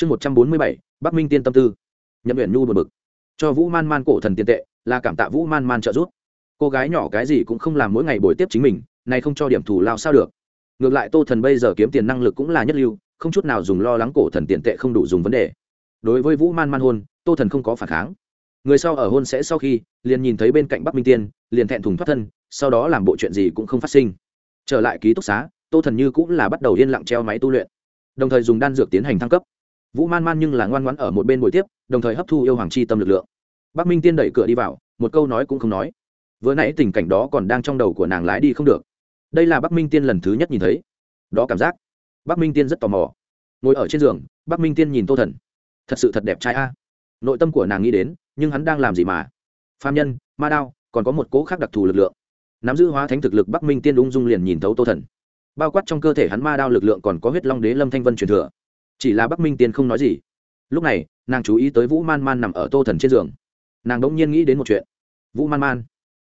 chương một trăm bốn mươi bảy, bắc minh tiên tâm tư. Nhậm nguyện nhu bật bực. Cho vũ man man cổ thần tiền tệ, là cảm tạ vũ man man trợ giúp. Cô gái nhỏ cái gì cũng không làm mỗi ngày buổi tiếp chính mình, này không cho điểm thù lao sao được. Ngược lại tô thần bây giờ kiếm tiền năng lực cũng là nhất lưu, không chút nào dùng lo lắng cổ thần tiền tệ không đủ dùng vấn đề. Đối với vũ man man hôn, tô thần không có phản kháng. Người sau ở hôn sẽ sau khi, liền nhìn thấy bên cạnh bắc minh tiên, liền thẹn thùng thoát thân, sau đó làm bộ chuyện gì cũng không phát sinh. Trở lại ký túc xá, tô thần như cũng là bắt đầu yên lặng treo máy tu luyện. Đồng thời dùng đan dược tiến hành thăng cấp vũ man man nhưng là ngoan ngoãn ở một bên buổi tiếp, đồng thời hấp thu yêu hoàng chi tâm lực lượng. Bắc minh tiên đẩy cửa đi vào, một câu nói cũng không nói. Vừa nãy tình cảnh đó còn đang trong đầu của nàng lái đi không được. Đây là bắc minh tiên lần thứ nhất nhìn thấy. Đó cảm giác. Bắc minh tiên rất tò mò. Ngồi ở trên giường, bắc minh tiên nhìn tô thần. Thật sự thật đẹp trai a. Nội tâm của nàng nghĩ đến, nhưng hắn đang làm gì mà? Phạm nhân, ma đao, còn có một cố khác đặc thù lực lượng. Nắm giữ hóa thánh thực lực bắc minh tiên ung dung liền nhìn thấu tô thần. Bao quát trong cơ thể hắn ma đao lực lượng còn có huyết long đế lâm thanh vân truyền thừa chỉ là bắc minh tiên không nói gì. Lúc này, nàng chú ý tới vũ man man nằm ở tô thần trên giường. Nàng đ ỗ n g nhiên nghĩ đến một chuyện. Vũ man man,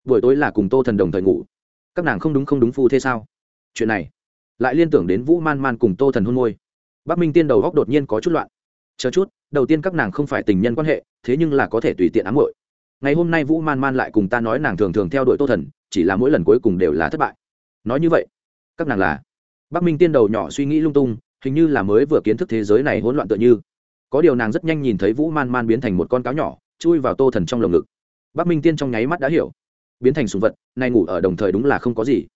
buổi tối là cùng tô thần đồng thời ngủ. Các nàng không đúng không đúng phu thế sao? Chuyện này, lại liên tưởng đến vũ man man cùng tô thần hôn môi. Bắc minh tiên đầu góc đột nhiên có chút loạn. Chờ chút, đầu tiên các nàng không phải tình nhân quan hệ, thế nhưng là có thể tùy tiện ám hội ngày hôm nay vũ man man lại cùng ta nói nàng thường thường theo đuổi tô thần, chỉ là mỗi lần cuối cùng đều là thất bại. Nói như vậy, các nàng là bắc minh tiên đầu nhỏ suy nghĩ lung tung hình như là mới vừa kiến thức thế giới này hỗn loạn tựa như. Có điều nàng rất nhanh nhìn thấy vũ man man biến thành một con cáo nhỏ, chui vào tô thần trong lồng ngực. Bắc minh tiên trong nháy mắt đã hiểu. Biến thành sùng vật, nay ngủ ở đồng thời đúng là không có gì.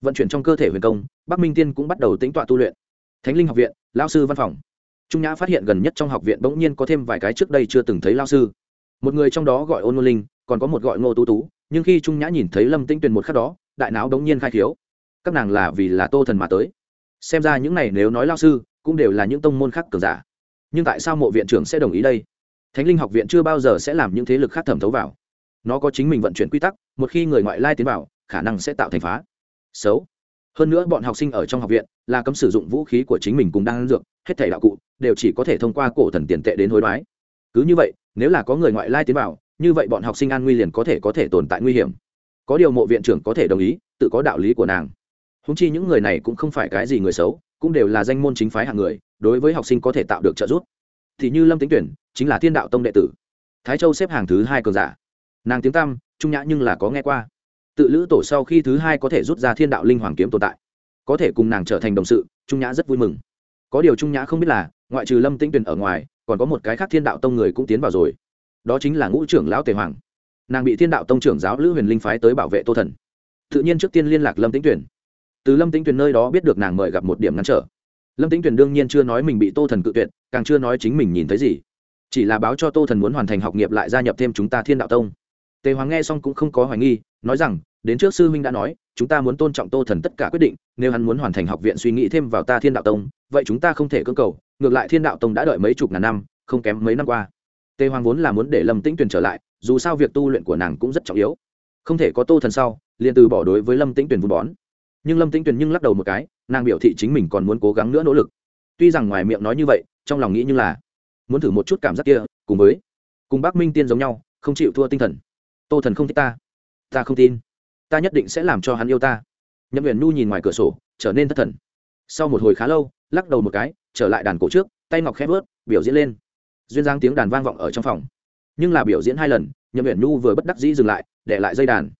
Vận chuyển trong cơ thể huyền công, bắc minh tiên cũng bắt đầu tính tọa tu luyện. Thánh linh học viện, lao sư văn phòng. Trung nhã phát hiện gần nhất trong học viện bỗng nhiên có thêm vài cái trước đây chưa từng thấy lao sư. Một người trong đó gọi ôn ngô linh, còn có một gọi ngô tú tú, nhưng khi trung nhã nhìn thấy lâm tĩnh tuyền một khắc đó, đại não bỗng nhiên khai thiếu các nàng là vì là tô thần mà tới xem ra những này nếu nói lao sư, cũng đều là những tông môn khác cường giả. Nhưng tại sao mộ viện trưởng sẽ đồng ý đây? Thánh linh học viện chưa bao giờ sẽ làm những thế lực khác thẩm thấu vào. Nó có chính mình vận chuyển quy tắc, một khi người ngoại lai tiến vào, khả năng sẽ tạo thành phá. Xấu. Hơn nữa bọn học sinh ở trong học viện là cấm sử dụng vũ khí của chính mình cùng đang dược, hết thảy đạo cụ đều chỉ có thể thông qua cổ thần tiền tệ đến hối đoái. Cứ như vậy, nếu là có người ngoại lai tiến vào, như vậy bọn học sinh an nguy liền có thể có thể tồn tại nguy hiểm. Có điều mộ viện trưởng có thể đồng ý, tự có đạo lý của nàng húng chi những người này cũng không phải cái gì người xấu, cũng đều là danh môn chính phái hạng người, đối với học sinh có thể tạo được trợ giúp. Thì như lâm tính tuyển, chính là thiên đạo tông đệ tử. Thái châu xếp hàng thứ hai cường giả. Nàng tiếng tăm, trung nhã nhưng là có nghe qua. Tự lữ tổ sau khi thứ hai có thể rút ra thiên đạo linh hoàng kiếm tồn tại. Có thể cùng nàng trở thành đồng sự, trung nhã rất vui mừng. Có điều trung nhã không biết là, ngoại trừ lâm tĩnh tuyền ở ngoài, còn có một cái khác thiên đạo tông người cũng tiến vào rồi. Đó chính là ngũ trưởng lão tề hoàng. Nàng bị thiên đạo tông trưởng giáo lữ huyền linh phái tới bảo vệ tô thần. Tự nhiên trước tiên liên lạc lâm tĩnh tuyển từ lâm tĩnh Tuyền nơi đó biết được nàng mời gặp một điểm ngăn trở lâm tĩnh Tuyền đương nhiên chưa nói mình bị tô thần cự tuyệt càng chưa nói chính mình nhìn thấy gì chỉ là báo cho tô thần muốn hoàn thành học nghiệp lại gia nhập thêm chúng ta thiên đạo tông tề hoàng nghe xong cũng không có hoài nghi nói rằng đến trước sư huynh đã nói chúng ta muốn tôn trọng tô thần tất cả quyết định nếu hắn muốn hoàn thành học viện suy nghĩ thêm vào ta thiên đạo tông vậy chúng ta không thể cưỡng cầu ngược lại thiên đạo tông đã đợi mấy chục ngàn năm không kém mấy năm qua tề hoàng vốn là muốn để lâm tĩnh tuyền trở lại dù sao việc tu luyện của nàng cũng rất trọng yếu không thể có tô thần sau liền từ bỏ đối với lâm tĩnh tuyền vun bón nhưng lâm tĩnh tuyền nhưng lắc đầu một cái, nàng biểu thị chính mình còn muốn cố gắng nữa nỗ lực. Tuy rằng ngoài miệng nói như vậy, trong lòng nghĩ như là muốn thử một chút cảm giác kia, cùng với, cùng bác minh tiên giống nhau, không chịu thua tinh thần. Tô thần không thích ta. Ta không tin. Ta nhất định sẽ làm cho hắn yêu ta. Nhậm nguyện nhu nhìn ngoài cửa sổ, trở nên thất thần. Sau một hồi khá lâu, lắc đầu một cái, trở lại đàn cổ trước, tay ngọc khép vớt biểu diễn lên. Duyên dáng tiếng đàn vang vọng ở trong phòng. Nhưng là biểu diễn hai lần, nhậm nguyện nhu vừa bất đắc dĩ dừng lại, để lại dây đàn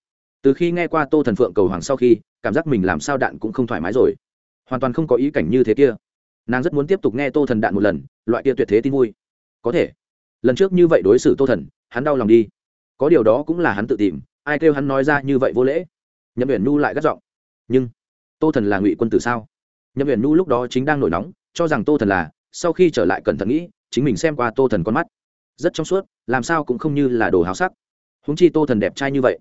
từ khi nghe qua tô thần phượng cầu hoàng sau khi, cảm giác mình làm sao đạn cũng không thoải mái rồi. Hoàn toàn không có ý cảnh như thế kia. Nàng rất muốn tiếp tục nghe tô thần đạn một lần, loại kia tuyệt thế tin vui. Có thể. Lần trước như vậy đối xử tô thần, hắn đau lòng đi. Có điều đó cũng là hắn tự tìm, ai kêu hắn nói ra như vậy vô lễ. Nhậm uyển nhu lại gắt giọng. Nhưng, tô thần là ngụy quân tử sao? Nhậm uyển nhu lúc đó chính đang nổi nóng, cho rằng tô thần là, sau khi trở lại cẩn thận nghĩ, chính mình xem qua tô thần con mắt. Rất trong suốt, làm sao cũng không như là đồ háo sắc. Húng chi tô thần đẹp trai như vậy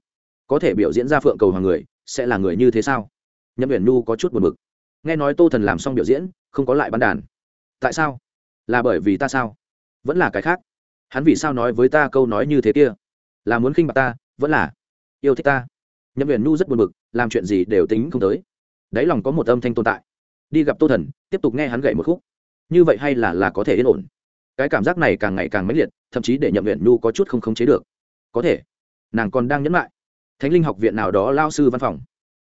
có thể biểu diễn ra phượng cầu hoàng người, sẽ là người như thế sao? Nhậm uyển nhu có chút buồn b ự c nghe nói tô thần làm xong biểu diễn, không có lại bắn đàn. Tại sao? Là bởi vì ta sao? Vẫn là cái khác. Hắn vì sao nói với ta câu nói như thế kia? Là muốn khinh bạc ta, vẫn là yêu thích ta? Nhậm huyền nhu rất buồn bực, làm chuyện gì đều tính không tới. Đáy lòng có một âm thanh tồn tại. Đi gặp tô thần, tiếp tục nghe hắn gậy một khúc. Như vậy hay là là có thể yên ổn? Cái cảm giác này càng ngày càng mãnh liệt, thậm chí để nhậm huyền nhu có chút không khống chế được. Có thể. Nàng còn đang nhẫn lại thánh linh học viện nào đó lao sư văn phòng.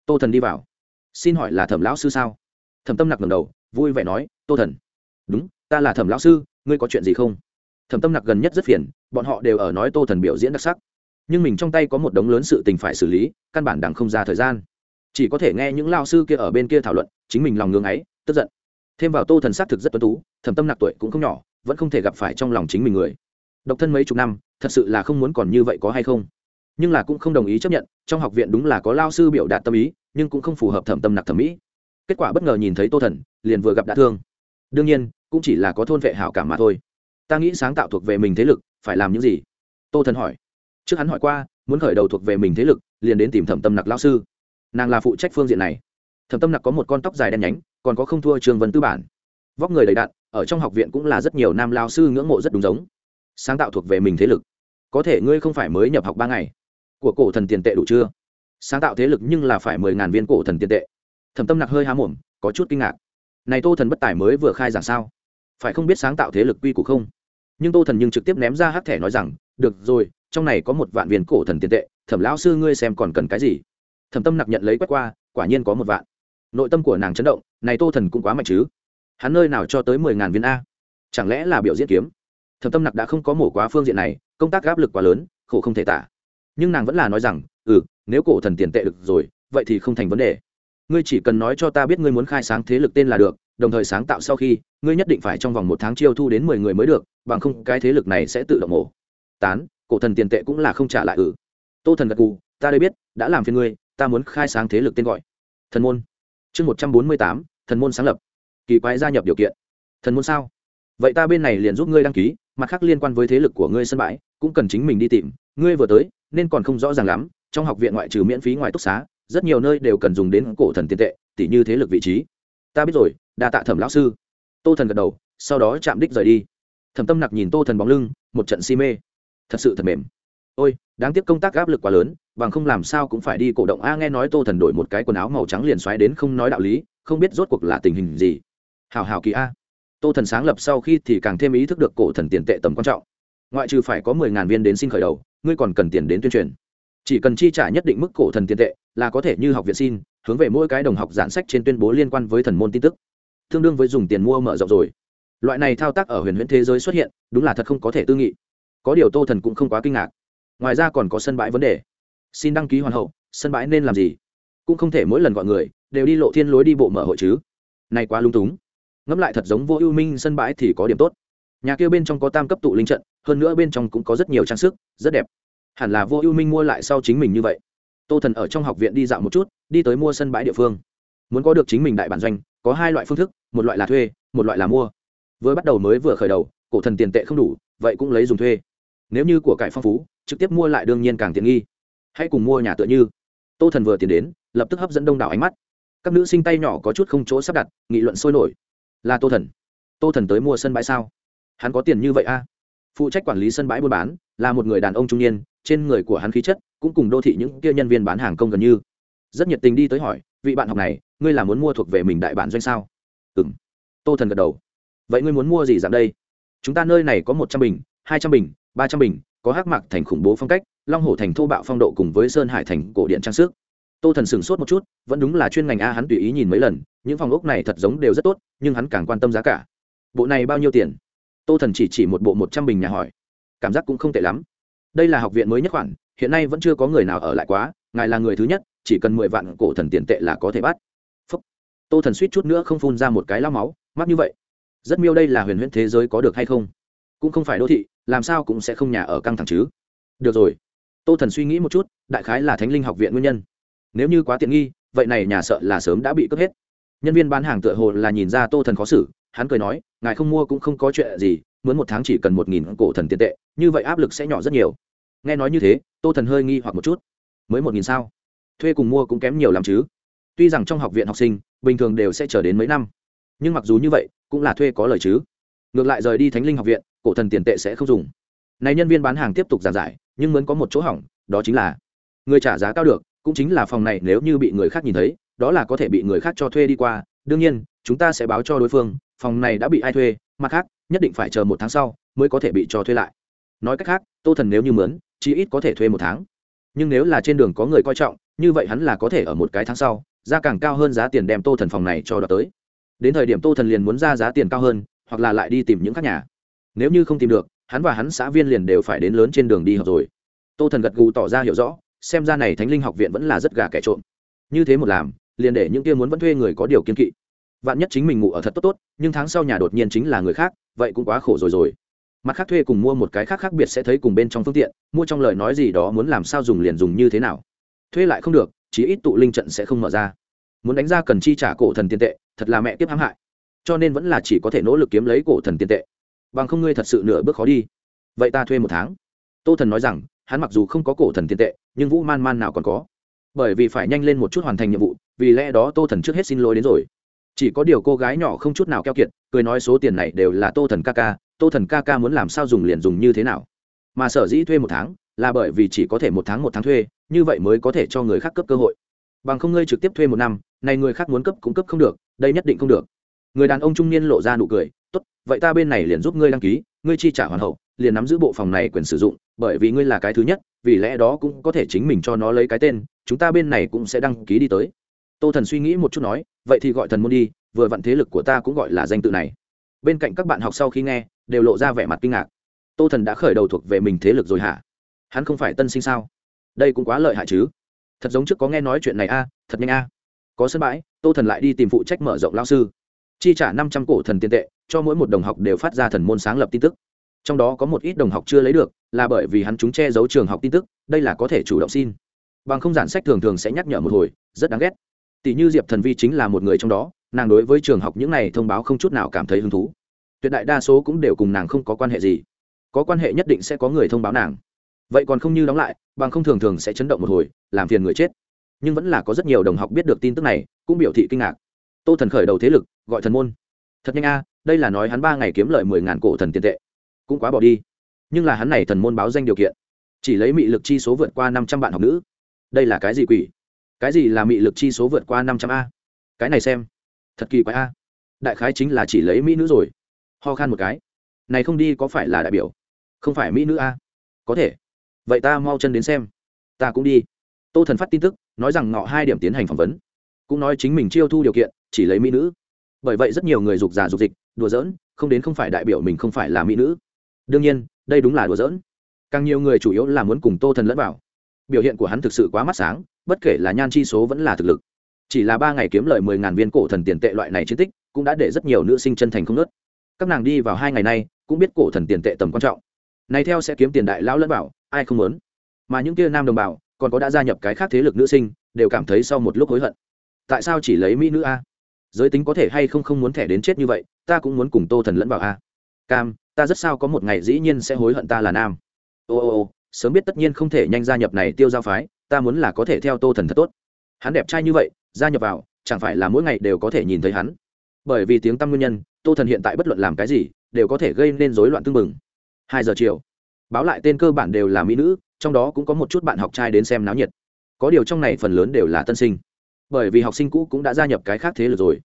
Tô thần đi vào. Xin hỏi là thẩm lão sư sao? Thẩm tâm nặc ngầm đầu, vui vẻ nói, tô thần. Đúng, ta là thẩm lão sư, ngươi có chuyện gì không? Thẩm tâm nặc gần nhất rất phiền, bọn họ đều ở nói tô thần biểu diễn đặc sắc. Nhưng mình trong tay có một đống lớn sự tình phải xử lý, căn bản đằng không ra thời gian. Chỉ có thể nghe những lao sư kia ở bên kia thảo luận, chính mình lòng ngưng ấy, tức giận. Thêm vào tô thần xác thực rất tuân tú, thẩm tâm nặc tuổi cũng không nhỏ, vẫn không thể gặp phải trong lòng chính mình người. Độc thân mấy chục năm, thật sự là không muốn còn như vậy có hay không? Nhưng là cũng không đồng ý chấp nhận, trong học viện đúng là có lao sư biểu đạt tâm ý, nhưng cũng không phù hợp thẩm tâm nặc thẩm mỹ. Kết quả bất ngờ nhìn thấy tô thần, liền vừa gặp đã thương. Đương nhiên, cũng chỉ là có thôn vệ hảo cảm mà thôi. Ta nghĩ sáng tạo thuộc về mình thế lực, phải làm những gì? Tô thần hỏi. Trước hắn hỏi qua, muốn khởi đầu thuộc về mình thế lực, liền đến tìm thẩm tâm nặc lao sư. Nàng là phụ trách phương diện này. Thẩm tâm nặc có một con tóc dài đen nhánh, còn có không thua trường vân tư bản. Vóc người đầy đạn ở trong học viện cũng là rất nhiều nam lao sư ngưỡng mộ rất đúng giống. Sáng tạo thuộc về mình thế lực. Có thể ngươi không phải mới nhập học ba ngày của cổ thần tiền tệ đủ chưa? Sáng tạo thế lực nhưng là phải mười ngàn viên cổ thần tiền tệ. Thẩm tâm nặc hơi há mồm, có chút kinh ngạc. Này tô thần bất tài mới vừa khai giảng sao? Phải không biết sáng tạo thế lực quy củ không? Nhưng tô thần nhưng trực tiếp ném ra hát thẻ nói rằng, được rồi, trong này có một vạn viên cổ thần tiền tệ, thẩm lão sư ngươi xem còn cần cái gì? Thẩm tâm nặc nhận lấy quét qua, quả nhiên có một vạn. Nội tâm của nàng chấn động, này tô thần cũng quá mạnh chứ? Hắn nơi nào cho tới mười ngàn viên a? Chẳng lẽ là biểu diễn kiếm? Thẩm tâm nặc đã không có mổ quá phương diện này, công tác áp lực quá lớn, khổ không thể tả nhưng nàng vẫn là nói rằng ừ nếu cổ thần tiền tệ được rồi, vậy thì không thành vấn đề. Ngươi chỉ cần nói cho ta biết ngươi muốn khai sáng thế lực tên là được, đồng thời sáng tạo sau khi, ngươi nhất định phải trong vòng một tháng chiêu thu đến mười người mới được, bằng không cái thế lực này sẽ tự động mổ. Tán, cổ thần tiền tệ cũng là không trả lại ừ. Tô thần gật cù ta đây biết, đã làm phiền ngươi, ta muốn khai sáng thế lực tên gọi. Thần môn. Chương một trăm bốn mươi tám, thần môn sáng lập. Kỳ quái gia nhập điều kiện. Thần môn sao? Vậy ta bên này liền giúp ngươi đăng ký, mặt khác liên quan với thế lực của ngươi sân bãi, cũng cần chính mình đi tìm. Ngươi vừa tới nên còn không rõ ràng lắm, trong học viện ngoại trừ miễn phí ngoài túc xá, rất nhiều nơi đều cần dùng đến cổ thần tiền tệ, tỉ như thế lực vị trí. Ta biết rồi, đa tạ thẩm lão sư. Tô thần gật đầu, sau đó chạm đích rời đi. Thẩm tâm nặc nhìn tô thần bóng lưng, một trận si mê. Thật sự thật mềm. Ôi, đáng tiếc công tác áp lực quá lớn, bằng không làm sao cũng phải đi cổ động. A, nghe nói tô thần đổi một cái quần áo màu trắng liền xoáy đến không nói đạo lý, không biết rốt cuộc là tình hình gì. Hào hào kỳ a. Tô thần sáng lập sau khi thì càng thêm ý thức được cổ thần tiền tệ tầm quan trọng ngoại trừ phải có mười ngàn viên đến xin khởi đầu, ngươi còn cần tiền đến tuyên truyền. Chỉ cần chi trả nhất định mức cổ thần tiền tệ, là có thể như học viện xin, hướng về mỗi cái đồng học giản sách trên tuyên bố liên quan với thần môn tin tức. Tương đương với dùng tiền mua mở rộng rồi. Loại này thao tác ở huyền huyễn thế giới xuất hiện, đúng là thật không có thể tư nghị. Có điều tô thần cũng không quá kinh ngạc. Ngoài ra còn có sân bãi vấn đề. Xin đăng ký hoàn hậu, sân bãi nên làm gì? Cũng không thể mỗi lần gọi người, đều đi lộ thiên lối đi bộ mở hội chứ. Này quá lung túng. Ngẫm lại thật giống vô ưu minh sân bãi thì có điểm tốt nhà kia bên trong có tam cấp tụ linh trận, hơn nữa bên trong cũng có rất nhiều trang sức, rất đẹp. Hẳn là vô ưu minh mua lại sau chính mình như vậy. Tô thần ở trong học viện đi dạo một chút, đi tới mua sân bãi địa phương. Muốn có được chính mình đại bản doanh, có hai loại phương thức, một loại là thuê, một loại là mua. Vừa bắt đầu mới vừa khởi đầu, cổ thần tiền tệ không đủ, vậy cũng lấy dùng thuê. Nếu như của cải phong phú, trực tiếp mua lại đương nhiên càng tiện nghi. Hãy cùng mua nhà tựa như. Tô thần vừa tiến đến, lập tức hấp dẫn đông đảo ánh mắt. Các nữ sinh tay nhỏ có chút không chỗ sắp đặt, nghị luận sôi nổi. Là tô thần. Tô thần tới mua sân bãi sao? Hắn có tiền như vậy a? Phụ trách quản lý sân bãi buôn bán, là một người đàn ông trung niên, trên người của hắn khí chất, cũng cùng đô thị những kia nhân viên bán hàng công gần như. Rất nhiệt tình đi tới hỏi, vị bạn học này, ngươi là muốn mua thuộc về mình đại bản doanh sao? Ừ m tô thần gật đầu. Vậy ngươi muốn mua gì dạng đây? Chúng ta nơi này có một trăm bình, hai trăm bình, ba trăm bình, có hắc mạc thành khủng bố phong cách, long hổ thành thô bạo phong độ cùng với sơn hải thành cổ điện trang sức. Tô thần sửng sốt một chút, vẫn đúng là chuyên ngành a, hắn tùy ý nhìn mấy lần, những phòng ốc này thật giống đều rất tốt, nhưng hắn càng quan tâm giá cả. Bộ này bao nhiêu tiền? Tô thần chỉ chỉ một bộ một trăm bình nhà hỏi. Cảm giác cũng không tệ lắm. Đây là học viện mới nhất khoản, hiện nay vẫn chưa có người nào ở lại quá, ngài là người thứ nhất, chỉ cần mười vạn cổ thần tiền tệ là có thể bắt. Phúc. tô thần suýt chút nữa không phun ra một cái lao máu, mắc như vậy. Rất miêu đây là huyền huyễn thế giới có được hay không? Cũng không phải đô thị, làm sao cũng sẽ không nhà ở căng thẳng chứ. Được rồi. Tô thần suy nghĩ một chút, đại khái là thánh linh học viện nguyên nhân. Nếu như quá tiện nghi, vậy này nhà sợ là sớm đã bị cướp hết. Nhân viên bán hàng tựa hồ là nhìn ra tô thần khó xử hắn cười nói, ngài không mua cũng không có chuyện gì, mướn một tháng chỉ cần một nghìn cổ thần tiền tệ, như vậy áp lực sẽ nhỏ rất nhiều. Nghe nói như thế, tô thần hơi nghi hoặc một chút. Mới một nghìn sao? Thuê cùng mua cũng kém nhiều làm chứ. Tuy rằng trong học viện học sinh, bình thường đều sẽ chờ đến mấy năm, nhưng mặc dù như vậy, cũng là thuê có lời chứ. Ngược lại rời đi thánh linh học viện, cổ thần tiền tệ sẽ không dùng. Này nhân viên bán hàng tiếp tục giảng giải, nhưng mướn có một chỗ hỏng, đó chính là người trả giá cao được, cũng chính là phòng này nếu như bị người khác nhìn thấy, đó là có thể bị người khác cho thuê đi qua đương nhiên, chúng ta sẽ báo cho đối phương, phòng này đã bị ai thuê, mặt khác, nhất định phải chờ một tháng sau mới có thể bị cho thuê lại. Nói cách khác, tô thần nếu như mướn chí ít có thể thuê một tháng. Nhưng nếu là trên đường có người coi trọng, như vậy hắn là có thể ở một cái tháng sau ra càng cao hơn giá tiền đem tô thần phòng này cho đợt tới. Đến thời điểm tô thần liền muốn ra giá tiền cao hơn, hoặc là lại đi tìm những các nhà. Nếu như không tìm được, hắn và hắn xã viên liền đều phải đến lớn trên đường đi học rồi. Tô thần gật gù tỏ ra hiểu rõ, xem ra này thánh linh học viện vẫn là rất gà kẻ trộm. Như thế một làm liền để những kia muốn vẫn thuê người có điều kiên kỵ. Vạn nhất chính mình ngủ ở thật tốt tốt, nhưng tháng sau nhà đột nhiên chính là người khác, vậy cũng quá khổ rồi rồi. Mặt khác thuê cùng mua một cái khác khác biệt sẽ thấy cùng bên trong phương tiện, mua trong lời nói gì đó muốn làm sao dùng liền dùng như thế nào. Thuê lại không được chỉ ít tụ linh trận sẽ không mở ra. Muốn đánh ra cần chi trả cổ thần tiền tệ, thật là mẹ tiếp hãm hại. Cho nên vẫn là chỉ có thể nỗ lực kiếm lấy cổ thần tiền tệ. Bằng không ngươi thật sự nửa bước khó đi. Vậy ta thuê một tháng. Tô thần nói rằng, hắn mặc dù không có cổ thần tiền tệ, nhưng vũ man man nào còn có. Bởi vì phải nhanh lên một chút hoàn thành nhiệm vụ vì lẽ đó tô thần trước hết xin lỗi đến rồi. Chỉ có điều cô gái nhỏ không chút nào keo kiệt, cười nói số tiền này đều là tô thần ca ca, tô thần ca ca muốn làm sao dùng liền dùng như thế nào. Mà sở dĩ thuê một tháng, là bởi vì chỉ có thể một tháng một tháng thuê, như vậy mới có thể cho người khác cấp cơ hội. Bằng không ngươi trực tiếp thuê một năm, này người khác muốn cấp cũng cấp không được, đây nhất định không được. Người đàn ông trung niên lộ ra nụ cười, tốt, vậy ta bên này liền giúp ngươi đăng ký, ngươi chi trả hoàn hậu, liền nắm giữ bộ phòng này quyền sử dụng, bởi vì ngươi là cái thứ nhất, vì lẽ đó cũng có thể chính mình cho nó lấy cái tên, chúng ta bên này cũng sẽ đăng ký đi tới tô thần suy nghĩ một chút nói, vậy thì gọi thần môn đi, vừa vặn thế lực của ta cũng gọi là danh tự này. Bên cạnh các bạn học sau khi nghe, đều lộ ra vẻ mặt kinh ngạc. Tô thần đã khởi đầu thuộc về mình thế lực rồi hả? Hắn không phải tân sinh sao? Đây cũng quá lợi hại chứ. Thật giống trước có nghe nói chuyện này a, thật nhanh a. Có sân bãi, tô thần lại đi tìm phụ trách mở rộng lao sư. Chi trả năm trăm cổ thần tiền tệ, cho mỗi một đồng học đều phát ra thần môn sáng lập tin tức. Trong đó có một ít đồng học chưa lấy được, là bởi vì hắn chúng che giấu trường học tin tức, đây là có thể chủ động xin. Bằng không giản sách thường thường sẽ nhắc nhở một hồi, rất đáng ghét tỷ như diệp thần vi chính là một người trong đó, nàng đối với trường học những này thông báo không chút nào cảm thấy hứng thú. Tuyệt đại đa số cũng đều cùng nàng không có quan hệ gì. Có quan hệ nhất định sẽ có người thông báo nàng. Vậy còn không như đóng lại, bằng không thường thường sẽ chấn động một hồi, làm phiền người chết. Nhưng vẫn là có rất nhiều đồng học biết được tin tức này, cũng biểu thị kinh ngạc. Tô thần khởi đầu thế lực, gọi thần môn. Thật nhanh a, đây là nói hắn ba ngày kiếm lợi mười ngàn cổ thần tiền tệ. Cũng quá bỏ đi. Nhưng là hắn này thần môn báo danh điều kiện. Chỉ lấy mị lực chi số vượt qua năm trăm bạn học nữ. Đây là cái gì quỷ? Cái gì là mị lực chi số vượt qua năm trăm a? Cái này xem, thật kỳ quái a. Đại khái chính là chỉ lấy mỹ nữ rồi. Ho khan một cái. Này không đi có phải là đại biểu? Không phải mỹ nữ a? Có thể. Vậy ta mau chân đến xem. Ta cũng đi. Tô thần phát tin tức, nói rằng ngọ hai điểm tiến hành phỏng vấn. Cũng nói chính mình chiêu thu điều kiện, chỉ lấy mỹ nữ. Bởi vậy rất nhiều người dục giả dục dịch, đùa giỡn, không đến không phải đại biểu mình không phải là mỹ nữ. Đương nhiên, đây đúng là đùa giỡn. Càng nhiều người chủ yếu là muốn cùng tô thần lẫn vào biểu hiện của hắn thực sự quá mắt sáng, bất kể là nhan chi số vẫn là thực lực. Chỉ là ba ngày kiếm lời mười ngàn viên cổ thần tiền tệ loại này chiến tích, cũng đã để rất nhiều nữ sinh chân thành không nớt. Các nàng đi vào hai ngày nay, cũng biết cổ thần tiền tệ tầm quan trọng. Này theo sẽ kiếm tiền đại lão lẫn bảo, ai không muốn? Mà những kia nam đồng bào, còn có đã gia nhập cái khác thế lực nữ sinh, đều cảm thấy sau một lúc hối hận. Tại sao chỉ lấy mỹ nữ a? Giới tính có thể hay không không muốn thẻ đến chết như vậy, ta cũng muốn cùng tô thần lẫn bảo a. Cam, ta rất sao có một ngày dĩ nhiên sẽ hối hận ta là nam. Ô ô ô sớm biết tất nhiên không thể nhanh gia nhập này tiêu giao phái, ta muốn là có thể theo tô thần thật tốt. Hắn đẹp trai như vậy, gia nhập vào, chẳng phải là mỗi ngày đều có thể nhìn thấy hắn. Bởi vì tiếng tăm nguyên nhân, tô thần hiện tại bất luận làm cái gì, đều có thể gây nên rối loạn tương mừng hai giờ chiều, báo lại tên cơ bản đều là mỹ nữ, trong đó cũng có một chút bạn học trai đến xem náo nhiệt. Có điều trong này phần lớn đều là tân sinh. Bởi vì học sinh cũ cũng đã gia nhập cái khác thế lực rồi.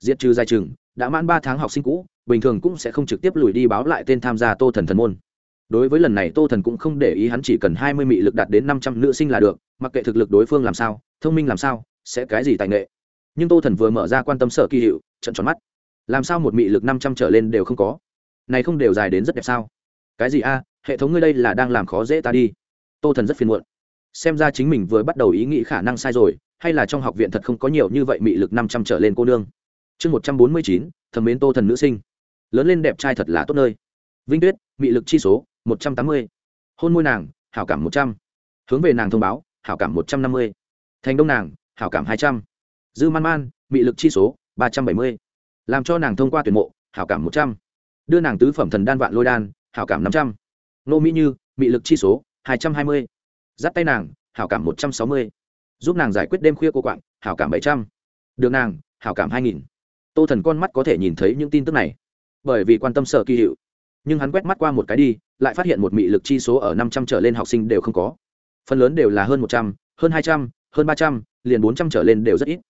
Diệt trừ dài chừng đã mãn ba tháng học sinh cũ, bình thường cũng sẽ không trực tiếp lùi đi báo lại tên tham gia tô thần thần môn đối với lần này tô thần cũng không để ý hắn chỉ cần hai mươi mị lực đạt đến năm trăm nữ sinh là được, mặc kệ thực lực đối phương làm sao, thông minh làm sao, sẽ cái gì tài nghệ. Nhưng tô thần vừa mở ra quan tâm sở kỳ hiệu, trận tròn mắt. Làm sao một mị lực năm trăm trở lên đều không có? Này không đều dài đến rất đẹp sao? Cái gì a, hệ thống ngươi đây là đang làm khó dễ ta đi. Tô thần rất phiền muộn. Xem ra chính mình vừa bắt đầu ý nghĩ khả năng sai rồi, hay là trong học viện thật không có nhiều như vậy mị lực năm trăm trở lên cô nương. Chương một trăm bốn mươi chín thẩm mến tô thần nữ sinh. Lớn lên đẹp trai thật là tốt nơi. Vinh tuyết, mị lực chi số một trăm tám mươi. Hôn môi nàng, hảo cảm một trăm. Hướng về nàng thông báo, hảo cảm một trăm năm mươi. Thành đông nàng, hảo cảm hai trăm. Dư man man bị lực chi số, ba trăm bảy mươi. Làm cho nàng thông qua tuyển mộ, hảo cảm một trăm. Đưa nàng tứ phẩm thần đan vạn lôi đan, hảo cảm năm trăm. Nô mỹ như bị lực chi số, hai trăm hai mươi. Dắt tay nàng, hảo cảm một trăm sáu mươi. Giúp nàng giải quyết đêm khuya cô quạng, hảo cảm bảy trăm. Được nàng, hảo cảm hai nghìn. Tô thần con mắt có thể nhìn thấy những tin tức này. Bởi vì quan tâm sợ kỳ hiệu nhưng hắn quét mắt qua một cái đi, lại phát hiện một mị lực chi số ở năm trăm trở lên học sinh đều không có. Phần lớn đều là hơn một trăm, hơn hai trăm, hơn ba trăm, liền bốn trăm trở lên đều rất ít.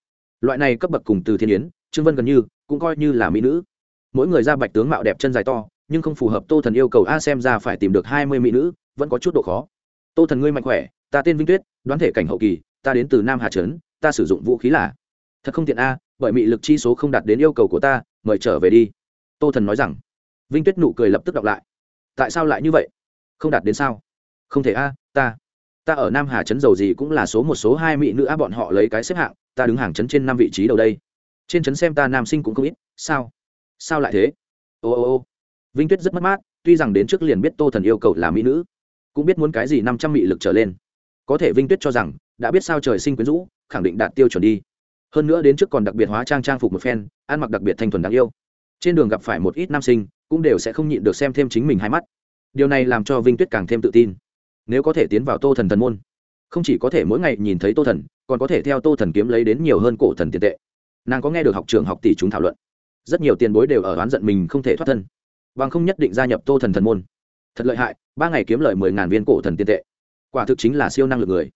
Loại này cấp bậc cùng từ thiên yến, trương vân gần như, cũng coi như là mỹ nữ. Mỗi người ra bạch tướng mạo đẹp chân dài to, nhưng không phù hợp tô thần yêu cầu a xem ra phải tìm được hai mươi mỹ nữ, vẫn có chút độ khó. Tô thần ngươi mạnh khỏe, ta tên vinh tuyết, đoán thể cảnh hậu kỳ, ta đến từ nam hà trấn, ta sử dụng vũ khí là thật không tiện a, bởi mị lực chi số không đạt đến yêu cầu của ta, mời trở về đi. Tô thần nói rằng vinh tuyết nụ cười lập tức đọc lại. Tại sao lại như vậy? Không đạt đến sao? Không thể a, ta ta ở nam hà trấn dầu gì cũng là số một, số hai mỹ nữ a bọn họ lấy cái xếp hạng, ta đứng hàng trấn trên năm vị trí đầu đây. Trên trấn xem ta nam sinh cũng không ít, sao? Sao lại thế? Ô ô ô. Vinh tuyết rất mất mát, tuy rằng đến trước liền biết tô thần yêu cầu là mỹ nữ, cũng biết muốn cái gì năm trăm mị lực trở lên. Có thể vinh tuyết cho rằng, đã biết sao trời sinh quyến rũ, khẳng định đạt tiêu chuẩn đi. Hơn nữa đến trước còn đặc biệt hóa trang trang phục một phen, ăn mặc đặc biệt thanh thuần đáng yêu. Trên đường gặp phải một ít nam sinh cũng đều sẽ không nhịn được xem thêm chính mình hai mắt. Điều này làm cho vinh tuyết càng thêm tự tin. Nếu có thể tiến vào tô thần thần môn, không chỉ có thể mỗi ngày nhìn thấy tô thần, còn có thể theo tô thần kiếm lấy đến nhiều hơn cổ thần tiền tệ. Nàng có nghe được học trường học tỷ chúng thảo luận. Rất nhiều tiền bối đều ở oán giận mình không thể thoát thân. Bằng không nhất định gia nhập tô thần thần môn. Thật lợi hại, ba ngày kiếm lời mười ngàn viên cổ thần tiền tệ. Quả thực chính là siêu năng lực người.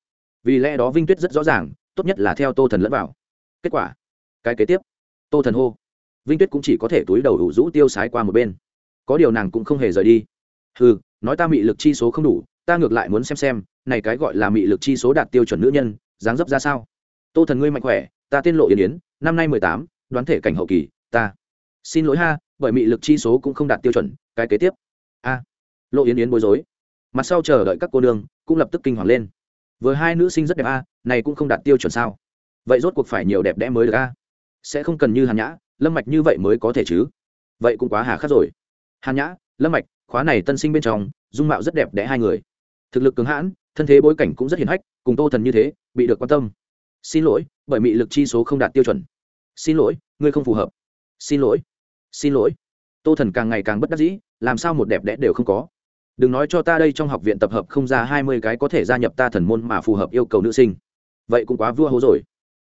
Vì lẽ đó vinh tuyết rất rõ ràng, tốt nhất là theo tô thần lẫn vào. Kết quả, cái kế tiếp, tô thần hô. Vinh tuyết cũng chỉ có thể túi đầu ủ rũ tiêu sái qua một bên có điều nàng cũng không hề rời đi. Ừ nói ta mị lực chi số không đủ ta ngược lại muốn xem xem này cái gọi là mị lực chi số đạt tiêu chuẩn nữ nhân dáng dấp ra sao? Tô thần ngươi mạnh khỏe ta tên lộ yến yến năm nay mười tám đoán thể cảnh hậu kỳ ta. Xin lỗi ha bởi mị lực chi số cũng không đạt tiêu chuẩn cái kế tiếp. A. Lộ yến yến bối rối. Mặt sau chờ đợi các cô đường, cũng lập tức kinh hoàng lên. Với hai nữ sinh rất đẹp a này cũng không đạt tiêu chuẩn sao? Vậy rốt cuộc phải nhiều đẹp đẽ mới được a? Sẽ không cần như hàn nhã lâm mạch như vậy mới có thể chứ? Vậy cũng quá hà khắc rồi hàn nhã, lâm mạch, khóa này tân sinh bên trong, dung mạo rất đẹp đẽ hai người. Thực lực cứng hãn, thân thế bối cảnh cũng rất hiền hách, cùng tô thần như thế, bị được quan tâm. Xin lỗi, bởi mị lực chi số không đạt tiêu chuẩn. Xin lỗi, ngươi không phù hợp. Xin lỗi xin lỗi. Tô thần càng ngày càng bất đắc dĩ, làm sao một đẹp đẽ đều không có. Đừng nói cho ta đây trong học viện tập hợp không ra hai mươi cái có thể gia nhập ta thần môn mà phù hợp yêu cầu nữ sinh. Vậy cũng quá vua hố rồi.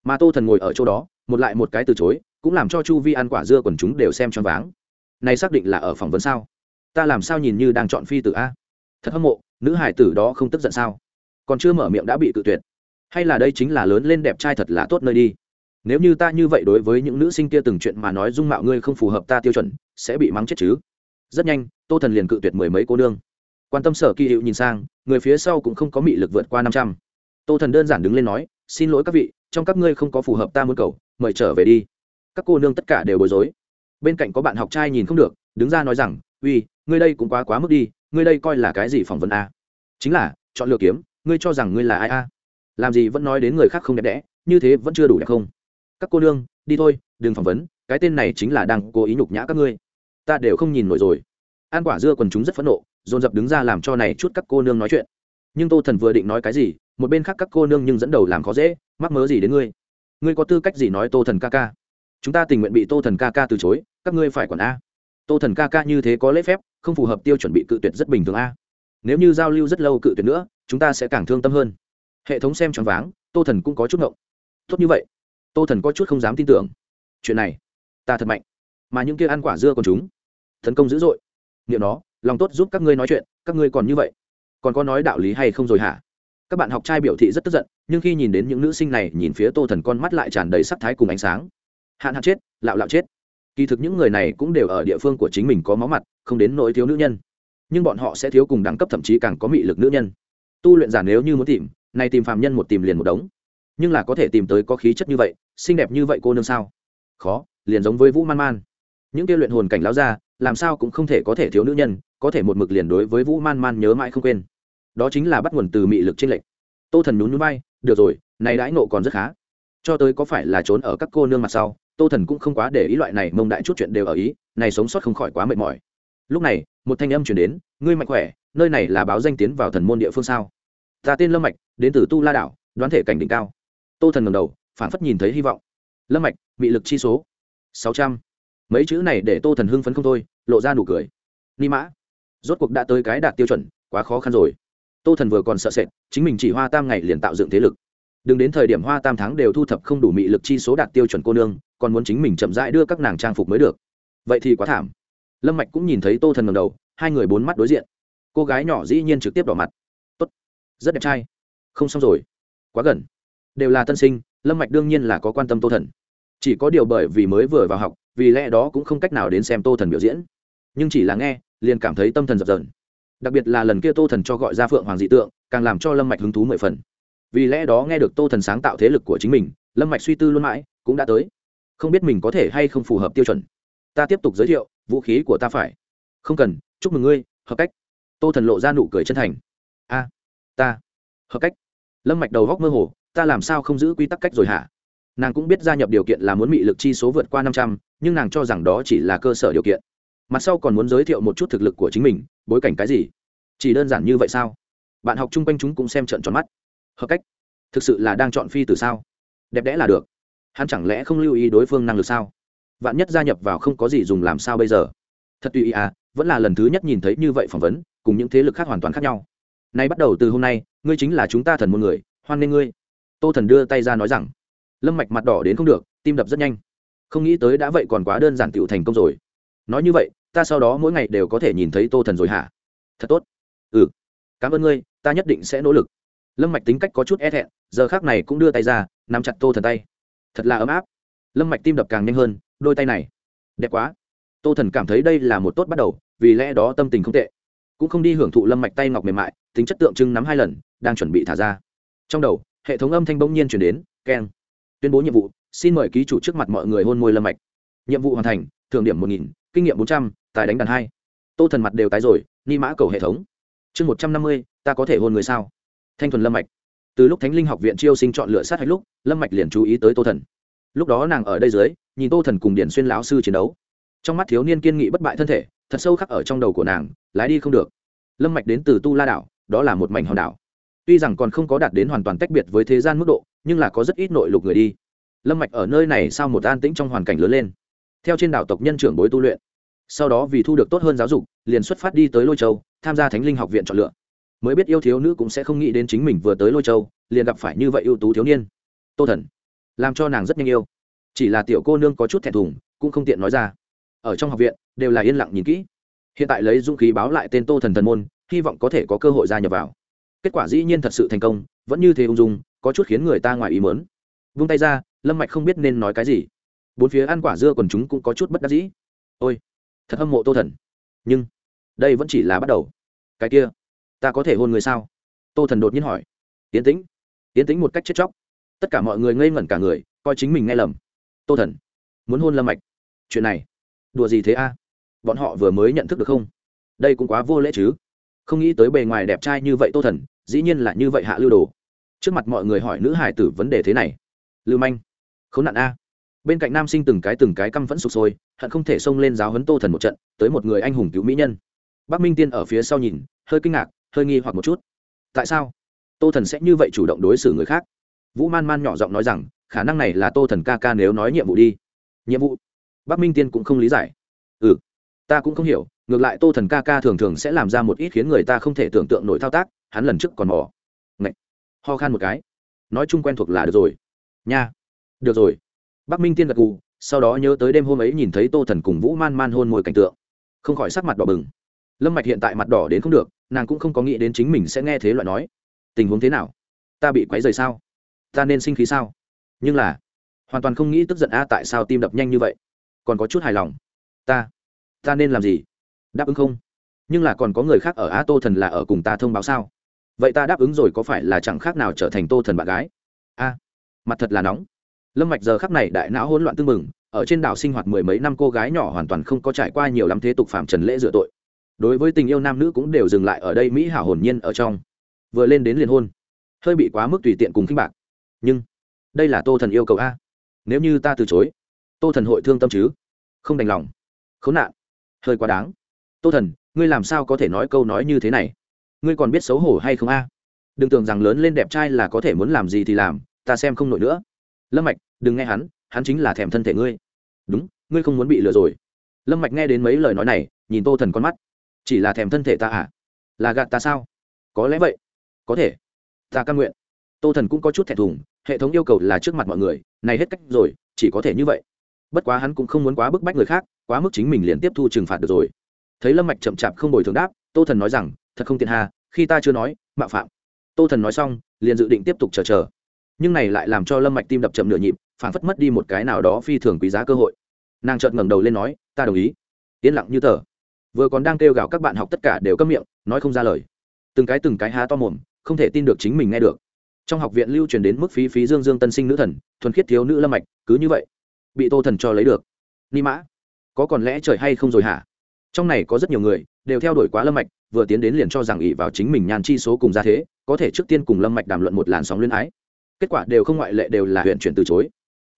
Mà tô thần ngồi ở chỗ đó, một lại một cái từ chối, cũng làm cho chu vi ăn quả dưa còn chúng đều xem choáng váng này xác định là ở phỏng vấn sao? Ta làm sao nhìn như đang chọn phi tử a? Thật hâm mộ, nữ hải tử đó không tức giận sao? Còn chưa mở miệng đã bị cự tuyệt. Hay là đây chính là lớn lên đẹp trai thật là tốt nơi đi? Nếu như ta như vậy đối với những nữ sinh kia từng chuyện mà nói dung mạo ngươi không phù hợp ta tiêu chuẩn, sẽ bị mắng chết chứ? Rất nhanh, tô thần liền cự tuyệt mười mấy cô nương. Quan tâm sở kỳ hiệu nhìn sang, người phía sau cũng không có mị lực vượt qua năm trăm. Tô thần đơn giản đứng lên nói, xin lỗi các vị, trong các ngươi không có phù hợp ta muốn cầu, mời trở về đi. Các cô nương tất cả đều bối rối bên cạnh có bạn học trai nhìn không được, đứng ra nói rằng, uy, ngươi đây cũng quá quá mức đi, ngươi đây coi là cái gì phỏng vấn a? Chính là, chọn lựa kiếm, ngươi cho rằng ngươi là ai a? Làm gì vẫn nói đến người khác không đẹp đẽ, như thế vẫn chưa đủ đẹp không? Các cô nương, đi thôi, đừng phỏng vấn, cái tên này chính là đang cố ý nhục nhã các ngươi. Ta đều không nhìn nổi rồi. An quả dưa quần chúng rất phẫn nộ, dồn dập đứng ra làm cho này chút các cô nương nói chuyện. Nhưng tô thần vừa định nói cái gì, một bên khác các cô nương nhưng dẫn đầu làm khó dễ, mắc mớ gì đến ngươi? Ngươi có tư cách gì nói tô thần ca ca? Chúng ta tình nguyện bị tô thần ca ca từ chối, các ngươi phải quản a. Tô thần ca ca như thế có lễ phép, không phù hợp tiêu chuẩn bị cự tuyệt rất bình thường a. Nếu như giao lưu rất lâu cự tuyệt nữa, chúng ta sẽ càng thương tâm hơn. Hệ thống xem tròn váng, tô thần cũng có chút ngộng. Tốt như vậy. Tô thần có chút không dám tin tưởng. Chuyện này, ta thật mạnh. Mà những kia ăn quả dưa còn chúng, tấn công dữ dội. Niệm nó, lòng tốt giúp các ngươi nói chuyện, các ngươi còn như vậy. Còn có nói đạo lý hay không rồi hả? Các bạn học trai biểu thị rất tức giận, nhưng khi nhìn đến những nữ sinh này, nhìn phía tô thần con mắt lại tràn đầy sắc thái cùng ánh sáng hạn hạn chết, lạo lạo chết. Kỳ thực những người này cũng đều ở địa phương của chính mình có máu mặt, không đến nỗi thiếu nữ nhân. Nhưng bọn họ sẽ thiếu cùng đẳng cấp thậm chí càng có mị lực nữ nhân. Tu luyện giả nếu như muốn tìm, nay tìm phàm nhân một tìm liền một đống. Nhưng là có thể tìm tới có khí chất như vậy, xinh đẹp như vậy cô nương sao? Khó, liền giống với vũ man man. Những kia luyện hồn cảnh láo ra làm sao cũng không thể có thể thiếu nữ nhân, có thể một mực liền đối với vũ man man nhớ mãi không quên. Đó chính là bắt nguồn từ mị lực trên lệch. tô thần nhún nhún bay được rồi, này đãi nộ còn rất khá. Cho tới có phải là trốn ở các cô nương mặt sau tô thần cũng không quá để ý loại này mông đại chút chuyện đều ở ý, này sống sót không khỏi quá mệt mỏi. Lúc này, một thanh âm chuyển đến, ngươi mạnh khỏe, nơi này là báo danh tiến vào thần môn địa phương sao? Ta tên lâm mạch, đến từ tu la đảo, đoán thể cảnh đỉnh cao. Tô thần ngầm đầu, phản phất nhìn thấy hy vọng. Lâm mạch bị lực chi số, sáu trăm. Mấy chữ này để tô thần hưng phấn không thôi, lộ ra nụ cười. Ni mã, rốt cuộc đã tới cái đạt tiêu chuẩn, quá khó khăn rồi. Tô thần vừa còn sợ sệt, chính mình chỉ hoa tam ngày liền tạo dựng thế lực đừng đến thời điểm hoa tam tháng đều thu thập không đủ mị lực chi số đạt tiêu chuẩn cô nương, còn muốn chính mình chậm rãi đưa các nàng trang phục mới được. Vậy thì quá thảm. Lâm mạch cũng nhìn thấy tô thần ngầm đầu, hai người bốn mắt đối diện. Cô gái nhỏ dĩ nhiên trực tiếp đỏ mặt. Tốt. Rất đẹp trai. Không xong rồi. Quá gần. Đều là tân sinh, lâm mạch đương nhiên là có quan tâm tô thần. Chỉ có điều bởi vì mới vừa vào học, vì lẽ đó cũng không cách nào đến xem tô thần biểu diễn. Nhưng chỉ là nghe, liền cảm thấy tâm thần dập dờn. Đặc biệt là lần kia tô thần cho gọi ra phượng hoàng dị tượng, càng làm cho lâm mạch hứng thú mười phần vì lẽ đó nghe được tô thần sáng tạo thế lực của chính mình, lâm mạch suy tư luôn mãi, cũng đã tới. Không biết mình có thể hay không phù hợp tiêu chuẩn. Ta tiếp tục giới thiệu, vũ khí của ta phải. Không cần, chúc mừng ngươi, hợp cách. Tô thần lộ ra nụ cười chân thành. A, ta. Hợp cách. Lâm mạch đầu góc mơ hồ, ta làm sao không giữ quy tắc cách rồi hả? Nàng cũng biết gia nhập điều kiện là muốn bị lực chi số vượt qua năm trăm, nhưng nàng cho rằng đó chỉ là cơ sở điều kiện. Mặt sau còn muốn giới thiệu một chút thực lực của chính mình, bối cảnh cái gì? Chỉ đơn giản như vậy sao? Bạn học chung quanh chúng cũng xem trận tròn mắt hợp cách. Thực sự là đang chọn phi từ sao? Đẹp đẽ là được. Hắn chẳng lẽ không lưu ý đối phương năng lực sao? Vạn nhất gia nhập vào không có gì dùng làm sao bây giờ? Thật tùy ý à vẫn là lần thứ nhất nhìn thấy như vậy phỏng vấn, cùng những thế lực khác hoàn toàn khác nhau. Nay bắt đầu từ hôm nay, ngươi chính là chúng ta thần một người, hoan nghênh ngươi. Tô thần đưa tay ra nói rằng, lâm mạch mặt đỏ đến không được, tim đập rất nhanh. Không nghĩ tới đã vậy còn quá đơn giản tựu thành công rồi. Nói như vậy, ta sau đó mỗi ngày đều có thể nhìn thấy tô thần rồi hả? Thật tốt. Ừ. Cảm ơn ngươi, ta nhất định sẽ nỗ lực lâm mạch tính cách có chút e thẹn, giờ khác này cũng đưa tay ra, nắm chặt tô thần tay. Thật là ấm áp. Lâm mạch tim đập càng nhanh hơn, đôi tay này. Đẹp quá. Tô thần cảm thấy đây là một tốt bắt đầu, vì lẽ đó tâm tình không tệ. Cũng không đi hưởng thụ lâm mạch tay ngọc mềm mại, tính chất tượng trưng nắm hai lần, đang chuẩn bị thả ra. Trong đầu, hệ thống âm thanh bỗng nhiên chuyển đến, keng. Tuyên bố nhiệm vụ, xin mời ký chủ trước mặt mọi người hôn môi lâm mạch. Nhiệm vụ hoàn thành, thưởng điểm một nghìn, kinh nghiệm bốn trăm, tài đánh đàn hai. Tô thần mặt đều tái rồi, ni mã cầu hệ thống. Chương một trăm năm mươi, ta có thể hôn người sao? Thanh thuần lâm mạch. Từ lúc thánh linh học viện chiêu sinh chọn lựa sát hạch lúc, lâm mạch liền chú ý tới tô thần. Lúc đó nàng ở đây dưới, nhìn tô thần cùng điển xuyên lão sư chiến đấu. Trong mắt thiếu niên kiên nghị bất bại thân thể, thật sâu khắc ở trong đầu của nàng, lái đi không được. Lâm mạch đến từ tu la đảo, đó là một mảnh hòn đảo. Tuy rằng còn không có đạt đến hoàn toàn tách biệt với thế gian mức độ, nhưng là có rất ít nội lục người đi. Lâm mạch ở nơi này sau một an tĩnh trong hoàn cảnh lớn lên. Theo trên đảo tộc nhân trưởng bối tu luyện, sau đó vì thu được tốt hơn giáo dục, liền xuất phát đi tới lôi châu, tham gia thánh linh học viện chọn lựa mới biết yêu thiếu nữ cũng sẽ không nghĩ đến chính mình vừa tới lôi châu, liền gặp phải như vậy ưu tú thiếu niên. Tô thần, làm cho nàng rất nhanh yêu. Chỉ là tiểu cô nương có chút thẹn thùng, cũng không tiện nói ra. Ở trong học viện, đều là yên lặng nhìn kỹ. Hiện tại lấy dũng khí báo lại tên tô thần thần môn, hy vọng có thể có cơ hội gia nhập vào. Kết quả dĩ nhiên thật sự thành công, vẫn như thế ung dung, có chút khiến người ta ngoài ý mớn vung tay ra, lâm mạch không biết nên nói cái gì. Bốn phía ăn quả dưa còn chúng cũng có chút bất đắc dĩ. Ôi, thật hâm mộ tô thần. Nhưng, đây vẫn chỉ là bắt đầu. Cái kia ta có thể hôn người sao? Tô thần đột nhiên hỏi. Yến tĩnh yến tĩnh một cách chết chóc. Tất cả mọi người ngây ngẩn cả người, coi chính mình nghe lầm. Tô thần, muốn hôn lâm mạch? Chuyện này, đùa gì thế a? Bọn họ vừa mới nhận thức được không? Đây cũng quá vô lễ chứ. Không nghĩ tới bề ngoài đẹp trai như vậy tô thần, dĩ nhiên là như vậy hạ lưu đồ. Trước mặt mọi người hỏi nữ hải tử vấn đề thế này. Lưu manh, khốn nạn a. Bên cạnh nam sinh từng cái từng cái căm vẫn sụp sôi, hận không thể xông lên giáo hấn tô thần một trận, tới một người anh hùng cứu mỹ nhân. Bắc minh tiên ở phía sau nhìn, hơi kinh ngạc hơi nghi hoặc một chút. Tại sao? Tô thần sẽ như vậy chủ động đối xử người khác? Vũ man man nhỏ giọng nói rằng, khả năng này là tô thần ca ca nếu nói nhiệm vụ đi. Nhiệm vụ? Bắc minh tiên cũng không lý giải. Ừ. Ta cũng không hiểu, ngược lại tô thần ca ca thường thường sẽ làm ra một ít khiến người ta không thể tưởng tượng nổi thao tác, hắn lần trước còn mò. Ngậy. ho khan một cái. Nói chung quen thuộc là được rồi. Nha. Được rồi. Bắc minh tiên gật gù, sau đó nhớ tới đêm hôm ấy nhìn thấy tô thần cùng vũ man man hôn môi cảnh tượng. Không khỏi sắc mặt đỏ bừng lâm mạch hiện tại mặt đỏ đến không được, nàng cũng không có nghĩ đến chính mình sẽ nghe thế loại nói. Tình huống thế nào? Ta bị quấy rời sao? Ta nên sinh khí sao? Nhưng là, hoàn toàn không nghĩ tức giận a tại sao tim đập nhanh như vậy? Còn có chút hài lòng. Ta ta nên làm gì? Đáp ứng không? Nhưng là còn có người khác ở a tô thần là ở cùng ta thông báo sao? Vậy ta đáp ứng rồi có phải là chẳng khác nào trở thành tô thần bạn gái? A, mặt thật là nóng. Lâm mạch giờ khắc này đại não hỗn loạn tương mừng ở trên đảo sinh hoạt mười mấy năm cô gái nhỏ hoàn toàn không có trải qua nhiều lắm thế tục phạm trần lễ rửa tội đối với tình yêu nam nữ cũng đều dừng lại ở đây mỹ hảo hồn nhiên ở trong. Vừa lên đến liền hôn. Hơi bị quá mức tùy tiện cùng khinh bạc. Nhưng, đây là tô thần yêu cầu a. Nếu như ta từ chối, tô thần hội thương tâm chứ? Không đành lòng. Khốn nạn. Hơi quá đáng. Tô thần, ngươi làm sao có thể nói câu nói như thế này? Ngươi còn biết xấu hổ hay không a? Đừng tưởng rằng lớn lên đẹp trai là có thể muốn làm gì thì làm, ta xem không nổi nữa. Lâm mạch, đừng nghe hắn hắn chính là thèm thân thể ngươi. Đúng, ngươi không muốn bị lừa rồi. Lâm mạch nghe đến mấy lời nói này, nhìn tô thần con mắt chỉ là thèm thân thể ta à? Là gạt ta sao? Có lẽ vậy. Có thể. Ta căn nguyện. Tô thần cũng có chút thẹn thùng, hệ thống yêu cầu là trước mặt mọi người, này hết cách rồi, chỉ có thể như vậy. Bất quá hắn cũng không muốn quá bức bách người khác, quá mức chính mình liền tiếp thu trừng phạt được rồi. Thấy lâm mạch chậm chạp không bồi thường đáp, tô thần nói rằng, thật không tiện hà, khi ta chưa nói, mạo phạm. Tô thần nói xong, liền dự định tiếp tục chờ chờ. Nhưng này lại làm cho lâm mạch tim đập chậm nửa nhịp phản phất mất đi một cái nào đó phi thường quý giá cơ hội. Nàng chợt ngẩng đầu lên nói, ta đồng ý. Yên lặng như tờ vừa còn đang kêu gào các bạn học tất cả đều câm miệng, nói không ra lời. Từng cái từng cái há to mồm, không thể tin được chính mình nghe được. Trong học viện lưu truyền đến mức phí phí dương dương tân sinh nữ thần, thuần khiết thiếu nữ lâm mạch, cứ như vậy, bị tô thần cho lấy được. Ni mã, có còn lẽ trời hay không rồi hả? Trong này có rất nhiều người, đều theo đuổi quá lâm mạch, vừa tiến đến liền cho rằng ỷ vào chính mình nhàn chi số cùng ra thế, có thể trước tiên cùng lâm mạch đàm luận một làn sóng luyên ái. Kết quả đều không ngoại lệ đều là huyện chuyển từ chối.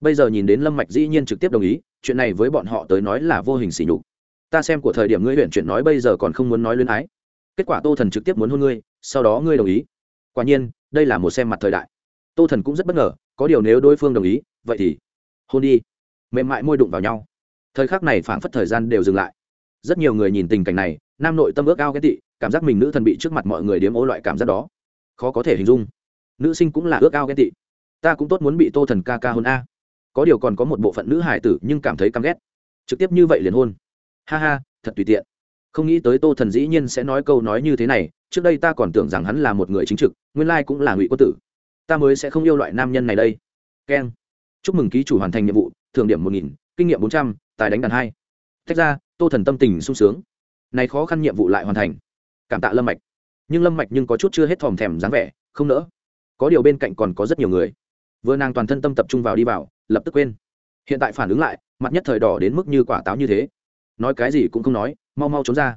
Bây giờ nhìn đến lâm mạch dĩ nhiên trực tiếp đồng ý, chuyện này với bọn họ tới nói là vô hình sỉ nhục ta xem của thời điểm ngươi huyện chuyển nói bây giờ còn không muốn nói luyến ái. Kết quả tô thần trực tiếp muốn hôn ngươi, sau đó ngươi đồng ý. Quả nhiên, đây là một xem mặt thời đại. Tô thần cũng rất bất ngờ, có điều nếu đối phương đồng ý, vậy thì hôn đi. Mềm mại môi đụng vào nhau. Thời khắc này phảng phất thời gian đều dừng lại. Rất nhiều người nhìn tình cảnh này, nam nội tâm ước ao ghét tị, cảm giác mình nữ thần bị trước mặt mọi người điếm ố loại cảm giác đó. Khó có thể hình dung. Nữ sinh cũng là ước ao ghét tị. Ta cũng tốt muốn bị tô thần ca ca hôn a. Có điều còn có một bộ phận nữ hải tử nhưng cảm thấy căm ghét. Trực tiếp như vậy liền hôn ha ha, thật tùy tiện. Không nghĩ tới tô thần dĩ nhiên sẽ nói câu nói như thế này, trước đây ta còn tưởng rằng hắn là một người chính trực, nguyên lai cũng là ngụy quân tử. Ta mới sẽ không yêu loại nam nhân này đây. Keng. Chúc mừng ký chủ hoàn thành nhiệm vụ, thưởng điểm một nghìn, kinh nghiệm bốn trăm, tài đánh đàn hai. Tách ra, tô thần tâm tình sung sướng. Này khó khăn nhiệm vụ lại hoàn thành. Cảm tạ lâm mạch. Nhưng lâm mạch nhưng có chút chưa hết thòm thèm dáng vẻ, không nỡ. Có điều bên cạnh còn có rất nhiều người. Vừa nàng toàn thân tâm tập trung vào đi vào, lập tức quên. Hiện tại phản ứng lại, mặt nhất thời đỏ đến mức như quả táo như thế nói cái gì cũng không nói, mau mau trốn ra.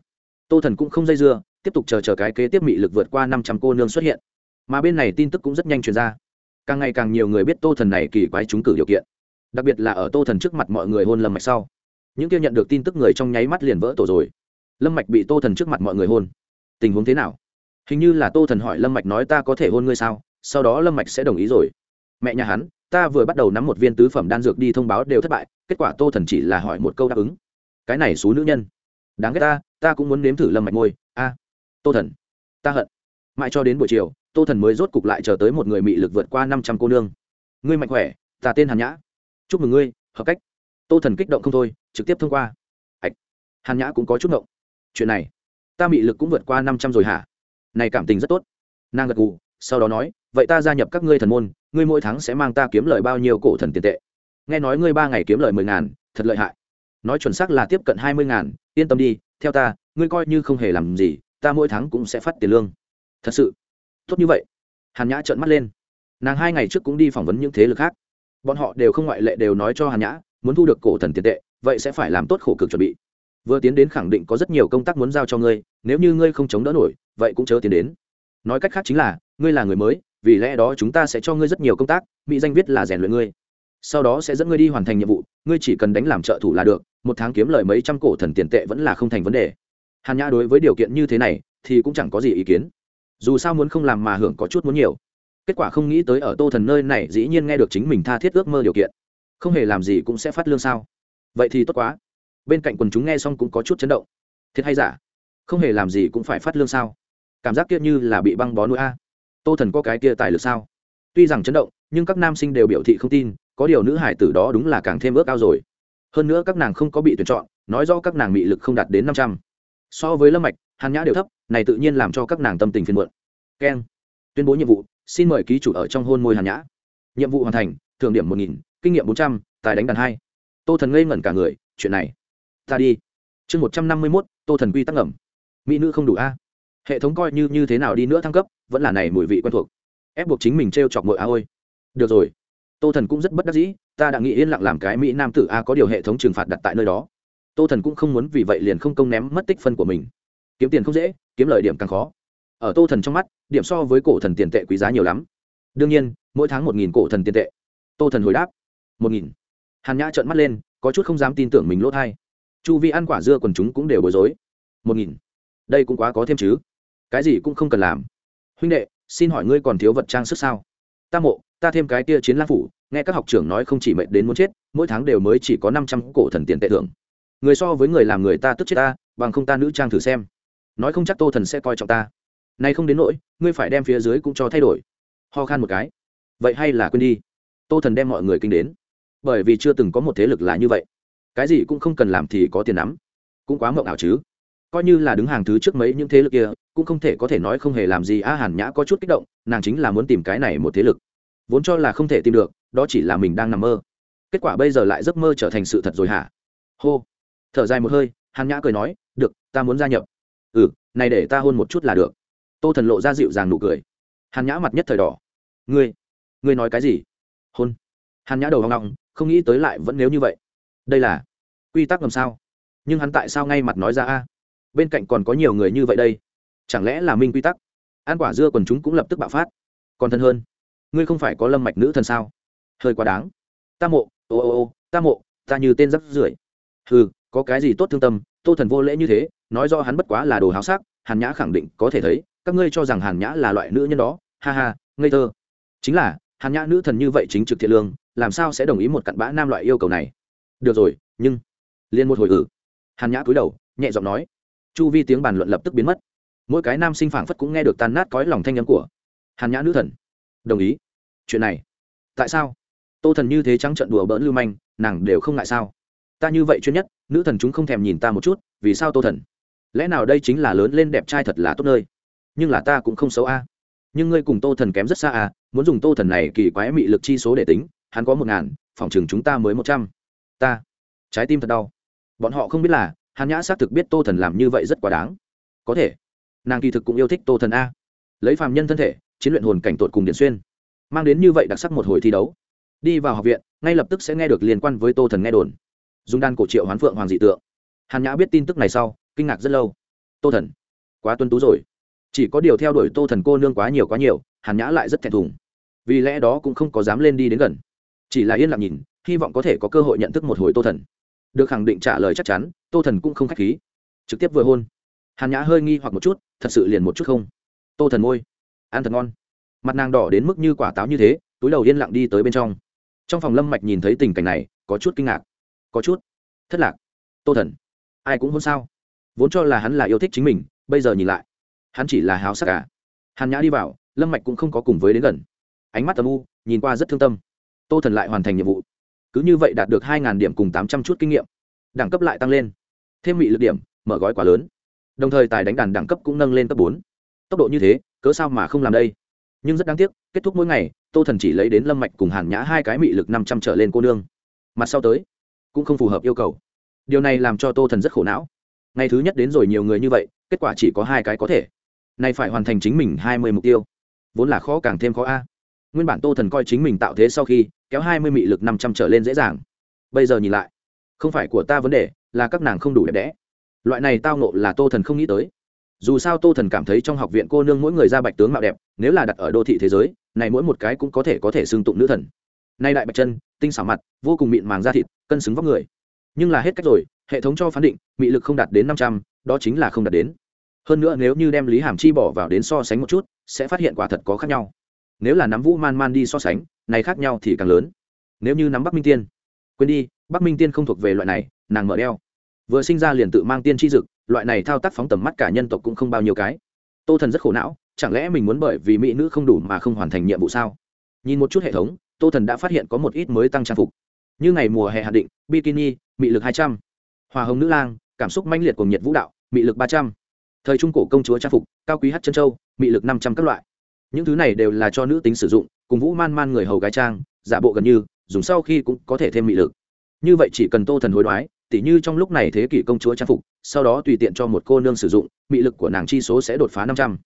Tô thần cũng không dây dưa, tiếp tục chờ chờ cái kế tiếp mị lực vượt qua năm trăm cô nương xuất hiện. Mà bên này tin tức cũng rất nhanh truyền ra. Càng ngày càng nhiều người biết tô thần này kỳ quái trúng cử điều kiện. Đặc biệt là ở tô thần trước mặt mọi người hôn lâm mạch sau. Những kia nhận được tin tức người trong nháy mắt liền vỡ tổ rồi. Lâm mạch bị tô thần trước mặt mọi người hôn. Tình huống thế nào? Hình như là tô thần hỏi lâm mạch nói ta có thể hôn ngươi sao? Sau đó lâm mạch sẽ đồng ý rồi. Mẹ nhà hắn, ta vừa bắt đầu nắm một viên tứ phẩm đan dược đi thông báo đều thất bại, kết quả tô thần chỉ là hỏi một câu đáp ứng cái này xú nữ nhân. Đáng ghét ta ta cũng muốn nếm thử lâm mạch môi. A, tô thần, ta hận. Mãi cho đến buổi chiều, tô thần mới rốt cục lại chờ tới một người mị lực vượt qua năm trăm cô nương. Ngươi mạnh khỏe, ta tên hàn nhã. Chúc mừng ngươi, hợp cách. Tô thần kích động không thôi, trực tiếp thông qua. Ạch hàn nhã cũng có chút động chuyện này, ta mị lực cũng vượt qua năm trăm rồi hả? Này cảm tình rất tốt. Nàng gật gù, sau đó nói, vậy ta gia nhập các ngươi thần môn, ngươi mỗi tháng sẽ mang ta kiếm lời bao nhiêu cổ thần tiền tệ? Nghe nói ngươi ba ngày kiếm lời mười ngàn, thật lợi hại nói chuẩn xác là tiếp cận hai mươi ngàn, yên tâm đi, theo ta, ngươi coi như không hề làm gì, ta mỗi tháng cũng sẽ phát tiền lương. Thật sự. Tốt như vậy. Hàn nhã trợn mắt lên. Nàng hai ngày trước cũng đi phỏng vấn những thế lực khác. Bọn họ đều không ngoại lệ đều nói cho hàn nhã, muốn thu được cổ thần tiền tệ, vậy sẽ phải làm tốt khổ cực chuẩn bị. Vừa tiến đến khẳng định có rất nhiều công tác muốn giao cho ngươi, nếu như ngươi không chống đỡ nổi, vậy cũng chớ tiến đến. Nói cách khác chính là, ngươi là người mới, vì lẽ đó chúng ta sẽ cho ngươi rất nhiều công tác, mỹ danh viết là rèn luyện ngươi. Sau đó sẽ dẫn ngươi đi hoàn thành nhiệm vụ, ngươi chỉ cần đánh làm trợ thủ là được một tháng kiếm lời mấy trăm cổ thần tiền tệ vẫn là không thành vấn đề. Hàn nhã đối với điều kiện như thế này thì cũng chẳng có gì ý kiến. Dù sao muốn không làm mà hưởng có chút muốn nhiều. Kết quả không nghĩ tới ở tô thần nơi này dĩ nhiên nghe được chính mình tha thiết ước mơ điều kiện. Không hề làm gì cũng sẽ phát lương sao. Vậy thì tốt quá. Bên cạnh quần chúng nghe xong cũng có chút chấn động. Thiệt hay giả? Không hề làm gì cũng phải phát lương sao? Cảm giác kia như là bị băng bó nuôi a. Tô thần có cái kia tài lực sao? Tuy rằng chấn động, nhưng các nam sinh đều biểu thị không tin, có điều nữ hải tử đó đúng là càng thêm ước ao rồi hơn nữa các nàng không có bị tuyển chọn, nói do các nàng bị lực không đạt đến năm trăm. So với lâm mạch, hàn nhã đều thấp, này tự nhiên làm cho các nàng tâm tình phiền muộn. Keng. Tuyên bố nhiệm vụ, xin mời ký chủ ở trong hôn môi hàn nhã. Nhiệm vụ hoàn thành, thưởng điểm một nghìn, kinh nghiệm bốn trăm, tài đánh đàn hai. Tô thần ngây ngẩn cả người, chuyện này, ta đi. Chương một trăm năm mươi mốt, tô thần quy tắc ngầm. Mỹ nữ không đủ a. Hệ thống coi như như thế nào đi nữa thăng cấp, vẫn là này mùi vị quen thuộc. Ép buộc chính mình t r e o chọc mội a ôi. Được rồi tô thần cũng rất bất đắc dĩ, ta đã nghĩ yên lặng làm cái mỹ nam tử a có điều hệ thống trừng phạt đặt tại nơi đó. Tô thần cũng không muốn vì vậy liền không công ném mất tích phân của mình. Kiếm tiền không dễ, kiếm lời điểm càng khó. Ở tô thần trong mắt, điểm so với cổ thần tiền tệ quý giá nhiều lắm. Đương nhiên, mỗi tháng một nghìn cổ thần tiền tệ. Tô thần hồi đáp, một nghìn. Hàn nhã trợn mắt lên, có chút không dám tin tưởng mình lốt thai chu vi ăn quả dưa quần chúng cũng đều bối rối. một nghìn. Đây cũng quá có thêm chứ. Cái gì cũng không cần làm. Huynh đệ, xin hỏi ngươi còn thiếu vật trang sức sao? Ta mộ ta thêm cái kia chiến lang phủ, nghe các học trưởng nói không chỉ mệnh đến muốn chết, mỗi tháng đều mới chỉ có năm trăm cổ thần tiền tệ thưởng. Người so với người làm người ta tức chết ta, bằng không ta nữ trang thử xem. Nói không chắc tô thần sẽ coi trọng ta. Nay không đến nỗi, ngươi phải đem phía dưới cũng cho thay đổi. Ho khan một cái. Vậy hay là quên đi. Tô thần đem mọi người kinh đến. Bởi vì chưa từng có một thế lực là như vậy. Cái gì cũng không cần làm thì có tiền nắm. Cũng quá mộng ảo chứ. Coi như là đứng hàng thứ trước mấy những thế lực kia, cũng không thể có thể nói không hề làm gì. A hàn nhã có chút kích động, nàng chính là muốn tìm cái này một thế lực vốn cho là không thể tìm được, đó chỉ là mình đang nằm mơ. Kết quả bây giờ lại giấc mơ trở thành sự thật rồi hả? Hô. Thở dài một hơi, hàn nhã cười nói, được, ta muốn gia nhập. Ừ này để ta hôn một chút là được. Tô thần lộ ra dịu dàng nụ cười. Hàn nhã mặt nhất thời đỏ. Ngươi ngươi nói cái gì? Hôn. Hàn nhã đầu hoang ngọng không nghĩ tới lại vẫn nếu như vậy. Đây là quy tắc làm sao? Nhưng hắn tại sao ngay mặt nói ra a? Bên cạnh còn có nhiều người như vậy đây. Chẳng lẽ là minh quy tắc? Ăn quả dưa còn chúng cũng lập tức bạo phát. Còn thân hơn ngươi không phải có lâm mạch nữ thần sao? Hơi quá đáng. Ta mộ, ô ô ô, ta mộ, ta như tên rắc rưởi. Ừ có cái gì tốt thương tâm, tô thần vô lễ như thế, nói do hắn bất quá là đồ háo sắc, hàn nhã khẳng định có thể thấy, các ngươi cho rằng hàn nhã là loại nữ nhân đó. Ha ha, ngây thơ. Chính là, hàn nhã nữ thần như vậy chính trực thiện lương, làm sao sẽ đồng ý một cặn bã nam loại yêu cầu này? Được rồi, nhưng liên một hồi ử. Hàn nhã cúi đầu, nhẹ giọng nói. Chu vi tiếng bàn luận lập tức biến mất. Mỗi cái nam sinh phảng phất cũng nghe được tan nát cõi lòng thanh nhắm của hàn nhã nữ thần. Đồng ý chuyện này, tại sao? Tô thần như thế trắng trận đùa bỡn lưu manh, nàng đều không ngại sao? Ta như vậy chuyên nhất, nữ thần chúng không thèm nhìn ta một chút, vì sao tô thần? Lẽ nào đây chính là lớn lên đẹp trai thật là tốt nơi? Nhưng là ta cũng không xấu a. Nhưng ngươi cùng tô thần kém rất xa à muốn dùng tô thần này kỳ quái mị lực chi số để tính, hắn có một ngàn, phòng chừng chúng ta mới một trăm. Ta, trái tim thật đau. Bọn họ không biết là hàn nhã xác thực biết tô thần làm như vậy rất quá đáng. Có thể, nàng kỳ thực cũng yêu thích tô thần a. Lấy phàm nhân thân thể, chiến luyện hồn cảnh tội cùng điện xuyên mang đến như vậy đặc sắc một hồi thi đấu. Đi vào học viện, ngay lập tức sẽ nghe được liên quan với tô thần nghe đồn. Dùng đan cổ triệu hoán phượng hoàng dị tượng. Hàn nhã biết tin tức này sau, kinh ngạc rất lâu. Tô thần, quá tuân tú rồi. Chỉ có điều theo đuổi tô thần cô nương quá nhiều quá nhiều, hàn nhã lại rất thẹn thùng. Vì lẽ đó cũng không có dám lên đi đến gần. Chỉ là yên lặng nhìn, hy vọng có thể có cơ hội nhận thức một hồi tô thần. Được khẳng định trả lời chắc chắn, tô thần cũng không k h á c h khí. Trực tiếp vừa hôn. Hàn nhã hơi nghi hoặc một chút, thật sự liền một chút không? Tô thần môi. Ăn thật ngon mặt nàng đỏ đến mức như quả táo như thế, túi đầu yên lặng đi tới bên trong. Trong phòng lâm mạch nhìn thấy tình cảnh này, có chút kinh ngạc. Có chút. Thất lạc. Tô thần. Ai cũng hôn sao? Vốn cho là hắn là yêu thích chính mình, bây giờ nhìn lại. Hắn chỉ là hào sắc cả hàn nhã đi vào, lâm mạch cũng không có cùng với đến gần. Ánh mắt tầm u, nhìn qua rất thương tâm. Tô thần lại hoàn thành nhiệm vụ. Cứ như vậy đạt được hai điểm cùng tám trăm chút kinh nghiệm. Đẳng cấp lại tăng lên. Thêm mị lực điểm, mở gói quá lớn. Đồng thời tài đánh đàn đẳng cấp cũng nâng lên cấp bốn. Tốc độ như thế, cớ sao mà không làm đây? Nhưng rất đáng tiếc, kết thúc mỗi ngày, tô thần chỉ lấy đến lâm mạch cùng hàn nhã hai cái mị lực năm trăm trở lên cô nương. Mặt sau tới, cũng không phù hợp yêu cầu. Điều này làm cho tô thần rất khổ não. Ngày thứ nhất đến rồi nhiều người như vậy, kết quả chỉ có hai cái có thể. Nay phải hoàn thành chính mình hai mươi mục tiêu. Vốn là khó càng thêm khó a. Nguyên bản tô thần coi chính mình tạo thế sau khi, kéo hai mươi mị lực năm trăm trở lên dễ dàng. Bây giờ nhìn lại, không phải của ta vấn đề, là các nàng không đủ đẹp đẽ. Loại này tao nộ là tô thần không nghĩ tới dù sao tô thần cảm thấy trong học viện cô nương mỗi người ra bạch tướng mạo đẹp, nếu là đặt ở đô thị thế giới, này mỗi một cái cũng có thể có thể xưng tụng nữ thần. Nay đại bạch chân, tinh xảo mặt, vô cùng mịn màng da thịt, cân xứng vóc người. Nhưng là hết cách rồi, hệ thống cho phán định, mị lực không đạt đến năm trăm, đó chính là không đạt đến. Hơn nữa nếu như đem lý hàm chi bỏ vào đến so sánh một chút, sẽ phát hiện quả thật có khác nhau. Nếu là nắm vũ man man đi so sánh, này khác nhau thì càng lớn. Nếu như nắm bắc minh tiên, quên đi, bắc minh tiên không thuộc về loại này, nàng mở đeo. Vừa sinh ra liền tự mang tiên tri dực loại này thao tác phóng tầm mắt cả nhân tộc cũng không bao nhiêu cái. Tô thần rất khổ não, chẳng lẽ mình muốn bởi vì mỹ nữ không đủ mà không hoàn thành nhiệm vụ sao? Nhìn một chút hệ thống, tô thần đã phát hiện có một ít mới tăng trang phục. Như ngày mùa hè hạ định, bikini, mị lực hai trăm. Hòa hồng nữ lang, cảm xúc manh liệt của nhiệt vũ đạo, mị lực ba trăm. Thời trung cổ công chúa trang phục, cao quý hát chân châu, mị lực năm trăm các loại. Những thứ này đều là cho nữ tính sử dụng, cùng vũ man man người hầu gái trang, giả bộ gần như, dùng sau khi cũng có thể thêm mị lực. Như vậy chỉ cần tô thần hối đoái tỉ như trong lúc này thế kỷ công chúa trang phục, sau đó tùy tiện cho một cô nương sử dụng, mị lực của nàng chi số sẽ đột phá năm trăm.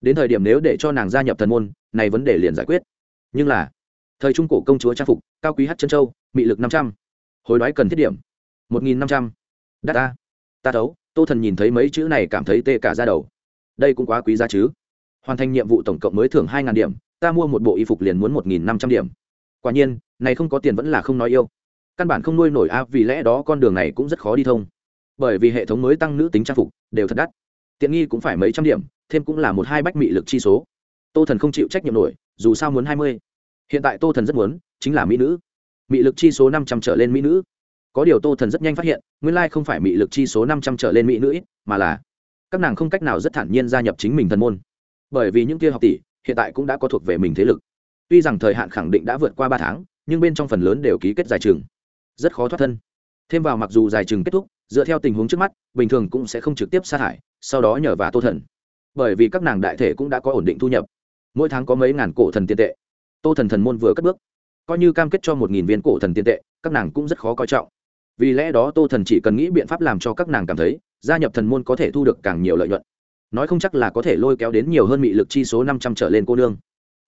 Đến thời điểm nếu để cho nàng gia nhập thần môn, này vấn đề liền giải quyết. Nhưng là, thời trung cổ công chúa trang phục, cao quý hát chân châu, mị lực năm trăm. Hồi đoái cần thiết điểm, một nghìn năm trăm. Đắt ta. Ta thấu, tô thần nhìn thấy mấy chữ này cảm thấy tê cả ra đầu. Đây cũng quá quý giá chứ. Hoàn thành nhiệm vụ tổng cộng mới thưởng hai điểm, ta mua một bộ y phục liền muốn một nghìn năm trăm điểm. Quả nhiên, này không có tiền vẫn là không nói yêu căn bản không nuôi nổi a, vì lẽ đó con đường này cũng rất khó đi thông. Bởi vì hệ thống mới tăng nữ tính trang phục, đều thật đắt. Tiện nghi cũng phải mấy trăm điểm, thêm cũng là một hai bách mị lực chi số. Tô thần không chịu trách nhiệm nổi, dù sao muốn hai mươi. Hiện tại tô thần rất muốn, chính là mỹ nữ. Mị lực chi số năm trăm trở lên mỹ nữ. Có điều tô thần rất nhanh phát hiện, nguyên lai không phải mị lực chi số năm trăm trở lên mỹ nữ ít, mà là các nàng không cách nào rất thản nhiên gia nhập chính mình thần môn. Bởi vì những kia học tỷ, hiện tại cũng đã có thuộc về mình thế lực. Tuy rằng thời hạn khẳng định đã vượt qua ba tháng, nhưng bên trong phần lớn đều ký kết dài trường rất khó thoát thân. Thêm vào mặc dù dài chừng kết thúc, dựa theo tình huống trước mắt, bình thường cũng sẽ không trực tiếp sa thải, sau đó nhờ và tô thần. Bởi vì các nàng đại thể cũng đã có ổn định thu nhập. Mỗi tháng có mấy ngàn cổ thần tiền tệ. Tô thần thần môn vừa cất bước, coi như cam kết cho một nghìn viên cổ thần tiền tệ, các nàng cũng rất khó coi trọng. Vì lẽ đó tô thần chỉ cần nghĩ biện pháp làm cho các nàng cảm thấy, gia nhập thần môn có thể thu được càng nhiều lợi nhuận. Nói không chắc là có thể lôi kéo đến nhiều hơn mị lực chi số năm trăm trở lên cô nương.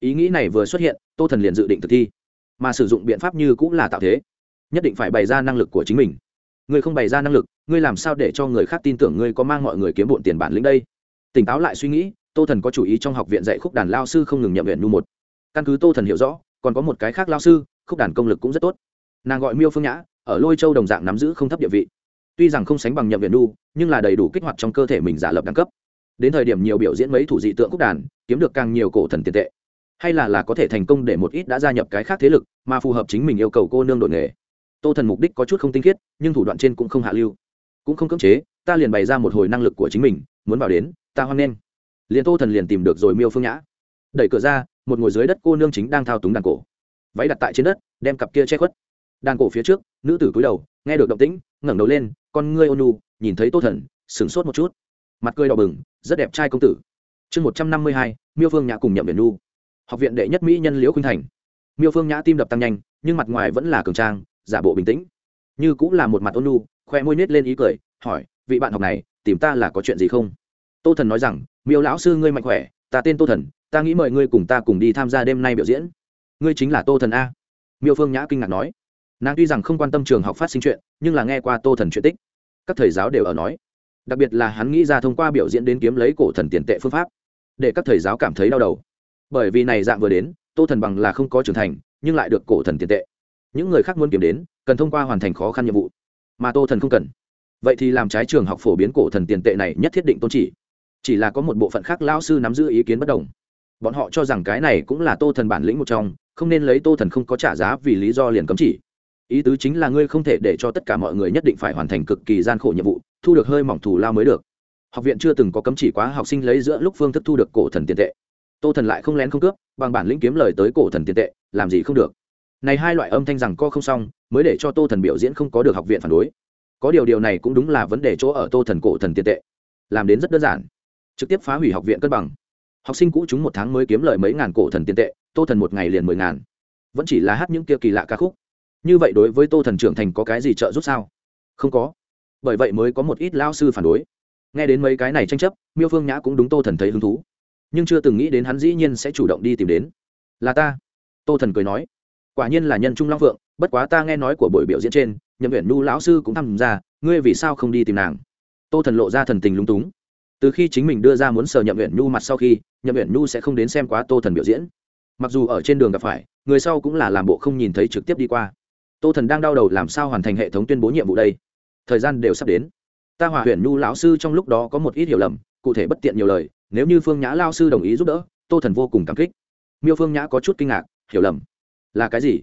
Ý nghĩ này vừa xuất hiện, tô thần liền dự định thực thi. Mà sử dụng biện pháp như cũng là tạo thế nhất định phải bày ra năng lực của chính mình. Ngươi không bày ra năng lực, ngươi làm sao để cho người khác tin tưởng ngươi có mang mọi người kiếm bộn tiền bản lĩnh đây? Tỉnh táo lại suy nghĩ, tô thần có chủ ý trong học viện dạy khúc đàn lao sư không ngừng nhậm huyện nu một. Căn cứ tô thần hiểu rõ, còn có một cái khác lao sư, khúc đàn công lực cũng rất tốt. Nàng gọi miêu phương nhã, ở lôi châu đồng dạng nắm giữ không thấp địa vị. Tuy rằng không sánh bằng nhậm viện nu, nhưng là đầy đủ kích hoạt trong cơ thể mình giả lập đẳng cấp. Đến thời điểm nhiều biểu diễn mấy thủ dị tượng khúc đàn, kiếm được càng nhiều cổ thần tiền tệ. Hay là là có thể thành công để một ít đã gia nhập cái khác thế lực, mà phù hợp chính mình yêu cầu cô nương đội nghề tô thần mục đích có chút không tinh khiết, nhưng thủ đoạn trên cũng không hạ lưu. Cũng không cưỡng chế, ta liền bày ra một hồi năng lực của chính mình, muốn vào đến, ta hoan nghênh. Liền tô thần liền tìm được rồi miêu phương nhã. Đẩy cửa ra, một ngồi dưới đất cô nương chính đang thao túng đàn cổ. Váy đặt tại trên đất, đem cặp kia che khuất. Đàn cổ phía trước, nữ tử cúi đầu, nghe được động tĩnh, ngẩng đầu lên, con ngươi ônu nhìn thấy tô thần, sửng sốt một chút. Mặt cười đỏ bừng, rất đẹp trai công tử. Chương một trăm năm mươi hai, miêu phương nhã cùng nhậm biển nu học viện đệ nhất mỹ nhân liễu khuynh thành. Miêu phương nhã tim đập tăng nhanh, nhưng mặt ngoài vẫn là cường trang giả bộ bình tĩnh. Như cũng là một mặt ôn nu khoe môi nết lên ý cười, hỏi, vị bạn học này, tìm ta là có chuyện gì không? Tô thần nói rằng, miêu lão sư ngươi mạnh khỏe, ta tên tô thần, ta nghĩ mời ngươi cùng ta cùng đi tham gia đêm nay biểu diễn. Ngươi chính là tô thần a? Miêu phương nhã kinh ngạc nói. Nàng tuy rằng không quan tâm trường học phát sinh chuyện, nhưng là nghe qua tô thần chuyện tích. Các thầy giáo đều ở nói. Đặc biệt là hắn nghĩ ra thông qua biểu diễn đến kiếm lấy cổ thần tiền tệ phương pháp, để các thầy giáo cảm thấy đau đầu. Bởi vì này dạng vừa đến, tô thần bằng là không có trưởng thành, nhưng lại được cổ thần tiền tệ những người khác muốn kiếm đến, cần thông qua hoàn thành khó khăn nhiệm vụ. Mà tô thần không cần. Vậy thì làm trái trường học phổ biến cổ thần tiền tệ này nhất thiết định tôn chỉ. Chỉ là có một bộ phận khác lao sư nắm giữ ý kiến bất đồng. Bọn họ cho rằng cái này cũng là tô thần bản lĩnh một trong, không nên lấy tô thần không có trả giá vì lý do liền cấm chỉ. Ý tứ chính là ngươi không thể để cho tất cả mọi người nhất định phải hoàn thành cực kỳ gian khổ nhiệm vụ, thu được hơi mỏng thù lao mới được. Học viện chưa từng có cấm chỉ quá học sinh lấy giữa lúc phương thức thu được cổ thần tiền tệ. Tô thần lại không lén không cướp, bằng bản lĩnh kiếm lời tới cổ thần tiền tệ, làm gì không được này hai loại âm thanh rằng co không xong, mới để cho tô thần biểu diễn không có được học viện phản đối. Có điều điều này cũng đúng là vấn đề chỗ ở tô thần cổ thần tiền tệ. Làm đến rất đơn giản. Trực tiếp phá hủy học viện cân bằng. Học sinh cũ chúng một tháng mới kiếm lời mấy ngàn cổ thần tiền tệ, tô thần một ngày liền mười ngàn. Vẫn chỉ là hát những kia kỳ lạ ca khúc. Như vậy đối với tô thần trưởng thành có cái gì trợ giúp sao? Không có. Bởi vậy mới có một ít lao sư phản đối. Nghe đến mấy cái này tranh chấp, miêu phương nhã cũng đúng tô thần thấy hứng thú. Nhưng chưa từng nghĩ đến hắn dĩ nhiên sẽ chủ động đi tìm đến. Là ta. Tô thần cười nói quả nhiên là nhân trung long phượng, bất quá ta nghe nói của buổi biểu diễn trên, nhậm viện nhu lão sư cũng tham gia, ngươi vì sao không đi tìm nàng? Tô thần lộ ra thần tình lúng túng. Từ khi chính mình đưa ra muốn sờ nhậm viện nhu mặt sau khi, nhậm viện nhu sẽ không đến xem quá tô thần biểu diễn. Mặc dù ở trên đường gặp phải, người sau cũng là làm bộ không nhìn thấy trực tiếp đi qua. Tô thần đang đau đầu làm sao hoàn thành hệ thống tuyên bố nhiệm vụ đây? Thời gian đều sắp đến. Ta hòa huyện nhu lão sư trong lúc đó có một ít hiểu lầm, cụ thể bất tiện nhiều lời, nếu như phương nhã lao sư đồng ý giúp đỡ, tô thần vô cùng cảm kích. Miêu phương nhã có chút kinh ngạc, hiểu lầm là cái gì?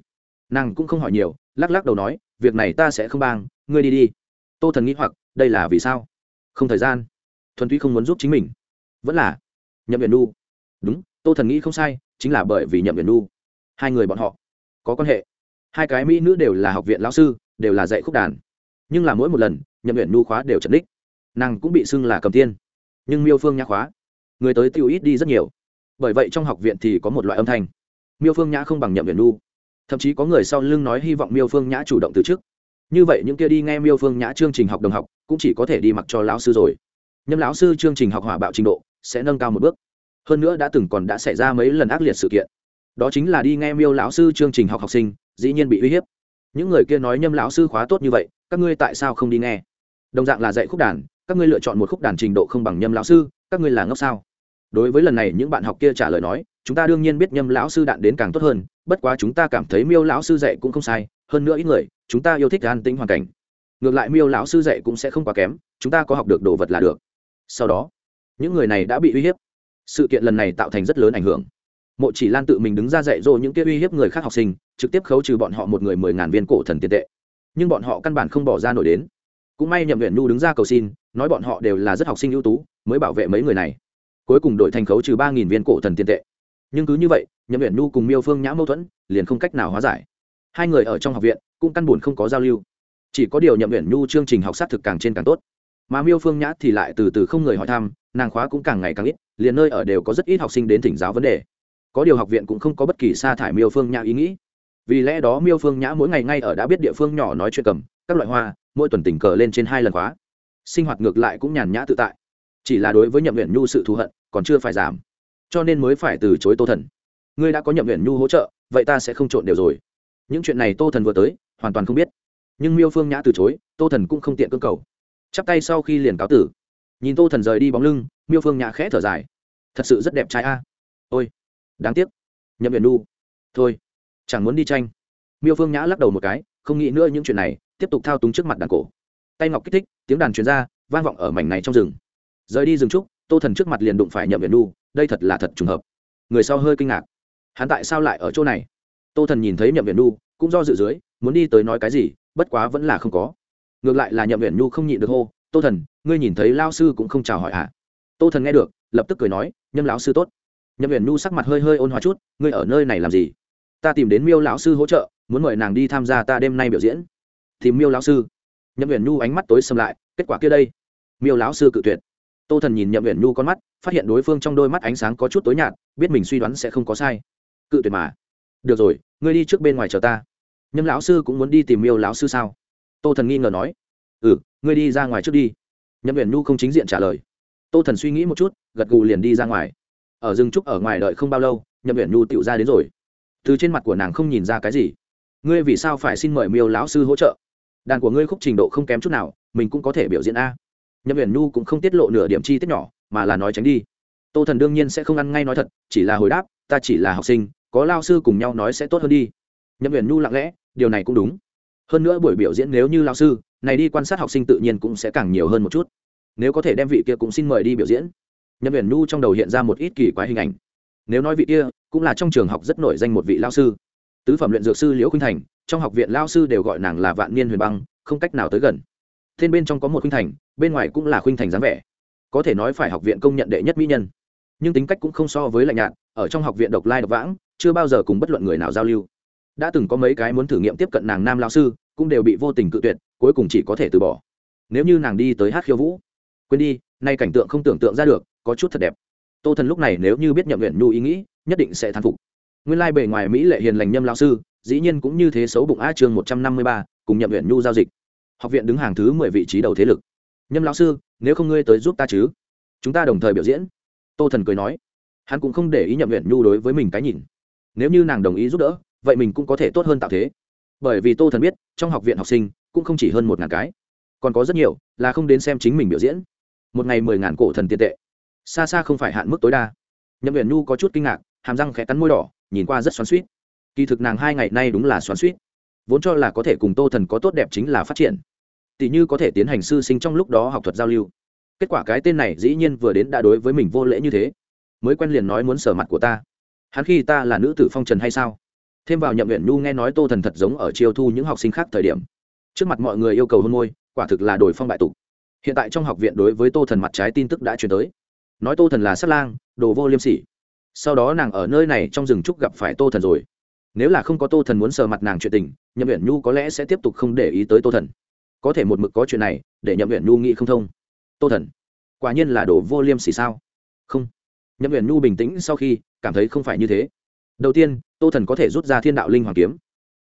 Nàng cũng không hỏi nhiều, lắc lắc đầu nói, việc này ta sẽ không bang, ngươi đi đi. Tô thần nghĩ hoặc, đây là vì sao? Không thời gian. Thuần túy không muốn giúp chính mình. Vẫn là nhậm viện nu đúng, tô thần nghĩ không sai, chính là bởi vì nhậm viện nu hai người bọn họ có quan hệ. Hai cái mỹ nữ đều là học viện lão sư, đều là dạy khúc đàn. Nhưng là mỗi một lần, nhậm viện nu khóa đều trật đích nàng cũng bị xưng là cầm tiên nhưng miêu phương nhã khóa, người tới tiêu ít đi rất nhiều. Bởi vậy trong học viện thì có một loại âm thanh miêu phương nhã không bằng nhậm viện nu thậm chí có người sau lưng nói hy vọng miêu phương nhã chủ động từ chức. Như vậy những kia đi nghe miêu phương nhã chương trình học đồng học cũng chỉ có thể đi mặc cho lão sư rồi. Nhâm lão sư chương trình học hỏa bạo trình độ sẽ nâng cao một bước. Hơn nữa đã từng còn đã xảy ra mấy lần ác liệt sự kiện. Đó chính là đi nghe miêu lão sư chương trình học học sinh, dĩ nhiên bị uy hiếp. Những người kia nói nhâm lão sư khóa tốt như vậy, các ngươi tại sao không đi nghe? Đồng dạng là dạy khúc đàn, các ngươi lựa chọn một khúc đàn trình độ không bằng nhâm lão sư, các ngươi là ngốc sao? Đối với lần này những bạn học kia trả lời nói chúng ta đương nhiên biết nhâm lão sư đạn đến càng tốt hơn, bất quá chúng ta cảm thấy miêu lão sư dạy cũng không sai, hơn nữa ít người, chúng ta yêu thích an tĩnh hoàn cảnh. Ngược lại miêu lão sư dạy cũng sẽ không quá kém, chúng ta có học được đồ vật là được. Sau đó, những người này đã bị uy hiếp. Sự kiện lần này tạo thành rất lớn ảnh hưởng. Mộ chỉ lan tự mình đứng ra dạy dỗ những kia uy hiếp người khác học sinh, trực tiếp khấu trừ bọn họ một người mười ngàn viên cổ thần tiền tệ. Nhưng bọn họ căn bản không bỏ ra nổi đến. Cũng may nhậm viện nhu đứng ra cầu xin, nói bọn họ đều là rất học sinh ưu tú, mới bảo vệ mấy người này. Cuối cùng đội thành khấu trừ ba nghìn viên cổ thần tiền tệ nhưng cứ như vậy, nhậm viện nhu cùng miêu phương nhã mâu thuẫn liền không cách nào hóa giải. Hai người ở trong học viện cũng căn buồn không có giao lưu. Chỉ có điều nhậm viện nhu chương trình học sát thực càng trên càng tốt. Mà miêu phương nhã thì lại từ từ không người hỏi thăm, nàng khóa cũng càng ngày càng ít, liền nơi ở đều có rất ít học sinh đến thỉnh giáo vấn đề. Có điều học viện cũng không có bất kỳ sa thải miêu phương nhã ý nghĩ. Vì lẽ đó miêu phương nhã mỗi ngày ngay ở đã biết địa phương nhỏ nói chuyện cầm, các loại hoa, mỗi tuần tình cờ lên trên hai lần khóa. Sinh hoạt ngược lại cũng nhàn nhã tự tại. Chỉ là đối với nhậm viện nhu sự thù hận còn chưa phải giảm cho nên mới phải từ chối tô thần. Ngươi đã có nhậm nguyện nhu hỗ trợ vậy ta sẽ không trộn đều rồi. Những chuyện này tô thần vừa tới hoàn toàn không biết. Nhưng miêu phương nhã từ chối tô thần cũng không tiện cơ cầu. Chắp tay sau khi liền cáo tử. Nhìn tô thần rời đi bóng lưng miêu phương nhã khẽ thở dài. Thật sự rất đẹp trai a. Ôi đáng tiếc. Nhậm nguyện nhu, thôi chẳng muốn đi tranh. Miêu phương nhã lắc đầu một cái không nghĩ nữa những chuyện này tiếp tục thao túng trước mặt đàn cổ. Tay ngọc kích thích tiếng đàn truyền ra vang vọng ở mảnh này trong rừng. Rời đi rừng trúc tô thần trước mặt liền đụng phải nhậm nguyện nhu đây thật là thật trùng hợp. Người sau hơi kinh ngạc. Hắn tại sao lại ở chỗ này? Tô thần nhìn thấy nhậm viện nhu, cũng do dự dưới, muốn đi tới nói cái gì, bất quá vẫn là không có. Ngược lại là nhậm viện nhu không nhịn được hô, tô thần, ngươi nhìn thấy lao sư cũng không chào hỏi hả? À? tô thần nghe được, lập tức cười nói, nhâm lão sư tốt. Nhậm viện nhu sắc mặt hơi hơi ôn hòa chút, ngươi ở nơi này làm gì? Ta tìm đến miêu lão sư hỗ trợ, muốn mời nàng đi tham gia ta đêm nay biểu diễn. Tìm miêu lão sư? Nhậm viện nhu ánh mắt tối xâm lại, kết quả kia đây. Miêu lão sư cự tuyệt tô thần nhìn nhậm viện nu con mắt, phát hiện đối phương trong đôi mắt ánh sáng có chút tối nhạt, biết mình suy đoán sẽ không có sai. Cự tuyệt mà. Được rồi, ngươi đi trước bên ngoài chờ ta. Nhâm lão sư cũng muốn đi tìm miêu lão sư sao? Tô thần nghi ngờ nói. Ừ ngươi đi ra ngoài trước đi. Nhậm viện nu không chính diện trả lời. Tô thần suy nghĩ một chút, gật gù liền đi ra ngoài. Ở rừng trúc ở ngoài đợi không bao lâu, nhậm viện nu tựu ra đến rồi. Từ trên mặt của nàng không nhìn ra cái gì. Ngươi vì sao phải xin mời miêu lão sư hỗ trợ? Đàn của ngươi khúc trình độ không kém chút nào, mình cũng có thể biểu diễn a nhậm huyền nu cũng không tiết lộ nửa điểm chi tiết nhỏ, mà là nói tránh đi. Tô thần đương nhiên sẽ không ăn ngay nói thật, chỉ là hồi đáp, ta chỉ là học sinh, có lao sư cùng nhau nói sẽ tốt hơn đi. Nhậm huyền nu lặng lẽ, điều này cũng đúng. Hơn nữa buổi biểu diễn nếu như lao sư, này đi quan sát học sinh tự nhiên cũng sẽ càng nhiều hơn một chút. Nếu có thể đem vị kia cũng xin mời đi biểu diễn. Nhậm huyền nu trong đầu hiện ra một ít kỳ quái hình ảnh. Nếu nói vị kia, cũng là trong trường học rất nổi danh một vị lao sư. Tứ phẩm luyện dược sư liễu khuynh thành, trong học viện lao sư đều gọi nàng là vạn niên huyền băng, không cách nào tới gần. Tên bên trong có một khuynh thành bên ngoài cũng là khuynh thành dáng vẻ. Có thể nói phải học viện công nhận đệ nhất mỹ nhân. Nhưng tính cách cũng không so với lạnh nhạt, ở trong học viện độc lai độc vãng, chưa bao giờ cùng bất luận người nào giao lưu. Đã từng có mấy cái muốn thử nghiệm tiếp cận nàng nam lao sư, cũng đều bị vô tình cự tuyệt, cuối cùng chỉ có thể từ bỏ. Nếu như nàng đi tới hát khiêu vũ, quên đi, nay cảnh tượng không tưởng tượng ra được, có chút thật đẹp. Tô thần lúc này nếu như biết nhậm nguyện nhu ý nghĩ, nhất định sẽ thán phục. Nguyên lai bề ngoài mỹ lệ hiền lành nhâm lao sư, dĩ nhiên cũng như thế xấu bụng a chương một trăm năm mươi ba, cùng nhậm nguyện nhu giao dịch. Học viện đứng hàng thứ mười vị trí đầu thế lực nhâm lão sư, nếu không ngươi tới giúp ta chứ? Chúng ta đồng thời biểu diễn. Tô thần cười nói. Hắn cũng không để ý nhậm nguyện nhu đối với mình cái nhìn. Nếu như nàng đồng ý giúp đỡ, vậy mình cũng có thể tốt hơn tạo thế. Bởi vì tô thần biết, trong học viện học sinh cũng không chỉ hơn một ngàn cái. Còn có rất nhiều là không đến xem chính mình biểu diễn. Một ngày mười ngàn cổ thần tiền tệ. Xa xa không phải hạn mức tối đa. Nhậm nguyện nhu có chút kinh ngạc, hàm răng khẽ cắn môi đỏ, nhìn qua rất xoắn suýt kỳ thực nàng hai ngày nay đúng là xoắn suýt vốn cho là có thể cùng tô thần có tốt đẹp chính là phát triển tỷ như có thể tiến hành sư sinh trong lúc đó học thuật giao lưu. Kết quả cái tên này dĩ nhiên vừa đến đã đối với mình vô lễ như thế. Mới quen liền nói muốn sở mặt của ta. Hắn khi ta là nữ tử phong trần hay sao? Thêm vào nhậm nguyện nhu nghe nói tô thần thật giống ở chiêu thu những học sinh khác thời điểm. Trước mặt mọi người yêu cầu hôn môi, quả thực là đổi phong bại tục. Hiện tại trong học viện đối với tô thần mặt trái tin tức đã chuyển tới. Nói tô thần là sát lang, đồ vô liêm sỉ. Sau đó nàng ở nơi này trong rừng trúc gặp phải tô thần rồi. Nếu là không có tô thần muốn sờ mặt nàng chuyện tình, nhậm nguyện nhu có lẽ sẽ tiếp tục không để ý tới tô thần có thể một mực có chuyện này, để nhậm nguyện nhu nghĩ không thông. Tô thần, quả nhiên là đồ vô liêm sỉ sao? Không. Nhậm nguyện nhu bình tĩnh sau khi, cảm thấy không phải như thế. Đầu tiên, tô thần có thể rút ra thiên đạo linh hoàng kiếm.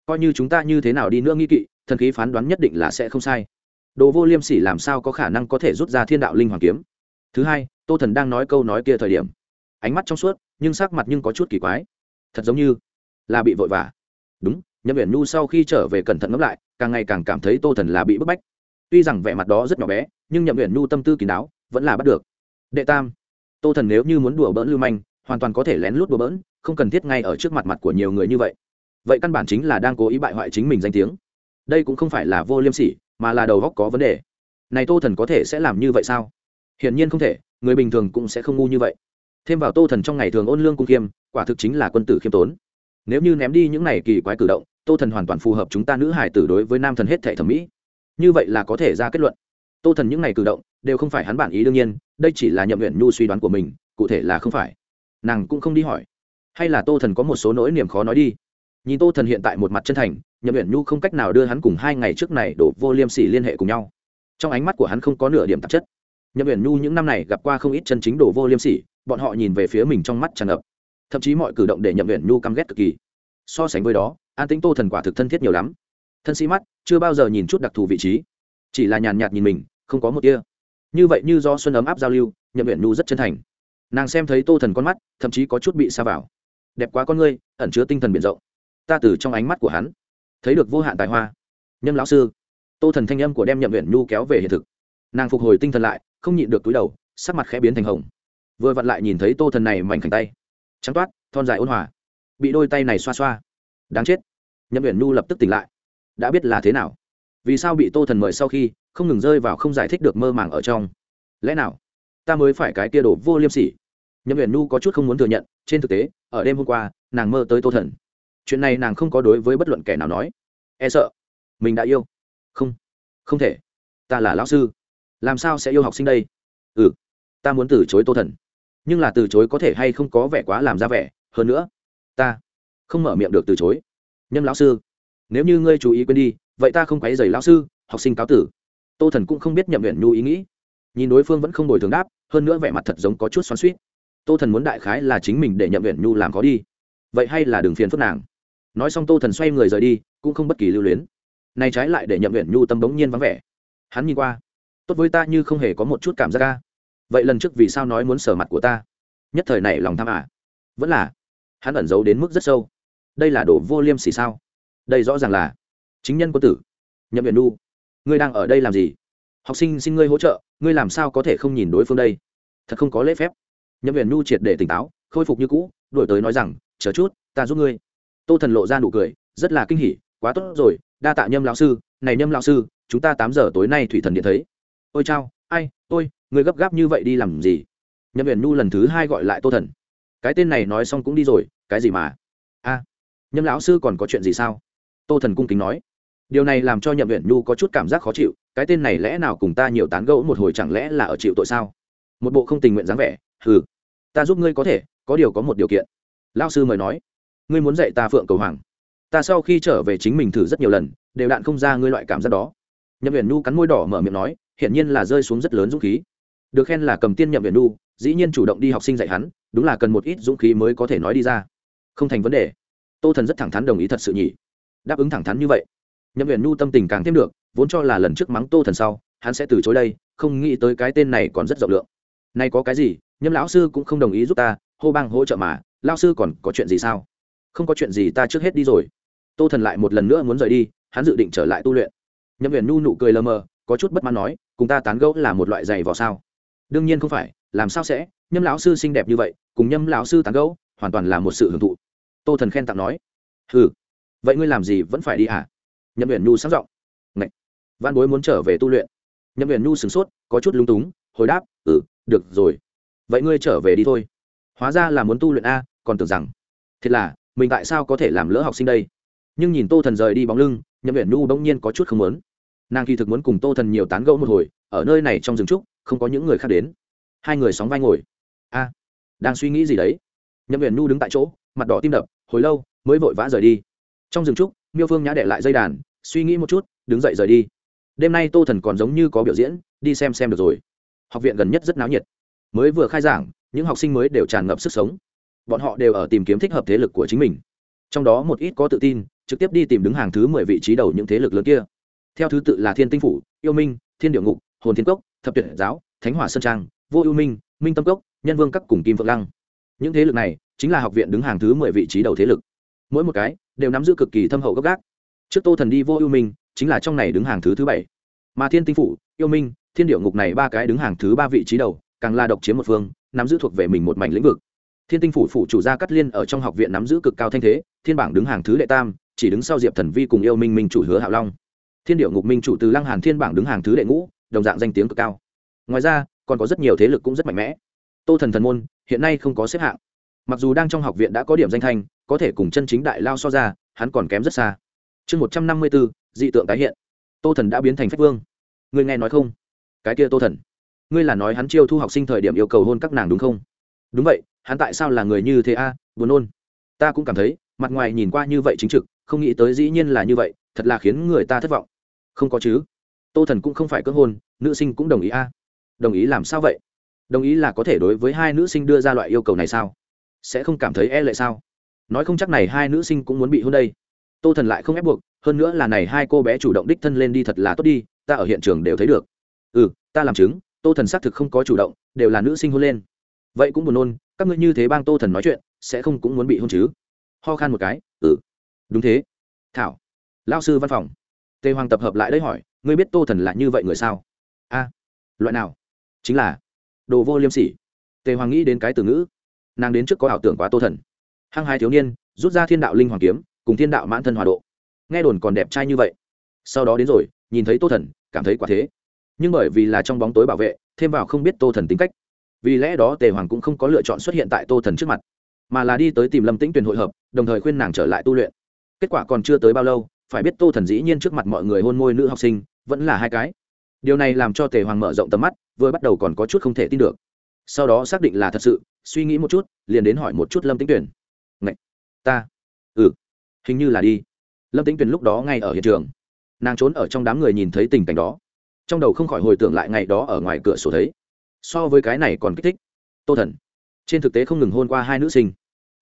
Coi như chúng ta như thế nào đi nữa nghi kỵ, thần khí phán đoán nhất định là sẽ không sai. Đồ vô liêm sỉ làm sao có khả năng có thể rút ra thiên đạo linh hoàng kiếm? Thứ hai, tô thần đang nói câu nói kia thời điểm, ánh mắt trong suốt, nhưng sắc mặt nhưng có chút kỳ quái. Thật giống như là bị vội vã. Đúng, nhậm uyển nhu sau khi trở về cẩn thận ngẫm lại càng ngày càng cảm thấy tô thần là bị bức bách. Tuy rằng vẻ mặt đó rất nhỏ bé, nhưng nhậm nguyện nhu tâm tư kín đáo, vẫn là bắt được. Đệ tam, tô thần nếu như muốn đùa bỡn lưu manh, hoàn toàn có thể lén lút đùa bỡn, không cần thiết ngay ở trước mặt mặt của nhiều người như vậy. Vậy căn bản chính là đang cố ý bại hoại chính mình danh tiếng. Đây cũng không phải là vô liêm sỉ, mà là đầu góc có vấn đề. Này tô thần có thể sẽ làm như vậy sao? Hiển nhiên không thể, người bình thường cũng sẽ không ngu như vậy. Thêm vào tô thần trong ngày thường ôn lương cung kiêm quả thực chính là quân tử khiêm tốn. Nếu như ném đi những này kỳ quái cử động tô thần hoàn toàn phù hợp chúng ta nữ hải tử đối với nam thần hết thể thẩm mỹ. Như vậy là có thể ra kết luận. Tô thần những ngày cử động, đều không phải hắn bản ý đương nhiên, đây chỉ là nhậm nguyện nhu suy đoán của mình, cụ thể là không phải. Nàng cũng không đi hỏi. Hay là tô thần có một số nỗi niềm khó nói đi. Nhìn tô thần hiện tại một mặt chân thành, nhậm nguyện nhu không cách nào đưa hắn cùng hai ngày trước này đổ vô liêm sỉ liên hệ cùng nhau. Trong ánh mắt của hắn không có nửa điểm tạp chất. Nhậm nguyện nhu những năm này gặp qua không ít chân chính đổ vô liêm sỉ, bọn họ nhìn về phía mình trong mắt tràn ngập. Thậm chí mọi cử động để nhậm nguyện nhu căm ghét cực kỳ. So sánh với đó an tĩnh tô thần quả thực thân thiết nhiều lắm. Thân sĩ mắt, chưa bao giờ nhìn chút đặc thù vị trí. Chỉ là nhàn nhạt nhìn mình, không có một tia. Như vậy như do xuân ấm áp giao lưu, nhậm nguyện nhu rất chân thành. Nàng xem thấy tô thần con mắt, thậm chí có chút bị xa vào. Đẹp quá con ngươi, ẩn chứa tinh thần biển rộng. Ta từ trong ánh mắt của hắn, thấy được vô hạn tài hoa. Nhâm lão sư, tô thần thanh âm của đem nhậm nguyện nhu kéo về hiện thực. Nàng phục hồi tinh thần lại, không nhịn được túi đầu, sắc mặt khẽ biến thành hồng. Vừa vặn lại nhìn thấy tô thần này mảnh khảnh tay. Trắng toát, thon dài ôn hòa. Bị đôi tay này xoa xoa đáng chết. Nhậm uyển nhu lập tức tỉnh lại. Đã biết là thế nào? Vì sao bị tô thần mời sau khi không ngừng rơi vào không giải thích được mơ màng ở trong? Lẽ nào ta mới phải cái kia đổ vô liêm sỉ? Nhậm uyển nhu có chút không muốn thừa nhận, trên thực tế, ở đêm hôm qua, nàng mơ tới tô thần. Chuyện này nàng không có đối với bất luận kẻ nào nói. E sợ. Mình đã yêu. Không. Không thể. Ta là lão sư. Làm sao sẽ yêu học sinh đây? Ừ. Ta muốn từ chối tô thần. Nhưng là từ chối có thể hay không có vẻ quá làm ra vẻ. Hơn nữa, ta không mở miệng được từ chối. Nhâm lão sư, nếu như ngươi chú ý quên đi, vậy ta không quấy dày lão sư, học sinh cáo tử. Tô thần cũng không biết nhậm nguyện nhu ý nghĩ. Nhìn đối phương vẫn không đổi thường đáp, hơn nữa vẻ mặt thật giống có chút xoắn suýt tô thần muốn đại khái là chính mình để nhậm nguyện nhu làm có đi. Vậy hay là đường phiền phức nàng. Nói xong tô thần xoay người rời đi, cũng không bất kỳ lưu luyến. Nay trái lại để nhậm nguyện nhu tâm bỗng nhiên vắng vẻ. Hắn nhìn qua, tốt với ta như không hề có một chút cảm giác ca vậy lần trước vì sao nói muốn sở mặt của ta? Nhất thời này lòng tham à. Vẫn là, hắn ẩn giấu đến mức rất sâu đây là đồ vô liêm sỉ sao? Đây rõ ràng là chính nhân quân tử. Nhậm viện nu ngươi đang ở đây làm gì? Học sinh xin ngươi hỗ trợ, ngươi làm sao có thể không nhìn đối phương đây? Thật không có lễ phép. Nhậm viện nu triệt để tỉnh táo, khôi phục như cũ đổi tới nói rằng, chờ chút, ta giúp ngươi. Tô thần lộ ra nụ cười, rất là kinh hỉ, quá tốt rồi, đa tạ nhâm lão sư, này nhâm lão sư, chúng ta tám giờ tối nay thủy thần điện thấy. Ôi chao, ai, ôi người gấp gáp như vậy đi làm gì? Nhậm viện nu lần thứ hai gọi lại tô thần. Cái tên này nói xong cũng đi rồi, cái gì mà? A nhâm lão sư còn có chuyện gì sao? Tô thần cung kính nói. Điều này làm cho nhậm viện nhu có chút cảm giác khó chịu, cái tên này lẽ nào cùng ta nhiều tán gẫu một hồi chẳng lẽ là ở chịu tội sao? Một bộ không tình nguyện dáng vẻ, hừ. Ta giúp ngươi có thể, có điều có một điều kiện. Lão sư mời nói. Ngươi muốn dạy ta phượng cầu hoàng. Ta sau khi trở về chính mình thử rất nhiều lần, đều đạn không ra ngươi loại cảm giác đó. Nhậm viện nhu cắn môi đỏ mở miệng nói, hiển nhiên là rơi xuống rất lớn dũng khí. Được khen là cầm tiên nhậm viện nhu, dĩ nhiên chủ động đi học sinh dạy hắn, đúng là cần một ít dũng khí mới có thể nói đi ra. Không thành vấn đề tô thần rất thẳng thắn đồng ý thật sự nhỉ? Đáp ứng thẳng thắn như vậy, nhậm viện nhu tâm tình càng thêm được, vốn cho là lần trước mắng tô thần sau, hắn sẽ từ chối đây, không nghĩ tới cái tên này còn rất rộng lượng. Nay có cái gì nhâm lão sư cũng không đồng ý giúp ta, hô bang hỗ trợ mà lao sư còn có chuyện gì sao? Không có chuyện gì ta trước hết đi rồi. Tô thần lại một lần nữa muốn rời đi, hắn dự định trở lại tu luyện. Nhậm viện nhu nụ cười lờ mờ, có chút bất mãn nói, cùng ta tán gẫu là một loại giày vò sao? Đương nhiên không phải, làm sao sẽ nhâm lão sư xinh đẹp như vậy, cùng nhâm lão sư tán gẫu, hoàn toàn là một sự hưởng thụ tô thần khen tặng nói ừ vậy ngươi làm gì vẫn phải đi à nhậm uyển nhu sáng giọng Ngậy. văn bối muốn trở về tu luyện. Nhậm uyển nhu sửng sốt, có chút lung túng, hồi đáp ừ được rồi. Vậy ngươi trở về đi thôi. Hóa ra là muốn tu luyện a, còn tưởng rằng thiệt là, mình tại sao có thể làm lỡ học sinh đây? Nhưng nhìn tô thần rời đi bóng lưng, nhậm uyển nhu bỗng nhiên có chút không muốn. Nàng kỳ thực muốn cùng tô thần nhiều tán gẫu một hồi, ở nơi này trong rừng trúc, không có những người khác đến. Hai người sóng vai ngồi. A, đang suy nghĩ gì đấy? Nhậm uyển nhu đứng tại chỗ mặt đỏ tim đập, hồi lâu, mới vội vã rời đi. Trong rừng trúc, miêu phương nhã đệ lại dây đàn, suy nghĩ một chút, đứng dậy rời đi. Đêm nay tô thần còn giống như có biểu diễn, đi xem xem được rồi. Học viện gần nhất rất náo nhiệt. Mới vừa khai giảng, những học sinh mới đều tràn ngập sức sống. Bọn họ đều ở tìm kiếm thích hợp thế lực của chính mình. Trong đó một ít có tự tin, trực tiếp đi tìm đứng hàng thứ mười vị trí đầu những thế lực lớn kia. Theo thứ tự là thiên tinh phủ, yêu minh, thiên điệu ngục, hồn thiên cốc, thập tuyệt giáo, thánh hỏa sơn trang, vô yêu minh minh tâm cốc, nhân vương các cùng kim phượng lăng. Những thế lực này chính là học viện đứng hàng thứ mười vị trí đầu thế lực. Mỗi một cái đều nắm giữ cực kỳ thâm hậu gấp gác. Trước tô thần đi vô ưu minh, chính là trong này đứng hàng thứ thứ bảy. Mà thiên tinh phủ yêu minh, thiên điệu ngục này ba cái đứng hàng thứ ba vị trí đầu, càng là độc chiếm một phương, nắm giữ thuộc về mình một mảnh lĩnh vực. Thiên tinh phủ phủ chủ gia cát liên ở trong học viện nắm giữ cực cao thanh thế, thiên bảng đứng hàng thứ đệ tam, chỉ đứng sau diệp thần vi cùng yêu minh minh chủ hứa hạo long. Thiên điệu ngục minh chủ từ lăng hàn thiên bảng đứng hàng thứ đệ ngũ, đồng dạng danh tiếng cực cao. Ngoài ra, còn có rất nhiều thế lực cũng rất mạnh mẽ. Tô thần thần môn hiện nay không có xếp hạng mặc dù đang trong học viện đã có điểm danh thanh, có thể cùng chân chính đại lao so ra, hắn còn kém rất xa. Chương một trăm năm mươi bốn, dị tượng tái hiện. Tô thần đã biến thành phách vương. Người nghe nói không? Cái kia tô thần, ngươi là nói hắn chiêu thu học sinh thời điểm yêu cầu hôn các nàng đúng không? Đúng vậy, hắn tại sao là người như thế a? Buồn nôn. Ta cũng cảm thấy, mặt ngoài nhìn qua như vậy chính trực, không nghĩ tới dĩ nhiên là như vậy, thật là khiến người ta thất vọng. Không có chứ. Tô thần cũng không phải cơ hôn, nữ sinh cũng đồng ý a. Đồng ý làm sao vậy? Đồng ý là có thể đối với hai nữ sinh đưa ra loại yêu cầu này sao? Sẽ không cảm thấy e lệ sao? Nói không chắc này hai nữ sinh cũng muốn bị hôn đây. Tô thần lại không ép buộc, hơn nữa là này hai cô bé chủ động đích thân lên đi thật là tốt đi, ta ở hiện trường đều thấy được. Ừ ta làm chứng, tô thần xác thực không có chủ động, đều là nữ sinh hôn lên. Vậy cũng buồn nôn, các ngươi như thế bang tô thần nói chuyện, sẽ không cũng muốn bị hôn chứ? Ho khan một cái ừ. Đúng thế. Thảo lao sư văn phòng. Tề hoàng tập hợp lại đấy hỏi, ngươi biết tô thần là như vậy người sao? A, loại nào? Chính là, đồ vô liêm sỉ. Tề hoàng nghĩ đến cái từ ngữ nàng đến trước có ảo tưởng quá tô thần. Hăng hai thiếu niên, rút ra thiên đạo linh hoàng kiếm, cùng thiên đạo mãn thân hòa độ. Nghe đồn còn đẹp trai như vậy. Sau đó đến rồi, nhìn thấy tô thần, cảm thấy quả thế. Nhưng bởi vì là trong bóng tối bảo vệ, thêm vào không biết tô thần tính cách. Vì lẽ đó tề hoàng cũng không có lựa chọn xuất hiện tại tô thần trước mặt, mà là đi tới tìm lâm tĩnh tuyền hội hợp, đồng thời khuyên nàng trở lại tu luyện. Kết quả còn chưa tới bao lâu, phải biết tô thần dĩ nhiên trước mặt mọi người hôn môi nữ học sinh, vẫn là hai cái. Điều này làm cho tề hoàng mở rộng tầm mắt, vừa bắt đầu còn có chút không thể tin được sau đó xác định là thật sự, suy nghĩ một chút, liền đến hỏi một chút lâm tĩnh tuyển Ngậy! ta ừ hình như là đi. Lâm tĩnh tuyển lúc đó ngay ở hiện trường. Nàng trốn ở trong đám người nhìn thấy tình cảnh đó. Trong đầu không khỏi hồi tưởng lại ngày đó ở ngoài cửa sổ thấy. So với cái này còn kích thích. Tô thần. Trên thực tế không ngừng hôn qua hai nữ sinh.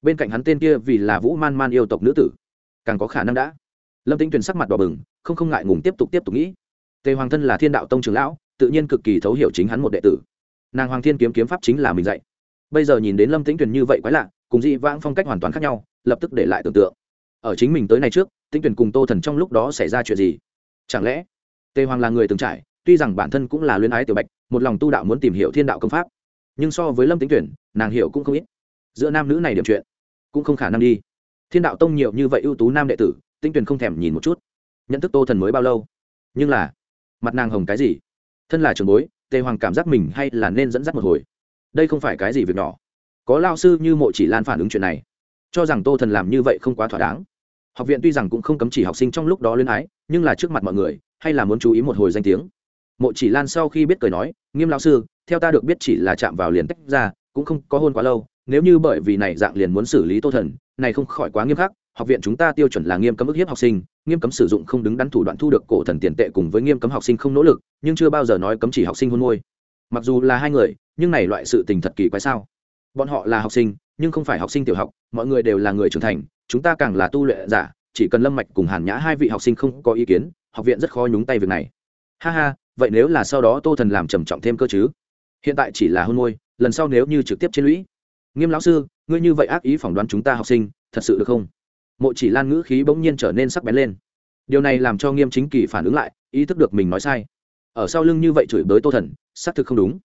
Bên cạnh hắn tên kia vì là vũ man man yêu tộc nữ tử. Càng có khả năng đã. Lâm tĩnh tuyền sắc mặt đỏ bừng, không không ngại ngùng tiếp tục tiếp tục nghĩ. Tề hoàng thân là thiên đạo tông trường lão, tự nhiên cực kỳ thấu hiểu chính hắn một đệ tử nàng hoàng thiên kiếm kiếm pháp chính là mình dạy. Bây giờ nhìn đến lâm tĩnh tuyền như vậy quái lạ, cùng dị vãng phong cách hoàn toàn khác nhau, lập tức để lại tưởng tượng. Ở chính mình tới nay trước, tĩnh tuyền cùng tô thần trong lúc đó xảy ra chuyện gì? Chẳng lẽ tề hoàng là người từng trải, tuy rằng bản thân cũng là luyến ái tiểu bạch, một lòng tu đạo muốn tìm hiểu thiên đạo công pháp, nhưng so với lâm tĩnh tuyển nàng hiểu cũng không ít. Giữa nam nữ này điểm chuyện, cũng không khả năng đi. Thiên đạo tông nhiều như vậy ưu tú nam đệ tử, tĩnh tuyển không thèm nhìn một chút. Nhận thức tô thần mới bao lâu? Nhưng là, mặt nàng hồng cái gì? Thân là trường bối tề hoàng cảm giác mình hay là nên dẫn dắt một hồi. Đây không phải cái gì việc nhỏ. Có lao sư như mộ chỉ lan phản ứng chuyện này. Cho rằng tô thần làm như vậy không quá thỏa đáng. Học viện tuy rằng cũng không cấm chỉ học sinh trong lúc đó luyên ái, nhưng là trước mặt mọi người, hay là muốn chú ý một hồi danh tiếng. Mộ chỉ lan sau khi biết cười nói, nghiêm lão sư, theo ta được biết chỉ là chạm vào liền tách ra, cũng không có hôn quá lâu, nếu như bởi vì này dạng liền muốn xử lý tô thần, này không khỏi quá nghiêm khắc, học viện chúng ta tiêu chuẩn là nghiêm cấm ức hiếp học sinh nghiêm cấm sử dụng không đứng đắn thủ đoạn thu được cổ thần tiền tệ cùng với nghiêm cấm học sinh không nỗ lực, nhưng chưa bao giờ nói cấm chỉ học sinh hôn môi. Mặc dù là hai người, nhưng này loại sự tình thật kỳ quái sao? Bọn họ là học sinh, nhưng không phải học sinh tiểu học, mọi người đều là người trưởng thành, chúng ta càng là tu luyện giả, chỉ cần lâm mạch cùng hàn nhã hai vị học sinh không có ý kiến, học viện rất khó nhúng tay việc này. Ha ha, vậy nếu là sau đó tô thần làm trầm trọng thêm cơ chứ? Hiện tại chỉ là hôn môi, lần sau nếu như trực tiếp trên lũy. Nghiêm lão sư, ngươi như vậy ác ý phỏng đoán chúng ta học sinh, thật sự được không? Mộ chỉ lan ngữ khí bỗng nhiên trở nên sắc bén lên. Điều này làm cho nghiêm chính kỳ phản ứng lại, ý thức được mình nói sai. Ở sau lưng như vậy chửi bới tô thần, xác thực không đúng.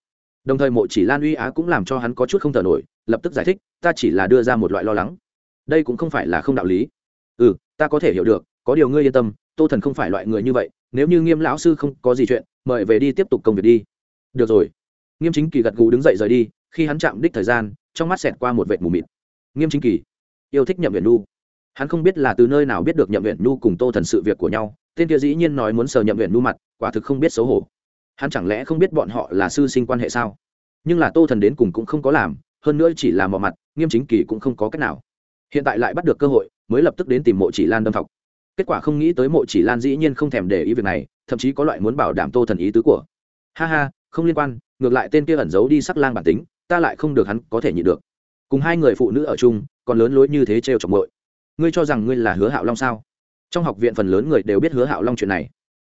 Đồng thời mộ chỉ lan uy á cũng làm cho hắn có chút không thở nổi, lập tức giải thích, ta chỉ là đưa ra một loại lo lắng. Đây cũng không phải là không đạo lý. Ừ ta có thể hiểu được, có điều ngươi yên tâm, tô thần không phải loại người như vậy, nếu như nghiêm lão sư không có gì chuyện, mời về đi tiếp tục công việc đi. Được rồi. Nghiêm chính kỳ gật gù đứng dậy rời đi, khi hắn chạm đích thời gian, trong mắt xẹt qua một vệt mù mịt. Nghiêm chính kỳ, yêu thích nhậm viện nu hắn không biết là từ nơi nào biết được nhậm viện nu cùng tô thần sự việc của nhau, tên kia dĩ nhiên nói muốn sờ nhậm viện nu mặt, quả thực không biết xấu hổ. Hắn chẳng lẽ không biết bọn họ là sư sinh quan hệ sao? Nhưng là tô thần đến cùng cũng không có làm, hơn nữa chỉ là mò mặt, nghiêm chính kỳ cũng không có cách nào. Hiện tại lại bắt được cơ hội, mới lập tức đến tìm mộ chỉ lan đâm thọc. Kết quả không nghĩ tới mộ chỉ lan dĩ nhiên không thèm để ý việc này, thậm chí có loại muốn bảo đảm tô thần ý tứ của. Ha ha, không liên quan, ngược lại tên kia ẩn giấu đi sắc lang bản tính, ta lại không được hắn có thể nhịn được. Cùng hai người phụ nữ ở chung, còn lớn lối như thế trêu chọc mội ngươi cho rằng ngươi là hứa hạo long sao? Trong học viện phần lớn người đều biết hứa hạo long chuyện này.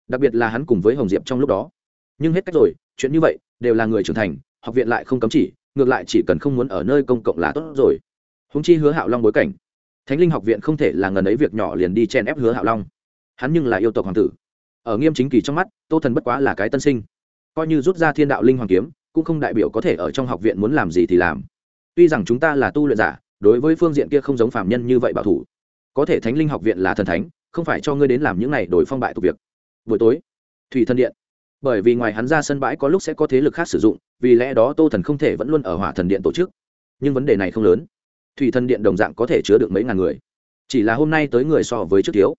Đặc biệt là hắn cùng với hồng diệp trong lúc đó. Nhưng hết cách rồi, chuyện như vậy đều là người trưởng thành, học viện lại không cấm chỉ, ngược lại chỉ cần không muốn ở nơi công cộng là tốt rồi. Húng chi hứa hạo long bối cảnh. Thánh linh học viện không thể là ngần ấy việc nhỏ liền đi chen ép hứa hạo long. Hắn nhưng là yêu tộc hoàng tử. Ở nghiêm chính kỳ trong mắt, tô thần bất quá là cái tân sinh. Coi như rút ra thiên đạo linh hoàng kiếm, cũng không đại biểu có thể ở trong học viện muốn làm gì thì làm. Tuy rằng chúng ta là tu luyện giả, đối với phương diện kia không giống phạm nhân như vậy bảo thủ có thể thánh linh học viện là thần thánh, không phải cho ngươi đến làm những này đổi phong bại tục việc. Buổi tối, thủy thân điện. Bởi vì ngoài hắn ra sân bãi có lúc sẽ có thế lực khác sử dụng, vì lẽ đó tô thần không thể vẫn luôn ở hỏa thần điện tổ chức. Nhưng vấn đề này không lớn. Thủy thần điện đồng dạng có thể chứa được mấy ngàn người. Chỉ là hôm nay tới người so với trước thiếu.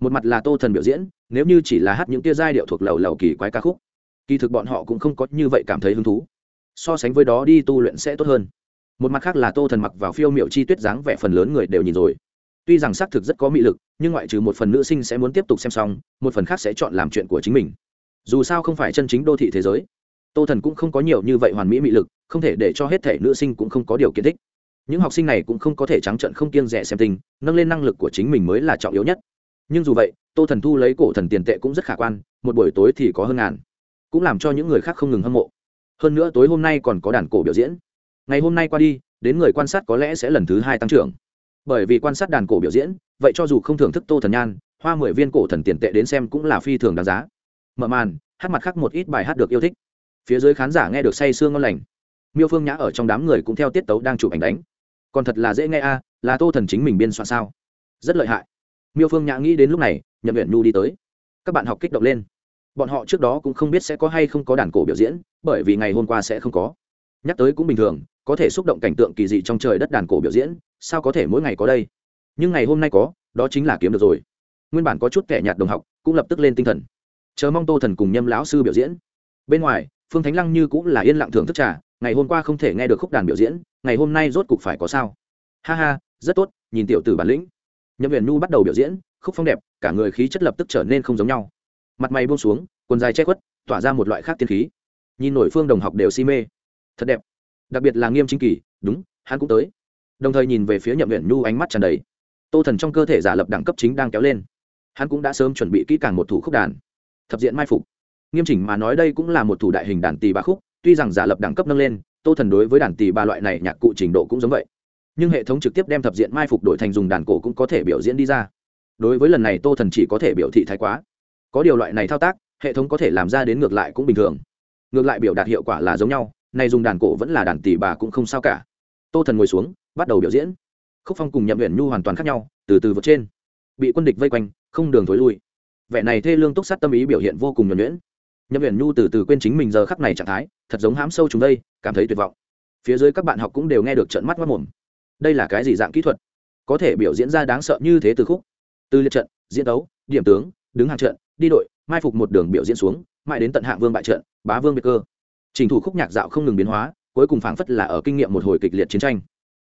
Một mặt là tô thần biểu diễn, nếu như chỉ là hát những tia giai điệu thuộc lầu lầu kỳ quái ca khúc, kỳ thực bọn họ cũng không có như vậy cảm thấy hứng thú. So sánh với đó đi tu luyện sẽ tốt hơn. Một mặt khác là tô thần mặc vào phiêu m i ệ u chi tuyết dáng vẻ phần lớn người đều nhìn rồi tuy rằng xác thực rất có mị lực, nhưng ngoại trừ một phần nữ sinh sẽ muốn tiếp tục xem xong, một phần khác sẽ chọn làm chuyện của chính mình. Dù sao không phải chân chính đô thị thế giới. Tô thần cũng không có nhiều như vậy hoàn mỹ mị lực, không thể để cho hết thể nữ sinh cũng không có điều kiện thích. Những học sinh này cũng không có thể trắng trận không kiêng rẻ xem tình, nâng lên năng lực của chính mình mới là trọng yếu nhất. Nhưng dù vậy, tô thần thu lấy cổ thần tiền tệ cũng rất khả quan, một buổi tối thì có hơn ngàn. Cũng làm cho những người khác không ngừng hâm mộ. Hơn nữa tối hôm nay còn có đàn cổ biểu diễn. Ngày hôm nay qua đi, đến người quan sát có lẽ sẽ lần thứ hai tăng trưởng bởi vì quan sát đàn cổ biểu diễn, vậy cho dù không thưởng thức tô thần nhan, hoa mười viên cổ thần tiền tệ đến xem cũng là phi thường đáng giá. Mở màn, hát mặt khác một ít bài hát được yêu thích. Phía dưới khán giả nghe được say sương ngon lành. Miêu phương nhã ở trong đám người cũng theo tiết tấu đang chụp ảnh đánh. Còn thật là dễ nghe a, là tô thần chính mình biên soạn sao? Rất lợi hại. Miêu phương nhã nghĩ đến lúc này, nhậm viện nhu đi tới. Các bạn học kích động lên. Bọn họ trước đó cũng không biết sẽ có hay không có đàn cổ biểu diễn, bởi vì ngày hôm qua sẽ không có. Nhắc tới cũng bình thường có thể xúc động cảnh tượng kỳ dị trong trời đất đàn cổ biểu diễn, sao có thể mỗi ngày có đây? Nhưng ngày hôm nay có, đó chính là kiếm được rồi. Nguyên bản có chút kẻ nhạt đồng học, cũng lập tức lên tinh thần. Chờ mong tô thần cùng nhâm lão sư biểu diễn. Bên ngoài, phương thánh lăng như cũng là yên lặng thưởng thức trà, ngày hôm qua không thể nghe được khúc đàn biểu diễn, ngày hôm nay rốt cục phải có sao. Ha ha, rất tốt, nhìn tiểu tử bản lĩnh. Nhâm huyền nhu bắt đầu biểu diễn, khúc phong đẹp, cả người khí chất lập tức trở nên không giống nhau. Mặt mày buông xuống, quần dài che khuất, tỏa ra một loại khác tiên khí. Nhìn nổi phương đồng học đều si mê. Thật đẹp đặc biệt là nghiêm chính kỳ, đúng, hắn cũng tới. Đồng thời nhìn về phía nhậm nguyện nhu ánh mắt tràn đầy. Tô thần trong cơ thể giả lập đẳng cấp chính đang kéo lên. Hắn cũng đã sớm chuẩn bị kỹ càng một thủ khúc đàn. Thập diện mai phục. Nghiêm chỉnh mà nói đây cũng là một thủ đại hình đàn tỳ bà khúc, tuy rằng giả lập đẳng cấp nâng lên, tô thần đối với đàn tỳ ba loại này nhạc cụ trình độ cũng giống vậy. Nhưng hệ thống trực tiếp đem thập diện mai phục đổi thành dùng đàn cổ cũng có thể biểu diễn đi ra. Đối với lần này tô thần chỉ có thể biểu thị thái quá. Có điều loại này thao tác, hệ thống có thể làm ra đến ngược lại cũng bình thường. Ngược lại biểu đạt hiệu quả là giống nhau này dùng đàn cổ vẫn là đàn tỷ bà cũng không sao cả. Tô thần ngồi xuống, bắt đầu biểu diễn. Khúc phong cùng nhậm huyện nhu hoàn toàn khác nhau, từ từ vượt trên. Bị quân địch vây quanh, không đường thối lui. Vẻ này thê lương túc sát tâm ý biểu hiện vô cùng nhuẩn nhuyễn. Nhậm huyện nhu từ từ quên chính mình giờ khắc này trạng thái, thật giống hãm sâu chúng đây, cảm thấy tuyệt vọng. Phía dưới các bạn học cũng đều nghe được trận mắt mất mồm. Đây là cái gì dạng kỹ thuật? Có thể biểu diễn ra đáng sợ như thế từ khúc. Từ liệt trận, diễn đấu, điểm tướng, đứng hàng trận, đi đội, mai phục một đường biểu diễn xuống, mãi đến tận hạng vương bại trận, bá vương biệt cơ trình thủ khúc nhạc dạo không ngừng biến hóa, cuối cùng phảng phất là ở kinh nghiệm một hồi kịch liệt chiến tranh.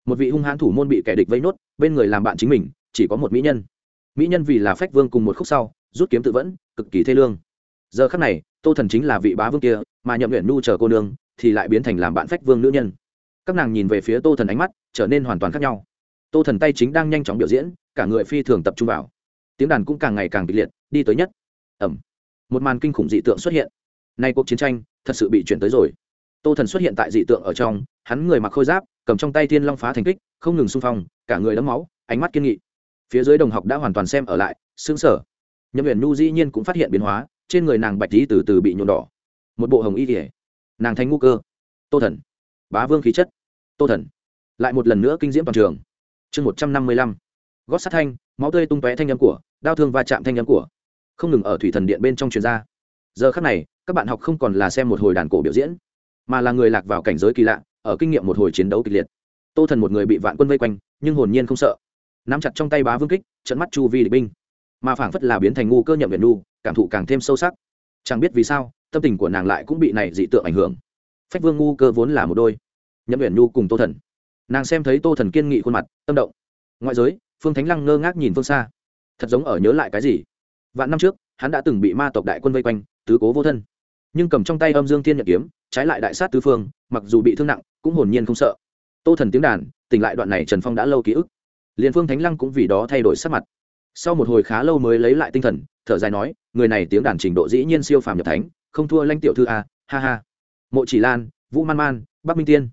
Một vị hung hãn thủ môn bị kẻ địch vây nốt, bên người làm bạn chính mình, chỉ có một mỹ nhân. Mỹ nhân vì là phách vương cùng một khúc sau, rút kiếm tự vẫn, cực kỳ thê lương. Giờ khắc này, tô thần chính là vị bá vương kia, mà nhậm nguyện nu chờ cô nương, thì lại biến thành làm bạn phách vương nữ nhân. Các nàng nhìn về phía tô thần ánh mắt, trở nên hoàn toàn khác nhau. Tô thần tay chính đang nhanh chóng biểu diễn, cả người phi thường tập trung vào. Tiếng đàn cũng càng ngày càng kịch liệt, đi tới nhất. Ẩm. Một màn kinh khủng dị tượng xuất hiện. Nay cuộc chiến tranh thật sự bị chuyển tới rồi. Tô thần xuất hiện tại dị tượng ở trong, hắn người mặc khôi giáp, cầm trong tay thiên long phá thành kích, không ngừng xung phong, cả người đấm máu, ánh mắt kiên nghị. Phía dưới đồng học đã hoàn toàn xem ở lại xương sở nhậm huyền nhu dĩ nhiên cũng phát hiện biến hóa, trên người nàng bạch lý từ từ bị nhuộm đỏ. Một bộ hồng y kỉa nàng thanh ngũ cơ. Tô thần. Bá vương khí chất. Tô thần. Lại một lần nữa kinh diễm toàn trường. Chương một trăm năm mươi lăm. Gót sát thanh, máu tươi tung tóe thanh â m của, đau thương va chạm thanh â m của. Không ngừng ở thủy thần điện bên trong truyền ra giờ khắc này, các bạn học không còn là xem một hồi đàn cổ biểu diễn, mà là người lạc vào cảnh giới kỳ lạ, ở kinh nghiệm một hồi chiến đấu kịch liệt. Tô thần một người bị vạn quân vây quanh, nhưng hồn nhiên không sợ. Nắm chặt trong tay bá vương kích, trận mắt chu vi địch binh. Mà phảng phất là biến thành ngu cơ nhậm viện nu cảm thụ càng thêm sâu sắc. Chẳng biết vì sao, tâm tình của nàng lại cũng bị này dị tượng ảnh hưởng. Phách vương ngu cơ vốn là một đôi. Nhậm viện nu cùng tô thần. Nàng xem thấy tô thần kiên nghị khuôn mặt, tâm động. Ngoại giới, phương thánh lăng ngơ ngác nhìn phương xa. Thật giống ở nhớ lại cái gì. Vạn năm trước hắn đã từng bị ma tộc đại quân vây quanh, tứ cố vô thân. Nhưng cầm trong tay âm dương thiên nhật kiếm, trái lại đại sát tứ phương, mặc dù bị thương nặng, cũng hồn nhiên không sợ. Tô thần tiếng đàn, tỉnh lại đoạn này trần phong đã lâu ký ức. Liền phương thánh lăng cũng vì đó thay đổi sắc mặt. Sau một hồi khá lâu mới lấy lại tinh thần, thở dài nói, người này tiếng đàn trình độ dĩ nhiên siêu phàm nhập thánh, không thua lanh tiểu thư a, ha ha. Mộ chỉ lan, vũ man man, bắc minh tiên.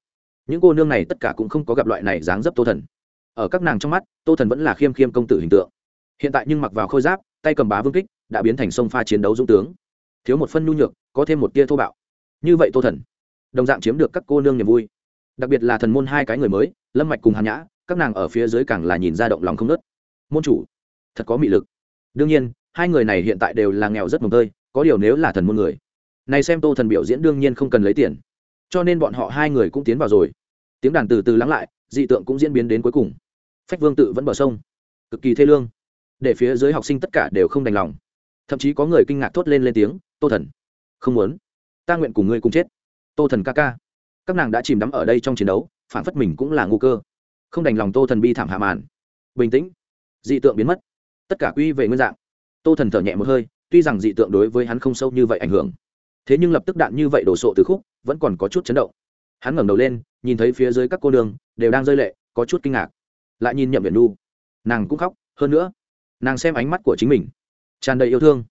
Những cô nương này tất cả cũng không có gặp loại này dáng dấp tô thần. Ở các nàng trong mắt, tô thần vẫn là khiêm khiêm công tử hình tượng. Hiện tại nhưng mặc vào khôi giáp, tay cầm bá vương kích đã biến thành sông pha chiến đấu dũng tướng. Thiếu một phân nhu nhược, có thêm một tia thô bạo. Như vậy tô thần, đồng dạng chiếm được các cô nương niềm vui. Đặc biệt là thần môn hai cái người mới, lâm mạch cùng hàn nhã, các nàng ở phía dưới càng là nhìn ra động lòng không nớt môn chủ, thật có mị lực. Đương nhiên, hai người này hiện tại đều là nghèo rất mồng tơi, có điều nếu là thần môn người, này xem tô thần biểu diễn đương nhiên không cần lấy tiền. Cho nên bọn họ hai người cũng tiến vào rồi. Tiếng đàn từ từ lắng lại, dị tượng cũng diễn biến đến cuối cùng. Phách vương tự vẫn bờ sông. Cực kỳ thê lương. Để phía dưới học sinh tất cả đều không đành lòng thậm chí có người kinh ngạc thốt lên lên tiếng, tô thần, không muốn. Ta nguyện cùng ngươi cùng chết. Tô thần ca ca. Các nàng đã chìm đắm ở đây trong chiến đấu, phản phất mình cũng là ngu cơ. Không đành lòng tô thần bi thảm hạ màn. Bình tĩnh. Dị tượng biến mất. Tất cả quy về nguyên dạng. Tô thần thở nhẹ một hơi, tuy rằng dị tượng đối với hắn không sâu như vậy ảnh hưởng. Thế nhưng lập tức đạn như vậy đổ sộ từ khúc, vẫn còn có chút chấn động. Hắn ngẩng đầu lên, nhìn thấy phía dưới các cô đường đều đang rơi lệ, có chút kinh ngạc. Lại nhìn nhậm viện nu nàng cũng khóc, hơn nữa, nàng xem ánh mắt của chính mình tràn đầy yêu thương.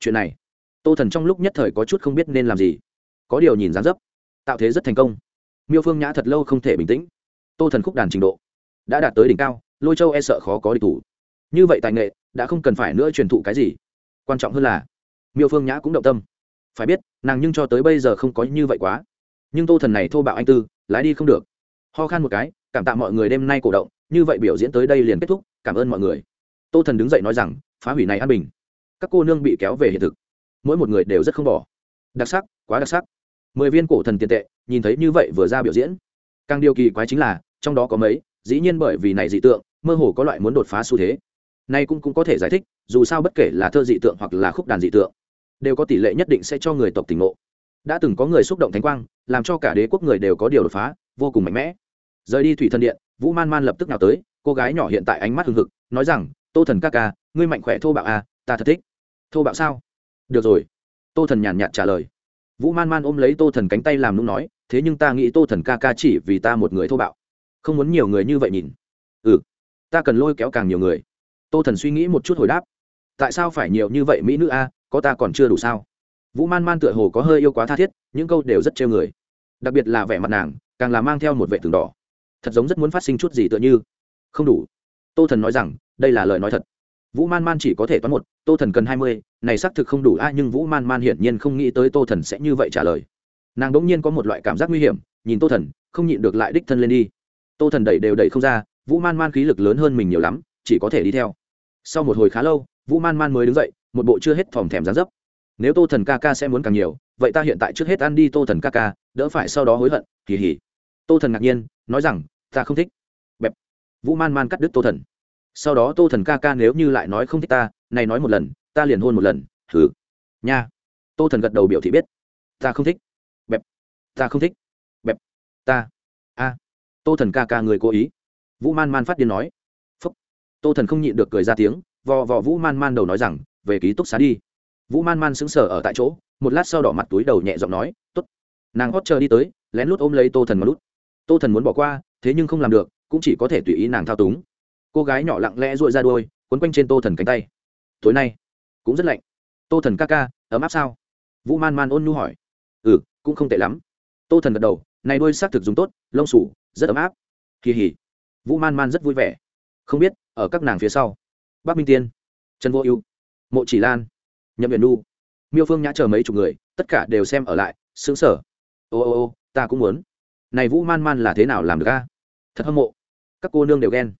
Chuyện này, tô thần trong lúc nhất thời có chút không biết nên làm gì. Có điều nhìn dán dấp, tạo thế rất thành công. Miêu phương nhã thật lâu không thể bình tĩnh. Tô thần khúc đàn trình độ đã đạt tới đỉnh cao, lôi châu e sợ khó có địch thủ. Như vậy tài nghệ, đã không cần phải nữa truyền thụ cái gì. Quan trọng hơn là, miêu phương nhã cũng động tâm. Phải biết, nàng nhưng cho tới bây giờ không có như vậy quá. Nhưng tô thần này thô bạo anh tư, lái đi không được. Ho khan một cái, cảm tạ mọi người đêm nay cổ động, như vậy biểu diễn tới đây liền kết thúc, cảm ơn mọi người. Tô thần đứng dậy nói rằng, phá hủy này an bình các cô nương bị kéo về hiện thực. Mỗi một người đều rất không bỏ. Đặc sắc quá đặc sắc. Mười viên cổ thần tiền tệ nhìn thấy như vậy vừa ra biểu diễn. Càng điều kỳ quái chính là trong đó có mấy dĩ nhiên bởi vì này dị tượng mơ hồ có loại muốn đột phá xu thế. Nay cũng, cũng có thể giải thích dù sao bất kể là thơ dị tượng hoặc là khúc đàn dị tượng đều có tỷ lệ nhất định sẽ cho người tộc tỉnh ngộ. Đã từng có người xúc động thánh quang làm cho cả đế quốc người đều có điều đột phá vô cùng mạnh mẽ. Rời đi thủy thần điện vũ man man lập tức nào tới cô gái nhỏ hiện tại ánh mắt hừng hực nói rằng tô thần ca ca ngươi mạnh khỏe thô bạo à ta thật thích thô bạo sao? Được rồi. Tô thần nhàn nhạt trả lời. Vũ man man ôm lấy tô thần cánh tay làm nung nói, thế nhưng ta nghĩ tô thần ca ca chỉ vì ta một người thô bạo, không muốn nhiều người như vậy nhìn. Ừ ta cần lôi kéo càng nhiều người. Tô thần suy nghĩ một chút hồi đáp. Tại sao phải nhiều như vậy mỹ nữ a? Có ta còn chưa đủ sao? Vũ man man tựa hồ có hơi yêu quá tha thiết, những câu đều rất trêu người. Đặc biệt là vẻ mặt nàng, càng là mang theo một vệ tường đỏ. Thật giống rất muốn phát sinh chút gì tựa như. Không đủ. Tô thần nói rằng, đây là lời nói thật vũ man man chỉ có thể toán một, tô thần cần hai mươi, này xác thực không đủ a, nhưng vũ man man hiển nhiên không nghĩ tới tô thần sẽ như vậy trả lời. Nàng đ ỗ n g nhiên có một loại cảm giác nguy hiểm, nhìn tô thần, không nhịn được lại đích thân lên đi. Tô thần đẩy đều đẩy không ra, vũ man man khí lực lớn hơn mình nhiều lắm, chỉ có thể đi theo. Sau một hồi khá lâu, vũ man man mới đứng dậy, một bộ chưa hết phòng thèm gián dấp. Nếu tô thần ca ca sẽ muốn càng nhiều, vậy ta hiện tại trước hết ăn đi tô thần ca ca, đỡ phải sau đó hối hận, kỳ hỉ. Tô thần ngạc nhiên, nói rằng, ta không thích. Bẹp. Vũ man man cắt đứt tô thần sau đó tô thần ca ca nếu như lại nói không thích ta, này nói một lần, ta liền hôn một lần thử nha. Tô thần gật đầu biểu thị biết. Ta không thích. Bẹp. Ta không thích. Bẹp. Ta. A. Tô thần ca ca người cố ý. Vũ man man phát điên nói. Phúc. Tô thần không nhịn được cười ra tiếng, vò vò vũ man man đầu nói rằng, về ký túc xá đi. Vũ man man sững sờ ở tại chỗ, một lát sau đỏ mặt túi đầu nhẹ giọng nói t ố t nàng hót chờ đi tới, lén lút ôm lấy tô thần mà lút. Tô thần muốn bỏ qua, thế nhưng không làm được, cũng chỉ có thể tùy ý nàng thao túng cô gái nhỏ lặng lẽ dội ra đôi quấn quanh trên tô thần cánh tay. Tối nay, cũng rất lạnh. Tô thần ca ca, ấm áp sao? Vũ man man ôn nhu hỏi. Ừ cũng không tệ lắm. Tô thần gật đầu, này đôi xác thực dùng tốt, lông sủ, rất ấm áp. Kỳ hỉ vũ man man rất vui vẻ. Không biết, ở các nàng phía sau. Bác minh tiên, trần vô ưu, mộ chỉ lan, nhậm viện nu miêu phương nhã chờ mấy chục người, tất cả đều xem ở lại xứng sở ô ô ô, ta cũng muốn. Này vũ man man là thế nào làm được a? Thật hâm mộ. Các cô nương đều ghen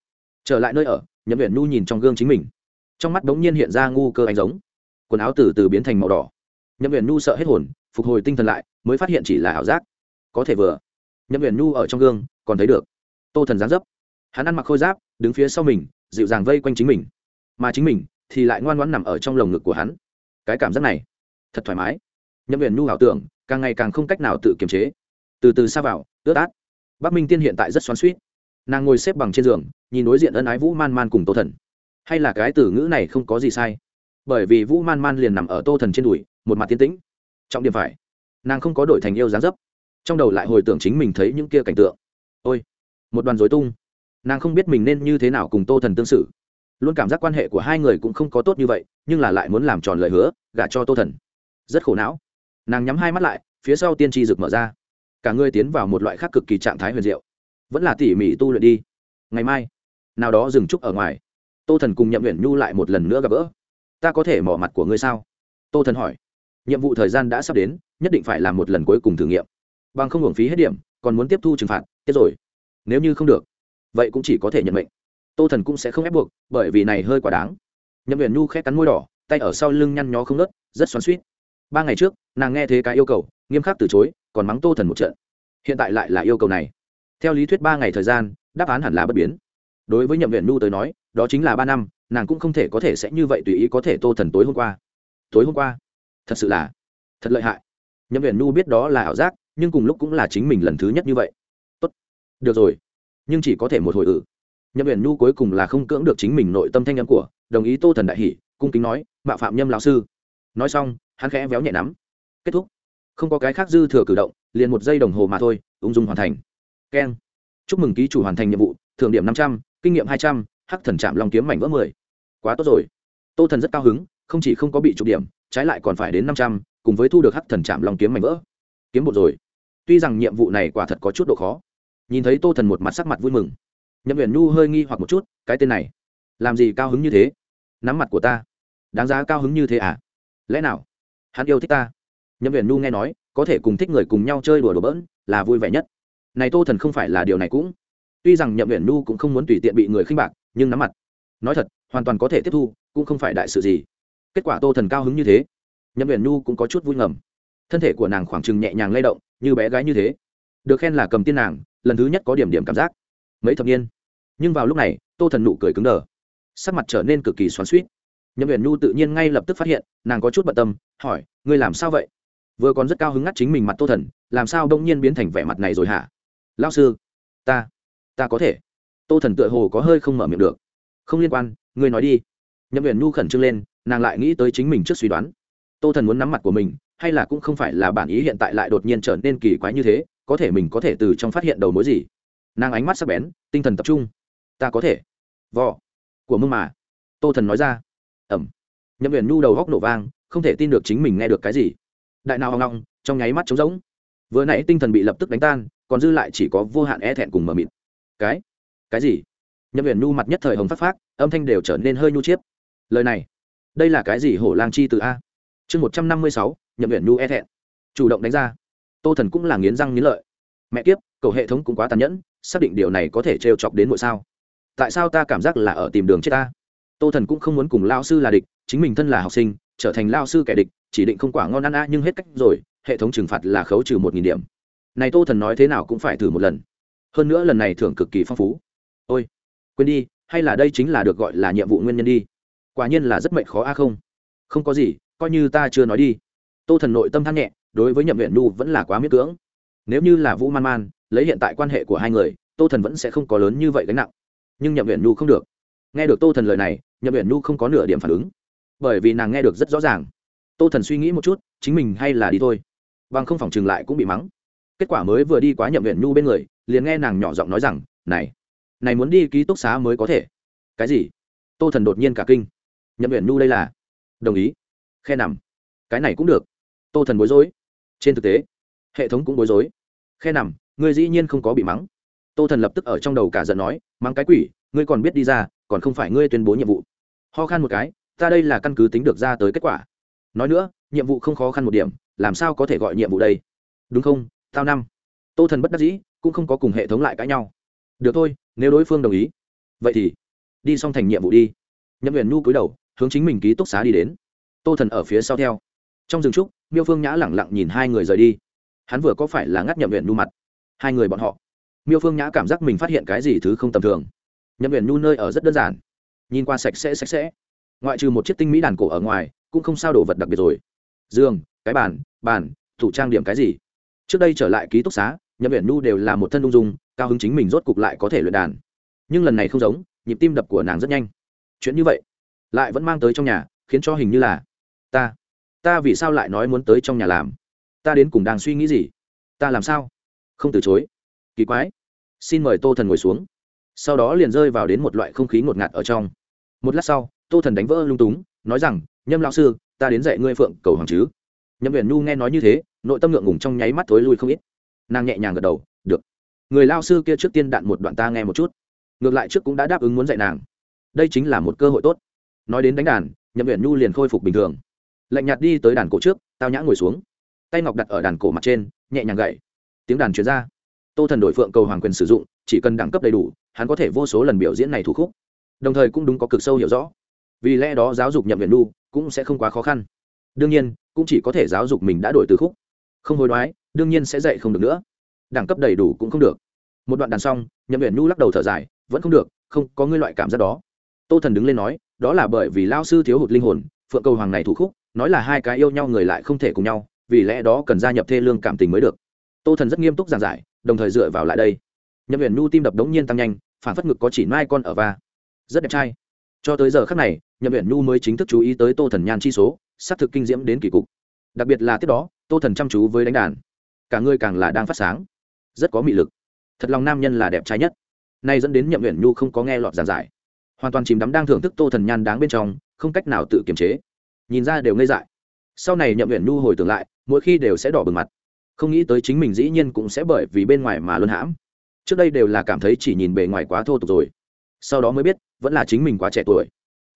trở lại nơi ở, nhậm viện nu nhìn trong gương chính mình. Trong mắt bỗng nhiên hiện ra ngu cơ ánh giống. Quần áo từ từ biến thành màu đỏ. Nhậm viện nu sợ hết hồn, phục hồi tinh thần lại, mới phát hiện chỉ là ảo giác. Có thể vừa. Nhậm viện nu ở trong gương, còn thấy được. Tô thần gián dấp. Hắn ăn mặc khôi giáp, đứng phía sau mình, dịu dàng vây quanh chính mình. Mà chính mình, thì lại ngoan ngoãn nằm ở trong lồng ngực của hắn. Cái cảm giác này, thật thoải mái. Nhậm viện nu ảo tưởng, càng ngày càng không cách nào tự kiềm chế. Từ từ xa vào, ướt át. Bắc minh tiên hiện tại rất xoắn suýt nàng ngồi xếp bằng trên giường, nhìn đối diện ân ái vũ man man cùng tô thần. Hay là cái từ ngữ này không có gì sai? Bởi vì vũ man man liền nằm ở tô thần trên đùi, một mặt tiến tĩnh. Trọng điểm phải, nàng không có đổi thành yêu dáng dấp. Trong đầu lại hồi tưởng chính mình thấy những kia cảnh tượng. Ôi, một đoàn dối tung. Nàng không biết mình nên như thế nào cùng tô thần tương xử. Luôn cảm giác quan hệ của hai người cũng không có tốt như vậy, nhưng là lại muốn làm tròn lời hứa, gả cho tô thần. Rất khổ não. Nàng nhắm hai mắt lại, phía sau tiên tri rực mở ra. Cả người tiến vào một loại khác cực kỳ trạng thái huyền diệu vẫn là tỉ mỉ tu luyện đi. Ngày mai, nào đó dừng trúc ở ngoài. Tô thần cùng nhậm uyển nhu lại một lần nữa gặp gỡ. Ta có thể mỏ mặt của ngươi sao? Tô thần hỏi. Nhiệm vụ thời gian đã sắp đến, nhất định phải làm một lần cuối cùng thử nghiệm. Bằng không hưởng phí hết điểm, còn muốn tiếp thu trừng phạt, tiếp rồi. Nếu như không được, vậy cũng chỉ có thể nhận mệnh. Tô thần cũng sẽ không ép buộc, bởi vì này hơi quá đáng. Nhậm uyển nhu khét cắn môi đỏ, tay ở sau lưng nhăn nhó không nớt rất xoắn suýt ba ngày trước, nàng nghe thế cái yêu cầu, nghiêm khắc từ chối, còn mắng tô thần một trận. Hiện tại lại là yêu cầu này theo lý thuyết ba ngày thời gian, đáp án hẳn là bất biến. Đối với nhậm viện nu tới nói, đó chính là ba năm, nàng cũng không thể có thể sẽ như vậy tùy ý có thể tô thần tối hôm qua. Tối hôm qua? Thật sự là thật lợi hại. Nhậm viện nu biết đó là ảo giác, nhưng cùng lúc cũng là chính mình lần thứ nhất như vậy. Tốt. Được rồi. Nhưng chỉ có thể một hồi ử. Nhậm viện nu cuối cùng là không cưỡng được chính mình nội tâm thanh âm của, đồng ý tô thần đại hỷ cung kính nói, mạo phạm nhâm lão sư. Nói xong, hắn khẽ véo nhẹ nắm. Kết thúc. Không có cái khác dư thừa cử động, liền một giây đồng hồ mà thôi, ung dung hoàn thành keng. Chúc mừng ký chủ hoàn thành nhiệm vụ, thưởng điểm năm trăm, kinh nghiệm hai trăm h thần chạm long kiếm mảnh vỡ mười. Quá tốt rồi. Tô thần rất cao hứng, không chỉ không có bị trục điểm, trái lại còn phải đến năm trăm, cùng với thu được hắc thần chạm long kiếm mảnh vỡ. Kiếm một rồi. Tuy rằng nhiệm vụ này quả thật có chút độ khó, nhìn thấy tô thần một mặt sắc mặt vui mừng. Nhậm nguyện nhu hơi nghi hoặc một chút, cái tên này, làm gì cao hứng như thế? Nắm mặt của ta. Đáng giá cao hứng như thế à? Lẽ nào? Hắn yêu thích ta. Nhậm huyền nhu nghe nói, có thể cùng thích người cùng nhau chơi đùa đùa bỡn, là vui vẻ nhất này tô thần không phải là điều này cũng. Tuy rằng nhậm huyền nu cũng không muốn tùy tiện bị người khinh bạc, nhưng nắm mặt. Nói thật, hoàn toàn có thể tiếp thu, cũng không phải đại sự gì. Kết quả tô thần cao hứng như thế. Nhậm huyền nu cũng có chút vui ngầm. Thân thể của nàng khoảng chừng nhẹ nhàng lay động, như bé gái như thế. Được khen là cầm tiên nàng, lần thứ nhất có điểm điểm cảm giác. Mấy thập niên. Nhưng vào lúc này, tô thần nụ cười cứng đờ. Sắc mặt trở nên cực kỳ xoắn suýt nhậm huyền nhu tự nhiên ngay lập tức phát hiện, nàng có chút bận tâm, hỏi, ngươi làm sao vậy? Vừa còn rất cao hứng ngắt chính mình mặt tô thần, làm sao đông nhiên biến thành vẻ mặt này rồi hả? Lao sư, ta ta có thể. Tô thần tựa hồ có hơi không mở miệng được. Không liên quan, ngươi nói đi. Nhậm huyền nhu khẩn trương lên, nàng lại nghĩ tới chính mình trước suy đoán. Tô thần muốn nắm mặt của mình, hay là cũng không phải là bản ý hiện tại lại đột nhiên trở nên kỳ quái như thế, có thể mình có thể từ trong phát hiện đầu mối gì? Nàng ánh mắt sắc bén, tinh thần tập trung. Ta có thể. Vò. Của mưng mà. Tô thần nói ra. Ẩm. Nhậm huyền nhu đầu góc nổ vang, không thể tin được chính mình nghe được cái gì. Đại nào hoang long trong nháy mắt trống rỗng. Vừa nãy tinh thần bị lập tức đánh tan còn dư lại chỉ có vô hạn e thẹn cùng mờ mịt. Cái? Cái gì? Nhậm huyền nhu mặt nhất thời hồng phát phát âm thanh đều trở nên hơi nhu chiếp lời này, đây là cái gì hổ lang chi từ a? Chương một trăm năm mươi sáu, nhậm huyền nhu e thẹn. Chủ động đánh ra. Tô thần cũng là nghiến răng nghiến lợi. Mẹ kiếp, cầu hệ thống cũng quá tàn nhẫn, xác định điều này có thể trêu chọc đến mỗi sao? Tại sao ta cảm giác là ở tìm đường chết ta? Tô thần cũng không muốn cùng lao sư là địch, chính mình thân là học sinh, trở thành lao sư kẻ địch, chỉ định không quả ngon ăn a nhưng hết cách rồi, hệ thống trừng phạt là khấu trừ một nghìn điểm này tô thần nói thế nào cũng phải thử một lần. Hơn nữa lần này thưởng cực kỳ phong phú. Ôi, quên đi, hay là đây chính là được gọi là nhiệm vụ nguyên nhân đi. Quả nhiên là rất mệnh khó a à không. Không có gì, coi như ta chưa nói đi. Tô thần nội tâm than nhẹ, đối với nhậm viện nhu vẫn là quá miễn cưỡng. Nếu như là vũ man man, lấy hiện tại quan hệ của hai người, tô thần vẫn sẽ không có lớn như vậy gánh nặng. Nhưng nhậm viện nhu không được. Nghe được tô thần lời này, nhậm viện nhu không có nửa điểm phản ứng. Bởi vì nàng nghe được rất rõ ràng. Tô thần suy nghĩ một chút, chính mình hay là đi thôi. Bằng không phòng chừng lại cũng bị mắng kết quả mới vừa đi quá nhậm viện nhu bên người, liền nghe nàng nhỏ giọng nói rằng, này này muốn đi ký túc xá mới có thể. Cái gì? Tô thần đột nhiên cả kinh. Nhậm viện nhu đây là? Đồng ý. Khe nằm. Cái này cũng được. Tô thần bối rối. Trên thực tế, hệ thống cũng bối rối. Khe nằm, ngươi dĩ nhiên không có bị mắng. Tô thần lập tức ở trong đầu cả giận nói, mắng cái quỷ, ngươi còn biết đi ra, còn không phải ngươi tuyên bố nhiệm vụ. Ho khan một cái, ta đây là căn cứ tính được ra tới kết quả. Nói nữa, nhiệm vụ không khó khăn một điểm, làm sao có thể gọi nhiệm vụ đây? Đúng không? Tao năm. Tô thần bất đắc dĩ, cũng không có cùng hệ thống lại cãi nhau. Được thôi, nếu đối phương đồng ý, vậy thì đi xong thành nhiệm vụ đi. Nhậm huyền nhu cúi đầu, hướng chính mình ký túc xá đi đến. Tô thần ở phía sau theo. Trong rừng trúc, miêu phương nhã lẳng lặng nhìn hai người rời đi. Hắn vừa có phải là ngắt nhậm huyền nhu mặt? Hai người bọn họ. Miêu phương nhã cảm giác mình phát hiện cái gì thứ không tầm thường. Nhậm huyền nhu nơi ở rất đơn giản. Nhìn qua sạch sẽ sạch sẽ. Ngoại trừ một chiếc tinh mỹ đàn cổ ở ngoài, cũng không sao đồ vật đặc biệt rồi. Giường, cái bàn bàn thủ trang điểm cái gì? Trước đây trở lại ký túc xá, nhậm viện nhu đều là một thân ung dung, cao hứng chính mình rốt cục lại có thể luyện đàn. Nhưng lần này không giống, nhịp tim đập của nàng rất nhanh. Chuyện như vậy lại vẫn mang tới trong nhà, khiến cho hình như là, ta ta vì sao lại nói muốn tới trong nhà làm? Ta đến cùng đang suy nghĩ gì? Ta làm sao? Không từ chối. Kỳ quái. Xin mời tô thần ngồi xuống. Sau đó liền rơi vào đến một loại không khí ngột ngạt ở trong. Một lát sau, tô thần đánh vỡ lung túng, nói rằng, nhâm lão sư, ta đến dạy ngươi phượng cầu hoàng chứ. Nhâm huyền nhu nghe nói như thế nội tâm ngượng ngùng trong nháy mắt thối lui không ít. Nàng nhẹ nhàng gật đầu, được. Người lao sư kia trước tiên đạn một đoạn ta nghe một chút. Ngược lại trước cũng đã đáp ứng muốn dạy nàng. Đây chính là một cơ hội tốt. Nói đến đánh đàn, nhậm viện nhu liền khôi phục bình thường. Lạnh nhạt đi tới đàn cổ trước, tao nhã ngồi xuống. Tay ngọc đặt ở đàn cổ mặt trên, nhẹ nhàng gậy. Tiếng đàn chuyển ra. Tô thần đổi phượng cầu hoàng quyền sử dụng, chỉ cần đẳng cấp đầy đủ, hắn có thể vô số lần biểu diễn này thủ khúc. Đồng thời cũng đúng có cực sâu hiểu rõ. Vì lẽ đó giáo dục nhậm viện nhu cũng sẽ không quá khó khăn. Đương nhiên, cũng chỉ có thể giáo dục mình đã đổi từ khúc không hối đoái, đương nhiên sẽ dạy không được nữa. Đẳng cấp đầy đủ cũng không được. Một đoạn đàn xong, nhậm nguyện nhu lắc đầu thở dài, vẫn không được, không, có ngươi loại cảm giác đó. Tô thần đứng lên nói, đó là bởi vì lao sư thiếu hụt linh hồn, phượng cầu hoàng này thủ khúc, nói là hai cái yêu nhau người lại không thể cùng nhau, vì lẽ đó cần gia nhập thê lương cảm tình mới được. Tô thần rất nghiêm túc giảng giải, đồng thời dựa vào lại đây. Nhậm nguyện nhu tim đập đống nhiên tăng nhanh, phản phất ngực có chỉ mai con ở va. Rất đẹp trai. Cho tới giờ khác này, nhậm nguyện nhu mới chính thức chú ý tới tô thần nhan chi số s á c thực kinh diễm đến kỳ cục. Đặc biệt là tiếp đó tô thần chăm chú với đánh đàn. Cả ngươi càng là đang phát sáng. Rất có mị lực. Thật lòng nam nhân là đẹp trai nhất. Nay dẫn đến nhậm huyền nhu không có nghe lọt giảng giải. Hoàn toàn chìm đắm đang thưởng thức tô thần nhan đáng bên trong, không cách nào tự kiềm chế. Nhìn ra đều ngây dại. Sau này nhậm huyền nhu hồi tưởng lại, mỗi khi đều sẽ đỏ bừng mặt. Không nghĩ tới chính mình dĩ nhiên cũng sẽ bởi vì bên ngoài mà luân hãm. Trước đây đều là cảm thấy chỉ nhìn bề ngoài quá thô tục rồi. Sau đó mới biết, vẫn là chính mình quá trẻ tuổi.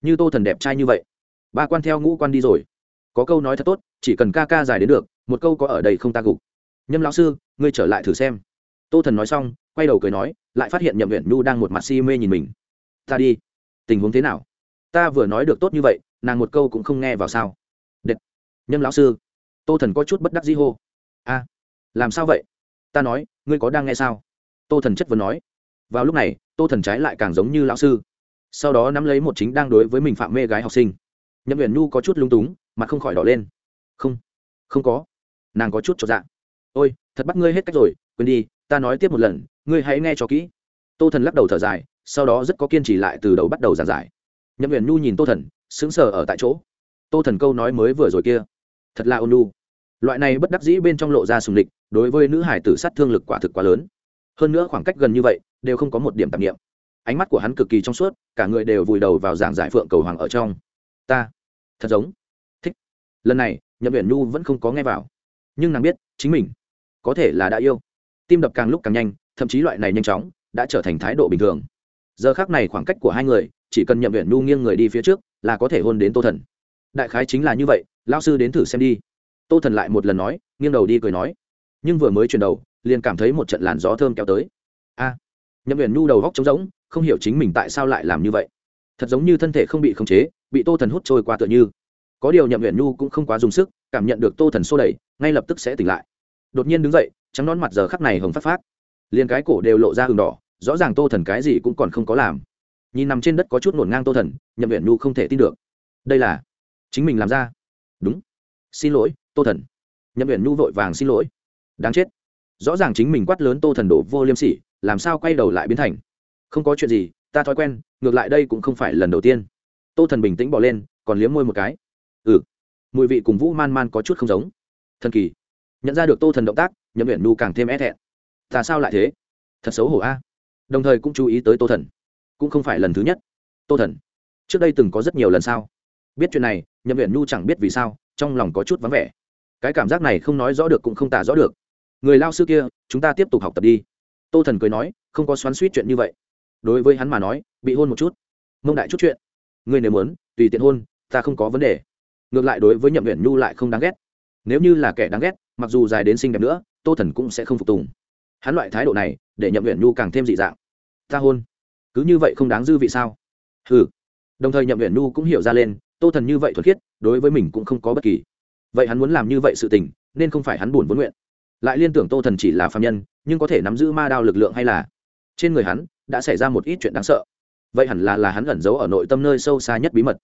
Như tô thần đẹp trai như vậy. Ba quan theo ngũ quan đi rồi. Có câu nói thật tốt, chỉ cần ca ca dài đến được một câu có ở đây không ta gục. Nhâm lão sư, ngươi trở lại thử xem. Tô thần nói xong, quay đầu cười nói, lại phát hiện nhậm huyện nhu đang một mặt si mê nhìn mình. Ta đi. Tình huống thế nào? Ta vừa nói được tốt như vậy, nàng một câu cũng không nghe vào sao? Đệt. Nhâm lão sư. Tô thần có chút bất đắc dĩ hô. A. Làm sao vậy? Ta nói, ngươi có đang nghe sao? Tô thần chất vấn nói. Vào lúc này, tô thần trái lại càng giống như lão sư. Sau đó nắm lấy một chính đang đối với mình phạm mê gái học sinh. Nhậm huyền nhu có chút lung túng, mặt không khỏi đỏ lên. Không. Không có nàng có chút cho dạ. Ôi, thật bắt ngươi hết cách rồi, quên đi, ta nói tiếp một lần, ngươi hãy nghe cho kỹ. Tô thần lắc đầu thở dài, sau đó rất có kiên trì lại từ đầu bắt đầu giảng giải. Nhậm huyền nhu nhìn tô thần, sững sờ ở tại chỗ. Tô thần câu nói mới vừa rồi kia, thật là ôn nhu. Loại này bất đắc dĩ bên trong lộ ra sùng địch đối với nữ hải tử sát thương lực quả thực quá lớn. Hơn nữa khoảng cách gần như vậy, đều không có một điểm tạp nghiệm ánh mắt của hắn cực kỳ trong suốt, cả người đều vùi đầu vào giảng giải phượng cầu hoàng ở trong. Ta, thật giống. Thích. Lần này, nhậm huyền nhu vẫn không có nghe vào nhưng nàng biết, chính mình có thể là đã yêu. Tim đập càng lúc càng nhanh, thậm chí loại này nhanh chóng đã trở thành thái độ bình thường. Giờ khác này khoảng cách của hai người, chỉ cần nhậm viện nhu nghiêng người đi phía trước là có thể hôn đến tô thần. Đại khái chính là như vậy lao sư đến thử xem đi. Tô thần lại một lần nói, nghiêng đầu đi cười nói. Nhưng vừa mới chuyển đầu, liền cảm thấy một trận làn gió thơm kéo tới. A, nhậm viện nhu đầu góc trống rỗng, không hiểu chính mình tại sao lại làm như vậy. Thật giống như thân thể không bị khống chế, bị tô thần hút trôi qua tựa như có điều nhậm nguyện nhu cũng không quá dùng sức, cảm nhận được tô thần xô đẩy, ngay lập tức sẽ tỉnh lại. Đột nhiên đứng dậy, trắng nón mặt giờ khắc này hồng phát phát liền cái cổ đều lộ ra hừng đỏ, rõ ràng tô thần cái gì cũng còn không có làm. Nhìn nằm trên đất có chút ngổn ngang tô thần, nhậm nguyện nhu không thể tin được. Đây là chính mình làm ra. Đúng. Xin lỗi, tô thần. Nhậm nguyện nhu vội vàng xin lỗi. Đáng chết. Rõ ràng chính mình quát lớn tô thần đổ vô liêm sỉ, làm sao quay đầu lại biến thành? Không có chuyện gì, ta thói quen, ngược lại đây cũng không phải lần đầu tiên. Tô thần bình tĩnh bỏ lên, còn liếm môi một cái ừ. Mùi vị cùng vũ man man có chút không giống. Thần kỳ. Nhận ra được tô thần động tác, nhậm nguyện nu càng thêm é thẹn. Ta sao lại thế? Thật xấu hổ a. Đồng thời cũng chú ý tới tô thần. Cũng không phải lần thứ nhất. Tô thần, trước đây từng có rất nhiều lần sao? Biết chuyện này, nhậm nguyện nu chẳng biết vì sao, trong lòng có chút vắng vẻ. Cái cảm giác này không nói rõ được cũng không tả rõ được. Người lao sư kia, chúng ta tiếp tục học tập đi. Tô thần cười nói, không có xoắn suýt chuyện như vậy. Đối với hắn mà nói, bị hôn một chút. Mông đại chút chuyện. Người nếu muốn, tùy tiện hôn, ta không có vấn đề ngược lại đối với nhậm nguyện nhu lại không đáng ghét. Nếu như là kẻ đáng ghét, mặc dù dài đến xinh đẹp nữa, tô thần cũng sẽ không phục tùng. Hắn loại thái độ này, để nhậm nguyện nhu càng thêm dị dạng. Ta hôn. Cứ như vậy không đáng dư vị sao? Ừ đồng thời nhậm nguyện nhu cũng hiểu ra lên, tô thần như vậy thuật khiết, đối với mình cũng không có bất kỳ. Vậy hắn muốn làm như vậy sự tình, nên không phải hắn buồn vốn nguyện. Lại liên tưởng tô thần chỉ là phạm nhân, nhưng có thể nắm giữ ma đao lực lượng hay là? Trên người hắn, đã xảy ra một ít chuyện đáng sợ. Vậy hẳn là là hắn ẩn giấu ở nội tâm nơi sâu xa nhất bí mật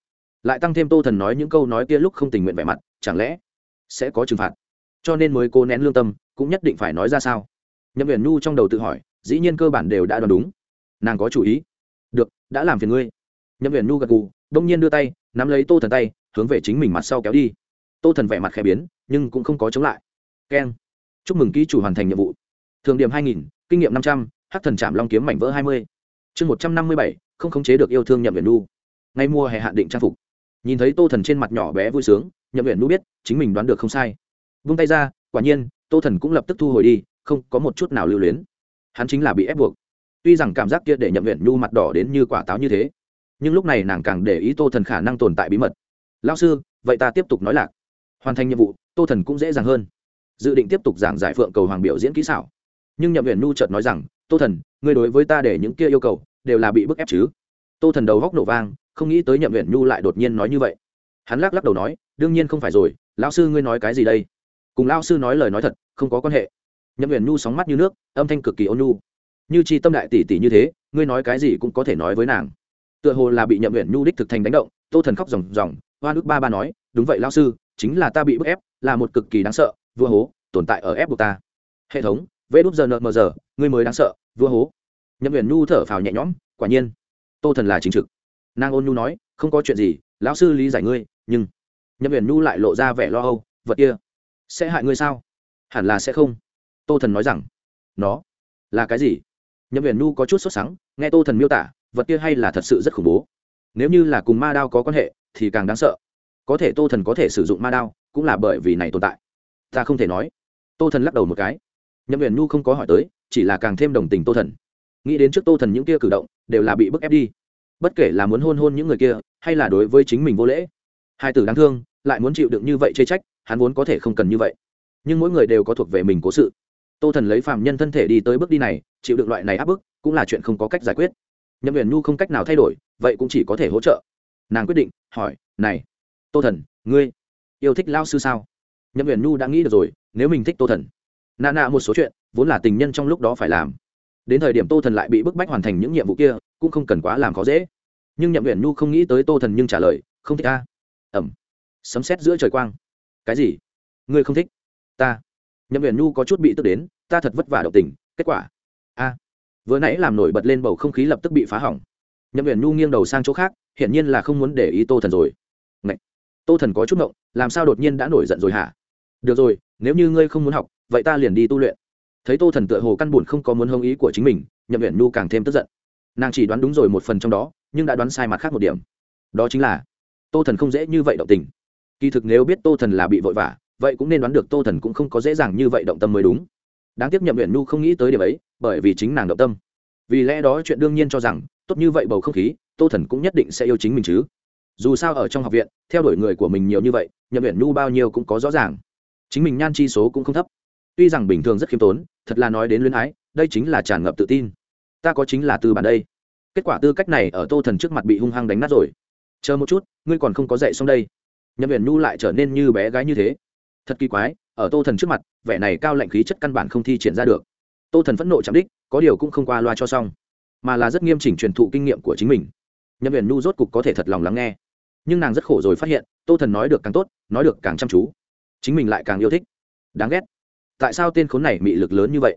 lại tăng thêm tô thần nói những câu nói kia lúc không tình nguyện vẻ mặt chẳng lẽ sẽ có trừng phạt? Cho nên mới cô nén lương tâm cũng nhất định phải nói ra sao? Nhậm huyền nhu trong đầu tự hỏi dĩ nhiên cơ bản đều đã đoán đúng. Nàng có chủ ý. Được đã làm phiền ngươi. Nhậm huyền nhu gật gù đông nhiên đưa tay nắm lấy tô thần tay hướng về chính mình mặt sau kéo đi. Tô thần vẻ mặt khẽ biến nhưng cũng không có chống lại. Keng. Chúc mừng ký chủ hoàn thành nhiệm vụ. Thường điểm hai nghìn kinh nghiệm năm trăm h ắ c thần trạm long kiếm mảnh vỡ hai mươi. Chương một trăm năm mươi bảy không khống chế được yêu thương nhậm uyển nhu, ngay mua hè hạn định trang phục nhìn thấy tô thần trên mặt nhỏ bé vui sướng, nhậm viện nu biết chính mình đoán được không sai. Vung tay ra, quả nhiên, tô thần cũng lập tức thu hồi đi, không có một chút nào lưu luyến. Hắn chính là bị ép buộc. Tuy rằng cảm giác kia để nhậm viện nhu mặt đỏ đến như quả táo như thế, nhưng lúc này nàng càng để ý tô thần khả năng tồn tại bí mật. Lao sư, vậy ta tiếp tục nói lạc. Hoàn thành nhiệm vụ, tô thần cũng dễ dàng hơn. Dự định tiếp tục giảng giải phượng cầu hoàng biểu diễn kỹ xảo. Nhưng nhậm huyền nu chợt nói rằng, tô thần, ngươi đối với ta để những kia yêu cầu, đều là bị bức ép chứ? Tô thần đầu góc nổ vang không nghĩ tới nhậm huyền nhu lại đột nhiên nói như vậy. Hắn lắc lắc đầu nói, đương nhiên không phải rồi, lão sư ngươi nói cái gì đây? Cùng lão sư nói lời nói thật, không có quan hệ. Nhậm huyền nhu sóng mắt như nước, âm thanh cực kỳ ôn nu như chi tâm đại tỷ tỷ như thế, ngươi nói cái gì cũng có thể nói với nàng. Tựa hồ là bị nhậm huyền nhu đích thực thành đánh động, tô thần khóc ròng ròng. Hoa nước ba ba nói, đúng vậy lão sư, chính là ta bị bức ép, là một cực kỳ đáng sợ, vua hố, tồn tại ở ép buộc ta. Hệ thống, vê đúp giờ nợ mờ giờ, ngươi mới đáng sợ, vua hố. Nhậm huyền nhu thở phào nhẹ nhõm, quả nhiên, tô thần là chính trực nàng ôn nhu nói, không có chuyện gì, lão sư lý giải ngươi, nhưng nhậm huyền nhu lại lộ ra vẻ lo âu, vật kia sẽ hại ngươi sao? Hẳn là sẽ không. Tô thần nói rằng, nó là cái gì? Nhậm huyền nhu có chút sốt sắng, nghe tô thần miêu tả, vật kia hay là thật sự rất khủng bố. Nếu như là cùng ma đao có quan hệ, thì càng đáng sợ. Có thể tô thần có thể sử dụng ma đao, cũng là bởi vì này tồn tại. Ta không thể nói. Tô thần lắc đầu một cái. Nhậm huyền nhu không có hỏi tới, chỉ là càng thêm đồng tình tô thần. Nghĩ đến trước tô thần những kia cử động, đều là bị bức ép đi bất kể là muốn hôn hôn những người kia, hay là đối với chính mình vô lễ. Hai tử đáng thương, lại muốn chịu đựng như vậy chê trách, hắn vốn có thể không cần như vậy. Nhưng mỗi người đều có thuộc về mình cố sự. Tô thần lấy phạm nhân thân thể đi tới bước đi này, chịu đựng loại này áp bức, cũng là chuyện không có cách giải quyết. Nhậm huyền nhu không cách nào thay đổi, vậy cũng chỉ có thể hỗ trợ. Nàng quyết định, hỏi, này, tô thần, ngươi yêu thích lao sư sao? Nhậm huyền nhu đã nghĩ được rồi, nếu mình thích tô thần, nà nạ một số chuyện vốn là tình nhân trong lúc đó phải làm. Đến thời điểm tô thần lại bị bức bách hoàn thành những nhiệm vụ kia cũng không cần quá làm khó dễ. Nhưng nhậm nguyện nhu không nghĩ tới tô thần nhưng trả lời, không thích ta. Ẩm. Sấm xét giữa trời quang. Cái gì? Ngươi không thích ta? Nhậm nguyện nhu có chút bị tức đến, ta thật vất vả động tình, kết quả? A. Vừa nãy làm nổi bật lên bầu không khí lập tức bị phá hỏng. Nhậm nguyện nhu nghiêng đầu sang chỗ khác, hiển nhiên là không muốn để ý tô thần rồi. Ngậy! tô thần có chút ngộng, làm sao đột nhiên đã nổi giận rồi hả? Được rồi, nếu như ngươi không muốn học, vậy ta liền đi tu luyện. Thấy tô thần tựa hồ căn buồn không có muốn hông ý của chính mình, nhậm nguyện nhu càng thêm tức giận nàng chỉ đoán đúng rồi một phần trong đó, nhưng đã đoán sai mặt khác một điểm. Đó chính là, tô thần không dễ như vậy động tình. Kỳ thực nếu biết tô thần là bị vội vã, vậy cũng nên đoán được tô thần cũng không có dễ dàng như vậy động tâm mới đúng. Đáng tiếc nhậm huyện nhu không nghĩ tới điểm ấy, bởi vì chính nàng động tâm. Vì lẽ đó chuyện đương nhiên cho rằng, tốt như vậy bầu không khí, tô thần cũng nhất định sẽ yêu chính mình chứ. Dù sao ở trong học viện, theo đuổi người của mình nhiều như vậy, nhậm huyện nhu bao nhiêu cũng có rõ ràng. Chính mình nhan chi số cũng không thấp. Tuy rằng bình thường rất khiêm tốn, thật là nói đến luyến ái, đây chính là tràn ngập tự tin ta có chính là từ bản đây. Kết quả tư cách này ở tô thần trước mặt bị hung hăng đánh nát rồi. Chờ một chút, ngươi còn không có dậy xong đây. Nhậm huyền nhu lại trở nên như bé gái như thế. Thật kỳ quái, ở tô thần trước mặt, vẻ này cao lạnh khí chất căn bản không thi triển ra được. Tô thần phẫn nộ chạm đích, có điều cũng không qua loa cho xong, mà là rất nghiêm chỉnh truyền thụ kinh nghiệm của chính mình. Nhậm huyền nhu rốt cục có thể thật lòng lắng nghe. Nhưng nàng rất khổ rồi phát hiện, tô thần nói được càng tốt, nói được càng chăm chú. Chính mình lại càng yêu thích. Đáng ghét. Tại sao tên khốn này mị lực lớn như vậy?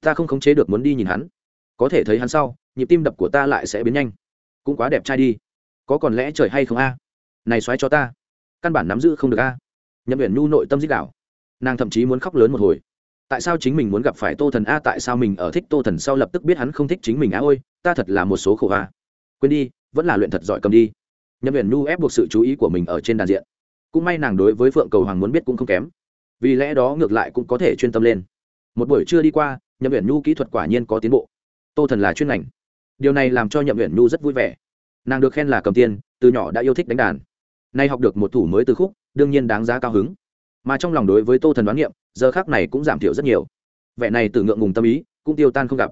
Ta không khống chế được muốn đi nhìn hắn có thể thấy hắn sau, nhịp tim đập của ta lại sẽ biến nhanh. Cũng quá đẹp trai đi. Có còn lẽ trời hay không a? Này xoáy cho ta. Căn bản nắm giữ không được a. Nhậm uyển nhu nội tâm dích đảo nàng thậm chí muốn khóc lớn một hồi. Tại sao chính mình muốn gặp phải tô thần a? Tại sao mình ở thích tô thần sau lập tức biết hắn không thích chính mình a? Ôi, ta thật là một số khổ a. Quên đi, vẫn là luyện thật giỏi cầm đi. Nhậm uyển nhu ép buộc sự chú ý của mình ở trên đàn diện. Cũng may nàng đối với phượng cầu hoàng muốn biết cũng không kém. Vì lẽ đó ngược lại cũng có thể chuyên tâm lên. Một buổi trưa đi qua, nhậm uyển nhu kỹ thuật quả nhiên có tiến bộ tô thần là chuyên ngành. Điều này làm cho nhậm uyển nhu rất vui vẻ. Nàng được khen là cầm tiên, từ nhỏ đã yêu thích đánh đàn. Nay học được một thủ mới từ khúc, đương nhiên đáng giá cao hứng. Mà trong lòng đối với tô thần đoán niệm, giờ khác này cũng giảm thiểu rất nhiều. Vẻ này từ ngượng ngùng tâm ý, cũng tiêu tan không gặp.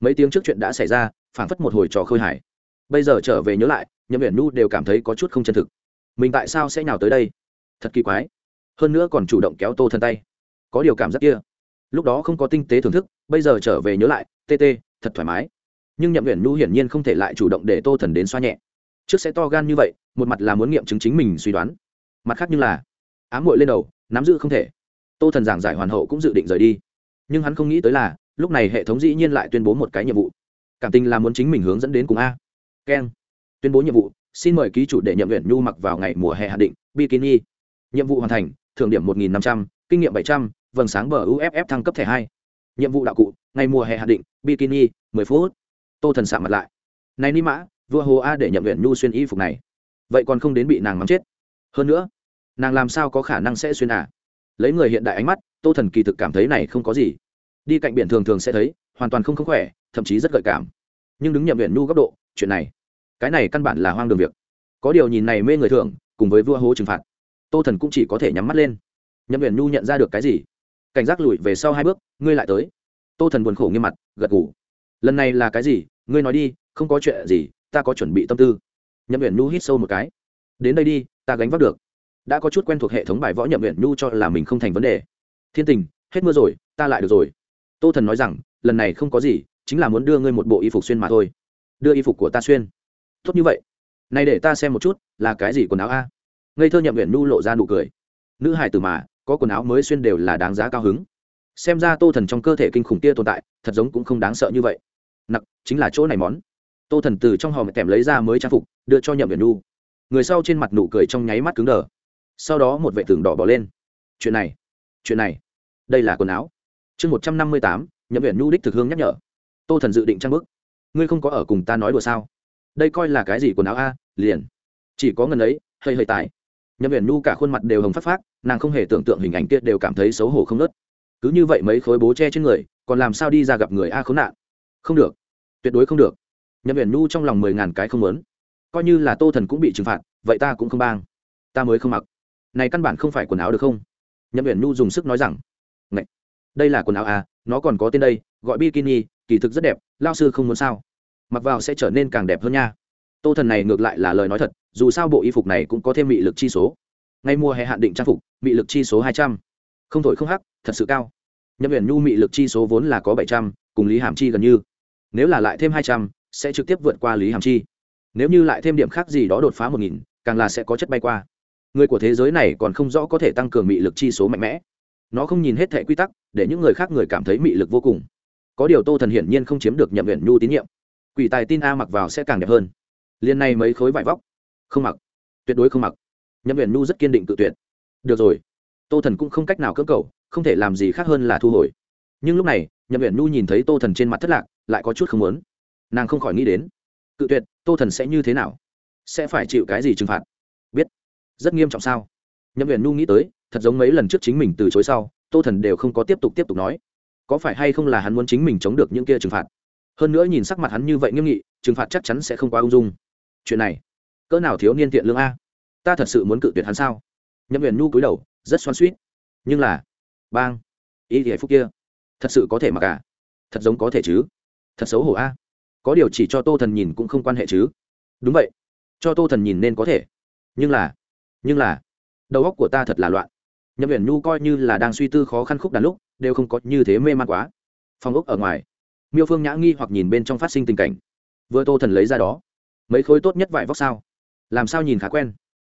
Mấy tiếng trước chuyện đã xảy ra, phảng phất một hồi trò khơi hải. Bây giờ trở về nhớ lại, nhậm uyển nhu đều cảm thấy có chút không chân thực. Mình tại sao sẽ nhào tới đây? Thật kỳ quái. Hơn nữa còn chủ động kéo tô thần tay. Có điều cảm giác kia. Lúc đó không có tinh tế thưởng thức, bây giờ trở về nhớ lại, tê tê thật thoải mái. Nhưng nhậm nguyện nhu hiển nhiên không thể lại chủ động để tô thần đến xoa nhẹ. Trước sẽ to gan như vậy, một mặt là muốn nghiệm chứng chính mình suy đoán. Mặt khác như là, ám muội lên đầu, nắm giữ không thể. Tô thần giảng giải hoàn hậu cũng dự định rời đi. Nhưng hắn không nghĩ tới là, lúc này hệ thống dĩ nhiên lại tuyên bố một cái nhiệm vụ. Cảm tình là muốn chính mình hướng dẫn đến cùng a. Keng. Tuyên bố nhiệm vụ, xin mời ký chủ để nhậm nguyện nhu mặc vào ngày mùa hè hạ định, bikini. Nhiệm vụ hoàn thành, thưởng điểm một nghìn năm trăm, kinh nghiệm bảy trăm, vầng sáng bờ uff thăng cấp thẻ hai nhiệm vụ đạo cụ, ngày mùa hè hạn định, bikini, mười phút. Tô thần sạm mặt lại. Này ni mã, vua hồ a để nhậm luyện nhu xuyên y phục này. Vậy còn không đến bị nàng mắng chết. Hơn nữa, nàng làm sao có khả năng sẽ xuyên à? Lấy người hiện đại ánh mắt, tô thần kỳ thực cảm thấy này không có gì. Đi cạnh biển thường thường sẽ thấy, hoàn toàn không không khỏe, thậm chí rất gợi cảm. Nhưng đứng nhậm luyện nhu góc độ, chuyện này, cái này căn bản là hoang đường việc. Có điều nhìn này mê người thường, cùng với vua hố trừng phạt, tô thần cũng chỉ có thể nhắm mắt lên. Nhậm luyện nhu nhận ra được cái gì? Cảnh giác lùi về sau hai bước, ngươi lại tới. Tô thần buồn khổ nghiêm mặt, gật ngủ lần này là cái gì? Ngươi nói đi, không có chuyện gì, ta có chuẩn bị tâm tư. Nhậm viện nhu hít sâu một cái. Đến đây đi, ta gánh vác được. Đã có chút quen thuộc hệ thống bài võ nhậm viện nhu cho là mình không thành vấn đề. Thiên tình, hết mưa rồi, ta lại được rồi. Tô thần nói rằng, lần này không có gì, chính là muốn đưa ngươi một bộ y phục xuyên mà thôi. Đưa y phục của ta xuyên. Tốt như vậy. Này để ta xem một chút, là cái gì quần áo a? Ngây thơ nhậm viện nhu lộ ra nụ cười. Nữ hải tử mà có quần áo mới xuyên đều là đáng giá cao hứng. Xem ra tô thần trong cơ thể kinh khủng kia tồn tại, thật giống cũng không đáng sợ như vậy. Nặc, chính là chỗ này món. Tô thần từ trong hòm kèm lấy ra mới trang phục, đưa cho nhậm viện nu. người sau trên mặt nụ cười trong nháy mắt cứng đờ. Sau đó một vệ tường đỏ bỏ lên. Chuyện này chuyện này, đây là quần áo. Chương một trăm năm mươi tám, nhậm viện nu đích thực hương nhắc nhở. Tô thần dự định trang bức. Ngươi không có ở cùng ta nói đùa sao? Đây coi là cái gì quần áo a? Liền. Chỉ có ngần ấy, hơi hơi tài nhậm viện Nu cả khuôn mặt đều hồng phát phát nàng không hề tưởng tượng hình ảnh kia đều cảm thấy xấu hổ không nớt cứ như vậy mấy khối bố che trên người, còn làm sao đi ra gặp người a khốn nạn? Không được. Tuyệt đối không được. Nhậm viện Nu trong lòng mười ngàn cái không lớn coi như là tô thần cũng bị trừng phạt, vậy ta cũng không bang. Ta mới không mặc. Này căn bản không phải quần áo được không? Nhậm uyển Nu dùng sức nói rằng. Ngậy! đây là quần áo à nó còn có tên đây, gọi bikini, kỳ thực rất đẹp, lao sư không muốn sao? Mặc vào sẽ trở nên càng đẹp hơn nha. Tô thần này ngược lại là lời nói thật dù sao bộ y phục này cũng có thêm mị lực chi số. Ngay mùa hè hạn định trang phục, mị lực chi số hai trăm. Không thổi không hắc, thật sự cao. Nhậm huyền nhu mị lực chi số vốn là có bảy trăm, cùng lý hàm chi gần như. Nếu là lại thêm hai trăm, sẽ trực tiếp vượt qua lý hàm chi. Nếu như lại thêm điểm khác gì đó đột phá một nghìn, càng là sẽ có chất bay qua. Người của thế giới này còn không rõ có thể tăng cường mị lực chi số mạnh mẽ. Nó không nhìn hết thẻ quy tắc, để những người khác người cảm thấy mị lực vô cùng. Có điều tô thần hiển nhiên không chiếm được nhậm huyền nhu tín nhiệm. Quỷ tài tin a mặc vào sẽ càng đẹp hơn. Liên này mấy khối vải vóc không mặc. Tuyệt đối không mặc. Nhậm huyền nhu rất kiên định tự tuyệt. Được rồi. Tô thần cũng không cách nào cưỡng cầu, không thể làm gì khác hơn là thu hồi. Nhưng lúc này, nhậm huyền nhu nhìn thấy tô thần trên mặt thất lạc, lại có chút không muốn. Nàng không khỏi nghĩ đến, cự tuyệt, tô thần sẽ như thế nào? Sẽ phải chịu cái gì trừng phạt? Biết. Rất nghiêm trọng sao? Nhậm huyền nhu nghĩ tới, thật giống mấy lần trước chính mình từ chối sau, tô thần đều không có tiếp tục tiếp tục nói. Có phải hay không là hắn muốn chính mình chống được những kia trừng phạt? Hơn nữa nhìn sắc mặt hắn như vậy nghiêm nghị, trừng phạt chắc chắn sẽ không quá ung dung. Chuyện này cỡ nào thiếu niên tiện lương a? Ta thật sự muốn cự tuyệt hắn sao? Nhậm huyền nhu cúi đầu, rất xoan suýt nhưng là, bang, ý thì phúc kia, thật sự có thể mà cả thật giống có thể chứ? Thật xấu hổ a? Có điều chỉ cho tô thần nhìn cũng không quan hệ chứ? Đúng vậy. Cho tô thần nhìn nên có thể. Nhưng là nhưng là, đầu óc của ta thật là loạn. Nhậm huyền nhu coi như là đang suy tư khó khăn khúc đàn lúc, đều không có như thế mê man quá. Phòng ốc ở ngoài, miêu phương nhã nghi hoặc nhìn bên trong phát sinh tình cảnh. Vừa tô thần lấy ra đó, mấy khối tốt nhất vải vóc sao? Làm sao nhìn khá quen?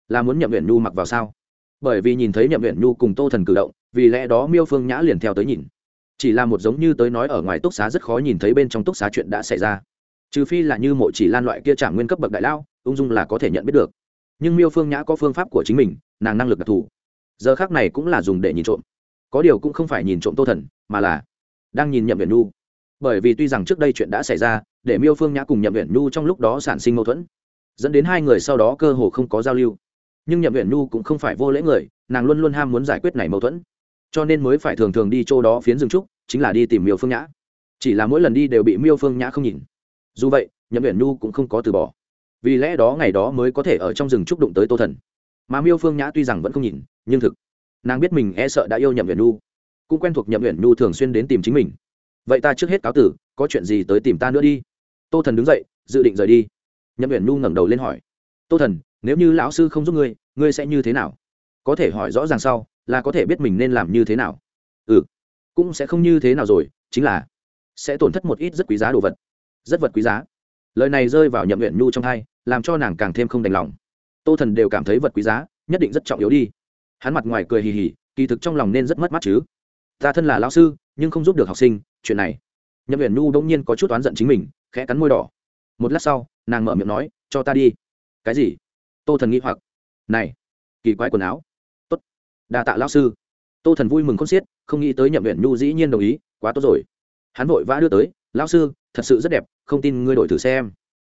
Là muốn nhậm viện nhu mặc vào sao? Bởi vì nhìn thấy nhậm viện nhu cùng tô thần cử động, vì lẽ đó miêu phương nhã liền theo tới nhìn. Chỉ là một giống như tới nói ở ngoài túc xá rất khó nhìn thấy bên trong túc xá chuyện đã xảy ra. Trừ phi là như mộ chỉ lan loại kia trả nguyên cấp bậc đại lao, ung dung là có thể nhận biết được. Nhưng miêu phương nhã có phương pháp của chính mình, nàng năng lực đặc thù. Giờ khác này cũng là dùng để nhìn trộm. Có điều cũng không phải nhìn trộm tô thần, mà là đang nhìn nhậm viện nhu. Bởi vì tuy rằng trước đây chuyện đã xảy ra, để miêu phương nhã cùng nhậm viện nhu trong lúc đó sản sinh mâu thuẫn dẫn đến hai người sau đó cơ hồ không có giao lưu. Nhưng nhậm viện nhu cũng không phải vô lễ người, nàng luôn luôn ham muốn giải quyết này mâu thuẫn. Cho nên mới phải thường thường đi chỗ đó phiến rừng trúc, chính là đi tìm miêu phương nhã. Chỉ là mỗi lần đi đều bị miêu phương nhã không nhìn. Dù vậy, nhậm viện nhu cũng không có từ bỏ. Vì lẽ đó ngày đó mới có thể ở trong rừng trúc đụng tới tô thần. Mà miêu phương nhã tuy rằng vẫn không nhìn, nhưng thực, nàng biết mình e sợ đã yêu nhậm viện nhu, cũng quen thuộc nhậm viện nhu thường xuyên đến tìm chính mình. Vậy ta trước hết cáo tử, có chuyện gì tới tìm ta nữa đi. Tô thần đứng dậy, dự định rời đi nhậm uyển nhu ngẩng đầu lên hỏi, tô thần, nếu như lão sư không giúp ngươi ngươi sẽ như thế nào? Có thể hỏi rõ ràng sau, là có thể biết mình nên làm như thế nào. Ừ cũng sẽ không như thế nào rồi, chính là sẽ tổn thất một ít rất quý giá đồ vật. Rất vật quý giá. Lời này rơi vào nhậm viện nhu trong hai làm cho nàng càng thêm không đành lòng. Tô thần đều cảm thấy vật quý giá, nhất định rất trọng yếu đi. Hắn mặt ngoài cười hì hì, kỳ thực trong lòng nên rất mất mát chứ. Ta thân là lao sư, nhưng không giúp được học sinh, chuyện này. Nhậm huyền nhu đông nhiên có chút oán giận chính mình, khẽ cắn môi đỏ một lát sau, nàng mở miệng nói, cho ta đi. Cái gì? Tô thần nghĩ hoặc. Này, kỳ quái quần áo. Tốt, đa tạ lao sư. Tô thần vui mừng khôn xiết, không nghĩ tới nhậm huyền nhu dĩ nhiên đồng ý, quá tốt rồi. Hắn vội vã đưa tới lao sư, thật sự rất đẹp, không tin ngươi đổi thử xem.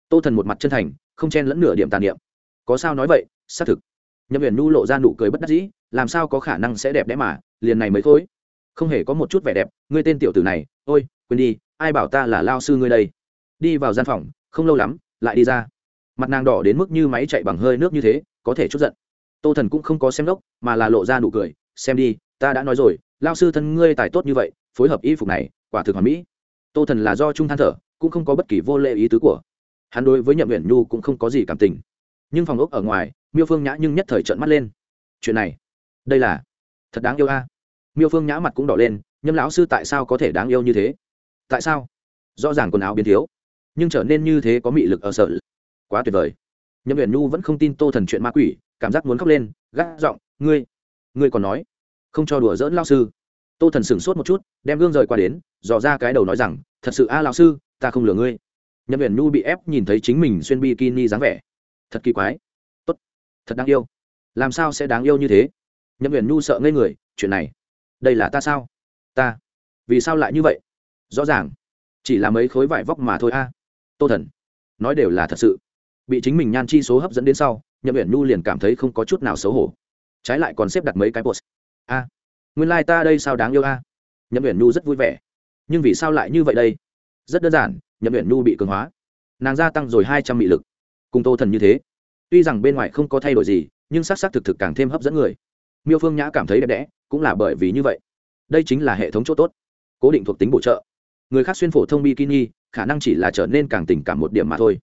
Tô thần một mặt chân thành, không chen lẫn nửa điểm tàn niệm. Có sao nói vậy, xác thực. Nhậm huyền nhu lộ ra nụ cười bất đắc dĩ, làm sao có khả năng sẽ đẹp đẽ mà, liền này mới thôi. Không hề có một chút vẻ đẹp, ngươi tên tiểu tử này, ôi, quên đi, ai bảo ta là lao sư ngươi đây? Đi vào gian phòng không lâu lắm, lại đi ra. Mặt nàng đỏ đến mức như máy chạy bằng hơi nước như thế, có thể chút giận. Tô thần cũng không có xem đốc, mà là lộ ra nụ cười, xem đi, ta đã nói rồi lao sư thân ngươi tài tốt như vậy, phối hợp y phục này, quả thực hoàn mỹ. Tô thần là do trung than thở, cũng không có bất kỳ vô lệ ý tứ của. Hắn đối với nhậm nguyện nhu cũng không có gì cảm tình. Nhưng phòng ốc ở ngoài, miêu phương nhã nhưng nhất thời trợn mắt lên. Chuyện này, đây là thật đáng yêu a. Miêu phương nhã mặt cũng đỏ lên nhâm lão sư tại sao có thể đáng yêu như thế? Tại sao? Rõ ràng quần áo biến thiếu nhưng trở nên như thế có mị lực ở sợ. Quá tuyệt vời. Nhậm huyền nhu vẫn không tin tô thần chuyện ma quỷ, cảm giác muốn khóc lên gác giọng, ngươi ngươi còn nói, không cho đùa dỡn lao sư. Tô thần sửng sốt một chút, đem gương rời qua đến, dò ra cái đầu nói rằng, thật sự a à, lão sư, ta không lừa ngươi. Nhậm huyền nhu bị ép nhìn thấy chính mình xuyên bikini dáng vẻ. Thật kỳ quái. Tốt. Thật đáng yêu. Làm sao sẽ đáng yêu như thế? Nhậm huyền nhu sợ ngây người, chuyện này, đây là ta sao? Ta. Vì sao lại như vậy? Rõ ràng. Chỉ là mấy khối vải vóc mà thôi a tô thần, nói đều là thật sự. Bị chính mình nhan chi số hấp dẫn đến sau, nhậm uyển nhu liền cảm thấy không có chút nào xấu hổ. Trái lại còn xếp đặt mấy cái post. A, nguyên lai、like、ta đây sao đáng yêu a? Nhậm uyển nhu rất vui vẻ. Nhưng vì sao lại như vậy đây? Rất đơn giản, nhậm uyển nhu bị cường hóa. Nàng gia tăng rồi hai trăm mị lực. Cùng tô thần như thế, tuy rằng bên ngoài không có thay đổi gì, nhưng s ắ c s ắ c thực thực càng thêm hấp dẫn người. Miêu phương nhã cảm thấy đẹp đẽ, cũng là bởi vì như vậy. Đây chính là hệ thống chỗ tốt. Cố định thuộc tính bổ trợ. Người khác xuyên phổ thông bikini khả năng chỉ là trở nên càng tình cảm một điểm mà thôi.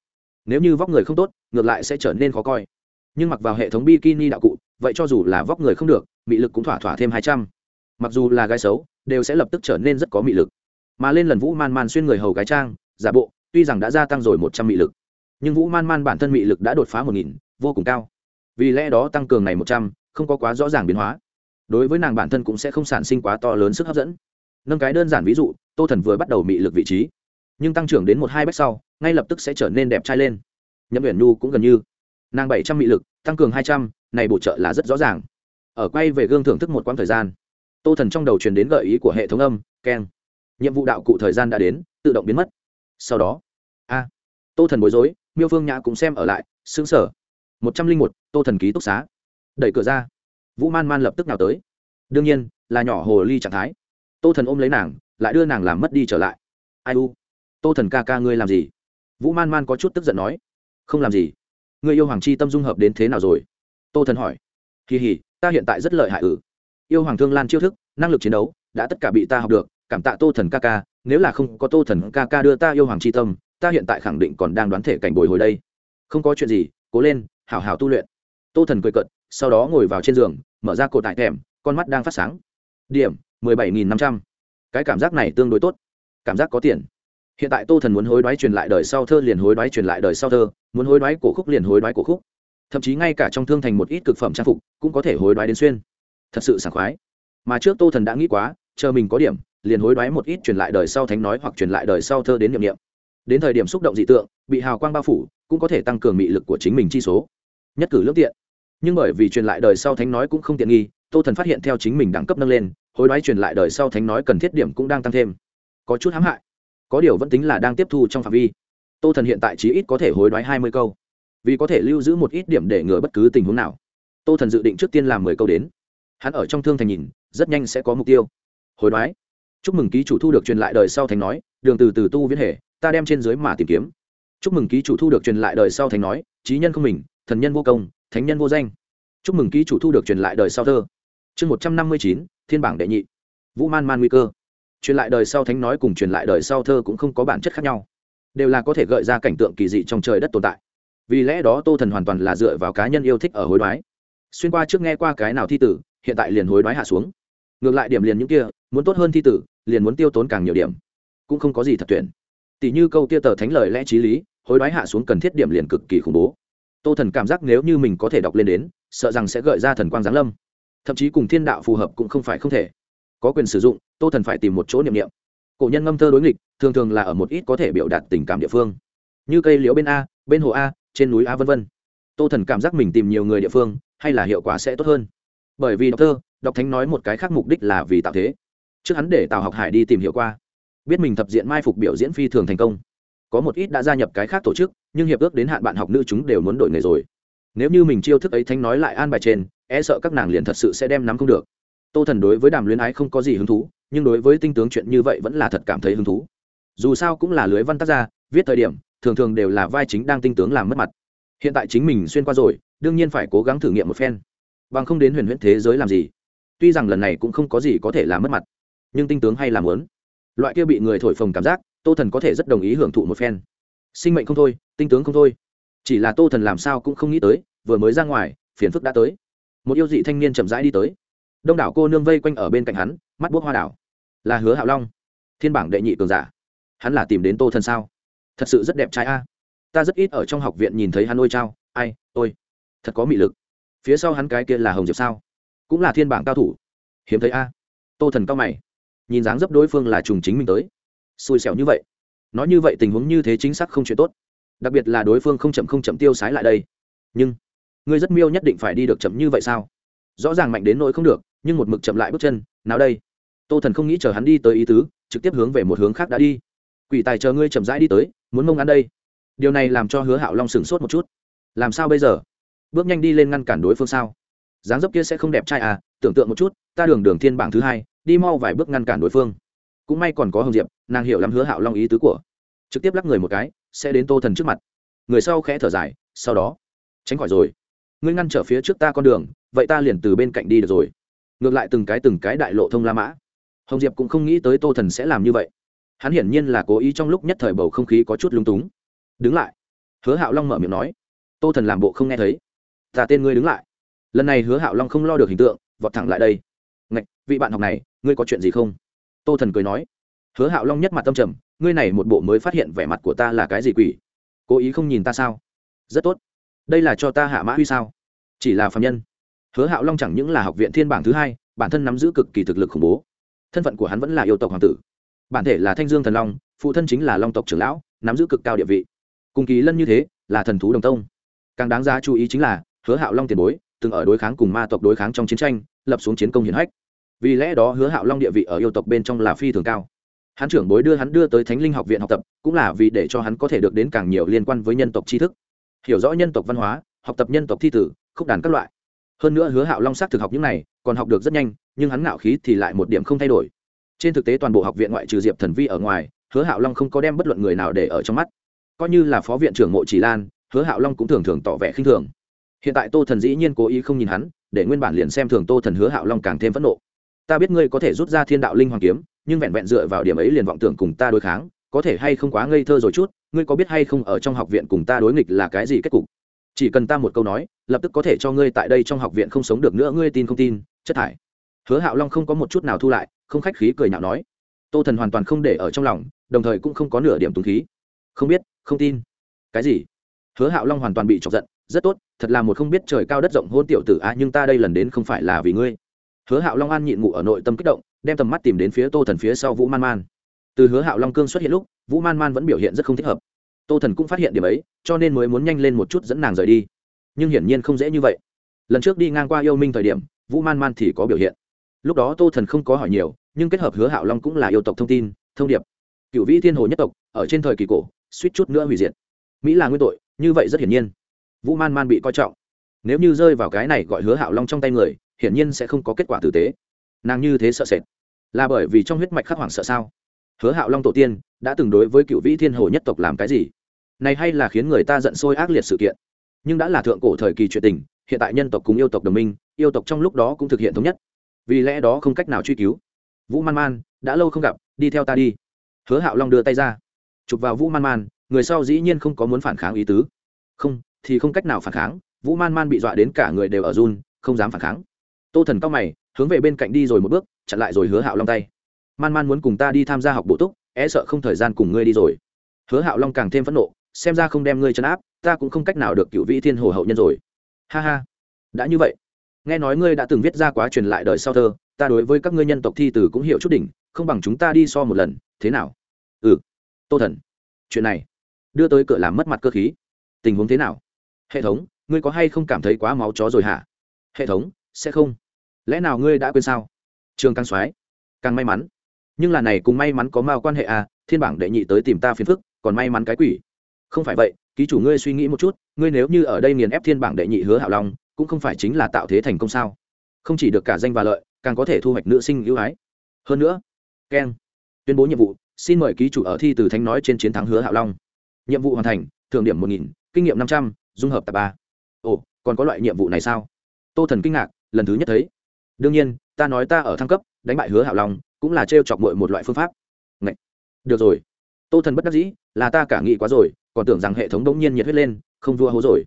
Nếu như vóc người không tốt, ngược lại sẽ trở nên khó coi. Nhưng mặc vào hệ thống bikini đạo cụ, vậy cho dù là vóc người không được, mị lực cũng thỏa thỏa thêm hai trăm. Mặc dù là gái xấu, đều sẽ lập tức trở nên rất có mị lực. Mà lên lần vũ man man xuyên người hầu gái trang, giả bộ, tuy rằng đã gia tăng rồi một trăm mị lực, nhưng vũ man man bản thân mị lực đã đột phá một nghìn, vô cùng cao. Vì lẽ đó tăng cường này một trăm, không có quá rõ ràng biến hóa. Đối với nàng bản thân cũng sẽ không sản sinh quá to lớn sức hấp dẫn. Nâng cái đơn giản ví dụ, tô thần vừa bắt đầu mị lực vị trí nhưng tăng trưởng đến một hai bách sau, ngay lập tức sẽ trở nên đẹp trai lên. Nhậm uyển nhu cũng gần như, nàng bảy trăm mị lực, tăng cường hai trăm, này bổ trợ là rất rõ ràng. Ở quay về gương thưởng thức một quãng thời gian, tô thần trong đầu truyền đến gợi ý của hệ thống âm, keng. Nhiệm vụ đạo cụ thời gian đã đến, tự động biến mất. Sau đó, a, tô thần bối rối, miêu phương nhã cũng xem ở lại xứng sở một trăm linh một, tô thần ký túc xá. Đẩy cửa ra, vũ man man lập tức nào tới. Đương nhiên, là nhỏ hồ ly trạng thái. Tô thần ôm lấy nàng, lại đưa nàng làm mất đi trở lại. Ai u? Tô thần ca ca ngươi làm gì? Vũ man man có chút tức giận nói. Không làm gì. Người yêu hoàng chi tâm dung hợp đến thế nào rồi? Tô thần hỏi. Kỳ hỉ, ta hiện tại rất lợi hại ử yêu hoàng thương lan chiêu thức, năng lực chiến đấu, đã tất cả bị ta học được, cảm tạ tô thần ca ca, nếu là không có tô thần ca ca đưa ta yêu hoàng chi tâm, ta hiện tại khẳng định còn đang đoán thể cảnh bồi hồi đây. Không có chuyện gì, cố lên, hảo hảo tu luyện. Tô thần cười cận sau đó ngồi vào trên giường, mở ra cột tại thèm, con mắt đang phát sáng. Điểm, mười bảy nghìn năm trăm. Cái cảm giác này tương đối tốt. Cảm giác có tiền hiện tại tô thần muốn hối đoái truyền lại đời sau thơ liền hối đoái truyền lại đời sau thơ, muốn hối đoái cổ khúc liền hối đoái cổ khúc. Thậm chí ngay cả trong thương thành một ít cực phẩm trang phục cũng có thể hối đoái đến xuyên. Thật sự sảng khoái. Mà trước tô thần đã nghĩ quá, chờ mình có điểm, liền hối đoái một ít truyền lại đời sau thánh nói hoặc truyền lại đời sau thơ đến niệm niệm. Đến thời điểm xúc động dị tượng, bị hào quang bao phủ, cũng có thể tăng cường mị lực của chính mình chi số. Nhất cử lương tiện. Nhưng bởi vì truyền lại đời sau thánh nói cũng không tiện nghi, tô thần phát hiện theo chính mình đẳng cấp nâng lên, hối đoái truyền lại đời sau thánh nói cần thiết điểm cũng đang tăng thêm. Có chút hãm hại có điều vẫn tính là đang tiếp thu trong phạm vi. Tô thần hiện tại chí ít có thể hối đoái hai mươi câu. Vì có thể lưu giữ một ít điểm để ngừa bất cứ tình huống nào. Tô thần dự định trước tiên làm mười câu đến. Hắn ở trong thương thành nhìn, rất nhanh sẽ có mục tiêu. Hối đoái. Chúc mừng ký chủ thu được truyền lại đời sau thành nói, đường từ từ tu viễn hệ, ta đem trên dưới mà tìm kiếm. Chúc mừng ký chủ thu được truyền lại đời sau thành nói trí nhân không mình, thần nhân vô công, thánh nhân vô danh. Chúc mừng ký chủ thu được truyền lại đời sau thơ. Chương một trăm năm mươi chín, thiên bảng đệ nhị. Vũ man man nguy cơ truyền lại đời sau thánh nói cùng truyền lại đời sau thơ cũng không có bản chất khác nhau, đều là có thể gợi ra cảnh tượng kỳ dị trong trời đất tồn tại. Vì lẽ đó tô thần hoàn toàn là dựa vào cá nhân yêu thích ở hối đoái. Xuyên qua trước nghe qua cái nào thi tử, hiện tại liền hối đoái hạ xuống. Ngược lại điểm liền những kia, muốn tốt hơn thi tử, liền muốn tiêu tốn càng nhiều điểm. Cũng không có gì thật tuyển. Tỷ như câu kia tờ thánh lời lẽ t r í lý, hối đoái hạ xuống cần thiết điểm liền cực kỳ khủng bố. Tô thần cảm giác nếu như mình có thể đọc lên đến, sợ rằng sẽ gợi ra thần quang giáng lâm. Thậm chí cùng thiên đạo phù hợp cũng không phải không thể có quyền sử dụng, tô thần phải tìm một chỗ niệm niệm. Cổ nhân ngâm thơ đối nghịch, thường thường là ở một ít có thể biểu đạt tình cảm địa phương. Như cây liễu bên a, bên hồ a, trên núi a v v tô thần cảm giác mình tìm nhiều người địa phương, hay là hiệu quả sẽ tốt hơn. Bởi vì đọc thơ, đọc thánh nói một cái khác mục đích là vì tạo thế. Trước hắn để tào học hải đi tìm hiểu qua biết mình thập diện mai phục biểu diễn phi thường thành công. Có một ít đã gia nhập cái khác tổ chức, nhưng hiệp ước đến hạn bạn học nữ chúng đều muốn đổi nghề rồi. Nếu như mình chiêu thức ấy thánh nói lại an bài trên e sợ các nàng liền thật sự sẽ đem nắm không được tô thần đối với đàm luyến ái không có gì hứng thú, nhưng đối với tinh tướng chuyện như vậy vẫn là thật cảm thấy hứng thú. Dù sao cũng là lưới văn tác gia, viết thời điểm, thường thường đều là vai chính đang tinh tướng làm mất mặt. Hiện tại chính mình xuyên qua rồi, đương nhiên phải cố gắng thử nghiệm một phen. Bằng không đến huyền huyễn thế giới làm gì? Tuy rằng lần này cũng không có gì có thể làm mất mặt, nhưng tinh tướng hay làm lớn loại kia bị người thổi phồng cảm giác, tô thần có thể rất đồng ý hưởng thụ một phen. Sinh mệnh không thôi, tinh tướng không thôi. Chỉ là tô thần làm sao cũng không nghĩ tới, vừa mới ra ngoài, phiền phức đã tới. Một yêu dị thanh niên chậm rãi đi tới đông đảo cô nương vây quanh ở bên cạnh hắn, mắt bốc hoa đảo. Là hứa hạo long, thiên bảng đệ nhị cường giả. Hắn là tìm đến tô thần sao? Thật sự rất đẹp trai a. Ta rất ít ở trong học viện nhìn thấy hắn ôi trao ai, ôi, thật có mị lực. Phía sau hắn cái kia là hồng diệp sao? Cũng là thiên bảng cao thủ. Hiếm thấy a. Tô thần cao mày, nhìn dáng dấp đối phương là trùng chính mình tới. Xui xẻo như vậy. Nói như vậy tình huống như thế chính xác không chuyện tốt. Đặc biệt là đối phương không chậm không chậm tiêu sái lại đây. Nhưng, ngươi rất miêu nhất định phải đi được chậm như vậy sao? Rõ ràng mạnh đến nỗi không được, nhưng một mực chậm lại bước chân, nào đây? Tô thần không nghĩ chờ hắn đi tới ý tứ, trực tiếp hướng về một hướng khác đã đi. Quỷ tài chờ ngươi chậm rãi đi tới, muốn mông ăn đây. Điều này làm cho hứa hạo long sửng sốt một chút. Làm sao bây giờ? Bước nhanh đi lên ngăn cản đối phương sao? Dáng dấp kia sẽ không đẹp trai à? Tưởng tượng một chút, ta đường đường thiên bảng thứ hai, đi mau vài bước ngăn cản đối phương. Cũng may còn có hồng diệp, nàng hiểu lắm hứa hạo long ý tứ của. Trực tiếp lắc người một cái, sẽ đến tô thần trước mặt. Người sau khẽ thở dài, sau đó, tránh khỏi rồi ngươi ngăn trở phía trước ta con đường, vậy ta liền từ bên cạnh đi được rồi. Ngược lại từng cái từng cái đại lộ thông la mã. Hồng diệp cũng không nghĩ tới tô thần sẽ làm như vậy. Hắn hiển nhiên là cố ý trong lúc nhất thời bầu không khí có chút lung túng. Đứng lại. Hứa hạo long mở miệng nói. Tô thần làm bộ không nghe thấy. Ta tên ngươi đứng lại. Lần này hứa hạo long không lo được hình tượng, vọt thẳng lại đây. Ngạch, vị bạn học này, ngươi có chuyện gì không? Tô thần cười nói. Hứa hạo long nhất mặt tâm trầm, ngươi này một bộ mới phát hiện vẻ mặt của ta là cái gì quỷ? Cố ý không nhìn ta sao? Rất tốt đây là cho ta hạ mã huy sao? Chỉ là phạm nhân. Hứa hạo long chẳng những là học viện thiên bảng thứ hai, bản thân nắm giữ cực kỳ thực lực khủng bố. Thân phận của hắn vẫn là yêu tộc hoàng tử. Bản thể là thanh dương thần long, phụ thân chính là long tộc trưởng lão, nắm giữ cực cao địa vị. Cùng kỳ lân như thế, là thần thú đồng tông. Càng đáng giá chú ý chính là, hứa hạo long tiền bối, từng ở đối kháng cùng ma tộc đối kháng trong chiến tranh, lập xuống chiến công hiển hách. Vì lẽ đó hứa hạo long địa vị ở yêu tộc bên trong là phi thường cao. Hắn trưởng bối đưa hắn đưa tới thánh linh học viện học tập, cũng là vì để cho hắn có thể được đến càng nhiều liên quan với nhân tộc tri thức hiểu rõ nhân tộc văn hóa, học tập nhân tộc thi tử, khúc đàn các loại. Hơn nữa hứa hạo long xác thực học những này, còn học được rất nhanh, nhưng hắn ngạo khí thì lại một điểm không thay đổi. Trên thực tế toàn bộ học viện ngoại trừ diệp thần vi ở ngoài, hứa hạo long không có đem bất luận người nào để ở trong mắt. Coi như là phó viện trưởng mộ chỉ lan, hứa hạo long cũng thường thường tỏ vẻ khinh thường. Hiện tại tô thần dĩ nhiên cố ý không nhìn hắn, để nguyên bản liền xem thường tô thần hứa hạo long càng thêm phẫn nộ. Ta biết ngươi có thể rút ra thiên đạo linh hoàng kiếm, nhưng vẹn vẹn dựa vào điểm ấy liền vọng tưởng cùng ta đối kháng có thể hay không quá ngây thơ rồi chút, ngươi có biết hay không ở trong học viện cùng ta đối nghịch là cái gì kết cục? Chỉ cần ta một câu nói, lập tức có thể cho ngươi tại đây trong học viện không sống được nữa, ngươi tin không tin, chất thải. Hứa hạo long không có một chút nào thu lại, không khách khí cười nhạo nói. Tô thần hoàn toàn không để ở trong lòng, đồng thời cũng không có nửa điểm túng khí. Không biết, không tin. Cái gì? Hứa hạo long hoàn toàn bị chọc giận. Rất tốt, thật là một không biết trời cao đất rộng hôn tiểu tử a, nhưng ta đây lần đến không phải là vì ngươi. Hứa hạo long an nhịn ngủ ở nội tâm kích động, đem tầm mắt tìm đến phía tô thần phía sau vũ man man từ hứa hạo long cương xuất hiện lúc, vũ man man vẫn biểu hiện rất không thích hợp. Tô thần cũng phát hiện điểm ấy, cho nên mới muốn nhanh lên một chút dẫn nàng rời đi. Nhưng hiển nhiên không dễ như vậy. Lần trước đi ngang qua yêu minh thời điểm, vũ man man thì có biểu hiện. Lúc đó tô thần không có hỏi nhiều, nhưng kết hợp hứa hạo long cũng là yêu tộc thông tin, thông điệp. Cựu vĩ thiên hồ nhất tộc, ở trên thời kỳ cổ, suýt chút nữa hủy diệt. Mỹ là nguyên tội, như vậy rất hiển nhiên. Vũ man man bị coi trọng. Nếu như rơi vào cái này gọi hứa hạo long trong tay người, hiển nhiên sẽ không có kết quả tử tế. Nàng như thế sợ sệt. Là bởi vì trong huyết mạch khắc hoảng sợ sao? Hứa hạo long tổ tiên, đã từng đối với cựu vĩ thiên hồ nhất tộc làm cái gì? Này hay là khiến người ta giận sôi ác liệt sự kiện? Nhưng đã là thượng cổ thời kỳ chuyện tình, hiện tại nhân tộc cùng yêu tộc đồng minh, yêu tộc trong lúc đó cũng thực hiện thống nhất. Vì lẽ đó không cách nào truy cứu. Vũ man man, đã lâu không gặp, đi theo ta đi. Hứa hạo long đưa tay ra. Chụp vào vũ man man, người sau dĩ nhiên không có muốn phản kháng ý tứ. Không, thì không cách nào phản kháng. Vũ man man bị dọa đến cả người đều ở run, không dám phản kháng. Tô thần cao mày, hướng về bên cạnh đi rồi một bước, chặn lại rồi hứa hạo long tay man man muốn cùng ta đi tham gia học bổ túc e sợ không thời gian cùng ngươi đi rồi. Hứa hạo long càng thêm phẫn nộ, xem ra không đem ngươi chấn áp, ta cũng không cách nào được cựu vĩ thiên hồ hậu nhân rồi. Ha ha, đã như vậy. Nghe nói ngươi đã từng viết ra quá truyền lại đời sau thơ, ta đối với các ngươi nhân tộc thi tử cũng hiểu chút đỉnh, không bằng chúng ta đi so một lần, thế nào? Ừ. Tô thần, chuyện này đưa tới cửa làm mất mặt cơ khí. Tình huống thế nào? Hệ thống, ngươi có hay không cảm thấy quá máu chó rồi hả? Hệ thống, sẽ không. Lẽ nào ngươi đã quên sao? Trường càng soái, càng may mắn nhưng là này cùng may mắn có mao quan hệ à thiên bảng đệ nhị tới tìm ta phiền phức, còn may mắn cái quỷ. Không phải vậy, ký chủ ngươi suy nghĩ một chút, ngươi nếu như ở đây nghiền ép thiên bảng đệ nhị hứa hạo long, cũng không phải chính là tạo thế thành công sao? Không chỉ được cả danh và lợi, càng có thể thu hoạch nữ sinh ưu ái. Hơn nữa, keng, tuyên bố nhiệm vụ, xin mời ký chủ ở thi từ thánh nói trên chiến thắng hứa hạo long. Nhiệm vụ hoàn thành, thưởng điểm một nghìn, kinh nghiệm năm trăm, dung hợp tạp ba. Ồ, còn có loại nhiệm vụ này sao? Tô thần kinh ngạc, lần thứ nhất thấy. Đương nhiên, ta nói ta ở thăng cấp đánh bại hứa hạo long cũng là t chọc mội một loại phương pháp. Ngậy. được rồi. Tô thần bất đắc dĩ, là ta cả nghĩ quá rồi, còn tưởng rằng hệ thống đống nhiên nhiệt huyết lên, không vua hố rồi.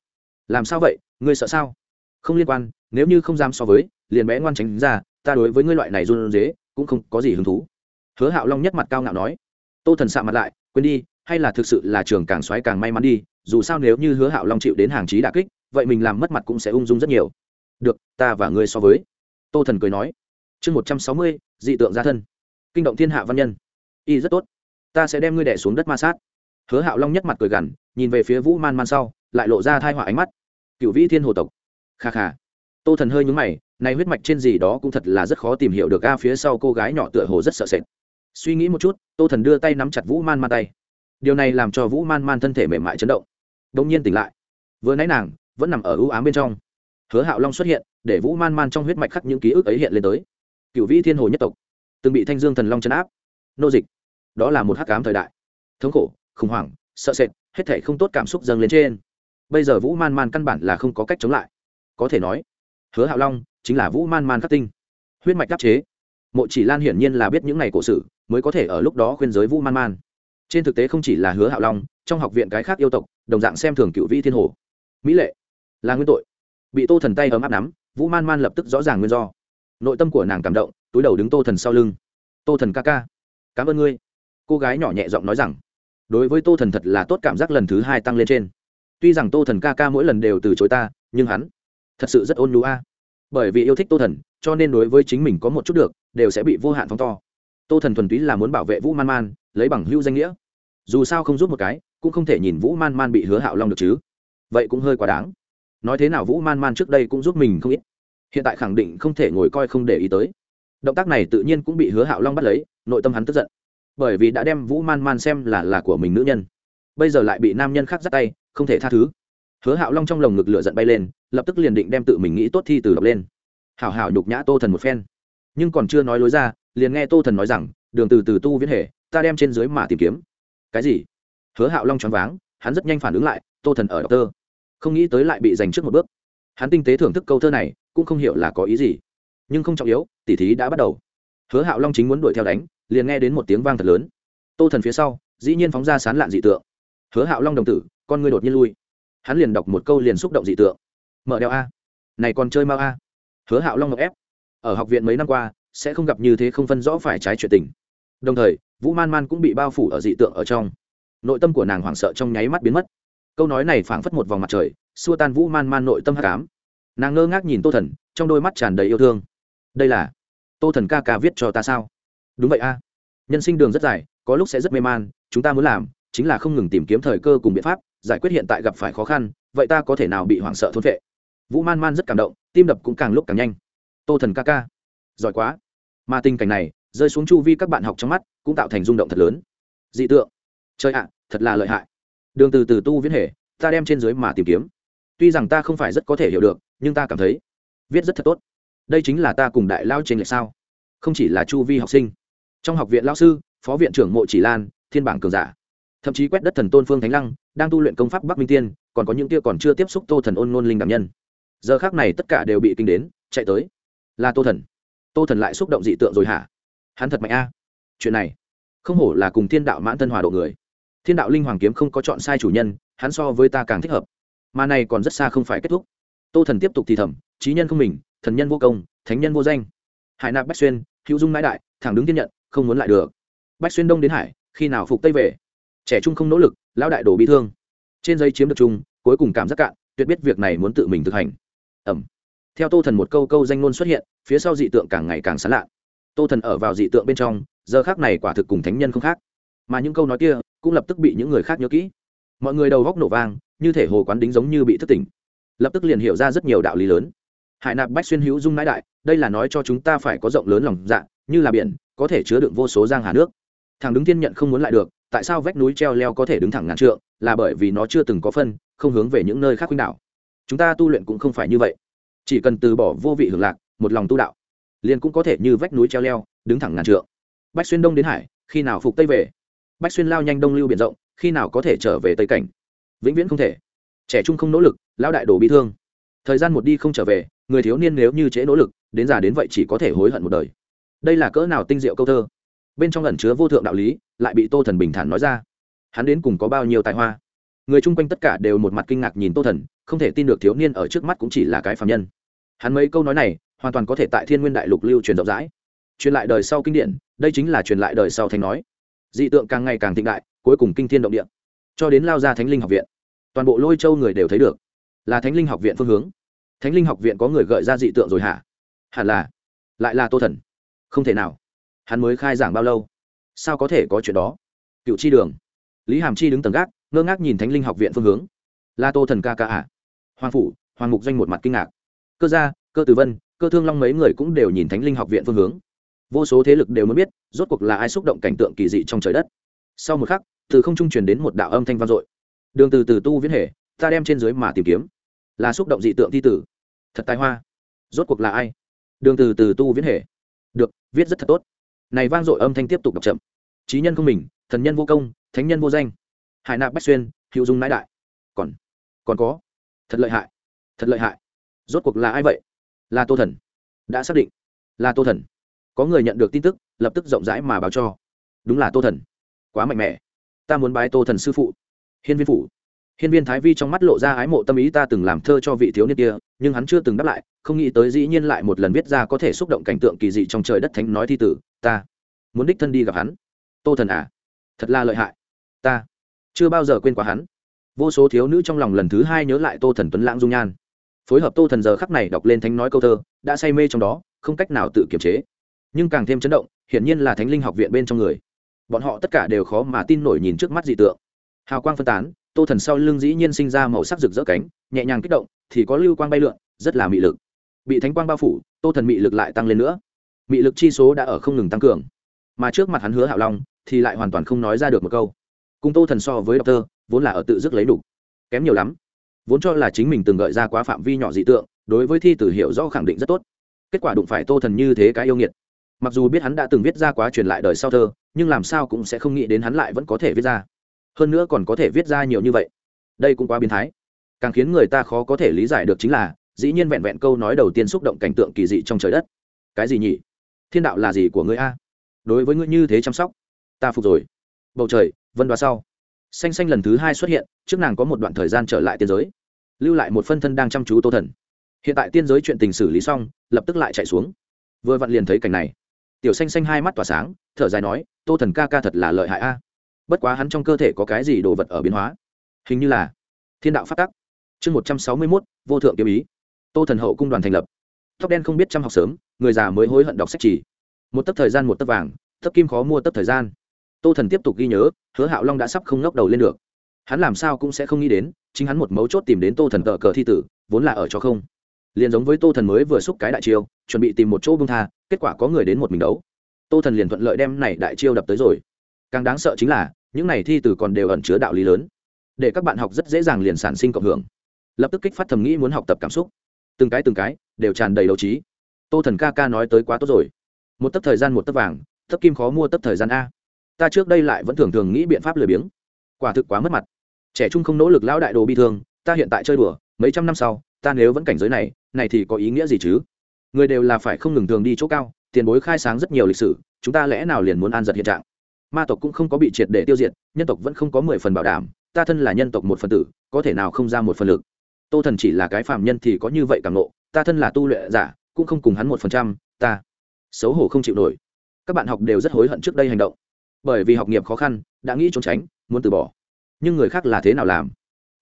Làm sao vậy, ngươi sợ sao? Không liên quan, nếu như không dám so với, liền bé ngoan tránh ra, ta đối với ngươi loại này run dế cũng không có gì hứng thú. Hứa hạo long nhất mặt cao ngạo nói. Tô thần sạ mặt lại, quên đi, hay là thực sự là trường càng xoáy càng may mắn đi, dù sao nếu như hứa hạo long chịu đến hàng trí đà kích, vậy mình làm mất mặt cũng sẽ ung dung rất nhiều. Được, ta và ngươi so với. Tô thần cười nói chương một trăm sáu mươi, dị tượng gia thân. Kinh động thiên hạ văn nhân. Y rất tốt. Ta sẽ đem ngươi đẻ xuống đất ma sát. Hứa hạo long nhất mặt cười gằn, nhìn về phía vũ man man sau, lại lộ ra thai họa ánh mắt. Cựu vĩ thiên hồ tộc. Kha kha. Tô thần hơi nhúng mày nay huyết mạch trên gì đó cũng thật là rất khó tìm hiểu được a, phía sau cô gái nhỏ tựa hồ rất sợ sệt. Suy nghĩ một chút, tô thần đưa tay nắm chặt vũ man man tay. Điều này làm cho vũ man man thân thể mềm mại chấn động. Đ ỗ n g nhiên tỉnh lại. Vừa nãy nàng vẫn nằm ở ưu ám bên trong. Hứa hạo long xuất hiện, để vũ man man trong huyết mạch khắc những ký ức ấy hiện lên tới cựu vĩ thiên hồ nhất tộc, từng bị thanh dương thần long chấn áp. Nô dịch, đó là một hắc cám thời đại. Thống khổ, khủng hoảng, sợ sệt, hết thể không tốt cảm xúc dâng lên trên. Bây giờ vũ man man căn bản là không có cách chống lại. Có thể nói, hứa hạo long chính là vũ man man khắc tinh. Huyết mạch đắc chế. Mộ chỉ lan hiển nhiên là biết những ngày cổ sử mới có thể ở lúc đó khuyên giới vũ man man. Trên thực tế không chỉ là hứa hạo long, trong học viện cái khác yêu tộc, đồng dạng xem thường cựu vĩ thiên hồ. Mỹ lệ, là nguyên tội. Bị tô thần tay ấm áp nắm, vũ man man lập tức rõ ràng nguyên do nội tâm của nàng cảm động, túi đầu đứng tô thần sau lưng. Tô thần ca ca, cảm ơn ngươi. Cô gái nhỏ nhẹ giọng nói rằng, đối với tô thần thật là tốt cảm giác lần thứ hai tăng lên trên. Tuy rằng tô thần ca ca mỗi lần đều từ chối ta, nhưng hắn thật sự rất ôn nhu a. Bởi vì yêu thích tô thần, cho nên đối với chính mình có một chút được, đều sẽ bị vô hạn phóng to. Tô thần thuần túy là muốn bảo vệ vũ man man, lấy bằng hữu danh nghĩa. Dù sao không giúp một cái, cũng không thể nhìn vũ man man bị hứa hạo long được chứ. Vậy cũng hơi quá đáng. Nói thế nào vũ man man trước đây cũng giúp mình không ít hiện tại khẳng định không thể ngồi coi không để ý tới. Động tác này tự nhiên cũng bị hứa hạo long bắt lấy, nội tâm hắn tức giận. Bởi vì đã đem vũ man man xem là là của mình nữ nhân. Bây giờ lại bị nam nhân khác dắt tay, không thể tha thứ. Hứa hạo long trong lồng ngực lửa giận bay lên, lập tức liền định đem tự mình nghĩ tốt thi từ đọc lên. Hảo hảo nhục nhã tô thần một phen. Nhưng còn chưa nói lối ra, liền nghe tô thần nói rằng, đường từ từ tu viễn hệ ta đem trên dưới mà tìm kiếm. Cái gì? Hứa hạo long choáng váng, hắn rất nhanh phản ứng lại, tô thần ở đọc tơ. Không nghĩ tới lại bị giành trước một bước hắn tinh tế thưởng thức câu thơ này, cũng không hiểu là có ý gì. Nhưng không trọng yếu, tỉ thí đã bắt đầu. Hứa hạo long chính muốn đuổi theo đánh, liền nghe đến một tiếng vang thật lớn. Tô thần phía sau, dĩ nhiên phóng ra sán lạn dị tượng. Hứa hạo long đồng tử, con ngươi đột nhiên lui. Hắn liền đọc một câu liền xúc động dị tượng. Mở đeo a. Này còn chơi mau a. Hứa hạo long ngọc ép. Ở học viện mấy năm qua, sẽ không gặp như thế không phân rõ phải trái chuyện tình. Đồng thời, vũ man man cũng bị bao phủ ở dị tượng ở trong. Nội tâm của nàng hoảng sợ trong nháy mắt biến mất câu nói này phảng phất một vòng mặt trời, xua tan vũ man man nội tâm hát cám nàng ngơ ngác nhìn tô thần, trong đôi mắt tràn đầy yêu thương. Đây là, tô thần ca ca viết cho ta sao? Đúng vậy a. Nhân sinh đường rất dài, có lúc sẽ rất mê man, chúng ta muốn làm, chính là không ngừng tìm kiếm thời cơ cùng biện pháp, giải quyết hiện tại gặp phải khó khăn, vậy ta có thể nào bị hoảng sợ thôn vệ? Vũ man man rất cảm động, tim đập cũng càng lúc càng nhanh. Tô thần ca ca, giỏi quá. Mà tình cảnh này, rơi xuống chu vi các bạn học trong mắt, cũng tạo thành rung động thật lớn. Dị tượng. Chơi ạ, thật là lợi hại đường từ từ tu viễn hệ, ta đem trên dưới mà tìm kiếm. Tuy rằng ta không phải rất có thể hiểu được, nhưng ta cảm thấy viết rất thật tốt. Đây chính là ta cùng đại lao trên lệch sao. Không chỉ là chu vi học sinh. Trong học viện lao sư, phó viện trưởng mộ chỉ lan, thiên bảng cường giả. Thậm chí quét đất thần tôn phương thánh lăng, đang tu luyện công pháp bắc minh tiên, còn có những kia còn chưa tiếp xúc tô thần ôn ngôn linh đảm nhân. Giờ khác này tất cả đều bị kinh đến, chạy tới. Là tô thần. Tô thần lại xúc động dị tượng rồi hả? Hắn thật mạnh a. Chuyện này, không hổ là cùng thiên đạo mãn thân hòa độ người thiên đạo linh hoàng kiếm không có chọn sai chủ nhân, hắn so với ta càng thích hợp. Mà này còn rất xa không phải kết thúc. Tô thần tiếp tục thì thầm trí nhân không mình, thần nhân vô công, thánh nhân vô danh. Hải nạp bách xuyên, hữu dung mãi đại, thẳng đứng tiên nhận, không muốn lại được. Bách xuyên đông đến hải, khi nào phục tây về? Trẻ trung không nỗ lực, lão đại đổ bị thương. Trên giấy chiếm được chung, cuối cùng cảm giác cạn, tuyệt biết việc này muốn tự mình thực hành. Ẩm. Theo tô thần một câu câu danh ngôn xuất hiện, phía sau dị tượng càng ngày càng sán lạ. Tô thần ở vào dị tượng bên trong, giờ khác này quả thực cùng thánh nhân không khác. Mà những câu nói kia cũng lập tức bị những người khác nhớ kỹ. Mọi người đầu góc nổ vang, như thể hồ quán đính giống như bị thất tỉnh. Lập tức liền hiểu ra rất nhiều đạo lý lớn. Hải nạp bách xuyên hữu dung nãi đại, đây là nói cho chúng ta phải có rộng lớn lòng dạ như là biển, có thể chứa đựng vô số giang hà nước. Thằng đứng thiên nhận không muốn lại được, tại sao vách núi treo leo có thể đứng thẳng ngàn trượng, là bởi vì nó chưa từng có phân, không hướng về những nơi khác khuynh đảo. Chúng ta tu luyện cũng không phải như vậy. Chỉ cần từ bỏ vô vị hưởng lạc, một lòng tu đạo, liền cũng có thể như vách núi treo leo, đứng thẳng ngàn trượng. Bách xuyên đông đến hải, khi nào phục tây về? Bách xuyên lao nhanh đông lưu biển rộng, khi nào có thể trở về tây cảnh? Vĩnh viễn không thể. Trẻ trung không nỗ lực, lão đại đổ bị thương. Thời gian một đi không trở về, người thiếu niên nếu như trễ nỗ lực, đến già đến vậy chỉ có thể hối hận một đời. Đây là cỡ nào tinh diệu câu thơ? Bên trong ẩn chứa vô thượng đạo lý, lại bị tô thần bình thản nói ra. Hắn đến cùng có bao nhiêu tài hoa? Người chung quanh tất cả đều một mặt kinh ngạc nhìn tô thần, không thể tin được thiếu niên ở trước mắt cũng chỉ là cái phạm nhân. Hắn mấy câu nói này, hoàn toàn có thể tại thiên nguyên đại lục lưu truyền rộng rãi. Truyền lại đời sau kinh điển, đây chính là truyền lại đời sau thành nói dị tượng càng ngày càng thịnh đại, cuối cùng kinh thiên động địa. Cho đến lao ra thánh linh học viện, toàn bộ lôi châu người đều thấy được, là thánh linh học viện phương hướng. Thánh linh học viện có người gợi ra dị tượng rồi hả? Hẳn là, lại là tô thần. Không thể nào. Hắn mới khai giảng bao lâu? Sao có thể có chuyện đó? Cựu chi đường. Lý hàm chi đứng tầng gác, ngơ ngác nhìn thánh linh học viện phương hướng. La tô thần ca ca ạ à. hoàng phủ, hoàng mục doanh một mặt kinh ngạc. Cơ gia, cơ tử vân, cơ thương long mấy người cũng đều nhìn thánh linh học viện phương hướng vô số thế lực đều muốn biết, rốt cuộc là ai xúc động cảnh tượng kỳ dị trong trời đất. Sau một khắc, từ không trung truyền đến một đạo âm thanh vang dội. Đường từ từ tu viễn hệ ta đem trên dưới mà tìm kiếm. Là xúc động dị tượng thi tử. Thật tài hoa. Rốt cuộc là ai? Đường từ từ tu viễn hệ được, viết rất thật tốt. Này vang dội âm thanh tiếp tục đọc chậm. Trí nhân không mình, thần nhân vô công, thánh nhân vô danh. Hải nạp bách xuyên, hữu dung nãi đại. Còn còn có. Thật lợi hại. Thật lợi hại. Rốt cuộc là ai vậy? Là tô thần. Đã xác định. Là tô thần có người nhận được tin tức, lập tức rộng rãi mà báo cho. Đúng là tô thần. Quá mạnh mẽ. Ta muốn bái tô thần sư phụ. Hiên viên phủ. Hiên viên thái vi trong mắt lộ ra ái mộ tâm ý ta từng làm thơ cho vị thiếu niên kia, nhưng hắn chưa từng đáp lại, không nghĩ tới dĩ nhiên lại một lần viết ra có thể xúc động cảnh tượng kỳ dị trong trời đất thánh nói thi tử, ta muốn đích thân đi gặp hắn. Tô thần à thật là lợi hại. Ta chưa bao giờ quên quá hắn. Vô số thiếu nữ trong lòng lần thứ hai nhớ lại tô thần tuấn lãng dung nhan. Phối hợp tô thần giờ khắc này đọc lên thánh nói câu thơ, đã say mê trong đó, không cách nào tự kiềm chế nhưng càng thêm chấn động, hiển nhiên là thánh linh học viện bên trong người. Bọn họ tất cả đều khó mà tin nổi nhìn trước mắt dị tượng. Hào quang phân tán, tô thần sau lưng dĩ nhiên sinh ra màu sắc rực rỡ cánh, nhẹ nhàng kích động, thì có lưu quang bay lượn, rất là mị lực. Bị thánh quang bao phủ, tô thần mị lực lại tăng lên nữa. Mị lực chi số đã ở không ngừng tăng cường. Mà trước mặt hắn hứa hạo long, thì lại hoàn toàn không nói ra được một câu. Cùng tô thần so với đọc tơ, vốn là ở tự dứt lấy đủ. Kém nhiều lắm. Vốn cho là chính mình từng gợi ra quá phạm vi nhỏ dị tượng, đối với thi tử hiệu rõ khẳng định rất tốt. Kết quả đụng phải tô thần như thế cái yêu nghiệt mặc dù biết hắn đã từng viết ra quá truyền lại đời sau thơ, nhưng làm sao cũng sẽ không nghĩ đến hắn lại vẫn có thể viết ra. Hơn nữa còn có thể viết ra nhiều như vậy. Đây cũng quá biến thái. Càng khiến người ta khó có thể lý giải được chính là, dĩ nhiên vẹn vẹn câu nói đầu tiên xúc động cảnh tượng kỳ dị trong trời đất. Cái gì nhỉ? Thiên đạo là gì của ngươi a? Đối với ngươi như thế chăm sóc, ta phục rồi. Bầu trời, vân đoá sau. Xanh xanh lần thứ hai xuất hiện, trước nàng có một đoạn thời gian trở lại tiên giới. Lưu lại một phân thân đang chăm chú tô thần. Hiện tại tiên giới chuyện tình xử lý xong, lập tức lại chạy xuống. Vừa vặn liền thấy cảnh này tiểu xanh xanh hai mắt tỏa sáng, thở dài nói, tô thần ca ca thật là lợi hại a. Bất quá hắn trong cơ thể có cái gì đồ vật ở biến hóa? Hình như là thiên đạo phát tắc. Chương một trăm sáu mươi mốt, vô thượng kiếm ý. Tô thần hậu cung đoàn thành lập. Tóc đen không biết chăm học sớm, người già mới hối hận đọc sách chỉ. Một tấc thời gian một tấc vàng, tấc kim khó mua tấc thời gian. Tô thần tiếp tục ghi nhớ, hứa hạo long đã sắp không ngóc đầu lên được. Hắn làm sao cũng sẽ không nghĩ đến, chính hắn một mấu chốt tìm đến tô thần tờ cờ thi tử, vốn là ở cho không liền giống với tô thần mới vừa xúc cái đại chiêu, chuẩn bị tìm một chỗ bông tha, kết quả có người đến một mình đấu. Tô thần liền thuận lợi đem này đại chiêu đập tới rồi. Càng đáng sợ chính là, những này thi từ còn đều ẩn chứa đạo lý lớn. Để các bạn học rất dễ dàng liền sản sinh cộng hưởng. Lập tức kích phát thầm nghĩ muốn học tập cảm xúc. Từng cái từng cái, đều tràn đầy đấu trí. Tô thần ca ca nói tới quá tốt rồi. Một tấc thời gian một tấc vàng, tấc kim khó mua tấc thời gian a. Ta trước đây lại vẫn thường thường nghĩ biện pháp lười biếng. Quả thực quá mất mặt. Trẻ trung không nỗ lực lão đại đồ bi thương, ta hiện tại chơi đùa mấy trăm năm sau, ta nếu vẫn cảnh giới này này thì có ý nghĩa gì chứ? Người đều là phải không ngừng thường đi chỗ cao, tiền bối khai sáng rất nhiều lịch sử, chúng ta lẽ nào liền muốn an giật hiện trạng? Ma tộc cũng không có bị triệt để tiêu diệt, nhân tộc vẫn không có mười phần bảo đảm, ta thân là nhân tộc một phần tử, có thể nào không ra một phần lực? Tô thần chỉ là cái phạm nhân thì có như vậy càng nộ ta thân là tu luyện giả, cũng không cùng hắn một phần trăm, ta xấu hổ không chịu nổi. Các bạn học đều rất hối hận trước đây hành động. Bởi vì học nghiệp khó khăn, đã nghĩ trốn tránh, muốn từ bỏ. Nhưng người khác là thế nào làm?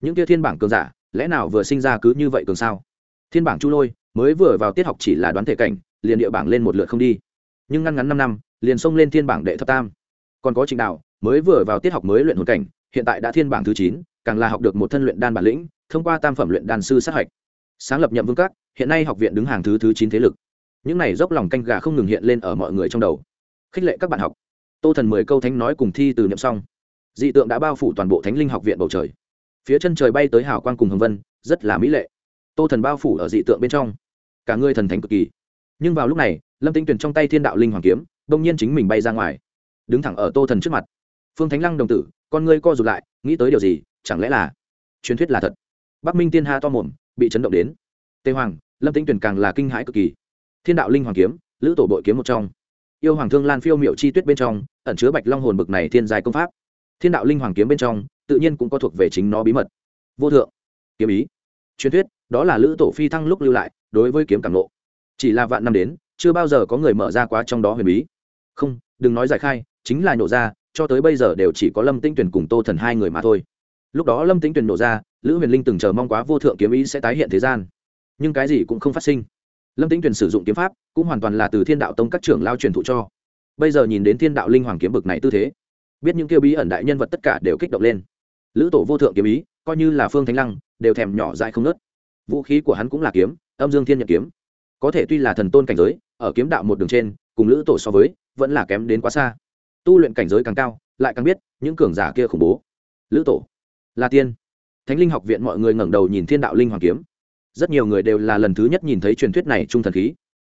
Những kia thiên bảng cường giả lẽ nào vừa sinh ra cứ như vậy cường sao? Thiên bảng chu lôi, mới vừa vào tiết học chỉ là đoán thể cảnh, liền địa bảng lên một lượt không đi. Nhưng ngăn ngắn năm năm, liền xông lên thiên bảng đệ thập tam. Còn có trịnh đạo, mới vừa vào tiết học mới luyện hồn cảnh, hiện tại đã thiên bảng thứ chín, càng là học được một thân luyện đan bản lĩnh, thông qua tam phẩm luyện đan sư sát hạch. Sáng lập nhậm vương các, hiện nay học viện đứng hàng thứ thứ chín thế lực. Những này dốc lòng canh gà không ngừng hiện lên ở mọi người trong đầu. Khích lệ các bạn học. Tô thần mười câu thánh nói cùng thi từ niệm xong. Dị tượng đã bao phủ toàn bộ thánh linh học viện bầu trời phía chân trời bay tới hào quang cùng hồng vân, rất là mỹ lệ. Tô thần bao phủ ở dị tượng bên trong. Cả người thần thánh cực kỳ. Nhưng vào lúc này, lâm tinh tuyển trong tay thiên đạo linh hoàng kiếm đông nhiên chính mình bay ra ngoài. Đứng thẳng ở tô thần trước mặt. Phương thánh lăng đồng tử, con ngươi co rụt lại, nghĩ tới điều gì, chẳng lẽ là truyền thuyết là thật? Bắc minh tiên ha to mồm, bị chấn động đến. Tề hoàng, lâm tinh tuyển càng là kinh hãi cực kỳ. Thiên đạo linh hoàng kiếm, lữ tổ bội kiếm một trong. Yêu hoàng thương lan phiêu miệu chi tuyết bên trong, ẩn chứa bạch long hồn bực này thiên dài công pháp. Thiên đạo linh hoàng kiếm bên trong tự nhiên cũng có thuộc về chính nó bí mật. Vô thượng, kiếm ý. Truyền thuyết, đó là lữ tổ phi thăng lúc lưu lại, đối với kiếm cảm lộ chỉ là vạn năm đến, chưa bao giờ có người mở ra quá trong đó huyền bí. Không, đừng nói giải khai, chính là nhổ ra, cho tới bây giờ đều chỉ có lâm tĩnh tuyển cùng tô thần hai người mà thôi. Lúc đó lâm tĩnh tuyển nổ ra, lữ huyền linh từng chờ mong quá vô thượng kiếm ý sẽ tái hiện thế gian. Nhưng cái gì cũng không phát sinh. Lâm tĩnh tuyển sử dụng kiếm pháp, cũng hoàn toàn là từ thiên đạo tông các trưởng lao truyền thụ cho. Bây giờ nhìn đến thiên đạo linh hoàng kiếm bực này tư thế, biết những kêu bí ẩn đại nhân vật tất cả đều kích động lên lữ tổ vô thượng kiếm ý, coi như là phương thánh lăng, đều thèm nhỏ dại không nớt. Vũ khí của hắn cũng là kiếm, âm dương thiên nhật kiếm. Có thể tuy là thần tôn cảnh giới, ở kiếm đạo một đường trên, cùng lữ tổ so với, vẫn là kém đến quá xa. Tu luyện cảnh giới càng cao, lại càng biết, những cường giả kia khủng bố. Lữ tổ, là tiên. Thánh linh học viện mọi người ngẩng đầu nhìn thiên đạo linh hoàng kiếm. Rất nhiều người đều là lần thứ nhất nhìn thấy truyền thuyết này trung thần khí.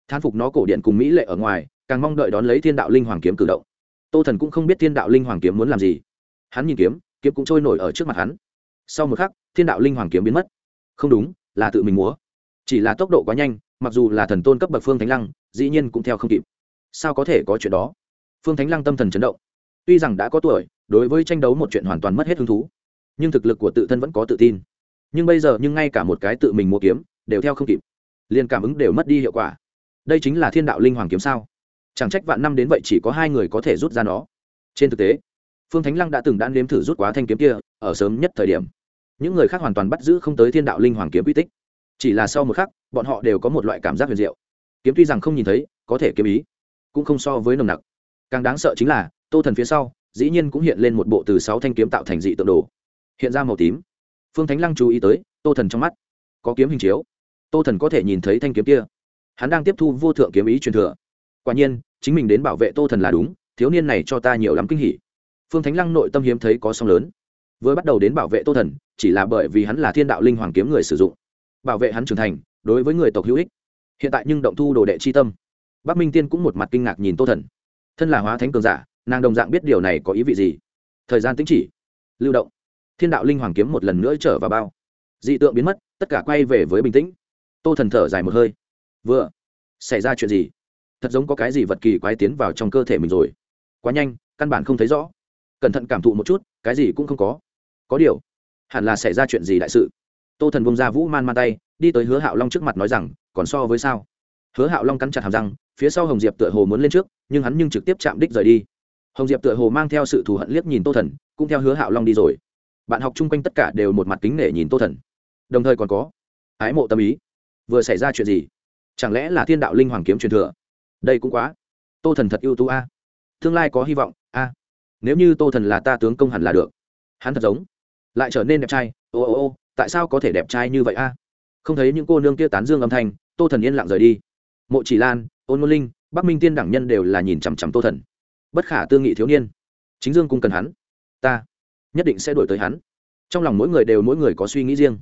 Thán phục nó cổ điện cùng mỹ lệ ở ngoài, càng mong đợi đón lấy thiên đạo linh hoàng kiếm cử động. Tô thần cũng không biết thiên đạo linh hoàng kiếm muốn làm gì. Hắn nhìn kiếm kiếm cũng trôi nổi ở trước mặt hắn. Sau một khắc, thiên đạo linh hoàng kiếm biến mất. Không đúng, là tự mình múa. Chỉ là tốc độ quá nhanh, mặc dù là thần tôn cấp bậc phương thánh lăng, dĩ nhiên cũng theo không kịp. Sao có thể có chuyện đó? Phương thánh lăng tâm thần chấn động. Tuy rằng đã có tuổi, đối với tranh đấu một chuyện hoàn toàn mất hết hứng thú, nhưng thực lực của tự thân vẫn có tự tin. Nhưng bây giờ, nhưng ngay cả một cái tự mình mua kiếm, đều theo không kịp. Liền cảm ứng đều mất đi hiệu quả. Đây chính là thiên đạo linh hoàng kiếm sao? Chẳng trách vạn năm đến vậy chỉ có hai người có thể rút ra nó. Trên thực tế phương thánh lăng đã từng đã nếm thử rút quá thanh kiếm kia, ở sớm nhất thời điểm. Những người khác hoàn toàn bắt giữ không tới thiên đạo linh hoàng kiếm uy tích. Chỉ là sau một khắc, bọn họ đều có một loại cảm giác huyền diệu. Kiếm tuy rằng không nhìn thấy, có thể kiếm ý, cũng không so với nồng nặc. Càng đáng sợ chính là, tô thần phía sau, dĩ nhiên cũng hiện lên một bộ từ sáu thanh kiếm tạo thành dị tượng đồ. Hiện ra màu tím. Phương thánh lăng chú ý tới, tô thần trong mắt có kiếm hình chiếu. Tô thần có thể nhìn thấy thanh kiếm kia. Hắn đang tiếp thu vô thượng kiếm ý truyền thừa. Quả nhiên, chính mình đến bảo vệ tô thần là đúng, thiếu niên này cho ta nhiều lắm kinh hỉ phương thánh lăng nội tâm hiếm thấy có song lớn. Vừa bắt đầu đến bảo vệ tô thần, chỉ là bởi vì hắn là thiên đạo linh hoàng kiếm người sử dụng. Bảo vệ hắn trưởng thành, đối với người tộc hữu ích. Hiện tại nhưng động thu đồ đệ chi tâm. Bắc minh tiên cũng một mặt kinh ngạc nhìn tô thần. Thân là hóa thánh cường giả, nàng đồng dạng biết điều này có ý vị gì. Thời gian tính chỉ. Lưu động. Thiên đạo linh hoàng kiếm một lần nữa trở vào bao. Dị tượng biến mất, tất cả quay về với bình tĩnh. Tô thần thở dài một hơi. Vừa. Xảy ra chuyện gì? Thật giống có cái gì vật kỳ quái tiến vào trong cơ thể mình rồi. Quá nhanh, căn bản không thấy rõ cẩn thận cảm thụ một chút, cái gì cũng không có. Có điều, hẳn là xảy ra chuyện gì đại sự? Tô thần bông ra vũ man man tay, đi tới hứa hạo long trước mặt nói rằng, còn so với sao? Hứa hạo long cắn chặt hàm răng, phía sau hồng diệp tựa hồ muốn lên trước, nhưng hắn nhưng trực tiếp chạm đích rời đi. Hồng diệp tựa hồ mang theo sự thù hận liếc nhìn tô thần, cũng theo hứa hạo long đi rồi. Bạn học chung quanh tất cả đều một mặt kính nể nhìn tô thần. Đồng thời còn có, ái mộ tâm ý. Vừa xảy ra chuyện gì? Chẳng lẽ là thiên đạo linh hoàng kiếm truyền thừa? Đây cũng quá. Tô thần thật ưu tú a. Tương lai có hy vọng a nếu như tô thần là ta tướng công hẳn là được. Hắn thật giống. Lại trở nên đẹp trai. Ô ô ô, tại sao có thể đẹp trai như vậy a? Không thấy những cô nương kia tán dương âm thanh, tô thần yên lặng rời đi. Mộ chỉ lan, ôn môn linh, bắc minh tiên đẳng nhân đều là nhìn chằm chằm tô thần. Bất khả tương nghị thiếu niên. Chính dương cung cần hắn. Ta nhất định sẽ đổi tới hắn. Trong lòng mỗi người đều mỗi người có suy nghĩ riêng.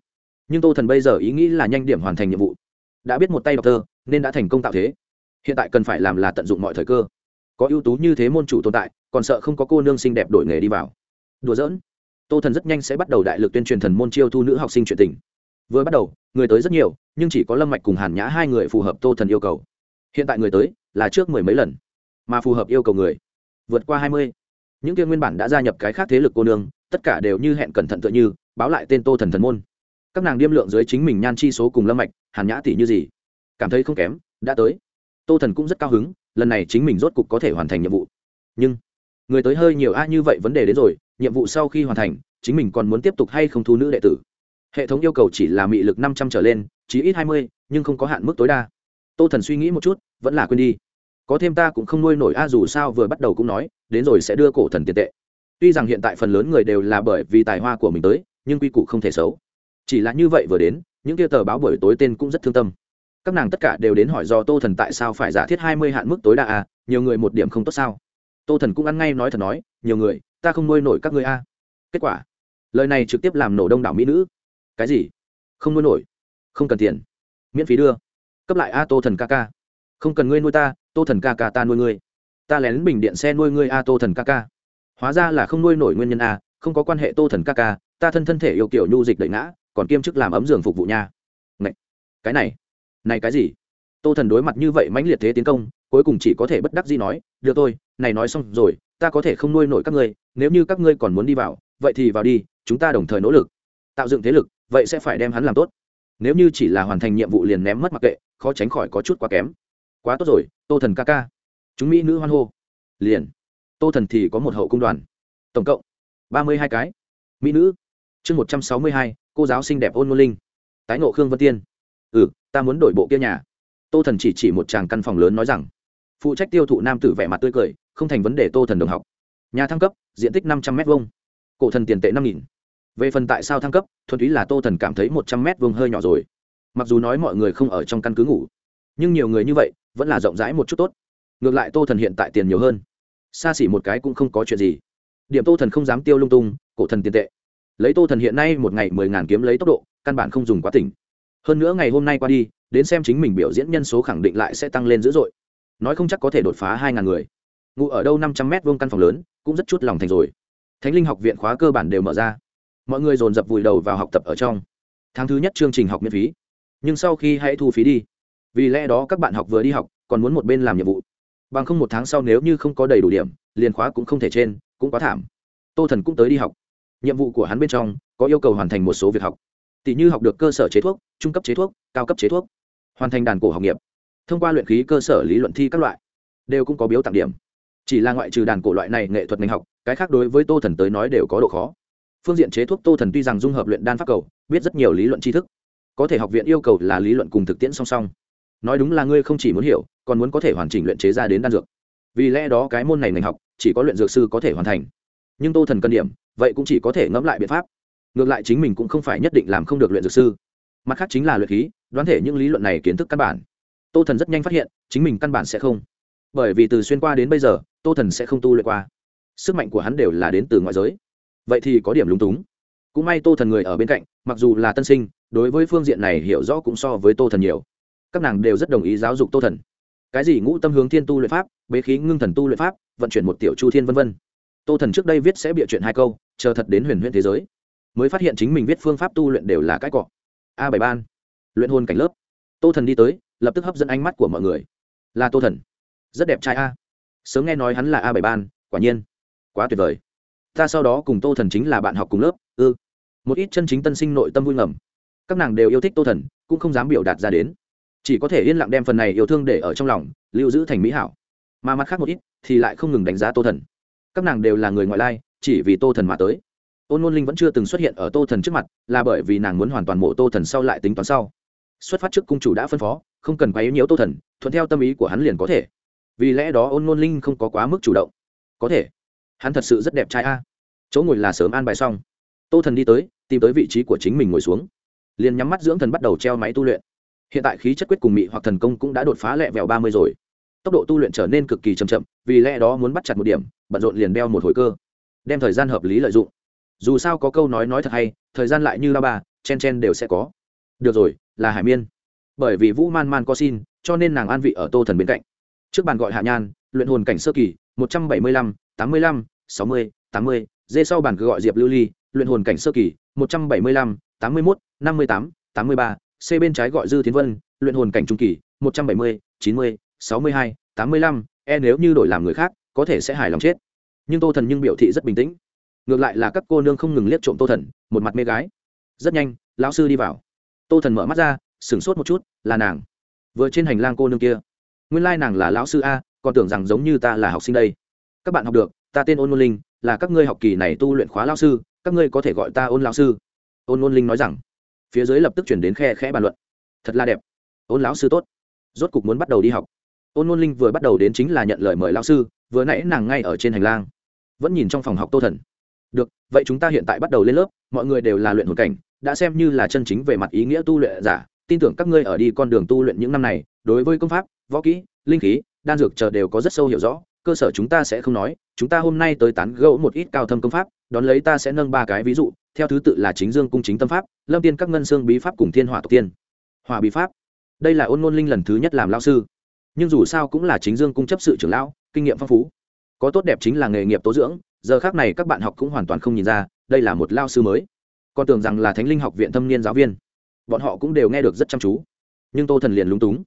Nhưng tô thần bây giờ ý nghĩ là nhanh điểm hoàn thành nhiệm vụ. Đã biết một tay đọc thơ, nên đã thành công tạo thế. Hiện tại cần phải làm là tận dụng mọi thời cơ. Có ưu tú như thế môn chủ tồn tại còn sợ không có cô nương xinh đẹp đổi nghề đi vào. Đùa giỡn. Tô thần rất nhanh sẽ bắt đầu đại lực tuyên truyền thần môn chiêu thu nữ học sinh chuyện tình. Vừa bắt đầu, người tới rất nhiều, nhưng chỉ có lâm mạch cùng hàn nhã hai người phù hợp tô thần yêu cầu. Hiện tại người tới là trước mười mấy lần, mà phù hợp yêu cầu người vượt qua hai mươi. Những kia nguyên bản đã gia nhập cái khác thế lực cô nương, tất cả đều như hẹn cẩn thận tựa như, báo lại tên tô thần thần môn. Các nàng điêm lượng dưới chính mình nhan chi số cùng lâm mạch, hàn nhã tỷ như gì? Cảm thấy không kém, đã tới. Tô thần cũng rất cao hứng, lần này chính mình rốt cục có thể hoàn thành nhiệm vụ. Nhưng người tới hơi nhiều a, như vậy vấn đề đến rồi, nhiệm vụ sau khi hoàn thành, chính mình còn muốn tiếp tục hay không thu nữ đệ tử? Hệ thống yêu cầu chỉ là mị lực năm trăm trở lên, chí ít hai mươi, nhưng không có hạn mức tối đa. Tô thần suy nghĩ một chút, vẫn là quên đi. Có thêm ta cũng không nuôi nổi a, dù sao vừa bắt đầu cũng nói, đến rồi sẽ đưa cổ thần tiền tệ. Tuy rằng hiện tại phần lớn người đều là bởi vì tài hoa của mình tới, nhưng quy củ không thể xấu. Chỉ là như vậy vừa đến, những kia tờ báo buổi tối tên cũng rất thương tâm. Các nàng tất cả đều đến hỏi do tô thần tại sao phải giả thiết hai mươi hạn mức tối đa à? nhiều người một điểm không tốt sao? Tô thần cũng ăn ngay nói thật nói nhiều người ta không nuôi nổi các ngươi a. Kết quả lời này trực tiếp làm nổ đông đảo mỹ nữ. Cái gì? Không nuôi nổi? Không cần tiền? Miễn phí đưa? Cấp lại a tô thần ca ca. Không cần ngươi nuôi ta tô thần ca ca ta nuôi ngươi. Ta lén bình điện xe nuôi ngươi a tô thần ca ca. Hóa ra là không nuôi nổi nguyên nhân a không có quan hệ tô thần ca ca ta thân thân thể yêu kiểu nhu dịch đẩy ngã còn kiêm chức làm ấm giường phục vụ nha. Này, cái này này cái gì? Tô thần đối mặt như vậy mãnh liệt thế tiến công cuối cùng chỉ có thể bất đắc dĩ nói được thôi, này nói xong rồi ta có thể không nuôi nổi các ngươi nếu như các ngươi còn muốn đi vào vậy thì vào đi chúng ta đồng thời nỗ lực. Tạo dựng thế lực vậy sẽ phải đem hắn làm tốt. Nếu như chỉ là hoàn thành nhiệm vụ liền ném mất mặc kệ khó tránh khỏi có chút quá kém. Quá tốt rồi tô thần ca ca. Chúng mỹ nữ hoan hô. Liền. Tô thần thì có một hậu cung đoàn. Tổng cộng ba mươi hai cái. Mỹ nữ. Chương một trăm sáu mươi hai cô giáo xinh đẹp ôn môn linh. Tái ngộ khương vân tiên. Ừ ta muốn đổi bộ kia nhà. Tô thần chỉ chỉ một chàng căn phòng lớn nói rằng phụ trách tiêu thụ nam tử vẻ mặt tươi cười, không thành vấn đề tô thần đồng học. Nhà thăng cấp, diện tích năm trăm m hai cổ thần tiền tệ năm nghìn. Về phần tại sao thăng cấp, thuần túy là tô thần cảm thấy một trăm m vuông hơi nhỏ rồi. Mặc dù nói mọi người không ở trong căn cứ ngủ, nhưng nhiều người như vậy vẫn là rộng rãi một chút tốt. Ngược lại tô thần hiện tại tiền nhiều hơn. Xa xỉ một cái cũng không có chuyện gì. Điểm tô thần không dám tiêu lung tung, cổ thần tiền tệ. Lấy tô thần hiện nay một ngày mười ngàn kiếm lấy tốc độ, căn bản không dùng quá tỉnh. Hơn nữa ngày hôm nay qua đi, đến xem chính mình biểu diễn nhân số khẳng định lại sẽ tăng lên dữ dội nói không chắc có thể đột phá hai ngàn người. Ngụ ở đâu năm trăm mét vuông căn phòng lớn, cũng rất chút lòng thành rồi. Thánh linh học viện khóa cơ bản đều mở ra. Mọi người dồn dập vùi đầu vào học tập ở trong. Tháng thứ nhất chương trình học miễn phí. Nhưng sau khi hãy thu phí đi. Vì lẽ đó các bạn học vừa đi học, còn muốn một bên làm nhiệm vụ. Bằng không một tháng sau nếu như không có đầy đủ điểm, liền khóa cũng không thể trên, cũng quá thảm. Tô thần cũng tới đi học. Nhiệm vụ của hắn bên trong, có yêu cầu hoàn thành một số việc học. Tỷ như học được cơ sở chế thuốc, trung cấp chế thuốc, cao cấp chế thuốc. Hoàn thành đàn cổ học nghiệp thông qua luyện khí cơ sở lý luận thi các loại, đều cũng có biếu tặng điểm. Chỉ là ngoại trừ đàn cổ loại này nghệ thuật ngành học, cái khác đối với tô thần tới nói đều có độ khó. Phương diện chế thuốc tô thần tuy rằng dung hợp luyện đan pháp cầu, biết rất nhiều lý luận tri thức, có thể học viện yêu cầu là lý luận cùng thực tiễn song song. Nói đúng là ngươi không chỉ muốn hiểu, còn muốn có thể hoàn chỉnh luyện chế ra đến đan dược. Vì lẽ đó cái môn này ngành học, chỉ có luyện dược sư có thể hoàn thành. Nhưng tô thần cân điểm, vậy cũng chỉ có thể ngẫm lại biện pháp. Ngược lại chính mình cũng không phải nhất định làm không được luyện dược sư. Mặt khác chính là luyện khí, đoán thể những lý luận này kiến thức căn bản tô thần rất nhanh phát hiện, chính mình căn bản sẽ không. Bởi vì từ xuyên qua đến bây giờ, tô thần sẽ không tu luyện qua. Sức mạnh của hắn đều là đến từ ngoại giới. Vậy thì có điểm lúng túng. Cũng may tô thần người ở bên cạnh, mặc dù là tân sinh, đối với phương diện này hiểu rõ cũng so với tô thần nhiều. Các nàng đều rất đồng ý giáo dục tô thần. Cái gì ngũ tâm hướng thiên tu luyện pháp, bế khí ngưng thần tu luyện pháp, vận chuyển một tiểu chu thiên v v tô thần trước đây viết sẽ bịa chuyện hai câu, chờ thật đến huyền huyền thế giới, mới phát hiện chính mình viết phương pháp tu luyện đều là cái cọ. A bảy ban, luyện hôn cảnh lớp. Tô thần đi tới lập tức hấp dẫn ánh mắt của mọi người. Là tô thần, rất đẹp trai a. Sớm nghe nói hắn là a bảy ban, quả nhiên, quá tuyệt vời. Ta sau đó cùng tô thần chính là bạn học cùng lớp, ư. Một ít chân chính tân sinh nội tâm vui ngầm. Các nàng đều yêu thích tô thần, cũng không dám biểu đạt ra đến. Chỉ có thể yên lặng đem phần này yêu thương để ở trong lòng, lưu giữ thành mỹ hảo. Mà mặt khác một ít, thì lại không ngừng đánh giá tô thần. Các nàng đều là người ngoại lai, chỉ vì tô thần mà tới. Ôn ngôn linh vẫn chưa từng xuất hiện ở tô thần trước mặt, là bởi vì nàng muốn hoàn toàn mộ tô thần sau lại tính toán sau xuất phát trước cung chủ đã phân phó, không cần quấy nhiễu tô thần, thuận theo tâm ý của hắn liền có thể. Vì lẽ đó ôn ngôn linh không có quá mức chủ động. Có thể. Hắn thật sự rất đẹp trai a. Chỗ ngồi là sớm an bài xong. Tô thần đi tới, tìm tới vị trí của chính mình ngồi xuống. Liền nhắm mắt dưỡng thần bắt đầu treo máy tu luyện. Hiện tại khí chất quyết cùng mị hoặc thần công cũng đã đột phá lẹ vẹo ba mươi rồi. Tốc độ tu luyện trở nên cực kỳ chậm chậm, vì lẽ đó muốn bắt chặt một điểm, bận rộn liền đeo một hồi cơ. Đem thời gian hợp lý lợi dụng. Dù sao có câu nói nói thật hay, thời gian lại như la ba chen chen đều sẽ có được rồi, là hải miên. Bởi vì vũ man man có xin, cho nên nàng an vị ở tô thần bên cạnh. Trước bàn gọi hạ nhan, luyện hồn cảnh sơ kỳ, một trăm bảy mươi lăm, tám mươi lăm, sáu mươi, tám mươi. Dê sau bàn cứ gọi diệp lưu ly, luyện hồn cảnh sơ kỳ, một trăm bảy mươi lăm, tám mươi mốt, năm mươi tám tám mươi ba. C bên trái gọi dư tiến vân, luyện hồn cảnh trung kỳ, một trăm bảy mươi, chín mươi, sáu mươi hai, tám mươi lăm. E nếu như đổi làm người khác, có thể sẽ hài lòng chết. Nhưng tô thần nhưng biểu thị rất bình tĩnh. Ngược lại là các cô nương không ngừng liếc trộm tô thần, một mặt mê gái. Rất nhanh, lão sư đi vào tô thần mở mắt ra, sửng sốt một chút, là nàng. Vừa trên hành lang cô nương kia. Nguyên lai nàng là lão sư a, còn tưởng rằng giống như ta là học sinh đây. Các bạn học được, ta tên ôn ôn linh, là các ngươi học kỳ này tu luyện khóa lão sư, các ngươi có thể gọi ta ôn lão sư. Ôn ôn linh nói rằng. Phía dưới lập tức chuyển đến khe khẽ bàn luận. Thật là đẹp. Ôn lão sư tốt. Rốt cục muốn bắt đầu đi học. Ôn ôn linh vừa bắt đầu đến chính là nhận lời mời lão sư, vừa nãy nàng ngay ở trên hành lang. Vẫn nhìn trong phòng học tô thần. Được, vậy chúng ta hiện tại bắt đầu lên lớp, mọi người đều là luyện hồn cảnh đã xem như là chân chính về mặt ý nghĩa tu luyện giả, tin tưởng các ngươi ở đi con đường tu luyện những năm này, đối với công pháp, võ kỹ, linh khí, đan dược chờ đều có rất sâu hiểu rõ, cơ sở chúng ta sẽ không nói, chúng ta hôm nay tới tán gẫu một ít cao thâm công pháp, đón lấy ta sẽ nâng ba cái ví dụ, theo thứ tự là chính dương cung chính tâm pháp, lâm tiên các ngân xương bí pháp cùng thiên hỏa tộc tiên. Hòa bí pháp. Đây là ôn ngôn linh lần thứ nhất làm lao sư. Nhưng dù sao cũng là chính dương cung chấp sự trưởng lão, kinh nghiệm phong phú. Có tốt đẹp chính là nghề nghiệp tố dưỡng, giờ khác này các bạn học cũng hoàn toàn không nhìn ra, đây là một lao sư mới con tưởng rằng là thánh linh học viện thâm niên giáo viên. Bọn họ cũng đều nghe được rất chăm chú. Nhưng tô thần liền lúng túng.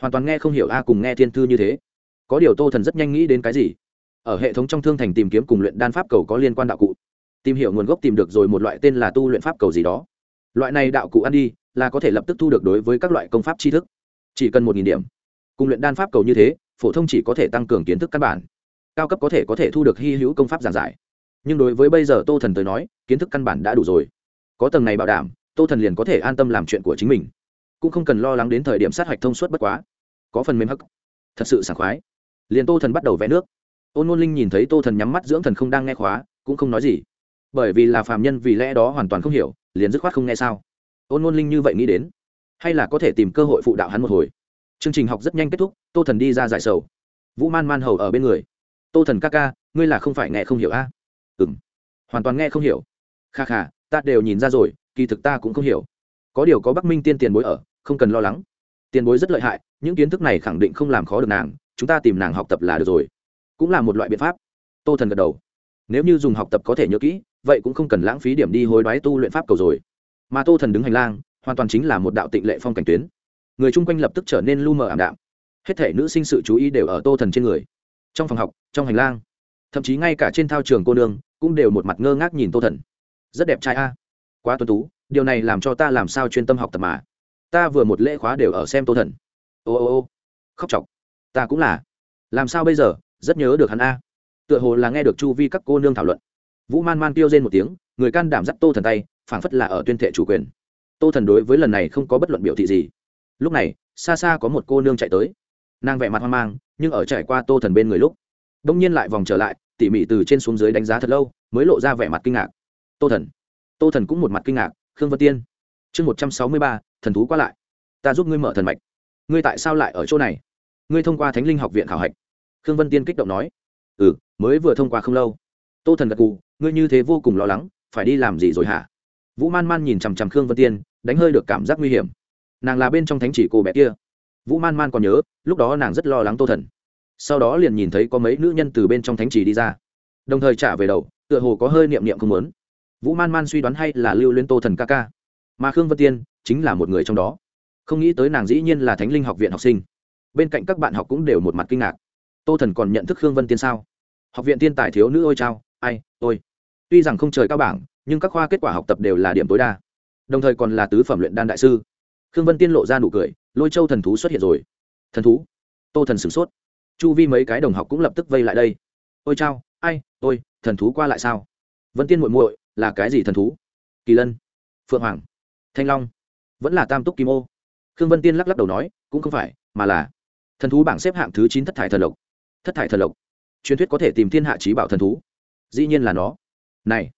Hoàn toàn nghe không hiểu a cùng nghe thiên thư như thế. Có điều tô thần rất nhanh nghĩ đến cái gì? Ở hệ thống trong thương thành tìm kiếm cùng luyện đan pháp cầu có liên quan đạo cụ. Tìm hiểu nguồn gốc tìm được rồi một loại tên là tu luyện pháp cầu gì đó. Loại này đạo cụ ăn đi, là có thể lập tức thu được đối với các loại công pháp tri thức. Chỉ cần một nghìn điểm. Cùng luyện đan pháp cầu như thế, phổ thông chỉ có thể tăng cường kiến thức căn bản. Cao cấp có thể có thể thu được hy hữu công pháp giảng giải. Nhưng đối với bây giờ tô thần tới nói, kiến thức căn bản đã đủ rồi có tầng này bảo đảm, tô thần liền có thể an tâm làm chuyện của chính mình. Cũng không cần lo lắng đến thời điểm sát hạch thông suốt bất quá. Có phần mềm hắc. Thật sự sảng khoái. Liền tô thần bắt đầu vẽ nước. Ôn ngôn linh nhìn thấy tô thần nhắm mắt dưỡng thần không đang nghe khóa, cũng không nói gì. Bởi vì là phàm nhân vì lẽ đó hoàn toàn không hiểu, liền dứt khoát không nghe sao. Ôn ngôn linh như vậy nghĩ đến, hay là có thể tìm cơ hội phụ đạo hắn một hồi. Chương trình học rất nhanh kết thúc, tô thần đi ra giải sầu. Vũ man man hầu ở bên người. Tô thần ca ca, ngươi là không phải nghe không hiểu a? À? ừ m hoàn toàn nghe không hiểu. Kha kha ta đều nhìn ra rồi, kỳ thực ta cũng không hiểu. Có điều có bắc minh tiên tiền bối ở, không cần lo lắng. Tiền bối rất lợi hại, những kiến thức này khẳng định không làm khó được nàng, chúng ta tìm nàng học tập là được rồi. Cũng là một loại biện pháp. Tô thần gật đầu. Nếu như dùng học tập có thể nhớ kỹ, vậy cũng không cần lãng phí điểm đi hối đoái tu luyện pháp cầu rồi. Mà tô thần đứng hành lang, hoàn toàn chính là một đạo tịnh lệ phong cảnh tuyến. Người chung quanh lập tức trở nên lu mờ ảm đạm. Hết thể nữ sinh sự chú ý đều ở tô thần trên người. Trong phòng học, trong hành lang, thậm chí ngay cả trên thao trường cô nương cũng đều một mặt ngơ ngác nhìn tô thần rất đẹp trai a. Quá tuân tú, điều này làm cho ta làm sao chuyên tâm học tập mà. Ta vừa một lễ khóa đều ở xem tô thần. Ô ô ô, khóc chọc. Ta cũng là. Làm sao bây giờ? Rất nhớ được hắn a. Tựa hồ là nghe được chu vi các cô nương thảo luận. Vũ man man kêu rên một tiếng, người can đảm dắt tô thần tay, phảng phất là ở tuyên thệ chủ quyền. Tô thần đối với lần này không có bất luận biểu thị gì. Lúc này, xa xa có một cô nương chạy tới. Nàng vẻ mặt hoang mang, nhưng ở trải qua tô thần bên người lúc đ ỗ n g nhiên lại vòng trở lại, tỉ mỉ từ trên xuống dưới đánh giá thật lâu, mới lộ ra vẻ mặt kinh ngạc tô thần. Tô thần cũng một mặt kinh ngạc, khương vân tiên. Chương một trăm sáu mươi ba, thần thú qua lại. Ta giúp ngươi mở thần mạch. Ngươi tại sao lại ở chỗ này? Ngươi thông qua thánh linh học viện khảo hạch. Khương vân tiên kích động nói. Ừ mới vừa thông qua không lâu. Tô thần gật cù ngươi như thế vô cùng lo lắng, phải đi làm gì rồi hả? Vũ man man nhìn chằm chằm khương vân tiên, đánh hơi được cảm giác nguy hiểm. Nàng là bên trong thánh chỉ cô bé kia. Vũ man man còn nhớ, lúc đó nàng rất lo lắng tô thần. Sau đó liền nhìn thấy có mấy nữ nhân từ bên trong thánh chỉ đi ra. Đồng thời trả về đầu, tựa hồ có hơi niệm niệm không muốn vũ man man suy đoán hay là lưu liên tô thần ca ca. Mà khương vân tiên chính là một người trong đó. Không nghĩ tới nàng dĩ nhiên là thánh linh học viện học sinh. Bên cạnh các bạn học cũng đều một mặt kinh ngạc. Tô thần còn nhận thức khương vân tiên sao? Học viện tiên tài thiếu nữ ôi trao ai, ôi. Tuy rằng không trời cao bảng, nhưng các khoa kết quả học tập đều là điểm tối đa. Đồng thời còn là tứ phẩm luyện đan đại sư. Khương vân tiên lộ ra nụ cười, lôi châu thần thú xuất hiện rồi. Thần thú? Tô thần sửng sốt. Chu vi mấy cái đồng học cũng lập tức vây lại đây. Ôi chao, ai, ôi, thần thú qua lại sao? Vân tiên muội muội là cái gì thần thú? Kỳ lân, phượng hoàng, thanh long, vẫn là tam túc kim ô. Khương vân tiên lắc lắc đầu nói, cũng không phải, mà là thần thú bảng xếp hạng thứ chín thất thải thần lộc. Thất thải thần lộc. Truyền thuyết có thể tìm thiên hạ trí bảo thần thú. Dĩ nhiên là nó. Này,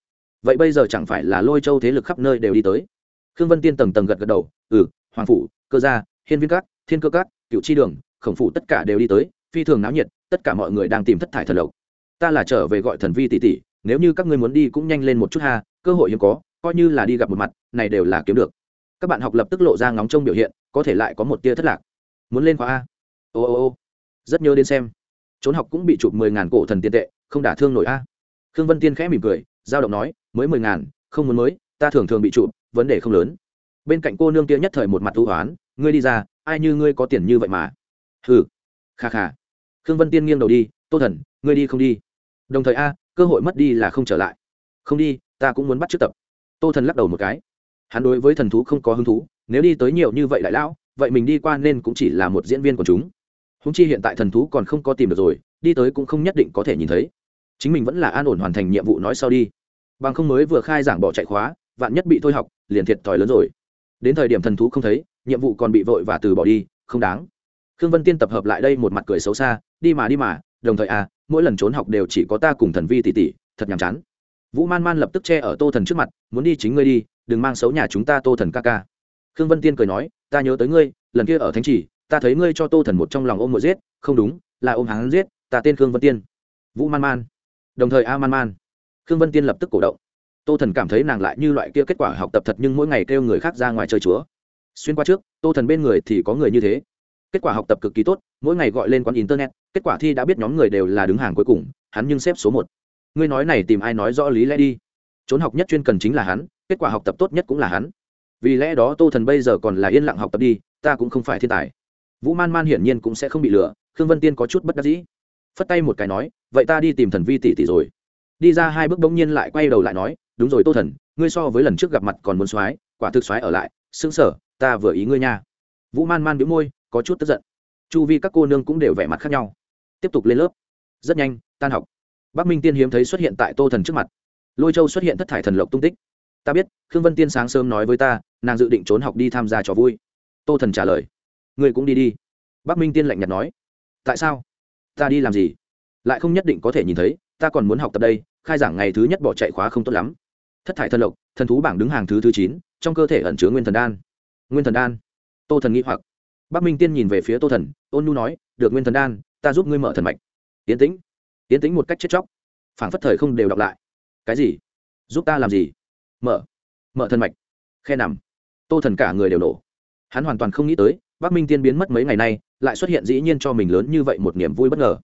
vậy bây giờ chẳng phải là lôi châu thế lực khắp nơi đều đi tới? Khương vân tiên tầng tầng gật gật đầu ừ hoàng phủ, cơ gia, hiên viên các, thiên cơ các cựu chi đường, khổng phủ tất cả đều đi tới, phi thường náo nhiệt, tất cả mọi người đang tìm thất thải thần lộc. Ta là trở về gọi thần vi tỷ tỷ nếu như các ngươi muốn đi cũng nhanh lên một chút ha, cơ hội hiếm có, coi như là đi gặp một mặt, này đều là kiếm được. Các bạn học lập tức lộ ra ngóng trông biểu hiện, có thể lại có một tia thất lạc. Muốn lên khóa a. Ô ô ô. Rất nhớ đến xem. Trốn học cũng bị chụp mười ngàn cổ thần tiền tệ, không đả thương nổi a. Khương vân tiên khẽ mỉm cười, giao động nói, mới mười ngàn, không muốn mới, ta thường thường bị chụp, vấn đề không lớn. Bên cạnh cô nương kia nhất thời một mặt thú hoán ngươi đi ra, ai như ngươi có tiền như vậy mà. Hừ. Kha kha. Khương vân tiên nghiêng đầu đi, tô thần, ngươi đi không đi. Đồng thời a cơ hội mất đi là không trở lại. Không đi, ta cũng muốn bắt trước tập. Tô thần lắc đầu một cái. Hắn đối với thần thú không có hứng thú, nếu đi tới nhiều như vậy đại lão, vậy mình đi qua nên cũng chỉ là một diễn viên của chúng. Húng chi hiện tại thần thú còn không có tìm được rồi, đi tới cũng không nhất định có thể nhìn thấy. Chính mình vẫn là an ổn hoàn thành nhiệm vụ nói sau đi. Bằng không mới vừa khai giảng bỏ chạy khóa, vạn nhất bị thôi học, liền thiệt thòi lớn rồi. Đến thời điểm thần thú không thấy, nhiệm vụ còn bị vội và từ bỏ đi, không đáng. Khương vân tiên tập hợp lại đây một mặt cười xấu xa, đi mà đi mà, đồng thời à mỗi lần trốn học đều chỉ có ta cùng thần vi tỷ tỷ thật nhàm chán. Vũ man man lập tức che ở tô thần trước mặt, muốn đi chính ngươi đi, đừng mang xấu nhà chúng ta tô thần ca ca. Khương vân tiên cười nói, ta nhớ tới ngươi, lần kia ở thánh trì ta thấy ngươi cho tô thần một trong lòng ôm một giết, không đúng, là ôm hắn giết, ta tên khương vân tiên. Vũ man man. Đồng thời a man man. Khương vân tiên lập tức cổ động. Tô thần cảm thấy nàng lại như loại kia kết quả học tập thật nhưng mỗi ngày kêu người khác ra ngoài chơi chúa. Xuyên qua trước, tô thần bên người thì có người như thế. Kết quả học tập cực kỳ tốt mỗi ngày gọi lên quán internet, kết quả thi đã biết nhóm người đều là đứng hàng cuối cùng, hắn nhưng xếp số một. Ngươi nói này tìm ai nói rõ lý lẽ đi. Trốn học nhất chuyên cần chính là hắn, kết quả học tập tốt nhất cũng là hắn. Vì lẽ đó tô thần bây giờ còn là yên lặng học tập đi, ta cũng không phải thiên tài. Vũ man man hiển nhiên cũng sẽ không bị lừa, khương vân tiên có chút bất đắc dĩ. Phất tay một cái nói, vậy ta đi tìm thần vi tỷ tỷ rồi. Đi ra hai bước bỗng nhiên lại quay đầu lại nói, đúng rồi tô thần, ngươi so với lần trước gặp mặt còn muốn soái quả thực soái ở lại xứng sở ta vừa ý ngươi nha. Vũ man man biếu môi, có chút tức giận chu vi các cô nương cũng đều vẻ mặt khác nhau tiếp tục lên lớp rất nhanh tan học bắc minh tiên hiếm thấy xuất hiện tại tô thần trước mặt lôi châu xuất hiện thất thải thần lộc tung tích ta biết khương vân tiên sáng sớm nói với ta nàng dự định trốn học đi tham gia trò vui tô thần trả lời người cũng đi đi bắc minh tiên lạnh nhạt nói tại sao ta đi làm gì lại không nhất định có thể nhìn thấy ta còn muốn học tập đây khai giảng ngày thứ nhất bỏ chạy khóa không tốt lắm thất thải thần lộc thần thú bảng đứng hàng thứ thứ chín trong cơ thể ẩn chứa nguyên thần đan nguyên thần đan tô thần nghĩ hoặc bắc minh tiên nhìn về phía tô thần, ôn nu nói, được nguyên thần đan, ta giúp ngươi mở thần mạch. Yến tĩnh yến tĩnh một cách chết chóc, phảng phất thời không đều đọc lại. Cái gì? Giúp ta làm gì? Mở mở thần mạch. Khe nằm, tô thần cả người đều nổ. Hắn hoàn toàn không nghĩ tới, bắc minh tiên biến mất mấy ngày nay, lại xuất hiện dĩ nhiên cho mình lớn như vậy một niềm vui bất ngờ.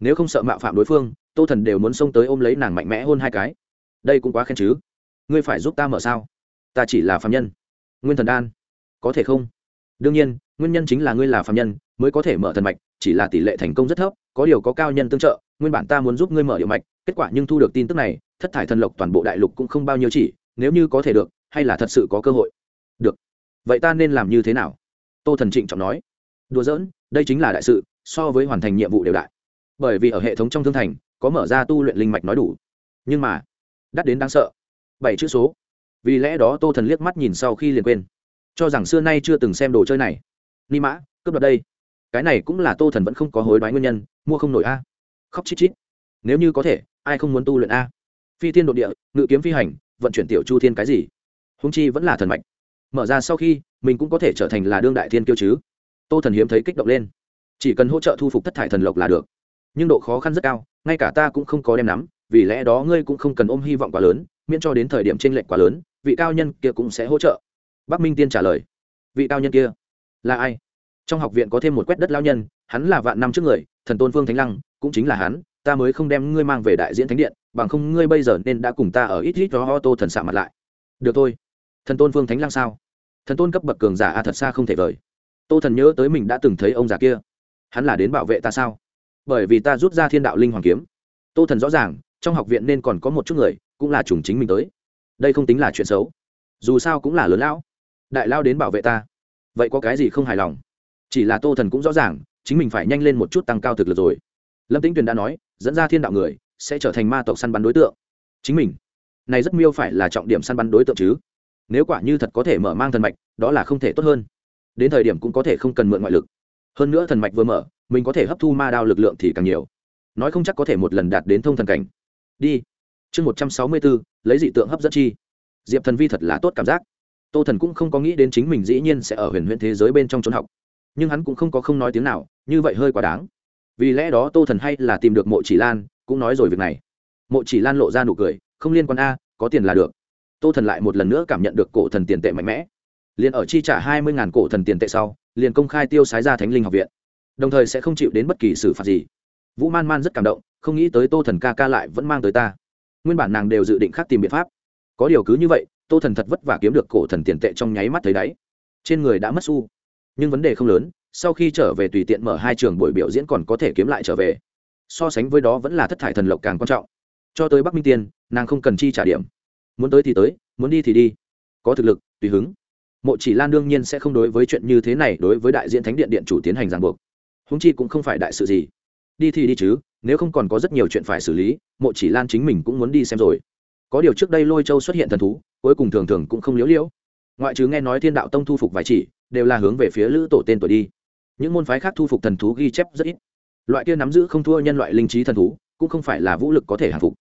Nếu không sợ mạo phạm đối phương, tô thần đều muốn xông tới ôm lấy nàng mạnh mẽ hôn hai cái. Đây cũng quá khen chứ. Ngươi phải giúp ta mở sao? Ta chỉ là phạm nhân. Nguyên thần đan, có thể không? Đương nhiên, nguyên nhân chính là ngươi là phạm nhân, mới có thể mở thần mạch, chỉ là tỷ lệ thành công rất thấp, có điều có cao nhân tương trợ, nguyên bản ta muốn giúp ngươi mở điệu mạch, kết quả nhưng thu được tin tức này, thất thải thần lộc toàn bộ đại lục cũng không bao nhiêu chỉ, nếu như có thể được, hay là thật sự có cơ hội? Được. Vậy ta nên làm như thế nào? Tô thần trịnh trọng nói. Đùa giỡn, đây chính là đại sự, so với hoàn thành nhiệm vụ đều đại. Bởi vì ở hệ thống trong thương thành, có mở ra tu luyện linh mạch nói đủ. Nhưng mà, đắt đến đáng sợ. Bảy chữ số. Vì lẽ đó tô thần liếc mắt nhìn sau khi liền quên cho rằng xưa nay chưa từng xem đồ chơi này. Ni mã, cướp đoạt đây. Cái này cũng là tô thần vẫn không có hối đoái nguyên nhân, mua không nổi a. Khóc chít chít. Nếu như có thể, ai không muốn tu luyện a? Phi thiên đ ộ địa, ngự kiếm phi hành, vận chuyển tiểu chu thiên cái gì? Húng chi vẫn là thần mạch. Mở ra sau khi, mình cũng có thể trở thành là đương đại thiên kiêu chứ. Tô thần hiếm thấy kích động lên. Chỉ cần hỗ trợ thu phục thất thải thần lộc là được. Nhưng độ khó khăn rất cao, ngay cả ta cũng không có đem nắm, vì lẽ đó ngươi cũng không cần ôm hy vọng quá lớn, miễn cho đến thời điểm t r ê n lệch quá lớn, vị cao nhân kia cũng sẽ hỗ trợ bắc minh tiên trả lời, vị cao nhân kia là ai? Trong học viện có thêm một quét đất lao nhân, hắn là vạn năm trước người, thần tôn Vương thánh lăng, cũng chính là hắn, ta mới không đem ngươi mang về đại diễn thánh điện, bằng không ngươi bây giờ nên đã cùng ta ở ít ít đó ho tô thần xạ mặt lại. Được thôi. Thần tôn Vương thánh lăng sao? Thần tôn cấp bậc cường giả a thật xa không thể vời. Tô thần nhớ tới mình đã từng thấy ông già kia. Hắn là đến bảo vệ ta sao? Bởi vì ta rút ra thiên đạo linh hoàng kiếm. Tô thần rõ ràng, trong học viện nên còn có một chút người, cũng là chủng chính mình tới. Đây không tính là chuyện xấu. Dù sao cũng là lớn lão đại lao đến bảo vệ ta. Vậy có cái gì không hài lòng? Chỉ là tô thần cũng rõ ràng, chính mình phải nhanh lên một chút tăng cao thực lực rồi. Lâm tĩnh tuyền đã nói, dẫn ra thiên đạo người, sẽ trở thành ma tộc săn bắn đối tượng. Chính mình, này rất miêu phải là trọng điểm săn bắn đối tượng chứ. Nếu quả như thật có thể mở mang thần mạch, đó là không thể tốt hơn. Đến thời điểm cũng có thể không cần mượn ngoại lực. Hơn nữa thần mạch vừa mở, mình có thể hấp thu ma đao lực lượng thì càng nhiều. Nói không chắc có thể một lần đạt đến thông thần cảnh. Đi. Chương một trăm sáu mươi bốn, lấy dị tượng hấp dẫn chi. Diệp thần vi thật là tốt cảm giác tô thần cũng không có nghĩ đến chính mình dĩ nhiên sẽ ở huyền huyền thế giới bên trong trốn học. Nhưng hắn cũng không có không nói tiếng nào, như vậy hơi quá đáng. Vì lẽ đó tô thần hay là tìm được mộ chỉ lan, cũng nói rồi việc này. Mộ chỉ lan lộ ra nụ cười, không liên quan a, có tiền là được. Tô thần lại một lần nữa cảm nhận được cổ thần tiền tệ mạnh mẽ. Liền ở chi trả hai mươi cổ thần tiền tệ sau, liền công khai tiêu sái ra thánh linh học viện. Đồng thời sẽ không chịu đến bất kỳ xử phạt gì. Vũ man man rất cảm động, không nghĩ tới tô thần ca ca lại vẫn mang tới ta. Nguyên bản nàng đều dự định khác tìm biện pháp. Có điều cứ như vậy tô thần thật vất vả kiếm được cổ thần tiền tệ trong nháy mắt thấy đáy. Trên người đã mất xu. Nhưng vấn đề không lớn, sau khi trở về tùy tiện mở hai trường buổi biểu diễn còn có thể kiếm lại trở về. So sánh với đó vẫn là thất thải thần lộc càng quan trọng. Cho tới bắc minh tiên, nàng không cần chi trả điểm. Muốn tới thì tới, muốn đi thì đi. Có thực lực, tùy hứng. Mộ chỉ lan đương nhiên sẽ không đối với chuyện như thế này đối với đại diện thánh điện điện chủ tiến hành ràng buộc. Húng chi cũng không phải đại sự gì. Đi thì đi chứ, nếu không còn có rất nhiều chuyện phải xử lý, mộ chỉ lan chính mình cũng muốn đi xem rồi có điều trước đây lôi châu xuất hiện thần thú, cuối cùng thường thường cũng không liếu liễu. Ngoại trừ nghe nói thiên đạo tông thu phục vài chỉ, đều là hướng về phía lữ tổ tên tuổi đi. Những môn phái khác thu phục thần thú ghi chép rất ít. Loại kia nắm giữ không thua nhân loại linh trí thần thú, cũng không phải là vũ lực có thể hàng phục.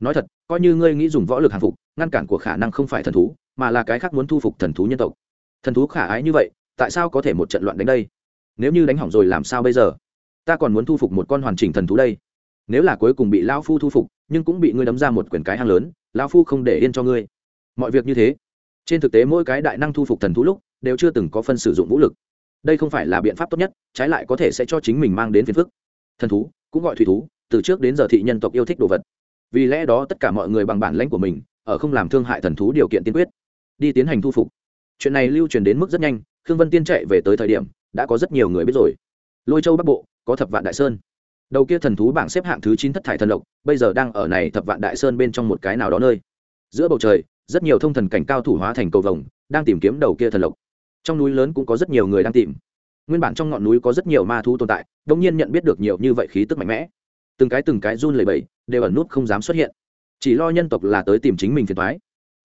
Nói thật, coi như ngươi nghĩ dùng võ lực hàng phục, ngăn cản của khả năng không phải thần thú, mà là cái khác muốn thu phục thần thú nhân tộc. Thần thú khả ái như vậy, tại sao có thể một trận loạn đánh đây? Nếu như đánh hỏng rồi làm sao bây giờ? Ta còn muốn thu phục một con hoàn chỉnh thần thú đây. Nếu là cuối cùng bị lao phu thu phục, nhưng cũng bị ngươi đấm ra một quyển cái hang lớn lao phu không để yên cho ngươi. Mọi việc như thế, trên thực tế mỗi cái đại năng thu phục thần thú lúc, đều chưa từng có phân sử dụng vũ lực. Đây không phải là biện pháp tốt nhất, trái lại có thể sẽ cho chính mình mang đến phiền phức. Thần thú, cũng gọi thủy thú, từ trước đến giờ thị nhân tộc yêu thích đồ vật. Vì lẽ đó tất cả mọi người bằng bản lãnh của mình, ở không làm thương hại thần thú điều kiện tiên quyết, đi tiến hành thu phục. Chuyện này lưu truyền đến mức rất nhanh, khương vân tiên chạy về tới thời điểm, đã có rất nhiều người biết rồi. Lôi châu bắc bộ, có thập vạn đại sơn đầu kia thần thú bảng xếp hạng thứ chín thất thải thần lộc, bây giờ đang ở này thập vạn đại sơn bên trong một cái nào đó nơi. Giữa bầu trời, rất nhiều thông thần cảnh cao thủ hóa thành cầu vồng, đang tìm kiếm đầu kia thần lộc. Trong núi lớn cũng có rất nhiều người đang tìm. Nguyên bản trong ngọn núi có rất nhiều ma thú tồn tại đông nhiên nhận biết được nhiều như vậy khí tức mạnh mẽ. Từng cái từng cái run lẩy bẩy, đều ẩn nút không dám xuất hiện. Chỉ lo nhân tộc là tới tìm chính mình phiền thoái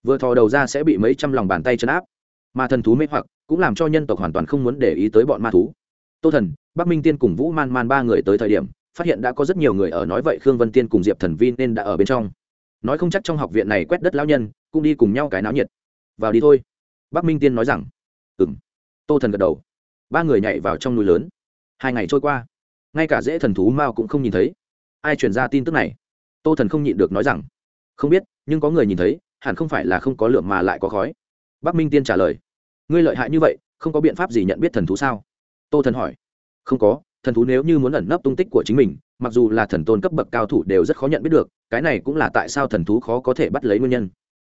vừa thò đầu ra sẽ bị mấy trăm lòng bàn tay chấn áp. Mà thần thú mê hoặc, cũng làm cho nhân tộc hoàn toàn không muốn để ý tới bọn ma thú. Tô thần, bắc minh tiên cùng vũ man man ba người tới thời điểm phát hiện đã có rất nhiều người ở nói vậy khương vân tiên cùng diệp thần vi nên đã ở bên trong. Nói không chắc trong học viện này quét đất lão nhân, cũng đi cùng nhau cái náo nhiệt. Vào đi thôi. Bắc minh tiên nói rằng ừ m tô thần gật đầu. Ba người nhảy vào trong núi lớn. Hai ngày trôi qua, ngay cả dễ thần thú mao cũng không nhìn thấy. Ai truyền ra tin tức này? Tô thần không nhịn được nói rằng, không biết, nhưng có người nhìn thấy, hẳn không phải là không có lượng mà lại có khói. Bắc minh tiên trả lời, ngươi lợi hại như vậy, không có biện pháp gì nhận biết thần thú sao? Tô thần hỏi, không có thần thú nếu như muốn ẩn nấp tung tích của chính mình, mặc dù là thần tôn cấp bậc cao thủ đều rất khó nhận biết được, cái này cũng là tại sao thần thú khó có thể bắt lấy nguyên nhân.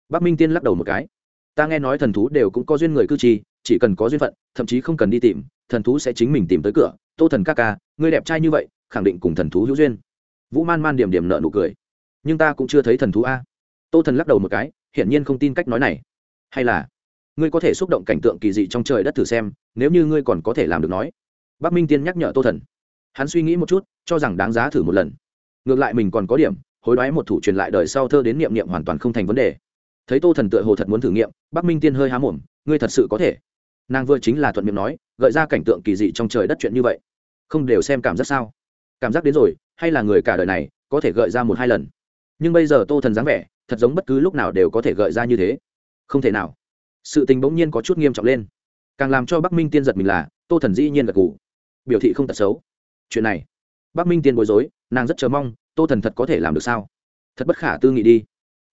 Bắc minh tiên lắc đầu một cái. Ta nghe nói thần thú đều cũng có duyên người cư trì, chỉ cần có duyên phận, thậm chí không cần đi tìm, thần thú sẽ chính mình tìm tới cửa. Tô thần ca ca, ngươi đẹp trai như vậy, khẳng định cùng thần thú hữu duyên. Vũ man man điểm điểm nợ nụ cười. Nhưng ta cũng chưa thấy thần thú a. Tô thần lắc đầu một cái, hiển nhiên không tin cách nói này. Hay là, ngươi có thể xúc động cảnh tượng kỳ dị trong trời đất thử xem, nếu như ngươi còn có thể làm được nói bắc minh tiên nhắc nhở tô thần. Hắn suy nghĩ một chút, cho rằng đáng giá thử một lần. Ngược lại mình còn có điểm, hối đoái một thủ truyền lại đời sau thơ đến niệm niệm hoàn toàn không thành vấn đề. Thấy tô thần tựa hồ thật muốn thử nghiệm, bắc minh tiên hơi há mồm, ngươi thật sự có thể. Nàng vừa chính là thuận miệng nói, gợi ra cảnh tượng kỳ dị trong trời đất chuyện như vậy. Không đều xem cảm giác sao? Cảm giác đến rồi, hay là người cả đời này có thể gợi ra một hai lần? Nhưng bây giờ tô thần dáng vẻ, thật giống bất cứ lúc nào đều có thể gợi ra như thế. Không thể nào. Sự tình bỗng nhiên có chút nghiêm trọng lên. Càng làm cho bắc minh tiên giật mình là, tô thần dĩ nhiên gật g ủ biểu thị không tật xấu. Chuyện này, bắc minh tiên bối rối, nàng rất chờ mong, tô thần thật có thể làm được sao? Thật bất khả tư nghị đi.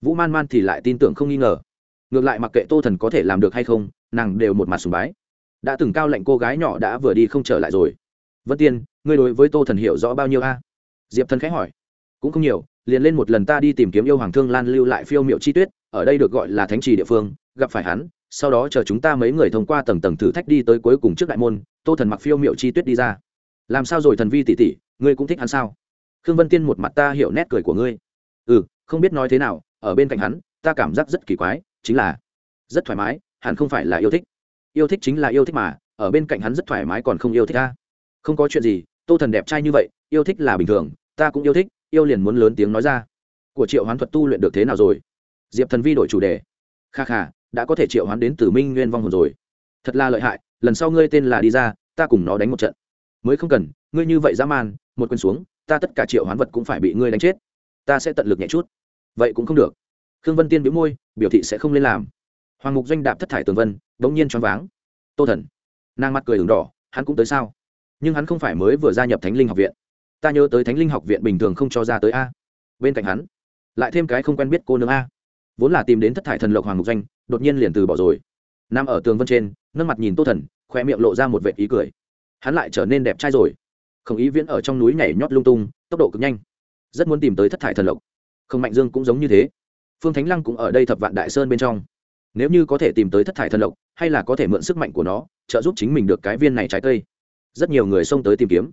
Vũ man man thì lại tin tưởng không nghi ngờ. Ngược lại mặc kệ tô thần có thể làm được hay không, nàng đều một mặt sùng bái. Đã từng cao lệnh cô gái nhỏ đã vừa đi không trở lại rồi. Vân tiên, ngươi đối với tô thần hiểu rõ bao nhiêu a? Diệp thần khẽ hỏi. Cũng không nhiều, liền lên một lần ta đi tìm kiếm yêu hoàng thương lan lưu lại phiêu m i ệ u chi tuyết, ở đây được gọi là thánh trì địa phương gặp phải hắn, sau đó chờ chúng ta mấy người thông qua tầng tầng thử thách đi tới cuối cùng trước đại môn, tô thần mặc phiêu m i ệ u chi tuyết đi ra. Làm sao rồi thần vi tỷ tỷ, ngươi cũng thích hắn sao? Khương vân tiên một mặt ta hiểu nét cười của ngươi. Ừ không biết nói thế nào, ở bên cạnh hắn, ta cảm giác rất kỳ quái, chính là rất thoải mái, hẳn không phải là yêu thích. Yêu thích chính là yêu thích mà, ở bên cạnh hắn rất thoải mái còn không yêu thích ta. Không có chuyện gì, tô thần đẹp trai như vậy, yêu thích là bình thường, ta cũng yêu thích, yêu liền muốn lớn tiếng nói ra. Của triệu hoán thuật tu luyện được thế nào rồi? Diệp thần vi đổi chủ đề. Kha kha đã có thể triệu hoán đến từ minh nguyên vong hồn rồi. Thật là lợi hại, lần sau ngươi tên là đi ra, ta cùng nó đánh một trận. Mới không cần, ngươi như vậy dã man, một quyền xuống, ta tất cả triệu hoán vật cũng phải bị ngươi đánh chết. Ta sẽ tận lực nhẹ chút. Vậy cũng không được. Khương vân tiên biếu môi, biểu thị sẽ không lên làm. Hoàng mục doanh đạp thất thải tường vân đ ỗ n g nhiên choáng váng. Tô thần. Nàng mặt cười đường đỏ, hắn cũng tới sao? Nhưng hắn không phải mới vừa gia nhập thánh linh học viện. Ta nhớ tới thánh linh học viện bình thường không cho ra tới a. Bên cạnh hắn, lại thêm cái không quen biết cô nương a. Vốn là tìm đến thất thải thần lộc hoàng mục Doanh đột nhiên liền từ bỏ rồi. Nằm ở tường vân trên nâng mặt nhìn tô thần khoe miệng lộ ra một vệ ý cười. Hắn lại trở nên đẹp trai rồi. Khổng ý viễn ở trong núi nhảy nhót lung tung, tốc độ cực nhanh. Rất muốn tìm tới thất thải thần lộc. Không mạnh dương cũng giống như thế. Phương thánh lăng cũng ở đây thập vạn đại sơn bên trong. Nếu như có thể tìm tới thất thải thần lộc, hay là có thể mượn sức mạnh của nó, trợ giúp chính mình được cái viên này trái cây. Rất nhiều người xông tới tìm kiếm.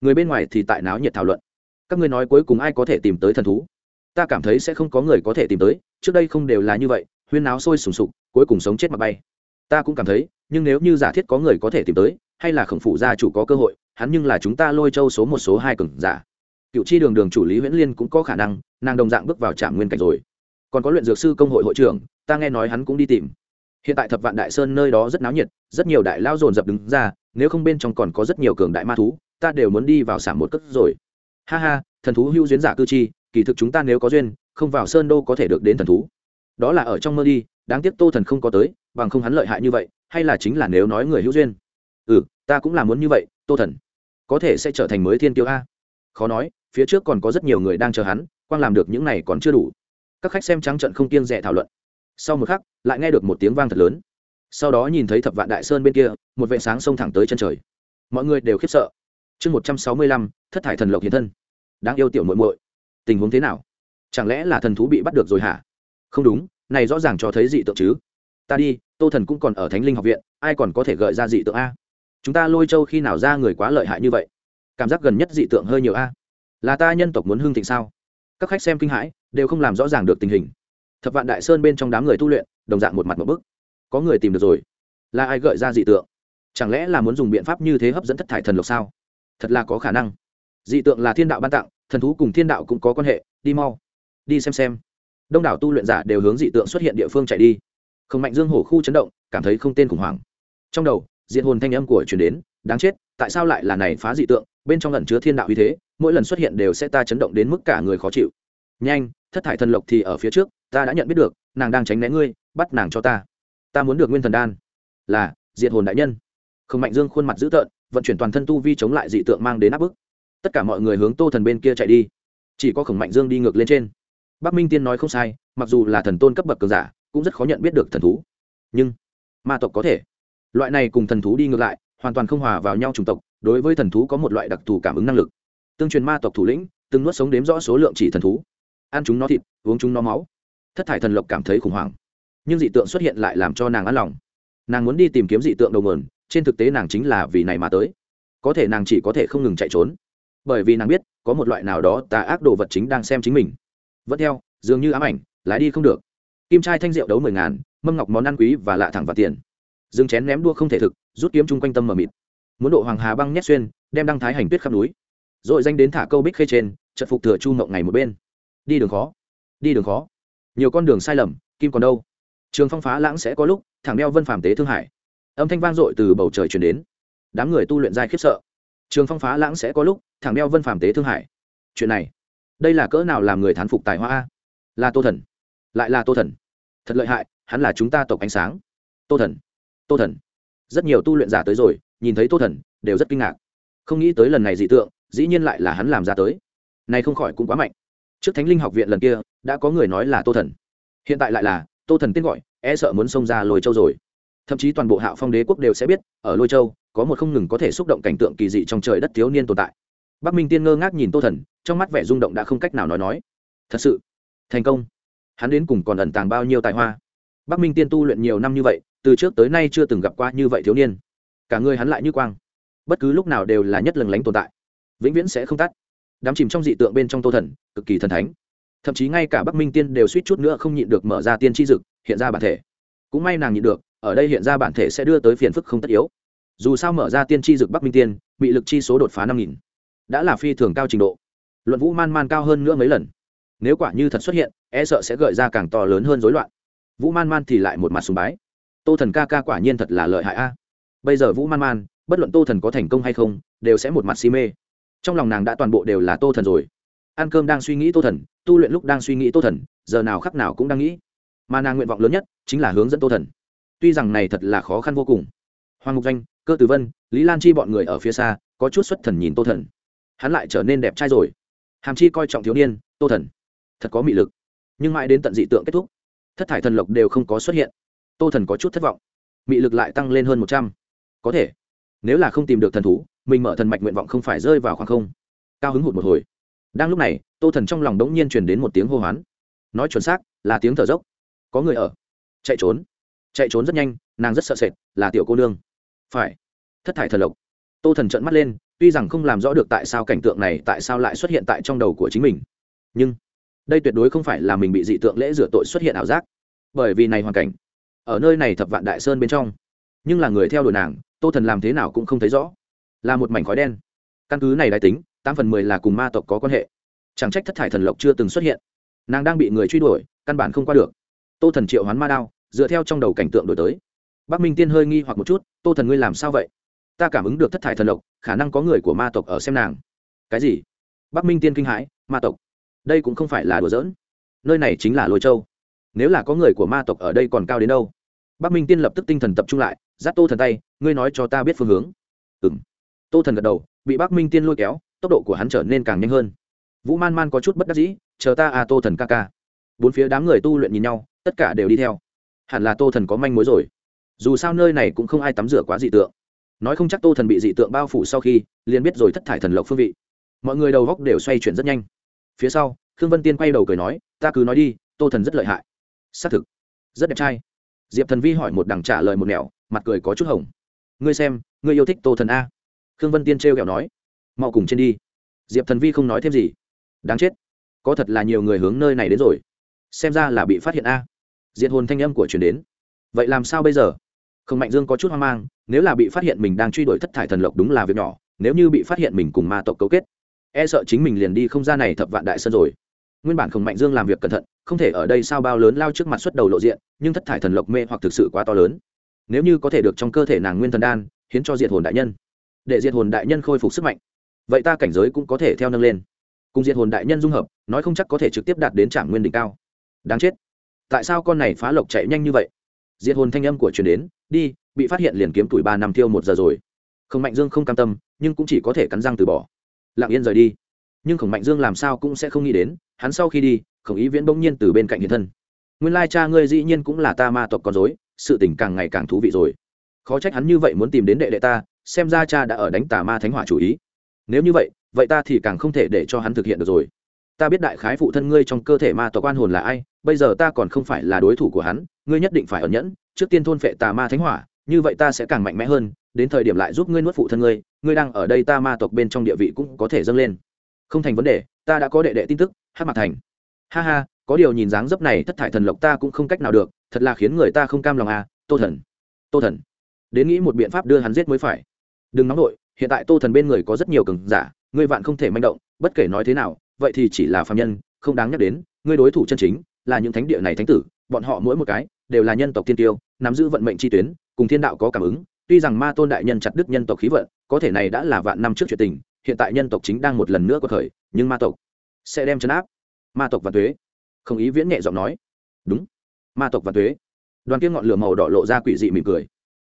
Người bên ngoài thì tại náo nhiệt thảo luận. Các ngươi nói cuối cùng ai có thể tìm tới thần thú? Ta cảm thấy sẽ không có người có thể tìm tới, trước đây không đều là như vậy huyên náo sôi sùng sục, cuối cùng sống chết mà bay. Ta cũng cảm thấy, nhưng nếu như giả thiết có người có thể tìm tới, hay là khổng phụ gia chủ có cơ hội, hắn nhưng là chúng ta lôi châu số một số hai cường giả. Cựu chi đường đường chủ lý huyễn liên cũng có khả năng, nàng đồng dạng bước vào trạm nguyên cảnh rồi. Còn có luyện dược sư công hội hội trưởng, ta nghe nói hắn cũng đi tìm. Hiện tại thập vạn đại sơn nơi đó rất náo nhiệt, rất nhiều đại lao dồn dập đứng ra, nếu không bên trong còn có rất nhiều cường đại ma thú, ta đều muốn đi vào sảm một cất rồi. Ha ha, thần thú hữu duyên giả cư chi, kỳ thực chúng ta nếu có duyên, không vào sơn đô có thể được đến thần thú đó là ở trong mơ đi, đáng tiếc tô thần không có tới, bằng không hắn lợi hại như vậy, hay là chính là nếu nói người hữu duyên. Ừ ta cũng là muốn như vậy, tô thần. Có thể sẽ trở thành mới thiên tiêu a. Khó nói, phía trước còn có rất nhiều người đang chờ hắn, quang làm được những này còn chưa đủ. Các khách xem trắng trận không kiêng rẻ thảo luận. Sau một khắc, lại nghe được một tiếng vang thật lớn. Sau đó nhìn thấy thập vạn đại sơn bên kia, một vệ sáng xông thẳng tới chân trời. Mọi người đều khiếp sợ. Chương một trăm sáu mươi lăm, thất thải thần lộc hiện thân. Đáng yêu tiểu muội muội. Tình huống thế nào? Chẳng lẽ là thần thú bị bắt được rồi hả? Không đúng, này rõ ràng cho thấy dị tượng chứ. Ta đi, tô thần cũng còn ở thánh linh học viện, ai còn có thể gợi ra dị tượng a? Chúng ta lôi châu khi nào ra người quá lợi hại như vậy? Cảm giác gần nhất dị tượng hơi nhiều a. Là ta nhân tộc muốn hưng thịnh sao? Các khách xem kinh hãi, đều không làm rõ ràng được tình hình. Thập vạn đại sơn bên trong đám người tu luyện, đồng dạng một mặt một bức. Có người tìm được rồi. Là ai gợi ra dị tượng? Chẳng lẽ là muốn dùng biện pháp như thế hấp dẫn thất thải thần lộc sao? Thật là có khả năng. Dị tượng là thiên đạo ban tặng, thần thú cùng thiên đạo cũng có quan hệ, đi mau. Đi xem xem đông đảo tu luyện giả đều hướng dị tượng xuất hiện địa phương chạy đi. Không mạnh dương hổ khu chấn động, cảm thấy không tên khủng hoảng. Trong đầu diện hồn thanh âm của chuyển đến, đáng chết, tại sao lại là này phá dị tượng, bên trong lần chứa thiên đạo uy thế, mỗi lần xuất hiện đều sẽ ta chấn động đến mức cả người khó chịu. Nhanh, thất thải thần lộc thì ở phía trước, ta đã nhận biết được, nàng đang tránh né ngươi, bắt nàng cho ta. Ta muốn được nguyên thần đan. Là, diệt hồn đại nhân. Không mạnh dương khuôn mặt dữ tợn, vận chuyển toàn thân tu vi chống lại dị tượng mang đến áp bức. Tất cả mọi người hướng tô thần bên kia chạy đi. Chỉ có khổng mạnh dương đi ngược lên trên bắc minh tiên nói không sai, mặc dù là thần tôn cấp bậc cường giả, cũng rất khó nhận biết được thần thú. Nhưng, ma tộc có thể. Loại này cùng thần thú đi ngược lại, hoàn toàn không hòa vào nhau chủng tộc, đối với thần thú có một loại đặc thù cảm ứng năng lực. Tương truyền ma tộc thủ lĩnh, từng nuốt sống đếm rõ số lượng chỉ thần thú. Ăn chúng nó thịt, uống chúng nó máu. Thất thải thần lộc cảm thấy khủng hoảng. Nhưng dị tượng xuất hiện lại làm cho nàng ăn lòng. Nàng muốn đi tìm kiếm dị tượng đầu mườn trên thực tế nàng chính là vì này mà tới. Có thể nàng chỉ có thể không ngừng chạy trốn. Bởi vì nàng biết, có một loại nào đó tà ác đồ vật chính đang xem chính mình vẫn theo, dường như ám ảnh, lái đi không được. Kim trai thanh rượu đấu mười ngàn, mâm ngọc món ăn quý và lạ thẳng vào tiền. Dừng chén ném đua không thể thực, rút kiếm chung quanh tâm mờ mịt. Muốn độ hoàng hà băng nhét xuyên, đem đăng thái hành tuyết khắp núi. Rồi danh đến thả câu bích khê trên trận phục thừa chu mộng ngày một bên. Đi đường khó, đi đường khó. Nhiều con đường sai lầm, kim còn đâu? Trường phong phá lãng sẽ có lúc, thẳng đeo vân phàm tế thương hải. Âm thanh vang dội từ bầu trời chuyển đến. Đám người tu luyện dai khiếp sợ. Trường phong phá lãng sẽ có lúc, thẳng đeo vân phàm tế thương hải. Chuyện này đây là cỡ nào làm người thán phục tài hoa a? Là tô thần. Lại là tô thần. Thật lợi hại, hắn là chúng ta tộc ánh sáng. Tô thần. Tô thần. Rất nhiều tu luyện giả tới rồi, nhìn thấy tô thần, đều rất kinh ngạc. Không nghĩ tới lần này dị tượng, dĩ nhiên lại là hắn làm ra tới. Này không khỏi cũng quá mạnh. Trước thánh linh học viện lần kia, đã có người nói là tô thần. Hiện tại lại là, tô thần tên gọi e sợ muốn xông ra lôi châu rồi. Thậm chí toàn bộ hạo phong đế quốc đều sẽ biết, ở lôi châu, có một không ngừng có thể xúc động cảnh tượng kỳ dị trong trời đất thiếu niên tồn tại. Bắc minh tiên ngơ ngác nhìn tô thần trong mắt vẻ rung động đã không cách nào nói nói. Thật sự, thành công. Hắn đến cùng còn ẩn tàng bao nhiêu tài hoa? Bắc minh tiên tu luyện nhiều năm như vậy, từ trước tới nay chưa từng gặp qua như vậy thiếu niên. Cả người hắn lại như quang. Bất cứ lúc nào đều là nhất lần lánh tồn tại. Vĩnh viễn sẽ không tắt. Đám chìm trong dị tượng bên trong tô thần, cực kỳ thần thánh. Thậm chí ngay cả bắc minh tiên đều suýt chút nữa không nhịn được mở ra tiên tri dực, hiện ra bản thể. Cũng may nàng nhịn được, ở đây hiện ra bản thể sẽ đưa tới phiền phức không tất yếu. Dù sao mở ra tiên tri dực bắc minh tiên bị lực chi số đột phá năm nghìn. Đã là phi thường cao trình độ luận vũ man man cao hơn nữa mấy lần. Nếu quả như thật xuất hiện e sợ sẽ gợi ra càng to lớn hơn rối loạn. Vũ man man thì lại một mặt sùng bái. Tô thần ca ca quả nhiên thật là lợi hại a. Bây giờ vũ man man, bất luận tô thần có thành công hay không, đều sẽ một mặt si mê. Trong lòng nàng đã toàn bộ đều là tô thần rồi. Ăn cơm đang suy nghĩ tô thần, tu luyện lúc đang suy nghĩ tô thần, giờ nào khắc nào cũng đang nghĩ. Mà nàng nguyện vọng lớn nhất chính là hướng dẫn tô thần. Tuy rằng này thật là khó khăn vô cùng. Hoàng ngục danh cơ tử vân, lý lan chi bọn người ở phía xa, có chút xuất thần nhìn tô thần. Hắn lại trở nên đẹp trai rồi hàm chi coi trọng thiếu niên, tô thần. Thật có mị lực. Nhưng mãi đến tận dị tượng kết thúc, thất thải thần lộc đều không có xuất hiện. Tô thần có chút thất vọng. Mị lực lại tăng lên hơn một trăm. Có thể. Nếu là không tìm được thần thú, mình mở thần mạch nguyện vọng không phải rơi vào khoảng không. Cao hứng hụt một hồi. Đang lúc này, tô thần trong lòng đống nhiên truyền đến một tiếng hô hoán. Nói chuẩn xác, là tiếng thở dốc. Có người ở. Chạy trốn. Chạy trốn rất nhanh, nàng rất sợ sệt, là tiểu cô nương. Phải. Thất thải thần lộc. Tô thần trợn mắt lên tuy rằng không làm rõ được tại sao cảnh tượng này tại sao lại xuất hiện tại trong đầu của chính mình. Nhưng, đây tuyệt đối không phải là mình bị dị tượng lễ rửa tội xuất hiện ảo giác. Bởi vì này hoàn cảnh, ở nơi này thập vạn đại sơn bên trong, nhưng là người theo đuổi nàng, tô thần làm thế nào cũng không thấy rõ. Là một mảnh khói đen. Căn cứ này đại tính, tám phần mười là cùng ma tộc có quan hệ. Chẳng trách thất thải thần lộc chưa từng xuất hiện. Nàng đang bị người truy đuổi, căn bản không qua được. Tô thần triệu hoán ma đao, dựa theo trong đầu cảnh tượng đổi tới. Bắc minh tiên hơi nghi hoặc một chút, tô thần ngươi làm sao vậy? Ta cảm ứng được thất thải thần lộc khả năng có người của ma tộc ở xem nàng. Cái gì? Bắc minh tiên kinh hãi, ma tộc. Đây cũng không phải là đùa giỡn. Nơi này chính là lôi châu. Nếu là có người của ma tộc ở đây còn cao đến đâu? Bắc minh tiên lập tức tinh thần tập trung lại, giáp tô thần tay, ngươi nói cho ta biết phương hướng. Ừ m tô thần gật đầu, bị bắc minh tiên lôi kéo, tốc độ của hắn trở nên càng nhanh hơn. Vũ man man có chút bất đắc dĩ, chờ ta à tô thần ca ca. Bốn phía đám người tu luyện nhìn nhau, tất cả đều đi theo. Hẳn là tô thần có manh mối rồi. Dù sao nơi này cũng không ai tắm rửa quá dị tượng nói không chắc tô thần bị dị tượng bao phủ sau khi, liền biết rồi thất thải thần lộc phương vị. Mọi người đầu góc đều xoay chuyển rất nhanh. Phía sau, khương vân tiên quay đầu cười nói, ta cứ nói đi, tô thần rất lợi hại. Xác thực. Rất đẹp trai. Diệp thần vi hỏi một đằng trả lời một nẻo, mặt cười có chút hồng. Ngươi xem, ngươi yêu thích tô thần a. Khương vân tiên trêu kẹo nói, mau cùng trên đi. Diệp thần vi không nói thêm gì. Đáng chết. Có thật là nhiều người hướng nơi này đến rồi. Xem ra là bị phát hiện a. Diệt hồn thanh âm của chuyển đến. Vậy làm sao bây giờ? Không mạnh dương có chút hoang mang, nếu là bị phát hiện mình đang truy đuổi thất thải thần lộc đúng là việc nhỏ, nếu như bị phát hiện mình cùng ma tộc cấu kết e sợ chính mình liền đi không ra này thập vạn đại sơn rồi. Nguyên bản khổng mạnh dương làm việc cẩn thận, không thể ở đây sao bao lớn lao trước mặt xuất đầu lộ diện, nhưng thất thải thần lộc mê hoặc thực sự quá to lớn. Nếu như có thể được trong cơ thể nàng nguyên thần đan, hiến cho diệt hồn đại nhân, để diệt hồn đại nhân khôi phục sức mạnh, vậy ta cảnh giới cũng có thể theo nâng lên. Cùng diệt hồn đại nhân dung hợp, nói không chắc có thể trực tiếp đạt đến trạng nguyên đỉnh cao. Đáng chết. Tại sao con này phá lộc chạy nhanh như vậy? Diệt hồn thanh âm của truyền đến đi, bị phát hiện liền kiếm tuổi ba năm tiêu một giờ rồi. Khổng mạnh dương không cam tâm, nhưng cũng chỉ có thể cắn răng từ bỏ. Lặng yên rời đi. Nhưng khổng mạnh dương làm sao cũng sẽ không nghĩ đến, hắn sau khi đi, khổng ý viễn bỗng nhiên từ bên cạnh hiện thân. Nguyên lai cha ngươi dĩ nhiên cũng là ta ma tộc con dối sự tình càng ngày càng thú vị rồi. Khó trách hắn như vậy muốn tìm đến đệ đệ ta, xem ra cha đã ở đánh tà ma thánh hỏa chủ ý. Nếu như vậy vậy ta thì càng không thể để cho hắn thực hiện được rồi. Ta biết đại khái phụ thân ngươi trong cơ thể ma tộc quan hồn là ai, bây giờ ta còn không phải là đối thủ của hắn, ngươi nhất định phải ẩn nhẫn trước tiên thôn phệ tà ma thánh hỏa, như vậy ta sẽ càng mạnh mẽ hơn, đến thời điểm lại giúp ngươi nuốt phụ thân ngươi ngươi đang ở đây ta ma tộc bên trong địa vị cũng có thể dâng lên. Không thành vấn đề, ta đã có đệ đệ tin tức hát mặt thành. Ha ha, có điều nhìn dáng dấp này thất thải thần lộc ta cũng không cách nào được, thật là khiến người ta không cam lòng à tô thần. Tô thần. Đến nghĩ một biện pháp đưa hắn giết mới phải. Đừng nóng nổi hiện tại tô thần bên người có rất nhiều cường giả, ngươi vạn không thể manh động, bất kể nói thế nào, vậy thì chỉ là phạm nhân, không đáng nhắc đến, ngươi đối thủ chân chính là những thánh địa này thánh tử, bọn họ mỗi một cái đều là nhân tộc thiên tiêu, nắm giữ vận mệnh chi tuyến, cùng thiên đạo có cảm ứng, tuy rằng ma tôn đại nhân chặt đứt nhân tộc khí vận, có thể này đã là vạn năm trước chuyện tình, hiện tại nhân tộc chính đang một lần nữa có thời nhưng ma tộc sẽ đem chấn áp. Ma tộc và thuế không ý viễn nhẹ giọng nói. Đúng. Ma tộc và thuế đoàn kia ngọn lửa màu đỏ lộ ra quỷ dị mỉm cười.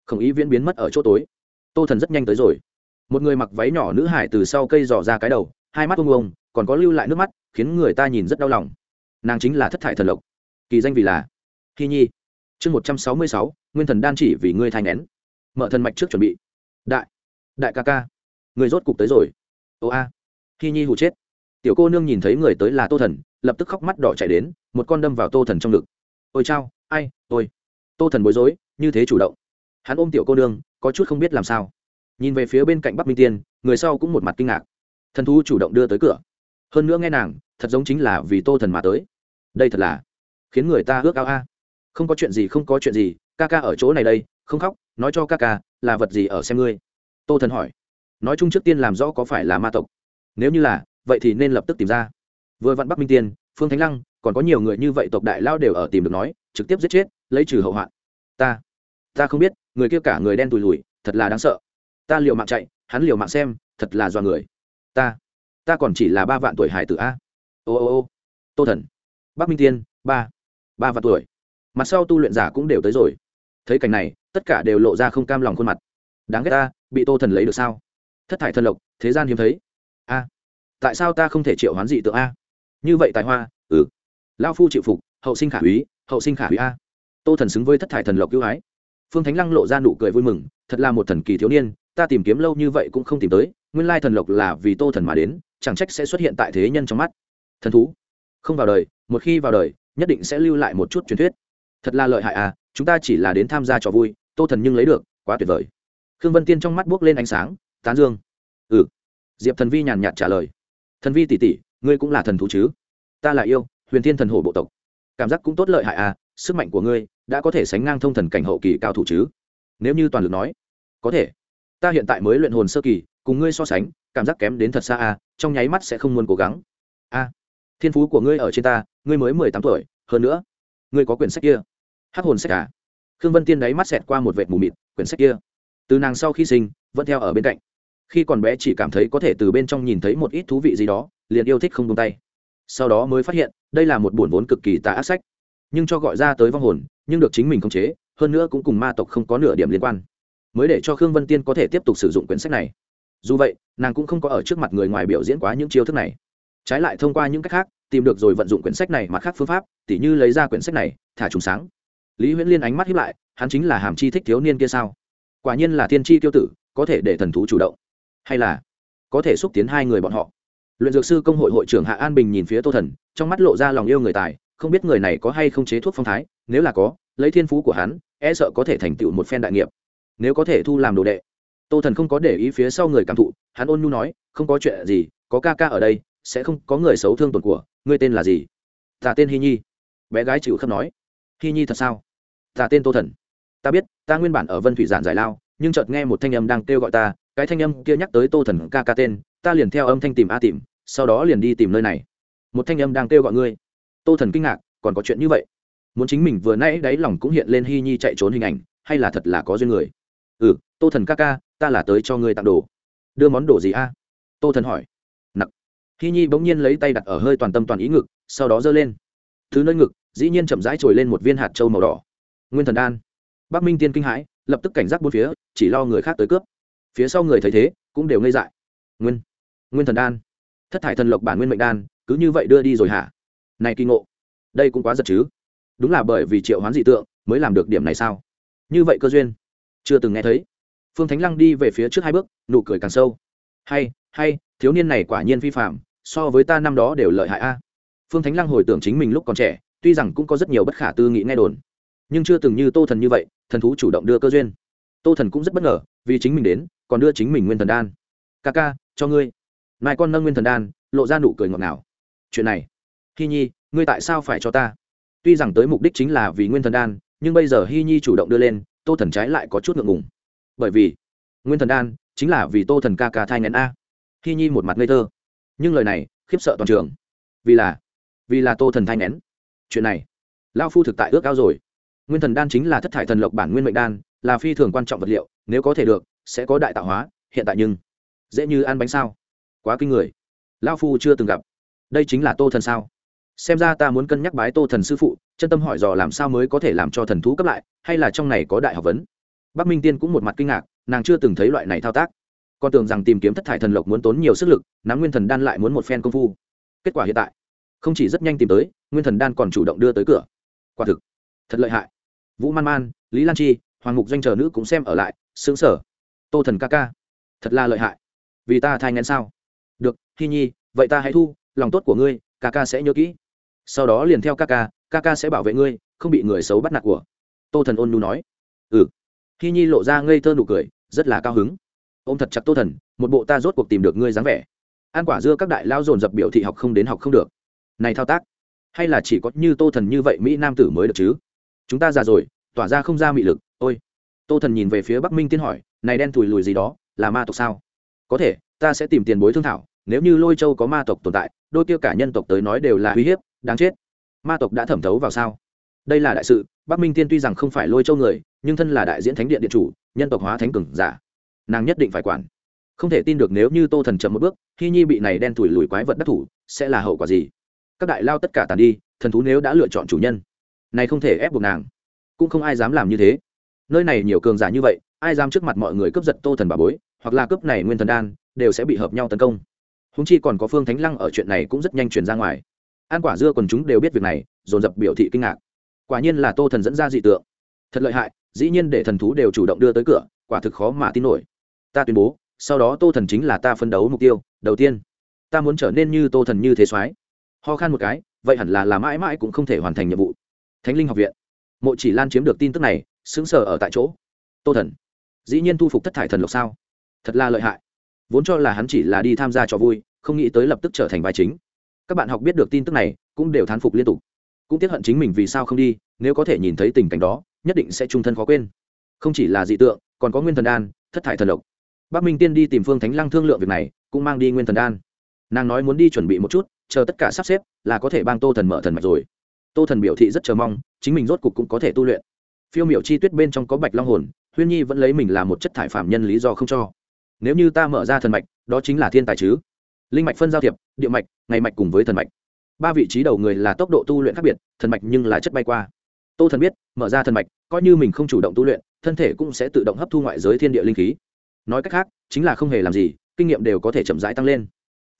Không ý viễn biến mất ở chỗ tối. Tô thần rất nhanh tới rồi. Một người mặc váy nhỏ nữ hải từ sau cây dò ra cái đầu, hai mắt ông ông còn có lưu lại nước mắt, khiến người ta nhìn rất đau lòng. Nàng chính là thất thải thần lộc. Kỳ danh vì là thi nhi chương một trăm sáu mươi sáu, nguyên thần đan chỉ vì ngươi thai ngén mở thần mạch trước chuẩn bị. Đại đại ca ca, người rốt cục tới rồi. Ô a khi nhi hụ chết. Tiểu cô nương nhìn thấy người tới là tô thần, lập tức khóc mắt đỏ chạy đến, một con đâm vào tô thần trong ngực. Ôi chao, ai, ôi. Tô thần bối rối, như thế chủ động. Hắn ôm tiểu cô nương, có chút không biết làm sao. Nhìn về phía bên cạnh bắc minh tiên, người sau cũng một mặt kinh ngạc. Thần thú chủ động đưa tới cửa. Hơn nữa nghe nàng, thật giống chính là vì tô thần mà tới. Đây thật là khiến người ta ước ao a không có chuyện gì, không có chuyện gì, ca ca ở chỗ này đây, không khóc, nói cho ca ca là vật gì ở xem ngươi. Tô thần hỏi. Nói chung trước tiên làm rõ có phải là ma tộc. Nếu như là, vậy thì nên lập tức tìm ra. Vừa vặn bắc minh tiên, phương thánh lăng, còn có nhiều người như vậy tộc đại lao đều ở tìm được nói, trực tiếp giết chết, lấy trừ hậu hoạn. Ta ta không biết, người kia cả người đen tùi lùi thật là đáng sợ. Ta liều mạng chạy, hắn liều mạng xem, thật là do người. Ta ta còn chỉ là ba vạn tuổi hải tử a. Ô ô ô, tô thần. Bắc minh tiên, ba ba vạn tuổi mặt sau tu luyện giả cũng đều tới rồi. Thấy cảnh này, tất cả đều lộ ra không cam lòng khuôn mặt. Đáng ghét ta, bị tô thần lấy được sao? Thất thải thần lộc, thế gian hiếm thấy. A, tại sao ta không thể triệu hoán dị tượng a? Như vậy tài hoa ừ. Lao phu chịu phục, hậu sinh khả úy, hậu sinh khả úy a. Tô thần xứng với thất thải thần lộc cứu ái. Phương thánh lăng lộ ra nụ cười vui mừng, thật là một thần kỳ thiếu niên, ta tìm kiếm lâu như vậy cũng không tìm tới, nguyên lai thần lộc là vì tô thần mà đến, chẳng trách sẽ xuất hiện tại thế nhân trong mắt. Thần thú, không vào đời, một khi vào đời, nhất định sẽ lưu lại một chút truyền thuyết thật là lợi hại à chúng ta chỉ là đến tham gia trò vui, tô thần nhưng lấy được, quá tuyệt vời. Khương vân tiên trong mắt buốc lên ánh sáng, tán dương. Ừ. Diệp thần vi nhàn nhạt trả lời. Thần vi tỷ tỷ, ngươi cũng là thần thú chứ? Ta là yêu, huyền thiên thần hổ bộ tộc. Cảm giác cũng tốt lợi hại à sức mạnh của ngươi đã có thể sánh ngang thông thần cảnh hậu kỳ cao thủ chứ? Nếu như toàn lực nói, có thể. Ta hiện tại mới luyện hồn sơ kỳ, cùng ngươi so sánh, cảm giác kém đến thật xa à trong nháy mắt sẽ không muốn cố gắng. A. Thiên phú của ngươi ở trên ta, ngươi mới mười tám tuổi, hơn nữa, ngươi có quyển sách kia hắc hồn sách à. Khương vân tiên đáy mắt xẹt qua một vệt mù mịt, quyển sách kia. Từ nàng sau khi sinh, vẫn theo ở bên cạnh. Khi còn bé chỉ cảm thấy có thể từ bên trong nhìn thấy một ít thú vị gì đó, liền yêu thích không tung tay. Sau đó mới phát hiện, đây là một buồn vốn cực kỳ tà ác sách. Nhưng cho gọi ra tới vong hồn, nhưng được chính mình khống chế, hơn nữa cũng cùng ma tộc không có nửa điểm liên quan. Mới để cho khương vân tiên có thể tiếp tục sử dụng quyển sách này. Dù vậy, nàng cũng không có ở trước mặt người ngoài biểu diễn quá những chiêu thức này. Trái lại thông qua những cách khác, tìm được rồi vận dụng quyển sách này mặt khác phương pháp, tỉ như lấy ra quyển sách này, thả trùng sáng lý huyễn liên ánh mắt hiếp lại, hắn chính là hàm chi thích thiếu niên kia sao? Quả nhiên là thiên tri tiêu tử, có thể để thần thú chủ động. Hay là có thể xúc tiến hai người bọn họ? Luyện dược sư công hội hội trưởng hạ an bình nhìn phía tô thần, trong mắt lộ ra lòng yêu người tài, không biết người này có hay không chế thuốc phong thái, nếu là có, lấy thiên phú của hắn e sợ có thể thành tựu một phen đại nghiệp. Nếu có thể thu làm đồ đệ. Tô thần không có để ý phía sau người cảm thụ, hắn ôn nhu nói, không có chuyện gì, có ca ca ở đây, sẽ không có người xấu thương tổn của, ngươi tên là gì? Ta tên hy nhi. Bé gái chịu khắp nói hy nhi thật sao? Ta tên tô thần. Ta biết, ta nguyên bản ở vân thủy giản giải lao, nhưng chợt nghe một thanh âm đang kêu gọi ta, cái thanh âm kia nhắc tới tô thần ca ca tên, ta liền theo âm thanh tìm a tìm, sau đó liền đi tìm nơi này. Một thanh âm đang kêu gọi ngươi. Tô thần kinh ngạc, còn có chuyện như vậy? Muốn chính mình vừa nãy đáy lòng cũng hiện lên hy nhi chạy trốn hình ảnh, hay là thật là có duyên người? Ừ tô thần ca ca, ta là tới cho ngươi tặng đồ. Đưa món đồ gì a? Tô thần hỏi. Nặng. Hy nhi bỗng nhiên lấy tay đặt ở hơi toàn tâm toàn ý ngực, sau đó giơ lên. Thứ nơi ngực dĩ nhiên chậm rãi trồi lên một viên hạt trâu màu đỏ. Nguyên thần đan. Bắc minh tiên kinh hãi, lập tức cảnh giác bốn phía, chỉ lo người khác tới cướp. Phía sau người thấy thế, cũng đều ngây dại. Nguyên nguyên thần đan. Thất thải thần lộc bản nguyên mệnh đan, cứ như vậy đưa đi rồi hả? Này kỳ ngộ, đây cũng quá giật chứ. Đúng là bởi vì triệu hoán dị tượng, mới làm được điểm này sao? Như vậy cơ duyên. Chưa từng nghe thấy. Phương thánh lăng đi về phía trước hai bước, nụ cười càng sâu. Hay hay, thiếu niên này quả nhiên vi phạm so với ta năm đó đều lợi hại a. Phương thánh lăng hồi tưởng chính mình lúc còn trẻ tuy rằng cũng có rất nhiều bất khả tư nghị nghe đồn, nhưng chưa từng như tô thần như vậy, thần thú chủ động đưa cơ duyên. Tô thần cũng rất bất ngờ, vì chính mình đến, còn đưa chính mình nguyên thần đan. Ca ca, cho ngươi. Mai con nâng nguyên thần đan, lộ ra nụ cười ngọt ngào. Chuyện này, hi nhi, ngươi tại sao phải cho ta? Tuy rằng tới mục đích chính là vì nguyên thần đan, nhưng bây giờ hi nhi chủ động đưa lên, tô thần trái lại có chút ngượng ngùng. Bởi vì, nguyên thần đan chính là vì tô thần ca ca thai ngén a. Hi nhi một mặt ngây thơ. Nhưng lời này, khiếp sợ toàn trường. Vì là vì là tô thần thai ngén chuyện này. Lao phu thực tại ước ao rồi. Nguyên thần đan chính là thất thải thần lộc bản nguyên mệnh đan, là phi thường quan trọng vật liệu, nếu có thể được, sẽ có đại tạo hóa, hiện tại nhưng dễ như ăn bánh sao. Quá kinh người. Lao phu chưa từng gặp. Đây chính là tô thần sao? Xem ra ta muốn cân nhắc bái tô thần sư phụ, chân tâm hỏi dò làm sao mới có thể làm cho thần thú cấp lại, hay là trong này có đại học vấn? Bắc minh tiên cũng một mặt kinh ngạc, nàng chưa từng thấy loại này thao tác. Con tưởng rằng tìm kiếm thất thải thần lộc muốn tốn nhiều sức lực, nắm nguyên thần đan lại muốn một phen công phu. Kết quả hiện tại không chỉ rất nhanh tìm tới, nguyên thần đan còn chủ động đưa tới cửa. Quả thực, thật lợi hại. Vũ man man, lý lan chi, hoàng mục doanh chờ nữ cũng xem ở lại xứng sở tô thần ca ca, thật là lợi hại. Vì ta thai ngén sao? Được hy nhi, vậy ta hãy thu, lòng tốt của ngươi, ca ca sẽ nhớ kỹ. Sau đó liền theo ca ca ca ca sẽ bảo vệ ngươi, không bị người xấu bắt nạt của. Tô thần ôn nu nói. Ừ. Hy nhi lộ ra ngây thơ nụ cười, rất là cao hứng. Ô m thật chặt tô thần, một bộ ta rốt cuộc tìm được ngươi dáng vẻ. An quả dưa các đại lao dồn dập biểu thị học không đến học không được này thao tác, hay là chỉ có như tô thần như vậy mỹ nam tử mới được chứ? Chúng ta già rồi, tỏa ra không ra mị lực, ôi. Tô thần nhìn về phía bắc minh tiên hỏi, này đen thùi lùi gì đó, là ma tộc sao? Có thể, ta sẽ tìm tiền bối thương thảo, nếu như lôi châu có ma tộc tồn tại, đôi kia cả nhân tộc tới nói đều là uy hiếp, đáng chết. Ma tộc đã thẩm thấu vào sao? Đây là đại sự, bắc minh tiên tuy rằng không phải lôi châu người, nhưng thân là đại diễn thánh điện điện chủ, nhân tộc hóa thánh cừng giả, nàng nhất định phải quản. Không thể tin được nếu như tô thần chậm một bước khi nhi bị này đen thủi lùi quái vật đắc thủ, sẽ là hậu quả gì? Các đại lao tất cả tàn đi, thần thú nếu đã lựa chọn chủ nhân, này không thể ép buộc nàng. Cũng không ai dám làm như thế. Nơi này nhiều cường giả như vậy, ai dám trước mặt mọi người cướp giật tô thần bà bối, hoặc là cướp này nguyên thần đan, đều sẽ bị hợp nhau tấn công. Húng chi còn có phương thánh lăng ở chuyện này cũng rất nhanh chuyển ra ngoài. An quả dưa còn chúng đều biết việc này, dồn dập biểu thị kinh ngạc. Quả nhiên là tô thần dẫn ra dị tượng. Thật lợi hại, dĩ nhiên để thần thú đều chủ động đưa tới cửa, quả thực khó mà tin nổi. Ta tuyên bố, sau đó tô thần chính là ta phân đấu mục tiêu, đầu tiên, ta muốn trở nên như tô thần như thế soái ho khan một cái, vậy hẳn là làm mãi mãi cũng không thể hoàn thành nhiệm vụ. Thánh linh học viện. Mộ chỉ lan chiếm được tin tức này xứng sở ở tại chỗ. Tô thần, dĩ nhiên thu phục thất thải thần lộc sao? Thật là lợi hại. Vốn cho là hắn chỉ là đi tham gia trò vui, không nghĩ tới lập tức trở thành vai chính. Các bạn học biết được tin tức này, cũng đều thán phục liên tục. Cũng tiếc hận chính mình vì sao không đi, nếu có thể nhìn thấy tình cảnh đó, nhất định sẽ trung thân khó quên. Không chỉ là dị tượng, còn có nguyên thần đan, thất thải thần lộc. Bắc minh tiên đi tìm phương thánh lăng thương lượng việc này, cũng mang đi nguyên thần đan. Nàng nói muốn đi chuẩn bị một chút chờ tất cả sắp xếp là có thể bang tô thần mở thần mạch rồi. Tô thần biểu thị rất chờ mong, chính mình rốt cục cũng có thể tu luyện. Phiêu miểu chi tuyết bên trong có bạch long hồn, huyên nhi vẫn lấy mình là một chất thải phạm nhân lý do không cho. Nếu như ta mở ra thần mạch, đó chính là thiên tài chứ. Linh mạch phân giao thiệp, địa mạch, ngày mạch cùng với thần mạch. Ba vị trí đầu người là tốc độ tu luyện khác biệt, thần mạch nhưng là chất bay qua. Tô thần biết, mở ra thần mạch, coi như mình không chủ động tu luyện, thân thể cũng sẽ tự động hấp thu ngoại giới thiên địa linh khí. Nói cách khác, chính là không hề làm gì, kinh nghiệm đều có thể chậm rãi tăng lên.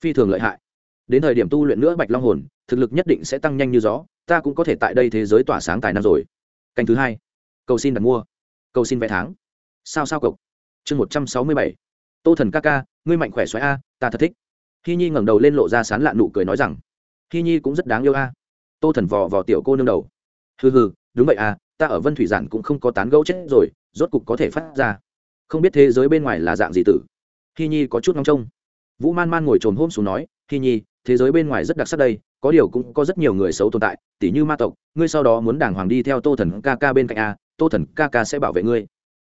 Phi thường lợi hại đến thời điểm tu luyện nữa bạch long hồn, thực lực nhất định sẽ tăng nhanh như gió, ta cũng có thể tại đây thế giới tỏa sáng tài năng rồi. Canh thứ hai, cầu xin đặt mua, cầu xin vé tháng. Sao sao cộc chương một trăm sáu mươi bảy. Tô thần ca ca, ngươi mạnh khỏe xoáy a, ta thật thích. Hy nhi ngẩng đầu lên lộ ra sán lạ nụ cười nói rằng hy nhi cũng rất đáng yêu a. Tô thần vò vò tiểu cô nương đầu. Hừ hừ, đúng vậy à ta ở vân thủy giản cũng không có tán gẫu chết rồi, rốt cục có thể phát ra. Không biết thế giới bên ngoài là dạng gì tử. Hy nhi có chút ngóng trông. Vũ man man ngồi trồm hôm xuống nói hy nhi thế giới bên ngoài rất đặc sắc đây, có điều cũng có rất nhiều người xấu tồn tại, tỉ như ma tộc, ngươi sau đó muốn đàng hoàng đi theo tô thần ca ca bên cạnh a, tô thần ca ca sẽ bảo vệ ngươi.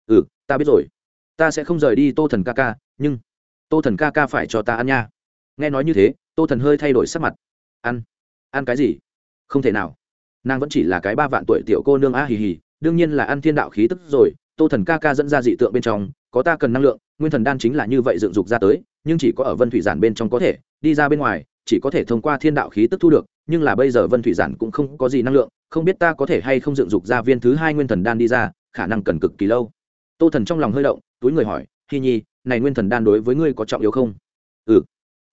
Ừ ta biết rồi. Ta sẽ không rời đi tô thần ca ca, nhưng tô thần ca ca phải cho ta ăn nha. Nghe nói như thế, tô thần hơi thay đổi sắc mặt. Ăn. Ăn cái gì? Không thể nào. Nàng vẫn chỉ là cái ba vạn tuổi tiểu cô nương a hì hì, đương nhiên là ăn thiên đạo khí tức rồi, tô thần ca ca dẫn ra dị tượng bên trong, có ta cần năng lượng, nguyên thần đan chính là như vậy dựng dục ra tới, nhưng chỉ có ở vân thủy giản bên trong có thể, đi ra bên ngoài chỉ có thể thông qua thiên đạo khí tức thu được, nhưng là bây giờ vân thủy giản cũng không có gì năng lượng, không biết ta có thể hay không dựng dục ra viên thứ hai nguyên thần đan đi ra, khả năng cần cực kỳ lâu. Tô thần trong lòng hơi động, túi người hỏi, hi nhi, này nguyên thần đan đối với ngươi có trọng yếu không? Ừ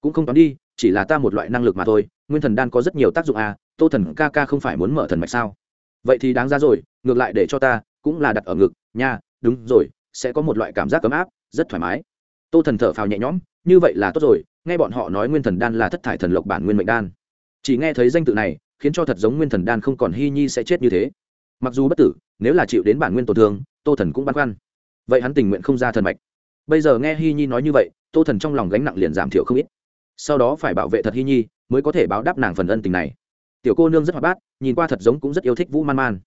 cũng không toán đi, chỉ là ta một loại năng lực mà thôi, nguyên thần đan có rất nhiều tác dụng à tô thần ca ca không phải muốn mở thần mạch sao? Vậy thì đáng ra rồi, ngược lại để cho ta, cũng là đặt ở ngực, nha, đúng rồi, sẽ có một loại cảm giác ấm áp, rất thoải mái. Tô thần thở phào nhẹ nhõm, như vậy là tốt rồi nghe bọn họ nói nguyên thần đan là thất thải thần lộc bản nguyên mệnh đan. Chỉ nghe thấy danh tự này, khiến cho thật giống nguyên thần đan không còn hy nhi sẽ chết như thế. Mặc dù bất tử, nếu là chịu đến bản nguyên tổn thương, tô thần cũng băn khoăn. Vậy hắn tình nguyện không ra thần mạch. Bây giờ nghe hy nhi nói như vậy, tô thần trong lòng gánh nặng liền giảm thiểu không ít. Sau đó phải bảo vệ thật hy nhi, mới có thể báo đáp nàng phần ân tình này. Tiểu cô nương rất hoạt bát, nhìn qua thật giống cũng rất yêu thích vũ man man.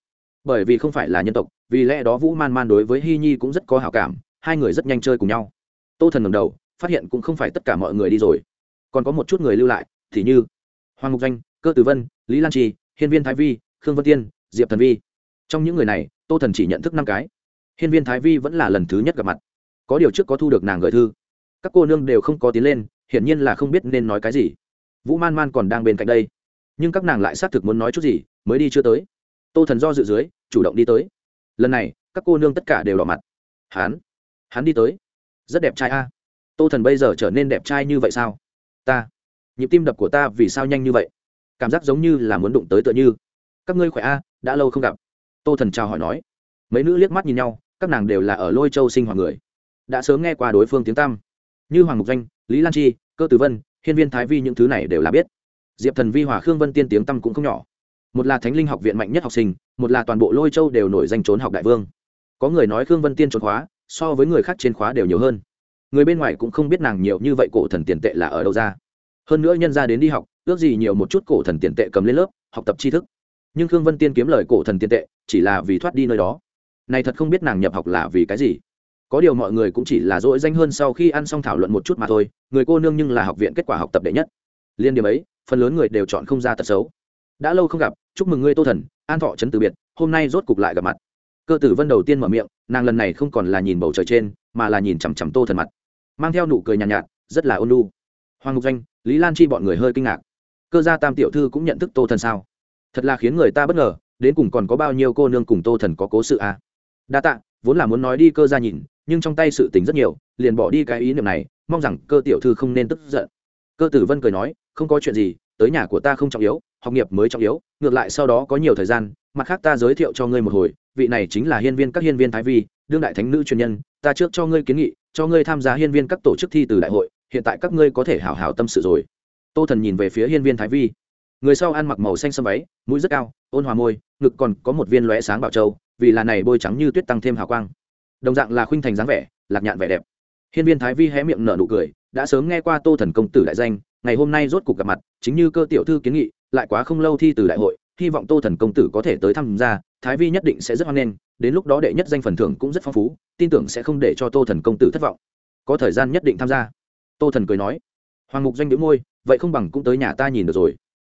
Bởi vì không phải là nhân tộc, vì lẽ đó vũ man man đối với hy nhi cũng rất có hảo cảm, hai người rất nhanh chơi cùng nhau. Tô thần ngầm đầu phát hiện cũng không phải tất cả mọi người đi rồi. Còn có một chút người lưu lại, thì như hoàng mục danh, cơ tử vân, lý lan trì, hiên viên thái vi, khương vân tiên, diệp thần vi. Trong những người này, tô thần chỉ nhận thức năm cái. Hiên viên thái vi vẫn là lần thứ nhất gặp mặt. Có điều trước có thu được nàng gửi thư. Các cô nương đều không có tiến lên, hiển nhiên là không biết nên nói cái gì. Vũ man man còn đang bên cạnh đây. Nhưng các nàng lại xác thực muốn nói chút gì, mới đi chưa tới. Tô thần do dự dưới, chủ động đi tới. Lần này, các cô nương tất cả đều đỏ mặt. Hán. Hắn đi tới. Rất đẹp trai a tô thần bây giờ trở nên đẹp trai như vậy sao? Ta. Nhịp tim đập của ta vì sao nhanh như vậy? Cảm giác giống như là muốn đụng tới tựa như. Các ngươi khỏe a, đã lâu không gặp. Tô thần chào hỏi nói. Mấy nữ liếc mắt nhìn nhau, các nàng đều là ở lôi châu sinh hoạt người. Đã sớm nghe qua đối phương tiếng tam như hoàng mục danh lý lan chi, cơ tử vân, hiên viên thái vi những thứ này đều là biết. Diệp thần vi hòa khương vân tiên tiếng tăm cũng không nhỏ. Một là thánh linh học viện mạnh nhất học sinh, một là toàn bộ lôi châu đều nổi danh trốn học đại vương. Có người nói khương vân tiên trốn khóa, so với người khác trên khóa đều nhiều hơn người bên ngoài cũng không biết nàng nhiều như vậy cổ thần tiền tệ là ở đâu ra. Hơn nữa nhân ra đến đi học, ước gì nhiều một chút cổ thần tiền tệ cầm lên lớp, học tập tri thức. Nhưng khương vân tiên kiếm lời cổ thần tiền tệ, chỉ là vì thoát đi nơi đó. Này thật không biết nàng nhập học là vì cái gì. Có điều mọi người cũng chỉ là dỗi danh hơn sau khi ăn xong thảo luận một chút mà thôi, người cô nương nhưng là học viện kết quả học tập đệ nhất. Liên điểm ấy, phần lớn người đều chọn không ra tật xấu. Đã lâu không gặp, chúc mừng ngươi tô thần, an thọ trấn từ biệt, hôm nay rốt cục lại gặp mặt. Cơ tử vân đầu tiên mở miệng, nàng lần này không còn là nhìn bầu trời trên, mà là nhìn chằm chằm tô thần mặt mang theo nụ cười nhàn nhạt, nhạt rất là ôn lu hoàng ngục doanh lý lan chi bọn người hơi kinh ngạc. Cơ gia tam tiểu thư cũng nhận thức tô thần sao? Thật là khiến người ta bất ngờ đến cùng còn có bao nhiêu cô nương cùng tô thần có cố sự à. đa tạ vốn là muốn nói đi cơ gia nhìn nhưng trong tay sự tình rất nhiều liền bỏ đi cái ý niệm này mong rằng cơ tiểu thư không nên tức giận. Cơ tử vân cười nói không có chuyện gì tới nhà của ta không trọng yếu học nghiệp mới trọng yếu ngược lại sau đó có nhiều thời gian mặt khác ta giới thiệu cho ngươi một hồi vị này chính là hiên viên các hiên viên thái vi đương đại thánh nữ truyền nhân, ta trước cho ngươi kiến nghị, cho ngươi tham gia hiên viên các tổ chức thi từ đại hội, hiện tại các ngươi có thể hảo hảo tâm sự rồi. Tô thần nhìn về phía hiên viên thái vi. Người sau ăn mặc màu xanh sâm váy, mũi rất cao, ôn hòa môi, ngực còn có một viên lóe sáng bảo châu, vì là này bôi trắng như tuyết tăng thêm hào quang. Đồng dạng là khuynh thành dáng vẻ, lạc nhạn vẻ đẹp. Hiên viên thái vi hé miệng nở nụ cười, đã sớm nghe qua tô thần công tử đại danh, ngày hôm nay rốt cuộc gặp mặt, chính như cơ tiểu thư kiến nghị, lại quá không lâu thi từ đại hội, hy vọng tô thần công tử có thể tới tham gia thái vi nhất định sẽ rất hoan nghênh, đến lúc đó đệ nhất danh phần thưởng cũng rất phong phú, tin tưởng sẽ không để cho tô thần công tử thất vọng. Có thời gian nhất định tham gia. Tô thần cười nói. Hoàng mục doanh đĩu môi, vậy không bằng cũng tới nhà ta nhìn được rồi.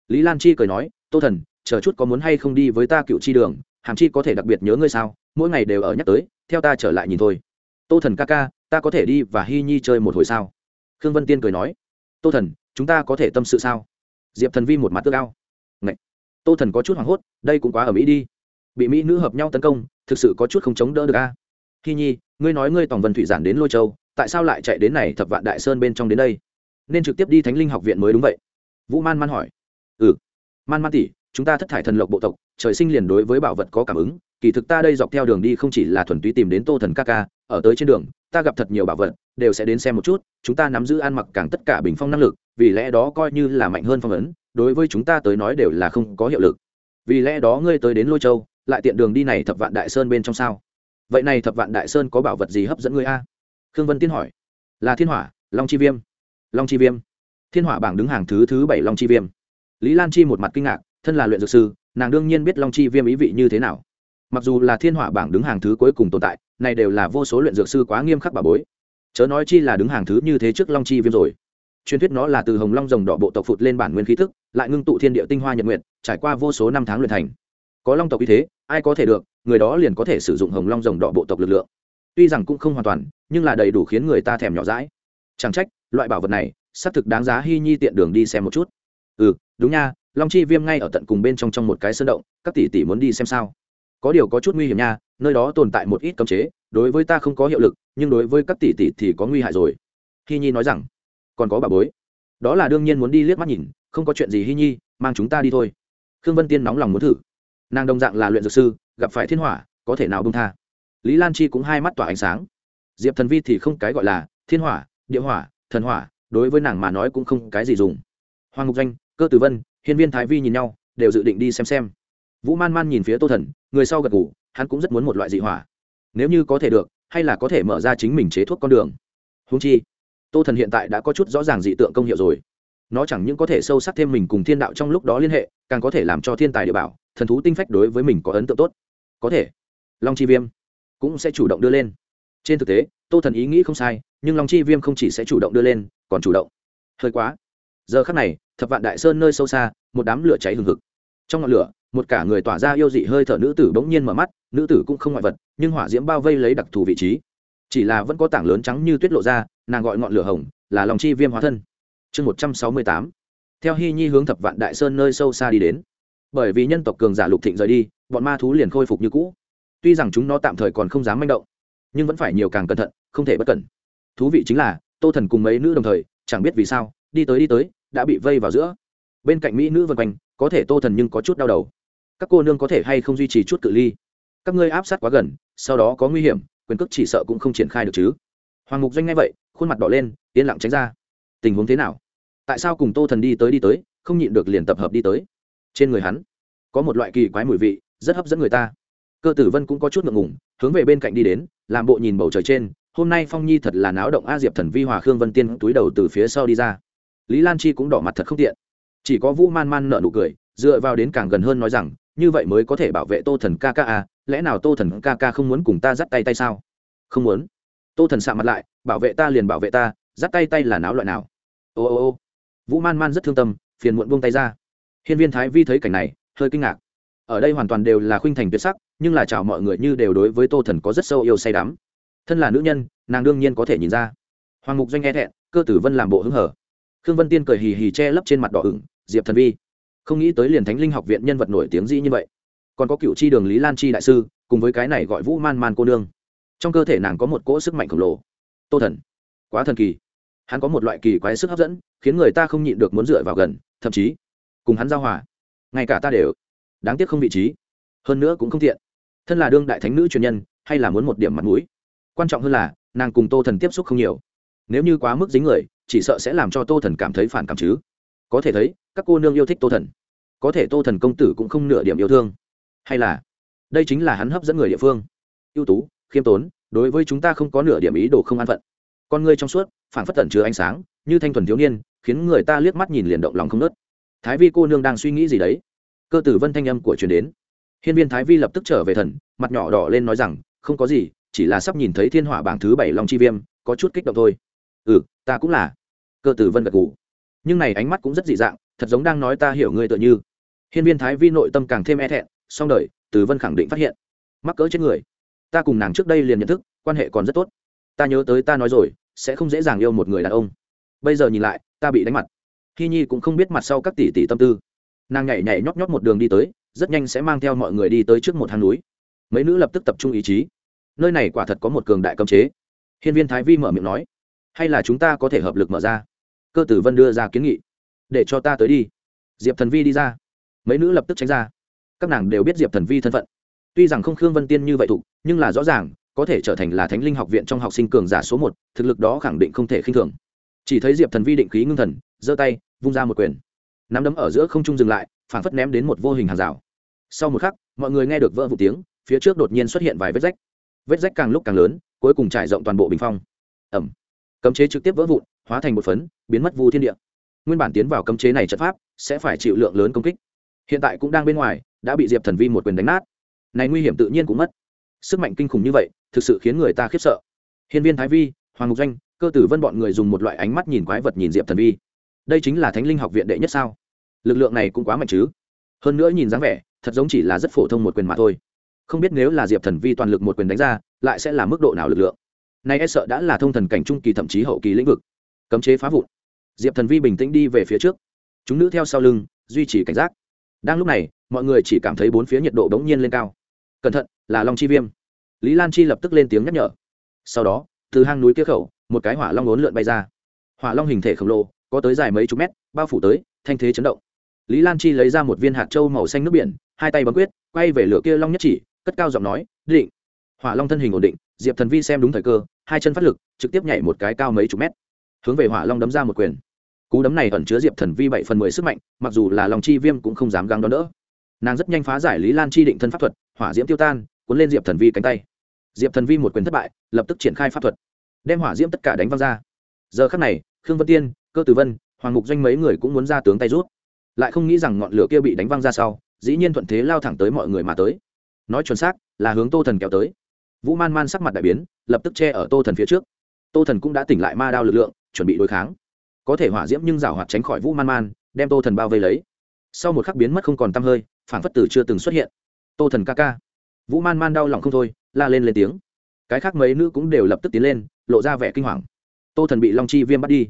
Lý lan chi cười nói, tô thần, chờ chút có muốn hay không đi với ta cựu chi đường, hàm chi có thể đặc biệt nhớ ngươi sao, mỗi ngày đều ở nhắc tới, theo ta trở lại nhìn thôi. Tô thần ca ca, ta có thể đi và hy nhi chơi một hồi sao? Khương vân tiên cười nói. Tô thần, chúng ta có thể tâm sự sao? Diệp thần vi một mặt tước ao. Ngậy! tô thần có chút hoảng hốt, đây cũng quá ở mỹ đi bị mỹ nữ hợp nhau tấn công, thực sự có chút không chống đỡ được a. Khi nhi, ngươi nói ngươi tòng vân thủy giản đến lôi châu, tại sao lại chạy đến này thập vạn đại sơn bên trong đến đây? Nên trực tiếp đi thánh linh học viện mới đúng vậy. Vũ man man hỏi. Ừ. Man man tỷ, chúng ta thất thải thần lộc bộ tộc, trời sinh liền đối với bảo vật có cảm ứng, kỳ thực ta đây dọc theo đường đi không chỉ là thuần túy tìm đến tô thần ca ca, ở tới trên đường, ta gặp thật nhiều bảo vật, đều sẽ đến xem một chút, chúng ta nắm giữ ăn mặc càng tất cả bình phong năng lực, vì lẽ đó coi như là mạnh hơn phong ấn, đối với chúng ta tới nói đều là không có hiệu lực. Vì lẽ đó ngươi tới đến lôi châu lại tiện đường đi này thập vạn đại sơn bên trong sao? Vậy này thập vạn đại sơn có bảo vật gì hấp dẫn ngươi a? Khương vân tiên hỏi. Là thiên hỏa, long chi viêm. Long chi viêm. Thiên hỏa bảng đứng hàng thứ thứ bảy long chi viêm. Lý lan chi một mặt kinh ngạc, thân là luyện dược sư, nàng đương nhiên biết long chi viêm ý vị như thế nào. Mặc dù là thiên hỏa bảng đứng hàng thứ cuối cùng tồn tại, này đều là vô số luyện dược sư quá nghiêm khắc bà bối. Chớ nói chi là đứng hàng thứ như thế trước long chi viêm rồi. Truyền thuyết nó là từ hồng long rồng đỏ bộ tộc phụt lên bản nguyên khí thức, lại ngưng tụ thiên địa tinh hoa nhật nguyện trải qua vô số năm tháng luyện thành có long tộc như thế, ai có thể được, người đó liền có thể sử dụng hồng long rồng đỏ bộ tộc lực lượng. Tuy rằng cũng không hoàn toàn, nhưng là đầy đủ khiến người ta thèm nhỏ rãi chẳng trách, loại bảo vật này, xác thực đáng giá hy nhi tiện đường đi xem một chút. Ừ đúng nha, long chi viêm ngay ở tận cùng bên trong trong một cái sơn động, các tỷ tỷ muốn đi xem sao? Có điều có chút nguy hiểm nha, nơi đó tồn tại một ít cấm chế, đối với ta không có hiệu lực, nhưng đối với các tỷ tỷ thì có nguy hại rồi. Hy nhi nói rằng, còn có bà bối. Đó là đương nhiên muốn đi liếc mắt nhìn, không có chuyện gì hy nhi, mang chúng ta đi thôi. Khương vân tiên nóng lòng muốn thử nàng đồng dạng là luyện dược sư, gặp phải thiên hỏa, có thể nào bông tha. Lý lan chi cũng hai mắt tỏa ánh sáng. Diệp thần vi thì không cái gọi là thiên hỏa, địa hỏa, thần hỏa, đối với nàng mà nói cũng không cái gì dùng. Hoàng ngục danh cơ tử vân, hiên viên thái vi nhìn nhau, đều dự định đi xem xem. Vũ man man nhìn phía tô thần, người sau gật ngủ hắn cũng rất muốn một loại dị hỏa. Nếu như có thể được, hay là có thể mở ra chính mình chế thuốc con đường. Húng chi, tô thần hiện tại đã có chút rõ ràng dị tượng công hiệu rồi nó chẳng những có thể sâu sắc thêm mình cùng thiên đạo trong lúc đó liên hệ, càng có thể làm cho thiên tài địa bảo, thần thú tinh phách đối với mình có ấn tượng tốt. Có thể, long chi viêm cũng sẽ chủ động đưa lên. Trên thực tế, tô thần ý nghĩ không sai, nhưng long chi viêm không chỉ sẽ chủ động đưa lên, còn chủ động. Hơi quá. Giờ khắc này, thập vạn đại sơn nơi sâu xa, một đám lửa cháy hừng hực. Trong ngọn lửa, một cả người tỏa ra yêu dị hơi thở nữ tử bỗng nhiên mở mắt, nữ tử cũng không ngoại vật, nhưng hỏa diễm bao vây lấy đặc thù vị trí. Chỉ là vẫn có tảng lớn trắng như tuyết lộ ra, nàng gọi ngọn lửa hồng, là lòng chi viêm hóa thân chương một trăm sáu mươi tám. Theo hy nhi hướng thập vạn đại sơn nơi sâu xa đi đến. Bởi vì nhân tộc cường giả lục thịnh rời đi, bọn ma thú liền khôi phục như cũ. Tuy rằng chúng nó tạm thời còn không dám manh động, nhưng vẫn phải nhiều càng cẩn thận, không thể bất cẩn. Thú vị chính là, tô thần cùng mấy nữ đồng thời, chẳng biết vì sao, đi tới đi tới, đã bị vây vào giữa. Bên cạnh mỹ nữ vân quanh, có thể tô thần nhưng có chút đau đầu. Các cô nương có thể hay không duy trì chút cự ly? Các ngươi áp sát quá gần, sau đó có nguy hiểm, quyền cước chỉ sợ cũng không triển khai được chứ. Hoàng mục doanh ngay vậy, khuôn mặt đỏ lên, yên lặng tránh ra tình huống thế nào? Tại sao cùng tô thần đi tới đi tới, không nhịn được liền tập hợp đi tới? Trên người hắn có một loại kỳ quái mùi vị, rất hấp dẫn người ta. Cơ tử vân cũng có chút ngượng ngủng hướng về bên cạnh đi đến, làm bộ nhìn bầu trời trên, hôm nay phong nhi thật là náo động a diệp thần vi hòa khương vân tiên túi đầu từ phía sau đi ra. Lý lan chi cũng đỏ mặt thật không tiện. Chỉ có vũ man man nợ nụ cười, dựa vào đến càng gần hơn nói rằng, như vậy mới có thể bảo vệ tô thần ca ca à lẽ nào tô thần ca ca không muốn cùng ta dắt tay tay sao? Không muốn. Tô thần sạ mặt lại, bảo vệ ta liền bảo vệ ta dắt tay tay là náo loại nào? Ô ô ô. Vũ man man rất thương tâm, phiền muộn buông tay ra. Hiên viên thái vi thấy cảnh này, hơi kinh ngạc. Ở đây hoàn toàn đều là khuynh thành tuyệt sắc, nhưng là chào mọi người như đều đối với tô thần có rất sâu yêu say đắm. Thân là nữ nhân, nàng đương nhiên có thể nhìn ra. Hoàng mục doanh nghe thẹn, cơ tử vân làm bộ hứng hở. Khương vân tiên cười hì hì che lấp trên mặt đỏ ửng, diệp thần vi, không nghĩ tới liền thánh linh học viện nhân vật nổi tiếng dĩ như vậy. Còn có cựu chi đường lý lan chi đại sư, cùng với cái này gọi vũ man man cô nương. Trong cơ thể nàng có một cỗ sức mạnh khổng lồ. Tô thần quá thần kỳ. Hắn có một loại kỳ quái sức hấp dẫn, khiến người ta không nhịn được muốn dựa vào gần, thậm chí cùng hắn giao hòa. Ngay cả ta đều đáng tiếc không vị trí. Hơn nữa cũng không thiện thân là đương đại thánh nữ truyền nhân, hay là muốn một điểm mặt mũi. Quan trọng hơn là, nàng cùng tô thần tiếp xúc không nhiều. Nếu như quá mức dính người, chỉ sợ sẽ làm cho tô thần cảm thấy phản cảm chứ. Có thể thấy, các cô nương yêu thích tô thần. Có thể tô thần công tử cũng không nửa điểm yêu thương. Hay là, đây chính là hắn hấp dẫn người địa phương. Ưu tú, khiêm tốn, đối với chúng ta không có nửa điểm ý đồ không an phận con ngươi trong suốt phản phất tẩn chứa ánh sáng, như thanh thuần thiếu niên, khiến người ta liếc mắt nhìn liền động lòng không nớt thái vi cô nương đang suy nghĩ gì đấy? Cơ tử vân thanh âm của truyền đến. Hiên viên thái vi lập tức trở về thần, mặt nhỏ đỏ lên nói rằng, không có gì, chỉ là sắp nhìn thấy thiên hỏa bảng thứ bảy long chi viêm, có chút kích động thôi. Ừ ta cũng là. Cơ tử vân gật gù. Nhưng này ánh mắt cũng rất dị dạng, thật giống đang nói ta hiểu ngươi tựa như. Hiên viên thái vi nội tâm càng thêm e thẹn, song đời, tử vân khẳng định phát hiện. Mắc cỡ chết người. Ta cùng nàng trước đây liền nhận thức, quan hệ còn rất tốt. Ta nhớ tới ta nói rồi sẽ không dễ dàng yêu một người đàn ông. Bây giờ nhìn lại, ta bị đánh mặt. Hy nhi cũng không biết mặt sau các tỷ tỷ tâm tư. Nàng nhảy nhảy nhóp nhóp một đường đi tới, rất nhanh sẽ mang theo mọi người đi tới trước một hang núi. Mấy nữ lập tức tập trung ý chí. Nơi này quả thật có một cường đại cấm chế. Hiên viên thái vi mở miệng nói, hay là chúng ta có thể hợp lực mở ra? Cơ tử vân đưa ra kiến nghị, để cho ta tới đi. Diệp thần vi đi ra. Mấy nữ lập tức tránh ra. Các nàng đều biết diệp thần vi thân phận. Tuy rằng không khương vân tiên như vậy thục nhưng là rõ ràng có thể trở thành là thánh linh học viện trong học sinh cường giả số một, thực lực đó khẳng định không thể khinh thường. Chỉ thấy diệp thần vi định khí ngưng thần, giơ tay, vung ra một quyền. Nắm đấm ở giữa không trung dừng lại phảng phất ném đến một vô hình hàng rào. Sau một khắc, mọi người nghe được vỡ vụ tiếng, phía trước đột nhiên xuất hiện vài vết rách. Vết rách càng lúc càng lớn, cuối cùng trải rộng toàn bộ bình phong. Ẩm cấm chế trực tiếp vỡ vụn, hóa thành một phấn, biến mất vu thiên địa. Nguyên bản tiến vào cấm chế này trận pháp, sẽ phải chịu lượng lớn công kích. Hiện tại cũng đang bên ngoài, đã bị diệp thần vi một quyền đánh nát. Này nguy hiểm tự nhiên cũng mất sức mạnh kinh khủng như vậy, thực sự khiến người ta khiếp sợ. Hiên viên thái vi, hoàng ngục doanh, cơ tử vân bọn người dùng một loại ánh mắt nhìn quái vật nhìn diệp thần vi. Đây chính là thánh linh học viện đệ nhất sao? Lực lượng này cũng quá mạnh chứ? Hơn nữa nhìn dáng vẻ, thật giống chỉ là rất phổ thông một quyền mà thôi. Không biết nếu là diệp thần vi toàn lực một quyền đánh ra, lại sẽ là mức độ nào lực lượng? Nay e sợ đã là thông thần cảnh trung kỳ thậm chí hậu kỳ lĩnh vực. Cấm chế phá vụn. Diệp thần vi bình tĩnh đi về phía trước. Chúng nữ theo sau lưng, duy trì cảnh giác. Đang lúc này, mọi người chỉ cảm thấy bốn phía nhiệt độ bỗng nhiên lên cao cẩn thận, là long chi viêm. Lý lan chi lập tức lên tiếng nhắc nhở. Sau đó, từ hang núi kia khẩu, một cái hỏa long ốn lượn bay ra. Hỏa long hình thể khổng lồ, có tới dài mấy chục mét, bao phủ tới, thanh thế chấn động. Lý lan chi lấy ra một viên hạt trâu màu xanh nước biển, hai tay bấm quyết, quay về lửa kia long nhất chỉ, cất cao giọng nói, định. Hỏa long thân hình ổn định, diệp thần vi xem đúng thời cơ, hai chân phát lực, trực tiếp nhảy một cái cao mấy chục mét. Hướng về hỏa long đấm ra một quyền. Cú đấm này ẩn chứa diệp thần vi bảy phần mười sức mạnh, mặc dù là lòng chi viêm cũng không dám găng đón đỡ nàng rất nhanh phá giải lý lan chi định thân pháp thuật, hỏa diễm tiêu tan, cuốn lên diệp thần vi cánh tay. Diệp thần vi một quyền thất bại, lập tức triển khai pháp thuật, đem hỏa diễm tất cả đánh văng ra. Giờ khắc này, khương vân tiên, cơ tử vân, hoàng mục doanh mấy người cũng muốn ra tướng tay rút. Lại không nghĩ rằng ngọn lửa kia bị đánh văng ra sau, dĩ nhiên thuận thế lao thẳng tới mọi người mà tới. Nói chuẩn xác, là hướng tô thần kéo tới. Vũ man man sắc mặt đại biến, lập tức che ở tô thần phía trước. Tô thần cũng đã tỉnh lại ma đao lực lượng, chuẩn bị đối kháng. Có thể hỏa diễm nhưng rào hoạt tránh khỏi vũ man man, đem tô thần bao vây lấy. Sau một khắc biến mất không còn t hơi phản phất tử chưa từng xuất hiện. Tô thần ca ca. Vũ man man đau lòng không thôi, la lên lên tiếng. Cái khác mấy nữ cũng đều lập tức tiến lên, lộ ra vẻ kinh hoàng. Tô thần bị long chi viêm bắt đi.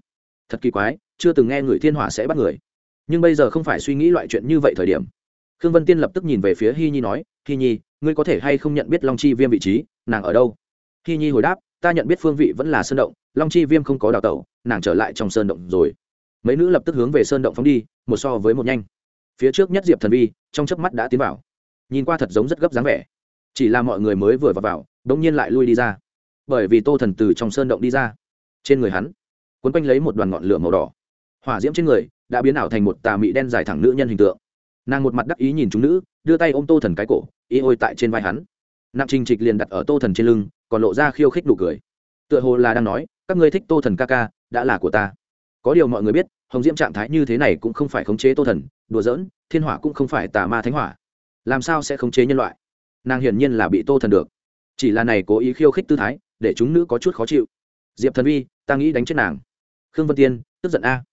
Thật kỳ quái, chưa từng nghe người thiên hỏa sẽ bắt người. Nhưng bây giờ không phải suy nghĩ loại chuyện như vậy thời điểm. Khương vân tiên lập tức nhìn về phía hi nhi nói, hi nhi, ngươi có thể hay không nhận biết long chi viêm vị trí? Nàng ở đâu? Hi nhi hồi đáp, ta nhận biết phương vị vẫn là sơn động, long chi viêm không có đào tẩu, nàng trở lại trong sơn động rồi. Mấy nữ lập tức hướng về sơn động phóng đi, một so với một nhanh phía trước nhất diệp thần vi, trong chớp mắt đã tiến vào. Nhìn qua thật giống rất gấp dáng vẻ. Chỉ là mọi người mới vừa vào vào đống nhiên lại lui đi ra. Bởi vì tô thần từ trong sơn động đi ra. Trên người hắn, quấn quanh lấy một đoàn ngọn lửa màu đỏ. Hỏa diễm trên người đã biến ảo thành một tà mị đen dài thẳng nữ nhân hình tượng. Nàng một mặt đắc ý nhìn chúng nữ, đưa tay ôm tô thần cái cổ, y ôi tại trên vai hắn. Nặng trình trịch liền đặt ở tô thần trên lưng, còn lộ ra khiêu khích đủ cười. Tựa hồ là đang nói, các ngươi thích tô thần ca ca, đã là của ta. Có điều mọi người biết hồng diễm trạng thái như thế này cũng không phải khống chế tô thần, đùa giỡn, thiên hỏa cũng không phải tà ma thánh hỏa. Làm sao sẽ khống chế nhân loại? Nàng hiển nhiên là bị tô thần được. Chỉ là này cố ý khiêu khích tư thái, để chúng nữ có chút khó chịu. Diệp thần vi ta nghĩ đánh chết nàng. Khương vân tiên, tức giận a.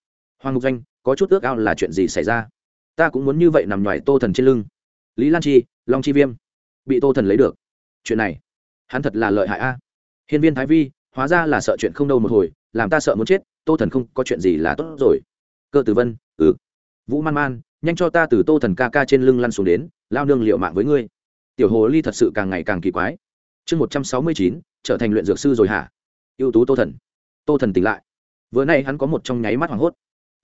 Hoàng ngục doanh, có chút ước ao là chuyện gì xảy ra? Ta cũng muốn như vậy nằm ngoài tô thần trên lưng. Lý lan chi, long chi viêm. Bị tô thần lấy được. Chuyện này, hắn thật là lợi hại a. Hiên viên thái vi, hóa ra là sợ chuyện không đâu một hồi, làm ta sợ muốn chết tô thần không, có chuyện gì là tốt rồi. Cơ tử vân ừ. Vũ man man, nhanh cho ta từ tô thần ca ca trên lưng lăn xuống đến, lao nương liệu mạng với ngươi. Tiểu hồ ly thật sự càng ngày càng kỳ quái. Chương một trăm sáu mươi chín, trở thành luyện dược sư rồi hả? Ưu tú tô thần. Tô thần tỉnh lại. Vừa nay hắn có một trong nháy mắt hoảng hốt.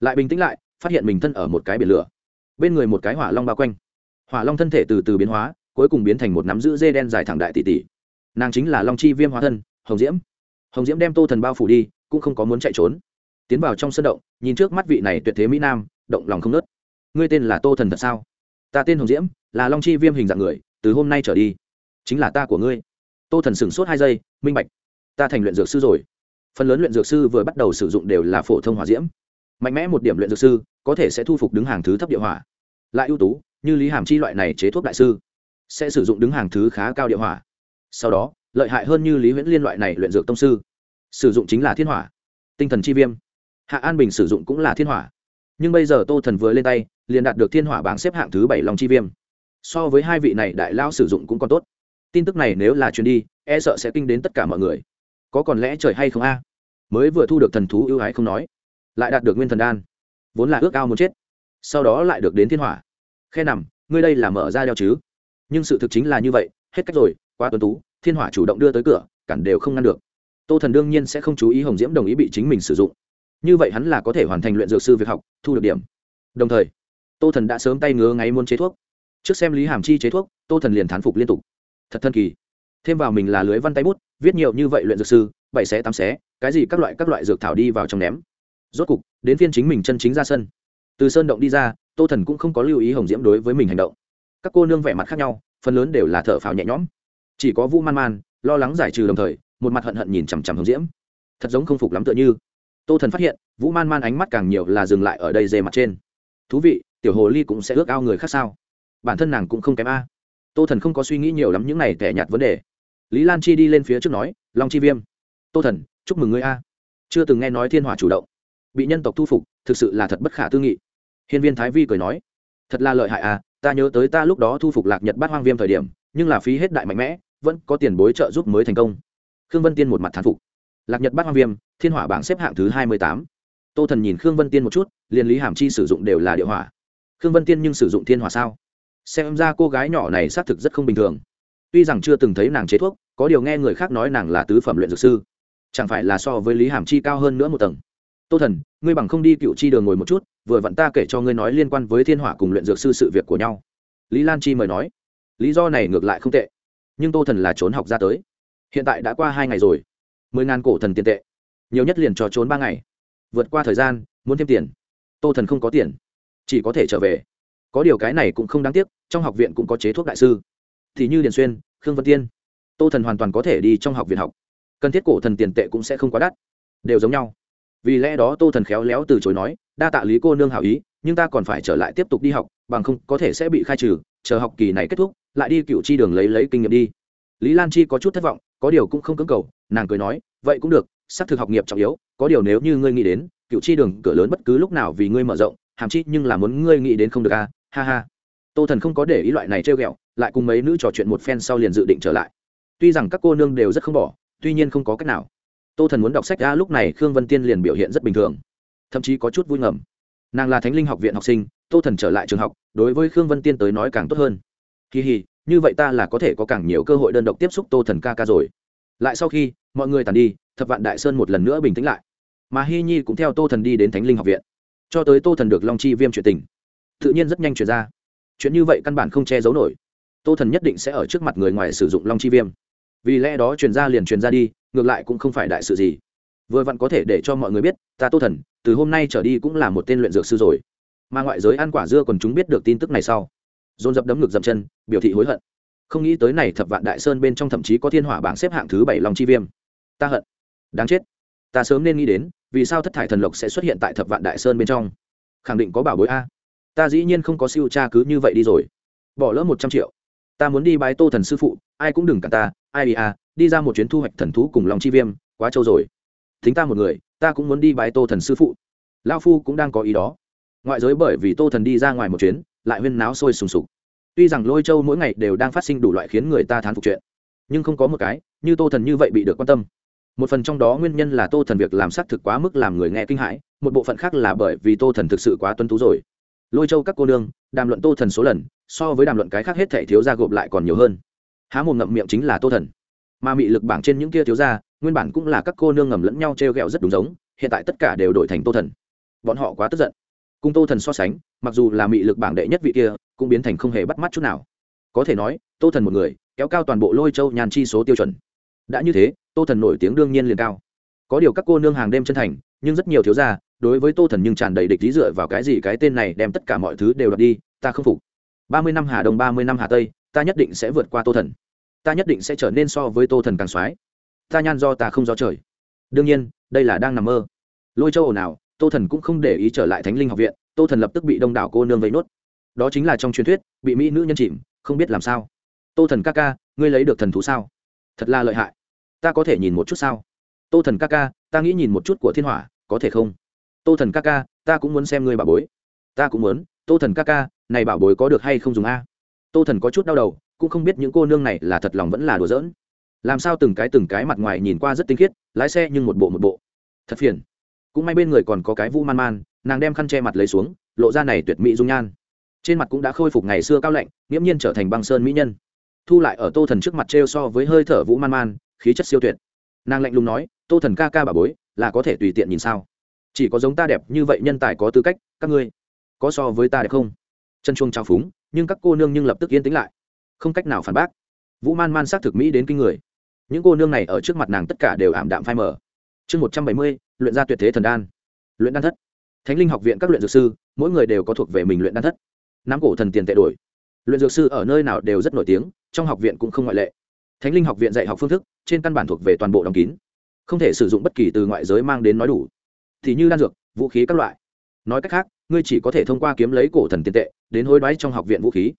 Lại bình tĩnh lại, phát hiện mình thân ở một cái biển lửa. Bên người một cái hỏa long bao quanh. Hỏa long thân thể từ từ biến hóa, cuối cùng biến thành một nắm giữ dê đen dài thẳng đại tỷ tỷ. Nàng chính là long chi viêm hóa thân, hồng diễm. Hồng diễm đem tô thần bao phủ đi, cũng không có muốn chạy trốn tiến vào trong sân động, nhìn trước mắt vị này tuyệt thế mỹ nam, động lòng không nớt ngươi tên là tô thần thật sao? Ta tên hồng diễm, là long chi viêm hình dạng người, từ hôm nay trở đi, chính là ta của ngươi. Tô thần sửng sốt hai giây, minh bạch. Ta thành luyện dược sư rồi. Phần lớn luyện dược sư vừa bắt đầu sử dụng đều là phổ thông hỏa diễm. Mạnh mẽ một điểm luyện dược sư, có thể sẽ thu phục đứng hàng thứ thấp địa hỏa. Lại ưu tú, như lý hàm chi loại này chế thuốc đại sư, sẽ sử dụng đứng hàng thứ khá cao địa hỏa. Sau đó, lợi hại hơn như lý huyễn liên loại này luyện dược tông sư, sử dụng chính là thiên hỏa. Tinh thần chi viêm hạ an bình sử dụng cũng là thiên hỏa. Nhưng bây giờ tô thần vừa lên tay, liền đạt được thiên hỏa bảng xếp hạng thứ bảy long chi viêm. So với hai vị này, đại lao sử dụng cũng còn tốt. Tin tức này nếu là chuyến đi e sợ sẽ kinh đến tất cả mọi người. Có còn lẽ trời hay không a? Mới vừa thu được thần thú ưu ái không nói, lại đạt được nguyên thần đan. Vốn là ước ao muốn chết, sau đó lại được đến thiên hỏa. Khe nằm, ngươi đây là mở ra đeo chứ? Nhưng sự thực chính là như vậy, hết cách rồi qua tuần tú, thiên hỏa chủ động đưa tới cửa, cản đều không ngăn được. Tô thần đương nhiên sẽ không chú ý hồng diễm đồng ý bị chính mình sử dụng như vậy hắn là có thể hoàn thành luyện dược sư việc học, thu được điểm. Đồng thời, tô thần đã sớm tay ngứa ngáy muốn chế thuốc. Trước xem lý hàm chi chế thuốc, tô thần liền thán phục liên tục. Thật thân kỳ. Thêm vào mình là lưới văn tay bút, viết nhiều như vậy luyện dược sư, bảy xé, tám xé, cái gì các loại các loại dược thảo đi vào trong ném. Rốt cục, đến phiên chính mình chân chính ra sân. Từ sơn động đi ra, tô thần cũng không có lưu ý hồng diễm đối với mình hành động. Các cô nương vẻ mặt khác nhau, phần lớn đều là thở phào nhẹ nhõm. Chỉ có vũ man man, lo lắng giải trừ đồng thời, một mặt hận hận nhìn chằm chằm hồng diễm. Thật giống không phục lắm tựa như tô thần phát hiện, vũ man man ánh mắt càng nhiều là dừng lại ở đây dề mặt trên. Thú vị, tiểu hồ ly cũng sẽ ước ao người khác sao? Bản thân nàng cũng không kém a. Tô thần không có suy nghĩ nhiều lắm những này tẻ nhạt vấn đề. Lý lan chi đi lên phía trước nói, long chi viêm, tô thần, chúc mừng ngươi a. Chưa từng nghe nói thiên hỏa chủ động. Bị nhân tộc thu phục, thực sự là thật bất khả tư nghị. Hiên viên thái vi cười nói, thật là lợi hại à ta nhớ tới ta lúc đó thu phục lạc nhật bát hoang viêm thời điểm, nhưng là phí hết đại mạnh mẽ, vẫn có tiền bối trợ giúp mới thành công. Khương vân tiên một mặt thán phục lạc nhật bát hoang viêm, thiên hỏa bảng xếp hạng thứ hai mươi tám. Tô thần nhìn khương vân tiên một chút, liền lý hàm chi sử dụng đều là địa hỏa. Khương vân tiên nhưng sử dụng thiên hỏa sao? Xem ra cô gái nhỏ này xác thực rất không bình thường. Tuy rằng chưa từng thấy nàng chế thuốc, có điều nghe người khác nói nàng là tứ phẩm luyện dược sư. Chẳng phải là so với lý hàm chi cao hơn nữa một tầng. Tô thần, ngươi bằng không đi cựu chi đường ngồi một chút, vừa vặn ta kể cho ngươi nói liên quan với thiên hỏa cùng luyện dược sư sự việc của nhau. Lý lan chi mời nói. Lý do này ngược lại không tệ. Nhưng tô thần là trốn học ra tới. Hiện tại đã qua hai ngày rồi mười ngàn cổ thần tiền tệ. Nhiều nhất liền cho trốn ba ngày. Vượt qua thời gian, muốn thêm tiền. Tô thần không có tiền, chỉ có thể trở về. Có điều cái này cũng không đáng tiếc, trong học viện cũng có chế thuốc đại sư. Thì như điền xuyên, khương vân tiên, tô thần hoàn toàn có thể đi trong học viện học. Cần thiết cổ thần tiền tệ cũng sẽ không quá đắt. Đều giống nhau. Vì lẽ đó tô thần khéo léo từ chối nói, đa tạ lý cô nương hảo ý, nhưng ta còn phải trở lại tiếp tục đi học, bằng không có thể sẽ bị khai trừ, chờ học kỳ này kết thúc, lại đi cựu chi đường lấy lấy kinh nghiệm đi. Lý lan chi có chút thất vọng, có điều cũng không cưỡng cầu nàng cười nói, vậy cũng được, xác thực học nghiệp trọng yếu, có điều nếu như ngươi nghĩ đến, cựu chi đường cửa lớn bất cứ lúc nào vì ngươi mở rộng, hàm chi nhưng là muốn ngươi nghĩ đến không được à ha ha. Tô thần không có để ý loại này trêu ghẹo, lại cùng mấy nữ trò chuyện một phen sau liền dự định trở lại. Tuy rằng các cô nương đều rất không bỏ, tuy nhiên không có cách nào. Tô thần muốn đọc sách ra lúc này khương vân tiên liền biểu hiện rất bình thường. Thậm chí có chút vui ngầm. Nàng là thánh linh học viện học sinh, tô thần trở lại trường học, đối với khương vân tiên tới nói càng tốt hơn. Kỳ hì, như vậy ta là có thể có càng nhiều cơ hội đơn độc tiếp xúc tô thần ca ca rồi lại sau khi, mọi người tàn đi, thập vạn đại sơn một lần nữa bình tĩnh lại. Mà hy nhi cũng theo tô thần đi đến thánh linh học viện. Cho tới tô thần được long chi viêm chuyện tình, tự nhiên rất nhanh chuyển ra. Chuyện như vậy căn bản không che giấu nổi. Tô thần nhất định sẽ ở trước mặt người ngoài sử dụng long chi viêm. Vì lẽ đó truyền ra liền truyền ra đi, ngược lại cũng không phải đại sự gì. Vừa vặn có thể để cho mọi người biết, ta tô thần, từ hôm nay trở đi cũng là một tên luyện dược sư rồi. Mà ngoại giới ăn quả dưa còn chúng biết được tin tức này sau. Dồn dập đấm ngực dậm chân, biểu thị hối hận không nghĩ tới này thập vạn đại sơn bên trong thậm chí có thiên hỏa bảng xếp hạng thứ bảy long chi viêm. Ta hận. Đáng chết. Ta sớm nên nghĩ đến, vì sao thất thải thần lộc sẽ xuất hiện tại thập vạn đại sơn bên trong? Khẳng định có bảo bối a. Ta dĩ nhiên không có siêu tra cứ như vậy đi rồi. Bỏ lỡ một trăm triệu. Ta muốn đi bái tô thần sư phụ, ai cũng đừng cả ta, ai bị a à, đi ra một chuyến thu hoạch thần thú cùng lòng chi viêm, quá trâu rồi. Thính ta một người, ta cũng muốn đi bái tô thần sư phụ. Lao phu cũng đang có ý đó. Ngoại giới bởi vì tô thần đi ra ngoài một chuyến, lại huyên náo sôi sùng sục tuy rằng lôi châu mỗi ngày đều đang phát sinh đủ loại khiến người ta thán phục chuyện, nhưng không có một cái như tô thần như vậy bị được quan tâm. Một phần trong đó nguyên nhân là tô thần việc làm xác thực quá mức làm người nghe kinh hãi, một bộ phận khác là bởi vì tô thần thực sự quá tuân tú rồi. Lôi châu các cô nương, đàm luận tô thần số lần, so với đàm luận cái khác hết thể thiếu gia gộp lại còn nhiều hơn. Há một ngậm miệng chính là tô thần. Mà mị lực bảng trên những kia thiếu gia, nguyên bản cũng là các cô nương ngầm lẫn nhau t r e o g ẹ o rất đúng giống, hiện tại tất cả đều đổi thành tô thần. Bọn họ quá tức giận cùng tô thần so sánh, mặc dù là mị lực bảng đệ nhất vị kia, cũng biến thành không hề bắt mắt chút nào. Có thể nói, tô thần một người, kéo cao toàn bộ lôi châu nhàn chi số tiêu chuẩn. Đã như thế, tô thần nổi tiếng đương nhiên liền cao. Có điều các cô nương hàng đêm chân thành, nhưng rất nhiều thiếu gia, đối với tô thần nhưng tràn đầy địch lý dựa vào cái gì cái tên này đem tất cả mọi thứ đều đập đi, ta không phục. Ba mươi năm hà đông, ba mươi năm hà tây, ta nhất định sẽ vượt qua tô thần. Ta nhất định sẽ trở nên so với tô thần càng soái. Ta nhan do ta không do trời. Đương nhiên, đây là đang nằm mơ. Lôi châu ồn ào tô thần cũng không để ý trở lại thánh linh học viện, tô thần lập tức bị đông đảo cô nương vây nốt. Đó chính là trong truyền thuyết, bị mỹ nữ nhân chìm, không biết làm sao. Tô thần ca ca, ngươi lấy được thần thú sao? Thật là lợi hại. Ta có thể nhìn một chút sao? Tô thần ca ca, ta nghĩ nhìn một chút của thiên hỏa, có thể không? Tô thần ca ca, ta cũng muốn xem ngươi bảo bối. Ta cũng muốn. Tô thần ca ca, này bảo bối có được hay không dùng a? Tô thần có chút đau đầu, cũng không biết những cô nương này là thật lòng vẫn là đùa giỡn. Làm sao từng cái từng cái mặt ngoài nhìn qua rất tinh khiết, lái xe nhưng một bộ một bộ. Thật phiền cũng may bên người còn có cái vu man man, nàng đem khăn che mặt lấy xuống, lộ ra này tuyệt mỹ dung nhan. Trên mặt cũng đã khôi phục ngày xưa cao lạnh, nghiễm nhiên trở thành băng sơn mỹ nhân. Thu lại ở tô thần trước mặt t r e o so với hơi thở vũ man man, khí chất siêu tuyệt. Nàng lạnh lùng nói, tô thần ca ca bà bối, là có thể tùy tiện nhìn sao? Chỉ có giống ta đẹp như vậy nhân tài có tư cách, các ngươi có so với ta đẹp không? Chân chuông trao phúng, nhưng các cô nương nhưng lập tức yên tĩnh lại. Không cách nào phản bác. Vũ man man xác thực mỹ đến kinh người. Những cô nương này ở trước mặt nàng tất cả đều ảm đạm phai mờ chương một trăm bảy mươi, luyện ra tuyệt thế thần đan. Luyện đan thất. Thánh linh học viện các luyện dược sư, mỗi người đều có thuộc về mình luyện đan thất. Nắm cổ thần tiền tệ đổi. Luyện dược sư ở nơi nào đều rất nổi tiếng, trong học viện cũng không ngoại lệ. Thánh linh học viện dạy học phương thức, trên căn bản thuộc về toàn bộ đóng kín. Không thể sử dụng bất kỳ từ ngoại giới mang đến nói đủ. Thì như đan dược, vũ khí các loại. Nói cách khác, ngươi chỉ có thể thông qua kiếm lấy cổ thần tiền tệ, đến hối đoái trong học viện vũ khí.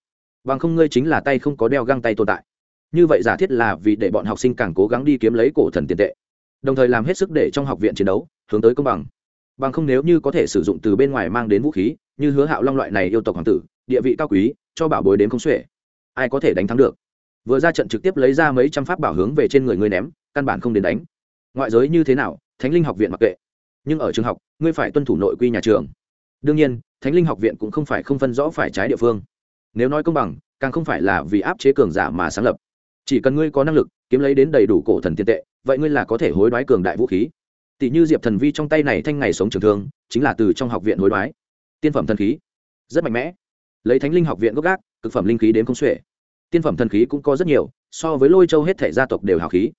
Bằng không ngươi chính là tay không có đeo găng tay tồn tại. Như vậy giả thiết là vì để bọn học sinh càng cố gắng đi kiếm lấy cổ thần tiền tệ đồng thời làm hết sức để trong học viện chiến đấu, hướng tới công bằng. Bằng không nếu như có thể sử dụng từ bên ngoài mang đến vũ khí, như hứa hạo long loại này yêu tộc hoàng tử, địa vị cao quý, cho bảo bối đến không xuể. Ai có thể đánh thắng được? Vừa ra trận trực tiếp lấy ra mấy trăm pháp bảo hướng về trên người ngươi ném, căn bản không đến đánh. Ngoại giới như thế nào, thánh linh học viện mặc kệ. Nhưng ở trường học, ngươi phải tuân thủ nội quy nhà trường. Đương nhiên, thánh linh học viện cũng không phải không phân rõ phải trái địa phương. Nếu nói công bằng, càng không phải là vì áp chế cường giả mà sáng lập. Chỉ cần ngươi có năng lực, kiếm lấy đến đầy đủ cổ thần tiền tệ vậy ngươi là có thể hối đoái cường đại vũ khí. Tỷ như diệp thần vi trong tay này thanh ngày sống trường thương, chính là từ trong học viện hối đoái. Tiên phẩm thần khí, rất mạnh mẽ. Lấy thánh linh học viện gốc gác, cực phẩm linh khí đến không xuể. Tiên phẩm thần khí cũng có rất nhiều, so với lôi châu hết thể gia tộc đều hào khí.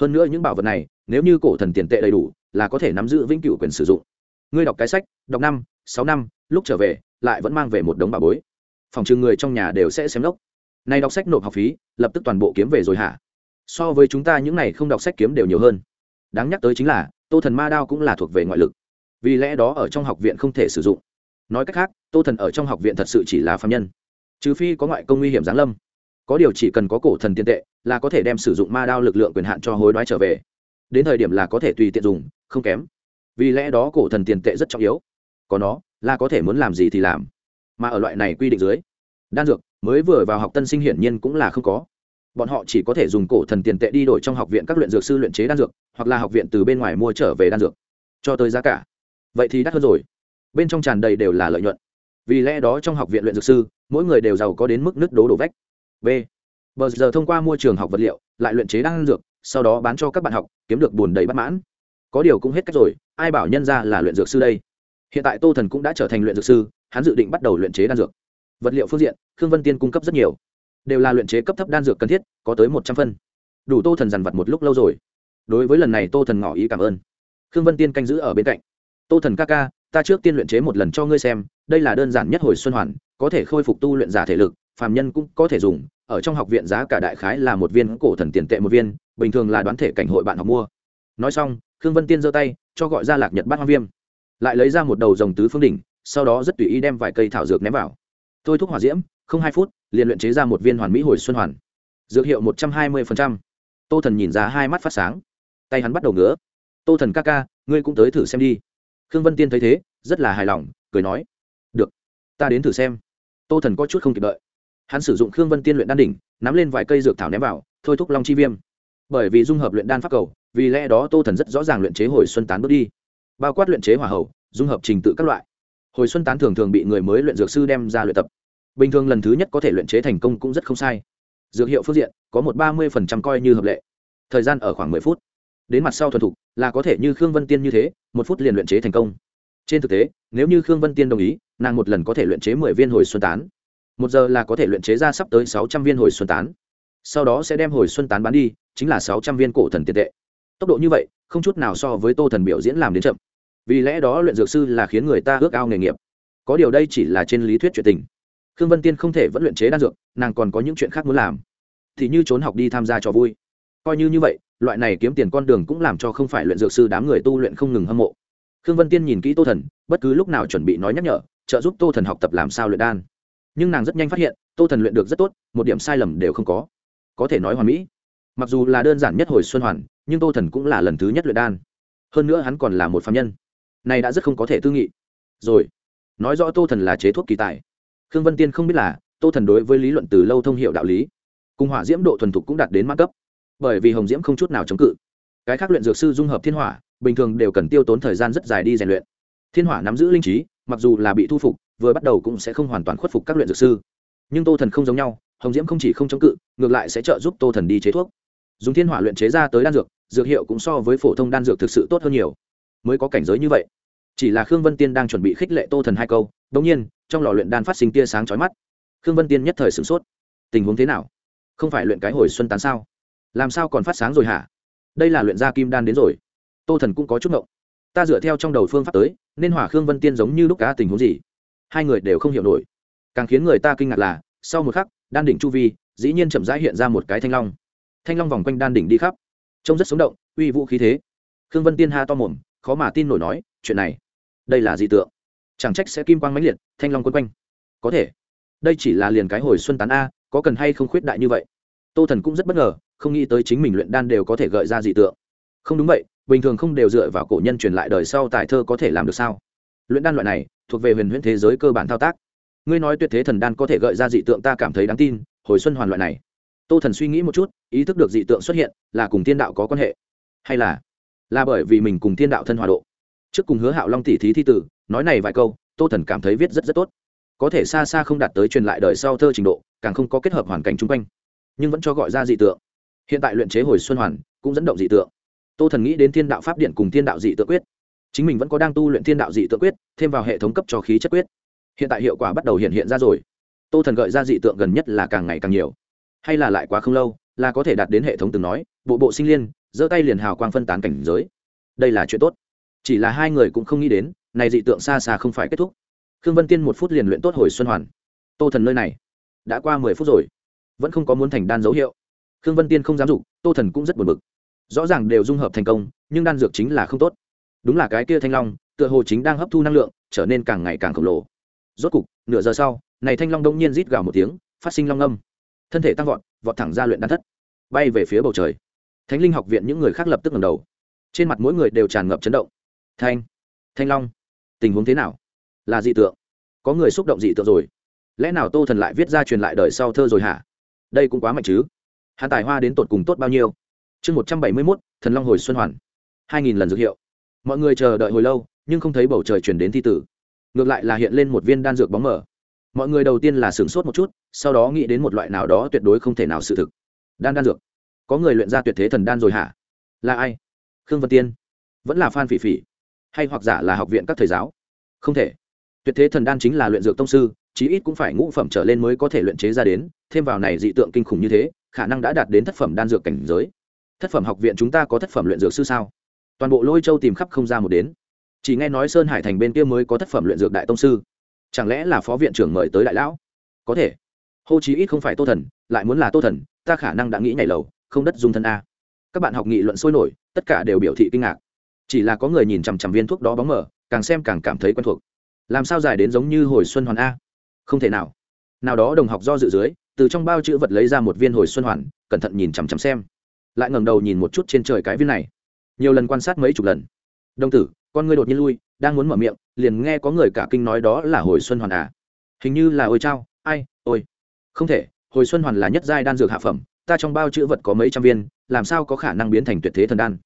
Hơn nữa những bảo vật này, nếu như cổ thần tiền tệ đầy đủ, là có thể nắm giữ vĩnh cửu quyền sử dụng. Ngươi đọc cái sách, đọc năm, sáu năm, lúc trở về, lại vẫn mang về một đống bà bối. Phòng trừ người trong nhà đều sẽ xem lốc. Nay đọc sách nộp học phí, lập tức toàn bộ kiếm về rồi hả? So với chúng ta những này không đọc sách kiếm đều nhiều hơn. Đáng nhắc tới chính là, tô thần ma đao cũng là thuộc về ngoại lực. Vì lẽ đó ở trong học viện không thể sử dụng. Nói cách khác, tô thần ở trong học viện thật sự chỉ là phạm nhân. Trừ phi có ngoại công nguy hiểm giáng lâm. Có điều chỉ cần có cổ thần tiền tệ, là có thể đem sử dụng ma đao lực lượng quyền hạn cho hối đoái trở về. Đến thời điểm là có thể tùy tiện dùng, không kém. Vì lẽ đó cổ thần tiền tệ rất trọng yếu. Có nó, là có thể muốn làm gì thì làm. Mà ở loại này quy định dưới, đan dược mới vừa vào học tân sinh hiển nhiên cũng là không có bọn họ chỉ có thể dùng cổ thần tiền tệ đi đổi trong học viện các luyện dược sư luyện chế đan dược, hoặc là học viện từ bên ngoài mua trở về đan dược. Cho tới giá cả. Vậy thì đắt hơn rồi. Bên trong tràn đầy đều là lợi nhuận. Vì lẽ đó trong học viện luyện dược sư, mỗi người đều giàu có đến mức nứt đố đổ vách. B. Bờ giờ thông qua mua trường học vật liệu, lại luyện chế đan dược, sau đó bán cho các bạn học, kiếm được bùn đầy bất mãn. Có điều cũng hết cách rồi, ai bảo nhân ra là luyện dược sư đây? Hiện tại tô thần cũng đã trở thành luyện dược sư, hắn dự định bắt đầu luyện chế đan dược. Vật liệu phương diện, khương vân tiên cung cấp rất nhiều đều là luyện chế cấp thấp đan dược cần thiết, có tới một trăm phân. Đủ tô thần dằn vặt một lúc lâu rồi. Đối với lần này tô thần ngỏ ý cảm ơn. Khương vân tiên canh giữ ở bên cạnh. Tô thần ca ca, ta trước tiên luyện chế một lần cho ngươi xem, đây là đơn giản nhất hồi xuân hoàn, có thể khôi phục tu luyện giả thể lực, phàm nhân cũng có thể dùng, ở trong học viện giá cả đại khái là một viên cổ thần tiền tệ một viên, bình thường là đoán thể cảnh hội bạn học mua. Nói xong, khương vân tiên giơ tay, cho gọi ra lạc nhật bát hoa viêm. Lại lấy ra một đầu dòng tứ phương đỉnh, sau đó rất tùy ý đem vài cây thảo dược ném vào. Thôi thúc hỏa diễm, không hai phút liền luyện chế ra một viên hoàn mỹ hồi xuân hoàn. Dược hiệu một trăm hai mươi tô thần nhìn ra hai mắt phát sáng. Tay hắn bắt đầu ngứa. Tô thần ca ca, ngươi cũng tới thử xem đi. Khương vân tiên thấy thế, rất là hài lòng, cười nói, được, ta đến thử xem. Tô thần có chút không kịp đợi. Hắn sử dụng khương vân tiên luyện đan đỉnh, nắm lên vài cây dược thảo ném vào, thôi thúc long chi viêm. Bởi vì dung hợp luyện đan pháp cầu, vì lẽ đó tô thần rất rõ ràng luyện chế hồi xuân tán bước đi. Bao quát luyện chế hỏa hậu, dung hợp trình tự các loại. Hồi xuân tán thường thường bị người mới luyện dược sư đem ra luyện tập bình thường lần thứ nhất có thể luyện chế thành công cũng rất không sai. Dược hiệu phương diện, có một ba mươi phần trăm coi như hợp lệ. Thời gian ở khoảng mười phút. Đến mặt sau thuần thục, là có thể như khương vân tiên như thế, một phút liền luyện chế thành công. Trên thực tế, nếu như khương vân tiên đồng ý, nàng một lần có thể luyện chế mười viên hồi xuân tán. Một giờ là có thể luyện chế ra sắp tới sáu trăm viên hồi xuân tán. Sau đó sẽ đem hồi xuân tán bán đi, chính là sáu trăm viên cổ thần tiền tệ. Tốc độ như vậy, không chút nào so với tô thần biểu diễn làm đến chậm. Vì lẽ đó luyện dược sư là khiến người ta ước ao nghề nghiệp. Có điều đây chỉ là trên lý thuyết chuyện tình khương vân tiên không thể vẫn luyện chế đan dược, nàng còn có những chuyện khác muốn làm. Thì như trốn học đi tham gia trò vui. Coi như như vậy, loại này kiếm tiền con đường cũng làm cho không phải luyện dược sư đám người tu luyện không ngừng hâm mộ. Khương vân tiên nhìn kỹ tô thần, bất cứ lúc nào chuẩn bị nói nhắc nhở, trợ giúp tô thần học tập làm sao luyện đan. Nhưng nàng rất nhanh phát hiện, tô thần luyện được rất tốt, một điểm sai lầm đều không có. Có thể nói hoàn mỹ. Mặc dù là đơn giản nhất hồi xuân hoàn, nhưng tô thần cũng là lần thứ nhất luyện đan. Hơn nữa hắn còn là một phạm nhân. Này đã rất không có thể tư nghị. Rồi, nói rõ tô thần là chế thuốc kỳ tài khương vân tiên không biết là, tô thần đối với lý luận từ lâu thông hiệu đạo lý. Cùng hỏa diễm độ thuần thục cũng đạt đến mã cấp. Bởi vì hồng diễm không chút nào chống cự. Cái khác luyện dược sư dung hợp thiên hỏa, bình thường đều cần tiêu tốn thời gian rất dài đi rèn luyện. Thiên hỏa nắm giữ linh trí, mặc dù là bị thu phục, vừa bắt đầu cũng sẽ không hoàn toàn khuất phục các luyện dược sư. Nhưng tô thần không giống nhau, hồng diễm không chỉ không chống cự, ngược lại sẽ trợ giúp tô thần đi chế thuốc. Dùng thiên hỏa luyện chế ra tới đan dược dược hiệu cũng so với phổ thông đan dược thực sự tốt hơn nhiều. Mới có cảnh giới như vậy. Chỉ là khương vân tiên đang chuẩn bị khích lệ tô thần hai câu đ ỗ n g nhiên trong lò luyện đan phát sinh tia sáng chói mắt. Khương vân tiên nhất thời sửng sốt. Tình huống thế nào? Không phải luyện cái hồi xuân tán sao? Làm sao còn phát sáng rồi hả? Đây là luyện gia kim đan đến rồi. Tô thần cũng có chút ngộng. Ta dựa theo trong đầu phương pháp tới, nên hỏa khương vân tiên giống như lúc cá tình huống gì? Hai người đều không hiểu nổi. Càng khiến người ta kinh ngạc là, sau một khắc, đan đỉnh chu vi, dĩ nhiên chậm rãi hiện ra một cái thanh long. Thanh long vòng quanh đan đỉnh đi khắp. Trông rất sống động, uy vũ khí thế. Khương vân tiên ha to mồm, khó mà tin nổi nói, chuyện này, đây là dị tượng chẳng trách sẽ kim quang mãnh liệt, thanh long quân quanh. Có thể. Đây chỉ là liền cái hồi xuân tán a, có cần hay không khuyết đại như vậy? Tô thần cũng rất bất ngờ, không nghĩ tới chính mình luyện đan đều có thể gợi ra dị tượng. Không đúng vậy, bình thường không đều dựa vào cổ nhân truyền lại đời sau tài thơ có thể làm được sao? Luyện đan loại này, thuộc về huyền huyễn thế giới cơ bản thao tác. Ngươi nói tuyệt thế thần đan có thể gợi ra dị tượng ta cảm thấy đáng tin, hồi xuân hoàn loại này. Tô thần suy nghĩ một chút, ý thức được dị tượng xuất hiện, là cùng thiên đạo có quan hệ. Hay là là bởi vì mình cùng thiên đạo thân hòa độ. Trước cùng hứa hạo long tỷ thí thi tử nói này vài câu, tô thần cảm thấy viết rất rất tốt. Có thể xa xa không đạt tới truyền lại đời sau thơ trình độ, càng không có kết hợp hoàn cảnh chung quanh, nhưng vẫn cho gọi ra dị tượng. Hiện tại luyện chế hồi xuân hoàn, cũng dẫn động dị tượng. Tô thần nghĩ đến thiên đạo pháp điện cùng thiên đạo dị tự quyết. Chính mình vẫn có đang tu luyện thiên đạo dị tự quyết, thêm vào hệ thống cấp cho khí chất quyết. Hiện tại hiệu quả bắt đầu hiện hiện ra rồi. Tô thần gợi ra dị tượng gần nhất là càng ngày càng nhiều. Hay là lại quá không lâu, là có thể đạt đến hệ thống từng nói, bộ bộ sinh liên, giơ tay liền hào quang phân tán cảnh giới. Đây là chuyện tốt. Chỉ là hai người cũng không nghĩ đến này dị tượng xa xa không phải kết thúc. Khương vân tiên một phút liền luyện tốt hồi xuân hoàn. Tô thần nơi này, đã qua mười phút rồi, vẫn không có muốn thành đan dấu hiệu. Khương vân tiên không dám dục, tô thần cũng rất buồn bực. Rõ ràng đều dung hợp thành công, nhưng đan dược chính là không tốt. Đúng là cái kia thanh long, tựa hồ chính đang hấp thu năng lượng, trở nên càng ngày càng khổng lồ. Rốt cục, nửa giờ sau, này thanh long đông nhiên rít gào một tiếng, phát sinh long âm. Thân thể tăng vọt vọt thẳng ra luyện đan thất, bay về phía bầu trời. Thánh linh học viện những người khác lập tức ngầm đầu. Trên mặt mỗi người đều tràn ngập chấn động. Thanh thanh long tình huống thế nào? Là dị tượng. Có người xúc động dị tượng rồi. Lẽ nào tô thần lại viết ra truyền lại đời sau thơ rồi hả? Đây cũng quá mạnh chứ. Hạ tài hoa đến tột cùng tốt bao nhiêu? Chương một trăm bảy mươi mốt, thần long hồi xuân hoàn. Hai nghìn lần dược hiệu. Mọi người chờ đợi hồi lâu, nhưng không thấy bầu trời chuyển đến thi tử. Ngược lại là hiện lên một viên đan dược bóng mở mọi người đầu tiên là sửng sốt một chút, sau đó nghĩ đến một loại nào đó tuyệt đối không thể nào sự thực. Đan đan dược. Có người luyện ra tuyệt thế thần đan rồi hả? Là ai? Khương vân tiên. Vẫn là phan phỉ phỉ hay hoặc giả là học viện các thầy giáo? Không thể. Tuyệt thế thần đan chính là luyện dược tông sư, chí ít cũng phải ngũ phẩm trở lên mới có thể luyện chế ra đến, thêm vào này dị tượng kinh khủng như thế, khả năng đã đạt đến thất phẩm đan dược cảnh giới. Thất phẩm học viện chúng ta có thất phẩm luyện dược sư sao? Toàn bộ lôi châu tìm khắp không ra một đến. Chỉ nghe nói sơn hải thành bên kia mới có thất phẩm luyện dược đại tông sư. Chẳng lẽ là phó viện trưởng mời tới đại lão? Có thể. Hô chí ít không phải tô thần, lại muốn là tô thần, ta khả năng đã nghĩ nhảy lầu, không đất dung thân a. Các bạn học nghị luận sôi nổi, tất cả đều biểu thị kinh ngạc chỉ là có người nhìn chằm chằm viên thuốc đó bóng mở càng xem càng cảm thấy quen thuộc. Làm sao dài đến giống như hồi xuân hoàn a? Không thể nào. Nào đó đồng học do dự dưới, từ trong bao chữ vật lấy ra một viên hồi xuân hoàn, cẩn thận nhìn chằm chằm xem. Lại ngẩng đầu nhìn một chút trên trời cái viên này. Nhiều lần quan sát mấy chục lần. Đồng tử, con ngươi đột nhiên lui, đang muốn mở miệng, liền nghe có người cả kinh nói đó là hồi xuân hoàn à hình như là ôi trao ai, ôi. Không thể, hồi xuân hoàn là nhất giai đan dược hạ phẩm, ta trong bao chữ vật có mấy trăm viên, làm sao có khả năng biến thành tuyệt thế thần đan?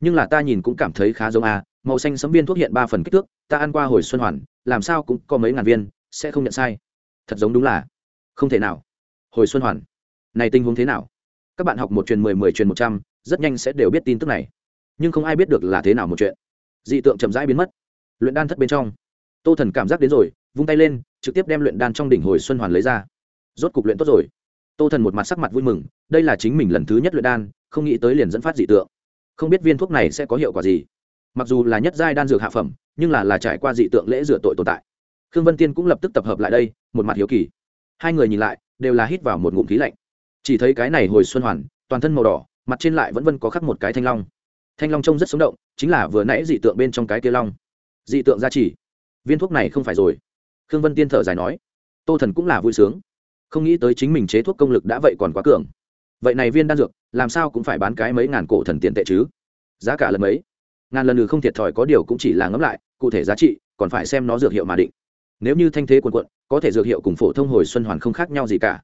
Nhưng là ta nhìn cũng cảm thấy khá giống à màu xanh sấm viên thuốc hiện ba phần kích thước, ta ăn qua hồi xuân hoàn, làm sao cũng có mấy ngàn viên, sẽ không nhận sai. Thật giống đúng là. Không thể nào. Hồi xuân hoàn. Này tình huống thế nào? Các bạn học một truyền mười mười truyền một trăm, rất nhanh sẽ đều biết tin tức này. Nhưng không ai biết được là thế nào một chuyện. Dị tượng chậm rãi biến mất. Luyện đan thất bên trong. Tô thần cảm giác đến rồi, vung tay lên, trực tiếp đem luyện đan trong đỉnh hồi xuân hoàn lấy ra. Rốt cục luyện tốt rồi. Tô thần một mặt sắc mặt vui mừng, đây là chính mình lần thứ nhất luyện đan, không nghĩ tới liền dẫn phát dị tượng không biết viên thuốc này sẽ có hiệu quả gì. Mặc dù là nhất giai đan dược hạ phẩm, nhưng là là trải qua dị tượng lễ rửa tội tồn tại. Khương vân tiên cũng lập tức tập hợp lại đây, một mặt hiếu kỳ. Hai người nhìn lại, đều là hít vào một ngụm khí lạnh. Chỉ thấy cái này hồi xuân hoàn, toàn thân màu đỏ, mặt trên lại vẫn vân có khắc một cái thanh long. Thanh long trông rất sống động, chính là vừa nãy dị tượng bên trong cái kia long. Dị tượng gia trì. Viên thuốc này không phải rồi. Khương vân tiên thở dài nói, tô thần cũng là vui sướng. Không nghĩ tới chính mình chế thuốc công lực đã vậy còn quá cường vậy này viên đan dược, làm sao cũng phải bán cái mấy ngàn cổ thần tiền tệ chứ? Giá cả lần mấy? Ngàn lần lừ không thiệt thòi có điều cũng chỉ là ngẫm lại, cụ thể giá trị, còn phải xem nó dược hiệu mà định. Nếu như thanh thế quần quận có thể dược hiệu cùng phổ thông hồi xuân hoàn không khác nhau gì cả.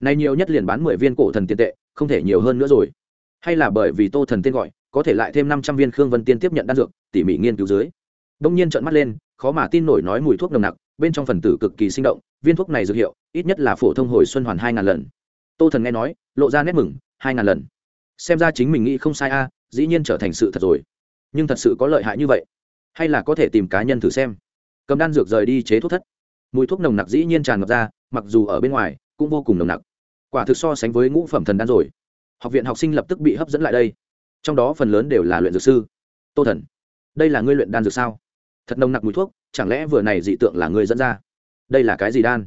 Nay nhiều nhất liền bán mười viên cổ thần tiền tệ, không thể nhiều hơn nữa rồi. Hay là bởi vì tô thần tên gọi, có thể lại thêm năm trăm viên khương vân tiên tiếp nhận đan dược, tỉ mỉ nghiên cứu dưới. Đông nhiên trợn mắt lên, khó mà tin nổi nói mùi thuốc nồng nặc, bên trong phần tử cực kỳ sinh động, viên thuốc này dược hiệu, ít nhất là phổ thông hồi xuân hoàn hai ngàn lần tô thần nghe nói, lộ ra nét mừng, hai ngàn lần. Xem ra chính mình nghĩ không sai a, dĩ nhiên trở thành sự thật rồi. Nhưng thật sự có lợi hại như vậy? Hay là có thể tìm cá nhân thử xem? Cầm đan dược rời đi chế thuốc thất. Mùi thuốc nồng nặc dĩ nhiên tràn ngập ra, mặc dù ở bên ngoài, cũng vô cùng nồng nặc. Quả thực so sánh với ngũ phẩm thần đan rồi. Học viện học sinh lập tức bị hấp dẫn lại đây. Trong đó phần lớn đều là luyện dược sư. Tô thần, đây là ngươi luyện đan dược sao? Thật nồng nặc mùi thuốc, chẳng lẽ vừa này dị tượng là ngươi dẫn ra? Đây là cái gì đan?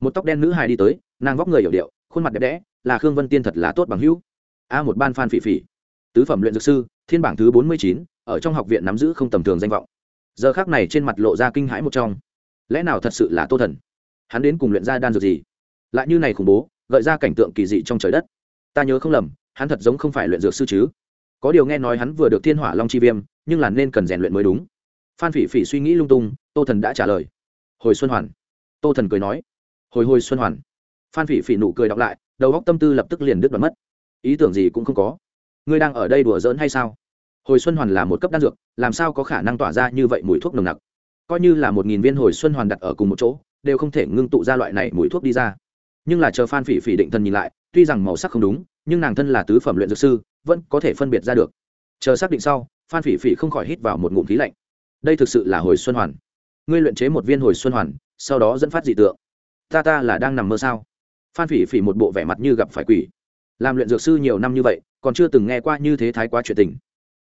Một tóc đen nữ hài đi tới, nàng vóc người hiểu điệu khuôn mặt đẹp đẽ, là khương vân tiên thật là tốt bằng hữu. A một ban phan phỉ phỉ. Tứ phẩm luyện dược sư, thiên bảng thứ bốn mươi chín, ở trong học viện nắm giữ không tầm thường danh vọng. Giờ khác này trên mặt lộ ra kinh hãi một trong. Lẽ nào thật sự là tô thần? Hắn đến cùng luyện ra đan dược gì? Lại như này khủng bố, gợi ra cảnh tượng kỳ dị trong trời đất. Ta nhớ không lầm, hắn thật giống không phải luyện dược sư chứ. Có điều nghe nói hắn vừa được thiên hỏa long chi viêm, nhưng là nên cần rèn luyện mới đúng. Phan phỉ phỉ suy nghĩ lung tung, tô thần đã trả lời. Hồi xuân hoàn. Tô thần cười nói. Hồi hồi xuân hoàn phan phỉ phỉ nụ cười đọc lại, đầu góc tâm tư lập tức liền đứt đoán mất. Ý tưởng gì cũng không có. Ngươi đang ở đây đùa giỡn hay sao? Hồi xuân hoàn là một cấp đan dược, làm sao có khả năng tỏa ra như vậy mùi thuốc nồng nặc? Coi như là một nghìn viên hồi xuân hoàn đặt ở cùng một chỗ, đều không thể ngưng tụ ra loại này mùi thuốc đi ra. Nhưng là chờ phan phỉ phỉ định thần nhìn lại, tuy rằng màu sắc không đúng, nhưng nàng thân là tứ phẩm luyện dược sư, vẫn có thể phân biệt ra được. Chờ xác định sau, phan phỉ phỉ không khỏi hít vào một ngụm khí lạnh. Đây thực sự là hồi xuân hoàn. Ngươi luyện chế một viên hồi xuân hoàn, sau đó dẫn phát dị tượng. Ta ta là đang nằm mơ sao? Phan phỉ phỉ một bộ vẻ mặt như gặp phải quỷ. Làm luyện dược sư nhiều năm như vậy, còn chưa từng nghe qua như thế thái quá chuyện tình.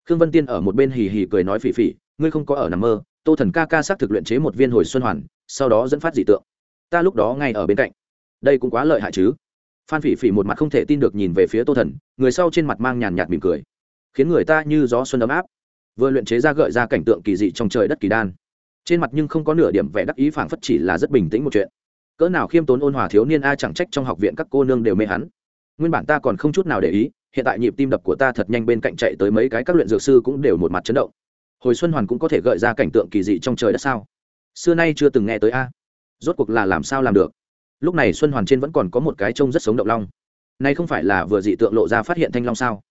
Khương vân tiên ở một bên hì hì cười nói phỉ phỉ, ngươi không có ở nằm mơ, tô thần ca ca xác thực luyện chế một viên hồi xuân hoàn, sau đó dẫn phát dị tượng. Ta lúc đó ngay ở bên cạnh. Đây cũng quá lợi hại chứ. Phan phỉ phỉ một mặt không thể tin được nhìn về phía tô thần, người sau trên mặt mang nhàn nhạt mỉm cười. Khiến người ta như gió xuân ấm áp. Vừa luyện chế ra gợi ra cảnh tượng kỳ dị trong trời đất kỳ đan. Trên mặt nhưng không có nửa điểm vẻ đắc ý, phảng phất chỉ là rất bình tĩnh một chuyện cỡ nào khiêm tốn ôn hòa thiếu niên a chẳng trách trong học viện các cô nương đều mê hắn. Nguyên bản ta còn không chút nào để ý, hiện tại nhịp tim đập của ta thật nhanh bên cạnh chạy tới mấy cái các luyện dược sư cũng đều một mặt chấn động. Hồi xuân hoàn cũng có thể gợi ra cảnh tượng kỳ dị trong trời đất sao? Xưa nay chưa từng nghe tới a. Rốt cuộc là làm sao làm được? Lúc này xuân hoàn trên vẫn còn có một cái trông rất sống động long. Nay không phải là vừa dị tượng lộ ra phát hiện thanh long sao?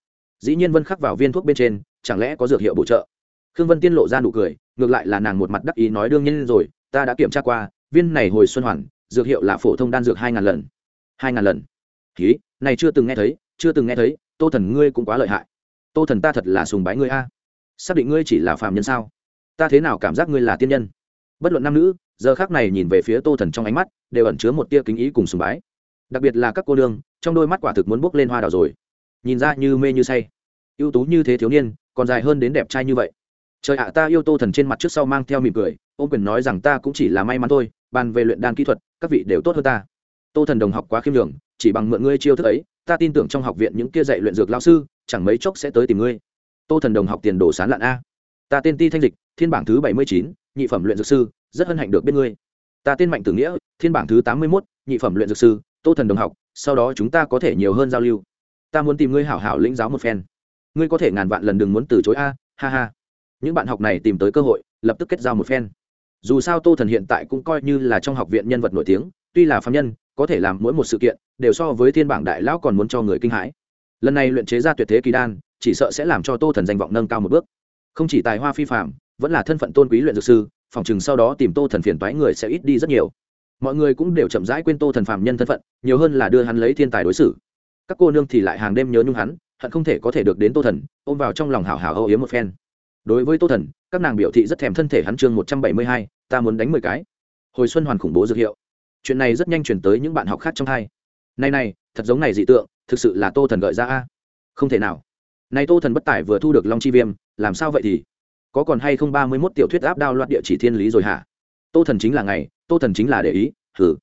Dĩ nhiên vân khắc vào viên thuốc bên trên, chẳng lẽ có dược hiệu bổ trợ? Khương vân tiên lộ ra nụ cười, ngược lại là nàng một mặt đắc ý nói đương nhiên rồi, ta đã kiểm tra qua, viên này hồi xuân hoàn dược hiệu là phổ thông đan dược hai ngàn lần. Hai ngàn lần. Ký này chưa từng nghe thấy, chưa từng nghe thấy, tô thần ngươi cũng quá lợi hại. Tô thần ta thật là sùng bái ngươi a. Xác định ngươi chỉ là phàm nhân sao? Ta thế nào cảm giác ngươi là tiên nhân? Bất luận nam nữ, giờ khác này nhìn về phía tô thần trong ánh mắt, đều ẩn chứa một tia kính ý cùng sùng bái. Đặc biệt là các cô nương, trong đôi mắt quả thực muốn bốc lên hoa đào rồi. Nhìn ra như mê như say. Ưu tú như thế thiếu niên, còn dài hơn đến đẹp trai như vậy. Trời ạ, ta yêu tô thần trên mặt trước sau mang theo mỉm cười ô quyền nói rằng ta cũng chỉ là may mắn thôi bàn về luyện đan kỹ thuật, các vị đều tốt hơn ta. Tô thần đồng học quá khiêm đường chỉ bằng mượn ngươi chiêu thức ấy, ta tin tưởng trong học viện những kia dạy luyện dược lao sư, chẳng mấy chốc sẽ tới tìm ngươi. Tô thần đồng học tiền đồ sán lạn a. Ta tên ti thanh dịch, thiên bảng thứ bảy mươi chín, nhị phẩm luyện dược sư, rất hân hạnh được biết ngươi. Ta tên mạnh tử nghĩa, thiên bảng thứ tám mươi mốt, nhị phẩm luyện dược sư, tô thần đồng học, sau đó chúng ta có thể nhiều hơn giao lưu. Ta muốn tìm ngươi hảo hảo lĩnh giáo một phen. Ngươi có thể ngàn vạn lần đừng muốn từ chối a, ha ha. Những bạn học này tìm tới cơ hội, lập tức kết giao một phen dù sao tô thần hiện tại cũng coi như là trong học viện nhân vật nổi tiếng, tuy là phạm nhân, có thể làm mỗi một sự kiện, đều so với thiên bảng đại lão còn muốn cho người kinh hãi. Lần này luyện chế ra tuyệt thế kỳ đan, chỉ sợ sẽ làm cho tô thần danh vọng nâng cao một bước. Không chỉ tài hoa phi phạm vẫn là thân phận tôn quý luyện dược sư, phòng chừng sau đó tìm tô thần phiền toái người sẽ ít đi rất nhiều. Mọi người cũng đều chậm rãi quên tô thần phạm nhân thân phận, nhiều hơn là đưa hắn lấy thiên tài đối xử. Các cô nương thì lại hàng đêm nhớ nhung hắn, hận không thể có thể được đến tô thần, ôm vào trong lòng hào hào âu yếm một phen đối với tô thần các nàng biểu thị rất thèm thân thể hắn chương một trăm bảy mươi hai ta muốn đánh mười cái. Hồi xuân hoàn khủng bố dược hiệu. Chuyện này rất nhanh chuyển tới những bạn học khác trong hai. Này này thật giống này dị tượng thực sự là tô thần gợi ra a. Không thể nào. Này tô thần bất tải vừa thu được long chi viêm làm sao vậy thì? Có còn hay không ba mươi mốt tiểu thuyết áp đao loạt địa chỉ thiên lý rồi hả? Tô thần chính là ngày tô thần chính là để ý hử,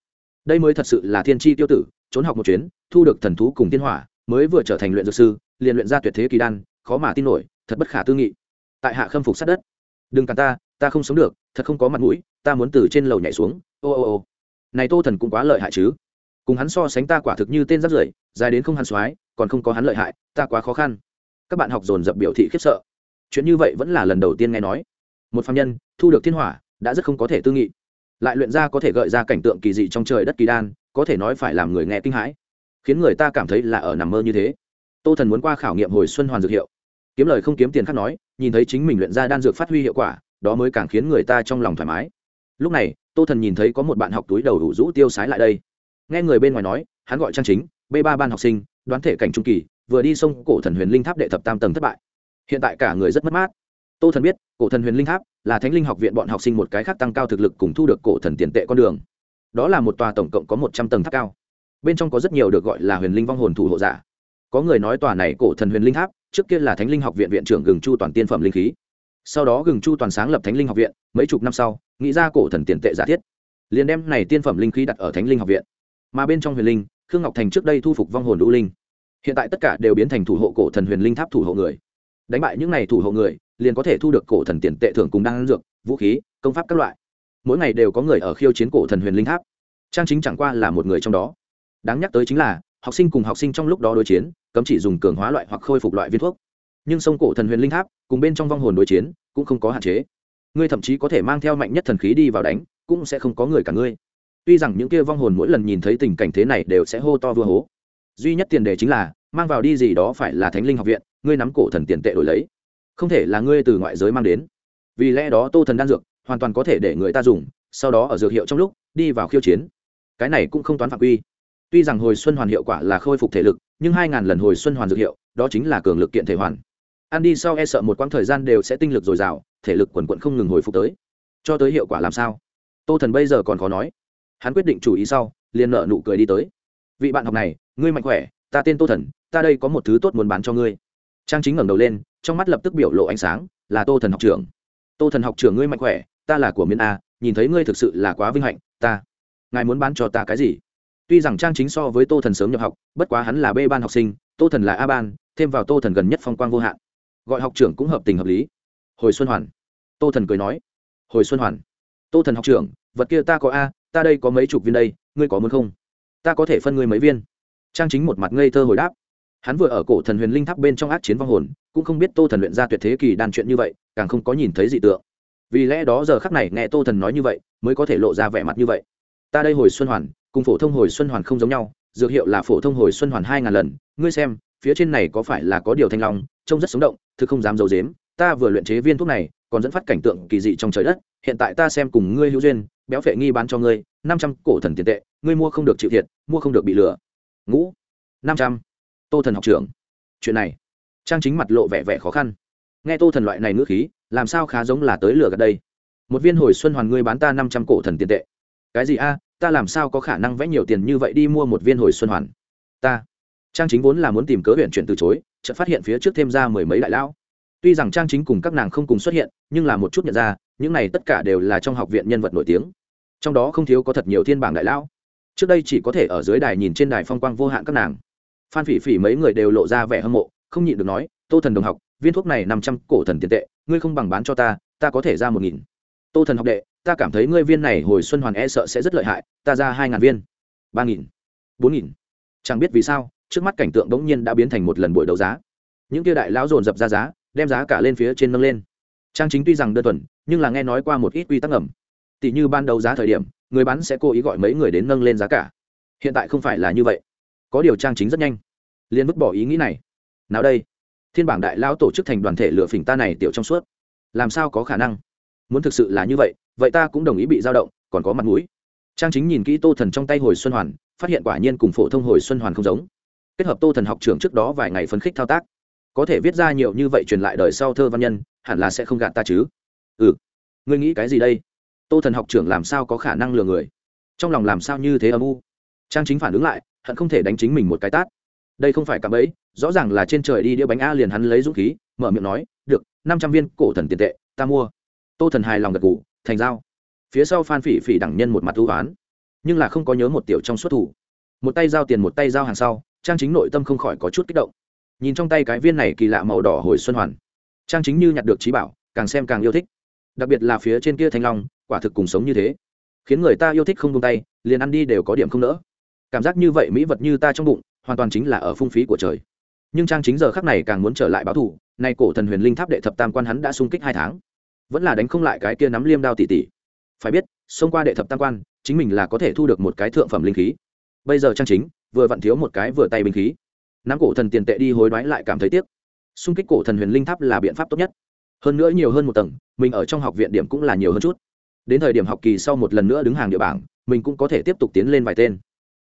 đây mới thật sự là thiên tri tiêu tử trốn học một chuyến thu được thần thú cùng thiên hỏa mới vừa trở thành luyện dược sư liền luyện ra tuyệt thế kỳ đan khó mà tin nổi thật bất khả tư nghị tại hạ khâm phục sát đất. Đừng cản ta ta không sống được, thật không có mặt mũi, ta muốn từ trên lầu nhảy xuống, ô ô ô. Này tô thần cũng quá lợi hại chứ. Cùng hắn so sánh ta quả thực như tên rắt rưởi, dài đến không hắn soái còn không có hắn lợi hại, ta quá khó khăn. Các bạn học dồn dập biểu thị khiếp sợ. Chuyện như vậy vẫn là lần đầu tiên nghe nói. Một phạm nhân, thu được thiên hỏa, đã rất không có thể tư nghị. Lại luyện ra có thể gợi ra cảnh tượng kỳ dị trong trời đất kỳ đan, có thể nói phải làm người nghe kinh hãi. Khiến người ta cảm thấy là ở nằm mơ như thế. Tô thần muốn qua khảo nghiệm hồi xuân hoàn dược hiệu. Kiếm lời không kiếm tiền khác nói nhìn thấy chính mình luyện ra đan dược phát huy hiệu quả, đó mới càng khiến người ta trong lòng thoải mái. Lúc này, tô thần nhìn thấy có một bạn học túi đầu đủ rũ tiêu sái lại đây. Nghe người bên ngoài nói, hắn gọi trang chính, b ba ban học sinh, đoán thể cảnh trung kỳ, vừa đi sông cổ thần huyền linh tháp đệ thập tam tầng thất bại. Hiện tại cả người rất mất mát. Tô thần biết, cổ thần huyền linh tháp là thánh linh học viện bọn học sinh một cái khác tăng cao thực lực cùng thu được cổ thần tiền tệ con đường. Đó là một tòa tổng cộng có một trăm tầng tháp cao. Bên trong có rất nhiều được gọi là huyền linh vong hồn thủ hộ giả. Có người nói tòa này cổ thần huyền linh tháp trước kia là thánh linh học viện viện trưởng gừng chu toàn tiên phẩm linh khí. Sau đó gừng chu toàn sáng lập thánh linh học viện, mấy chục năm sau, nghĩ ra cổ thần tiền tệ giả thiết. Liền đem này tiên phẩm linh khí đặt ở thánh linh học viện. Mà bên trong huyền linh, khương ngọc thành trước đây thu phục vong hồn lũ linh. Hiện tại tất cả đều biến thành thủ hộ cổ thần huyền linh tháp thủ hộ người. Đánh bại những n à y thủ hộ người, liền có thể thu được cổ thần tiền tệ thưởng cùng đan dược, vũ khí, công pháp các loại. Mỗi ngày đều có người ở khiêu chiến cổ thần huyền linh tháp. Trang chính chẳng qua là một người trong đó. Đáng nhắc tới chính là, học sinh cùng học sinh trong lúc đó đối chiến cấm chỉ dùng cường hóa loại hoặc khôi phục loại viên thuốc. Nhưng sông cổ thần huyền linh tháp, cùng bên trong vong hồn đối chiến, cũng không có hạn chế. Ngươi thậm chí có thể mang theo mạnh nhất thần khí đi vào đánh, cũng sẽ không có người cả ngươi. Tuy rằng những kia vong hồn mỗi lần nhìn thấy tình cảnh thế này đều sẽ hô to vua hố. Duy nhất tiền đề chính là, mang vào đi gì đó phải là thánh linh học viện, ngươi nắm cổ thần tiền tệ đổi lấy. Không thể là ngươi từ ngoại giới mang đến. Vì lẽ đó tô thần đan dược, hoàn toàn có thể để người ta dùng, sau đó ở dược hiệu trong lúc, đi vào khiêu chiến. Cái này cũng không toán phạm quy tuy rằng hồi xuân hoàn hiệu quả là khôi phục thể lực, nhưng hai ngàn lần hồi xuân hoàn dược hiệu, đó chính là cường lực kiện thể hoàn. Ăn đi sau e sợ một quãng thời gian đều sẽ tinh lực dồi dào, thể lực quần quận không ngừng hồi phục tới. Cho tới hiệu quả làm sao? Tô thần bây giờ còn khó nói. Hắn quyết định chủ ý sau, liền nợ nụ cười đi tới. Vị bạn học này, ngươi mạnh khỏe, ta tên tô thần, ta đây có một thứ tốt muốn bán cho ngươi. Trang chính ngẩng đầu lên, trong mắt lập tức biểu lộ ánh sáng, là tô thần học trưởng. Tô thần học trưởng ngươi mạnh khỏe, ta là của miền a, nhìn thấy ngươi thực sự là quá vinh hạnh, ta. Ngài muốn bán cho ta cái gì? Tuy rằng trang chính so với tô thần sớm nhập học, bất quá hắn là b ban học sinh, tô thần là a ban, thêm vào tô thần gần nhất phong quang vô hạn. Gọi học trưởng cũng hợp tình hợp lý. Hồi xuân hoàn. Tô thần cười nói. Hồi xuân hoàn. Tô thần học trưởng, vật kia ta có a, ta đây có mấy chục viên đây, ngươi có muốn không? Ta có thể phân ngươi mấy viên. Trang chính một mặt ngây thơ hồi đáp. Hắn vừa ở cổ thần huyền linh tháp bên trong ác chiến vong hồn, cũng không biết tô thần luyện ra tuyệt thế kỳ đan chuyện như vậy, càng không có nhìn thấy dị tượng. Vì lẽ đó giờ khắc này nghe tô thần nói như vậy, mới có thể lộ ra vẻ mặt như vậy. Ta đây hồi xuân hoàn cùng phổ thông hồi xuân hoàn không giống nhau, dược hiệu là phổ thông hồi xuân hoàn hai ngàn lần. Ngươi xem, phía trên này có phải là có điều thanh long, trông rất sống động, thực không dám d i ấ u dếm ta vừa luyện chế viên thuốc này, còn dẫn phát cảnh tượng kỳ dị trong trời đất. Hiện tại ta xem cùng ngươi hữu duyên, béo phệ nghi bán cho ngươi, năm trăm cổ thần tiền tệ, ngươi mua không được chịu thiệt, mua không được bị lừa. Ngũ, năm trăm. Tô thần học trưởng. Chuyện này, trang chính mặt lộ vẻ vẻ khó khăn. Nghe tô thần loại này ngữ khí, làm sao khá giống là tới lừa gạt đây? Một viên hồi xuân hoàn ngươi bán ta năm trăm cổ thần tiền tệ. Cái gì a? Ta làm sao có khả năng vẽ nhiều tiền như vậy đi mua một viên hồi xuân hoàn? Ta. Trang chính vốn là muốn tìm cớ huyện chuyển từ chối, chợt phát hiện phía trước thêm ra mười mấy đại lão. Tuy rằng trang chính cùng các nàng không cùng xuất hiện, nhưng là một chút nhận ra, những này tất cả đều là trong học viện nhân vật nổi tiếng. Trong đó không thiếu có thật nhiều thiên bảng đại lão. Trước đây chỉ có thể ở dưới đài nhìn trên đài phong quang vô hạn các nàng. Phan phỉ phỉ mấy người đều lộ ra vẻ hâm mộ, không nhịn được nói, tô thần đồng học, viên thuốc này năm trăm cổ thần tiền tệ, ngươi không bằng bán cho ta ta có thể ra một nghìn. Tô thần học đệ ta cảm thấy ngươi viên này hồi xuân hoàn e sợ sẽ rất lợi hại, ta ra hai ngàn viên. Ba nghìn, bốn nghìn. Chẳng biết vì sao, trước mắt cảnh tượng bỗng nhiên đã biến thành một lần buổi đấu giá. Những kia đại lão dồn dập ra giá, đem giá cả lên phía trên nâng lên. Trang chính tuy rằng đơn thuần, nhưng là nghe nói qua một ít quy tắc ẩm tỷ như ban đầu giá thời điểm, người bán sẽ cố ý gọi mấy người đến nâng lên giá cả. Hiện tại không phải là như vậy. Có điều trang chính rất nhanh liên vứt bỏ ý nghĩ này. Nào đây? Thiên bảng đại lão tổ chức thành đoàn thể lựa phỉnh ta này tiểu trong suốt. Làm sao có khả năng? Muốn thực sự là như vậy vậy ta cũng đồng ý bị dao động, còn có mặt mũi. Trang chính nhìn kỹ tô thần trong tay hồi xuân hoàn, phát hiện quả nhiên cùng phổ thông hồi xuân hoàn không giống. Kết hợp tô thần học trưởng trước đó vài ngày phấn khích thao tác, có thể viết ra nhiều như vậy truyền lại đời sau thơ văn nhân, hẳn là sẽ không gạt ta chứ? Ừ. Ngươi nghĩ cái gì đây? Tô thần học trưởng làm sao có khả năng lừa người? Trong lòng làm sao như thế âm u? Trang chính phản ứng lại, hận không thể đánh chính mình một cái tát. Đây không phải cạm ấy rõ ràng là trên trời đi đĩa bánh a liền hắn lấy dũng khí, mở miệng nói, được, năm trăm viên cổ thần tiền tệ, ta mua. Tô thần hài lòng gật ngủ thành giao phía sau phan phỉ phỉ đẳng nhân một mặt thú oán, nhưng là không có nhớ một tiểu trong xuất thủ. Một tay giao tiền một tay giao hàng sau, trang chính nội tâm không khỏi có chút kích động. Nhìn trong tay cái viên này kỳ lạ màu đỏ hồi xuân hoàn, trang chính như nhặt được trí bảo, càng xem càng yêu thích. Đặc biệt là phía trên kia thanh long, quả thực cùng sống như thế. Khiến người ta yêu thích không tung tay, liền ăn đi đều có điểm không nỡ. Cảm giác như vậy mỹ vật như ta trong bụng, hoàn toàn chính là ở phung phí của trời. Nhưng trang chính giờ khắc này càng muốn trở lại báo thù, nay cổ thần huyền linh tháp đệ thập tam quan hắn đã sung kích hai tháng vẫn là đánh không lại cái kia nắm liêm đao tỷ tỷ phải biết, xông qua đệ thập tam quan, chính mình là có thể thu được một cái thượng phẩm linh khí. Bây giờ trang chính, vừa vặn thiếu một cái vừa tay binh khí. Nắm cổ thần tiền tệ đi hối đoái lại cảm thấy tiếc. Xung kích cổ thần huyền linh tháp là biện pháp tốt nhất. Hơn nữa nhiều hơn một tầng, mình ở trong học viện điểm cũng là nhiều hơn chút. Đến thời điểm học kỳ sau một lần nữa đứng hàng địa bảng, mình cũng có thể tiếp tục tiến lên vài tên.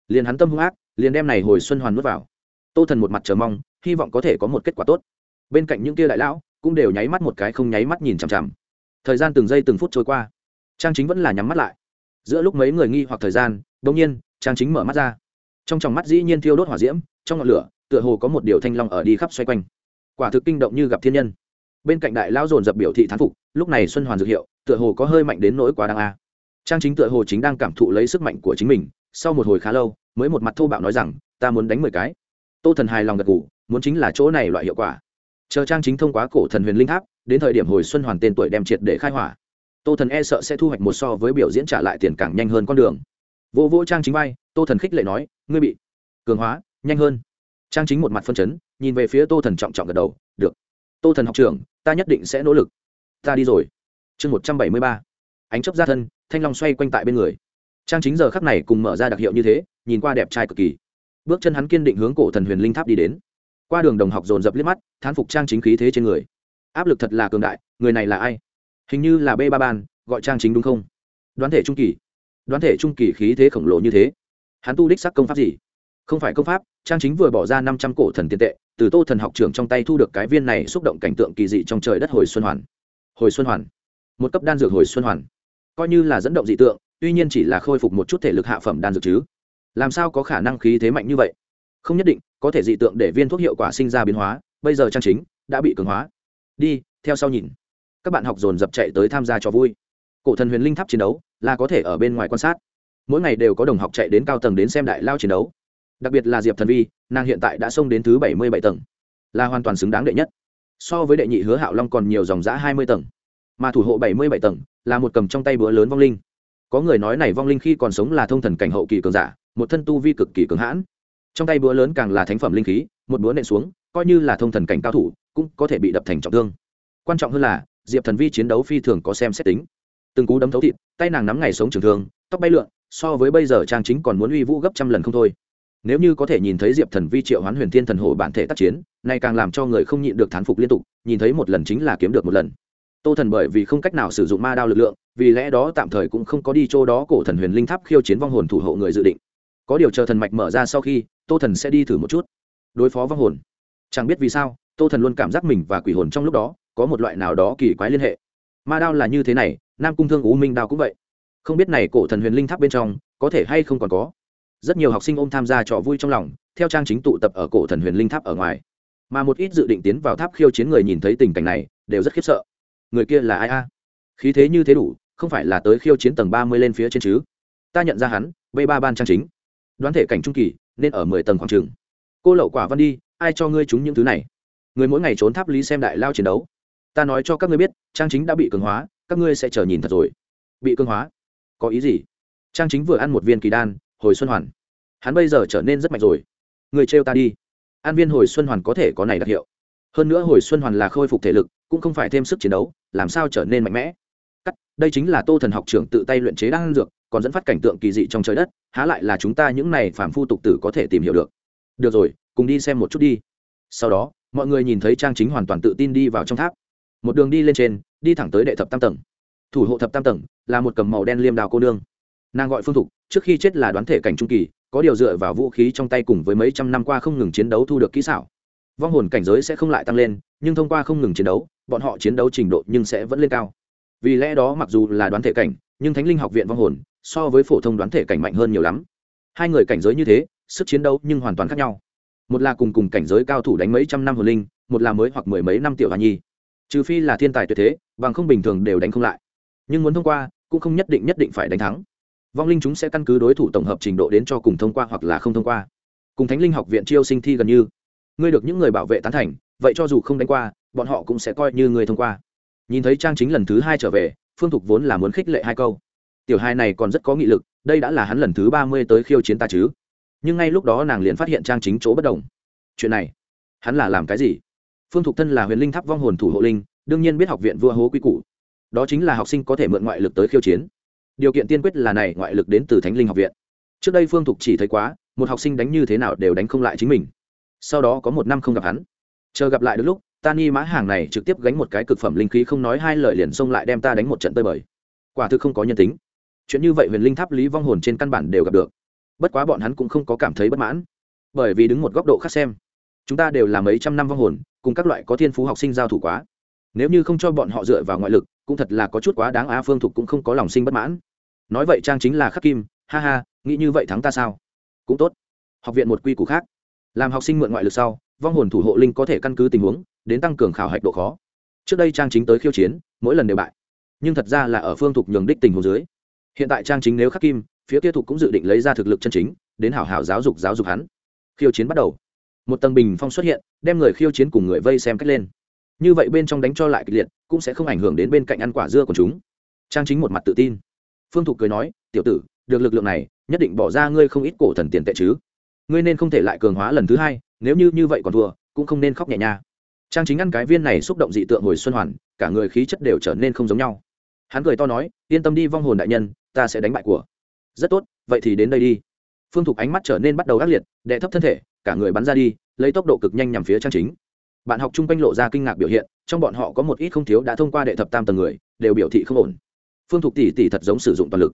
Liền hắn tâm hung ác, liền đem này hồi xuân hoàn nuốt vào. Tô thần một mặt chờ mong, hy vọng có thể có một kết quả tốt. Bên cạnh những kia đại lão, cũng đều nháy mắt một cái không nháy mắt nhìn chằm chằm thời gian từng giây từng phút trôi qua. Trang chính vẫn là nhắm mắt lại. Giữa lúc mấy người nghi hoặc thời gian đ ỗ n g nhiên, trang chính mở mắt ra. Trong tròng mắt dĩ nhiên thiêu đốt hỏa diễm, trong ngọn lửa, tựa hồ có một điều thanh long ở đi khắp xoay quanh. Quả thực kinh động như gặp thiên nhân. Bên cạnh đại lão dồn dập biểu thị thán phục, lúc này xuân hoàn dược hiệu, tựa hồ có hơi mạnh đến nỗi quá đáng a. Trang chính tựa hồ chính đang cảm thụ lấy sức mạnh của chính mình, sau một hồi khá lâu, mới một mặt thô bạo nói rằng, ta muốn đánh mười cái. Tô thần hài lòng gật ngủ muốn chính là chỗ này loại hiệu quả. Chờ trang chính thông qua cổ thần huyền linh tháp đến thời điểm hồi xuân hoàn tên tuổi đem triệt để khai hỏa. Tô thần e sợ sẽ thu hoạch một so với biểu diễn trả lại tiền càng nhanh hơn con đường. Vô vô trang chính vai, tô thần khích lệ nói, ngươi bị cường hóa, nhanh hơn. Trang chính một mặt phân chấn, nhìn về phía tô thần trọng trọng gật đầu, được. Tô thần học trưởng, ta nhất định sẽ nỗ lực. Ta đi rồi. Chương một trăm bảy mươi ba. Ánh chấp ra thân, thanh long xoay quanh tại bên người. Trang chính giờ khắc này cùng mở ra đặc hiệu như thế, nhìn qua đẹp trai cực kỳ. Bước chân hắn kiên định hướng cổ thần huyền linh tháp đi đến. Qua đường đồng học dồn dập liếc mắt, thán phục trang chính khí thế trên người áp lực thật là cường đại, người này là ai? Hình như là b ba ban, gọi trang chính đúng không? Đoán thể trung kỳ. Đoán thể trung kỳ khí thế khổng lồ như thế. Hắn tu đích sắc công pháp gì? Không phải công pháp, trang chính vừa bỏ ra năm trăm cổ thần tiền tệ, từ tô thần học trưởng trong tay thu được cái viên này xúc động cảnh tượng kỳ dị trong trời đất hồi xuân hoàn. Hồi xuân hoàn. Một cấp đan dược hồi xuân hoàn. Coi như là dẫn động dị tượng, tuy nhiên chỉ là khôi phục một chút thể lực hạ phẩm đan dược chứ. Làm sao có khả năng khí thế mạnh như vậy? Không nhất định, có thể dị tượng để viên thuốc hiệu quả sinh ra biến hóa, bây giờ trang chính đã bị cường hóa đi, theo sau nhìn. Các bạn học dồn dập chạy tới tham gia cho vui. Cổ thần huyền linh tháp chiến đấu là có thể ở bên ngoài quan sát. Mỗi ngày đều có đồng học chạy đến cao tầng đến xem đại lao chiến đấu. Đặc biệt là diệp thần vi, nàng hiện tại đã xông đến thứ bảy mươi bảy tầng. Là hoàn toàn xứng đáng đệ nhất. So với đệ nhị hứa hạo long còn nhiều dòng giã hai mươi tầng. Mà thủ hộ bảy mươi bảy tầng là một cầm trong tay búa lớn vong linh. Có người nói này vong linh khi còn sống là thông thần cảnh hậu kỳ cường giả, một thân tu vi cực kỳ cường hãn. Trong tay búa lớn càng là thánh phẩm linh khí, một búa nện xuống, coi như là thông thần cảnh cao thủ cũng có thể bị đập thành trọng thương. Quan trọng hơn là, diệp thần vi chiến đấu phi thường có xem xét tính. Từng cú đấm thấu thịt, tay nàng nắm ngày sống trường thương, tóc bay lượn, so với bây giờ trang chính còn muốn uy vũ gấp trăm lần không thôi. Nếu như có thể nhìn thấy diệp thần vi triệu hoán huyền thiên thần hồ bản thể tác chiến, này càng làm cho người không nhịn được thán phục liên tục, nhìn thấy một lần chính là kiếm được một lần. Tô thần bởi vì không cách nào sử dụng ma đao lực lượng, vì lẽ đó tạm thời cũng không có đi chỗ đó cổ thần huyền linh tháp khiêu chiến vong hồn thủ hộ người dự định. Có điều chờ thần mạch mở ra sau khi, tô thần sẽ đi thử một chút. Đối phó vong hồn. Chẳng biết vì sao tô thần luôn cảm giác mình và quỷ hồn trong lúc đó có một loại nào đó kỳ quái liên hệ. Ma đao là như thế này, nam cung thương u minh đao cũng vậy. Không biết này cổ thần huyền linh tháp bên trong có thể hay không còn có. Rất nhiều học sinh ôm tham gia trò vui trong lòng, theo trang chính tụ tập ở cổ thần huyền linh tháp ở ngoài. Mà một ít dự định tiến vào tháp khiêu chiến người nhìn thấy tình cảnh này, đều rất khiếp sợ. Người kia là ai a? Khí thế như thế đủ, không phải là tới khiêu chiến tầng ba mươi lên phía trên chứ? Ta nhận ra hắn, b ba ban trang chính. Đoán thể cảnh trung kỳ, nên ở mười tầng khoảng trường cô lậu quả văn đi, ai cho ngươi chúng những thứ này? Người mỗi ngày trốn tháp lý xem đại lao chiến đấu. Ta nói cho các ngươi biết, trang chính đã bị cường hóa, các ngươi sẽ chờ nhìn thật rồi. Bị cường hóa? Có ý gì? Trang chính vừa ăn một viên kỳ đan, hồi xuân hoàn. Hắn bây giờ trở nên rất mạnh rồi. Người trêu ta đi. An viên hồi xuân hoàn có thể có này đặc hiệu. Hơn nữa hồi xuân hoàn là khôi phục thể lực, cũng không phải thêm sức chiến đấu, làm sao trở nên mạnh mẽ? Cắt, đây chính là tô thần học trưởng tự tay luyện chế đan dược, còn dẫn phát cảnh tượng kỳ dị trong trời đất, há lại là chúng ta những này phàm phu tục tử có thể tìm hiểu được. Được rồi, cùng đi xem một chút đi. Sau đó mọi người nhìn thấy trang chính hoàn toàn tự tin đi vào trong tháp. Một đường đi lên trên, đi thẳng tới đệ thập tam tầng. Thủ hộ thập tam tầng là một cầm màu đen liêm đào cô nương. Nàng gọi phương thục, trước khi chết là đoán thể cảnh trung kỳ, có điều dựa vào vũ khí trong tay cùng với mấy trăm năm qua không ngừng chiến đấu thu được kỹ xảo. Vong hồn cảnh giới sẽ không lại tăng lên, nhưng thông qua không ngừng chiến đấu, bọn họ chiến đấu trình độ nhưng sẽ vẫn lên cao. Vì lẽ đó mặc dù là đoán thể cảnh, nhưng thánh linh học viện vong hồn so với phổ thông đoán thể cảnh mạnh hơn nhiều lắm. Hai người cảnh giới như thế, sức chiến đấu nhưng hoàn toàn khác nhau một là cùng cùng cảnh giới cao thủ đánh mấy trăm năm hồn linh, một là mới hoặc mười mấy năm tiểu hòa nhi. Trừ phi là thiên tài tuyệt thế, bằng không bình thường đều đánh không lại. Nhưng muốn thông qua, cũng không nhất định nhất định phải đánh thắng. Vong linh chúng sẽ căn cứ đối thủ tổng hợp trình độ đến cho cùng thông qua hoặc là không thông qua. Cùng thánh linh học viện chiêu sinh thi gần như. Ngươi được những người bảo vệ tán thành, vậy cho dù không đánh qua, bọn họ cũng sẽ coi như người thông qua. Nhìn thấy trang chính lần thứ hai trở về, phương thục vốn là muốn khích lệ hai câu. Tiểu hai này còn rất có nghị lực, đây đã là hắn lần thứ ba mươi tới khiêu chiến ta chứ nhưng ngay lúc đó nàng liền phát hiện trang chính chỗ bất đồng. Chuyện này, hắn là làm cái gì? Phương thục thân là huyền linh tháp vong hồn thủ hộ linh, đương nhiên biết học viện vua hố quy củ. Đó chính là học sinh có thể mượn ngoại lực tới khiêu chiến. Điều kiện tiên quyết là này, ngoại lực đến từ thánh linh học viện. Trước đây phương thục chỉ thấy quá, một học sinh đánh như thế nào đều đánh không lại chính mình. Sau đó có một năm không gặp hắn. Chờ gặp lại được lúc, ta ni mã hàng này trực tiếp gánh một cái cực phẩm linh khí không nói hai lời liền xông lại đem ta đánh một trận tơi bời. Quả thực không có nhân tính. Chuyện như vậy huyền linh tháp lý vong hồn trên căn bản đều gặp được bất quá bọn hắn cũng không có cảm thấy bất mãn. Bởi vì đứng một góc độ khác xem, chúng ta đều là mấy trăm năm vong hồn, cùng các loại có thiên phú học sinh giao thủ quá. Nếu như không cho bọn họ dựa vào ngoại lực, cũng thật là có chút quá đáng á, phương thục cũng không có lòng sinh bất mãn. Nói vậy trang chính là khắc kim, ha ha, nghĩ như vậy thắng ta sao? Cũng tốt. Học viện một quy củ khác. Làm học sinh mượn ngoại lực sau, vong hồn thủ hộ linh có thể căn cứ tình huống, đến tăng cường khảo hạch độ khó. Trước đây trang chính tới khiêu chiến, mỗi lần đều bại. Nhưng thật ra là ở phương thục nhường đích tình huống dưới. Hiện tại trang chính nếu khắc kim phía kia thục cũng dự định lấy ra thực lực chân chính, đến hảo hảo giáo dục giáo dục hắn. Khiêu chiến bắt đầu. Một tầng bình phong xuất hiện, đem người khiêu chiến cùng người vây xem cách lên. Như vậy bên trong đánh cho lại kịch liệt, cũng sẽ không ảnh hưởng đến bên cạnh ăn quả dưa của chúng. Trang chính một mặt tự tin. Phương thục cười nói, tiểu tử, được lực lượng này, nhất định bỏ ra ngươi không ít cổ thần tiền tệ chứ. Ngươi nên không thể lại cường hóa lần thứ hai, nếu như như vậy còn thua, cũng không nên khóc nhẹ nha. Trang chính ăn cái viên này xúc động dị tượng hồi xuân hoàn, cả người khí chất đều trở nên không giống nhau. Hắn cười to nói, yên tâm đi, vong hồn đại nhân, ta sẽ đánh bại của rất tốt, vậy thì đến đây đi. Phương thục ánh mắt trở nên bắt đầu ác liệt đệ thấp thân thể, cả người bắn ra đi, lấy tốc độ cực nhanh nhằm phía trang chính. Bạn học chung quanh lộ ra kinh ngạc biểu hiện, trong bọn họ có một ít không thiếu đã thông qua đệ thập tam tầng người, đều biểu thị không ổn. Phương thục tỷ tỷ thật giống sử dụng toàn lực.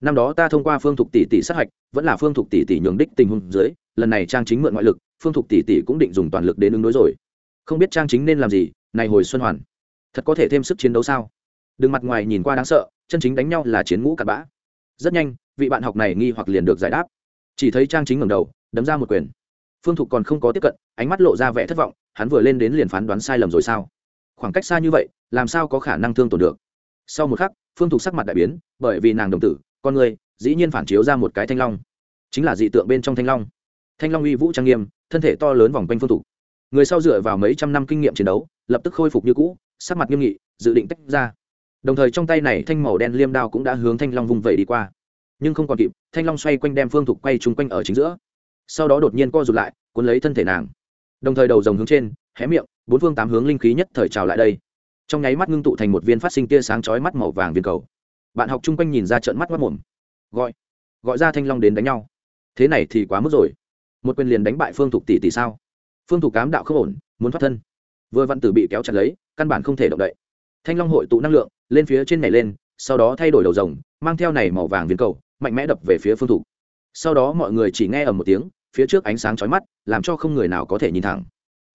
Năm đó ta thông qua phương thục tỷ tỷ sát hạch, vẫn là phương thục tỷ tỷ nhường đích tình huống dưới, lần này trang chính mượn ngoại lực, phương thục tỷ tỷ cũng định dùng toàn lực đến ứng đối rồi. Không biết trang chính nên làm gì, này hồi xuân hoàn. Thật có thể thêm sức chiến đấu sao? Đừng mặt ngoài nhìn qua đáng sợ, chân chính đánh nhau là chiến ngũ cặn bã rất nhanh, vị bạn học này nghi hoặc liền được giải đáp. Chỉ thấy trang chính ngẩng đầu, đấm ra một quyền. Phương thục còn không có tiếp cận, ánh mắt lộ ra vẻ thất vọng, hắn vừa lên đến liền phán đoán sai lầm rồi sao? Khoảng cách xa như vậy, làm sao có khả năng thương tổn được? Sau một khắc, phương thục sắc mặt đại biến, bởi vì nàng đồng tử, con người, dĩ nhiên phản chiếu ra một cái thanh long. Chính là dị tượng bên trong thanh long. Thanh long uy vũ trang nghiêm, thân thể to lớn vòng quanh phương thục. Người sau dựa vào mấy trăm năm kinh nghiệm chiến đấu, lập tức khôi phục như cũ, sắc mặt nghiêm nghị, dự định tách ra đồng thời trong tay này thanh màu đen liêm đao cũng đã hướng thanh long vung vẩy đi qua. Nhưng không còn kịp, thanh long xoay quanh đem phương thục quay chung quanh ở chính giữa. Sau đó đột nhiên co rụt lại, cuốn lấy thân thể nàng. Đồng thời đầu rồng hướng trên, hé miệng, bốn phương tám hướng linh khí nhất thời trào lại đây. Trong nháy mắt ngưng tụ thành một viên phát sinh tia sáng chói mắt màu vàng viên cầu. Bạn học chung quanh nhìn ra trận mắt mắt mồm. Gọi gọi ra thanh long đến đánh nhau. Thế này thì quá mức rồi. Một quyền liền đánh bại phương thục tỷ tỷ sao? Phương thục cám đạo không ổn, muốn thoát thân. Vừa văn tử bị kéo chặt lấy, căn bản không thể động đậy. Thanh long hội tụ năng lượng lên phía trên này lên, sau đó thay đổi đầu rồng, mang theo này màu vàng viên cầu, mạnh mẽ đập về phía phương thủ. Sau đó mọi người chỉ nghe ầm một tiếng, phía trước ánh sáng chói mắt, làm cho không người nào có thể nhìn thẳng.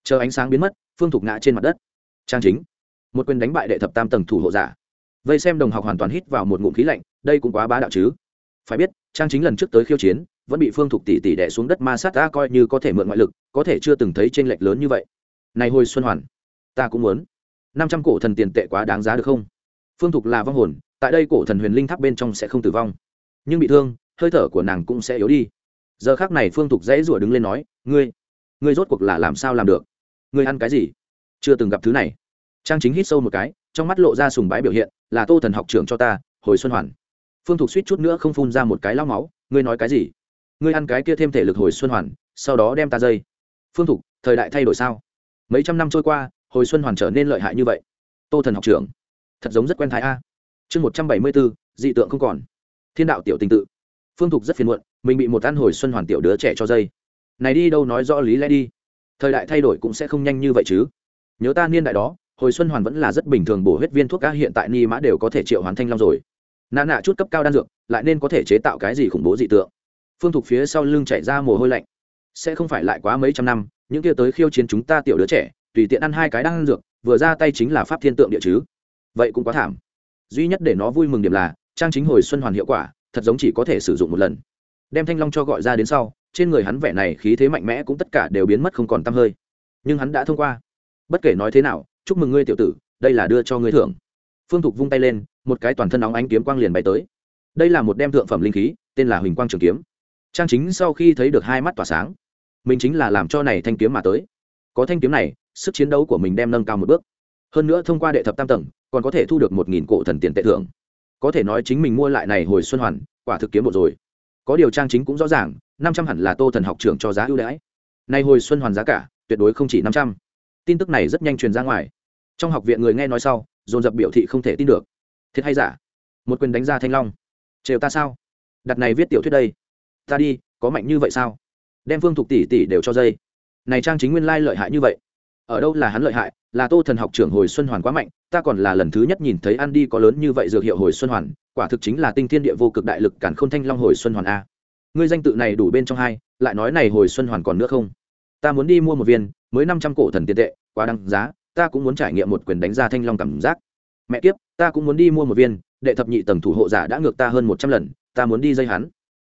Chờ ánh sáng biến mất, phương thục ngã trên mặt đất. Trang chính. Một quyền đánh bại đệ thập tam tầng thủ hộ giả. Vây xem đồng học hoàn toàn hít vào một ngụm khí lạnh, đây cũng quá bá đạo chứ. Phải biết, trang chính lần trước tới khiêu chiến, vẫn bị phương thục tỷ tỷ đẻ xuống đất ma sát ta coi như có thể mượn ngoại lực, có thể chưa từng thấy t r ê n lệch lớn như vậy. Này hồi xuân hoàn, ta cũng muốn. Năm trăm cổ thần tiền tệ quá đáng giá được không? Phương thục là vong hồn, tại đây cổ thần huyền linh tháp bên trong sẽ không tử vong. Nhưng bị thương, hơi thở của nàng cũng sẽ yếu đi. Giờ khác này phương thục dãy rủa đứng lên nói, ngươi ngươi rốt cuộc là làm sao làm được? Ngươi ăn cái gì? Chưa từng gặp thứ này. Trang chính hít sâu một cái, trong mắt lộ ra sùng bái biểu hiện, là tô thần học trưởng cho ta, hồi xuân hoàn. Phương thục suýt chút nữa không phun ra một cái lao máu, ngươi nói cái gì? Ngươi ăn cái kia thêm thể lực hồi xuân hoàn, sau đó đem ta dây. Phương thục, thời đại thay đổi sao? Mấy trăm năm trôi qua, hồi xuân hoàn trở nên lợi hại như vậy. Tô thần học trưởng thật giống rất quen thái a. Chương một trăm bảy mươi bốn, dị tượng không còn. Thiên đạo tiểu tình tự. Phương thục rất phiền muộn, mình bị một ăn hồi xuân hoàn tiểu đứa trẻ cho dây. Này đi đâu nói rõ lý lẽ đi. Thời đại thay đổi cũng sẽ không nhanh như vậy chứ. Nhớ ta niên đại đó, hồi xuân hoàn vẫn là rất bình thường bổ huyết viên thuốc cá hiện tại ni mã đều có thể triệu hoàn thanh long rồi. Nã nạ chút cấp cao đan dược, lại nên có thể chế tạo cái gì khủng bố dị tượng. Phương thục phía sau lưng chảy ra mồ hôi lạnh. Sẽ không phải lại quá mấy trăm năm, những kia tới khiêu chiến chúng ta tiểu đứa trẻ, tùy tiện ăn hai cái đan dược, vừa ra tay chính là pháp thiên tượng địa chứ vậy cũng quá thảm. Duy nhất để nó vui mừng điểm là, trang chính hồi xuân hoàn hiệu quả, thật giống chỉ có thể sử dụng một lần. Đem thanh long cho gọi ra đến sau, trên người hắn vẻ này khí thế mạnh mẽ cũng tất cả đều biến mất không còn t hơi. Nhưng hắn đã thông qua. Bất kể nói thế nào, chúc mừng ngươi tiểu tử, đây là đưa cho ngươi thưởng. Phương thục vung tay lên, một cái toàn thân óng ánh kiếm quang liền bay tới. Đây là một đem thượng phẩm linh khí, tên là huỳnh quang trường kiếm. Trang chính sau khi thấy được hai mắt tỏa sáng, mình chính là làm cho này thanh kiếm mà tới. Có thanh kiếm này, sức chiến đấu của mình đem nâng cao một bước. Hơn nữa thông qua đệ thập tam tầng còn có thể thu được một nghìn cổ thần tiền tệ thưởng. Có thể nói chính mình mua lại này hồi xuân hoàn, quả thực kiếm một rồi. Có điều trang chính cũng rõ ràng, năm trăm hẳn là tô thần học trưởng cho giá ưu đãi. Nay hồi xuân hoàn giá cả, tuyệt đối không chỉ năm trăm. Tin tức này rất nhanh truyền ra ngoài. Trong học viện người nghe nói sau, dồn dập biểu thị không thể tin được. Thiệt hay giả? Một quyền đánh ra thanh long. Trêu ta sao? Đặt này viết tiểu thuyết đây. Ta đi, có mạnh như vậy sao? Đem phương thục tỷ tỷ đều cho dây. Này trang chính nguyên lai lợi hại như vậy ở đâu là hắn lợi hại, là tô thần học trưởng hồi xuân hoàn quá mạnh, ta còn là lần thứ nhất nhìn thấy ăn đi có lớn như vậy dược hiệu hồi xuân hoàn, quả thực chính là tinh thiên địa vô cực đại lực cản k h ô n thanh long hồi xuân hoàn a. Ngươi danh tự này đủ bên trong hai, lại nói này hồi xuân hoàn còn nữa không? Ta muốn đi mua một viên, mới năm trăm cổ thần tiền tệ, quá đăng giá, ta cũng muốn trải nghiệm một quyền đánh ra thanh long cảm giác. Mẹ kiếp, ta cũng muốn đi mua một viên, đệ thập nhị tầng thủ hộ giả đã ngược ta hơn một trăm lần, ta muốn đi dây hắn.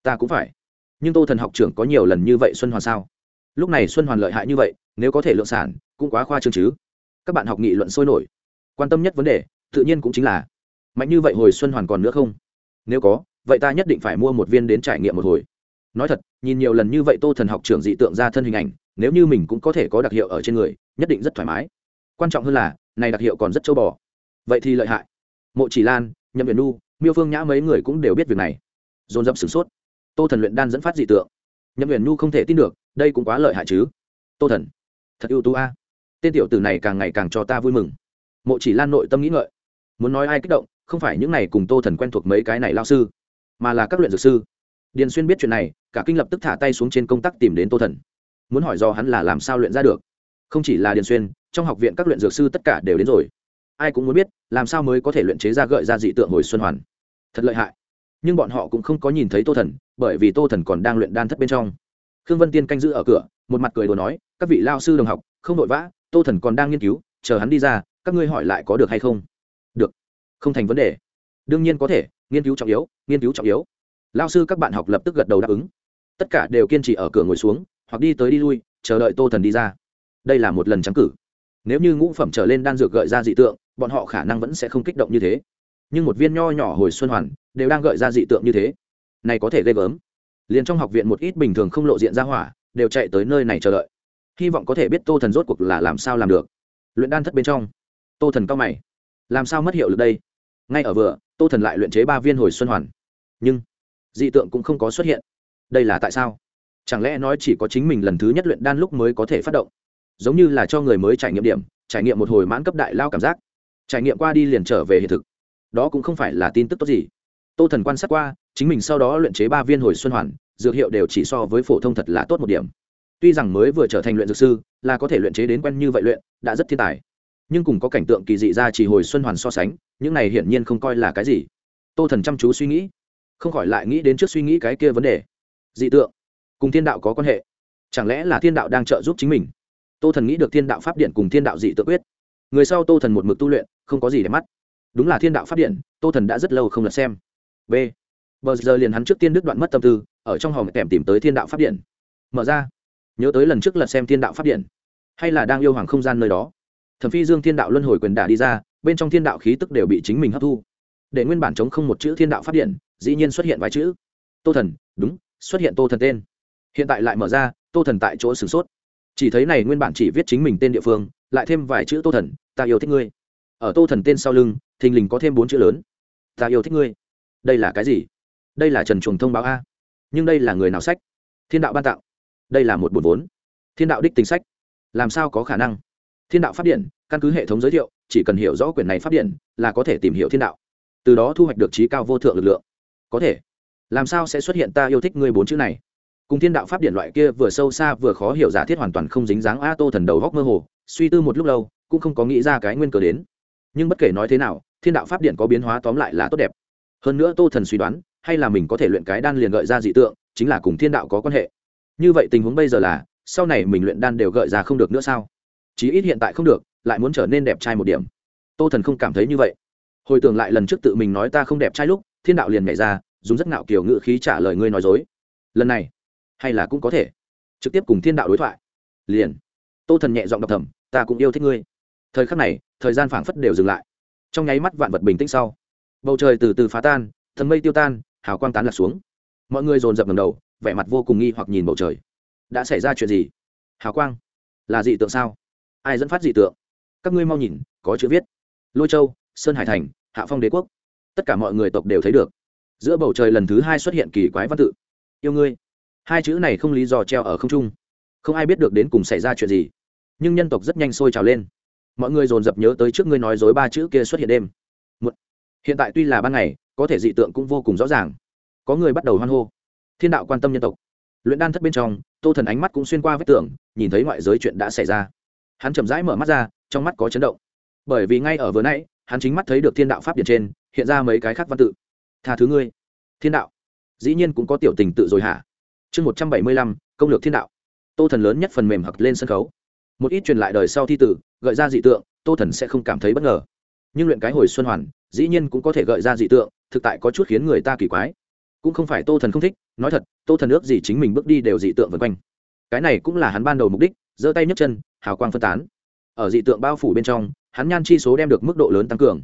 Ta cũng phải. Nhưng tô thần học trưởng có nhiều lần như vậy xuân hoàn sao? Lúc này xuân hoàn lợi hại như vậy nếu có thể lượng sản, cũng quá khoa trương chứ. Các bạn học nghị luận sôi nổi. Quan tâm nhất vấn đề, tự nhiên cũng chính là, mạnh như vậy hồi xuân hoàn còn nữa không? Nếu có, vậy ta nhất định phải mua một viên đến trải nghiệm một hồi. Nói thật, nhìn nhiều lần như vậy tô thần học trưởng dị tượng ra thân hình ảnh, nếu như mình cũng có thể có đặc hiệu ở trên người, nhất định rất thoải mái. Quan trọng hơn là, này đặc hiệu còn rất châu bò. Vậy thì lợi hại. Mộ chỉ lan, nhậm viện nu, miêu phương nhã mấy người cũng đều biết việc này. Dồn dập sửng sốt. Tô thần luyện đan dẫn phát dị tượng. Nhậm viện nu không thể tin được, đây cũng quá lợi hại chứ. Tô thần thật ưu tú a. Tên tiểu tử này càng ngày càng cho ta vui mừng. Mộ chỉ lan nội tâm nghĩ ngợi. Muốn nói ai kích động, không phải những này cùng tô thần quen thuộc mấy cái này lao sư, mà là các luyện dược sư. Điền xuyên biết chuyện này, cả kinh lập tức thả tay xuống trên công tác tìm đến tô thần. Muốn hỏi do hắn là làm sao luyện ra được. Không chỉ là điền xuyên, trong học viện các luyện dược sư tất cả đều đến rồi. Ai cũng muốn biết, làm sao mới có thể luyện chế ra gợi ra dị tượng hồi xuân hoàn. Thật lợi hại. Nhưng bọn họ cũng không có nhìn thấy tô thần, bởi vì tô thần còn đang luyện đan thất bên trong. Khương vân tiên canh giữ ở cửa một mặt cười đồ nói, các vị lao sư đồng học, không vội vã, tô thần còn đang nghiên cứu, chờ hắn đi ra, các ngươi hỏi lại có được hay không? Được, không thành vấn đề. Đương nhiên có thể, nghiên cứu trọng yếu, nghiên cứu trọng yếu. Lao sư các bạn học lập tức gật đầu đáp ứng. Tất cả đều kiên trì ở cửa ngồi xuống, hoặc đi tới đi lui, chờ đợi tô thần đi ra. Đây là một lần trắng cử. Nếu như ngũ phẩm trở lên đan dược gợi ra dị tượng, bọn họ khả năng vẫn sẽ không kích động như thế. Nhưng một viên nho nhỏ hồi xuân hoàn, đều đang gợi ra dị tượng như thế. Này có thể ghê gớm. Liền trong học viện một ít bình thường không lộ diện ra hỏa đều chạy tới nơi này chờ đợi. Hy vọng có thể biết tô thần rốt cuộc là làm sao làm được. Luyện đan thất bên trong, tô thần cao mày. Làm sao mất hiệu lực đây? Ngay ở vừa, tô thần lại luyện chế ba viên hồi xuân hoàn. Nhưng, dị tượng cũng không có xuất hiện. Đây là tại sao? Chẳng lẽ nói chỉ có chính mình lần thứ nhất luyện đan lúc mới có thể phát động? Giống như là cho người mới trải nghiệm điểm, trải nghiệm một hồi mãn cấp đại lao cảm giác. Trải nghiệm qua đi liền trở về hiện thực. Đó cũng không phải là tin tức tốt gì. Tô thần quan sát qua, chính mình sau đó luyện chế ba viên hồi xuân hoàn dược hiệu đều chỉ so với phổ thông thật là tốt một điểm. Tuy rằng mới vừa trở thành luyện dược sư, là có thể luyện chế đến quen như vậy luyện, đã rất thiên tài. Nhưng cùng có cảnh tượng kỳ dị ra chỉ hồi xuân hoàn so sánh, những này hiển nhiên không coi là cái gì. Tô thần chăm chú suy nghĩ, không khỏi lại nghĩ đến trước suy nghĩ cái kia vấn đề. Dị tượng, cùng thiên đạo có quan hệ? Chẳng lẽ là thiên đạo đang trợ giúp chính mình? Tô thần nghĩ được thiên đạo pháp điện cùng thiên đạo dị tự quyết. Người sau tô thần một mực tu luyện, không có gì để mắt. Đúng là thiên đạo pháp điện, tô thần đã rất lâu không lật xem. B bờ giờ liền hắn trước tiên đứt đoạn mất tâm tư, ở trong hòm kèm tìm tới thiên đạo pháp điện. Mở ra. Nhớ tới lần trước lật xem thiên đạo pháp điện. Hay là đang yêu hoàng không gian nơi đó. Thẩm phi dương thiên đạo luân hồi quyền đả đi ra, bên trong thiên đạo khí tức đều bị chính mình hấp thu. Để nguyên bản chống không một chữ thiên đạo pháp điện, dĩ nhiên xuất hiện vài chữ. Tô thần, đúng, xuất hiện tô thần tên. Hiện tại lại mở ra, tô thần tại chỗ sửng sốt. Chỉ thấy này nguyên bản chỉ viết chính mình tên địa phương, lại thêm vài chữ tô thần, ta yêu thích ngươi. Ở tô thần tên sau lưng, thình lình có thêm bốn chữ lớn. Ta yêu thích ngươi. Đây là cái gì? Đây là trần chuồng thông báo a nhưng đây là người nào sách thiên đạo ban tặng đây là một bột vốn thiên đạo đích tính sách làm sao có khả năng thiên đạo phát điện căn cứ hệ thống giới thiệu chỉ cần hiểu rõ quyển này phát điện là có thể tìm hiểu thiên đạo từ đó thu hoạch được trí cao vô thượng lực lượng có thể làm sao sẽ xuất hiện ta yêu thích ngươi bốn chữ này cùng thiên đạo pháp điện loại kia vừa sâu xa vừa khó hiểu giả thiết hoàn toàn không dính dáng a tô thần đầu góc mơ hồ suy tư một lúc lâu cũng không có nghĩ ra cái nguyên cờ đến nhưng bất kể nói thế nào thiên đạo pháp điện có biến hóa tóm lại là tốt đẹp hơn nữa tô thần suy đoán hay là mình có thể luyện cái đan liền gợi ra dị tượng, chính là cùng thiên đạo có quan hệ. Như vậy tình huống bây giờ là, sau này mình luyện đan đều gợi ra không được nữa sao? Chí ít hiện tại không được, lại muốn trở nên đẹp trai một điểm. Tô thần không cảm thấy như vậy. Hồi tưởng lại lần trước tự mình nói ta không đẹp trai lúc, thiên đạo liền nhảy ra, dùng rất ngạo kiểu ngự khí trả lời ngươi nói dối. Lần này, hay là cũng có thể. Trực tiếp cùng thiên đạo đối thoại. Liền. Tô thần nhẹ giọng đọc thầm, ta cũng yêu thích ngươi. Thời khắc này, thời gian phảng phất đều dừng lại. Trong nháy mắt vạn vật bình tĩnh sau. Bầu trời từ từ phá tan, thần mây tiêu tan hào quang tán lạc xuống. Mọi người dồn dập ngầm đầu, vẻ mặt vô cùng nghi hoặc nhìn bầu trời. Đã xảy ra chuyện gì? Hào quang? Là dị tượng sao? Ai dẫn phát dị tượng? Các ngươi mau nhìn, có chữ viết. Lôi châu, sơn hải thành, hạ phong đế quốc. Tất cả mọi người tộc đều thấy được. Giữa bầu trời lần thứ hai xuất hiện kỳ quái văn tự. Yêu ngươi. Hai chữ này không lý do treo ở không trung. Không ai biết được đến cùng xảy ra chuyện gì. Nhưng nhân tộc rất nhanh sôi trào lên. Mọi người dồn dập nhớ tới trước ngươi nói dối ba chữ kia xuất hiện đêm. Một hiện tại tuy là ban ngày, có thể dị tượng cũng vô cùng rõ ràng. Có người bắt đầu hoan hô. Thiên đạo quan tâm nhân tộc. Luyện đan thất bên trong, tô thần ánh mắt cũng xuyên qua vết tưởng nhìn thấy ngoại giới chuyện đã xảy ra. Hắn chậm rãi mở mắt ra, trong mắt có chấn động. Bởi vì ngay ở vừa nãy, hắn chính mắt thấy được thiên đạo pháp điện trên, hiện ra mấy cái khác văn tự. Tha thứ ngươi. Thiên đạo. Dĩ nhiên cũng có tiểu tình tự rồi hả? Chương một trăm bảy mươi lăm, công lược thiên đạo. Tô thần lớn nhất phần mềm hặc lên sân khấu. Một ít truyền lại đời sau thi tử, gợi ra dị tượng, tô thần sẽ không cảm thấy bất ngờ nhưng luyện cái hồi xuân hoàn, dĩ nhiên cũng có thể gợi ra dị tượng, thực tại có chút khiến người ta kỳ quái. Cũng không phải tô thần không thích, nói thật, tô thần ước gì chính mình bước đi đều dị tượng vân quanh. Cái này cũng là hắn ban đầu mục đích, giơ tay nhấc chân, hào quang phân tán. Ở dị tượng bao phủ bên trong, hắn nhan chi số đem được mức độ lớn tăng cường.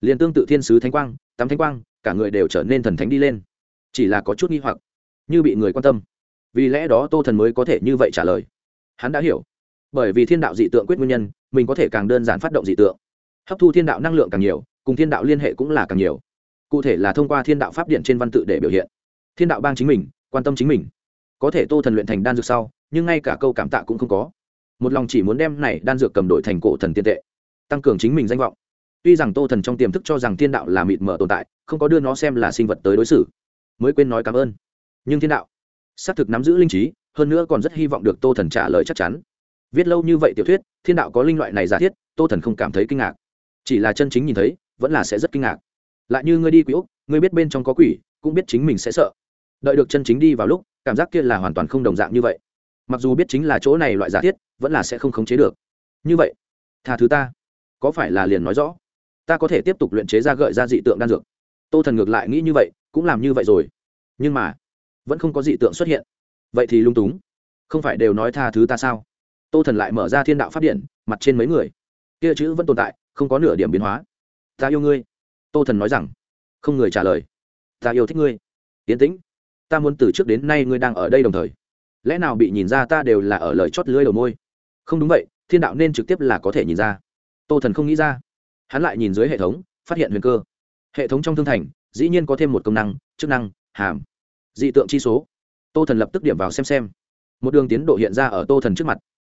Liền tương tự thiên sứ thánh quang tắm thánh quang, cả người đều trở nên thần thánh đi lên. Chỉ là có chút nghi hoặc, như bị người quan tâm. Vì lẽ đó tô thần mới có thể như vậy trả lời. Hắn đã hiểu. Bởi vì thiên đạo dị tượng quyết nguyên nhân, mình có thể càng đơn giản phát động dị tượng hấp thu thiên đạo năng lượng càng nhiều, cùng thiên đạo liên hệ cũng là càng nhiều. Cụ thể là thông qua thiên đạo pháp điện trên văn tự để biểu hiện. Thiên đạo bang chính mình, quan tâm chính mình. Có thể tô thần luyện thành đan dược sau, nhưng ngay cả câu cảm tạ cũng không có. Một lòng chỉ muốn đem này đan dược cầm đội thành cổ thần tiên tệ, tăng cường chính mình danh vọng. Tuy rằng tô thần trong tiềm thức cho rằng thiên đạo là mịt mờ tồn tại, không có đưa nó xem là sinh vật tới đối xử, mới quên nói cảm ơn. Nhưng thiên đạo, xác thực nắm giữ linh trí, hơn nữa còn rất hy vọng được tô thần trả lời chắc chắn. Viết lâu như vậy tiểu thuyết, thiên đạo có linh loại này giả thiết, tô thần không cảm thấy kinh ngạc chỉ là chân chính nhìn thấy, vẫn là sẽ rất kinh ngạc. Lại như ngươi đi quỷ úc, ngươi biết bên trong có quỷ, cũng biết chính mình sẽ sợ. Đợi được chân chính đi vào lúc, cảm giác kia là hoàn toàn không đồng dạng như vậy. Mặc dù biết chính là chỗ này loại giả thiết, vẫn là sẽ không khống chế được. Như vậy, tha thứ ta. Có phải là liền nói rõ? Ta có thể tiếp tục luyện chế ra gợi ra dị tượng đan dược. Tô thần ngược lại nghĩ như vậy, cũng làm như vậy rồi. Nhưng mà, vẫn không có dị tượng xuất hiện. Vậy thì lung túng. Không phải đều nói tha thứ ta sao? Tô thần lại mở ra thiên đạo p điện, mặt trên mấy người kia chữ vẫn tồn tại, không có nửa điểm biến hóa. Ta yêu ngươi. Tô thần nói rằng. Không người trả lời. Ta yêu thích ngươi. Yến tĩnh, ta muốn từ trước đến nay ngươi đang ở đây đồng thời. Lẽ nào bị nhìn ra ta đều là ở lời chót lưới đầu môi? Không đúng vậy, thiên đạo nên trực tiếp là có thể nhìn ra. Tô thần không nghĩ ra. Hắn lại nhìn dưới hệ thống, phát hiện huyền cơ. Hệ thống trong thương thành, dĩ nhiên có thêm một công năng, chức năng, hàm. Dị tượng chi số. Tô thần lập tức điểm vào xem xem. Một đường tiến độ hiện ra ở tô thần trước mặt.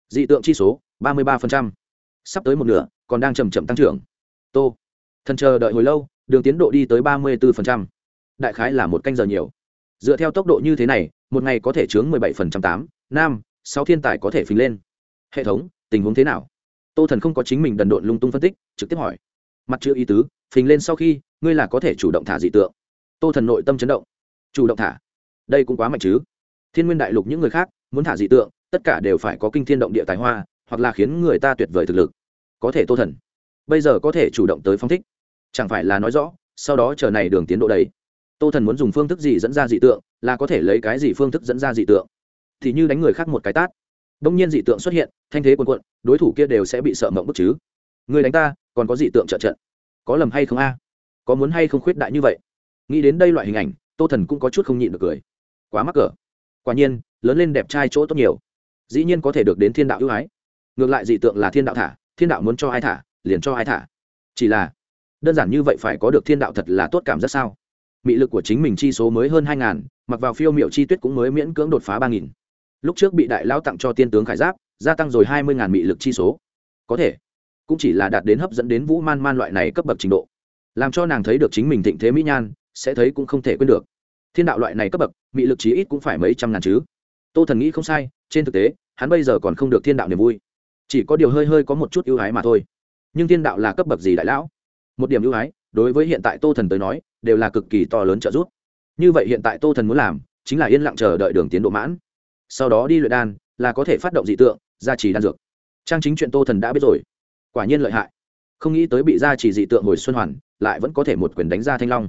Dị tượng chi số, ba mươi ba sắp tới một nửa, còn đang chầm chậm tăng trưởng. Tô, thần chờ đợi hồi lâu, đường tiến độ đi tới ba mươi bốn đại khái là một canh giờ nhiều. Dựa theo tốc độ như thế này, một ngày có thể chướng mười bảy tám, nam, sáu thiên tài có thể phình lên. Hệ thống, tình huống thế nào? Tô thần không có chính mình đần độn lung tung phân tích, trực tiếp hỏi. Mặt chữ ý tứ, phình lên sau khi, ngươi là có thể chủ động thả dị tượng. Tô thần nội tâm chấn động. Chủ động thả? Đây cũng quá mạnh chứ. Thiên nguyên đại lục những người khác, muốn thả dị tượng, tất cả đều phải có kinh thiên động địa tài hoa, hoặc là khiến người ta tuyệt vời thực lực có thể tô thần. Bây giờ có thể chủ động tới phong thích. Chẳng phải là nói rõ, sau đó chờ này đường tiến độ đấy tô thần muốn dùng phương thức gì dẫn ra dị tượng, là có thể lấy cái gì phương thức dẫn ra dị tượng. Thì như đánh người khác một cái tát. Đông nhiên dị tượng xuất hiện, thanh thế quần quận đối thủ kia đều sẽ bị sợ mộng bức chứ. Người đánh ta, còn có dị tượng trợ trận. Có lầm hay không a? Có muốn hay không khuyết đại như vậy? Nghĩ đến đây loại hình ảnh, tô thần cũng có chút không nhịn được cười. Quá mắc cỡ. Quả nhiên, lớn lên đẹp trai chỗ tốt nhiều. Dĩ nhiên có thể được đến thiên đạo ưu ái. Ngược lại dị tượng là thiên đạo thả thiên đạo muốn cho ai thả, liền cho ai thả. Chỉ là, đơn giản như vậy phải có được thiên đạo thật là tốt cảm giác sao? Mị lực của chính mình chi số mới hơn hai ngàn, mặc vào phiêu miệu chi tuyết cũng mới miễn cưỡng đột phá ba nghìn. Lúc trước bị đại lão tặng cho tiên tướng khải giáp, gia tăng rồi hai mươi ngàn mị lực chi số. Có thể, cũng chỉ là đạt đến hấp dẫn đến vũ man man loại này cấp bậc trình độ. Làm cho nàng thấy được chính mình thịnh thế mỹ nhan, sẽ thấy cũng không thể quên được. Thiên đạo loại này cấp bậc, mị lực chí ít cũng phải mấy trăm ngàn chứ. Tô thần nghĩ không sai, trên thực tế, hắn bây giờ còn không được thiên đạo niềm vui chỉ có điều hơi hơi có một chút ưu ái mà thôi. Nhưng thiên đạo là cấp bậc gì đại lão? Một điểm ưu ái, đối với hiện tại tô thần tới nói, đều là cực kỳ to lớn trợ giúp. Như vậy hiện tại tô thần muốn làm, chính là yên lặng chờ đợi đường tiến độ mãn. Sau đó đi luyện đan, là có thể phát động dị tượng, gia trì đan dược. Trang chính chuyện tô thần đã biết rồi. Quả nhiên lợi hại. Không nghĩ tới bị gia trì dị tượng hồi xuân hoàn, lại vẫn có thể một quyền đánh ra thanh long.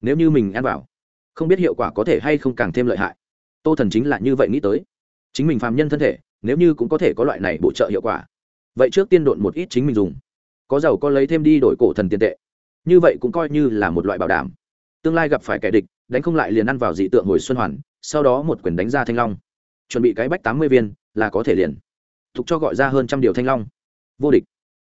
Nếu như mình ăn vào, không biết hiệu quả có thể hay không càng thêm lợi hại. Tô thần chính là như vậy nghĩ tới. Chính mình phàm nhân thân thể nếu như cũng có thể có loại này bổ trợ hiệu quả, vậy trước tiên độn một ít chính mình dùng. Có giàu có lấy thêm đi đổi cổ thần tiền tệ. Như vậy cũng coi như là một loại bảo đảm. Tương lai gặp phải kẻ địch, đánh không lại liền ăn vào dị tượng hồi xuân hoàn, sau đó một quyền đánh ra thanh long. Chuẩn bị cái bách tám mươi viên, là có thể liền. Thục cho gọi ra hơn trăm điều thanh long. Vô địch.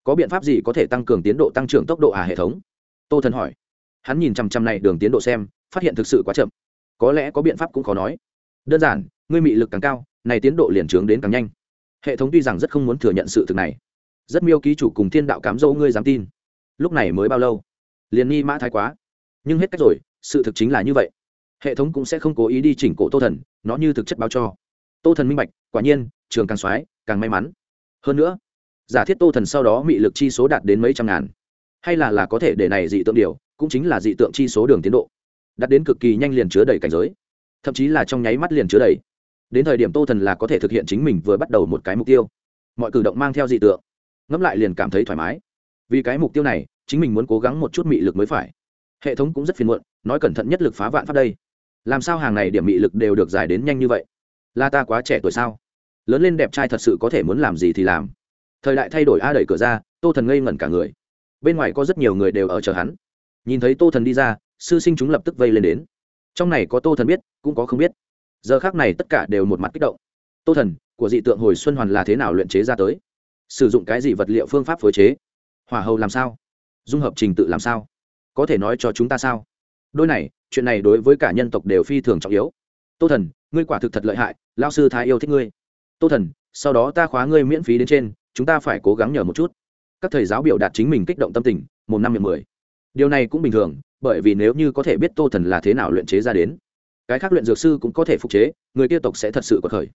Có biện pháp gì có thể tăng cường tiến độ tăng trưởng tốc độ à hệ thống? Tô thần hỏi. Hắn nhìn chằm chằm này đường tiến độ xem, phát hiện thực sự quá chậm. Có lẽ có biện pháp cũng khó nói. Đơn giản, ngươi mị lực càng cao này tiến độ liền trướng đến càng nhanh. Hệ thống tuy rằng rất không muốn thừa nhận sự thực này. Rất miêu ký chủ cùng thiên đạo cám dỗ ngươi dám tin. Lúc này mới bao lâu? Liền nghi mã thái quá. Nhưng hết cách rồi, sự thực chính là như vậy. Hệ thống cũng sẽ không cố ý đi chỉnh cổ tô thần, nó như thực chất báo cho. Tô thần minh bạch, quả nhiên, trường càng soái, càng may mắn. Hơn nữa, giả thiết tô thần sau đó mị lực chi số đạt đến mấy trăm ngàn. Hay là là có thể để này dị tượng điều, cũng chính là dị tượng chi số đường tiến độ. Đạt đến cực kỳ nhanh liền chứa đầy cảnh giới. Thậm chí là trong nháy mắt liền chứa đầy đến thời điểm tô thần là có thể thực hiện chính mình vừa bắt đầu một cái mục tiêu. Mọi cử động mang theo dị tượng, ngẫm lại liền cảm thấy thoải mái. Vì cái mục tiêu này, chính mình muốn cố gắng một chút mị lực mới phải. Hệ thống cũng rất phiền muộn, nói cẩn thận nhất lực phá vạn pháp đây. Làm sao hàng này điểm mị lực đều được giải đến nhanh như vậy? Là ta quá trẻ tuổi sao? Lớn lên đẹp trai thật sự có thể muốn làm gì thì làm. Thời đại thay đổi a đẩy cửa ra, tô thần ngây ngẩn cả người. Bên ngoài có rất nhiều người đều ở chờ hắn. Nhìn thấy tô thần đi ra, sư sinh chúng lập tức vây lên đến. Trong này có tô thần biết, cũng có không biết giờ khác này tất cả đều một mặt kích động. Tô thần, của dị tượng hồi xuân hoàn là thế nào luyện chế ra tới? Sử dụng cái gì vật liệu phương pháp phối chế? Hỏa hầu làm sao? Dung hợp trình tự làm sao? Có thể nói cho chúng ta sao? Đôi này, chuyện này đối với cả nhân tộc đều phi thường trọng yếu. Tô thần, ngươi quả thực thật lợi hại lao sư thái yêu thích ngươi. Tô thần, sau đó ta khóa ngươi miễn phí đến trên, chúng ta phải cố gắng nhờ một chút. Các thầy giáo biểu đạt chính mình kích động tâm tình một năm miệng mười. Điều này cũng bình thường, bởi vì nếu như có thể biết tô thần là thế nào luyện chế ra đến cái khác luyện dược sư cũng có thể phục chế, người kia tộc sẽ thật sự có khởi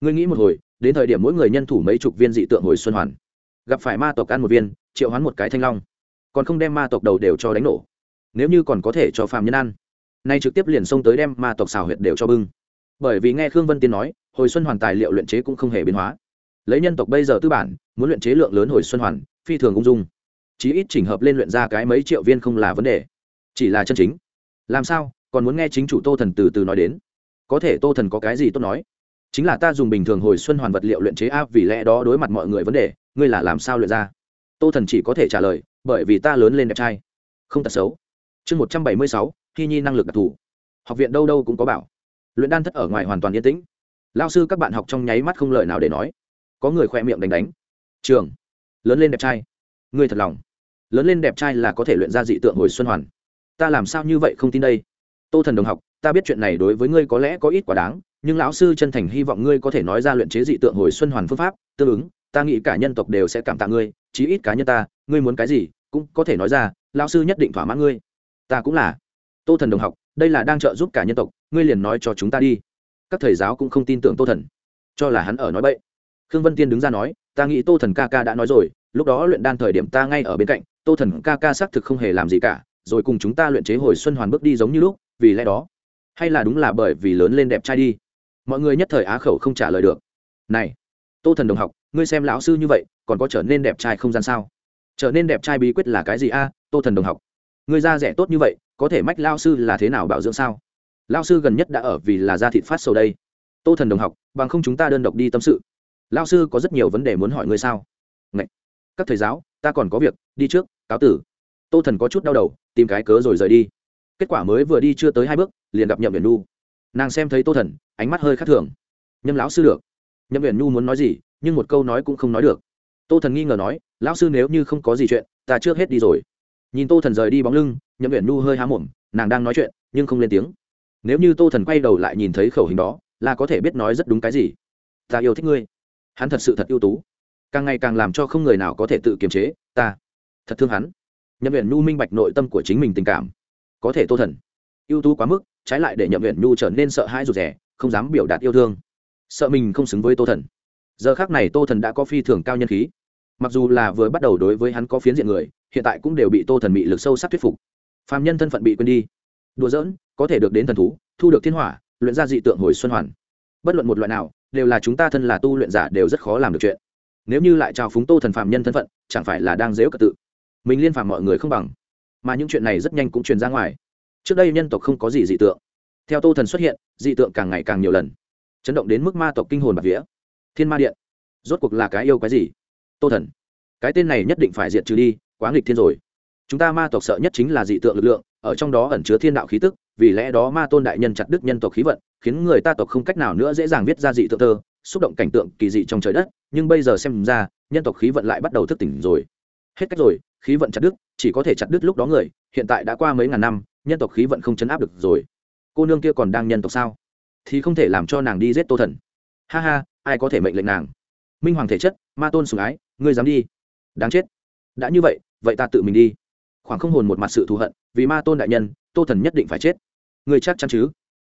ngươi nghĩ một hồi, đến thời điểm mỗi người nhân thủ mấy chục viên dị tượng hồi xuân hoàn. Gặp phải ma tộc ăn một viên, triệu hoán một cái thanh long. Còn không đem ma tộc đầu đều cho đánh nổ. Nếu như còn có thể cho phạm nhân ăn, nay trực tiếp liền xông tới đem ma tộc xào huyệt đều cho bưng. Bởi vì nghe khương vân tiên nói, hồi xuân hoàn tài liệu luyện chế cũng không hề biến hóa. Lấy nhân tộc bây giờ tư bản, muốn luyện chế lượng lớn hồi xuân hoàn, phi thường ung dung. Chí ít chỉnh hợp lên luyện ra cái mấy triệu viên không là vấn đề. Chỉ là chân chính. Làm sao? Còn muốn nghe chính chủ tô thần từ từ nói đến. Có thể tô thần có cái gì tốt nói? Chính là ta dùng bình thường hồi xuân hoàn vật liệu luyện chế áp vì lẽ đó đối mặt mọi người vấn đề, ngươi là làm sao luyện ra? Tô thần chỉ có thể trả lời, bởi vì ta lớn lên đẹp trai. Không tật xấu. Chương một trăm bảy mươi sáu khi nhi năng lực đặc thù. Học viện đâu đâu cũng có bảo. Luyện đan thất ở ngoài hoàn toàn yên tĩnh. Lao sư các bạn học trong nháy mắt không lời nào để nói. Có người khoe miệng đánh đánh. Trường. Lớn lên đẹp trai. Ngươi thật lòng. Lớn lên đẹp trai là có thể luyện ra dị tượng hồi xuân hoàn. Ta làm sao như vậy không tin đây? Tô thần đồng học, ta biết chuyện này đối với ngươi có lẽ có ít quá đáng, nhưng lão sư chân thành hy vọng ngươi có thể nói ra luyện chế dị tượng hồi xuân hoàn phương pháp, tương ứng, ta nghĩ cả nhân tộc đều sẽ cảm tạ ngươi, chí ít cá nhân ta, ngươi muốn cái gì cũng có thể nói ra, lão sư nhất định thỏa mãn ngươi. Ta cũng là. Tô thần đồng học, đây là đang trợ giúp cả nhân tộc, ngươi liền nói cho chúng ta đi. Các thầy giáo cũng không tin tưởng tô thần. Cho là hắn ở nói bậy. Khương vân tiên đứng ra nói, ta nghĩ tô thần ca ca đã nói rồi, lúc đó luyện đan thời điểm ta ngay ở bên cạnh, tô thần ca ca xác thực không hề làm gì cả, rồi cùng chúng ta luyện chế hồi xuân hoàn bước đi giống như lúc vì lẽ đó, hay là đúng là bởi vì lớn lên đẹp trai đi, mọi người nhất thời á khẩu không trả lời được. Này, tô thần đồng học, ngươi xem lão sư như vậy, còn có trở nên đẹp trai không gian sao? Trở nên đẹp trai bí quyết là cái gì a, tô thần đồng học? Ngươi da rẻ tốt như vậy, có thể mách lao sư là thế nào bảo dưỡng sao? Lao sư gần nhất đã ở vì là da thịt phát sầu đây. Tô thần đồng học, bằng không chúng ta đơn độc đi tâm sự. Lao sư có rất nhiều vấn đề muốn hỏi ngươi sao? Ngậy! các thầy giáo, ta còn có việc, đi trước, cáo tử. Tô thần có chút đau đầu, tìm cái cớ rồi rời đi kết quả mới vừa đi chưa tới hai bước, liền gặp nhậm viện nhu. Nàng xem thấy tô thần, ánh mắt hơi khác thường. Nhâm lão sư được. Nhậm viện nhu muốn nói gì, nhưng một câu nói cũng không nói được. Tô thần nghi ngờ nói, lão sư nếu như không có gì chuyện, ta trước hết đi rồi. Nhìn tô thần rời đi bóng lưng, nhậm viện nhu hơi há mồm, nàng đang nói chuyện, nhưng không lên tiếng. Nếu như tô thần quay đầu lại nhìn thấy khẩu hình đó, là có thể biết nói rất đúng cái gì. Ta yêu thích ngươi. Hắn thật sự thật ưu tú. Càng ngày càng làm cho không người nào có thể tự kiềm chế, ta thật thương hắn. Nhậm viện nhu minh bạch nội tâm của chính mình tình cảm có thể tô thần. Ưu tú quá mức, trái lại để nhậm viện nhu trở nên sợ hãi rụt rè, không dám biểu đạt yêu thương. Sợ mình không xứng với tô thần. Giờ khác này tô thần đã có phi thường cao nhân khí. Mặc dù là vừa bắt đầu đối với hắn có phiến diện người, hiện tại cũng đều bị tô thần bị lực sâu sắc thuyết phục. Phàm nhân thân phận bị quên đi. Đùa giỡn, có thể được đến thần thú, thu được thiên hỏa, luyện ra dị tượng hồi xuân hoàn. Bất luận một loại nào, đều là chúng ta thân là tu luyện giả đều rất khó làm được chuyện. Nếu như lại trao phúng tô thần phàm nhân thân phận, chẳng phải là đang dễu cật tự. Mình liên phạm mọi người không bằng mà những chuyện này rất nhanh cũng truyền ra ngoài. Trước đây nhân tộc không có gì dị tượng. Theo tô thần xuất hiện, dị tượng càng ngày càng nhiều lần. Chấn động đến mức ma tộc kinh hồn bạc vía. Thiên ma điện. Rốt cuộc là cái yêu cái gì? Tô thần. Cái tên này nhất định phải diệt trừ đi, quá nghịch thiên rồi. Chúng ta ma tộc sợ nhất chính là dị tượng lực lượng, ở trong đó ẩn chứa thiên đạo khí tức, vì lẽ đó ma tôn đại nhân chặt đứt nhân tộc khí vận, khiến người ta tộc không cách nào nữa dễ dàng viết ra dị tượng thơ, xúc động cảnh tượng kỳ dị trong trời đất, nhưng bây giờ xem ra, nhân tộc khí vận lại bắt đầu thức tỉnh rồi. Hết cách rồi khí vận chặt đứt, chỉ có thể chặt đứt lúc đó người, hiện tại đã qua mấy ngàn năm, nhân tộc khí vận không chấn áp được rồi. Cô nương kia còn đang nhân tộc sao? Thì không thể làm cho nàng đi giết tô thần. Ha ha, ai có thể mệnh lệnh nàng? Minh hoàng thể chất, ma tôn sùng ái, ngươi dám đi. Đáng chết. Đã như vậy vậy ta tự mình đi. Khoảng không hồn một mặt sự thù hận, vì ma tôn đại nhân, tô thần nhất định phải chết. Ngươi chắc chắn chứ?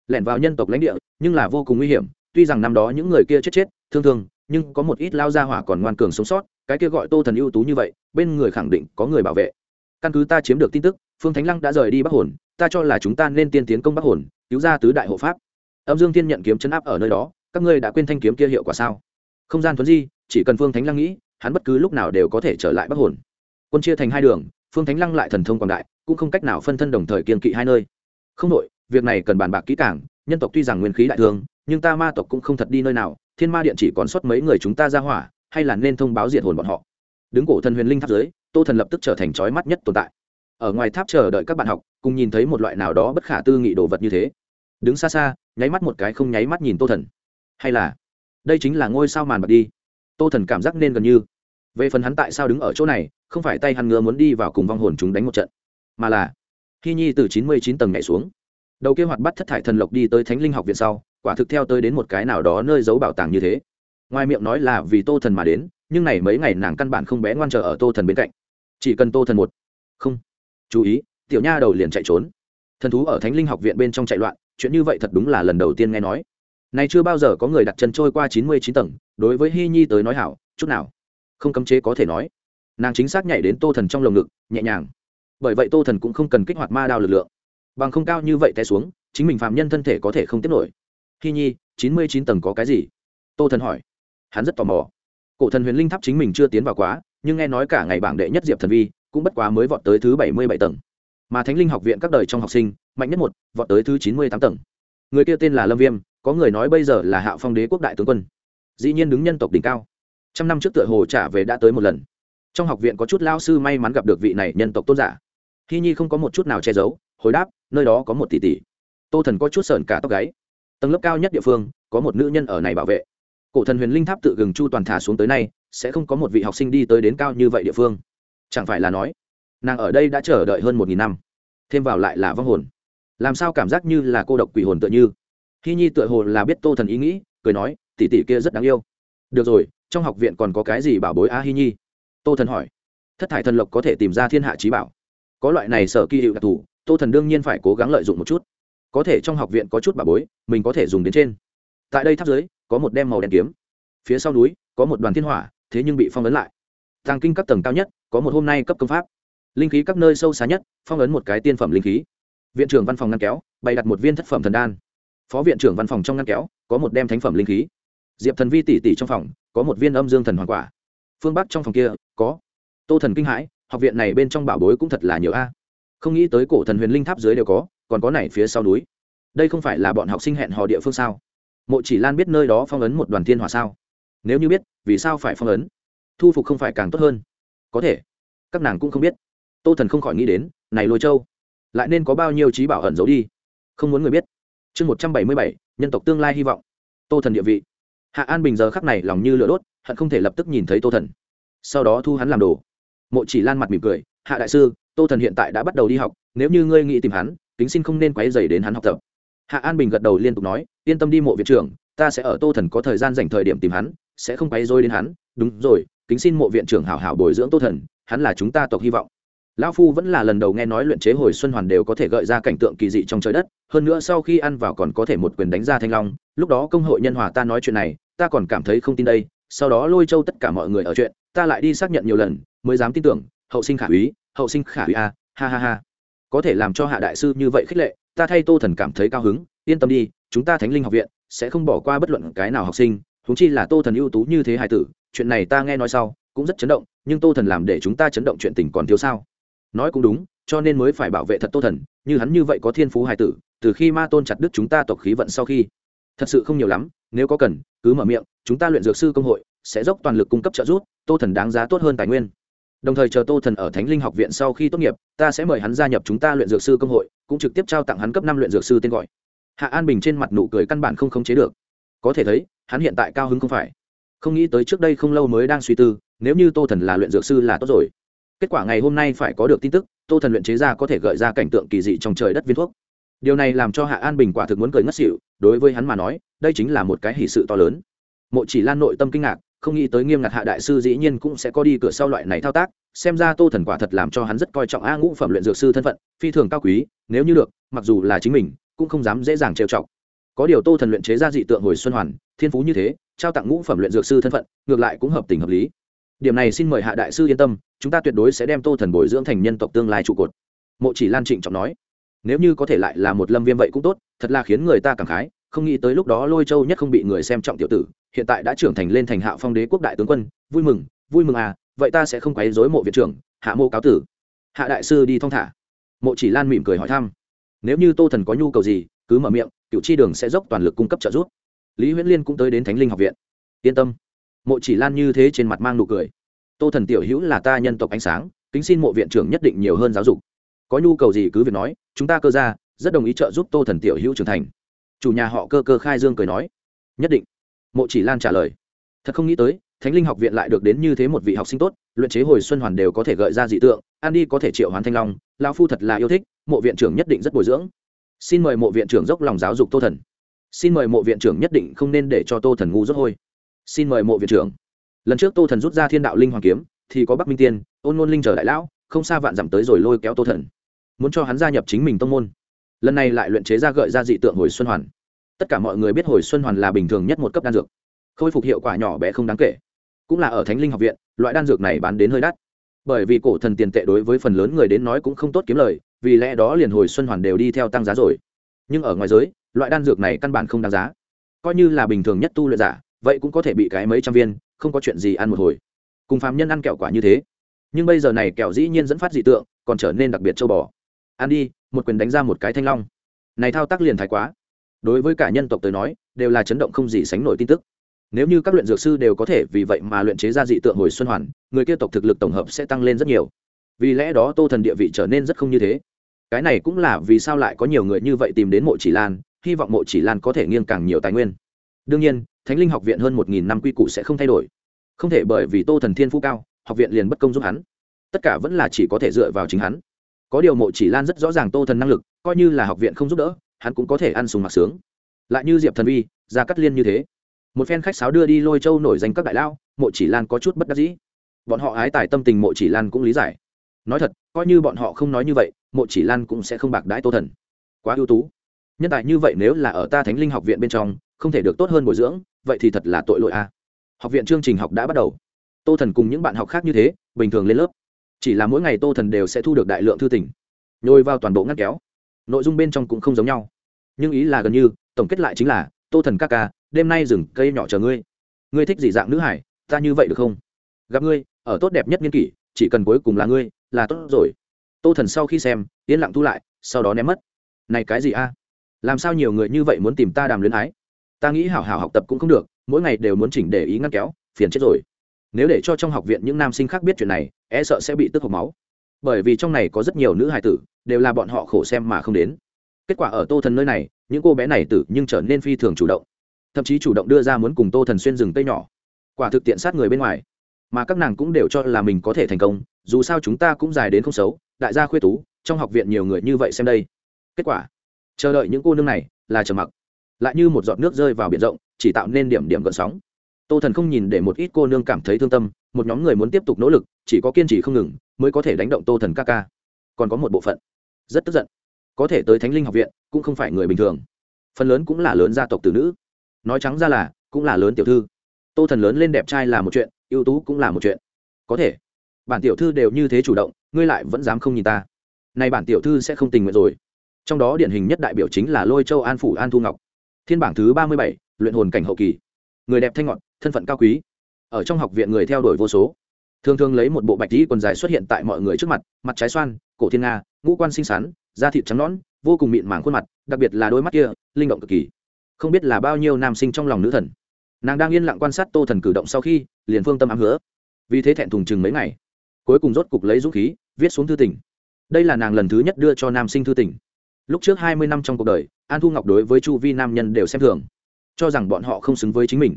Lẻn vào nhân tộc lãnh địa, nhưng là vô cùng nguy hiểm, tuy rằng năm đó những người kia chết chết, thương thương nhưng có một ít lao ra hỏa còn ngoan cường sống sót, cái kia gọi tô thần ưu tú như vậy, bên người khẳng định có người bảo vệ. Căn cứ ta chiếm được tin tức, phương thánh lăng đã rời đi bắc hồn, ta cho là chúng ta nên tiên tiến công bắc hồn, cứu ra tứ đại hộ pháp. Âm dương thiên nhận kiếm chấn áp ở nơi đó, các ngươi đã quên thanh kiếm kia hiệu quả sao? Không gian thuấn di, chỉ cần phương thánh lăng nghĩ, hắn bất cứ lúc nào đều có thể trở lại bắc hồn. Quân chia thành hai đường, phương thánh lăng lại thần thông quảng đại, cũng không cách nào phân thân đồng thời kiên kỵ hai nơi. Không đội việc này cần bàn bạc kỹ càng, nhân tộc tuy rằng nguyên khí đại thương nhưng ta ma tộc cũng không thật đi nơi nào thiên ma điện chỉ còn sót mấy người chúng ta ra hỏa, hay là nên thông báo diện hồn bọn họ? Đứng cổ thần huyền linh tháp dưới, tô thần lập tức trở thành trói mắt nhất tồn tại. Ở ngoài tháp chờ đợi các bạn học, cùng nhìn thấy một loại nào đó bất khả tư nghị đồ vật như thế. Đứng xa xa, nháy mắt một cái không nháy mắt nhìn tô thần. Hay là, đây chính là ngôi sao màn bật đi. Tô thần cảm giác nên gần như, về phần hắn tại sao đứng ở chỗ này, không phải tay hắn ngứa muốn đi vào cùng vong hồn chúng đánh một trận, mà là khi nhi từ chín mươi chín tầng nhảy xuống. Đầu kế hoạch bắt thất thải thần lộc đi tới thánh linh học viện sau quả thực theo tới đến một cái nào đó nơi giấu bảo tàng như thế. Ngoài miệng nói là vì tô thần mà đến, nhưng này mấy ngày nàng căn bản không bé ngoan chờ ở tô thần bên cạnh. Chỉ cần tô thần một không chú ý, tiểu nha đầu liền chạy trốn. Thần thú ở thánh linh học viện bên trong chạy loạn, chuyện như vậy thật đúng là lần đầu tiên nghe nói. Này chưa bao giờ có người đặt chân trôi qua chín mươi chín tầng, đối với hy nhi tới nói hảo, chút nào không cấm chế có thể nói. Nàng chính xác nhảy đến tô thần trong lồng ngực, nhẹ nhàng. Bởi vậy tô thần cũng không cần kích hoạt ma đao lực lượng. Bằng không cao như vậy té xuống, chính mình phạm nhân thân thể có thể không tiếp nổi hy nhi, chín mươi chín tầng có cái gì? Tô thần hỏi. Hắn rất tò mò. Cổ thần huyền linh tháp chính mình chưa tiến vào quá, nhưng nghe nói cả ngày bảng đệ nhất diệp thần vi cũng bất quá mới vọt tới thứ bảy mươi bảy tầng. Mà thánh linh học viện các đời trong học sinh, mạnh nhất một, vọt tới thứ chín mươi tám tầng. Người kia tên là lâm viêm, có người nói bây giờ là hạo phong đế quốc đại tướng quân. Dĩ nhiên đứng nhân tộc đỉnh cao. Trăm năm trước tựa hồ trả về đã tới một lần. Trong học viện có chút lao sư may mắn gặp được vị này nhân tộc tôn giả. Hy nhi không có một chút nào che giấu, hồi đáp, nơi đó có một tỷ tỷ. Tô thần có chút sờn cả tóc gáy tầng lớp cao nhất địa phương, có một nữ nhân ở này bảo vệ. Cổ thần huyền linh tháp tự gừng chu toàn thả xuống tới nay, sẽ không có một vị học sinh đi tới đến cao như vậy địa phương. Chẳng phải là nói, nàng ở đây đã chờ đợi hơn một nghìn năm, thêm vào lại là vong hồn. Làm sao cảm giác như là cô độc quỷ hồn tựa như? Hy nhi tựa hồ là biết tô thần ý nghĩ, cười nói, tỷ tỷ kia rất đáng yêu. Được rồi, trong học viện còn có cái gì bảo bối a hy nhi? Tô thần hỏi. Thất thải thần lộc có thể tìm ra thiên hạ trí bảo. Có loại này sở kỳ hiệu đặc thù, tô thần đương nhiên phải cố gắng lợi dụng một chút có thể trong học viện có chút bà bối, mình có thể dùng đến trên. Tại đây tháp dưới, có một đem màu đen kiếm. Phía sau núi, có một đoàn thiên hỏa, thế nhưng bị phong ấn lại. Tàng kinh các tầng cao nhất, có một hôm nay cấp công pháp. Linh khí các nơi sâu xa nhất, phong ấn một cái tiên phẩm linh khí. Viện trưởng văn phòng ngăn kéo, bày đặt một viên thất phẩm thần đan. Phó viện trưởng văn phòng trong ngăn kéo, có một đem thánh phẩm linh khí. Diệp thần vi tỷ tỷ trong phòng, có một viên âm dương thần hoàng quả. Phương bắc trong phòng kia, có. Tô thần kinh hãi, học viện này bên trong bảo bối cũng thật là nhiều a. Không nghĩ tới cổ thần huyền linh tháp dưới đều có còn có này phía sau núi. Đây không phải là bọn học sinh hẹn hò địa phương sao? Mộ chỉ lan biết nơi đó phong ấn một đoàn thiên hỏa sao? Nếu như biết, vì sao phải phong ấn? Thu phục không phải càng tốt hơn? Có thể. Các nàng cũng không biết. Tô thần không khỏi nghĩ đến, này lôi châu, lại nên có bao nhiêu trí bảo ẩn giấu đi? Không muốn người biết. Chương một trăm bảy mươi bảy, nhân tộc tương lai hy vọng. Tô thần địa vị. Hạ an bình giờ khắc này lòng như lửa đốt, hận không thể lập tức nhìn thấy tô thần. Sau đó thu hắn làm đồ. Mộ chỉ lan mặt mỉm cười, hạ đại sư, tô thần hiện tại đã bắt đầu đi học, nếu như ngươi nghĩ tìm hắn kính xin không nên quấy dày đến hắn học tập. Hạ an bình gật đầu liên tục nói, yên tâm đi mộ viện trưởng, ta sẽ ở tô thần có thời gian dành thời điểm tìm hắn, sẽ không quấy dối đến hắn. Đúng rồi, kính xin mộ viện trưởng hảo hảo bồi dưỡng tô thần, hắn là chúng ta tộc hy vọng. Lão phu vẫn là lần đầu nghe nói luyện chế hồi xuân hoàn đều có thể gợi ra cảnh tượng kỳ dị trong trời đất, hơn nữa sau khi ăn vào còn có thể một quyền đánh ra thanh long, lúc đó công hội nhân hòa ta nói chuyện này, ta còn cảm thấy không tin đây, sau đó lôi châu tất cả mọi người ở chuyện, ta lại đi xác nhận nhiều lần, mới dám tin tưởng, hậu sinh khả úy, hậu sinh khả úy a, ha ha ha có thể làm cho hạ đại sư như vậy khích lệ, ta thay tô thần cảm thấy cao hứng, yên tâm đi, chúng ta thánh linh học viện sẽ không bỏ qua bất luận cái nào học sinh thúng chi là tô thần ưu tú như thế hài tử, chuyện này ta nghe nói sau, cũng rất chấn động, nhưng tô thần làm để chúng ta chấn động chuyện tình còn thiếu sao? Nói cũng đúng, cho nên mới phải bảo vệ thật tô thần, như hắn như vậy có thiên phú hài tử, từ khi ma tôn chặt đứt chúng ta tộc khí vận sau khi, thật sự không nhiều lắm, nếu có cần, cứ mở miệng, chúng ta luyện dược sư công hội, sẽ dốc toàn lực cung cấp trợ giúp, tô thần đáng giá tốt hơn tài nguyên đồng thời chờ tô thần ở thánh linh học viện sau khi tốt nghiệp, ta sẽ mời hắn gia nhập chúng ta luyện dược sư công hội, cũng trực tiếp trao tặng hắn cấp năm luyện dược sư tên gọi. Hạ an bình trên mặt nụ cười căn bản không khống chế được. Có thể thấy, hắn hiện tại cao hứng không phải. Không nghĩ tới trước đây không lâu mới đang suy tư, nếu như tô thần là luyện dược sư là tốt rồi. Kết quả ngày hôm nay phải có được tin tức, tô thần luyện chế ra có thể gợi ra cảnh tượng kỳ dị trong trời đất viên thuốc. Điều này làm cho hạ an bình quả thực muốn cười ngất xỉu, đối với hắn mà nói, đây chính là một cái hỷ sự to lớn. Mộ chỉ lan nội tâm kinh ngạc không nghĩ tới nghiêm ngặt hạ đại sư dĩ nhiên cũng sẽ có đi cửa sau loại này thao tác, xem ra tô thần quả thật làm cho hắn rất coi trọng a ngũ phẩm luyện dược sư thân phận, phi thường cao quý, nếu như được, mặc dù là chính mình, cũng không dám dễ dàng trêu chọc. Có điều tô thần luyện chế ra dị tượng hồi xuân hoàn, thiên phú như thế, trao tặng ngũ phẩm luyện dược sư thân phận, ngược lại cũng hợp tình hợp lý. Điểm này xin mời hạ đại sư yên tâm, chúng ta tuyệt đối sẽ đem tô thần bồi dưỡng thành nhân tộc tương lai trụ cột. Mộ chỉ lan trịnh trọng nói. Nếu như có thể lại là một lâm viêm vậy cũng tốt, thật là khiến người ta cảm khái không nghĩ tới lúc đó lôi châu nhất không bị người xem trọng tiểu tử, hiện tại đã trưởng thành lên thành hạ phong đế quốc đại tướng quân, vui mừng vui mừng à vậy ta sẽ không quấy dối mộ viện trưởng, hạ mô cáo tử. Hạ đại sư đi thong thả. Mộ chỉ lan mỉm cười hỏi thăm. Nếu như tô thần có nhu cầu gì, cứ mở miệng cựu chi đường sẽ dốc toàn lực cung cấp trợ giúp. Lý huyễn liên cũng tới đến thánh linh học viện. Yên tâm. Mộ chỉ lan như thế trên mặt mang nụ cười. Tô thần tiểu hữu là ta nhân tộc ánh sáng, kính xin mộ viện trưởng nhất định nhiều hơn giáo dục. Có nhu cầu gì cứ việc nói, chúng ta cơ ra rất đồng ý trợ giúp tô thần tiểu hữu trưởng thành chủ nhà họ cơ cơ khai dương cười nói. Nhất định. Mộ chỉ lan trả lời. Thật không nghĩ tới, thánh linh học viện lại được đến như thế một vị học sinh tốt, luyện chế hồi xuân hoàn đều có thể gợi ra dị tượng an đi có thể triệu hoán thanh long lao phu thật là yêu thích, mộ viện trưởng nhất định rất bồi dưỡng. Xin mời mộ viện trưởng dốc lòng giáo dục tô thần. Xin mời mộ viện trưởng nhất định không nên để cho tô thần ngu dốt hôi. Xin mời mộ viện trưởng. Lần trước tô thần rút ra thiên đạo linh hoàng kiếm, thì có bắc minh tiên, ôn ngôn linh chờ đại lão, không xa vạn dặm tới rồi lôi kéo tô thần. Muốn cho hắn gia nhập chính mình tông môn lần này lại luyện chế ra gợi ra dị tượng hồi xuân hoàn. Tất cả mọi người biết hồi xuân hoàn là bình thường nhất một cấp đan dược. Khôi phục hiệu quả nhỏ bé không đáng kể. Cũng là ở thánh linh học viện, loại đan dược này bán đến hơi đắt. Bởi vì cổ thần tiền tệ đối với phần lớn người đến nói cũng không tốt kiếm lời, vì lẽ đó liền hồi xuân hoàn đều đi theo tăng giá rồi. Nhưng ở ngoài giới, loại đan dược này căn bản không đáng giá. Coi như là bình thường nhất tu luyện giả, vậy cũng có thể bị cái mấy trăm viên, không có chuyện gì ăn một hồi. Cùng phàm nhân ăn kẹo quả như thế. Nhưng bây giờ này kẹo dĩ nhiên dẫn phát dị tượng, còn trở nên đặc biệt châu bò. Ăn đi một quyền đánh ra một cái thanh long. Này thao tác liền thái quá. Đối với cả nhân tộc tới nói, đều là chấn động không gì sánh nổi tin tức. Nếu như các luyện dược sư đều có thể vì vậy mà luyện chế ra dị tượng hồi xuân hoàn, người kia tộc thực lực tổng hợp sẽ tăng lên rất nhiều. Vì lẽ đó tô thần địa vị trở nên rất không như thế. Cái này cũng là vì sao lại có nhiều người như vậy tìm đến mộ chỉ lan, hy vọng mộ chỉ lan có thể nghiêng càng nhiều tài nguyên. Đương nhiên, thánh linh học viện hơn một nghìn năm quy củ sẽ không thay đổi. Không thể bởi vì tô thần thiên phú cao, học viện liền bất công giúp hắn. Tất cả vẫn là chỉ có thể dựa vào chính hắn có điều mộ chỉ lan rất rõ ràng tô thần năng lực, coi như là học viện không giúp đỡ, hắn cũng có thể ăn sùng mặc sướng. Lại như diệp thần vi, ra cắt liên như thế. Một phen khách sáo đưa đi lôi châu nổi danh các đại lao, mộ chỉ lan có chút bất đắc dĩ. Bọn họ ái tài tâm tình mộ chỉ lan cũng lý giải. Nói thật, coi như bọn họ không nói như vậy, mộ chỉ lan cũng sẽ không bạc đãi tô thần. Quá ưu tú. Nhân tài như vậy nếu là ở ta thánh linh học viện bên trong, không thể được tốt hơn bồi dưỡng, vậy thì thật là tội lỗi a. Học viện chương trình học đã bắt đầu. Tô thần cùng những bạn học khác như thế, bình thường lên lớp chỉ là mỗi ngày tô thần đều sẽ thu được đại lượng thư tỉnh nhồi vào toàn bộ ngắt kéo. Nội dung bên trong cũng không giống nhau. Nhưng ý là gần như, tổng kết lại chính là, tô thần ca ca, đêm nay rừng cây nhỏ chờ ngươi. Ngươi thích gì dạng nữ hải, ta như vậy được không? Gặp ngươi, ở tốt đẹp nhất nghiên kỷ, chỉ cần cuối cùng là ngươi, là tốt rồi. Tô thần sau khi xem, yên lặng thu lại, sau đó ném mất. Này cái gì a? Làm sao nhiều người như vậy muốn tìm ta đàm luyến ái? Ta nghĩ hảo hảo học tập cũng không được, mỗi ngày đều muốn chỉnh để ý ngăn kéo, phiền chết rồi nếu để cho trong học viện những nam sinh khác biết chuyện này e sợ sẽ bị tức hộc máu. Bởi vì trong này có rất nhiều nữ hài tử, đều là bọn họ khổ xem mà không đến. Kết quả ở tô thần nơi này, những cô bé này tử nhưng trở nên phi thường chủ động. Thậm chí chủ động đưa ra muốn cùng tô thần xuyên rừng tây nhỏ. Quả thực tiện sát người bên ngoài. Mà các nàng cũng đều cho là mình có thể thành công, dù sao chúng ta cũng dài đến không xấu, đại gia khuê tú, trong học viện nhiều người như vậy xem đây. Kết quả, chờ đợi những cô nương này là trầm mặc. Lại như một giọt nước rơi vào biển rộng, chỉ tạo nên điểm điểm gợn sóng tô thần không nhìn để một ít cô nương cảm thấy thương tâm, một nhóm người muốn tiếp tục nỗ lực, chỉ có kiên trì không ngừng mới có thể đánh động tô thần ca ca. Còn có một bộ phận rất tức giận. Có thể tới thánh linh học viện cũng không phải người bình thường. Phần lớn cũng là lớn gia tộc tử nữ. Nói trắng ra là cũng là lớn tiểu thư. Tô thần lớn lên đẹp trai là một chuyện, ưu tú cũng là một chuyện. Có thể, bản tiểu thư đều như thế chủ động, ngươi lại vẫn dám không nhìn ta. Này bản tiểu thư sẽ không tình nguyện rồi. Trong đó điển hình nhất đại biểu chính là lôi châu an phủ an thu ngọc. Thiên bảng thứ ba mươi bảy, luyện hồn cảnh hậu kỳ người đẹp thanh ngọn, thân phận cao quý. Ở trong học viện người theo đuổi vô số. Thường thường lấy một bộ bạch tí quần dài xuất hiện tại mọi người trước mặt mặt trái xoan, cổ thiên nga, ngũ quan xinh xắn, da thịt trắng nõn, vô cùng mịn màng khuôn mặt, đặc biệt là đôi mắt kia, linh động cực kỳ. Không biết là bao nhiêu nam sinh trong lòng nữ thần. Nàng đang yên lặng quan sát tô thần cử động sau khi, liền phương tâm ám hứa. Vì thế thẹn thùng chừng mấy ngày, cuối cùng rốt cục lấy dũng khí, viết xuống thư tình. Đây là nàng lần thứ nhất đưa cho nam sinh thư tình. Lúc trước hai mươi năm trong cuộc đời, an thu ngọc đối với chu vi nam nhân đều xem thường cho rằng bọn họ không xứng với chính mình.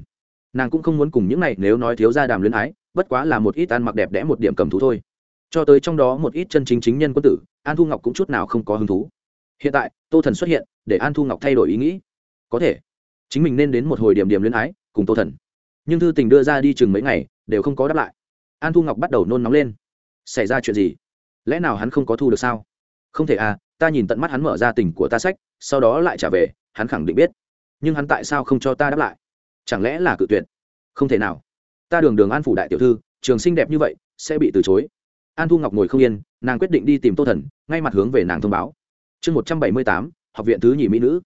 Nàng cũng không muốn cùng những này nếu nói thiếu gia đàm luyến ái, bất quá là một ít ăn mặc đẹp đẽ một điểm cầm thú thôi. Cho tới trong đó một ít chân chính chính nhân quân tử, an thu ngọc cũng chút nào không có hứng thú. Hiện tại, tô thần xuất hiện, để an thu ngọc thay đổi ý nghĩ. Có thể, chính mình nên đến một hồi điểm điểm luyến ái, cùng tô thần. Nhưng thư tình đưa ra đi chừng mấy ngày, đều không có đáp lại. An thu ngọc bắt đầu nôn nóng lên. Xảy ra chuyện gì? Lẽ nào hắn không có thu được sao? Không thể à ta nhìn tận mắt hắn mở ra tình của ta sách, sau đó lại trả về, hắn khẳng định biết nhưng hắn tại sao không cho ta đáp lại? Chẳng lẽ là cự tuyệt? Không thể nào. Ta đường đường an phủ đại tiểu thư, trường xinh đẹp như vậy, sẽ bị từ chối. An thu ngọc ngồi không yên, nàng quyết định đi tìm tô thần, ngay mặt hướng về nàng thông báo. Chương một trăm bảy mươi tám, học viện thứ nhì mỹ nữ.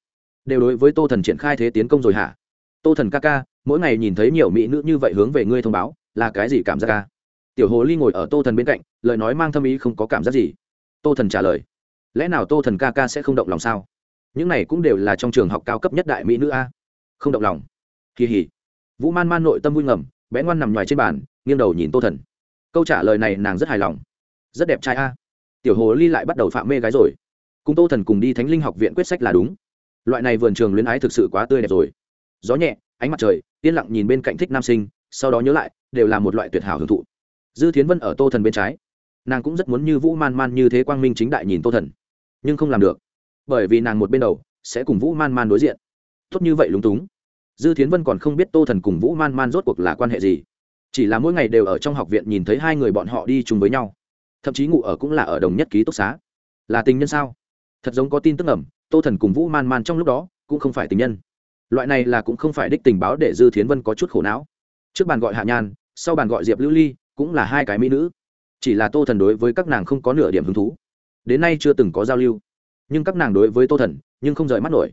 Đều đối với tô thần triển khai thế tiến công rồi hả? Tô thần ca ca, mỗi ngày nhìn thấy nhiều mỹ nữ như vậy hướng về ngươi thông báo, là cái gì cảm giác ca? Tiểu hồ ly ngồi ở tô thần bên cạnh, lời nói mang thâm ý không có cảm giác gì. Tô thần trả lời. Lẽ nào tô thần ca ca sẽ không động lòng sao? Những này cũng đều là trong trường học cao cấp nhất đại mỹ nữ a. Không động lòng. Kỳ hỉ. Vũ man man nội tâm vui ngầm, bé ngoan nằm ngoài trên bàn, nghiêng đầu nhìn tô thần. Câu trả lời này nàng rất hài lòng. Rất đẹp trai a. Tiểu hồ ly lại bắt đầu phạm mê gái rồi. Cùng tô thần cùng đi thánh linh học viện quyết sách là đúng. Loại này vườn trường luyến ái thực sự quá tươi đẹp rồi. Gió nhẹ, ánh mặt trời, yên lặng nhìn bên cạnh thích nam sinh, sau đó nhớ lại, đều là một loại tuyệt hảo hưởng thụ. Dư thiến vân ở tô thần bên trái. Nàng cũng rất muốn như vũ man man như thế quang minh chính đại nhìn tô thần. Nhưng không làm được bởi vì nàng một bên đầu sẽ cùng vũ man man đối diện. Tốt như vậy lúng túng. Dư thiến vân còn không biết tô thần cùng vũ man man rốt cuộc là quan hệ gì. Chỉ là mỗi ngày đều ở trong học viện nhìn thấy hai người bọn họ đi chung với nhau. Thậm chí ngủ ở cũng là ở đồng nhất ký túc xá. Là tình nhân sao? Thật giống có tin tức ẩm, tô thần cùng vũ man man trong lúc đó cũng không phải tình nhân. Loại này là cũng không phải đích tình báo để dư thiến vân có chút khổ não. Trước bàn gọi hạ nhan, sau bàn gọi diệp lưu ly, cũng là hai cái mỹ nữ. Chỉ là tô thần đối với các nàng không có nửa điểm hứng thú. Đến nay chưa từng có giao lưu nhưng các nàng đối với tô thần nhưng không rời mắt nổi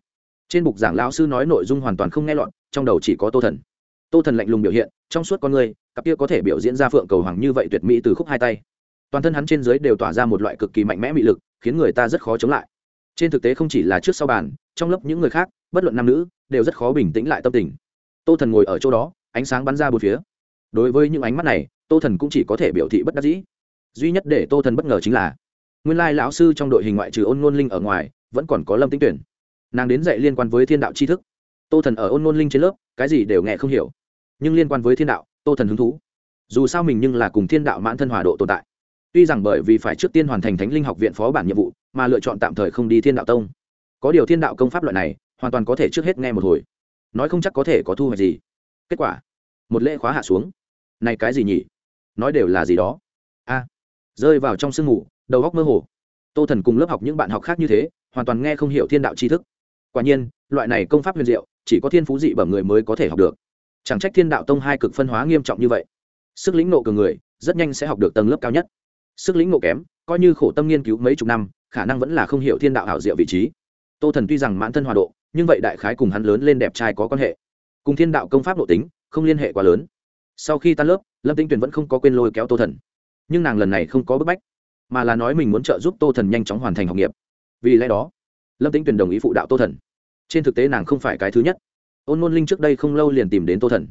trên bục giảng lão sư nói nội dung hoàn toàn không nghe lọt trong đầu chỉ có tô thần tô thần lạnh lùng biểu hiện trong suốt con người cặp kia có thể biểu diễn ra phượng cầu hoàng như vậy tuyệt mỹ từ khúc hai tay toàn thân hắn trên dưới đều tỏa ra một loại cực kỳ mạnh mẽ mị lực khiến người ta rất khó chống lại trên thực tế không chỉ là trước sau bàn trong lớp những người khác bất luận nam nữ đều rất khó bình tĩnh lại tâm tình tô thần ngồi ở chỗ đó ánh sáng bắn ra bốn phía đối với những ánh mắt này tô thần cũng chỉ có thể biểu thị bất đắc dĩ duy nhất để tô thần bất ngờ chính là nguyên lai lão sư trong đội hình ngoại trừ ôn ngôn linh ở ngoài, vẫn còn có lâm tính tuyển. Nàng đến dạy liên quan với thiên đạo tri thức. Tô thần ở ôn ngôn linh trên lớp, cái gì đều nghe không hiểu. Nhưng liên quan với thiên đạo, tô thần hứng thú. Dù sao mình nhưng là cùng thiên đạo mãn thân hòa độ tồn tại. Tuy rằng bởi vì phải trước tiên hoàn thành thánh linh học viện phó bản nhiệm vụ, mà lựa chọn tạm thời không đi thiên đạo tông. Có điều thiên đạo công pháp loại này, hoàn toàn có thể trước hết nghe một hồi. Nói không chắc có thể có thu hoạch gì. Kết quả, một lễ khóa hạ xuống. Này cái gì nhỉ? Nói đều là gì đó? A, rơi vào trong sương mù đầu góc mơ hồ. Tô thần cùng lớp học những bạn học khác như thế, hoàn toàn nghe không hiểu thiên đạo tri thức. Quả nhiên, loại này công pháp huyền diệu, chỉ có thiên phú dị bẩm người mới có thể học được. Chẳng trách thiên đạo tông hai cực phân hóa nghiêm trọng như vậy. Sức lĩnh nộ cường người, rất nhanh sẽ học được tầng lớp cao nhất. Sức lĩnh nộ kém, coi như khổ tâm nghiên cứu mấy chục năm, khả năng vẫn là không hiểu thiên đạo hảo diệu vị trí. Tô thần tuy rằng mãn thân hòa độ, nhưng vậy đại khái cùng hắn lớn lên đẹp trai có quan hệ. Cùng thiên đạo công pháp nội tính, không liên hệ quá lớn. Sau khi tan lớp, lâm tinh tuyền vẫn không có quên lôi kéo tô thần. Nhưng nàng lần này không có bức bách mà là nói mình muốn trợ giúp tô thần nhanh chóng hoàn thành học nghiệp. Vì lẽ đó, lâm tĩnh tuyền đồng ý phụ đạo tô thần. Trên thực tế nàng không phải cái thứ nhất. Ôn ngôn linh trước đây không lâu liền tìm đến tô thần.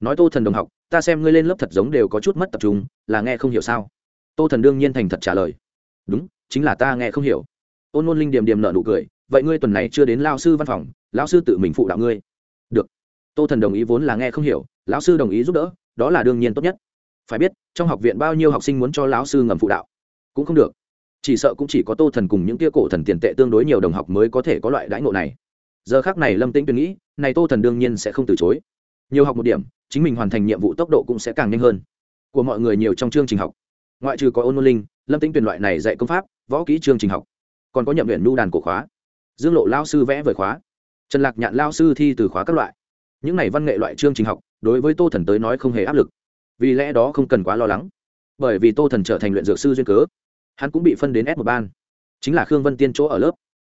Nói tô thần đồng học, ta xem ngươi lên lớp thật giống đều có chút mất tập trung, là nghe không hiểu sao? Tô thần đương nhiên thành thật trả lời, đúng, chính là ta nghe không hiểu. Ôn ngôn linh điềm điềm nợ nụ cười, vậy ngươi tuần này chưa đến lao sư văn phòng, lão sư tự mình phụ đạo ngươi. Được. Tô thần đồng ý vốn là nghe không hiểu, lão sư đồng ý giúp đỡ, đó là đương nhiên tốt nhất. Phải biết, trong học viện bao nhiêu học sinh muốn cho lão sư ngầm phụ đạo? Cũng không được. Chỉ sợ cũng chỉ có tô thần cùng những tia cổ thần tiền tệ tương đối nhiều đồng học mới có thể có loại đãi ngộ này. Giờ khác này lâm tĩnh tuyên nghĩ, này tô thần đương nhiên sẽ không từ chối. Nhiều học một điểm, chính mình hoàn thành nhiệm vụ tốc độ cũng sẽ càng nhanh hơn. Của mọi người nhiều trong chương trình học. Ngoại trừ có ôn môn linh, lâm tĩnh tuyển loại này dạy công pháp, võ kỹ chương trình học. Còn có nhậm luyện nu đàn cổ khóa. Dương lộ lao sư vẽ vời khóa. Trần lạc nhạn lao sư thi từ khóa các loại. Những này văn nghệ loại chương trình học, đối với tô thần tới nói không hề áp lực. Vì lẽ đó không cần quá lo lắng. Bởi vì tô thần trở thành luyện dược sư duyên cớ hắn cũng bị phân đến s một ban. Chính là khương vân tiên chỗ ở lớp.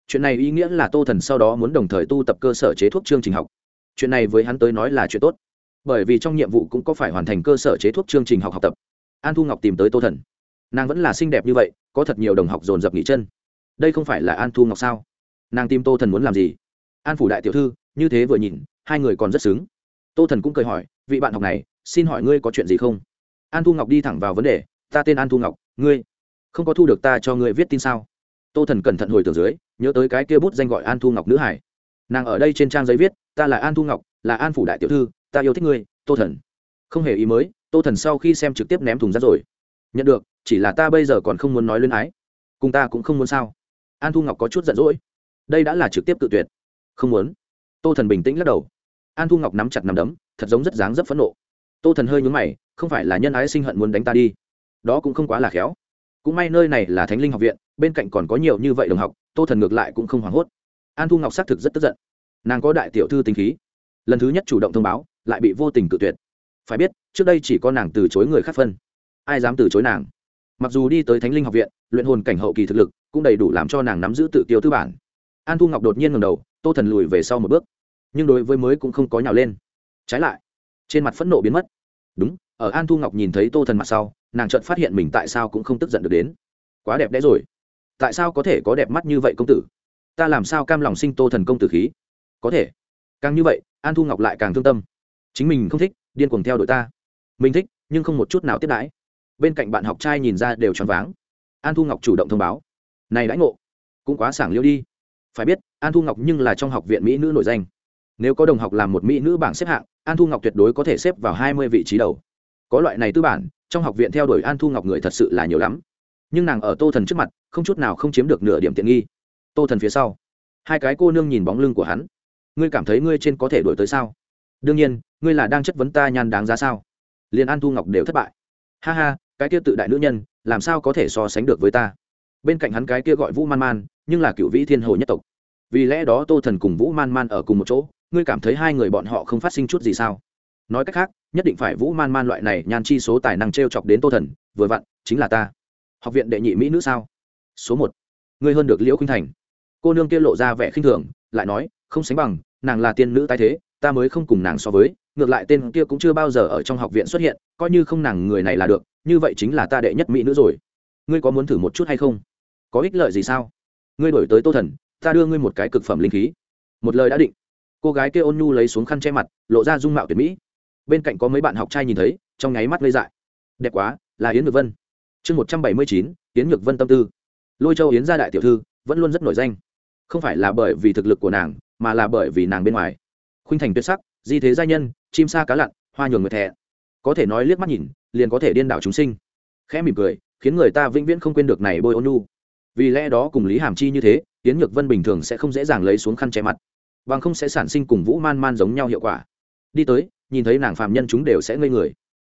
Chuyện này ý nghĩa là tô thần sau đó muốn đồng thời tu tập cơ sở chế thuốc chương trình học. Chuyện này với hắn tới nói là chuyện tốt. Bởi vì trong nhiệm vụ cũng có phải hoàn thành cơ sở chế thuốc chương trình học học tập. An thu ngọc tìm tới tô thần. Nàng vẫn là xinh đẹp như vậy, có thật nhiều đồng học dồn dập nghỉ chân. Đây không phải là an thu ngọc sao? Nàng tìm tô thần muốn làm gì? An phủ đại tiểu thư, như thế vừa nhìn, hai người còn rất xứng. Tô thần cũng cười hỏi, vị bạn học này, xin hỏi ngươi có chuyện gì không? An thu ngọc đi thẳng vào vấn đề, ta tên an thu ngọc, ngươi? Không có thu được ta cho ngươi viết tin sao? Tô thần cẩn thận hồi tưởng dưới, nhớ tới cái kia bút danh gọi an thu ngọc nữ hải. Nàng ở đây trên trang giấy viết, ta là an thu ngọc, là an phủ đại tiểu thư, ta yêu thích ngươi, tô thần. Không hề ý mới, tô thần sau khi xem trực tiếp ném thùng rác rồi. Nhận được, chỉ là ta bây giờ còn không muốn nói luyến ái. Cùng ta cũng không muốn sao. An thu ngọc có chút giận dỗi. Đây đã là trực tiếp tự tuyệt. Không muốn. Tô thần bình tĩnh lắc đầu. An thu ngọc nắm chặt nắm đấm, thật giống rất dáng rất phẫn nộ. Tô thần hơi nhúng mày, không phải là nhân ái sinh hận muốn đánh ta đi. Đó cũng không quá là khéo cũng may nơi này là thánh linh học viện, bên cạnh còn có nhiều như vậy đồng học, tô thần ngược lại cũng không hoảng hốt. An thu ngọc xác thực rất tức giận. Nàng có đại tiểu thư tính khí. Lần thứ nhất chủ động thông báo, lại bị vô tình cự tuyệt. Phải biết, trước đây chỉ có nàng từ chối người khác phân. Ai dám từ chối nàng? Mặc dù đi tới thánh linh học viện, luyện hồn cảnh hậu kỳ thực lực cũng đầy đủ làm cho nàng nắm giữ tự tiêu tư bản. An thu ngọc đột nhiên ngầm đầu, tô thần lùi về sau một bước. Nhưng đối với mới cũng không có nhào lên. Trái lại, trên mặt phẫn nộ biến mất. Đúng, ở an thu ngọc nhìn thấy tô thần mặt sau nàng chợt phát hiện mình tại sao cũng không tức giận được đến. Quá đẹp đẽ rồi. Tại sao có thể có đẹp mắt như vậy công tử? Ta làm sao cam lòng sinh tô thần công tử khí? Có thể. Càng như vậy, an thu ngọc lại càng thương tâm. Chính mình không thích, điên cuồng theo đội ta. Mình thích, nhưng không một chút nào tiếp đãi. Bên cạnh bạn học trai nhìn ra đều choáng váng. An thu ngọc chủ động thông báo. Này đãi ngộ, cũng quá sảng liêu đi. Phải biết, an thu ngọc nhưng là trong học viện mỹ nữ nổi danh. Nếu có đồng học làm một mỹ nữ bảng xếp hạng, an thu ngọc tuyệt đối có thể xếp vào hai mươi vị trí đầu. Có loại này tư bản trong học viện theo đuổi an thu ngọc người thật sự là nhiều lắm. Nhưng nàng ở tô thần trước mặt, không chút nào không chiếm được nửa điểm tiện nghi. Tô thần phía sau, hai cái cô nương nhìn bóng lưng của hắn. Ngươi cảm thấy ngươi trên có thể đổi tới sao? Đương nhiên, ngươi là đang chất vấn ta nhan đáng giá sao? Liền an thu ngọc đều thất bại. Ha ha, cái kia tự đại nữ nhân, làm sao có thể so sánh được với ta? Bên cạnh hắn cái kia gọi vũ man man, nhưng là cựu vĩ thiên hồ nhất tộc. Vì lẽ đó tô thần cùng vũ man man ở cùng một chỗ, ngươi cảm thấy hai người bọn họ không phát sinh chút gì sao? Nói cách khác, nhất định phải vũ man man loại này nhan chi số tài năng t r e o chọc đến tô thần, vừa vặn, chính là ta. Học viện đệ nhị mỹ nữ sao? Số một. Ngươi hơn được liễu khinh thành. Cô nương kia lộ ra vẻ khinh thường, lại nói, không sánh bằng, nàng là tiên nữ tái thế, ta mới không cùng nàng so với, ngược lại tên kia cũng chưa bao giờ ở trong học viện xuất hiện, coi như không nàng người này là được, như vậy chính là ta đệ nhất mỹ nữ rồi. Ngươi có muốn thử một chút hay không? Có ích lợi gì sao? Ngươi đổi tới tô thần, ta đưa ngươi một cái cực phẩm linh khí. Một lời đã định. Cô gái kia ôn nhu lấy xuống khăn che mặt, lộ ra dung mạo tuyệt mỹ bên cạnh có mấy bạn học trai nhìn thấy, trong nháy mắt lây dại. Đẹp quá, là yến nhược vân. Chương một trăm bảy mươi chín, yến nhược vân tâm tư. Lôi châu yến gia đại tiểu thư, vẫn luôn rất nổi danh. Không phải là bởi vì thực lực của nàng, mà là bởi vì nàng bên ngoài. Khuynh thành tuyệt sắc, di thế gia nhân, chim sa cá lặn, hoa nhường người thẹ. Có thể nói liếc mắt nhìn, liền có thể điên đảo chúng sinh. Khẽ mỉm cười, khiến người ta vĩnh viễn không quên được này bôi ôn nhu. Vì lẽ đó cùng lý hàm chi như thế, Yến nhược vân bình thường sẽ không dễ dàng lấy xuống khăn che mặt. Bằng không sẽ sản sinh cùng vũ man man giống nhau hiệu quả. Đi tới nhìn thấy nàng phạm nhân chúng đều sẽ ngây người.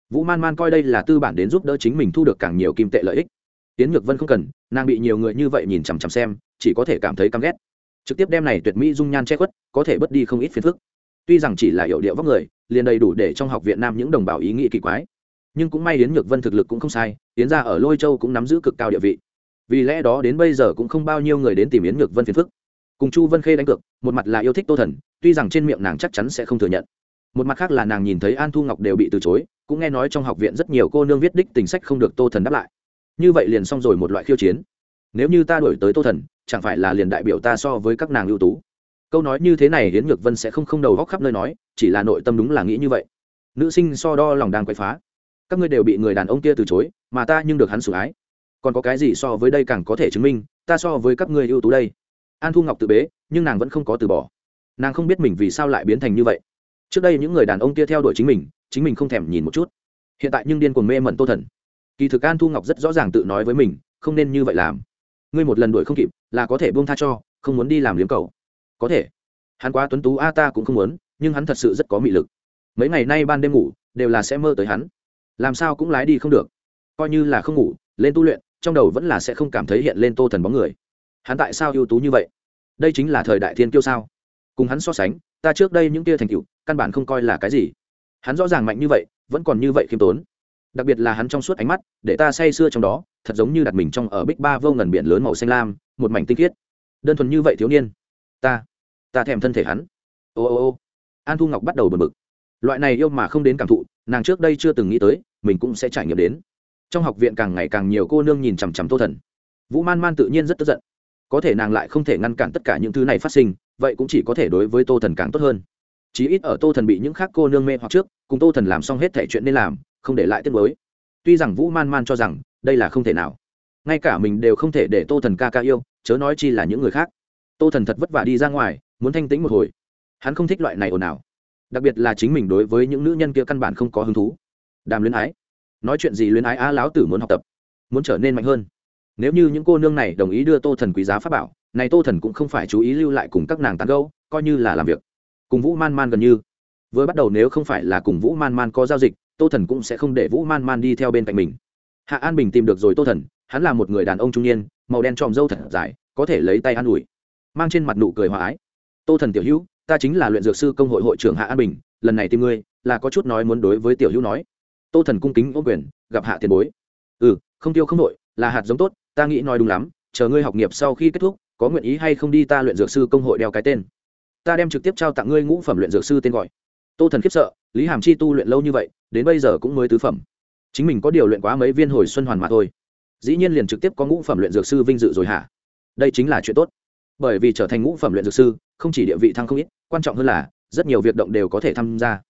Vũ man man coi đây là tư bản đến giúp đỡ chính mình thu được càng nhiều kim tệ lợi ích. Tiến nhược vân không cần, nàng bị nhiều người như vậy nhìn chằm chằm xem, chỉ có thể cảm thấy căm ghét. Trực tiếp đem này tuyệt mỹ dung nhan che khuất, có thể bớt đi không ít phiền phức. Tuy rằng chỉ là hiệu điệu vóc người, liền đầy đủ để trong học viện nam những đồng bào ý nghĩ kỳ quái. Nhưng cũng may yến nhược vân thực lực cũng không sai, yến ra ở lôi châu cũng nắm giữ cực cao địa vị. Vì lẽ đó đến bây giờ cũng không bao nhiêu người đến tìm yến nhược vân phiền phức. Cùng chu vân khê đánh cược, một mặt là yêu thích tô thần, tuy rằng trên miệng nàng chắc chắn sẽ không thừa nhận một mặt khác là nàng nhìn thấy an thu ngọc đều bị từ chối cũng nghe nói trong học viện rất nhiều cô nương viết đích tình sách không được tô thần đáp lại như vậy liền xong rồi một loại khiêu chiến nếu như ta đổi tới tô thần chẳng phải là liền đại biểu ta so với các nàng ưu tú câu nói như thế này hiến nhược vân sẽ không không đầu góc khắp nơi nói chỉ là nội tâm đúng là nghĩ như vậy nữ sinh so đo lòng đang quậy phá các ngươi đều bị người đàn ông kia từ chối mà ta nhưng được hắn sủng ái còn có cái gì so với đây càng có thể chứng minh ta so với các ngươi ưu tú đây an thu ngọc tự bế nhưng nàng vẫn không có từ bỏ nàng không biết mình vì sao lại biến thành như vậy trước đây những người đàn ông kia theo đuổi chính mình chính mình không thèm nhìn một chút. Hiện tại nhưng điên cuồng mê mẩn tô thần. Kỳ thực an thu ngọc rất rõ ràng tự nói với mình, không nên như vậy làm. Ngươi một lần đuổi không kịp, là có thể buông tha cho, không muốn đi làm liếm cầu có thể. Hắn quá tuấn tú a ta cũng không muốn, nhưng hắn thật sự rất có mị lực. Mấy ngày nay ban đêm ngủ, đều là sẽ mơ tới hắn. Làm sao cũng lái đi không được. Coi như là không ngủ, lên tu luyện, trong đầu vẫn là sẽ không cảm thấy hiện lên tô thần bóng người. Hắn tại sao ưu tú như vậy? Đây chính là thời đại thiên kiêu sao? Cùng hắn so sánh ta trước đây những tia thành tựu, căn bản không coi là cái gì. Hắn rõ ràng mạnh như vậy, vẫn còn như vậy khiêm tốn. Đặc biệt là hắn trong suốt ánh mắt, để ta say sưa trong đó, thật giống như đặt mình trong ở bích ba vô ngần biển lớn màu xanh lam, một mảnh tinh khiết. Đơn thuần như vậy thiếu niên. Ta ta thèm thân thể hắn. Ô ô ô. An thu ngọc bắt đầu bật bực. Loại này yêu mà không đến cảm thụ, nàng trước đây chưa từng nghĩ tới, mình cũng sẽ trải nghiệm đến. Trong học viện càng ngày càng nhiều cô nương nhìn chằm chằm tô thần. Vũ man man tự nhiên rất tức giận. Có thể nàng lại không thể ngăn cản tất cả những thứ này phát sinh vậy cũng chỉ có thể đối với tô thần càng tốt hơn. Chí ít ở tô thần bị những khác cô nương mê hoặc trước, cùng tô thần làm xong hết thể chuyện nên làm, không để lại tiết mới tuy rằng vũ man man cho rằng, đây là không thể nào. Ngay cả mình đều không thể để tô thần ca ca yêu, chớ nói chi là những người khác. Tô thần thật vất vả đi ra ngoài, muốn thanh tĩnh một hồi. Hắn không thích loại này ồn ào. Đặc biệt là chính mình đối với những nữ nhân kia căn bản không có hứng thú. Đàm luyến ái. Nói chuyện gì luyến ái á láo tử muốn học tập, muốn trở nên mạnh hơn. Nếu như những cô nương này đồng ý đưa tô thần quý giá pháp bảo này tô thần cũng không phải chú ý lưu lại cùng các nàng tán gâu coi như là làm việc. Cùng vũ man man gần như. Vừa bắt đầu nếu không phải là cùng vũ man man có giao dịch, tô thần cũng sẽ không để vũ man man đi theo bên cạnh mình. Hạ an bình tìm được rồi tô thần, hắn là một người đàn ông trung niên, màu đen tròm râu thật dài, có thể lấy tay an ủi. Mang trên mặt nụ cười hòa ái. Tô thần tiểu hữu, ta chính là luyện dược sư công hội hội trưởng hạ an bình, lần này tìm ngươi, là có chút nói muốn đối với tiểu hữu nói. Tô thần cung kính ô quyền, gặp hạ tiền bối. Ừ không tiêu không đội là hạt giống tốt, ta nghĩ nói đúng lắm, chờ ngươi học nghiệp sau khi kết thúc có nguyện ý hay không đi ta luyện dược sư công hội đeo cái tên. Ta đem trực tiếp trao tặng ngươi ngũ phẩm luyện dược sư tên gọi. Tô thần khiếp sợ, lý hàm chi tu luyện lâu như vậy, đến bây giờ cũng mới tứ phẩm. Chính mình có điều luyện quá mấy viên hồi xuân hoàn mà thôi. Dĩ nhiên liền trực tiếp có ngũ phẩm luyện dược sư vinh dự rồi hả? Đây chính là chuyện tốt. Bởi vì trở thành ngũ phẩm luyện dược sư, không chỉ địa vị thăng không ít, quan trọng hơn là, rất nhiều việc động đều có thể tham gia.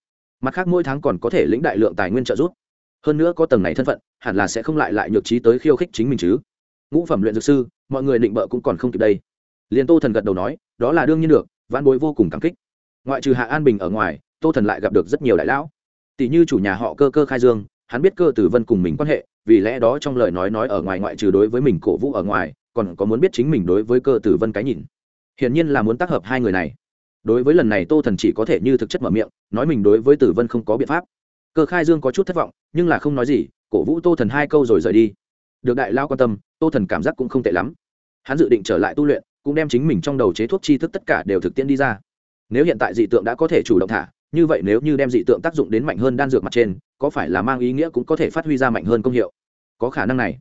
Mặt khác mỗi tháng còn có thể lĩnh đại lượng tài nguyên trợ giúp. Hơn nữa có tầng này thân phận, hẳn là sẽ không lại lại nhược trí tới khiêu khích chính mình chứ ngũ phẩm luyện dược sư, mọi người định bợ cũng còn không kịp đây. Liền tô thần gật đầu nói, đó là đương nhiên được văn bối vô cùng cảm kích. Ngoại trừ hạ an bình ở ngoài, tô thần lại gặp được rất nhiều đại lão. Tỷ như chủ nhà họ cơ cơ khai dương, hắn biết cơ tử vân cùng mình quan hệ, vì lẽ đó trong lời nói nói ở ngoài ngoại trừ đối với mình cổ vũ ở ngoài, còn có muốn biết chính mình đối với cơ tử vân cái nhìn. Hiển nhiên là muốn tác hợp hai người này. Đối với lần này tô thần chỉ có thể như thực chất mở miệng, nói mình đối với tử vân không có biện pháp. Cơ khai dương có chút thất vọng, nhưng là không nói gì, cổ vũ tô thần hai câu rồi rời đi được đại lao quan tâm, tô thần cảm giác cũng không tệ lắm. Hắn dự định trở lại tu luyện, cũng đem chính mình trong đầu chế thuốc chi thức tất cả đều thực tiễn đi ra. Nếu hiện tại dị tượng đã có thể chủ động thả, như vậy nếu như đem dị tượng tác dụng đến mạnh hơn đan dược mặt trên, có phải là mang ý nghĩa cũng có thể phát huy ra mạnh hơn công hiệu? Có khả năng này.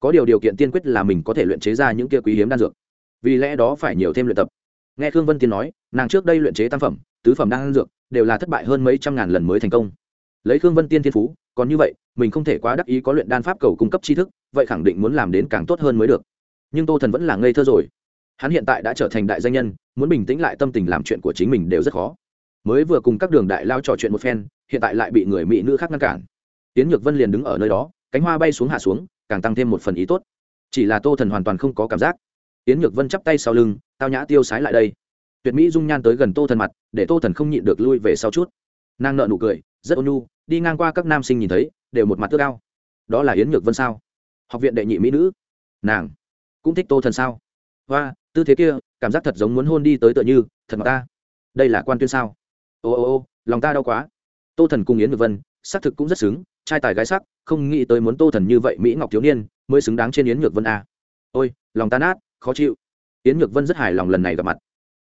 Có điều điều kiện tiên quyết là mình có thể luyện chế ra những kia quý hiếm đan dược. Vì lẽ đó phải nhiều thêm luyện tập. Nghe khương vân tiên nói, nàng trước đây luyện chế tam phẩm, tứ phẩm đan dược, đều là thất bại hơn mấy trăm ngàn lần mới thành công. Lấy khương vân tiên thiên phú còn như vậy, mình không thể quá đắc ý có luyện đan pháp cầu cung cấp tri thức, vậy khẳng định muốn làm đến càng tốt hơn mới được. Nhưng tô thần vẫn là ngây thơ rồi. Hắn hiện tại đã trở thành đại danh nhân, muốn bình tĩnh lại tâm tình làm chuyện của chính mình đều rất khó. Mới vừa cùng các đường đại lao trò chuyện một phen, hiện tại lại bị người mỹ nữ khác ngăn cản. Tiến nhược vân liền đứng ở nơi đó, cánh hoa bay xuống hạ xuống, càng tăng thêm một phần ý tốt. Chỉ là tô thần hoàn toàn không có cảm giác. Tiến nhược vân chắp tay sau lưng, tao nhã tiêu sái lại đây. Tuyệt mỹ dung nhan tới gần tô thần mặt, để tô thần không nhịn được lui về sau chút. Nàng nợ nụ cười, rất ôn nhu đi ngang qua các nam sinh nhìn thấy, đều một mặt tước cao đó là yến nhược vân sao? Học viện đệ nhị mỹ nữ. Nàng cũng thích tô thần sao? Và tư thế kia, cảm giác thật giống muốn hôn đi tới tựa như, thật mà ta. Đây là quan tuyên sao? Ô ô ô, lòng ta đau quá. Tô thần cùng yến nhược vân, xác thực cũng rất xứng, trai tài gái sắc, không nghĩ tới muốn tô thần như vậy mỹ ngọc thiếu niên, mới xứng đáng trên yến nhược vân a. Ôi, lòng ta nát, khó chịu. Yến nhược vân rất hài lòng lần này gặp mặt.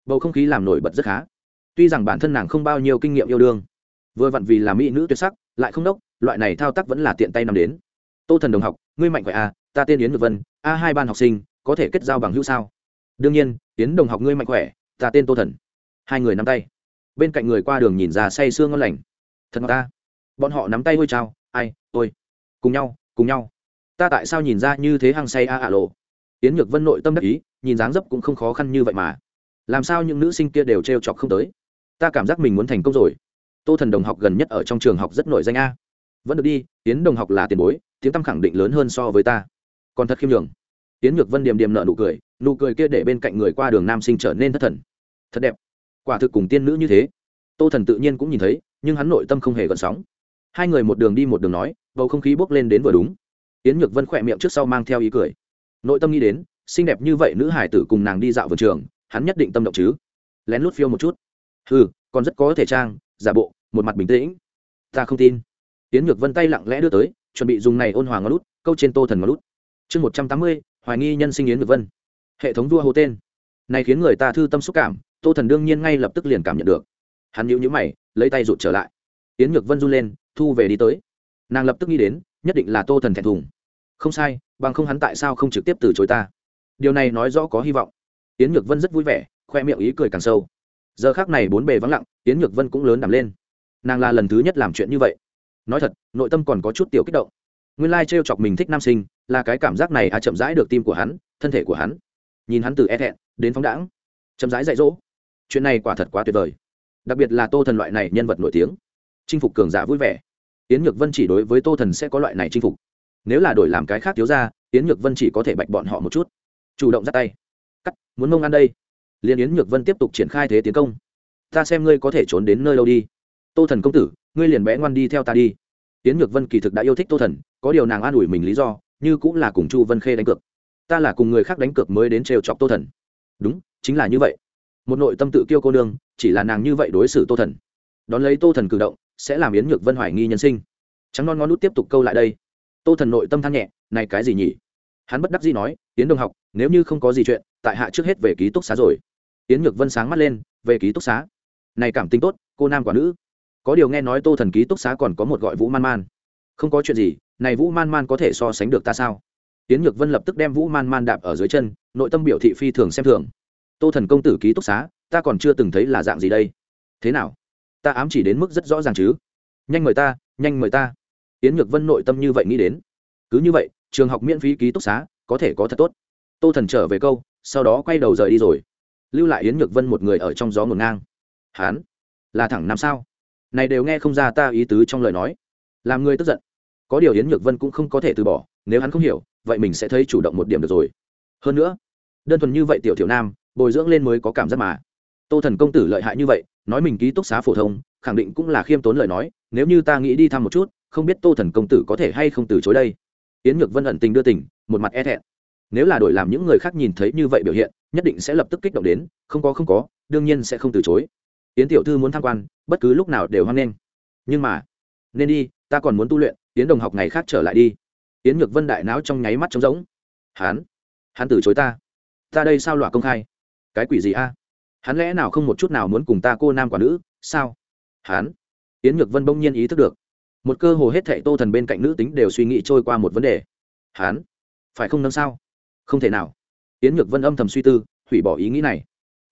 Bầu không khí làm nổi bật rất khá. Tuy rằng bản thân nàng không bao nhiêu kinh nghiệm yêu đương vừa vặn vì là mỹ nữ tuyệt sắc lại không đốc loại này thao tác vẫn là tiện tay nằm đến. Tô thần đồng học ngươi mạnh khỏe à ta tên yến nhược vân a hai ban học sinh có thể kết giao bằng hữu sao? Đương nhiên yến đồng học ngươi mạnh khỏe ta tên tô thần. Hai người nắm tay. Bên cạnh người qua đường nhìn ra say sương ngon lành. Thật ta. Bọn họ nắm tay hôi chào ai tôi, cùng nhau cùng nhau. Ta tại sao nhìn ra như thế hăng say a à lộ yến nhược vân nội tâm đắc ý nhìn dáng dấp cũng không khó khăn như vậy mà. Làm sao những nữ sinh kia đều t r e o chọc không tới? Ta cảm giác mình muốn thành công rồi tô thần đồng học gần nhất ở trong trường học rất nổi danh a. Vẫn được đi tiến đồng học là tiền bối, tiếng tăm khẳng định lớn hơn so với ta. Còn thật khiêm nhường. Tiến nhược vân điềm điềm nợ nụ cười nụ cười kia để bên cạnh người qua đường nam sinh trở nên thất thần. Thật đẹp. Quả thực cùng tiên nữ như thế. Tô thần tự nhiên cũng nhìn thấy, nhưng hắn nội tâm không hề gợn sóng. Hai người một đường đi một đường nói, bầu không khí bốc lên đến vừa đúng. Yến nhược vân khỏe miệng trước sau mang theo ý cười. Nội tâm nghĩ đến, xinh đẹp như vậy nữ hải tử cùng nàng đi dạo vườn trường, hắn nhất định tâm động chứ. Lén lút phiêu một chút. Ừ còn rất có thể trang giả bộ, một mặt bình tĩnh. Ta không tin. Tiến nhược vân tay lặng lẽ đưa tới, chuẩn bị dùng này ôn hòa ngón lút câu trên tô thần ngón lút chương một trăm tám mươi, hoài nghi nhân sinh yến nhược vân. Hệ thống vua hô tên. Này khiến người ta thư tâm xúc cảm, tô thần đương nhiên ngay lập tức liền cảm nhận được. Hắn nhíu nhíu mày, lấy tay rụt trở lại. Yến nhược vân run lên, thu về đi tới. Nàng lập tức nghĩ đến, nhất định là tô thần thẹn thùng. Không sai, bằng không hắn tại sao không trực tiếp từ chối ta? Điều này nói rõ có hy vọng. Yến nhược vân rất vui vẻ, khoe miệng ý cười càng sâu giờ khác này bốn bề vắng lặng, yến nhược vân cũng lớn đảm lên. Nàng là lần thứ nhất làm chuyện như vậy. Nói thật, nội tâm còn có chút tiểu kích động. Nguyên lai trêu chọc mình thích nam sinh, là cái cảm giác này à chậm rãi được tim của hắn, thân thể của hắn. Nhìn hắn từ e thẹn, đến phóng đãng. Chậm rãi dạy dỗ. Chuyện này quả thật quá tuyệt vời. Đặc biệt là tô thần loại này nhân vật nổi tiếng. Chinh phục cường giả vui vẻ. Yến nhược vân chỉ đối với tô thần sẽ có loại này chinh phục. Nếu là đổi làm cái khác thiếu ra yến nhược vân chỉ có thể bạch bọn họ một chút. Chủ động ra tay. Cắt, muốn mông ăn đây liền yến nhược vân tiếp tục triển khai thế tiến công. Ta xem ngươi có thể trốn đến nơi đâu đi. Tô thần công tử, ngươi liền bé ngoan đi theo ta đi. Yến nhược vân kỳ thực đã yêu thích tô thần, có điều nàng an ủi mình lý do, như cũng là cùng chu vân khê đánh cược. Ta là cùng người khác đánh cược mới đến trêu chọc tô thần. Đúng, chính là như vậy. Một nội tâm tự kiêu cô nương, chỉ là nàng như vậy đối xử tô thần. Đón lấy tô thần cử động, sẽ làm yến nhược vân hoài nghi nhân sinh. Trắng non ngón nút tiếp tục câu lại đây. Tô thần nội tâm than nhẹ, này cái gì nhỉ? Hắn bất đắc dĩ nói tiến đồng học, nếu như không có gì chuyện, tại hạ trước hết về ký túc xá rồi yến nhược vân sáng mắt lên, về ký túc xá. Này cảm tính tốt, cô nam quả nữ. Có điều nghe nói tô thần ký túc xá còn có một gọi vũ man man. Không có chuyện gì, này vũ man man có thể so sánh được ta sao? Yến nhược vân lập tức đem vũ man man đạp ở dưới chân, nội tâm biểu thị phi thường xem thường. Tô thần công tử ký túc xá, ta còn chưa từng thấy là dạng gì đây. Thế nào? Ta ám chỉ đến mức rất rõ ràng chứ? Nhanh mời ta, nhanh mời ta. Yến nhược vân nội tâm như vậy nghĩ đến. Cứ như vậy, trường học miễn phí ký túc xá, có thể có thật tốt. Tô thần trở về câu, sau đó quay đầu rời đi rồi lưu lại yến nhược vân một người ở trong gió ngổn ngang. Hán là thẳng năm sao? Này đều nghe không ra ta ý tứ trong lời nói. Làm người tức giận. Có điều yến nhược vân cũng không có thể từ bỏ, nếu hắn không hiểu, vậy mình sẽ thấy chủ động một điểm được rồi. Hơn nữa, đơn thuần như vậy tiểu tiểu nam, bồi dưỡng lên mới có cảm giác mà. Tô thần công tử lợi hại như vậy, nói mình ký túc xá phổ thông, khẳng định cũng là khiêm tốn lời nói, nếu như ta nghĩ đi thăm một chút, không biết tô thần công tử có thể hay không từ chối đây. Yến nhược vân ẩn tình đưa tình, một mặt e thẹn. Nếu là đổi làm những người khác nhìn thấy như vậy biểu hiện nhất định sẽ lập tức kích động đến, không có không có, đương nhiên sẽ không từ chối. Yến tiểu thư muốn tham quan, bất cứ lúc nào đều hoan nghênh. Nhưng mà, nên đi, ta còn muốn tu luyện, yến đồng học ngày khác trở lại đi. Yến nhược vân đại não trong nháy mắt trống rỗng. Hắn hắn từ chối ta. Ta đây sao lọa công khai? Cái quỷ gì a? Hắn lẽ nào không một chút nào muốn cùng ta cô nam quả nữ, sao? Hắn, yến nhược vân bỗng nhiên ý thức được. Một cơ hồ hết thệ tô thần bên cạnh nữ tính đều suy nghĩ trôi qua một vấn đề. Hắn, phải không nâng sao? Không thể nào yến nhược vân âm thầm suy tư, hủy bỏ ý nghĩ này.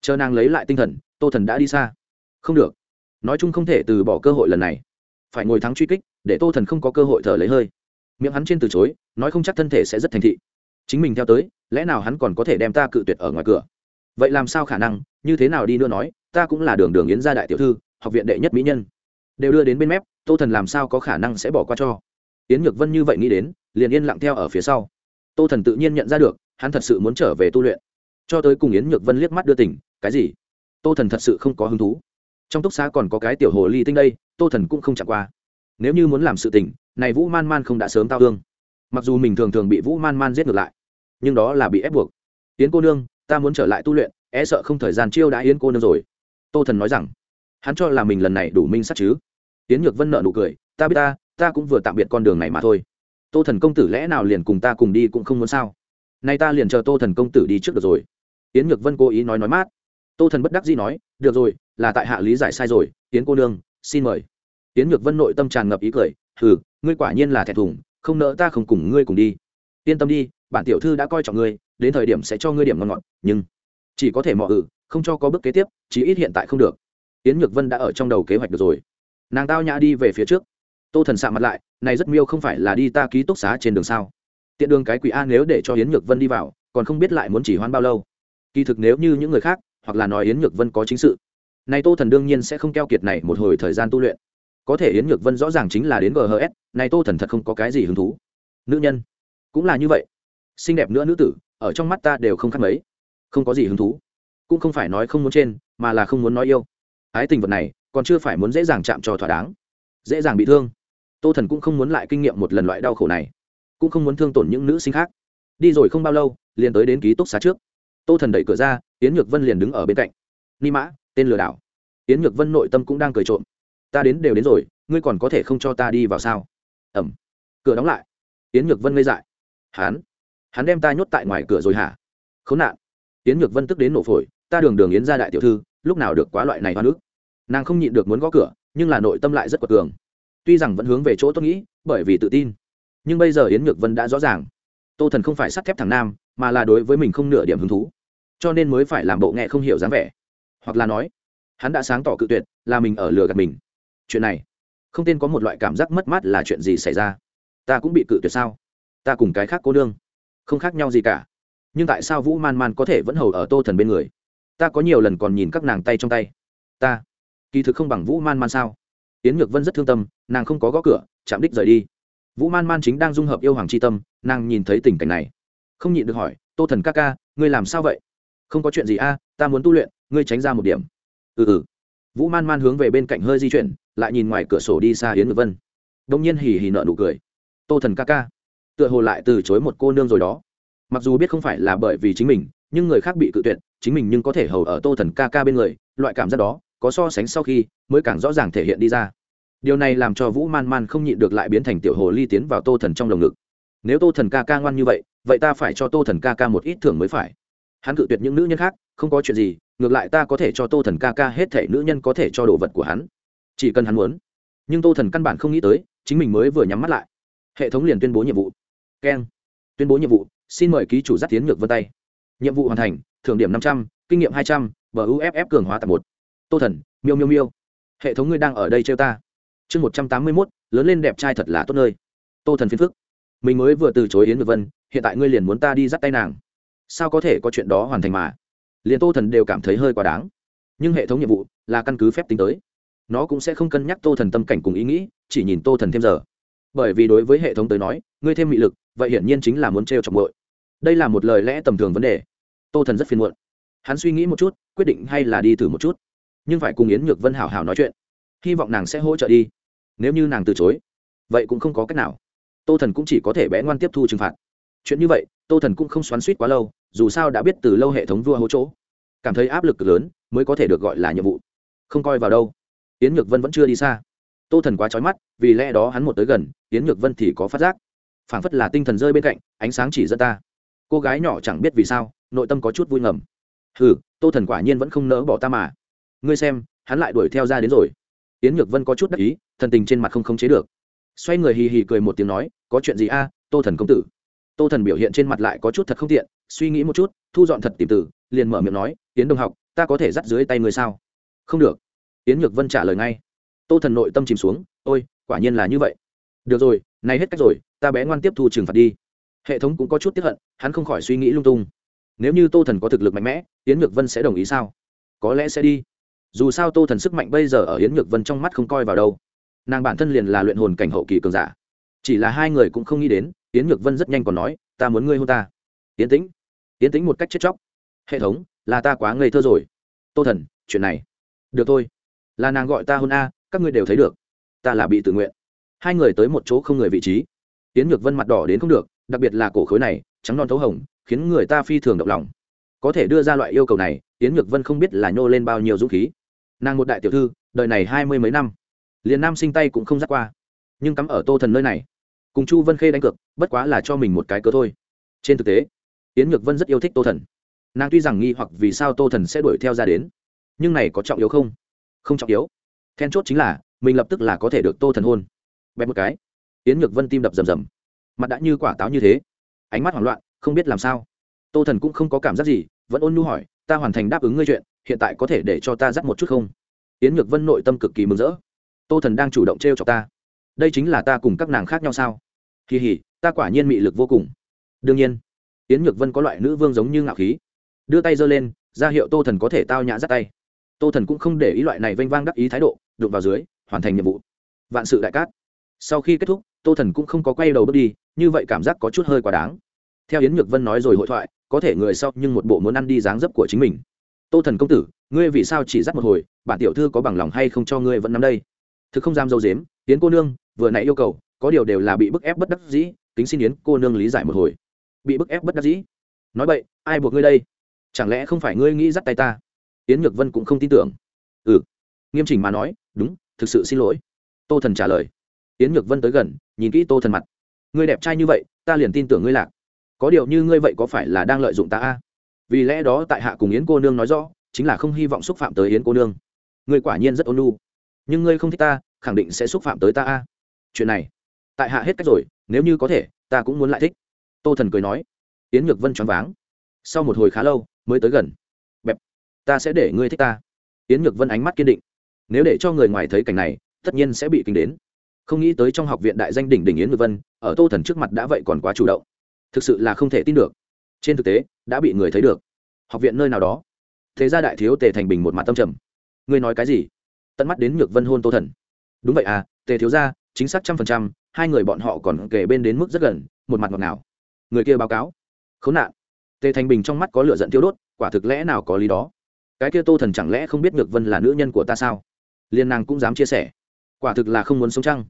Chờ nàng lấy lại tinh thần, tô thần đã đi xa. Không được. Nói chung không thể từ bỏ cơ hội lần này. Phải ngồi thắng truy kích, để tô thần không có cơ hội thở lấy hơi. Miệng hắn trên từ chối, nói không chắc thân thể sẽ rất thành thị. Chính mình theo tới, lẽ nào hắn còn có thể đem ta cự tuyệt ở ngoài cửa? Vậy làm sao khả năng? Như thế nào đi nữa nói, ta cũng là đường đường yến gia đại tiểu thư, học viện đệ nhất mỹ nhân. Đều đưa đến bên mép, tô thần làm sao có khả năng sẽ bỏ qua cho? Yến nhược vân như vậy nghĩ đến, liền yên lặng theo ở phía sau. Tô thần tự nhiên nhận ra được hắn thật sự muốn trở về tu luyện. Cho tới cùng yến nhược vân liếc mắt đưa tỉnh cái gì? Tô thần thật sự không có hứng thú. Trong túc xá còn có cái tiểu hồ ly tinh đây, tô thần cũng không chạm qua. Nếu như muốn làm sự tình, này vũ man man không đã sớm tao thương mặc dù mình thường thường bị vũ man man giết ngược lại, nhưng đó là bị ép buộc. Yến cô nương, ta muốn trở lại tu luyện e sợ không thời gian chiêu đã yến cô nương rồi. Tô thần nói rằng. Hắn cho là mình lần này đủ minh sắc chứ. Yến nhược vân nợ nụ cười. Ta biết ta ta cũng vừa tạm biệt con đường này mà thôi. Tô thần công tử lẽ nào liền cùng ta cùng đi cũng không muốn sao? Nay ta liền chờ tô thần công tử đi trước được rồi. Yến nhược vân cố ý nói nói mát. Tô thần bất đắc dĩ nói, được rồi, là tại hạ lý giải sai rồi, yến cô nương, xin mời. Yến nhược vân nội tâm tràn ngập ý cười, hừ, ngươi quả nhiên là thẹn thùng, không nỡ ta không cùng ngươi cùng đi. Yên tâm đi, bản tiểu thư đã coi trọng ngươi, đến thời điểm sẽ cho ngươi điểm ngon ngọt, nhưng chỉ có thể mọ ừ không cho có bước kế tiếp, chí ít hiện tại không được. Yến nhược vân đã ở trong đầu kế hoạch được rồi. Nàng tao nhã đi về phía trước. Tô thần sạ mặt lại, này rất miêu không phải là đi ta ký túc xá trên đường sao? Tiện đường cái quỷ a nếu để cho yến nhược vân đi vào, còn không biết lại muốn chỉ hoan bao lâu. Kỳ thực nếu như những người khác, hoặc là nói yến nhược vân có chính sự, này tô thần đương nhiên sẽ không keo kiệt này một hồi thời gian tu luyện. Có thể yến nhược vân rõ ràng chính là đến ghs này tô thần thật không có cái gì hứng thú. Nữ nhân, cũng là như vậy. Xinh đẹp nữa nữ tử, ở trong mắt ta đều không khác mấy. Không có gì hứng thú. Cũng không phải nói không muốn trên, mà là không muốn nói yêu. Ái tình vật này, còn chưa phải muốn dễ dàng chạm trò thỏa đáng. Dễ dàng bị thương. Tô thần cũng không muốn lại kinh nghiệm một lần loại đau khổ này cũng không muốn thương tổn những nữ sinh khác. Đi rồi không bao lâu, liền tới đến ký túc xá trước. Tô thần đẩy cửa ra, yến nhược vân liền đứng ở bên cạnh. Ni mã, tên lừa đảo. Yến nhược vân nội tâm cũng đang cười trộm. Ta đến đều đến rồi, ngươi còn có thể không cho ta đi vào sao? Ẩm cửa đóng lại. Yến nhược vân ngây dại. Hắn? Hắn đem ta nhốt tại ngoài cửa rồi hả? Khốn nạn. Yến nhược vân tức đến nổ phổi. Ta đường đường yến ra đại tiểu thư, lúc nào được quá loại này hoa nước? Nàng không nhịn được muốn gõ cửa, nhưng là nội tâm lại rất quật cường. Tuy rằng vẫn hướng về chỗ tôi nghĩ, bởi vì tự tin nhưng bây giờ yến nhược vân đã rõ ràng tô thần không phải sắt thép thằng nam mà là đối với mình không nửa điểm hứng thú cho nên mới phải làm bộ nghe không hiểu dáng vẻ hoặc là nói hắn đã sáng tỏ cự tuyệt là mình ở lừa gạt mình chuyện này không tên có một loại cảm giác mất mát là chuyện gì xảy ra ta cũng bị cự tuyệt sao ta cùng cái khác cô đương không khác nhau gì cả nhưng tại sao vũ man man có thể vẫn hầu ở tô thần bên người ta có nhiều lần còn nhìn các nàng tay trong tay ta kỳ thực không bằng vũ man man sao yến nhược vân rất thương tâm nàng không có gõ cửa chạm đích rời đi vũ man man chính đang dung hợp yêu hoàng c h i tâm, nàng nhìn thấy tình cảnh này. Không nhịn được hỏi, tô thần ca ca, ngươi làm sao vậy? Không có chuyện gì a, ta muốn tu luyện, ngươi tránh ra một điểm. Ừ ừ. Vũ man man hướng về bên cạnh hơi di chuyển, lại nhìn ngoài cửa sổ đi xa yến Ngự vân. Đông nhiên hì hì nợ nụ cười. Tô thần ca ca, tựa hồ lại từ chối một cô nương rồi đó. Mặc dù biết không phải là bởi vì chính mình, nhưng người khác bị cự tuyệt, chính mình nhưng có thể hầu ở tô thần ca ca bên người, loại cảm giác đó, có so sánh sau khi, mới càng rõ ràng thể hiện đi ra điều này làm cho vũ man man không nhịn được lại biến thành tiểu hồ ly tiến vào tô thần trong lồng ngực. Nếu tô thần ca ca ngoan như vậy vậy ta phải cho tô thần ca ca một ít thưởng mới phải. Hắn cự tuyệt những nữ nhân khác, không có chuyện gì, ngược lại ta có thể cho tô thần ca ca hết thể nữ nhân có thể cho đồ vật của hắn. Chỉ cần hắn muốn. Nhưng tô thần căn bản không nghĩ tới, chính mình mới vừa nhắm mắt lại. Hệ thống liền tuyên bố nhiệm vụ. Keng. Tuyên bố nhiệm vụ, xin mời ký chủ dắt tiến ngược vân tay. Nhiệm vụ hoàn thành, thưởng điểm năm trăm, kinh nghiệm hai trăm buff cường hóa tập một. Tô thần, miêu miêu miêu. Hệ thống ngươi đang ở đây trêu ta chương một trăm tám mươi mốt, lớn lên đẹp trai thật là tốt nơi. Tô thần phiền phức. Mình mới vừa từ chối yến ngược vân, hiện tại ngươi liền muốn ta đi dắt tay nàng. Sao có thể có chuyện đó hoàn thành mà? Liền tô thần đều cảm thấy hơi quá đáng. Nhưng hệ thống nhiệm vụ là căn cứ phép tính tới. Nó cũng sẽ không cân nhắc tô thần tâm cảnh cùng ý nghĩ, chỉ nhìn tô thần thêm giờ. Bởi vì đối với hệ thống tới nói, ngươi thêm mị lực, vậy hiển nhiên chính là muốn t r e o chọc bội đây là một lời lẽ tầm thường vấn đề. Tô thần rất phiền muộn. Hắn suy nghĩ một chút, quyết định hay là đi thử một chút. Nhưng phải cùng yến nhược vân hảo hảo nói chuyện. Hy vọng nàng sẽ hỗ trợ đi nếu như nàng từ chối, vậy cũng không có cách nào. Tô thần cũng chỉ có thể bé ngoan tiếp thu trừng phạt. Chuyện như vậy, tô thần cũng không xoắn suýt quá lâu, dù sao đã biết từ lâu hệ thống vua hỗ chỗ. Cảm thấy áp lực lớn mới có thể được gọi là nhiệm vụ. Không coi vào đâu. Yến nhược vân vẫn chưa đi xa. Tô thần quá trói mắt, vì lẽ đó hắn một tới gần, yến nhược vân thì có phát giác. Phảng phất là tinh thần rơi bên cạnh, ánh sáng chỉ dẫn ta. Cô gái nhỏ chẳng biết vì sao, nội tâm có chút vui ngầm. Hừ, tô thần quả nhiên vẫn không nỡ bỏ ta mà. Ngươi xem, hắn lại đuổi theo ra đến rồi yến nhược vân có chút đắc ý, thần tình trên mặt không khống chế được. Xoay người hì hì cười một tiếng nói, có chuyện gì a, tô thần công tử? Tô thần biểu hiện trên mặt lại có chút thật không tiện, suy nghĩ một chút, thu dọn thật tìm tử liền mở miệng nói, yến đồng học, ta có thể dắt dưới tay người sao? Không được. Yến nhược vân trả lời ngay. Tô thần nội tâm chìm xuống, ôi, quả nhiên là như vậy. Được rồi nay hết cách rồi, ta bé ngoan tiếp thu trừng phạt đi. Hệ thống cũng có chút tiếp hận, hắn không khỏi suy nghĩ lung tung. Nếu như tô thần có thực lực mạnh mẽ, yến nhược vân sẽ đồng ý sao? Có lẽ sẽ đi dù sao tô thần sức mạnh bây giờ ở yến nhược vân trong mắt không coi vào đâu. Nàng bản thân liền là luyện hồn cảnh hậu kỳ cường giả. Chỉ là hai người cũng không nghĩ đến, yến nhược vân rất nhanh còn nói, ta muốn ngươi hôn ta. Yến tĩnh. Yến tĩnh một cách chết chóc. Hệ thống, là ta quá ngây thơ rồi. Tô thần, chuyện này. Được thôi. Là nàng gọi ta hôn a, các ngươi đều thấy được. Ta là bị tự nguyện. Hai người tới một chỗ không người vị trí. Yến nhược vân mặt đỏ đến không được, đặc biệt là cổ khối này, trắng non thấu hồng, khiến người ta phi thường động lòng. Có thể đưa ra loại yêu cầu này, Yến nhược vân không biết là nhô lên bao nhiêu dũng khí nàng một đại tiểu thư, đời này hai mươi mấy năm. Liền nam sinh tay cũng không dắt qua. Nhưng cắm ở tô thần nơi này, cùng chu vân khê đánh cược, bất quá là cho mình một cái cớ thôi. Trên thực tế, yến nhược vân rất yêu thích tô thần. Nàng tuy rằng nghi hoặc vì sao tô thần sẽ đuổi theo ra đến, nhưng này có trọng yếu không? Không trọng yếu. Then chốt chính là, mình lập tức là có thể được tô thần hôn. Bẹp một cái, yến nhược vân tim đập rầm rầm. Mặt đã như quả táo như thế. Ánh mắt hoảng loạn, không biết làm sao. Tô thần cũng không có cảm giác gì, vẫn ôn nhu hỏi, ta hoàn thành đáp ứng ngươi chuyện hiện tại có thể để cho ta dắt một chút không? Yến nhược vân nội tâm cực kỳ mừng rỡ. Tô thần đang chủ động t r e o cho ta. Đây chính là ta cùng các nàng khác nhau sao? Kỳ hỉ, ta quả nhiên mị lực vô cùng. Đương nhiên, yến nhược vân có loại nữ vương giống như ngạo khí. Đưa tay giơ lên, ra hiệu tô thần có thể tao nhã dắt tay. Tô thần cũng không để ý loại này vênh vang đắc ý thái độ, đụng vào dưới, hoàn thành nhiệm vụ. Vạn sự đại cát. Sau khi kết thúc, tô thần cũng không có quay đầu bước đi, như vậy cảm giác có chút hơi quá đáng. Theo yến nhược vân nói rồi hội thoại, có thể người sau nhưng một bộ muốn ăn đi dáng dấp của chính mình tô thần công tử, ngươi vì sao chỉ dắt một hồi, bản tiểu thư có bằng lòng hay không cho ngươi vẫn nắm đây? Thực không dám dâu dếm, yến cô nương, vừa nãy yêu cầu, có điều đều là bị bức ép bất đắc dĩ, kính xin yến cô nương lý giải một hồi. Bị bức ép bất đắc dĩ? Nói vậy ai buộc ngươi đây? Chẳng lẽ không phải ngươi nghĩ dắt tay ta? Yến nhược vân cũng không tin tưởng. Ừ. Nghiêm chỉnh mà nói, đúng, thực sự xin lỗi. Tô thần trả lời. Yến nhược vân tới gần, nhìn kỹ tô thần mặt. Ngươi đẹp trai như vậy, ta liền tin tưởng ngươi lạc. Có điều như ngươi vậy có phải là đang lợi dụng ta a? Vì lẽ đó tại hạ cùng yến cô nương nói rõ, chính là không hy vọng xúc phạm tới yến cô nương. Ngươi quả nhiên rất ôn nhu. Nhưng ngươi không thích ta, khẳng định sẽ xúc phạm tới ta a. Chuyện này, tại hạ hết cách rồi, nếu như có thể, ta cũng muốn lại thích. Tô thần cười nói. Yến nhược vân choáng váng. Sau một hồi khá lâu, mới tới gần. Bẹp, ta sẽ để ngươi thích ta. Yến nhược vân ánh mắt kiên định. Nếu để cho người ngoài thấy cảnh này, tất nhiên sẽ bị kinh đến. Không nghĩ tới trong học viện đại danh đỉnh đỉnh yến nhược vân, ở tô thần trước mặt đã vậy còn quá chủ động. Thực sự là không thể tin được trên thực tế, đã bị người thấy được. Học viện nơi nào đó. Thế ra đại thiếu tề thành bình một mặt tâm trầm. Ngươi nói cái gì? Tận mắt đến nhược vân hôn tô thần. Đúng vậy à tề thiếu ra chính xác trăm phần trăm, hai người bọn họ còn kể bên đến mức rất gần, một mặt ngọt ngào. Người kia báo cáo. Khốn nạn. Tề thành bình trong mắt có lửa giận tiêu đốt, quả thực lẽ nào có lý đó. Cái kia tô thần chẳng lẽ không biết nhược vân là nữ nhân của ta sao? Liên nàng cũng dám chia sẻ. Quả thực là không muốn sống trăng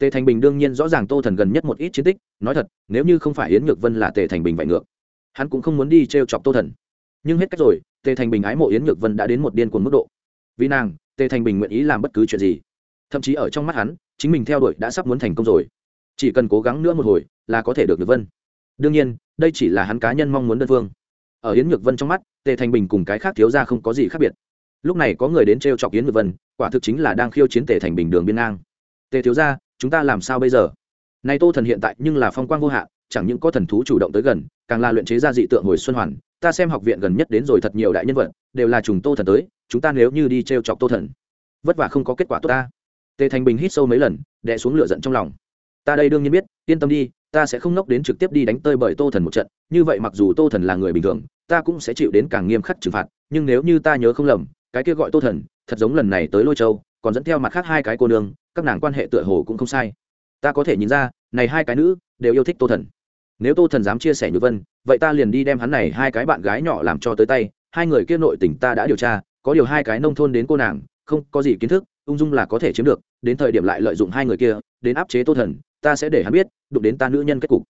tề thành bình đương nhiên rõ ràng tô thần gần nhất một ít chiến tích, nói thật, nếu như không phải yến nhược vân là tề thành bình vậy ngược hắn cũng không muốn đi t r e o chọc tô thần. Nhưng hết cách rồi, tề thành bình ái mộ yến nhược vân đã đến một điên cuồng mức độ. Vì nàng, tề thành bình nguyện ý làm bất cứ chuyện gì. Thậm chí ở trong mắt hắn, chính mình theo đuổi đã sắp muốn thành công rồi. Chỉ cần cố gắng nữa một hồi, là có thể được nhược vân. Đương nhiên, đây chỉ là hắn cá nhân mong muốn đơn phương. Ở yến nhược vân trong mắt, tề thành bình cùng cái khác thiếu ra không có gì khác biệt. Lúc này có người đến t r e o chọc yến nhược vân, quả thực chính là đang khiêu chiến tề thành bình đường biên ngang. Tề thiếu ra chúng ta làm sao bây giờ? Nay tô thần hiện tại nhưng là phong quang vô hạn chẳng những có thần thú chủ động tới gần, càng là luyện chế ra dị tượng hồi xuân hoàn. Ta xem học viện gần nhất đến rồi thật nhiều đại nhân vật, đều là trùng tô thần tới, chúng ta nếu như đi t r e o chọc tô thần, vất vả không có kết quả tốt ta. Tề thành bình hít sâu mấy lần, đè xuống lửa giận trong lòng. Ta đây đương nhiên biết, yên tâm đi, ta sẽ không nốc đến trực tiếp đi đánh tơi bởi tô thần một trận, như vậy mặc dù tô thần là người bình thường, ta cũng sẽ chịu đến càng nghiêm khắc trừng phạt, nhưng nếu như ta nhớ không lầm, cái kia gọi tô thần, thật giống lần này tới lôi châu, còn dẫn theo mặt khác hai cái cô nương, các nàng quan hệ tựa hồ cũng không sai. Ta có thể nhìn ra, này hai cái nữ, đều yêu thích tô thần nếu tô thần dám chia sẻ như vân, vậy ta liền đi đem hắn này hai cái bạn gái nhỏ làm cho tới tay. Hai người kia nội tình ta đã điều tra, có điều hai cái nông thôn đến cô nàng, không có gì kiến thức, ung dung là có thể chiếm được. Đến thời điểm lại lợi dụng hai người kia, đến áp chế tô thần, ta sẽ để hắn biết, đụng đến ta nữ nhân kết cục.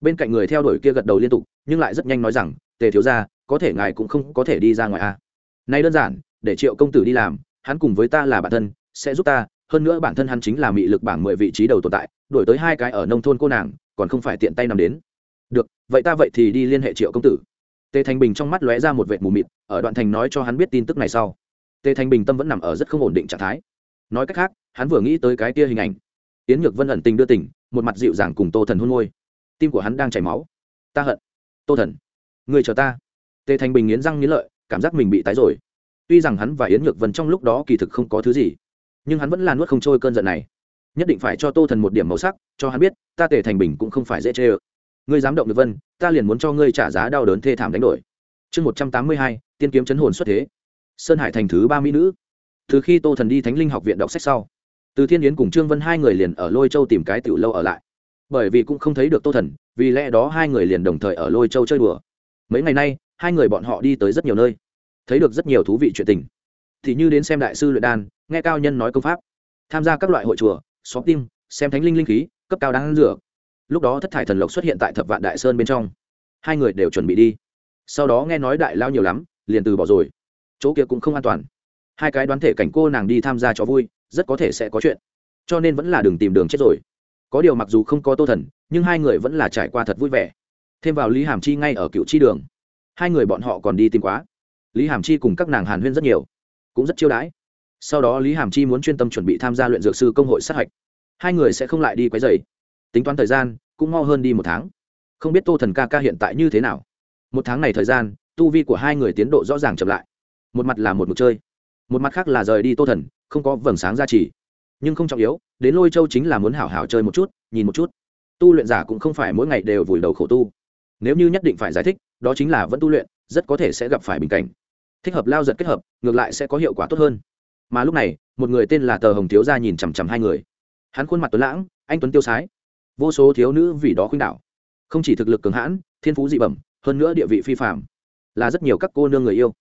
Bên cạnh người theo đuổi kia gật đầu liên tục, nhưng lại rất nhanh nói rằng, tề thiếu ra có thể ngài cũng không có thể đi ra ngoài a à. nay đơn giản, để triệu công tử đi làm, hắn cùng với ta là bản thân, sẽ giúp ta. Hơn nữa bản thân hắn chính là mị lực bảng mười vị trí đầu tồn tại, đổi tới hai cái ở nông thôn cô nàng, còn không phải tiện tay nằm đến được, vậy ta vậy thì đi liên hệ triệu công tử. Tề thành bình trong mắt lóe ra một vệt mù mịt, ở đoạn thành nói cho hắn biết tin tức này sau. Tề thành bình tâm vẫn nằm ở rất không ổn định trạng thái. Nói cách khác, hắn vừa nghĩ tới cái kia hình ảnh. Yến nhược vân ẩn tình đưa tình, một mặt dịu dàng cùng tô thần hôn môi. Tim của hắn đang chảy máu. Ta hận. Tô thần người chờ ta. Tề thành bình nghiến răng nghiến lợi, cảm giác mình bị tái rồi. Tuy rằng hắn và yến nhược vân trong lúc đó kỳ thực không có thứ gì, nhưng hắn vẫn là nuốt không trôi cơn giận này. Nhất định phải cho tô thần một điểm màu sắc, cho hắn biết, ta tề thành bình cũng không phải dễ chê ơ ngươi dám động được vân, ta liền muốn cho ngươi trả giá đau đớn thê thảm đánh đổi. Chương một trăm tám mươi hai, tiên kiếm chấn hồn xuất thế. Sơn hải thành thứ ba mỹ nữ. Từ khi tô thần đi thánh linh học viện đọc sách sau, từ thiên yến cùng trương vân hai người liền ở lôi châu tìm cái tiểu lâu ở lại. Bởi vì cũng không thấy được tô thần, vì lẽ đó hai người liền đồng thời ở lôi châu chơi đùa. Mấy ngày nay, hai người bọn họ đi tới rất nhiều nơi, thấy được rất nhiều thú vị chuyện tình. Thì như đến xem đại sư luyện đan, nghe cao nhân nói công pháp, tham gia các loại hội chùa xóm tim xem thánh linh linh khí, cấp cao đang rửa lúc đó thất thải thần lộc xuất hiện tại thập vạn đại sơn bên trong. Hai người đều chuẩn bị đi. Sau đó nghe nói đại lao nhiều lắm, liền từ bỏ rồi. Chỗ kia cũng không an toàn. Hai cái đoán thể cảnh cô nàng đi tham gia cho vui, rất có thể sẽ có chuyện. Cho nên vẫn là đừng tìm đường chết rồi. Có điều mặc dù không có tô thần, nhưng hai người vẫn là trải qua thật vui vẻ. Thêm vào lý hàm chi ngay ở cựu chi đường. Hai người bọn họ còn đi tìm quá. Lý hàm chi cùng các nàng hàn huyên rất nhiều. Cũng rất chiêu đãi. Sau đó lý hàm chi muốn chuyên tâm chuẩn bị tham gia luyện dược sư công hội sát hạch. Hai người sẽ không lại đi quấy dày tính toán thời gian, cũng mo hơn đi một tháng. Không biết tô thần ca ca hiện tại như thế nào. Một tháng này thời gian, tu vi của hai người tiến độ rõ ràng chậm lại. Một mặt là một mực chơi, một mặt khác là rời đi tô thần, không có vầng sáng ra chỉ nhưng không trọng yếu, đến lôi châu chính là muốn hảo hảo chơi một chút, nhìn một chút. Tu luyện giả cũng không phải mỗi ngày đều vùi đầu khổ tu. Nếu như nhất định phải giải thích, đó chính là vẫn tu luyện, rất có thể sẽ gặp phải bình cảnh. Thích hợp lao giật kết hợp, ngược lại sẽ có hiệu quả tốt hơn. Mà lúc này, một người tên là tờ hồng thiếu ra nhìn chằm chằm hai người. Hắn khuôn mặt tuấn lãng, anh tuấn tiêu sái vô số thiếu nữ vì đó khuynh đảo. Không chỉ thực lực cường hãn, thiên phú dị bẩm, hơn nữa địa vị phi phạm là rất nhiều các cô nương người yêu.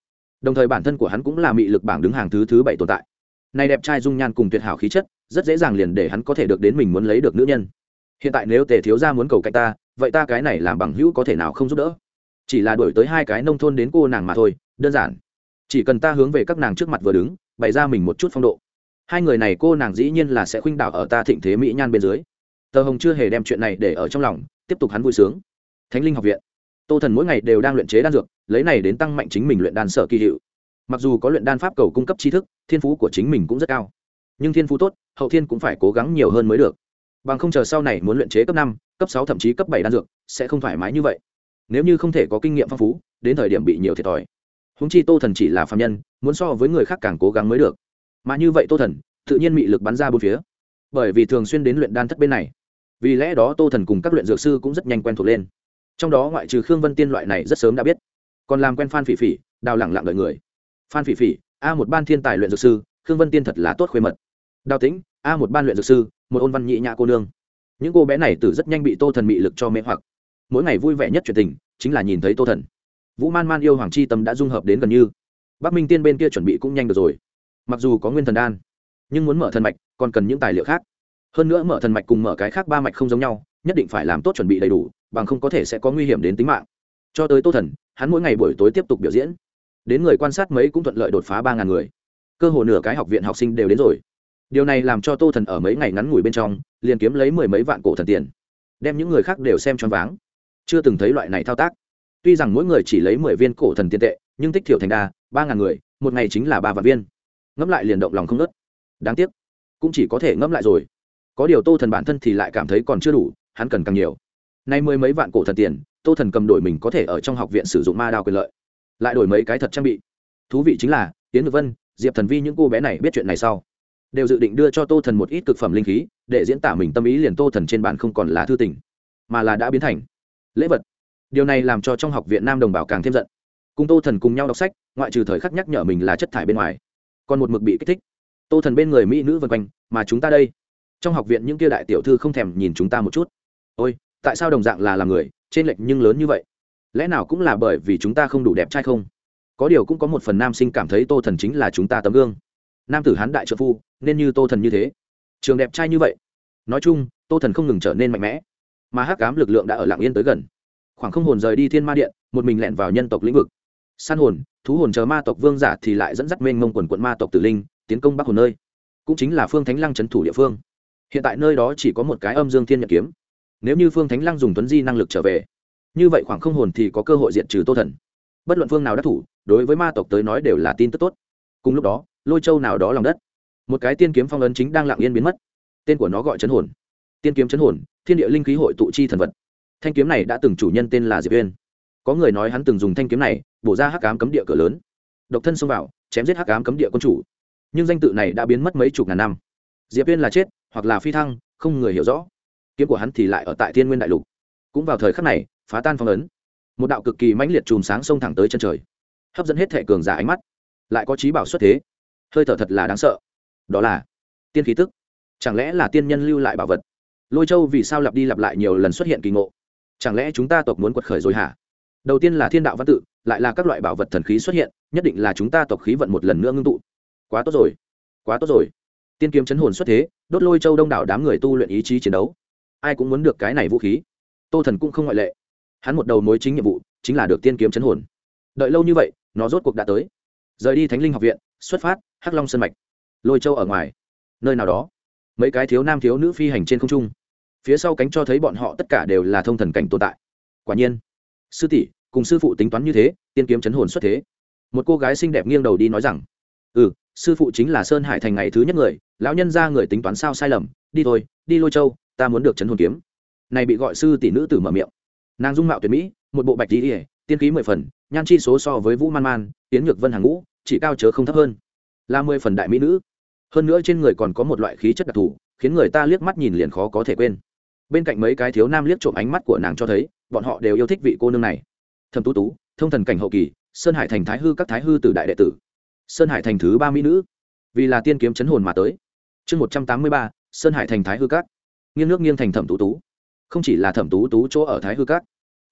Đồng thời bản thân của hắn cũng là mị lực bảng đứng hàng thứ thứ bảy tồn tại. Nay đẹp trai dung nhan cùng tuyệt hảo khí chất, rất dễ dàng liền để hắn có thể được đến mình muốn lấy được nữ nhân. Hiện tại nếu tề thiếu ra muốn cầu cạnh ta, vậy ta cái này làm bằng hữu có thể nào không giúp đỡ? Chỉ là đổi tới hai cái nông thôn đến cô nàng mà thôi, đơn giản. Chỉ cần ta hướng về các nàng trước mặt vừa đứng, bày ra mình một chút phong độ. Hai người này cô nàng dĩ nhiên là sẽ khuynh đảo ở ta thịnh thế mỹ nhan bên dưới tờ hồng chưa hề đem chuyện này để ở trong lòng, tiếp tục hắn vui sướng. Thánh linh học viện. Tô thần mỗi ngày đều đang luyện chế đan dược, lấy này đến tăng mạnh chính mình luyện đan sở kỳ hiệu. Mặc dù có luyện đan pháp cầu cung cấp tri thức, thiên phú của chính mình cũng rất cao. Nhưng thiên phú tốt, hậu thiên cũng phải cố gắng nhiều hơn mới được. Bằng không chờ sau này muốn luyện chế cấp năm, cấp sáu thậm chí cấp bảy đan dược, sẽ không thoải mái như vậy. Nếu như không thể có kinh nghiệm phong phú, đến thời điểm bị nhiều thiệt thòi. Húng chi tô thần chỉ là phạm nhân, muốn so với người khác càng cố gắng mới được. Mà như vậy tô thần, tự nhiên bị lực bắn ra bốn phía bởi vì thường xuyên đến luyện đan thất bên này. Vì lẽ đó tô thần cùng các luyện dược sư cũng rất nhanh quen thuộc lên. Trong đó ngoại trừ khương vân tiên loại này rất sớm đã biết. Còn làm quen phan phỉ phỉ, đào lẳng lặng đợi người. Phan phỉ phỉ, a một ban thiên tài luyện dược sư, khương vân tiên thật là tốt khuê mật. Đào tĩnh, a một ban luyện dược sư, một ôn văn nhị nhã cô nương. Những cô bé này từ rất nhanh bị tô thần mị lực cho mê hoặc. Mỗi ngày vui vẻ nhất chuyện tình, chính là nhìn thấy tô thần. Vũ man man yêu hoàng chi tâm đã dung hợp đến gần như. Bắc minh tiên bên kia chuẩn bị cũng nhanh được rồi. Mặc dù có nguyên thần đan, nhưng muốn mở thần mạch còn cần những tài liệu khác. Hơn nữa mở thần mạch cùng mở cái khác ba mạch không giống nhau, nhất định phải làm tốt chuẩn bị đầy đủ, bằng không có thể sẽ có nguy hiểm đến tính mạng. Cho tới tô thần, hắn mỗi ngày buổi tối tiếp tục biểu diễn. Đến người quan sát mấy cũng thuận lợi đột phá ba ngàn người. Cơ hồ nửa cái học viện học sinh đều đến rồi. Điều này làm cho tô thần ở mấy ngày ngắn ngủi bên trong, liền kiếm lấy mười mấy vạn cổ thần tiền, đem những người khác đều xem choáng váng. Chưa từng thấy loại này thao tác. Tuy rằng mỗi người chỉ lấy mười viên cổ thần tiền tệ, nhưng tích thiểu thành đa, ba ngàn người, một ngày chính là ba vạn viên. Ngẫm lại liền động lòng không nớt đáng tiếc cũng chỉ có thể ngẫm lại rồi. Có điều tô thần bản thân thì lại cảm thấy còn chưa đủ, hắn cần càng nhiều. Nay mười mấy vạn cổ thần tiền, tô thần cầm đổi mình có thể ở trong học viện sử dụng ma đao quyền lợi. Lại đổi mấy cái thật trang bị. Thú vị chính là tiến ngược vân, diệp thần vi những cô bé này biết chuyện này sau, đều dự định đưa cho tô thần một ít cực phẩm linh khí, để diễn tả mình tâm ý liền tô thần trên bản không còn là thư tình, mà là đã biến thành lễ vật. Điều này làm cho trong học viện nam đồng bào càng thêm giận. Cùng tô thần cùng nhau đọc sách, ngoại trừ thời khắc nhắc nhở mình là chất thải bên ngoài, còn một mực bị kích thích tô thần bên người mỹ nữ vân quanh, mà chúng ta đây? Trong học viện những kia đại tiểu thư không thèm nhìn chúng ta một chút. Ôi, tại sao đồng dạng là làm người, trên lệnh nhưng lớn như vậy? Lẽ nào cũng là bởi vì chúng ta không đủ đẹp trai không? Có điều cũng có một phần nam sinh cảm thấy tô thần chính là chúng ta tấm gương. Nam tử hán đại trợ phu, nên như tô thần như thế. Trường đẹp trai như vậy. Nói chung, tô thần không ngừng trở nên mạnh mẽ. Mà hắc cám lực lượng đã ở lạng yên tới gần. Khoảng không hồn rời đi thiên ma điện, một mình lẹn vào nhân tộc lĩnh vực. San hồn, thú hồn chờ ma tộc vương giả thì lại dẫn dắt mênh mông quần quận ma tộc tử linh tiến công bắc hồn nơi, cũng chính là phương thánh lăng trấn thủ địa phương. Hiện tại nơi đó chỉ có một cái âm dương thiên nhật kiếm. Nếu như phương thánh lăng dùng tuấn di năng lực trở về, như vậy khoảng không hồn thì có cơ hội diện trừ tô thần. Bất luận phương nào đắc thủ, đối với ma tộc tới nói đều là tin tức tốt. Cùng lúc đó, lôi châu nào đó lòng đất, một cái tiên kiếm phong ấn chính đang lặng yên biến mất. Tên của nó gọi chấn hồn. Tiên kiếm chấn hồn, thiên địa linh khí hội tụ chi thần vật. Thanh kiếm này đã từng chủ nhân tên là diệp uyên. Có người nói hắn từng dùng thanh kiếm này, bổ ra hắc ám cấm địa cửa lớn. Độc thân xông vào, chém giết hắc ám cấm địa quân chủ nhưng danh tự này đã biến mất mấy chục ngàn năm. Diệp Viên là chết, hoặc là phi thăng, không người hiểu rõ. Kiếm của hắn thì lại ở tại thiên nguyên đại lục. Cũng vào thời khắc này, phá tan phong ấn. Một đạo cực kỳ mãnh liệt chùm sáng xông thẳng tới chân trời, hấp dẫn hết thệ cường giả ánh mắt. Lại có trí bảo xuất thế. Hơi thở thật là đáng sợ. Đó là tiên khí tức. Chẳng lẽ là tiên nhân lưu lại bảo vật? Lôi châu vì sao lặp đi lặp lại nhiều lần xuất hiện kỳ ngộ? Chẳng lẽ chúng ta tộc muốn quật khởi rồi hả? Đầu tiên là thiên đạo văn tự, lại là các loại bảo vật thần khí xuất hiện, nhất định là chúng ta tộc khí vận một lần nữa ngưng tụ quá tốt rồi, quá tốt rồi. Tiên kiếm chấn hồn xuất thế, đốt lôi châu đông đảo đám người tu luyện ý chí chiến đấu. Ai cũng muốn được cái này vũ khí. Tô thần cũng không ngoại lệ. Hắn một đầu mối chính nhiệm vụ, chính là được tiên kiếm chấn hồn. Đợi lâu như vậy, nó rốt cuộc đã tới. Rời đi thánh linh học viện, xuất phát, hắc long sân mạch. Lôi châu ở ngoài. Nơi nào đó. Mấy cái thiếu nam thiếu nữ phi hành trên không trung. Phía sau cánh cho thấy bọn họ tất cả đều là thông thần cảnh tồn tại. Quả nhiên, sư tỷ, cùng sư phụ tính toán như thế, tiên kiếm chấn hồn xuất thế. Một cô gái xinh đẹp nghiêng đầu đi nói rằng ừ sư phụ chính là sơn hải thành ngày thứ nhất người, lão nhân ra người tính toán sao sai lầm, đi thôi, đi lôi châu, ta muốn được chấn hồn kiếm. Này bị gọi sư tỷ nữ tử mở miệng. Nàng dung mạo tuyệt mỹ, một bộ bạch tỷ tiên khí mười phần, nhan chi số so với vũ man man tiến nhược vân hàng ngũ, chỉ cao chớ không thấp hơn. Là mười phần đại mỹ nữ. Hơn nữa trên người còn có một loại khí chất đặc thù, khiến người ta liếc mắt nhìn liền khó có thể quên. Bên cạnh mấy cái thiếu nam liếc trộm ánh mắt của nàng cho thấy, bọn họ đều yêu thích vị cô nương này. Thầm tú tú, thông thần cảnh hậu kỳ, sơn hải thành thái hư các thái hư tử đại đệ tử sơn hải thành thứ ba mỹ nữ. Vì là tiên kiếm chấn hồn mà tới. Chương một trăm tám mươi ba sơn hải thành thái hư Cát, nghiêng nước nghiêng thành thẩm tú tú. Không chỉ là thẩm tú tú chỗ ở thái hư Cát,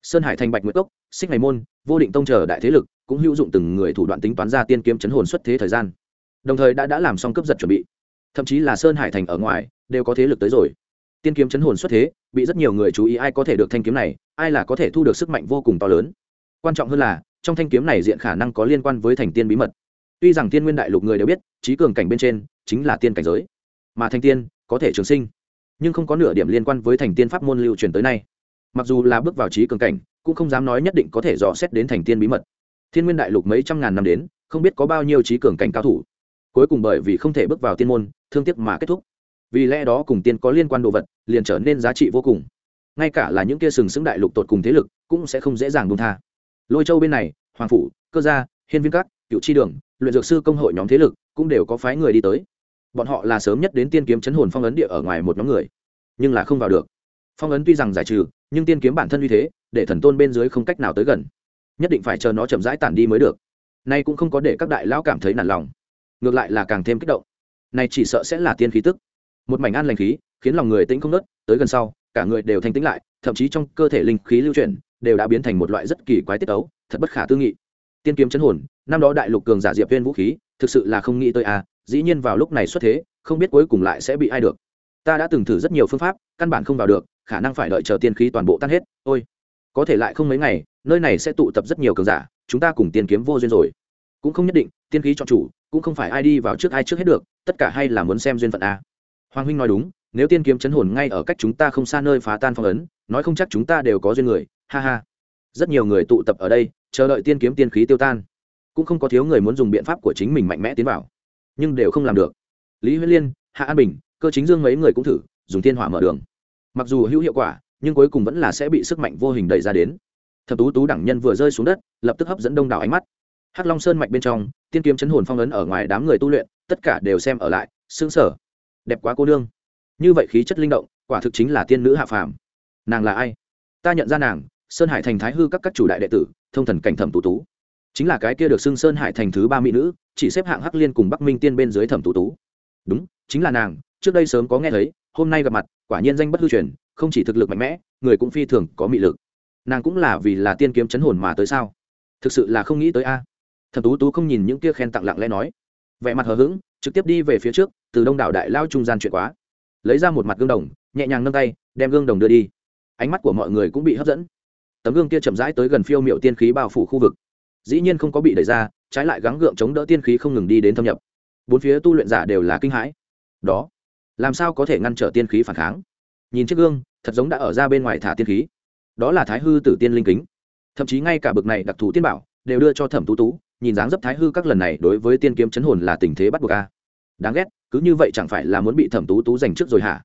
sơn hải thành bạch nguyệt cốc xích ngày môn vô định tông chờ đại thế lực cũng hữu dụng từng người thủ đoạn tính toán ra tiên kiếm chấn hồn xuất thế thời gian. Đồng thời đã đã làm xong cướp giật chuẩn bị. Thậm chí là sơn hải thành ở ngoài đều có thế lực tới rồi. Tiên kiếm chấn hồn xuất thế bị rất nhiều người chú ý ai có thể được thanh kiếm này ai là có thể thu được sức mạnh vô cùng to lớn. Quan trọng hơn là trong thanh kiếm này diện khả năng có liên quan với thành tiên bí mật tuy rằng tiên nguyên đại lục người đều biết, trí cường cảnh bên trên chính là tiên cảnh giới, mà thành tiên có thể trường sinh, nhưng không có nửa điểm liên quan với thành tiên pháp môn lưu truyền tới nay. Mặc dù là bước vào trí cường cảnh, cũng không dám nói nhất định có thể dò xét đến thành tiên bí mật. Thiên nguyên đại lục mấy trăm ngàn năm đến, không biết có bao nhiêu trí cường cảnh cao thủ. Cuối cùng bởi vì không thể bước vào tiên môn, thương tiếc mà kết thúc. Vì lẽ đó cùng tiên có liên quan đồ vật, liền trở nên giá trị vô cùng. Ngay cả là những kia sừng sững đại lục tột cùng thế lực, cũng sẽ không dễ dàng buông tha. Lôi châu bên này, hoàng phủ, cơ gia, hiên viên các cựu tri đường, luyện dược sư công hội nhóm thế lực cũng đều có phái người đi tới. Bọn họ là sớm nhất đến tiên kiếm chấn hồn phong ấn địa ở ngoài một nhóm người, nhưng là không vào được. Phong ấn tuy rằng giải trừ, nhưng tiên kiếm bản thân uy thế, để thần tôn bên dưới không cách nào tới gần. Nhất định phải chờ nó chậm rãi tản đi mới được. Nay cũng không có để các đại lão cảm thấy nản lòng. Ngược lại là càng thêm kích động. Này chỉ sợ sẽ là tiên khí tức. Một mảnh an lành khí, khiến lòng người tĩnh không nớt, tới gần sau, cả người đều thanh tĩnh lại, thậm chí trong cơ thể linh khí lưu chuyển, đều đã biến thành một loại rất kỳ quái tiết ấu thật bất khả tư nghị tiên kiếm chấn hồn, năm đó đại lục cường giả diệp viên vũ khí, thực sự là không nghĩ tới à dĩ nhiên vào lúc này xuất thế, không biết cuối cùng lại sẽ bị ai được. Ta đã từng thử rất nhiều phương pháp, căn bản không vào được, khả năng phải đợi chờ tiên khí toàn bộ tan hết, ôi, có thể lại không mấy ngày, nơi này sẽ tụ tập rất nhiều cường giả, chúng ta cùng tiên kiếm vô duyên rồi. Cũng không nhất định, tiên khí cho chủ, cũng không phải ai đi vào trước ai trước hết được, tất cả hay là muốn xem duyên phận a. Hoàng huynh nói đúng, nếu tiên kiếm chấn hồn ngay ở cách chúng ta không xa nơi phá tan phong ấn, nói không chắc chúng ta đều có duyên người, ha ha. Rất nhiều người tụ tập ở đây chờ đợi tiên kiếm tiên khí tiêu tan. Cũng không có thiếu người muốn dùng biện pháp của chính mình mạnh mẽ tiến vào. Nhưng đều không làm được. Lý huyết liên, hạ an bình, cơ chính dương mấy người cũng thử, dùng thiên hỏa mở đường. Mặc dù hữu hiệu quả, nhưng cuối cùng vẫn là sẽ bị sức mạnh vô hình đẩy ra đến. Thập tú tú đẳng nhân vừa rơi xuống đất, lập tức hấp dẫn đông đảo ánh mắt. Hắc long sơn mạch bên trong, tiên kiếm chấn hồn phong ấn ở ngoài đám người tu luyện, tất cả đều xem ở lại xương sở đẹp quá cô nương. Như vậy khí chất linh động, quả thực chính là tiên nữ hạ phàm. Nàng là ai? Ta nhận ra nàng sơn hải thành thái hư các các chủ đại đệ tử, thông thần cảnh thẩm tú tú. Chính là cái kia được xưng sơn hải thành thứ ba mỹ nữ, chỉ xếp hạng hắc liên cùng bắc minh tiên bên dưới thẩm tú tú. Đúng, chính là nàng, trước đây sớm có nghe thấy, hôm nay gặp mặt, quả nhiên danh bất hư truyền, không chỉ thực lực mạnh mẽ, người cũng phi thường có mị lực. Nàng cũng là vì là tiên kiếm chấn hồn mà tới sao? Thực sự là không nghĩ tới a. Thẩm tú tú không nhìn những kia khen tặng lặng lẽ nói. Vẻ mặt hờ hững, trực tiếp đi về phía trước, từ đông đảo đại lao trung gian chuyện quá. Lấy ra một mặt gương đồng, nhẹ nhàng nâng tay, đem gương đồng đưa đi. Ánh mắt của mọi người cũng bị hấp dẫn tấm gương kia chậm rãi tới gần phiêu miệu tiên khí bao phủ khu vực. Dĩ nhiên không có bị đẩy ra, trái lại gắng gượng chống đỡ tiên khí không ngừng đi đến thâm nhập. Bốn phía tu luyện giả đều là kinh hãi. Đó, làm sao có thể ngăn trở tiên khí phản kháng? Nhìn chiếc gương, thật giống đã ở ra bên ngoài thả tiên khí. Đó là thái hư tử tiên linh kính. Thậm chí ngay cả bực này đặc thù tiên bảo đều đưa cho thẩm tú tú, nhìn dáng dấp thái hư các lần này đối với tiên kiếm chấn hồn là tình thế bắt buộc a. Đáng ghét, cứ như vậy chẳng phải là muốn bị thẩm tú tú giành trước rồi hả?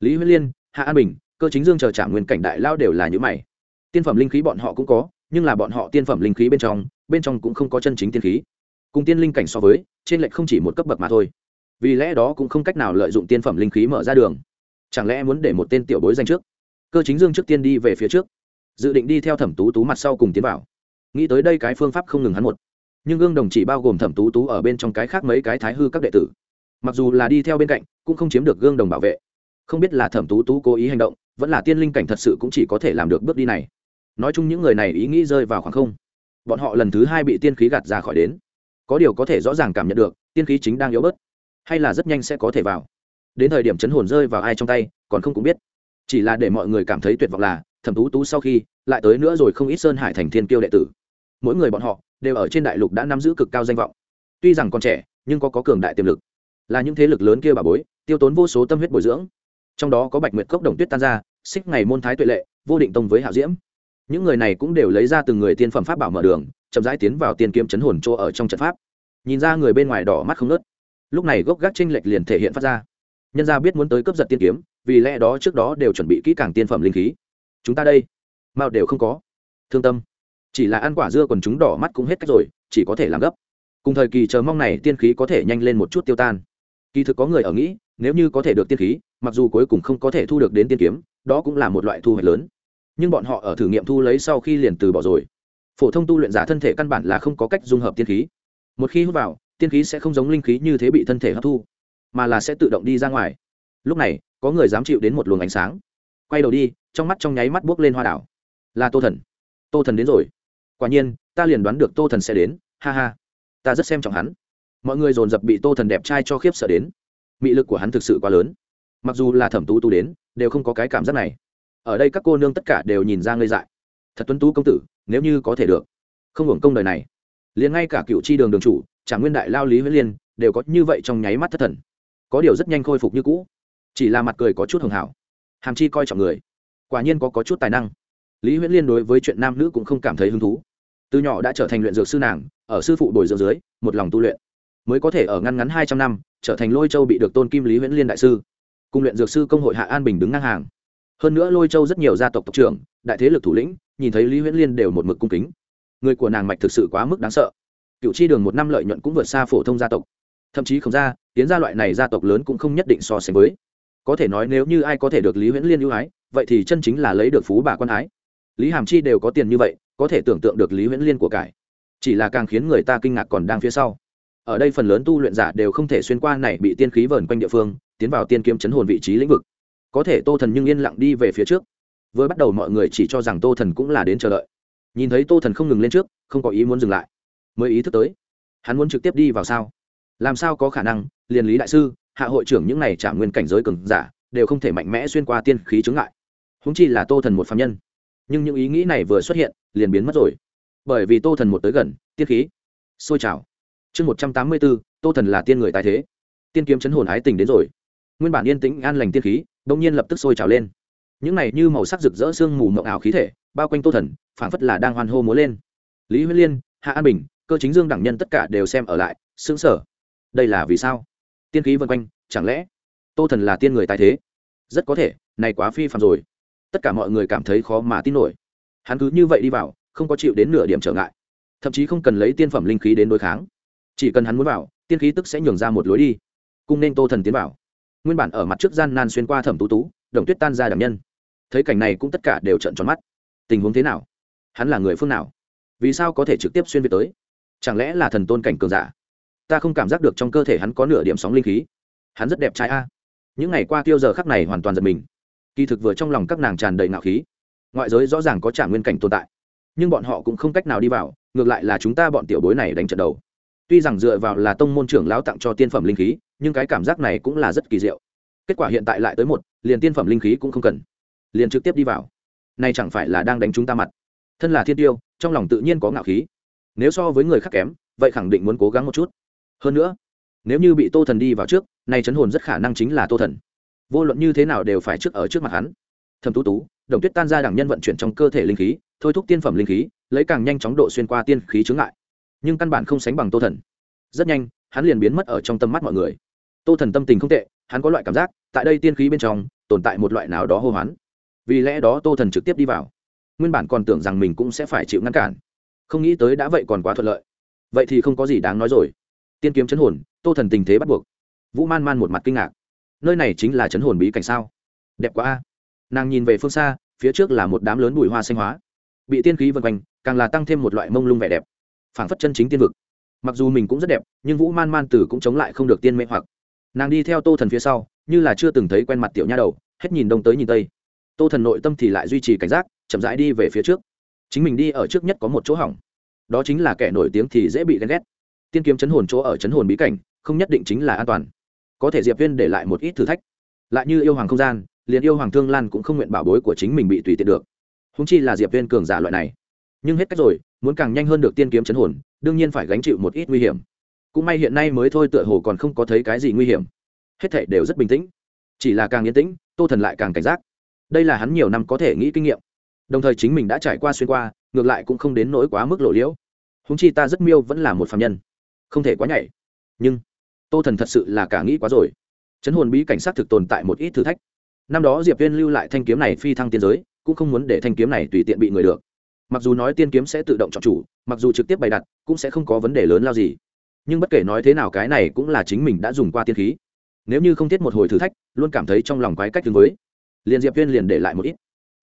Lý huyết liên, hạ an bình, cơ chính dương chờ trả nguyên cảnh đại lao đều là những mày tiên phẩm linh khí bọn họ cũng có, nhưng là bọn họ tiên phẩm linh khí bên trong bên trong cũng không có chân chính tiên khí. Cùng tiên linh cảnh so với, trên lệch không chỉ một cấp bậc mà thôi. Vì lẽ đó cũng không cách nào lợi dụng tiên phẩm linh khí mở ra đường. Chẳng lẽ muốn để một tên tiểu bối danh trước? Cơ chính dương trước tiên đi về phía trước. Dự định đi theo thẩm tú tú mặt sau cùng tiến vào. Nghĩ tới đây cái phương pháp không ngừng hắn một. Nhưng gương đồng chỉ bao gồm thẩm tú tú ở bên trong cái khác mấy cái thái hư các đệ tử. Mặc dù là đi theo bên cạnh, cũng không chiếm được gương đồng bảo vệ. Không biết là thẩm tú tú cố ý hành động, vẫn là tiên linh cảnh thật sự cũng chỉ có thể làm được bước đi này nói chung những người này ý nghĩ rơi vào khoảng không. Bọn họ lần thứ hai bị tiên khí gạt ra khỏi đến. Có điều có thể rõ ràng cảm nhận được tiên khí chính đang yếu bớt hay là rất nhanh sẽ có thể vào. Đến thời điểm chấn hồn rơi vào ai trong tay còn không cũng biết. Chỉ là để mọi người cảm thấy tuyệt vọng là thẩm tú tú sau khi lại tới nữa rồi không ít sơn hải thành thiên kiêu đệ tử. Mỗi người bọn họ đều ở trên đại lục đã nắm giữ cực cao danh vọng. Tuy rằng còn trẻ nhưng có, có cường đại tiềm lực. Là những thế lực lớn kia bà bối tiêu tốn vô số tâm huyết bồi dưỡng. Trong đó có bạch nguyệt cốc đồng tuyết tan ra xích ngày môn thái tuệ lệ vô định tông với hạ diễm những người này cũng đều lấy ra từng người tiên phẩm pháp bảo mở đường, chậm rãi tiến vào tiên kiếm chấn hồn chỗ ở trong trận pháp. Nhìn ra người bên ngoài đỏ mắt không nớt lúc này gốc gác tranh lệch liền thể hiện phát ra. Nhân ra biết muốn tới cướp giật tiên kiếm, vì lẽ đó trước đó đều chuẩn bị kỹ càng tiên phẩm linh khí. Chúng ta đây, mao đều không có. Thương tâm. Chỉ là ăn quả dưa còn chúng đỏ mắt cũng hết cách rồi, chỉ có thể làm gấp. Cùng thời kỳ chờ mong này tiên khí có thể nhanh lên một chút tiêu tan. Kỳ thực có người ở nghĩ, nếu như có thể được tiên khí, mặc dù cuối cùng không có thể thu được đến tiên kiếm, đó cũng là một loại thu hoạch lớn nhưng bọn họ ở thử nghiệm thu lấy sau khi liền từ bỏ rồi. Phổ thông tu luyện giả thân thể căn bản là không có cách dung hợp tiên khí. Một khi hút vào, tiên khí sẽ không giống linh khí như thế bị thân thể hấp thu, mà là sẽ tự động đi ra ngoài. Lúc này, có người dám chịu đến một luồng ánh sáng. Quay đầu đi, trong mắt trong nháy mắt buốc lên hoa đảo. Là tô thần. Tô thần đến rồi. Quả nhiên, ta liền đoán được tô thần sẽ đến. Ha ha. Ta rất xem trọng hắn. Mọi người dồn dập bị tô thần đẹp trai cho khiếp sợ đến. Mị lực của hắn thực sự quá lớn. Mặc dù là thẩm tú tu đến, đều không có cái cảm giác này ở đây các cô nương tất cả đều nhìn ra ngây dại. Thật tuấn tú công tử nếu như có thể được. Không hưởng công đời này. Liền ngay cả cựu tri đường đường chủ trả nguyên đại lao lý huế liên đều có như vậy trong nháy mắt thất thần. Có điều rất nhanh khôi phục như cũ. Chỉ là mặt cười có chút hưởng hảo. Hàm chi coi trọng người. Quả nhiên có, có chút tài năng. Lý huyễn liên đối với chuyện nam nữ cũng không cảm thấy hứng thú. Từ nhỏ đã trở thành luyện dược sư nàng ở sư phụ bồi dưỡng dưới một lòng tu luyện. Mới có thể ở ngăn ngắn hai trăm năm trở thành lôi châu bị được tôn kim lý huyễn liên đại sư. Cùng luyện dược sư công hội hạ an bình đứng ngang hàng hơn nữa lôi châu rất nhiều gia tộc tộc trưởng, đại thế lực thủ lĩnh, nhìn thấy lý huyễn liên đều một mực cung kính. Người của nàng mạch thực sự quá mức đáng sợ. Cựu chi đường một năm lợi nhuận cũng vượt xa phổ thông gia tộc. Thậm chí không ra, tiến gia loại này gia tộc lớn cũng không nhất định so sánh với. Có thể nói nếu như ai có thể được lý huyễn liên ưu ái, vậy thì chân chính là lấy được phú bà quan ái. Lý hàm chi đều có tiền như vậy, có thể tưởng tượng được lý huyễn liên của cải. Chỉ là càng khiến người ta kinh ngạc còn đang phía sau. Ở đây phần lớn tu luyện giả đều không thể xuyên qua này bị tiên khí vờn quanh địa phương, tiến vào tiên kiếm chấn hồn vị trí lĩnh vực có thể tô thần nhưng yên lặng đi về phía trước. Vừa bắt đầu mọi người chỉ cho rằng tô thần cũng là đến chờ đợi. Nhìn thấy tô thần không ngừng lên trước, không có ý muốn dừng lại. Mới ý thức tới, hắn muốn trực tiếp đi vào sao? Làm sao có khả năng? Liền lý đại sư, hạ hội trưởng những này trả nguyên cảnh giới cường giả, đều không thể mạnh mẽ xuyên qua tiên khí chướng ngại. Húng chi là tô thần một phạm nhân. Nhưng những ý nghĩ này vừa xuất hiện, liền biến mất rồi. Bởi vì tô thần một tới gần, tiên khí xôi trào. Chương một trăm tám mươi bốn, tô thần là tiên người tài thế. Tiên kiếm chấn hồn ái tình đến rồi. Nguyên bản yên tĩnh an lành tiên khí đông nhiên lập tức sôi trào lên. Những này như màu sắc rực rỡ sương mù mộng ảo khí thể, bao quanh tô thần, phảng phất là đang hoan hô múa lên. Lý huyết liên, hạ an bình, cơ chính dương đẳng nhân tất cả đều xem ở lại xứng sở đây là vì sao? Tiên khí vân quanh, chẳng lẽ tô thần là tiên người tài thế? Rất có thể, này quá phi phạm rồi. Tất cả mọi người cảm thấy khó mà tin nổi. Hắn cứ như vậy đi vào, không có chịu đến nửa điểm trở ngại. Thậm chí không cần lấy tiên phẩm linh khí đến đối kháng. Chỉ cần hắn muốn vào, tiên khí tức sẽ nhường ra một lối đi. Cung nên tô thần tiến vào nguyên bản ở mặt trước gian nan xuyên qua thẩm tú tú, đồng tuyết tan ra đảm nhân. Thấy cảnh này cũng tất cả đều trận tròn mắt. Tình huống thế nào? Hắn là người phương nào? Vì sao có thể trực tiếp xuyên việt tới? Chẳng lẽ là thần tôn cảnh cường giả? Ta không cảm giác được trong cơ thể hắn có nửa điểm sóng linh khí. Hắn rất đẹp trai a. Những ngày qua tiêu giờ khắc này hoàn toàn giật mình. Kỳ thực vừa trong lòng các nàng tràn đầy ngạo khí. Ngoại giới rõ ràng có trả nguyên cảnh tồn tại. Nhưng bọn họ cũng không cách nào đi vào, ngược lại là chúng ta bọn tiểu bối này đánh trận đầu. Tuy rằng dựa vào là tông môn trưởng lão tặng cho tiên phẩm linh khí nhưng cái cảm giác này cũng là rất kỳ diệu. Kết quả hiện tại lại tới một, liền tiên phẩm linh khí cũng không cần. Liền trực tiếp đi vào. Này chẳng phải là đang đánh chúng ta mặt. Thân là thiên tiêu, trong lòng tự nhiên có ngạo khí. Nếu so với người khác kém, vậy khẳng định muốn cố gắng một chút. Hơn nữa, nếu như bị tô thần đi vào trước nay chấn hồn rất khả năng chính là tô thần. Vô luận như thế nào đều phải trước ở trước mặt hắn. Thầm tú tú, đồng tuyết tan ra đẳng nhân vận chuyển trong cơ thể linh khí, thôi thúc tiên phẩm linh khí, lấy càng nhanh chóng độ xuyên qua tiên khí chướng ngại. Nhưng căn bản không sánh bằng tô thần. Rất nhanh, hắn liền biến mất ở trong tâm mắt mọi người tô thần tâm tình không tệ, hắn có loại cảm giác, tại đây tiên khí bên trong, tồn tại một loại nào đó hô hoán. Vì lẽ đó tô thần trực tiếp đi vào. Nguyên bản còn tưởng rằng mình cũng sẽ phải chịu ngăn cản. Không nghĩ tới đã vậy còn quá thuận lợi. Vậy thì không có gì đáng nói rồi. Tiên kiếm chấn hồn, tô thần tình thế bắt buộc. Vũ man man một mặt kinh ngạc. Nơi này chính là chấn hồn bí cảnh sao? Đẹp quá a. Nàng nhìn về phương xa, phía trước là một đám lớn bụi hoa xanh hóa. Bị tiên khí vân quanh, càng là tăng thêm một loại mông lung vẻ đẹp. Phảng phất chân chính tiên vực. Mặc dù mình cũng rất đẹp, nhưng vũ man man tử cũng chống lại không được tiên mê hoặc nàng đi theo tô thần phía sau, như là chưa từng thấy quen mặt tiểu nha đầu, hết nhìn đông tới nhìn tây. Tô thần nội tâm thì lại duy trì cảnh giác, chậm rãi đi về phía trước. Chính mình đi ở trước nhất có một chỗ hỏng. Đó chính là kẻ nổi tiếng thì dễ bị ghen ghét. Tiên kiếm chấn hồn chỗ ở chấn hồn bí cảnh, không nhất định chính là an toàn. Có thể diệp viên để lại một ít thử thách. Lại như yêu hoàng không gian, liền yêu hoàng thương lan cũng không nguyện bảo bối của chính mình bị tùy tiện được. Húng chi là diệp viên cường giả loại này. Nhưng hết cách rồi, muốn càng nhanh hơn được tiên kiếm chấn hồn, đương nhiên phải gánh chịu một ít nguy hiểm cũng may hiện nay mới thôi tựa hồ còn không có thấy cái gì nguy hiểm. Hết thảy đều rất bình tĩnh. Chỉ là càng yên tĩnh, tô thần lại càng cảnh giác. Đây là hắn nhiều năm có thể nghĩ kinh nghiệm. Đồng thời chính mình đã trải qua xuyên qua, ngược lại cũng không đến nỗi quá mức lộ liễu. Húng chi ta rất miêu vẫn là một phạm nhân. Không thể quá nhảy. Nhưng, tô thần thật sự là cả nghĩ quá rồi. Chấn hồn bí cảnh sát thực tồn tại một ít thử thách. Năm đó diệp viên lưu lại thanh kiếm này phi thăng tiên giới, cũng không muốn để thanh kiếm này tùy tiện bị người được. Mặc dù nói tiên kiếm sẽ tự động chọn chủ, mặc dù trực tiếp bày đặt, cũng sẽ không có vấn đề lớn lao gì nhưng bất kể nói thế nào cái này cũng là chính mình đã dùng qua tiên khí. Nếu như không thiết một hồi thử thách, luôn cảm thấy trong lòng quái cách tương với liền diệp viên liền để lại một ít.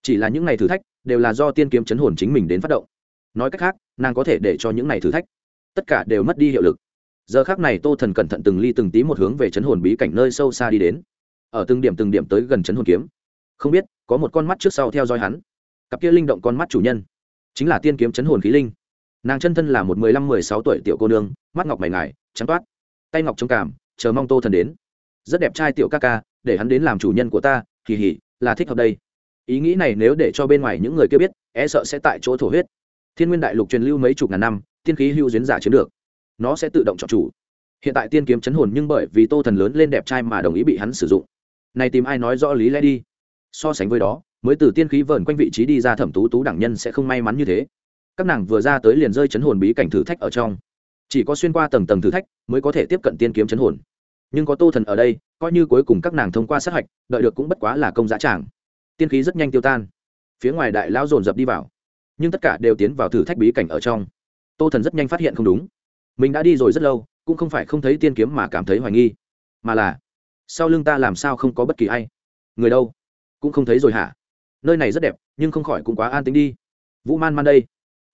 Chỉ là những ngày thử thách đều là do tiên kiếm chấn hồn chính mình đến phát động. Nói cách khác, nàng có thể để cho những ngày thử thách, tất cả đều mất đi hiệu lực. Giờ khác này tô thần cẩn thận từng ly từng tí một hướng về chấn hồn bí cảnh nơi sâu xa đi đến. Ở từng điểm từng điểm tới gần chấn hồn kiếm. Không biết, có một con mắt trước sau theo dõi hắn. Cặp kia linh động con mắt chủ nhân, chính là tiên kiếm chấn hồn khí linh. Nàng chân thân là một mười lăm mười sáu tuổi tiểu cô nương mắt ngọc mày ngài, trắng toát. Tay ngọc trông cảm, chờ mong tô thần đến. Rất đẹp trai tiểu ca ca, để hắn đến làm chủ nhân của ta kỳ hỉ là thích hợp đây. Ý nghĩ này nếu để cho bên ngoài những người kia biết e sợ sẽ tại chỗ thổ huyết. Thiên nguyên đại lục truyền lưu mấy chục ngàn năm, tiên khí hưu duyến giả chiến được. Nó sẽ tự động chọn chủ. Hiện tại tiên kiếm chấn hồn nhưng bởi vì tô thần lớn lên đẹp trai mà đồng ý bị hắn sử dụng. Này tìm ai nói rõ lý lẽ đi. So sánh với đó, mới từ tiên khí vờn quanh vị trí đi ra thẩm tú tú đẳng nhân sẽ không may mắn như thế. Các nàng vừa ra tới liền rơi chấn hồn bí cảnh thử thách ở trong chỉ có xuyên qua tầng tầng thử thách mới có thể tiếp cận tiên kiếm chấn hồn. Nhưng có tô thần ở đây, coi như cuối cùng các nàng thông qua sát hạch, đợi được cũng bất quá là công giá tràng. Tiên khí rất nhanh tiêu tan. Phía ngoài đại lão dồn dập đi vào. Nhưng tất cả đều tiến vào thử thách bí cảnh ở trong. Tô thần rất nhanh phát hiện không đúng. Mình đã đi rồi rất lâu, cũng không phải không thấy tiên kiếm mà cảm thấy hoài nghi. Mà là, sau lưng ta làm sao không có bất kỳ ai? Người đâu? Cũng không thấy rồi hả? Nơi này rất đẹp, nhưng không khỏi cũng quá an tính đi. Vũ man man đây.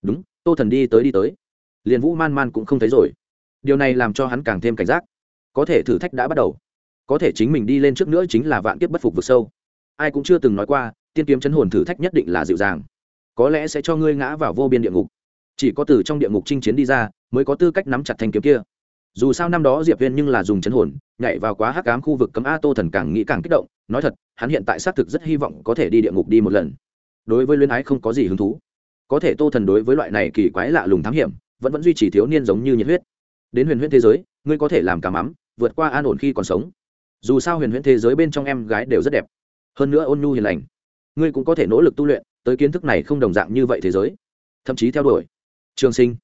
Đúng, tô thần đi tới đi tới liền vũ man man cũng không thấy rồi. Điều này làm cho hắn càng thêm cảnh giác. Có thể thử thách đã bắt đầu. Có thể chính mình đi lên trước nữa chính là vạn kiếp bất phục vực sâu. Ai cũng chưa từng nói qua, tiên kiếm chấn hồn thử thách nhất định là dịu dàng. Có lẽ sẽ cho ngươi ngã vào vô biên địa ngục. Chỉ có từ trong địa ngục chinh chiến đi ra, mới có tư cách nắm chặt thanh kiếm kia. Dù sao năm đó diệp viên nhưng là dùng chấn hồn, nhảy vào quá hắc cám khu vực cấm a tô thần càng nghĩ càng kích động, nói thật, hắn hiện tại xác thực rất hy vọng có thể đi địa ngục đi một lần. Đối với luyến ái không có gì hứng thú. Có thể tô thần đối với loại này kỳ quái lạ lùng thám hiểm vẫn vẫn duy trì thiếu niên giống như nhiệt huyết. Đến huyền huyễn thế giới, ngươi có thể làm cả mắm, vượt qua an ổn khi còn sống. Dù sao huyền huyễn thế giới bên trong em gái đều rất đẹp. Hơn nữa ôn nhu hiền lành. Ngươi cũng có thể nỗ lực tu luyện, tới kiến thức này không đồng dạng như vậy thế giới. Thậm chí theo đuổi. Trường sinh.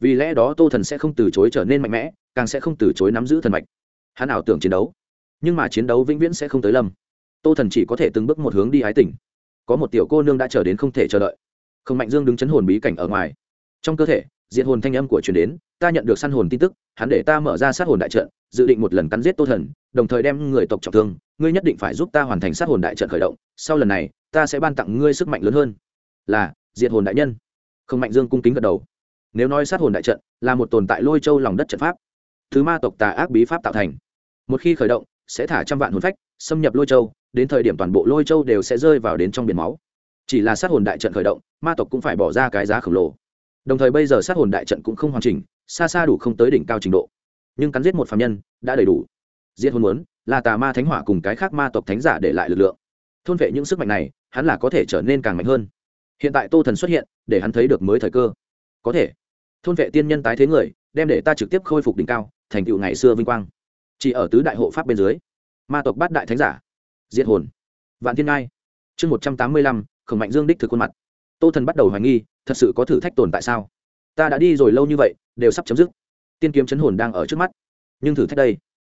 Vì lẽ đó tô thần sẽ không từ chối trở nên mạnh mẽ, càng sẽ không từ chối nắm giữ thần mạch. Hắn ảo tưởng chiến đấu. Nhưng mà chiến đấu vĩnh viễn sẽ không tới lâm tô thần chỉ có thể từng bước một hướng đi ái tỉnh có một tiểu cô nương đã chờ đến không thể chờ đợi. Không mạnh dương đứng chấn hồn bí cảnh ở ngoài. Trong cơ thể diện hồn thanh âm của truyền đến, ta nhận được săn hồn tin tức, hắn để ta mở ra sát hồn đại trận, dự định một lần cắn giết tô thần, đồng thời đem người tộc trọng thương, ngươi nhất định phải giúp ta hoàn thành sát hồn đại trận khởi động, sau lần này, ta sẽ ban tặng ngươi sức mạnh lớn hơn. Là diện hồn đại nhân. Không mạnh dương cung kính gật đầu. Nếu nói sát hồn đại trận là một tồn tại lôi châu lòng đất trận pháp, thứ ma tộc tà ác bí pháp tạo thành, một khi khởi động, sẽ thả trăm vạn hồn phách, xâm nhập lôi châu, đến thời điểm toàn bộ lôi châu đều sẽ rơi vào đến trong biển máu. Chỉ là sát hồn đại trận khởi động, ma tộc cũng phải bỏ ra cái giá khổng lồ đồng thời bây giờ sát hồn đại trận cũng không hoàn chỉnh, xa xa đủ không tới đỉnh cao trình độ. Nhưng cắn giết một phạm nhân đã đầy đủ. Diệt hồn muốn là tà ma thánh hỏa cùng cái khác ma tộc thánh giả để lại lực lượng. Thôn vệ những sức mạnh này, hắn là có thể trở nên càng mạnh hơn. Hiện tại tô thần xuất hiện, để hắn thấy được mới thời cơ. Có thể. Thôn vệ tiên nhân tái thế người, đem để ta trực tiếp khôi phục đỉnh cao, thành tựu ngày xưa vinh quang. Chỉ ở tứ đại hộ pháp bên dưới, ma tộc bát đại thánh giả, diệt hồn. Vạn thiên ngai, chương một trăm tám mươi lăm, khổng mạnh dương đích thực khuôn mặt tô thần bắt đầu hoài nghi, thật sự có thử thách tồn tại sao? Ta đã đi rồi lâu như vậy, đều sắp chấm dứt. Tiên kiếm chấn hồn đang ở trước mắt. Nhưng thử thách đây,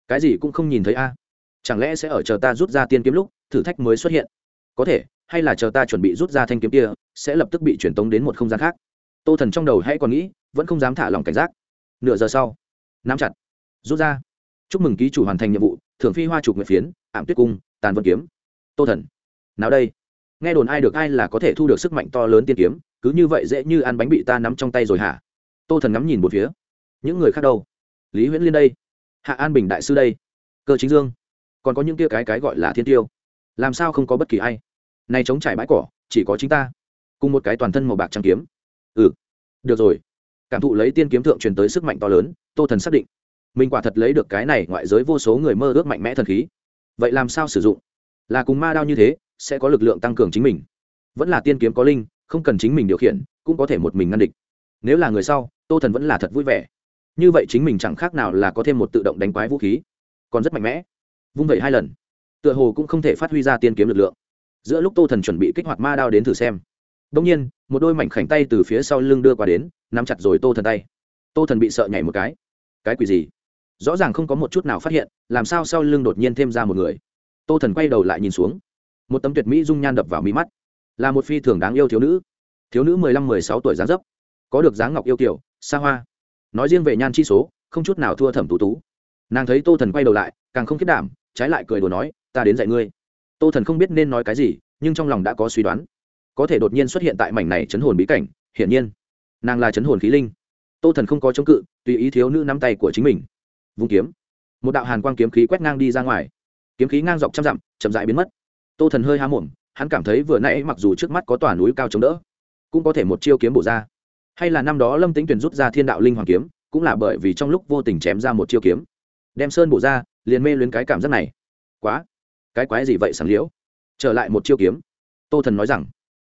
cái gì cũng không nhìn thấy a. Chẳng lẽ sẽ ở chờ ta rút ra tiên kiếm lúc, thử thách mới xuất hiện? Có thể, hay là chờ ta chuẩn bị rút ra thanh kiếm kia, sẽ lập tức bị truyền tống đến một không gian khác? Tô thần trong đầu hãy còn nghĩ, vẫn không dám thả lòng cảnh giác. Nửa giờ sau, nắm chặt, rút ra. Chúc mừng ký chủ hoàn thành nhiệm vụ, thưởng phi hoa chụp nguyện phiến, ảm tuyết cung, tàn vân kiếm. Tô thần, nào đây? Nghe đồn ai được ai là có thể thu được sức mạnh to lớn tiên kiếm, cứ như vậy dễ như ăn bánh bị ta nắm trong tay rồi hả? Tô thần ngắm nhìn một phía. Những người khác đâu? Lý huyễn liên đây. Hạ an bình đại sư đây. Cơ chính dương. Còn có những kia cái cái gọi là thiên tiêu. Làm sao không có bất kỳ ai? Này chống trải bãi cỏ, chỉ có chính ta. Cùng một cái toàn thân màu bạc trắng kiếm. Ừ. Được rồi. Cảm thụ lấy tiên kiếm thượng truyền tới sức mạnh to lớn, tô thần xác định. Mình quả thật lấy được cái này ngoại giới vô số người mơ ước mạnh mẽ thần khí. Vậy làm sao sử dụng? Là cùng ma đao như thế, sẽ có lực lượng tăng cường chính mình. Vẫn là tiên kiếm có linh, không cần chính mình điều khiển, cũng có thể một mình ngăn địch. Nếu là người sau, tô thần vẫn là thật vui vẻ. Như vậy chính mình chẳng khác nào là có thêm một tự động đánh quái vũ khí. Còn rất mạnh mẽ. Vung vẩy hai lần. Tựa hồ cũng không thể phát huy ra tiên kiếm lực lượng. Giữa lúc tô thần chuẩn bị kích hoạt ma đao đến thử xem. Đông nhiên, một đôi mảnh khảnh tay từ phía sau lưng đưa qua đến, nắm chặt rồi tô thần tay. Tô thần bị sợ nhảy một cái. Cái quỷ gì? Rõ ràng không có một chút nào phát hiện, làm sao sau lưng đột nhiên thêm ra một người? Tô thần quay đầu lại nhìn xuống. Một tấm tuyệt mỹ dung nhan đập vào mi mắt. Là một phi thường đáng yêu thiếu nữ. Thiếu nữ mười lăm, mười sáu tuổi dáng dấp. Có được dáng ngọc yêu kiểu xa hoa. Nói riêng về nhan chi số, không chút nào thua thẩm tú tú. Nàng thấy tô thần quay đầu lại, càng không kết đảm, trái lại cười đùa nói, ta đến dạy ngươi. Tô thần không biết nên nói cái gì, nhưng trong lòng đã có suy đoán. Có thể đột nhiên xuất hiện tại mảnh này chấn hồn bí cảnh, hiển nhiên, nàng là chấn hồn khí linh. Tô thần không có chống cự, tùy ý thiếu nữ nắm tay của chính mình. Vung kiếm. Một đạo hàn quang kiếm khí quét ngang đi ra ngoài kiếm khí ngang dọc trăm dặm, chậm dại biến mất. Tô thần hơi há mồm, hắn cảm thấy vừa nãy mặc dù trước mắt có tòa núi cao chống đỡ, cũng có thể một chiêu kiếm bổ ra. Hay là năm đó lâm tính tuyển rút ra thiên đạo linh hoàng kiếm, cũng là bởi vì trong lúc vô tình chém ra một chiêu kiếm. Đem sơn bổ ra, liền mê luyến cái cảm giác này. Quá. Cái quái gì vậy sảng liễu? Trở lại một chiêu kiếm. Tô thần nói rằng,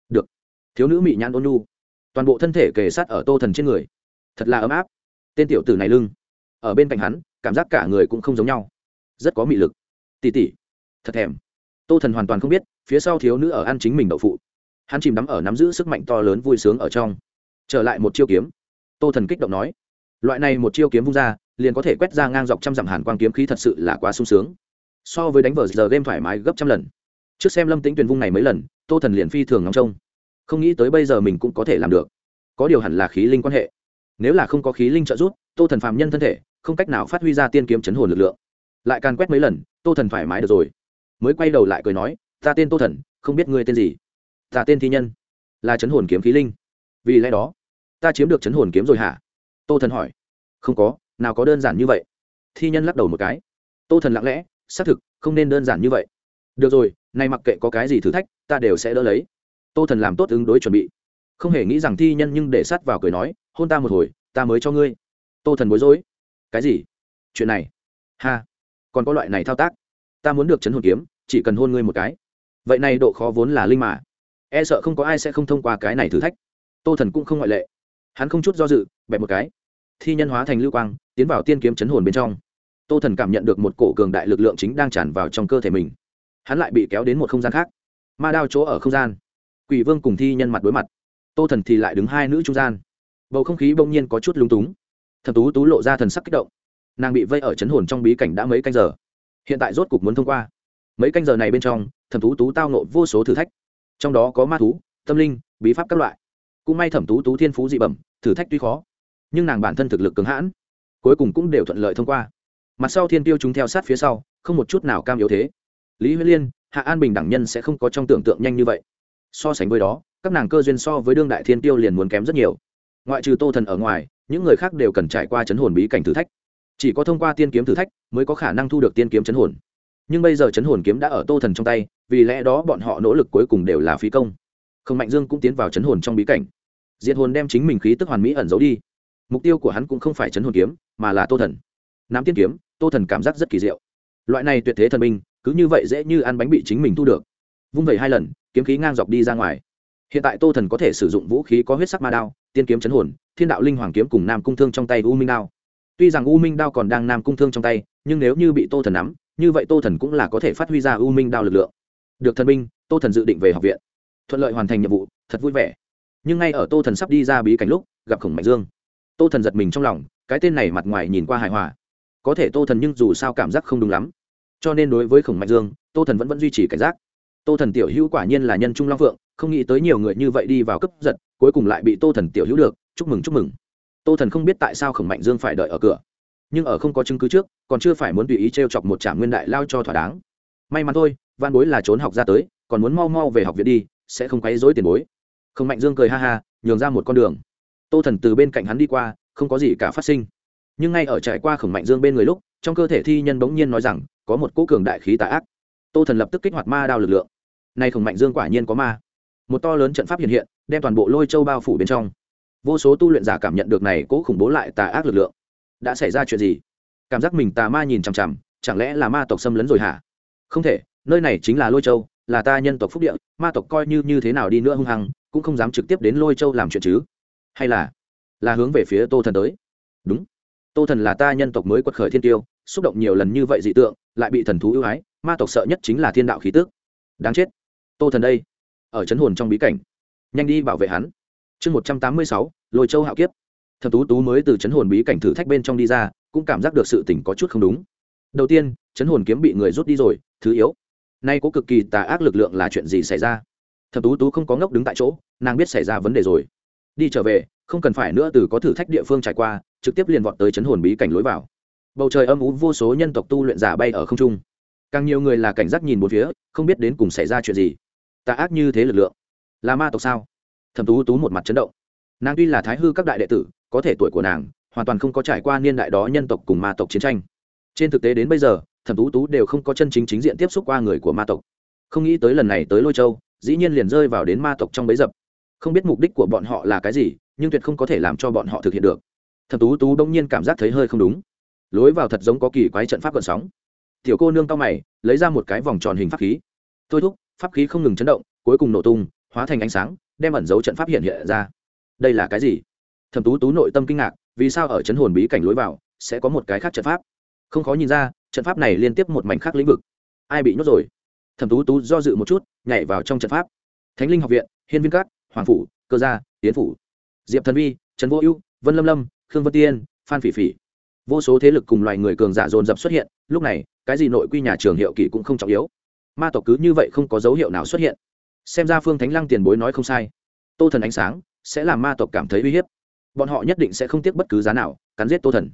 được. Thiếu nữ mị nhãn ôn nu toàn bộ thân thể kề sát ở tô thần trên người. Thật là ấm áp. Tên tiểu tử này lưng. Ở bên cạnh hắn, cảm giác cả người cũng không giống nhau. Rất có mị lực tỉ tỉ. Thật thèm. Tô thần hoàn toàn không biết, phía sau thiếu nữ ở ăn chính mình đậu phụ. Hắn chìm đắm ở nắm giữ sức mạnh to lớn vui sướng ở trong. Trở lại một chiêu kiếm. Tô thần kích động nói. Loại này một chiêu kiếm vung ra, liền có thể quét ra ngang dọc trăm dặm hàn quang kiếm khí thật sự là quá sung sướng. So với đánh vở giờ game thoải mái gấp trăm lần. Trước xem lâm tính tuyển vung này mấy lần, tô thần liền phi thường ngóng trông. Không nghĩ tới bây giờ mình cũng có thể làm được. Có điều hẳn là khí linh quan hệ. Nếu là không có khí linh trợ giúp, tô thần phạm nhân thân thể, không cách nào phát huy ra tiên kiếm chấn hồn lực lượng. Lại càng quét mấy lần tô thần thoải mái được rồi. Mới quay đầu lại cười nói, ta tên tô thần, không biết ngươi tên gì. Ta tên thi nhân, là chấn hồn kiếm khí linh. Vì lẽ đó, ta chiếm được chấn hồn kiếm rồi hả? Tô thần hỏi. Không có, nào có đơn giản như vậy. Thi nhân lắc đầu một cái. Tô thần lặng lẽ, xác thực, không nên đơn giản như vậy. Được rồi, nay mặc kệ có cái gì thử thách, ta đều sẽ đỡ lấy. Tô thần làm tốt ứng đối chuẩn bị. Không hề nghĩ rằng thi nhân nhưng để sát vào cười nói, hôn ta một hồi, ta mới cho ngươi. Tô thần bối rối. Cái gì? Chuyện này? Ha còn có loại này thao tác. Ta muốn được chấn hồn kiếm, chỉ cần hôn ngươi một cái. Vậy này độ khó vốn là linh mà. E sợ không có ai sẽ không thông qua cái này thử thách. Tô thần cũng không ngoại lệ. Hắn không chút do dự bẹp một cái. Thi nhân hóa thành lưu quang, tiến vào tiên kiếm chấn hồn bên trong. Tô thần cảm nhận được một cổ cường đại lực lượng chính đang tràn vào trong cơ thể mình. Hắn lại bị kéo đến một không gian khác. Ma đao chỗ ở không gian. Quỷ vương cùng thi nhân mặt đối mặt. Tô thần thì lại đứng hai nữ trung gian. Bầu không khí bỗng nhiên có chút lúng túng. Thần tú tú lộ ra thần sắc kích động nàng bị vây ở chấn hồn trong bí cảnh đã mấy canh giờ. Hiện tại rốt cục muốn thông qua. Mấy canh giờ này bên trong, thẩm tú tú tao nộ vô số thử thách. Trong đó có ma thú, tâm linh, bí pháp các loại. Cũng may thẩm tú tú thiên phú dị bẩm, thử thách tuy khó, nhưng nàng bản thân thực lực cứng hãn, cuối cùng cũng đều thuận lợi thông qua. Mặt sau thiên tiêu chúng theo sát phía sau, không một chút nào cam yếu thế. Lý huyết liên, hạ an bình đẳng nhân sẽ không có trong tưởng tượng nhanh như vậy. So sánh với đó, các nàng cơ duyên so với đương đại thiên tiêu liền muốn kém rất nhiều. Ngoại trừ tô thần ở ngoài, những người khác đều cần trải qua chấn hồn bí cảnh thử thách chỉ có thông qua tiên kiếm thử thách mới có khả năng thu được tiên kiếm chấn hồn. Nhưng bây giờ chấn hồn kiếm đã ở tô thần trong tay, vì lẽ đó bọn họ nỗ lực cuối cùng đều là phí công. Không mạnh dương cũng tiến vào chấn hồn trong bí cảnh. Diệt hồn đem chính mình khí tức hoàn mỹ ẩn giấu đi. Mục tiêu của hắn cũng không phải chấn hồn kiếm, mà là tô thần. Nắm tiên kiếm, tô thần cảm giác rất kỳ diệu. Loại này tuyệt thế thần minh, cứ như vậy dễ như ăn bánh bị chính mình thu được. Vung vẩy hai lần, kiếm khí ngang dọc đi ra ngoài. Hiện tại tô thần có thể sử dụng vũ khí có huyết sắc ma đao, tiên kiếm chấn hồn, thiên đạo linh hoàng kiếm cùng nam cung thương trong tay u minh đao tuy rằng u minh đao còn đang nam cung thương trong tay, nhưng nếu như bị tô thần nắm, như vậy tô thần cũng là có thể phát huy ra u minh đao lực lượng. Được thần binh, tô thần dự định về học viện. Thuận lợi hoàn thành nhiệm vụ, thật vui vẻ. Nhưng ngay ở tô thần sắp đi ra bí cảnh lúc, gặp khổng mạnh dương. Tô thần giật mình trong lòng, cái tên này mặt ngoài nhìn qua hài hòa. Có thể tô thần nhưng dù sao cảm giác không đúng lắm. Cho nên đối với khổng mạnh dương, tô thần vẫn vẫn duy trì cảnh giác. Tô thần tiểu hữu quả nhiên là nhân trung long phượng, không nghĩ tới nhiều người như vậy đi vào cấp giật, cuối cùng lại bị tô thần tiểu hữu được, chúc mừng chúc mừng tô thần không biết tại sao khổng mạnh dương phải đợi ở cửa. Nhưng ở không có chứng cứ trước, còn chưa phải muốn tùy ý t r e o chọc một trạm nguyên đại lao cho thỏa đáng. May mắn thôi van bối là trốn học ra tới, còn muốn mau mau về học viện đi, sẽ không quấy dối tiền bối. Khổng mạnh dương cười ha ha, nhường ra một con đường. Tô thần từ bên cạnh hắn đi qua, không có gì cả phát sinh. Nhưng ngay ở trải qua khổng mạnh dương bên người lúc, trong cơ thể thi nhân bỗng nhiên nói rằng, có một cỗ cường đại khí tà ác. Tô thần lập tức kích hoạt ma đao lực lượng. Nay khổng mạnh dương quả nhiên có ma. Một to lớn trận pháp hiện hiện, đem toàn bộ lôi châu bao phủ bên trong vô số tu luyện giả cảm nhận được này cố khủng bố lại tà ác lực lượng. Đã xảy ra chuyện gì? Cảm giác mình tà ma nhìn chằm chằm, chẳng lẽ là ma tộc xâm lấn rồi hả? Không thể, nơi này chính là lôi châu, là ta nhân tộc phúc địa, ma tộc coi như như thế nào đi nữa hung hăng, cũng không dám trực tiếp đến lôi châu làm chuyện chứ. Hay là là hướng về phía tô thần tới? Đúng. Tô thần là ta nhân tộc mới quật khởi thiên tiêu, xúc động nhiều lần như vậy dị tượng, lại bị thần thú ưu ái, ma tộc sợ nhất chính là thiên đạo khí tước đáng chết. Tô thần đây, ở chấn hồn trong bí cảnh. Nhanh đi bảo vệ hắn chương một trăm tám mươi sáu, lôi châu hạo kiếp. Thẩm tú tú mới từ chấn hồn bí cảnh thử thách bên trong đi ra, cũng cảm giác được sự tỉnh có chút không đúng. Đầu tiên, chấn hồn kiếm bị người rút đi rồi, thứ yếu. Nay có cực kỳ tà ác lực lượng là chuyện gì xảy ra? Thẩm tú tú không có ngốc đứng tại chỗ, nàng biết xảy ra vấn đề rồi. Đi trở về, không cần phải nữa từ có thử thách địa phương trải qua, trực tiếp liền vọt tới chấn hồn bí cảnh lối vào. Bầu trời âm ú vô số nhân tộc tu luyện giả bay ở không trung. Càng nhiều người là cảnh giác nhìn một phía, không biết đến cùng xảy ra chuyện gì. Tà ác như thế lực lượng. Là ma tộc sao? Thẩm tú tú một mặt chấn động. Nàng tuy là thái hư các đại đệ tử, có thể tuổi của nàng, hoàn toàn không có trải qua niên đại đó nhân tộc cùng ma tộc chiến tranh. Trên thực tế đến bây giờ, thẩm tú tú đều không có chân chính chính diện tiếp xúc qua người của ma tộc. Không nghĩ tới lần này tới lôi châu, dĩ nhiên liền rơi vào đến ma tộc trong bấy dập. Không biết mục đích của bọn họ là cái gì, nhưng tuyệt không có thể làm cho bọn họ thực hiện được. Thẩm tú tú đông nhiên cảm giác thấy hơi không đúng. Lối vào thật giống có kỳ quái trận pháp gợn sóng. Tiểu cô nương cao mày, lấy ra một cái vòng tròn hình pháp khí. Thôi thúc, pháp khí không ngừng chấn động, cuối cùng nổ tung, hóa thành ánh sáng đem ẩn dấu trận pháp hiện hiện ra. Đây là cái gì? Thẩm tú tú nội tâm kinh ngạc, vì sao ở chấn hồn bí cảnh lối vào sẽ có một cái khác trận pháp? Không khó nhìn ra, trận pháp này liên tiếp một mảnh khác lĩnh vực. Ai bị nhốt rồi? Thẩm tú tú do dự một chút, nhảy vào trong trận pháp. Thánh linh học viện, hiên viên cát hoàng phủ, cơ gia tiến phủ. Diệp thần vi, trần vô ưu, vân lâm lâm, khương vân tiên, phan phỉ phỉ. Vô số thế lực cùng loài người cường giả dồn dập xuất hiện, lúc này, cái gì nội quy nhà trường hiệu kỳ cũng không trọng yếu. Ma tộc cứ như vậy không có dấu hiệu nào xuất hiện xem ra phương thánh lăng tiền bối nói không sai. Tô thần ánh sáng sẽ làm ma tộc cảm thấy uy hiếp. Bọn họ nhất định sẽ không tiếc bất cứ giá nào, cắn giết tô thần.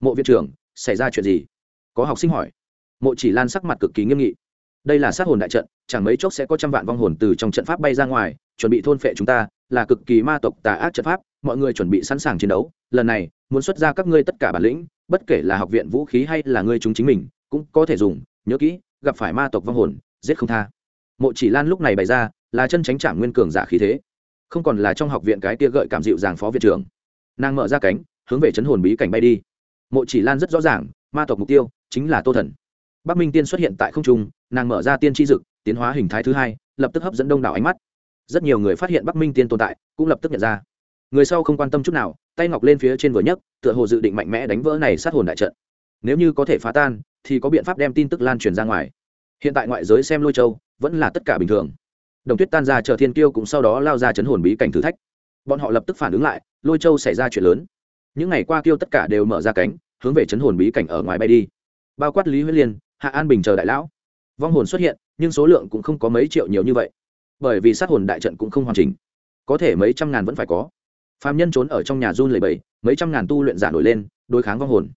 Mộ viện trưởng, xảy ra chuyện gì? Có học sinh hỏi. Mộ chỉ lan sắc mặt cực kỳ nghiêm nghị. Đây là sát hồn đại trận, chẳng mấy chốc sẽ có trăm vạn vong hồn từ trong trận pháp bay ra ngoài, chuẩn bị thôn phệ chúng ta, là cực kỳ ma tộc tà ác trận pháp, mọi người chuẩn bị sẵn sàng chiến đấu. Lần này, muốn xuất ra các ngươi tất cả bản lĩnh, bất kể là học viện vũ khí hay là ngươi chúng chính mình, cũng có thể dùng. Nhớ kỹ, gặp phải ma tộc vong hồn, giết không tha mộ chỉ lan lúc này bày ra là chân tránh trả nguyên cường giả khí thế, không còn là trong học viện cái tia gợi cảm dịu dàng phó viện trưởng. Nàng mở ra cánh, hướng về chấn hồn bí cảnh bay đi. Mộ chỉ lan rất rõ ràng, ma tộc mục tiêu chính là tô thần. Bắc minh tiên xuất hiện tại không trung, nàng mở ra tiên tri dực tiến hóa hình thái thứ hai, lập tức hấp dẫn đông đảo ánh mắt. Rất nhiều người phát hiện bắc minh tiên tồn tại, cũng lập tức nhận ra. Người sau không quan tâm chút nào, tay ngọc lên phía trên vừa nhấc, tựa hồ dự định mạnh mẽ đánh vỡ này sát hồn đại trận. Nếu như có thể phá tan, thì có biện pháp đem tin tức lan truyền ra ngoài. Hiện tại ngoại giới xem lôi châu vẫn là tất cả bình thường. Đồng tuyết tan ra chờ thiên kiêu cũng sau đó lao ra chấn hồn bí cảnh thử thách. Bọn họ lập tức phản ứng lại, lôi châu xảy ra chuyện lớn. Những ngày qua kiêu tất cả đều mở ra cánh, hướng về chấn hồn bí cảnh ở ngoài bay đi. Bao quát lý huyết liên, hạ an bình chờ đại lão. Vong hồn xuất hiện, nhưng số lượng cũng không có mấy triệu nhiều như vậy. Bởi vì sát hồn đại trận cũng không hoàn chỉnh. Có thể mấy trăm ngàn vẫn phải có. Phạm nhân trốn ở trong nhà run lầy bầy mấy trăm ngàn tu luyện giả nổi lên, đối kháng vong hồn.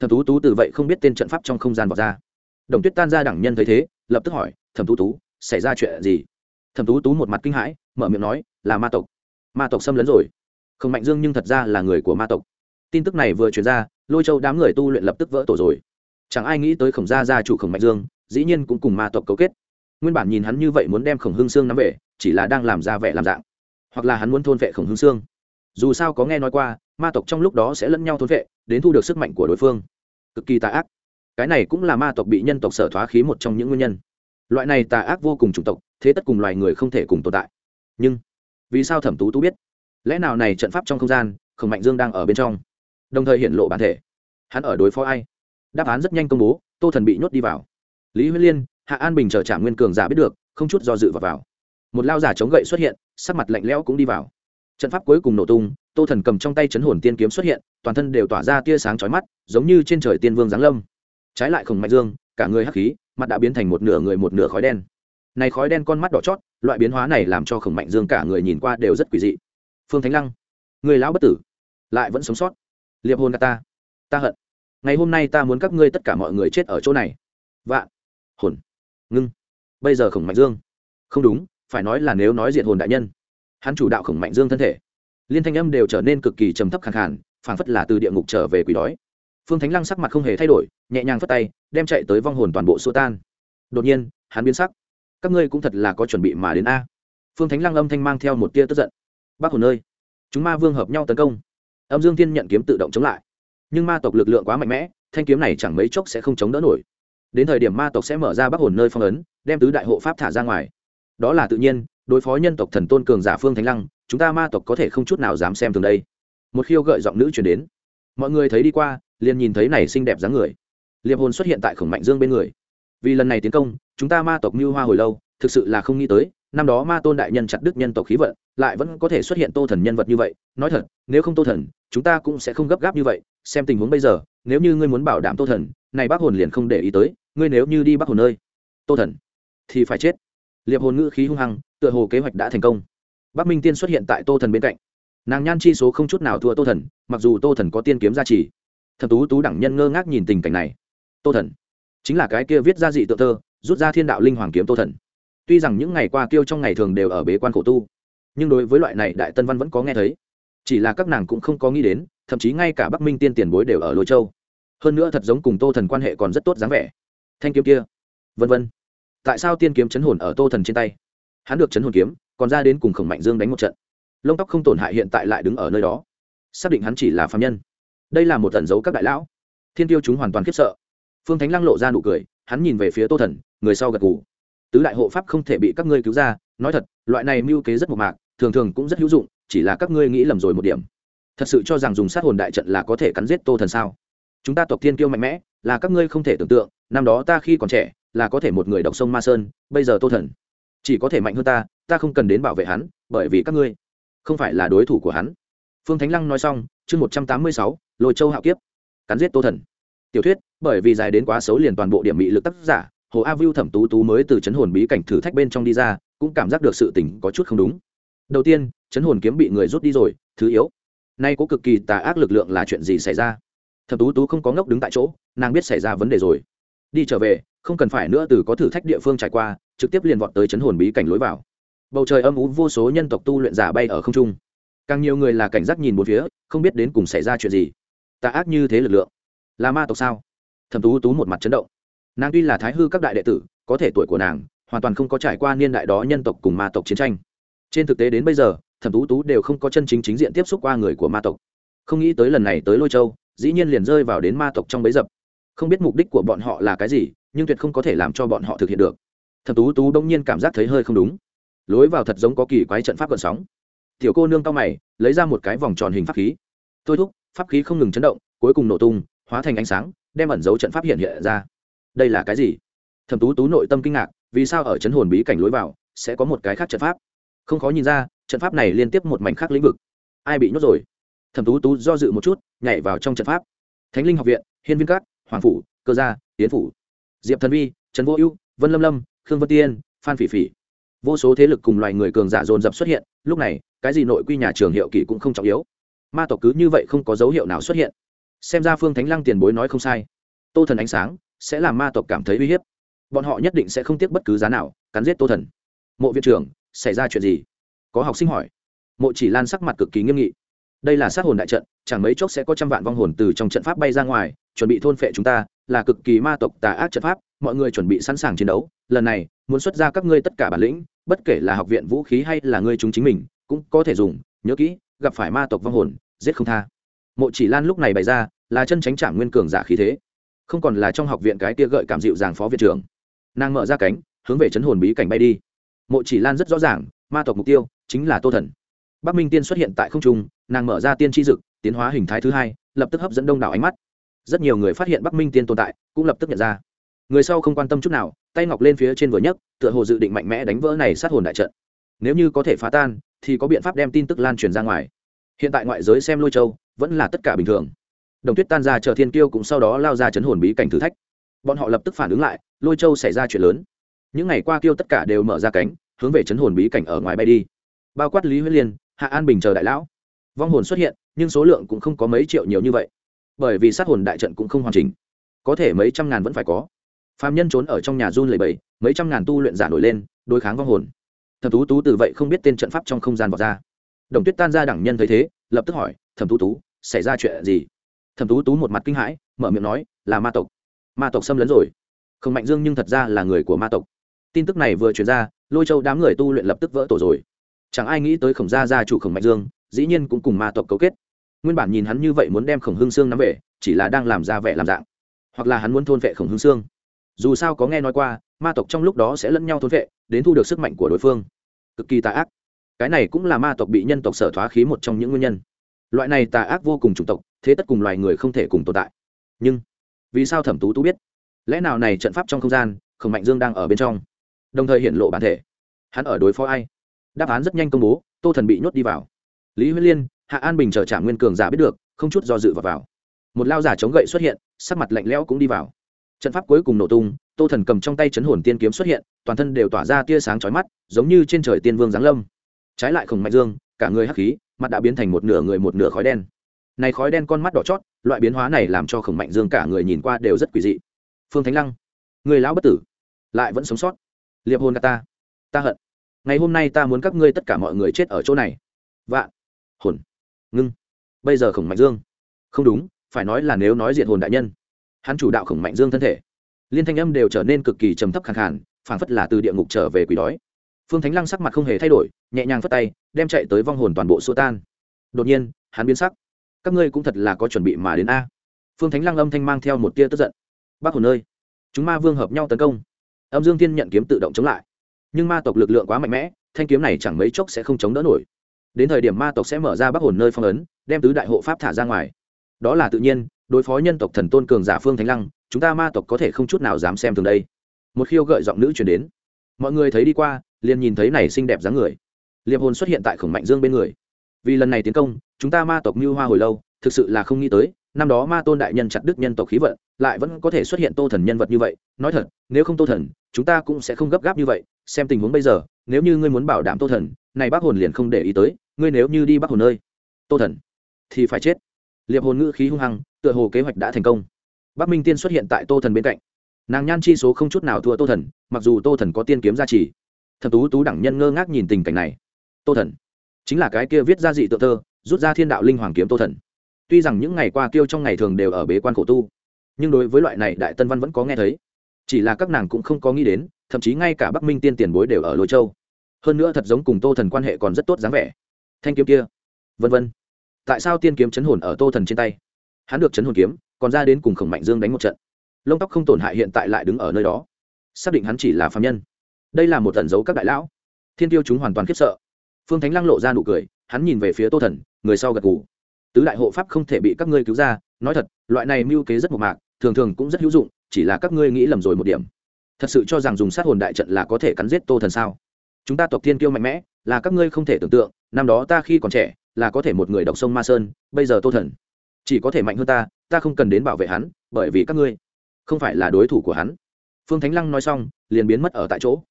Thẩm tú tú từ vậy không biết tên trận pháp trong không gian vọt ra. Đồng tuyết tan ra đẳng nhân thấy thế lập tức hỏi, thẩm tú tú, xảy ra chuyện gì? Thẩm tú tú một mặt kinh hãi, mở miệng nói, là ma tộc. Ma tộc xâm lấn rồi. Không mạnh dương nhưng thật ra là người của ma tộc. Tin tức này vừa truyền ra, lôi châu đám người tu luyện lập tức vỡ tổ rồi. Chẳng ai nghĩ tới khổng gia gia chủ khổng mạnh dương, dĩ nhiên cũng cùng ma tộc cấu kết. Nguyên bản nhìn hắn như vậy muốn đem khổng hương sương nắm về, chỉ là đang làm ra vẻ làm dạng. Hoặc là hắn muốn thôn vệ khổng hương sương dù sao có nghe nói qua, ma tộc trong lúc đó sẽ lẫn nhau thôn vệ, đến thu được sức mạnh của đối phương. Cực kỳ tà ác cái này cũng là ma tộc bị nhân tộc sở thoá khí một trong những nguyên nhân. Loại này tà ác vô cùng chủng tộc thế tất cùng loài người không thể cùng tồn tại. Nhưng vì sao thẩm tú tú biết? Lẽ nào này trận pháp trong không gian khổng mạnh dương đang ở bên trong? Đồng thời hiện lộ bản thể. Hắn ở đối phó ai? Đáp án rất nhanh công bố tô thần bị nhốt đi vào. Lý huyết liên hạ an bình chờ trả nguyên cường giả biết được không chút do dự vào, vào. một lao giả chống gậy xuất hiện sắc mặt lạnh lẽo cũng đi vào. Trận pháp cuối cùng nổ tung tô thần cầm trong tay chấn hồn tiên kiếm xuất hiện toàn thân đều tỏa ra tia sáng chói mắt giống như trên trời tiên vương giáng lâm trái lại khổng mạnh dương, cả người hắc khí, mặt đã biến thành một nửa người một nửa khói đen. Này khói đen con mắt đỏ chót, loại biến hóa này làm cho khổng mạnh dương cả người nhìn qua đều rất quỷ dị. Phương thánh lăng, người lão bất tử, lại vẫn sống sót. Liệp hồn ta ta hận. Ngày hôm nay ta muốn các ngươi tất cả mọi người chết ở chỗ này. Vạn hồn, ngưng. Bây giờ khổng mạnh dương, không đúng, phải nói là nếu nói diện hồn đại nhân, hắn chủ đạo khổng mạnh dương thân thể. Liên thanh âm đều trở nên cực kỳ trầm thấp khẳng khàn, phảng phất là từ địa ngục trở về quỷ đói phương thánh lăng sắc mặt không hề thay đổi, nhẹ nhàng phất tay, đem chạy tới vong hồn toàn bộ xua tan. Đột nhiên, hắn biến sắc. Các ngươi cũng thật là có chuẩn bị mà đến a. Phương thánh lăng âm thanh mang theo một tia tức giận. Bác hồn nơi chúng ma vương hợp nhau tấn công. Âm dương thiên nhận kiếm tự động chống lại. Nhưng ma tộc lực lượng quá mạnh mẽ, thanh kiếm này chẳng mấy chốc sẽ không chống đỡ nổi. Đến thời điểm ma tộc sẽ mở ra bắc hồn nơi phong ấn, đem tứ đại hộ pháp thả ra ngoài. Đó là tự nhiên, đối phó nhân tộc thần tôn cường giả phương thánh lăng, chúng ta ma tộc có thể không chút nào dám xem thường đây. Một khiêu gợi giọng nữ chuyển đến. Mọi người thấy đi qua liền nhìn thấy này xinh đẹp dáng người. Liệp hồn xuất hiện tại khổng mạnh dương bên người. Vì lần này tiến công, chúng ta ma tộc mưu hoa hồi lâu, thực sự là không nghĩ tới, năm đó ma tôn đại nhân chặt đức nhân tộc khí vận, lại vẫn có thể xuất hiện tô thần nhân vật như vậy. Nói thật, nếu không tô thần, chúng ta cũng sẽ không gấp gáp như vậy. Xem tình huống bây giờ, nếu như ngươi muốn bảo đảm tô thần, này bác hồn liền không để ý tới, ngươi nếu như đi bác hồn nơi, tô thần, thì phải chết. Liệp hồn ngữ khí hung hăng, tựa hồ kế hoạch đã thành công. Bắc minh tiên xuất hiện tại tô thần bên cạnh. Nàng nhan chi số không chút nào thua tô thần, mặc dù tô thần có tiên kiếm gia trì thần tú tú đẳng nhân ngơ ngác nhìn tình cảnh này. Tô thần, chính là cái kia viết ra dị tự thơ, rút ra thiên đạo linh hoàng kiếm tô thần. Tuy rằng những ngày qua kêu trong ngày thường đều ở bế quan khổ tu, nhưng đối với loại này đại tân văn vẫn có nghe thấy. Chỉ là các nàng cũng không có nghĩ đến, thậm chí ngay cả bắc minh tiên tiền bối đều ở lôi châu. Hơn nữa thật giống cùng tô thần quan hệ còn rất tốt dáng vẻ. Thanh kiếm kia, vân vân. Tại sao tiên kiếm chấn hồn ở tô thần trên tay? Hắn được chấn hồn kiếm, còn ra đến cùng khổng mạnh dương đánh một trận. Lông tóc không tổn hại hiện tại lại đứng ở nơi đó. Xác định hắn chỉ là phạm nhân đây là một tẩn dấu các đại lão. Thiên tiêu chúng hoàn toàn khiếp sợ. Phương thánh lăng lộ ra nụ cười, hắn nhìn về phía tô thần, người sau gật g ủ tứ đại hộ pháp không thể bị các ngươi cứu ra, nói thật, loại này mưu kế rất mộc mạc, thường thường cũng rất hữu dụng, chỉ là các ngươi nghĩ lầm rồi một điểm. Thật sự cho rằng dùng sát hồn đại trận là có thể cắn giết tô thần sao? Chúng ta tộc thiên kiêu mạnh mẽ, là các ngươi không thể tưởng tượng, năm đó ta khi còn trẻ, là có thể một người đọc sông ma sơn, bây giờ tô thần chỉ có thể mạnh hơn ta ta không cần đến bảo vệ hắn, bởi vì các ngươi không phải là đối thủ của hắn. Phương thánh lăng nói xong chương một trăm tám mươi sáu, lôi châu hạo kiếp. Cắn giết tô thần. Tiểu thuyết, bởi vì dài đến quá xấu liền toàn bộ điểm bị lực tác giả, hồ a vu thẩm tú tú mới từ chấn hồn bí cảnh thử thách bên trong đi ra, cũng cảm giác được sự tình có chút không đúng. Đầu tiên, chấn hồn kiếm bị người rút đi rồi, thứ yếu. Nay có cực kỳ tà ác lực lượng là chuyện gì xảy ra? Thẩm tú tú không có ngốc đứng tại chỗ, nàng biết xảy ra vấn đề rồi. Đi trở về, không cần phải nữa từ có thử thách địa phương trải qua, trực tiếp liền vọt tới chấn hồn bí cảnh lối vào. Bầu trời âm ú vô số nhân tộc tu luyện giả bay ở không trung. Càng nhiều người là cảnh giác nhìn một phía không biết đến cùng xảy ra chuyện gì. Tà ác như thế lực lượng, là ma tộc sao? Thẩm tú tú một mặt chấn động. Nàng tuy là thái hư các đại đệ tử, có thể tuổi của nàng, hoàn toàn không có trải qua niên đại đó nhân tộc cùng ma tộc chiến tranh. Trên thực tế đến bây giờ, thẩm tú tú đều không có chân chính chính diện tiếp xúc qua người của ma tộc. Không nghĩ tới lần này tới lôi châu, dĩ nhiên liền rơi vào đến ma tộc trong bấy dập. Không biết mục đích của bọn họ là cái gì, nhưng tuyệt không có thể làm cho bọn họ thực hiện được. Thẩm tú tú đông nhiên cảm giác thấy hơi không đúng. Lối vào thật giống có kỳ quái trận pháp gợn sóng. Tiểu cô nương cao mày, lấy ra một cái vòng tròn hình pháp khí thôi thúc, pháp khí không ngừng chấn động, cuối cùng nổ tung, hóa thành ánh sáng, đem ẩn dấu trận pháp hiện hiện ra. Đây là cái gì? Thẩm tú tú nội tâm kinh ngạc, vì sao ở chấn hồn bí cảnh lối vào, sẽ có một cái khác trận pháp? Không khó nhìn ra, trận pháp này liên tiếp một mảnh khác lĩnh vực. Ai bị nhốt rồi? Thẩm tú tú do dự một chút, nhảy vào trong trận pháp. Thánh linh học viện, hiên viên cát hoàng phủ, cơ gia tiến phủ. Diệp thần vi, trần vô ưu, vân lâm lâm, khương vân tiên, phan phỉ phỉ. Vô số thế lực cùng loài người cường giả dồn dập xuất hiện, lúc này, cái gì nội quy nhà trường hiệu kỳ cũng không trọng yếu ma tộc cứ như vậy không có dấu hiệu nào xuất hiện. Xem ra phương thánh lăng tiền bối nói không sai. Tô thần ánh sáng sẽ làm ma tộc cảm thấy uy hiếp. Bọn họ nhất định sẽ không tiếc bất cứ giá nào, cắn giết tô thần. Mộ viện trưởng, xảy ra chuyện gì? Có học sinh hỏi. Mộ chỉ lan sắc mặt cực kỳ nghiêm nghị. Đây là sát hồn đại trận, chẳng mấy chốc sẽ có trăm vạn vong hồn từ trong trận pháp bay ra ngoài, chuẩn bị thôn phệ chúng ta, là cực kỳ ma tộc tà ác trận pháp, mọi người chuẩn bị sẵn sàng chiến đấu. Lần này, muốn xuất ra các ngươi tất cả bản lĩnh, bất kể là học viện vũ khí hay là ngươi chúng chính mình, cũng có thể dùng, nhớ kỹ gặp phải ma tộc vong hồn, giết không tha. Mộ chỉ lan lúc này bày ra, là chân tránh trả nguyên cường giả khí thế. Không còn là trong học viện cái tia gợi cảm dịu dàng phó viện trưởng. Nàng mở ra cánh, hướng về chấn hồn bí cảnh bay đi. Mộ chỉ lan rất rõ ràng, ma tộc mục tiêu chính là tô thần. Bắc minh tiên xuất hiện tại không trung, nàng mở ra tiên tri dực, tiến hóa hình thái thứ hai, lập tức hấp dẫn đông đảo ánh mắt. Rất nhiều người phát hiện bắc minh tiên tồn tại, cũng lập tức nhận ra. Người sau không quan tâm chút nào, tay ngọc lên phía trên vừa nhấc, tựa hồ dự định mạnh mẽ đánh vỡ này sát hồn đại trận. Nếu như có thể phá tan thì có biện pháp đem tin tức lan truyền ra ngoài. Hiện tại ngoại giới xem lôi châu vẫn là tất cả bình thường. Đồng tuyết tan ra chờ thiên kiêu cũng sau đó lao ra chấn hồn bí cảnh thử thách. Bọn họ lập tức phản ứng lại, lôi châu xảy ra chuyện lớn. Những ngày qua kiêu tất cả đều mở ra cánh, hướng về chấn hồn bí cảnh ở ngoài bay đi. Bao quát lý huyết liên, hạ an bình chờ đại lão. Vong hồn xuất hiện, nhưng số lượng cũng không có mấy triệu nhiều như vậy. Bởi vì sát hồn đại trận cũng không hoàn chỉnh. Có thể mấy trăm ngàn vẫn phải có. Phạm nhân trốn ở trong nhà run lầy bầy mấy trăm ngàn tu luyện giả nổi lên, đối kháng vong hồn thẩm tú tú từ vậy không biết tên trận pháp trong không gian vọt ra. Đồng tuyết tan ra đẳng nhân thấy thế, lập tức hỏi, thẩm tú tú, xảy ra chuyện gì? Thẩm tú tú một mặt kinh hãi, mở miệng nói, là ma tộc. Ma tộc xâm lấn rồi. Không mạnh dương nhưng thật ra là người của ma tộc. Tin tức này vừa truyền ra, lôi châu đám người tu luyện lập tức vỡ tổ rồi. Chẳng ai nghĩ tới khổng gia gia chủ khổng mạnh dương, dĩ nhiên cũng cùng ma tộc cấu kết. Nguyên bản nhìn hắn như vậy muốn đem khổng hương sương nắm về, chỉ là đang làm ra vẻ làm dạng. Hoặc là hắn muốn thôn vệ khổng hương xương dù sao có nghe nói qua ma tộc trong lúc đó sẽ lẫn nhau thôn vệ đến thu được sức mạnh của đối phương. Cực kỳ tà ác. Cái này cũng là ma tộc bị nhân tộc sở thoá khí một trong những nguyên nhân. Loại này tà ác vô cùng chủng tộc thế tất cùng loài người không thể cùng tồn tại. Nhưng vì sao thẩm tú tú biết? Lẽ nào này trận pháp trong không gian khổng mạnh dương đang ở bên trong? Đồng thời hiện lộ bản thể. Hắn ở đối phó ai? Đáp án rất nhanh công bố tô thần bị nhốt đi vào. Lý huyết liên hạ an bình chờ trả nguyên cường giả biết được không chút do dự vào, vào. một lao giả chống gậy xuất hiện sắc mặt lạnh lẽo cũng đi vào trận pháp cuối cùng nổ tung, tô thần cầm trong tay chấn hồn tiên kiếm xuất hiện, toàn thân đều tỏa ra tia sáng chói mắt, giống như trên trời tiên vương giáng lâm. Trái lại khổng mạnh dương, cả người hắc khí, mặt đã biến thành một nửa người một nửa khói đen. Này khói đen con mắt đỏ chót, loại biến hóa này làm cho khổng mạnh dương cả người nhìn qua đều rất quỷ dị. Phương thánh lăng, người lão bất tử, lại vẫn sống sót. Liệp hồn ta ta hận. Ngày hôm nay ta muốn các ngươi tất cả mọi người chết ở chỗ này. Vạn hồn, ngưng. Bây giờ khổng mạnh dương, không đúng, phải nói là nếu nói diện hồn đại nhân hắn chủ đạo khổng mạnh dương thân thể. Liên thanh âm đều trở nên cực kỳ trầm thấp khẳng khàn, phảng phất là từ địa ngục trở về quỷ đói. Phương thánh lăng sắc mặt không hề thay đổi, nhẹ nhàng phất tay, đem chạy tới vong hồn toàn bộ xua tan. Đột nhiên, hắn biến sắc. Các ngươi cũng thật là có chuẩn bị mà đến a. Phương thánh lăng âm thanh mang theo một tia tức giận. Bác hồn nơi chúng ma vương hợp nhau tấn công. Âm dương tiên nhận kiếm tự động chống lại. Nhưng ma tộc lực lượng quá mạnh mẽ, thanh kiếm này chẳng mấy chốc sẽ không chống đỡ nổi. Đến thời điểm ma tộc sẽ mở ra bắc hồn nơi phong ấn, đem tứ đại hộ pháp thả ra ngoài. Đó là tự nhiên đối phó nhân tộc thần tôn cường giả phương thánh lăng, chúng ta ma tộc có thể không chút nào dám xem thường đây. Một khiêu gợi giọng nữ chuyển đến. Mọi người thấy đi qua, liền nhìn thấy này xinh đẹp dáng người. Liệp hồn xuất hiện tại khổng mạnh dương bên người. Vì lần này tiến công, chúng ta ma tộc mưu hoa hồi lâu, thực sự là không nghĩ tới, năm đó ma tôn đại nhân chặt đức nhân tộc khí vận, lại vẫn có thể xuất hiện tô thần nhân vật như vậy. Nói thật, nếu không tô thần, chúng ta cũng sẽ không gấp gáp như vậy. Xem tình huống bây giờ, nếu như ngươi muốn bảo đảm tô thần, này bác hồn liền không để ý tới, ngươi nếu như đi bác hồn nơi, tô thần thì phải chết. Liệp hồn ngữ khí hung hăng tựa hồ kế hoạch đã thành công. Bắc minh tiên xuất hiện tại tô thần bên cạnh. Nàng nhan chi số không chút nào thua tô thần, mặc dù tô thần có tiên kiếm gia trì. Thần tú tú đẳng nhân ngơ ngác nhìn tình cảnh này. Tô thần, chính là cái kia viết ra dị tự thơ, rút ra thiên đạo linh hoàng kiếm tô thần. Tuy rằng những ngày qua kêu trong ngày thường đều ở bế quan khổ tu, nhưng đối với loại này đại tân văn vẫn có nghe thấy. Chỉ là các nàng cũng không có nghĩ đến, thậm chí ngay cả bắc minh tiên tiền bối đều ở lôi châu. Hơn nữa thật giống cùng tô thần quan hệ còn rất tốt dáng vẻ. Thanh kiếm kia, vân vân. Tại sao tiên kiếm chấn hồn ở tô thần trên tay? Hắn được chấn hồn kiếm, còn ra đến cùng khổng mạnh dương đánh một trận. Lông tóc không tổn hại hiện tại lại đứng ở nơi đó. Xác định hắn chỉ là phạm nhân. Đây là một tẩn dấu các đại lão. Thiên tiêu chúng hoàn toàn khiếp sợ. Phương thánh lăng lộ ra nụ cười, hắn nhìn về phía tô thần, người sau gật g ủ tứ đại hộ pháp không thể bị các ngươi cứu ra, nói thật, loại này mưu kế rất mộc mạc, thường thường cũng rất hữu dụng, chỉ là các ngươi nghĩ lầm rồi một điểm. Thật sự cho rằng dùng sát hồn đại trận là có thể cắn giết tô thần sao? Chúng ta tộc thiên kiêu mạnh mẽ, là các ngươi không thể tưởng tượng, năm đó ta khi còn trẻ, là có thể một người đọc sông ma sơn, bây giờ tô thần chỉ có thể mạnh hơn ta ta không cần đến bảo vệ hắn, bởi vì các ngươi không phải là đối thủ của hắn. Phương thánh lăng nói xong, liền biến mất ở tại chỗ.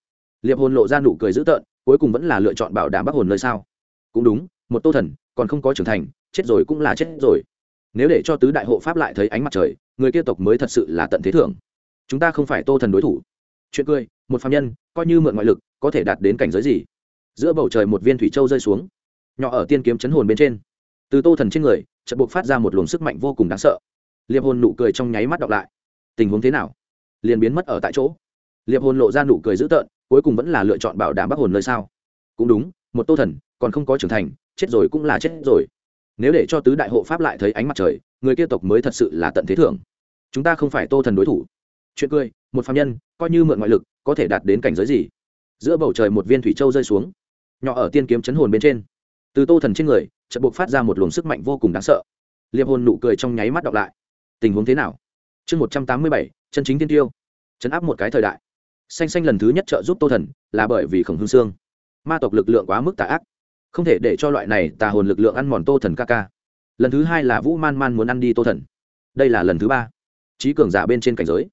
Liệp hồn lộ ra nụ cười dữ tợn, cuối cùng vẫn là lựa chọn bảo đảm bắc hồn nơi sao? Cũng đúng, một tô thần, còn không có trưởng thành, chết rồi cũng là chết rồi. Nếu để cho tứ đại hộ pháp lại thấy ánh mặt trời, người kia tộc mới thật sự là tận thế thưởng. Chúng ta không phải tô thần đối thủ. Chuyện cười, một phạm nhân, coi như mượn ngoại lực, có thể đạt đến cảnh giới gì? Giữa bầu trời một viên thủy châu rơi xuống, nhỏ ở tiên kiếm chấn hồn bên trên từ tô thần trên người, chợt buộc phát ra một luồng sức mạnh vô cùng đáng sợ. Liệp hồn nụ cười trong nháy mắt đọc lại. Tình huống thế nào? Liền biến mất ở tại chỗ. Liệp hồn lộ ra nụ cười dữ tợn, cuối cùng vẫn là lựa chọn bảo đảm bắc hồn nơi sao? Cũng đúng, một tô thần, còn không có trưởng thành, chết rồi cũng là chết rồi. Nếu để cho tứ đại hộ pháp lại thấy ánh mặt trời, người kia tộc mới thật sự là tận thế thưởng. Chúng ta không phải tô thần đối thủ. Chuyện cười, một phạm nhân, coi như mượn ngoại lực, có thể đạt đến cảnh giới gì? Giữa bầu trời một viên thủy châu rơi xuống, nhỏ ở tiên kiếm chấn hồn bên trên. Từ tô thần trên người chợt buộc phát ra một luồng sức mạnh vô cùng đáng sợ. Liệp hồn nụ cười trong nháy mắt đọc lại. Tình huống thế nào? Chương một trăm tám mươi bảy chân chính tiên tiêu. Chấn áp một cái thời đại. Xanh xanh lần thứ nhất trợ giúp tô thần là bởi vì khổng hương xương, ma tộc lực lượng quá mức tà ác. Không thể để cho loại này tà hồn lực lượng ăn mòn tô thần ca ca. Lần thứ hai là vũ man man muốn ăn đi tô thần. Đây là lần thứ ba. Trí cường giả bên trên cảnh giới.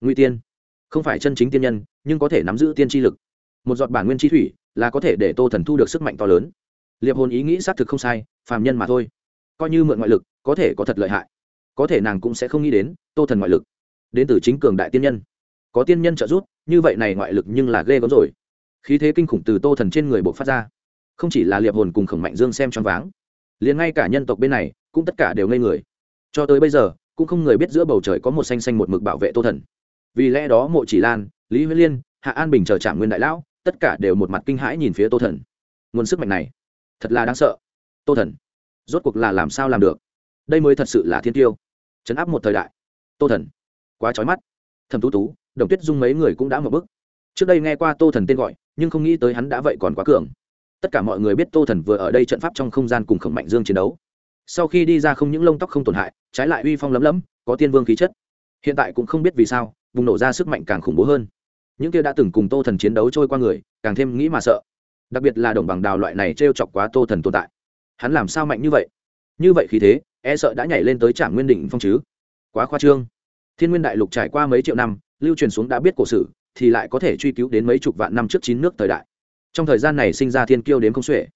Nguy tiên. Không phải chân chính tiên nhân nhưng có thể nắm giữ tiên tri lực. Một giọt bản nguyên chi thủy là có thể để tô thần thu được sức mạnh to lớn liệp hồn ý nghĩ xác thực không sai, phàm nhân mà thôi. Coi như mượn ngoại lực, có thể có thật lợi hại. Có thể nàng cũng sẽ không nghĩ đến, tô thần ngoại lực. Đến từ chính cường đại tiên nhân. Có tiên nhân trợ giúp, như vậy này ngoại lực nhưng là ghê gớm rồi. Khí thế kinh khủng từ tô thần trên người buộc phát ra. Không chỉ là liệp hồn cùng khổng mạnh dương xem choáng váng, liền ngay cả nhân tộc bên này, cũng tất cả đều ngây người. Cho tới bây giờ, cũng không người biết giữa bầu trời có một xanh xanh một mực bảo vệ tô thần. Vì lẽ đó mộ chỉ lan, lý huyết liên, hạ an bình chờ trả nguyên đại lão, tất cả đều một mặt kinh hãi nhìn phía tô thần. Nguồn sức mạnh này thật là đáng sợ. Tô thần, rốt cuộc là làm sao làm được? Đây mới thật sự là thiên tiêu. Chấn áp một thời đại. Tô thần, quá trói mắt. Thầm tú tú, đồng tuyết dung mấy người cũng đã một bức. Trước đây nghe qua tô thần tên gọi, nhưng không nghĩ tới hắn đã vậy còn quá cường. Tất cả mọi người biết tô thần vừa ở đây trận pháp trong không gian cùng khổng mạnh dương chiến đấu. Sau khi đi ra không những lông tóc không tổn hại, trái lại uy phong lấm lấm, có tiên vương khí chất. Hiện tại cũng không biết vì sao, bùng nổ ra sức mạnh càng khủng bố hơn. Những kia đã từng cùng tô thần chiến đấu trôi qua người, càng thêm nghĩ mà sợ đặc biệt là đồng bằng đào loại này t r e o chọc quá tô thần tồn tại. Hắn làm sao mạnh như vậy? Như vậy khi thế e sợ đã nhảy lên tới trạng nguyên định phong chứ? Quá khoa trương. Thiên nguyên đại lục trải qua mấy triệu năm, lưu truyền xuống đã biết cổ sử thì lại có thể truy cứu đến mấy chục vạn năm trước chín nước thời đại. Trong thời gian này sinh ra thiên kiêu đến không xuể.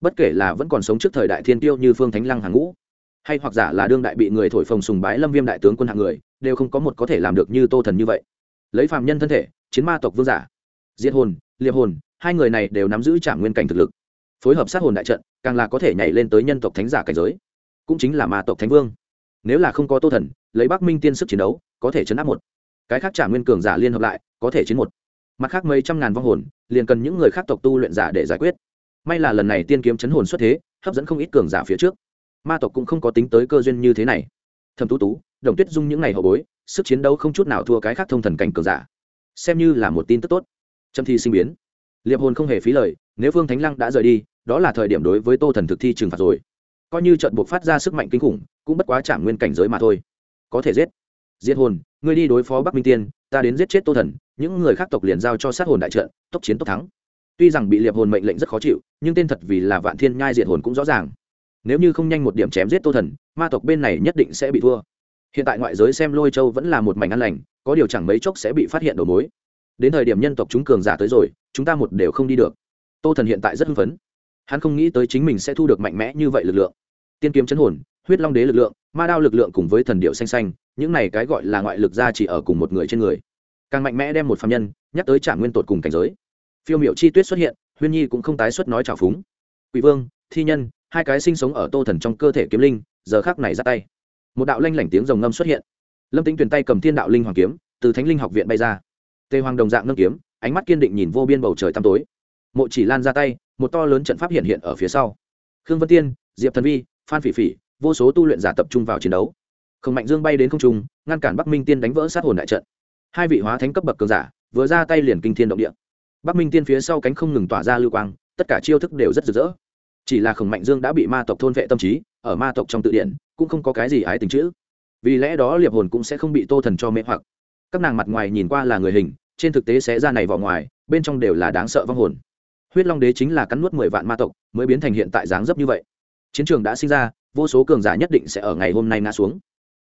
Bất kể là vẫn còn sống trước thời đại thiên kiêu như phương thánh lăng hàng ngũ, hay hoặc giả là đương đại bị người thổi phồng sùng bái lâm viêm đại tướng quân hạng người, đều không có một có thể làm được như tô thần như vậy. Lấy phạm nhân thân thể, chiến ma tộc vương giả, diệt hồn, liệp hồn hai người này đều nắm giữ trả nguyên cảnh thực lực, phối hợp sát hồn đại trận, càng là có thể nhảy lên tới nhân tộc thánh giả cảnh giới. Cũng chính là ma tộc thánh vương. Nếu là không có tô thần, lấy bắc minh tiên sức chiến đấu, có thể chấn áp một. Cái khác trả nguyên cường giả liên hợp lại, có thể chiến một. Mặt khác mấy trăm ngàn vong hồn, liền cần những người khác tộc tu luyện giả để giải quyết. May là lần này tiên kiếm chấn hồn xuất thế, hấp dẫn không ít cường giả phía trước. Ma tộc cũng không có tính tới cơ duyên như thế này. Thầm tú tú, đồng tuyết dung những ngày hậu bối, sức chiến đấu không chút nào thua cái khác thông thần cảnh cường giả. Xem như là một tin tức tốt. Trâm thi sinh biến liệp hồn không hề phí lời, nếu phương thánh lăng đã rời đi, đó là thời điểm đối với tô thần thực thi trừng phạt rồi. Coi như trận buộc phát ra sức mạnh kinh khủng, cũng bất quá chạm nguyên cảnh giới mà thôi. Có thể giết. Diệt hồn, ngươi đi đối phó bắc minh tiên, ta đến giết chết tô thần, những người khác tộc liền giao cho sát hồn đại trận, tốc chiến tốc thắng. Tuy rằng bị liệp hồn mệnh lệnh rất khó chịu, nhưng tên thật vì là vạn thiên nhai diệt hồn cũng rõ ràng. Nếu như không nhanh một điểm chém giết tô thần, ma tộc bên này nhất định sẽ bị thua. Hiện tại ngoại giới xem lôi châu vẫn là một mảnh ăn lành, có điều chẳng mấy chốc sẽ bị phát hiện đầu mối đến thời điểm nhân tộc chúng cường giả tới rồi, chúng ta một đều không đi được. Tô thần hiện tại rất hưng phấn. Hắn không nghĩ tới chính mình sẽ thu được mạnh mẽ như vậy lực lượng. Tiên kiếm chấn hồn, huyết long đế lực lượng, ma đao lực lượng cùng với thần điệu xanh xanh, những này cái gọi là ngoại lực ra chỉ ở cùng một người trên người. Càng mạnh mẽ đem một phạm nhân nhắc tới trả nguyên tột cùng cảnh giới. Phiêu miệu chi tuyết xuất hiện, huyên nhi cũng không tái xuất nói trào phúng. Quỷ vương, thi nhân, hai cái sinh sống ở tô thần trong cơ thể kiếm linh, giờ khác này ra tay. Một đạo lanh lảnh tiếng rồng ngâm xuất hiện. Lâm tính tuyển tay cầm thiên đạo linh hoàng kiếm, từ thánh linh học viện bay ra tề hoàng đồng dạng nâng kiếm, ánh mắt kiên định nhìn vô biên bầu trời tăm tối. Mộ chỉ lan ra tay, một to lớn trận pháp hiện hiện ở phía sau. Khương vân tiên, diệp thần vi, phan phỉ phỉ, vô số tu luyện giả tập trung vào chiến đấu. Khổng mạnh dương bay đến không trung, ngăn cản bắc minh tiên đánh vỡ sát hồn đại trận. Hai vị hóa thánh cấp bậc cường giả, vừa ra tay liền kinh thiên động địa. Bắc minh tiên phía sau cánh không ngừng tỏa ra lưu quang, tất cả chiêu thức đều rất rực rỡ. Chỉ là khổng mạnh dương đã bị ma tộc thôn vệ tâm trí, ở ma tộc trong tự điển, cũng không có cái gì ái tình chữ. Vì lẽ đó liệp hồn cũng sẽ không bị tô thần cho mê hoặc các nàng mặt ngoài nhìn qua là người hình, trên thực tế sẽ ra này vào ngoài, bên trong đều là đáng sợ vong hồn. Huyết long đế chính là cắn nuốt mười vạn ma tộc, mới biến thành hiện tại dáng dấp như vậy. Chiến trường đã sinh ra, vô số cường giả nhất định sẽ ở ngày hôm nay ngã xuống.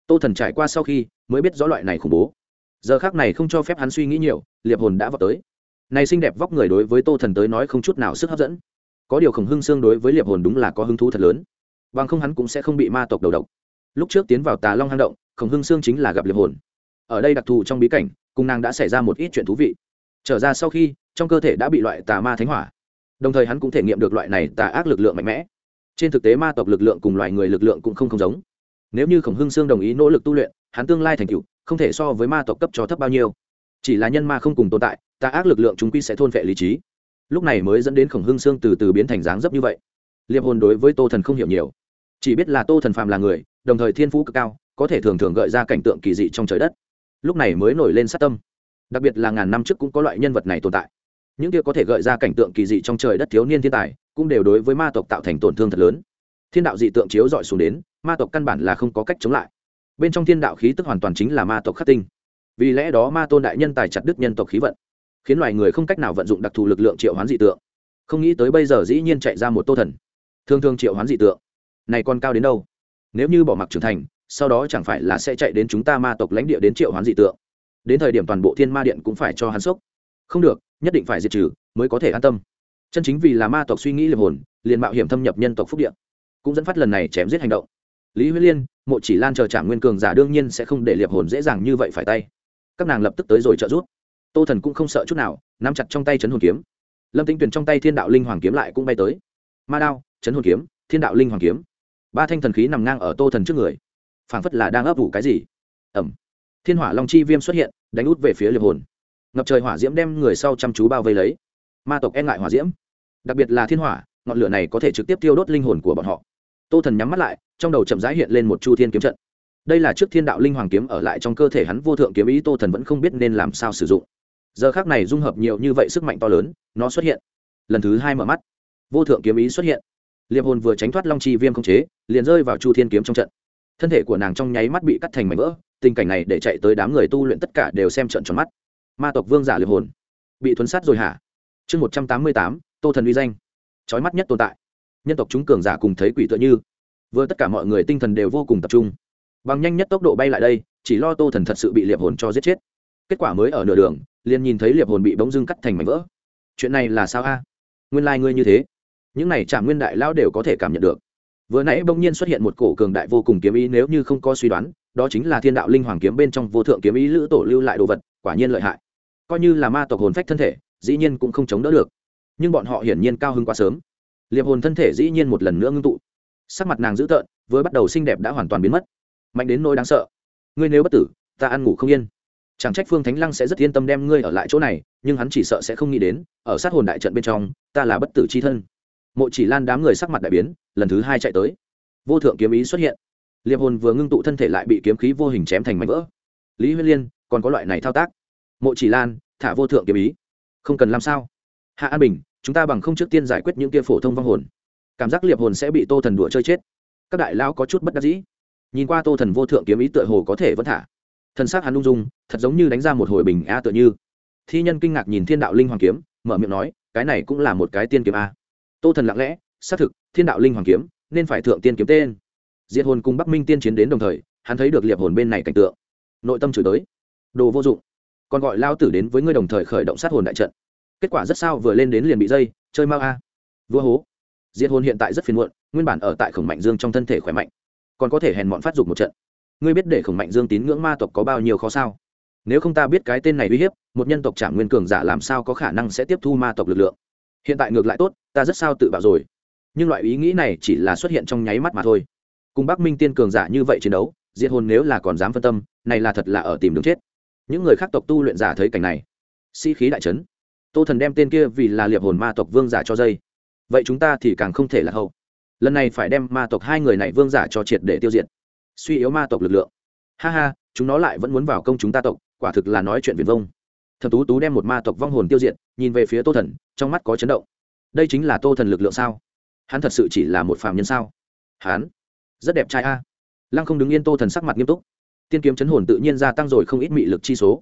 Tô thần trải qua sau khi, mới biết rõ loại này khủng bố. Giờ khác này không cho phép hắn suy nghĩ nhiều, liệp hồn đã vào tới. Này xinh đẹp vóc người đối với tô thần tới nói không chút nào sức hấp dẫn. Có điều khổng hưng xương đối với liệp hồn đúng là có hứng thú thật lớn. Bằng không hắn cũng sẽ không bị ma tộc đầu độc. Lúc trước tiến vào tà long hang động, khổng hưng xương chính là gặp liệp hồn ở đây đặc thù trong bí cảnh cung nàng đã xảy ra một ít chuyện thú vị. Trở ra sau khi, trong cơ thể đã bị loại tà ma thánh hỏa. Đồng thời hắn cũng thể nghiệm được loại này tà ác lực lượng mạnh mẽ. Trên thực tế ma tộc lực lượng cùng loài người lực lượng cũng không không giống. Nếu như khổng hưng sương đồng ý nỗ lực tu luyện, hắn tương lai thành cựu không thể so với ma tộc cấp cho thấp bao nhiêu. Chỉ là nhân ma không cùng tồn tại, tà ác lực lượng chúng quy sẽ thôn vệ lý trí. Lúc này mới dẫn đến khổng hưng sương từ từ biến thành dáng dấp như vậy. Liệp hồn đối với tô thần không hiểu nhiều. Chỉ biết là tô thần phàm là người, đồng thời thiên phú cực cao, có thể thường thường gợi ra cảnh tượng kỳ dị trong trời đất lúc này mới nổi lên sát tâm. Đặc biệt là ngàn năm trước cũng có loại nhân vật này tồn tại. Những kia có thể gợi ra cảnh tượng kỳ dị trong trời đất thiếu niên thiên tài, cũng đều đối với ma tộc tạo thành tổn thương thật lớn. Thiên đạo dị tượng chiếu dọi xuống đến, ma tộc căn bản là không có cách chống lại. Bên trong thiên đạo khí tức hoàn toàn chính là ma tộc khắc tinh. Vì lẽ đó ma tôn đại nhân tài chặt đức nhân tộc khí vận, khiến loài người không cách nào vận dụng đặc thù lực lượng triệu hoán dị tượng. Không nghĩ tới bây giờ dĩ nhiên chạy ra một tô thần. Thương thương triệu hoán dị tượng, này còn cao đến đâu? Nếu như bỏ mặc trưởng thành sau đó chẳng phải là sẽ chạy đến chúng ta ma tộc lãnh địa đến triệu hoán dị tượng. Đến thời điểm toàn bộ thiên ma điện cũng phải cho hắn sốc. Không được, nhất định phải diệt trừ, mới có thể an tâm. Chân chính vì là ma tộc suy nghĩ liệp hồn, liền mạo hiểm thâm nhập nhân tộc phúc điện cũng dẫn phát lần này chém giết hành động. Lý huyết liên, mộ chỉ lan chờ trả nguyên cường giả đương nhiên sẽ không để liệp hồn dễ dàng như vậy phải tay. Các nàng lập tức tới rồi trợ giúp. Tô thần cũng không sợ chút nào, nắm chặt trong tay chấn hồn kiếm. Lâm tính tuyển trong tay thiên đạo linh hoàng kiếm lại cũng bay tới. Ma đao, chấn hồn kiếm, thiên đạo linh hoàng kiếm. Ba thanh thần khí nằm ngang ở tô thần trước người phảng phất là đang ấp ủ cái gì. Ẩm. Thiên hỏa long chi viêm xuất hiện, đánh út về phía liệp hồn. Ngập trời hỏa diễm đem người sau chăm chú bao vây lấy. Ma tộc e ngại hỏa diễm. Đặc biệt là thiên hỏa, ngọn lửa này có thể trực tiếp tiêu đốt linh hồn của bọn họ. Tô thần nhắm mắt lại, trong đầu chậm rãi hiện lên một chu thiên kiếm trận. Đây là trước thiên đạo linh hoàng kiếm ở lại trong cơ thể hắn, vô thượng kiếm ý tô thần vẫn không biết nên làm sao sử dụng. Giờ khác này dung hợp nhiều như vậy sức mạnh to lớn, nó xuất hiện. Lần thứ hai mở mắt. Vô thượng kiếm ý xuất hiện. Liệp hồn vừa tránh thoát long chi viêm không chế, liền rơi vào chu thiên kiếm trong trận thân thể của nàng trong nháy mắt bị cắt thành mảnh vỡ, tình cảnh này để chạy tới đám người tu luyện tất cả đều xem trận tròn mắt. Ma tộc vương giả liệp hồn. Bị thuấn sát rồi hả? Chương một trăm tám mươi tám, tô thần uy danh. Trói mắt nhất tồn tại. Nhân tộc chúng cường giả cùng thấy quỷ tựa như. Vừa tất cả mọi người tinh thần đều vô cùng tập trung. Bằng nhanh nhất tốc độ bay lại đây, chỉ lo tô thần thật sự bị liệp hồn cho giết chết. Kết quả mới ở nửa đường, liền nhìn thấy liệp hồn bị bỗng dưng cắt thành mảnh vỡ. Chuyện này là sao a? Nguyên lai、like、ngươi như thế. Những này chả nguyên đại lao đều có thể cảm nhận được vừa nãy bỗng nhiên xuất hiện một cổ cường đại vô cùng kiếm ý, nếu như không có suy đoán, đó chính là thiên đạo linh hoàng kiếm bên trong vô thượng kiếm ý lữ tổ lưu lại đồ vật, quả nhiên lợi hại. Coi như là ma tộc hồn phách thân thể, dĩ nhiên cũng không chống đỡ được. Nhưng bọn họ hiển nhiên cao hơn quá sớm. Liệp hồn thân thể dĩ nhiên một lần nữa ngưng tụ. Sắc mặt nàng dữ tợn, với bắt đầu xinh đẹp đã hoàn toàn biến mất. Mạnh đến nỗi đáng sợ. Ngươi nếu bất tử, ta ăn ngủ không yên. Chẳng trách phương thánh lăng sẽ rất yên tâm đem ngươi ở lại chỗ này, nhưng hắn chỉ sợ sẽ không nghĩ đến, ở sát hồn đại trận bên trong, ta là bất tử c h i thân. Mộ chỉ lan đám người sắc mặt đại biến lần thứ hai chạy tới. Vô thượng kiếm ý xuất hiện. Liệp hồn vừa ngưng tụ thân thể lại bị kiếm khí vô hình chém thành mảnh vỡ. Lý huyên liên, còn có loại này thao tác. Mộ chỉ lan, thả vô thượng kiếm ý. Không cần làm sao. Hạ an bình, chúng ta bằng không trước tiên giải quyết những kia phổ thông vong hồn. Cảm giác liệp hồn sẽ bị tô thần đùa chơi chết. Các đại lão có chút bất đắc dĩ. Nhìn qua tô thần vô thượng kiếm ý tựa hồ có thể vẫn thả. Thần s á c hắn lung dung, thật giống như đánh ra một hồi bình a tựa như. Thi nhân kinh ngạc nhìn thiên đạo linh hoàng kiếm, mở miệng nói, cái này cũng là một cái tiên kiếm a. Tô thần lặng lẽ xác thực, thiên đạo linh hoàng kiếm, nên phải thượng tiên kiếm tên. Diệt hồn cùng bắc minh tiên chiến đến đồng thời, hắn thấy được liệp hồn bên này cảnh tượng. Nội tâm chửi tới đồ vô dụng. Còn gọi lao tử đến với ngươi đồng thời khởi động sát hồn đại trận. Kết quả rất sao vừa lên đến liền bị dây, chơi mau a. Vua hố. Diệt hồn hiện tại rất phiền muộn, nguyên bản ở tại khổng mạnh dương trong thân thể khỏe mạnh. Còn có thể hèn mọn phát dục một trận. Ngươi biết để khổng mạnh dương tín ngưỡng ma tộc có bao nhiêu khó sao? Nếu không ta biết cái tên này uy hiếp, một nhân tộc trả nguyên cường giả làm sao có khả năng sẽ tiếp thu ma tộc lực lượng? Hiện tại ngược lại tốt, ta rất sao tự bạo rồi nhưng loại ý nghĩ này chỉ là xuất hiện trong nháy mắt mà thôi. Cùng bắc minh tiên cường giả như vậy chiến đấu, diệt hồn nếu là còn dám phân tâm, này là thật là ở tìm đường chết. Những người khác tộc tu luyện giả thấy cảnh này, sĩ、si、khí đại trấn tô thần đem tên kia vì là liệp hồn ma tộc vương giả cho dây. Vậy chúng ta thì càng không thể là hậu. Lần này phải đem ma tộc hai người này vương giả cho triệt để tiêu diệt. Suy yếu ma tộc lực lượng. Ha ha, chúng nó lại vẫn muốn vào công chúng ta tộc, quả thực là nói chuyện viền vông. Thần tú tú đem một ma tộc vong hồn tiêu diệt, nhìn về phía tô thần, trong mắt có chấn động. Đây chính là tô thần lực lượng sao? Hắn thật sự chỉ là một phàm nhân sao? Hắn, rất đẹp trai a. Lăng không đứng yên tô thần sắc mặt nghiêm túc. Tiên kiếm chấn hồn tự nhiên gia tăng rồi không ít mị lực chi số.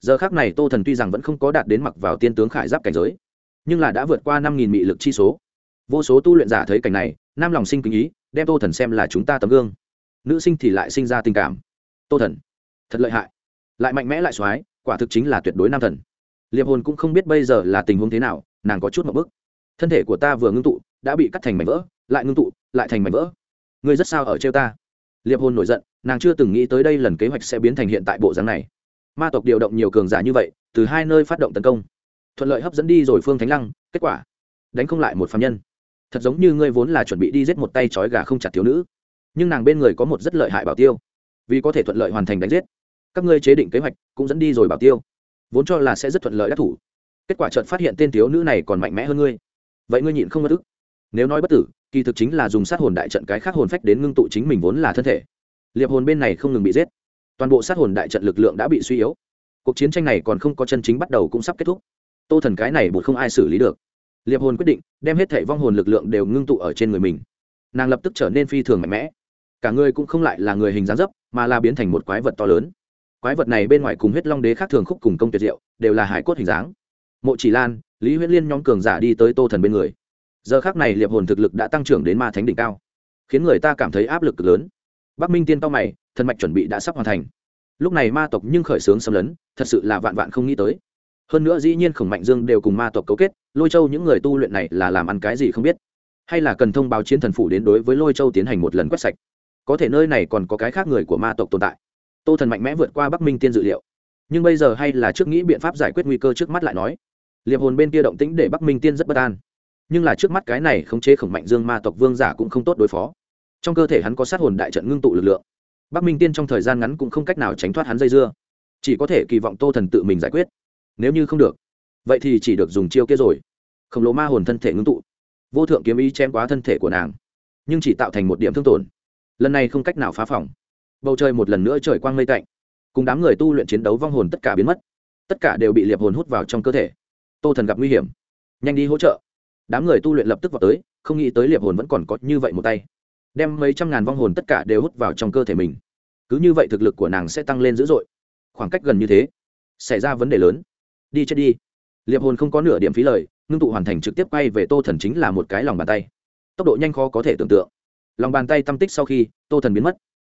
Giờ khác này tô thần tuy rằng vẫn không có đạt đến mặc vào tiên tướng khải giáp cảnh giới, nhưng là đã vượt qua năm nghìn mị lực chi số. Vô số tu luyện giả thấy cảnh này, nam lòng sinh kính ý, đem tô thần xem là chúng ta tấm gương. Nữ sinh thì lại sinh ra tình cảm. Tô thần, thật lợi hại. Lại mạnh mẽ lại x quả thực chính là tuyệt đối nam thần. Liệp hồn cũng không biết bây giờ là tình huống thế nào, nàng có chút một bức thân thể của ta vừa ngưng tụ, đã bị cắt thành mảnh vỡ, lại ngưng tụ, lại thành mảnh vỡ. Ngươi rất sao ở trêu ta? Liệp hồn nổi giận, nàng chưa từng nghĩ tới đây lần kế hoạch sẽ biến thành hiện tại bộ dáng này. Ma tộc điều động nhiều cường giả như vậy, từ hai nơi phát động tấn công. Thuận lợi hấp dẫn đi rồi phương thánh lăng, kết quả, đánh không lại một phạm nhân. Thật giống như ngươi vốn là chuẩn bị đi giết một tay trói gà không chặt thiếu nữ. Nhưng nàng bên người có một rất lợi hại bảo tiêu. Vì có thể thuận lợi hoàn thành đánh giết, các ngươi chế định kế hoạch cũng dẫn đi rồi bảo tiêu. Vốn cho là sẽ rất thuận lợi đắc thủ. Kết quả chợt phát hiện tên thiếu nữ này còn mạnh mẽ hơn ngươi vậy ngươi nhịn không bất ức. Nếu nói bất tử, kỳ thực chính là dùng sát hồn đại trận cái khác hồn phách đến ngưng tụ chính mình vốn là thân thể. Liệp hồn bên này không ngừng bị giết. Toàn bộ sát hồn đại trận lực lượng đã bị suy yếu. Cuộc chiến tranh này còn không có chân chính bắt đầu cũng sắp kết thúc. Tô thần cái này buộc không ai xử lý được. Liệp hồn quyết định đem hết thảy vong hồn lực lượng đều ngưng tụ ở trên người mình. Nàng lập tức trở nên phi thường mạnh mẽ. Cả người cũng không lại là người hình dáng dấp, mà là biến thành một quái vật to lớn. Quái vật này bên ngoài cùng huyết long đế khác thường khúc cùng công tuyệt diệu, đều là hải cốt hình dáng. Mộ chỉ lan lý huyễn liên nhóm cường giả đi tới tô thần bên người. Giờ khác này liệp hồn thực lực đã tăng trưởng đến ma thánh đỉnh cao, khiến người ta cảm thấy áp lực lớn. Bắc minh tiên to mày, thần mạch chuẩn bị đã sắp hoàn thành. Lúc này ma tộc nhưng khởi xướng xâm lấn, thật sự là vạn vạn không nghĩ tới. Hơn nữa dĩ nhiên khổng mạnh dương đều cùng ma tộc cấu kết, lôi châu những người tu luyện này là làm ăn cái gì không biết. Hay là cần thông báo chiến thần phủ đến đối với lôi châu tiến hành một lần quét sạch. Có thể nơi này còn có cái khác người của ma tộc tồn tại. Tô thần mạnh mẽ vượt qua bắc minh tiên dự liệu. Nhưng bây giờ hay là trước nghĩ biện pháp giải quyết nguy cơ trước mắt lại nói liệp hồn bên kia động tĩnh để bắc minh tiên rất bất an. Nhưng là trước mắt cái này khống chế khổng mạnh dương ma tộc vương giả cũng không tốt đối phó. Trong cơ thể hắn có sát hồn đại trận ngưng tụ lực lượng. Bắc minh tiên trong thời gian ngắn cũng không cách nào tránh thoát hắn dây dưa. Chỉ có thể kỳ vọng tô thần tự mình giải quyết. Nếu như không được, vậy thì chỉ được dùng chiêu kia rồi. Khổng lồ ma hồn thân thể ngưng tụ. Vô thượng kiếm ý chém quá thân thể của nàng. Nhưng chỉ tạo thành một điểm thương tổn. Lần này không cách nào phá phòng. Bầu trời một lần nữa trời quang mây tạnh. Cùng đám người tu luyện chiến đấu vong hồn tất cả biến mất. Tất cả đều bị liệp hồn hút vào trong cơ thể tô thần gặp nguy hiểm. Nhanh đi hỗ trợ. Đám người tu luyện lập tức vào tới, không nghĩ tới liệp hồn vẫn còn có như vậy một tay. Đem mấy trăm ngàn vong hồn tất cả đều hút vào trong cơ thể mình. Cứ như vậy thực lực của nàng sẽ tăng lên dữ dội. Khoảng cách gần như thế, xảy ra vấn đề lớn. Đi chết đi. Liệp hồn không có nửa điểm phí lời, ngưng tụ hoàn thành trực tiếp quay về tô thần chính là một cái lòng bàn tay. Tốc độ nhanh khó có thể tưởng tượng. Lòng bàn tay tâm tích sau khi, tô thần biến mất.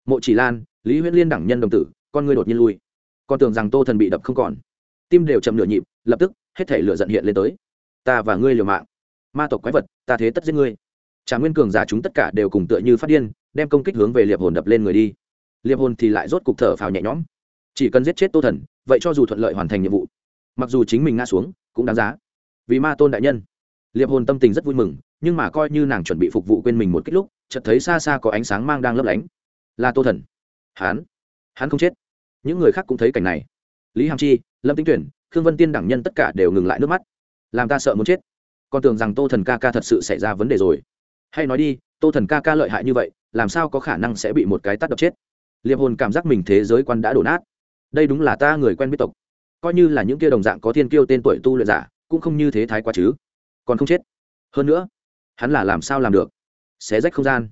Mộ chỉ lan, lý huyễn liên đẳng nhân đồng tử, con người đột nhiên lui. Con tưởng rằng tô thần bị đập không còn. Tim đều chậm nửa nhịp, lập tức hết thể lửa giận hiện lên tới. Ta và ngươi liều mạng. Ma tộc quái vật, ta thế tất giết ngươi. Trà nguyên cường giả chúng tất cả đều cùng tựa như phát điên, đem công kích hướng về liệp hồn đập lên người đi. Liệp hồn thì lại rốt cục thở phào nhẹ nhõm. Chỉ cần giết chết tô thần, vậy cho dù thuận lợi hoàn thành nhiệm vụ, mặc dù chính mình ngã xuống, cũng đáng giá. Vì ma tôn đại nhân, liệp hồn tâm tình rất vui mừng, nhưng mà coi như nàng chuẩn bị phục vụ quên mình một kích lúc, chợt thấy xa xa có ánh sáng mang đang lấp lánh. Là tô thần. Hán hắn không chết. Những người khác cũng thấy cảnh này. Lý hàm chi, lâm tinh tuyển khương vân tiên đẳng nhân tất cả đều ngừng lại nước mắt. Làm ta sợ muốn chết. Con tưởng rằng tô thần ca ca thật sự xảy ra vấn đề rồi. Hay nói đi, tô thần ca ca lợi hại như vậy, làm sao có khả năng sẽ bị một cái tắt đập chết? Liệp hồn cảm giác mình thế giới quan đã đổ nát. Đây đúng là ta người quen biết tộc. Coi như là những kia đồng dạng có thiên kiêu tên tuổi tu luyện giả, cũng không như thế thái quá chứ. Còn không chết. Hơn nữa, hắn là làm sao làm được? Xé rách không gian.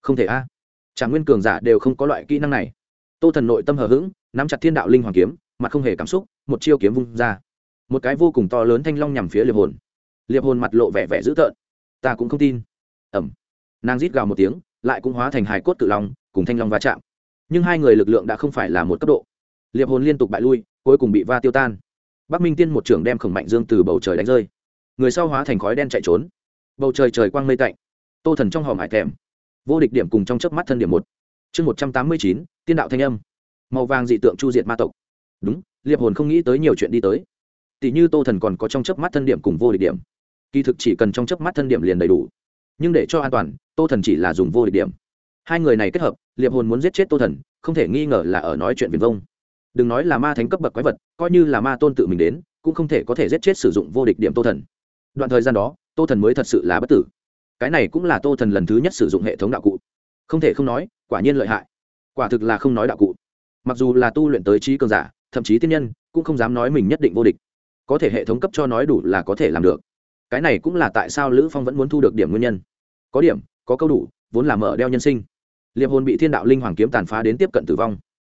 Không thể a. À. chẳng nguyên cường giả đều không có loại kỹ năng này. Tô thần nội tâm hờ hững, nắm chặt thiên đạo linh hoàng kiếm mặt không hề cảm xúc, một chiêu kiếm vung ra. Một cái vô cùng to lớn thanh long nhằm phía liệp hồn. Liệp hồn mặt lộ vẻ vẻ dữ tợn. Ta cũng không tin. Ẩm nàng rít gào một tiếng, lại cũng hóa thành hài cốt tự long, cùng thanh long va chạm. Nhưng hai người lực lượng đã không phải là một cấp độ. Liệp hồn liên tục bại lui, cuối cùng bị va tiêu tan. Bắc minh tiên một trưởng đem khổng mạnh dương từ bầu trời đánh rơi. Người sau hóa thành khói đen chạy trốn. Bầu trời trời quang mây tạnh. Tô thần trong hòm hải thèm. Vô địch điểm cùng trong chớp mắt thân điểm một. Chương một trăm tám mươi chín, tiên đạo thanh âm. Màu vàng dị tượng chu diệt ma tộc đúng, liệp hồn không nghĩ tới nhiều chuyện đi tới. Tỷ như tô thần còn có trong chớp mắt thân điểm cùng vô địch điểm. Kỳ thực chỉ cần trong chớp mắt thân điểm liền đầy đủ. Nhưng để cho an toàn, tô thần chỉ là dùng vô địch điểm. Hai người này kết hợp, liệp hồn muốn giết chết tô thần, không thể nghi ngờ là ở nói chuyện viền vông. Đừng nói là ma thánh cấp bậc quái vật, coi như là ma tôn tự mình đến, cũng không thể có thể giết chết sử dụng vô địch điểm tô thần. Đoạn thời gian đó, tô thần mới thật sự là bất tử. Cái này cũng là tô thần lần thứ nhất sử dụng hệ thống đạo cụ. Không thể không nói, quả nhiên lợi hại. Quả thực là không nói đạo cụ. Mặc dù là tu luyện tới trí cường giả thậm chí tiên nhân cũng không dám nói mình nhất định vô địch. Có thể hệ thống cấp cho nói đủ là có thể làm được. Cái này cũng là tại sao lữ phong vẫn muốn thu được điểm nguyên nhân. Có điểm, có câu đủ, vốn là mở đeo nhân sinh. Liệp hồn bị thiên đạo linh hoàng kiếm tàn phá đến tiếp cận tử vong.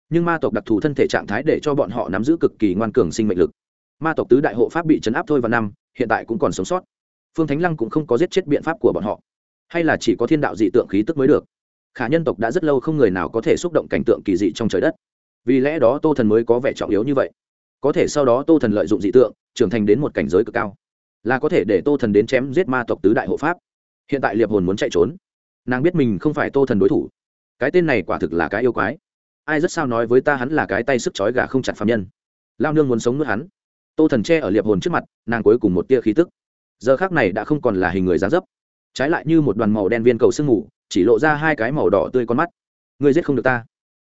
Nhưng ma tộc đặc thù thân thể trạng thái để cho bọn họ nắm giữ cực kỳ ngoan cường sinh mệnh lực. Ma tộc tứ đại hộ pháp bị chấn áp thôi vào năm, hiện tại cũng còn sống sót. Phương thánh lăng cũng không có giết chết biện pháp của bọn họ. Hay là chỉ có thiên đạo dị tượng khí tức mới được. Khả nhân tộc đã rất lâu không người nào có thể xúc động cảnh tượng kỳ dị trong trời đất vì lẽ đó tô thần mới có vẻ trọng yếu như vậy. Có thể sau đó tô thần lợi dụng dị tượng, trưởng thành đến một cảnh giới cực cao. Là có thể để tô thần đến chém giết ma tộc tứ đại hộ pháp. Hiện tại liệp hồn muốn chạy trốn. Nàng biết mình không phải tô thần đối thủ. Cái tên này quả thực là cái yêu quái. Ai rất sao nói với ta hắn là cái tay sức chói gà không chặt phạm nhân. Lao nương muốn sống nuốt hắn. Tô thần che ở liệp hồn trước mặt, nàng cuối cùng một tia khí tức. Giờ khác này đã không còn là hình người dán dấp. Trái lại như một đoàn màu đen viên cầu sương mù, chỉ lộ ra hai cái màu đỏ tươi con mắt. Ngươi giết không được ta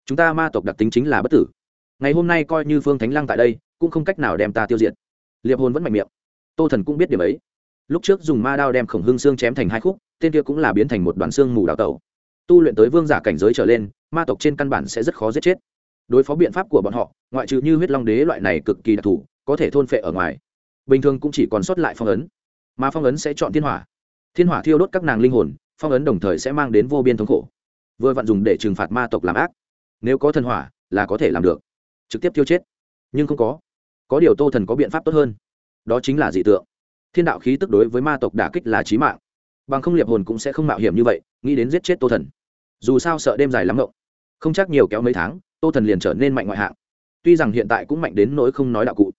chúng ta ma tộc đặc tính chính là bất tử. Ngày hôm nay coi như phương thánh lăng tại đây, cũng không cách nào đem ta tiêu diệt. Liệp hồn vẫn mạnh miệng. Tô thần cũng biết điểm ấy. Lúc trước dùng ma đao đem khổng hương xương chém thành hai khúc, tên kia cũng là biến thành một đoàn xương mù đào tẩu. Tu luyện tới vương giả cảnh giới trở lên, ma tộc trên căn bản sẽ rất khó giết chết. Đối phó biện pháp của bọn họ, ngoại trừ như huyết long đế loại này cực kỳ đặc thù, có thể thôn phệ ở ngoài. Bình thường cũng chỉ còn sót lại phong ấn. Mà phong ấn sẽ chọn thiên hỏa. Thiên hỏa thiêu đốt các nàng linh hồn, phong ấn đồng thời sẽ mang đến vô biên thống khổ. Vừa vặn dùng để trừng phạt ma tộc làm ác nếu có thần hỏa, là có thể làm được. Trực tiếp tiêu chết. Nhưng không có. Có điều tô thần có biện pháp tốt hơn. Đó chính là dị tượng. Thiên đạo khí tức đối với ma tộc đả kích là trí mạng. Bằng không liệp hồn cũng sẽ không mạo hiểm như vậy, nghĩ đến giết chết tô thần. Dù sao sợ đêm dài lắm ngộng. Không chắc nhiều kéo mấy tháng, tô thần liền trở nên mạnh ngoại hạng. Tuy rằng hiện tại cũng mạnh đến nỗi không nói đạo cụ.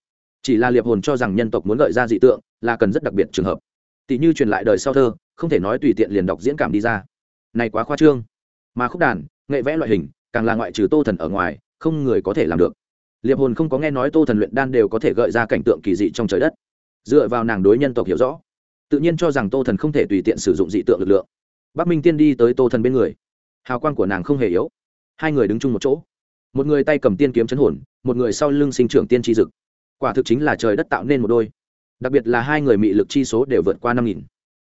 Chỉ là liệp hồn cho rằng nhân tộc muốn gợi ra dị tượng là cần rất đặc biệt trường hợp. Tỷ như truyền lại đời sau thơ, không thể nói tùy tiện liền đọc diễn cảm đi ra. Này quá khoa trương. Mà khúc đàn, nghệ vẽ loại hình càng là ngoại trừ tô thần ở ngoài, không người có thể làm được. Liệp hồn không có nghe nói tô thần luyện đan đều có thể gợi ra cảnh tượng kỳ dị trong trời đất. Dựa vào nàng đối nhân tộc hiểu rõ, tự nhiên cho rằng tô thần không thể tùy tiện sử dụng dị tượng lực lượng. Bắc minh tiên đi tới tô thần bên người. Hào quang của nàng không hề yếu. Hai người đứng chung một chỗ. Một người tay cầm tiên kiếm chấn hồn, một người sau lưng sinh trưởng tiên tri dực. Quả thực chính là trời đất tạo nên một đôi. Đặc biệt là hai người mị lực chi số đều vượt qua năm nghìn.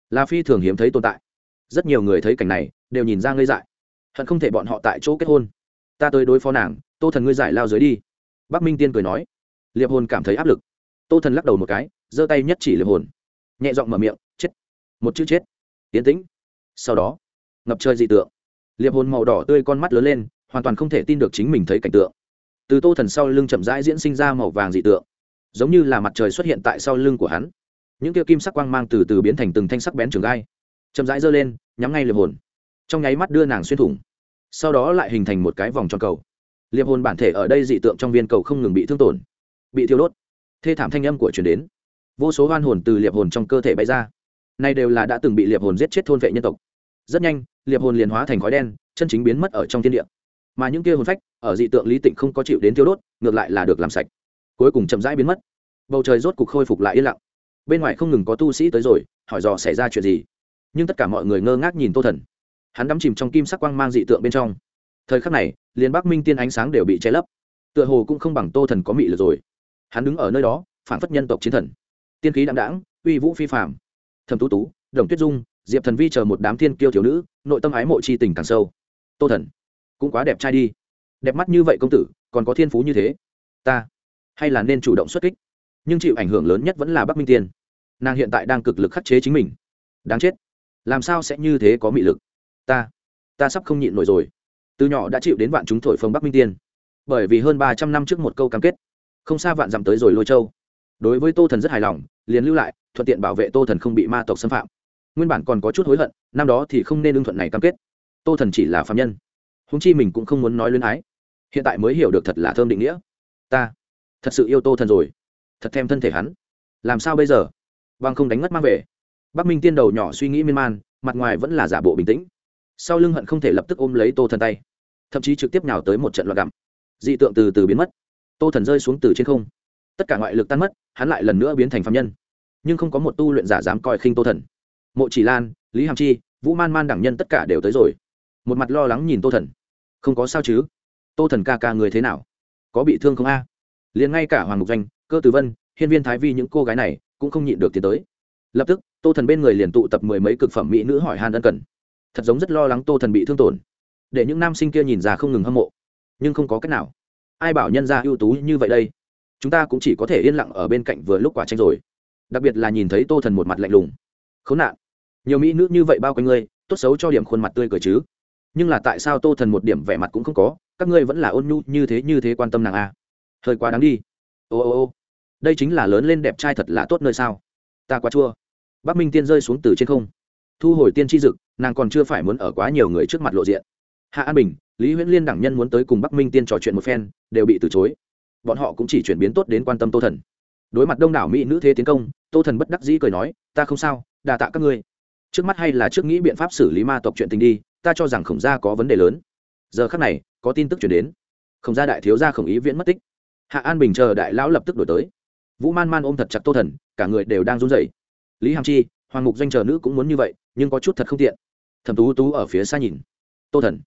Là phi thường hiếm thấy tồn tại. Rất nhiều người thấy cảnh này, đều nhìn ra ngây dại hận không thể bọn họ tại chỗ kết hôn. Ta tới đối phó nàng, tô thần ngươi giải lao dưới đi. Bắc minh tiên cười nói. Liệp hồn cảm thấy áp lực. Tô thần lắc đầu một cái, giơ tay nhất chỉ liệp hồn. Nhẹ giọng mở miệng, chết. Một chữ chết. Tiến tĩnh. Sau đó, ngập trời dị tượng. Liệp hồn màu đỏ tươi con mắt lớn lên, hoàn toàn không thể tin được chính mình thấy cảnh tượng. Từ tô thần sau lưng chậm rãi diễn sinh ra màu vàng dị tượng, giống như là mặt trời xuất hiện tại sau lưng của hắn. Những kia kim sắc quang mang từ từ biến thành từng thanh sắc bén trường gai. Chậm rãi giơ lên, nhắm ngay liệp hồn trong nháy mắt đưa nàng xuyên thủng, sau đó lại hình thành một cái vòng tròn cầu. Liệp hồn bản thể ở đây dị tượng trong viên cầu không ngừng bị thương tổn, bị thiêu đốt. Thê thảm thanh âm của chuyển đến. Vô số hoan hồn từ liệp hồn trong cơ thể bay ra. Nay đều là đã từng bị liệp hồn giết chết thôn vệ nhân tộc. Rất nhanh, liệp hồn liền hóa thành khói đen, chân chính biến mất ở trong thiên địa. Mà những kia hồn phách, ở dị tượng lý tịnh không có chịu đến thiêu đốt, ngược lại là được làm sạch. Cuối cùng chậm rãi biến mất. Bầu trời rốt cục khôi phục lại yên lặng. Bên ngoài không ngừng có tu sĩ tới rồi, hỏi dò xảy ra chuyện gì. Nhưng tất cả mọi người ngơ ngác nhìn tô thần hắn đắm chìm trong kim sắc quang mang dị tượng bên trong. Thời khắc này, liền bắc minh tiên ánh sáng đều bị che lấp. Tựa hồ cũng không bằng tô thần có mị lực rồi. Hắn đứng ở nơi đó, phản phất nhân tộc chiến thần. Tiên khí đạm đãng, uy vũ phi phạm thầm tú tú, đồng tuyết dung, diệp thần vi chờ một đám thiên kiêu thiếu nữ, nội tâm ái mộ c h i tình càng sâu. Tô thần, cũng quá đẹp trai đi. Đẹp mắt như vậy công tử, còn có thiên phú như thế. Ta, hay là nên chủ động xuất kích. Nhưng chịu ảnh hưởng lớn nhất vẫn là bắc minh tiên. Nàng hiện tại đang cực lực khắc chế chính mình. Đáng chết. Làm sao sẽ như thế có mị lực? Ta ta sắp không nhịn nổi rồi. Từ nhỏ đã chịu đến vạn chúng thổi phồng bắc minh tiên. Bởi vì hơn ba trăm năm trước một câu cam kết. Không xa vạn dặm tới rồi lôi châu. Đối với tô thần rất hài lòng, liền lưu lại, thuận tiện bảo vệ tô thần không bị ma tộc xâm phạm. Nguyên bản còn có chút hối hận, năm đó thì không nên ưng thuận này cam kết. Tô thần chỉ là phạm nhân. Húng chi mình cũng không muốn nói luyến ái. Hiện tại mới hiểu được thật là thơm định nghĩa. Ta, thật sự yêu tô thần rồi. Thật thèm thân thể hắn. Làm sao bây giờ? Vâng không đánh ngất mang về. Bắc minh tiên đầu nhỏ suy nghĩ miên man, mặt ngoài vẫn là giả bộ bình tĩnh sau lưng hận không thể lập tức ôm lấy tô thần tay, thậm chí trực tiếp nhào tới một trận loạt gặm. Dị tượng từ từ biến mất. Tô thần rơi xuống từ trên không. Tất cả ngoại lực tan mất, hắn lại lần nữa biến thành phạm nhân. Nhưng không có một tu luyện giả dám coi khinh tô thần. Mộ chỉ lan, lý hàm chi, vũ man man đẳng nhân tất cả đều tới rồi. Một mặt lo lắng nhìn tô thần. Không có sao chứ? Tô thần ca ca người thế nào? Có bị thương không a? À? liền ngay cả hoàng mục danh cơ tử vân, hiên viên thái vi những cô gái này cũng không nhịn được tiến tới. Lập tức, tô thần bên người liền tụ tập mười mấy cực phẩm mỹ nữ hỏi han ân cần thật giống rất lo lắng tô thần bị thương tổn. Để những nam sinh kia nhìn ra không ngừng hâm mộ. Nhưng không có cách nào. Ai bảo nhân ra ưu tú như vậy đây? Chúng ta cũng chỉ có thể yên lặng ở bên cạnh vừa lúc quả tranh rồi. Đặc biệt là nhìn thấy tô thần một mặt lạnh lùng. Khốn nạn. Nhiều mỹ nữ như vậy bao quanh ngươi, tốt xấu cho điểm khuôn mặt tươi cười chứ. Nhưng là tại sao tô thần một điểm vẻ mặt cũng không có, các ngươi vẫn là ôn nhu như thế như thế quan tâm nàng a à? hơi quá đáng đi. Ô ô ô. Đây chính là lớn lên đẹp trai thật là tốt nơi sao? Ta quá chua. Bắc minh tiên rơi xuống từ trên không thu hồi tiên tri dực, nàng còn chưa phải muốn ở quá nhiều người trước mặt lộ diện. Hạ an bình, lý huyễn liên đẳng nhân muốn tới cùng bắc minh tiên trò chuyện một phen, đều bị từ chối. Bọn họ cũng chỉ chuyển biến tốt đến quan tâm tô thần. Đối mặt đông đảo mỹ nữ thế tiến công, tô thần bất đắc dĩ cười nói, ta không sao đà tạ các ngươi. Trước mắt hay là trước nghĩ biện pháp xử lý ma tộc chuyện tình đi, ta cho rằng khổng gia có vấn đề lớn. Giờ khắc này, có tin tức chuyển đến. Khổng gia đại thiếu gia khổng ý viễn mất tích. Hạ an bình chờ đại lão lập tức đổi tới. Vũ man man ôm thật chặt tô thần, cả người đều đang run rẩy. Lý hàm chi hoàng mục doanh chờ nữ cũng muốn như vậy, nhưng có chút thật không tiện. Thẩm tú tú ở phía xa nhìn. Tô thần,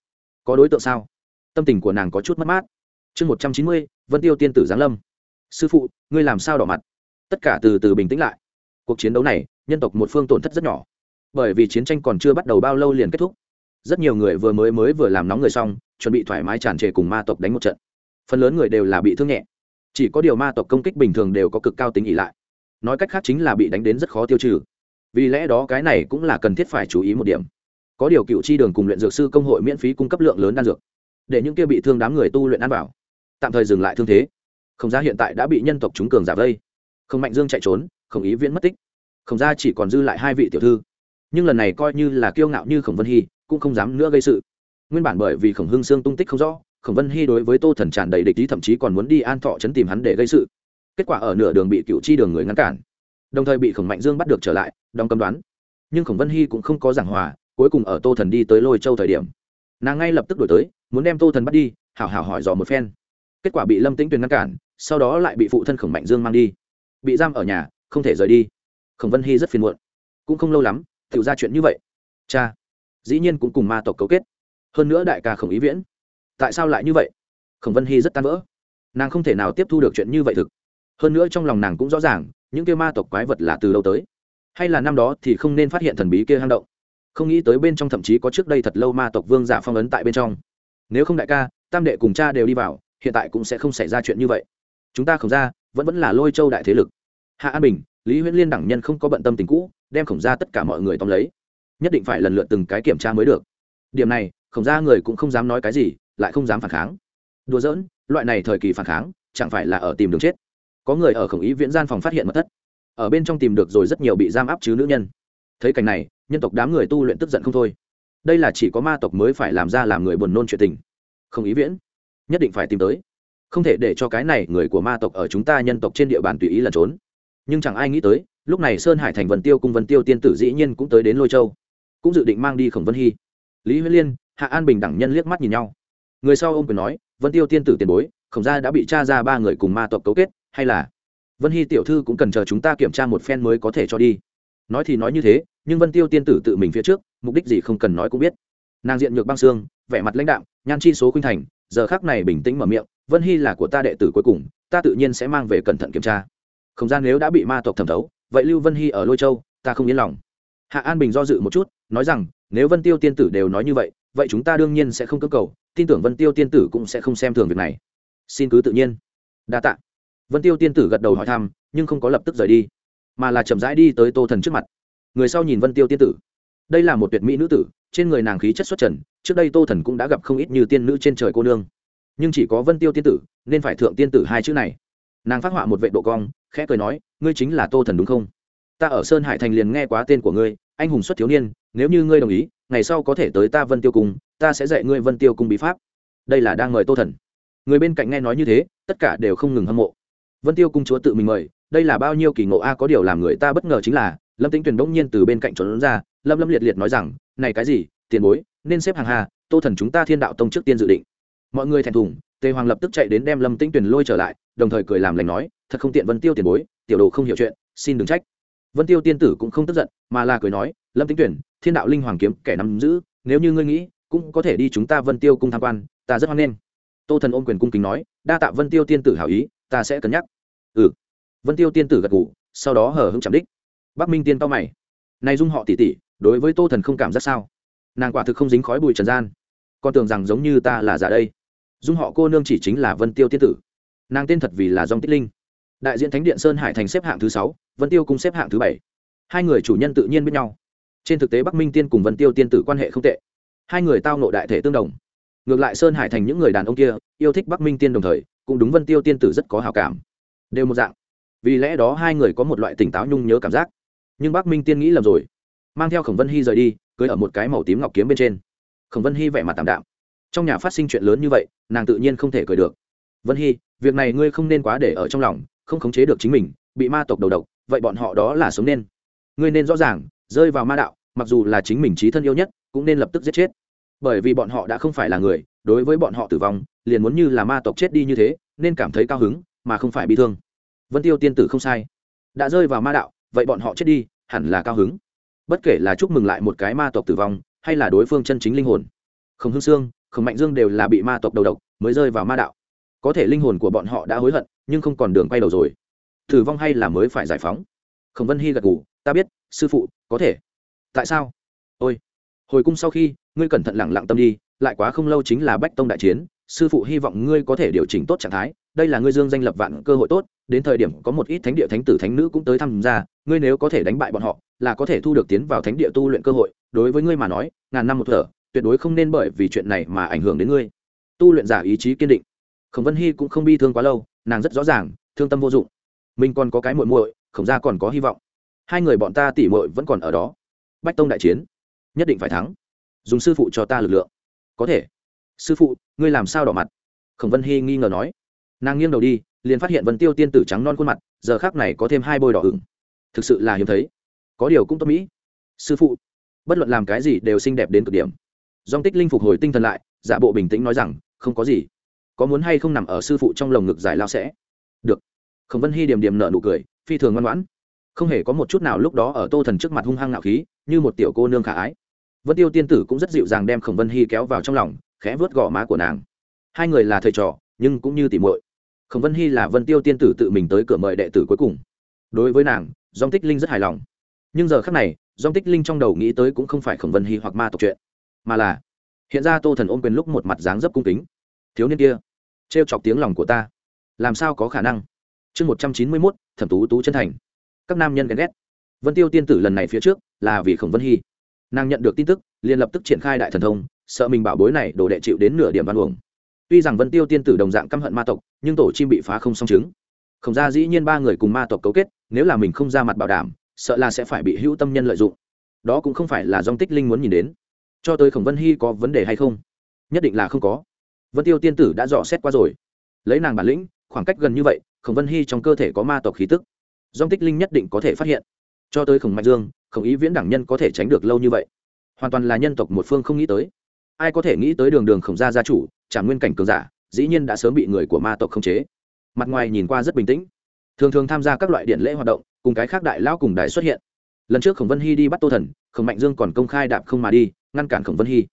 có đối tượng sao? Tâm tình của nàng có chút mất mát. Chương một trăm chín mươi, vân tiêu tiên tử giáng lâm. Sư phụ, ngươi làm sao đỏ mặt? Tất cả từ từ bình tĩnh lại. Cuộc chiến đấu này, nhân tộc một phương tổn thất rất nhỏ. Bởi vì chiến tranh còn chưa bắt đầu bao lâu liền kết thúc. Rất nhiều người vừa mới mới vừa làm nóng người xong, chuẩn bị thoải mái tràn trề cùng ma tộc đánh một trận. Phần lớn người đều là bị thương nhẹ. Chỉ có điều ma tộc công kích bình thường đều có cực cao tính ỉ lại. Nói cách khác chính là bị đánh đến rất khó tiêu trừ vì lẽ đó cái này cũng là cần thiết phải chú ý một điểm. Có điều cựu chi đường cùng luyện dược sư công hội miễn phí cung cấp lượng lớn đan dược, để những kia bị thương đám người tu luyện ăn bảo tạm thời dừng lại thương thế. Không ra hiện tại đã bị nhân tộc chúng cường giả vây. Không mạnh dương chạy trốn, không ý viễn mất tích. Không ra chỉ còn dư lại hai vị tiểu thư. Nhưng lần này coi như là kiêu ngạo như khổng vân hy, cũng không dám nữa gây sự. Nguyên bản bởi vì khổng hưng sương tung tích không rõ, khổng vân hy đối với tô thần tràn đầy địch ý thậm chí còn muốn đi an thọ chấn tìm hắn để gây sự. Kết quả ở nửa đường bị cựu chi đường người ngăn cản đồng thời bị khổng mạnh dương bắt được trở lại, đóng cấm đoán. Nhưng khổng vân hy cũng không có giảng hòa, cuối cùng ở tô thần đi tới lôi châu thời điểm, nàng ngay lập tức đổi tới, muốn đem tô thần bắt đi, hảo hảo hỏi dò một phen. Kết quả bị lâm tĩnh tuyền ngăn cản, sau đó lại bị phụ thân khổng mạnh dương mang đi. Bị giam ở nhà, không thể rời đi. Khổng vân hy rất phiền muộn. Cũng không lâu lắm tự ra chuyện như vậy. Cha, dĩ nhiên cũng cùng ma tộc cấu kết. Hơn nữa đại ca khổng ý viễn. Tại sao lại như vậy? Khổng vân hy rất tan vỡ. Nàng không thể nào tiếp thu được chuyện như vậy thực hơn nữa trong lòng nàng cũng rõ ràng, những kia ma tộc quái vật là từ đâu tới. Hay là năm đó thì không nên phát hiện thần bí kia hang động. Không nghĩ tới bên trong thậm chí có trước đây thật lâu ma tộc vương giả phong ấn tại bên trong. Nếu không đại ca, tam đệ cùng cha đều đi vào, hiện tại cũng sẽ không xảy ra chuyện như vậy. Chúng ta khổng ra vẫn vẫn là lôi châu đại thế lực. Hạ an bình, lý huyễn liên đẳng nhân không có bận tâm tình cũ, đem khổng ra tất cả mọi người tóm lấy. Nhất định phải lần lượt từng cái kiểm tra mới được. Điểm này, khổng ra người cũng không dám nói cái gì, lại không dám phản kháng. Đùa giỡn, loại này thời kỳ phản kháng, chẳng phải là ở tìm đường chết có người ở khổng ý viễn gian phòng phát hiện mật thất. Ở bên trong tìm được rồi rất nhiều bị giam áp chứ nữ nhân. Thấy cảnh này, nhân tộc đám người tu luyện tức giận không thôi. Đây là chỉ có ma tộc mới phải làm ra làm người buồn nôn chuyện tình. Không ý viễn, nhất định phải tìm tới. Không thể để cho cái này người của ma tộc ở chúng ta nhân tộc trên địa bàn tùy ý lẩn trốn. Nhưng chẳng ai nghĩ tới, lúc này sơn hải thành vân tiêu cùng vân tiêu tiên tử dĩ nhiên cũng tới đến lôi châu. Cũng dự định mang đi khổng vân hy. Lý huyết liên, hạ an bình đẳng nhân liếc mắt nhìn nhau. Người sau ô m quyền nói, vân tiêu tiên tử tiền bối, khổng gia đã bị t r a ra ba người cùng ma tộc cấu kết hay là? Vân hy tiểu thư cũng cần chờ chúng ta kiểm tra một phen mới có thể cho đi. Nói thì nói như thế, nhưng vân tiêu tiên tử tự mình phía trước, mục đích gì không cần nói cũng biết. Nàng diện nhược băng xương, vẻ mặt lãnh đạo nhan chi số khuynh thành, giờ khác này bình tĩnh mở miệng, vân hy là của ta đệ tử cuối cùng, ta tự nhiên sẽ mang về cẩn thận kiểm tra. Không gian nếu đã bị ma tộc thẩm thấu, vậy lưu vân hy ở lôi châu, ta không yên lòng. Hạ an bình do dự một chút, nói rằng, nếu vân tiêu tiên tử đều nói như vậy vậy chúng ta đương nhiên sẽ không cơ cầu, tin tưởng vân tiêu tiên tử cũng sẽ không xem thường việc này. Xin cứ tự nhiên. Đa tạ vân tiêu tiên tử gật đầu hỏi thăm, nhưng không có lập tức rời đi, mà là chậm rãi đi tới tô thần trước mặt. Người sau nhìn vân tiêu tiên tử. Đây là một tuyệt mỹ nữ tử, trên người nàng khí chất xuất trần, trước đây tô thần cũng đã gặp không ít như tiên nữ trên trời cô nương. Nhưng chỉ có vân tiêu tiên tử, nên phải thượng tiên tử hai chữ này. Nàng phát họa một vệ độ cong, khẽ cười nói, ngươi chính là tô thần đúng không? Ta ở sơn hải thành liền nghe quá tên của ngươi, anh hùng xuất thiếu niên, nếu như ngươi đồng ý, ngày sau có thể tới ta vân tiêu cung, ta sẽ dạy ngươi vân tiêu cung bí pháp. Đây là đang mời tô thần. Người bên cạnh nghe nói như thế, tất cả đều không ngừng hâm mộ vân tiêu cung chúa tự mình mời, đây là bao nhiêu kỳ ngộ a, có điều làm người ta bất ngờ chính là, lâm tính tuyền bỗng nhiên từ bên cạnh trốn ra, lâm lâm liệt liệt nói rằng, này cái gì, tiền bối, nên xếp hàng hà, tô thần chúng ta thiên đạo tông trước tiên dự định. Mọi người thẹn thùng, tề hoàng lập tức chạy đến đem lâm tĩnh tuyền lôi trở lại, đồng thời cười làm lành nói, thật không tiện vân tiêu tiền bối, tiểu đồ không hiểu chuyện, xin đừng trách. Vân tiêu tiên tử cũng không tức giận, mà là cười nói, lâm tĩnh tuyền, thiên đạo linh hoàng kiếm kẻ nắm giữ, nếu như ngươi nghĩ, cũng có thể đi chúng ta vân tiêu cung tham quan, ta rất hoan nghênh. Tô thần ôm quyền cung kính nói, đa tạ vân tiêu tiên tử hảo ý ta sẽ cân nhắc. Ừ. Vân tiêu tiên tử gật ngủ sau đó hở hững chạm đích. Bắc minh tiên cao mày. Này dung họ tỉ tỉ đối với tô thần không cảm giác sao? Nàng quả thực không dính khói bụi trần gian. Con tưởng rằng giống như ta là giả đây. Dung họ cô nương chỉ chính là vân tiêu tiên tử. Nàng tên thật vì là dòng tích linh. Đại diện thánh điện sơn hải thành xếp hạng thứ sáu, vân tiêu cũng xếp hạng thứ bảy. Hai người chủ nhân tự nhiên biết nhau. Trên thực tế bắc minh tiên cùng vân tiêu tiên tử quan hệ không tệ. Hai người tao nộ đại thể tương đồng. Ngược lại sơn hải thành những người đàn ông kia, yêu thích bắc minh tiên đồng thời cũng đúng vân tiêu tiên tử rất có hào cảm. Đều một dạng. Vì lẽ đó hai người có một loại tỉnh táo nhung nhớ cảm giác. Nhưng bắc minh tiên nghĩ lầm rồi. Mang theo khổng vân hy rời đi, cưới ở một cái màu tím ngọc kiếm bên trên. Khổng vân hy vẻ mặt tạm đạm. Trong nhà phát sinh chuyện lớn như vậy, nàng tự nhiên không thể cười được. Vân hy, việc này ngươi không nên quá để ở trong lòng, không khống chế được chính mình, bị ma tộc đầu độc, vậy bọn họ đó là sống nên. Ngươi nên rõ ràng, rơi vào ma đạo, mặc dù là chính mình trí thân yêu nhất, cũng nên lập tức giết chết bởi vì bọn họ đã không phải là người, đối với bọn họ tử vong, liền muốn như là ma tộc chết đi như thế, nên cảm thấy cao hứng, mà không phải bị thương. Vân tiêu tiên tử không sai. Đã rơi vào ma đạo, vậy bọn họ chết đi, hẳn là cao hứng. Bất kể là chúc mừng lại một cái ma tộc tử vong, hay là đối phương chân chính linh hồn. Không hương xương, không mạnh dương đều là bị ma tộc đầu độc, mới rơi vào ma đạo. Có thể linh hồn của bọn họ đã hối hận, nhưng không còn đường quay đầu rồi. Tử vong hay là mới phải giải phóng? Khổng vân hy gật gù, ta biết, sư phụ, có thể. Tại sao? Ôi. Hồi cung sau khi ngươi cẩn thận lẳng lặng tâm đi, lại quá không lâu chính là bách tông đại chiến, sư phụ hy vọng ngươi có thể điều chỉnh tốt trạng thái, đây là ngươi dương danh lập vạn cơ hội tốt, đến thời điểm có một ít thánh địa thánh tử thánh nữ cũng tới tham gia, ngươi nếu có thể đánh bại bọn họ, là có thể thu được tiến vào thánh địa tu luyện cơ hội, đối với ngươi mà nói, ngàn năm một thở, tuyệt đối không nên bởi vì chuyện này mà ảnh hưởng đến ngươi. Tu luyện giả ý chí kiên định. Khổng vân hy cũng không bi thương quá lâu, nàng rất rõ ràng, thương tâm vô dụng. Mình còn có cái muội muội, khổng gia còn có hy vọng. Hai người bọn ta tỉ muội vẫn còn ở đó. Bách tông đại chiến, nhất định phải thắng dùng sư phụ cho ta lực lượng. Có thể. Sư phụ, ngươi làm sao đỏ mặt? Khổng vân hy nghi ngờ nói. Nàng nghiêng đầu đi, liền phát hiện vân tiêu tiên tử trắng non khuôn mặt, giờ khác này có thêm hai bôi đỏ ửng. Thực sự là hiếm thấy. Có điều cũng tốt mỹ. Sư phụ, bất luận làm cái gì đều xinh đẹp đến cực điểm. Dòng tích linh phục hồi tinh thần lại, giả bộ bình tĩnh nói rằng, không có gì. Có muốn hay không nằm ở sư phụ trong lồng ngực giải lao sẽ? Được. Khổng vân hy điểm điểm nở nụ cười, phi thường ngoan ngoãn. Không hề có một chút nào lúc đó ở tô thần trước mặt hung hăng ngạo khí, như một tiểu cô nương khả ái vân tiêu tiên tử cũng rất dịu dàng đem khổng vân hy kéo vào trong lòng, khẽ vớt gò má của nàng. Hai người là thầy trò, nhưng cũng như tỉ muội. Khổng vân hy là vân tiêu tiên tử tự mình tới cửa mời đệ tử cuối cùng. Đối với nàng dong tích linh rất hài lòng. Nhưng giờ khác này dong tích linh trong đầu nghĩ tới cũng không phải khổng vân hy hoặc ma tộc chuyện, mà là hiện ra tô thần ôm quyền lúc một mặt dáng dấp cung kính. Thiếu niên kia, trêu chọc tiếng lòng của ta. Làm sao có khả năng? Chương một trăm chín mươi mốt, thẩm tú tú chân thành. Các nam nhân ghen ghét. Vân tiêu tiên tử lần này phía trước là vì khổng vân hy nàng nhận được tin tức, liền lập tức triển khai đại thần thông, sợ mình bảo bối này đổ đệ chịu đến nửa điểm văn uổng. Tuy rằng vân tiêu tiên tử đồng dạng căm hận ma tộc, nhưng tổ chim bị phá không song chứng. Khổng ra dĩ nhiên ba người cùng ma tộc cấu kết, nếu là mình không ra mặt bảo đảm, sợ là sẽ phải bị hữu tâm nhân lợi dụng. Đó cũng không phải là dòng tích linh muốn nhìn đến. Cho tới khổng vân hy có vấn đề hay không? Nhất định là không có. Vân tiêu tiên tử đã dò xét qua rồi. Lấy nàng bản lĩnh, khoảng cách gần như vậy, khổng vân hy trong cơ thể có ma tộc khí tức. Dòng tích linh nhất định có thể phát hiện. Cho tới khổng mạch dương khổng ý viễn đẳng nhân có thể tránh được lâu như vậy. Hoàn toàn là nhân tộc một phương không nghĩ tới. Ai có thể nghĩ tới đường đường khổng gia gia chủ trả nguyên cảnh cường giả, dĩ nhiên đã sớm bị người của ma tộc khống chế. Mặt ngoài nhìn qua rất bình tĩnh. Thường thường tham gia các loại điện lễ hoạt động, cùng cái khác đại lão cùng đại xuất hiện. Lần trước khổng vân hy đi bắt tô thần, khổng mạnh dương còn công khai đạp không mà đi, ngăn cản khổng vân hy.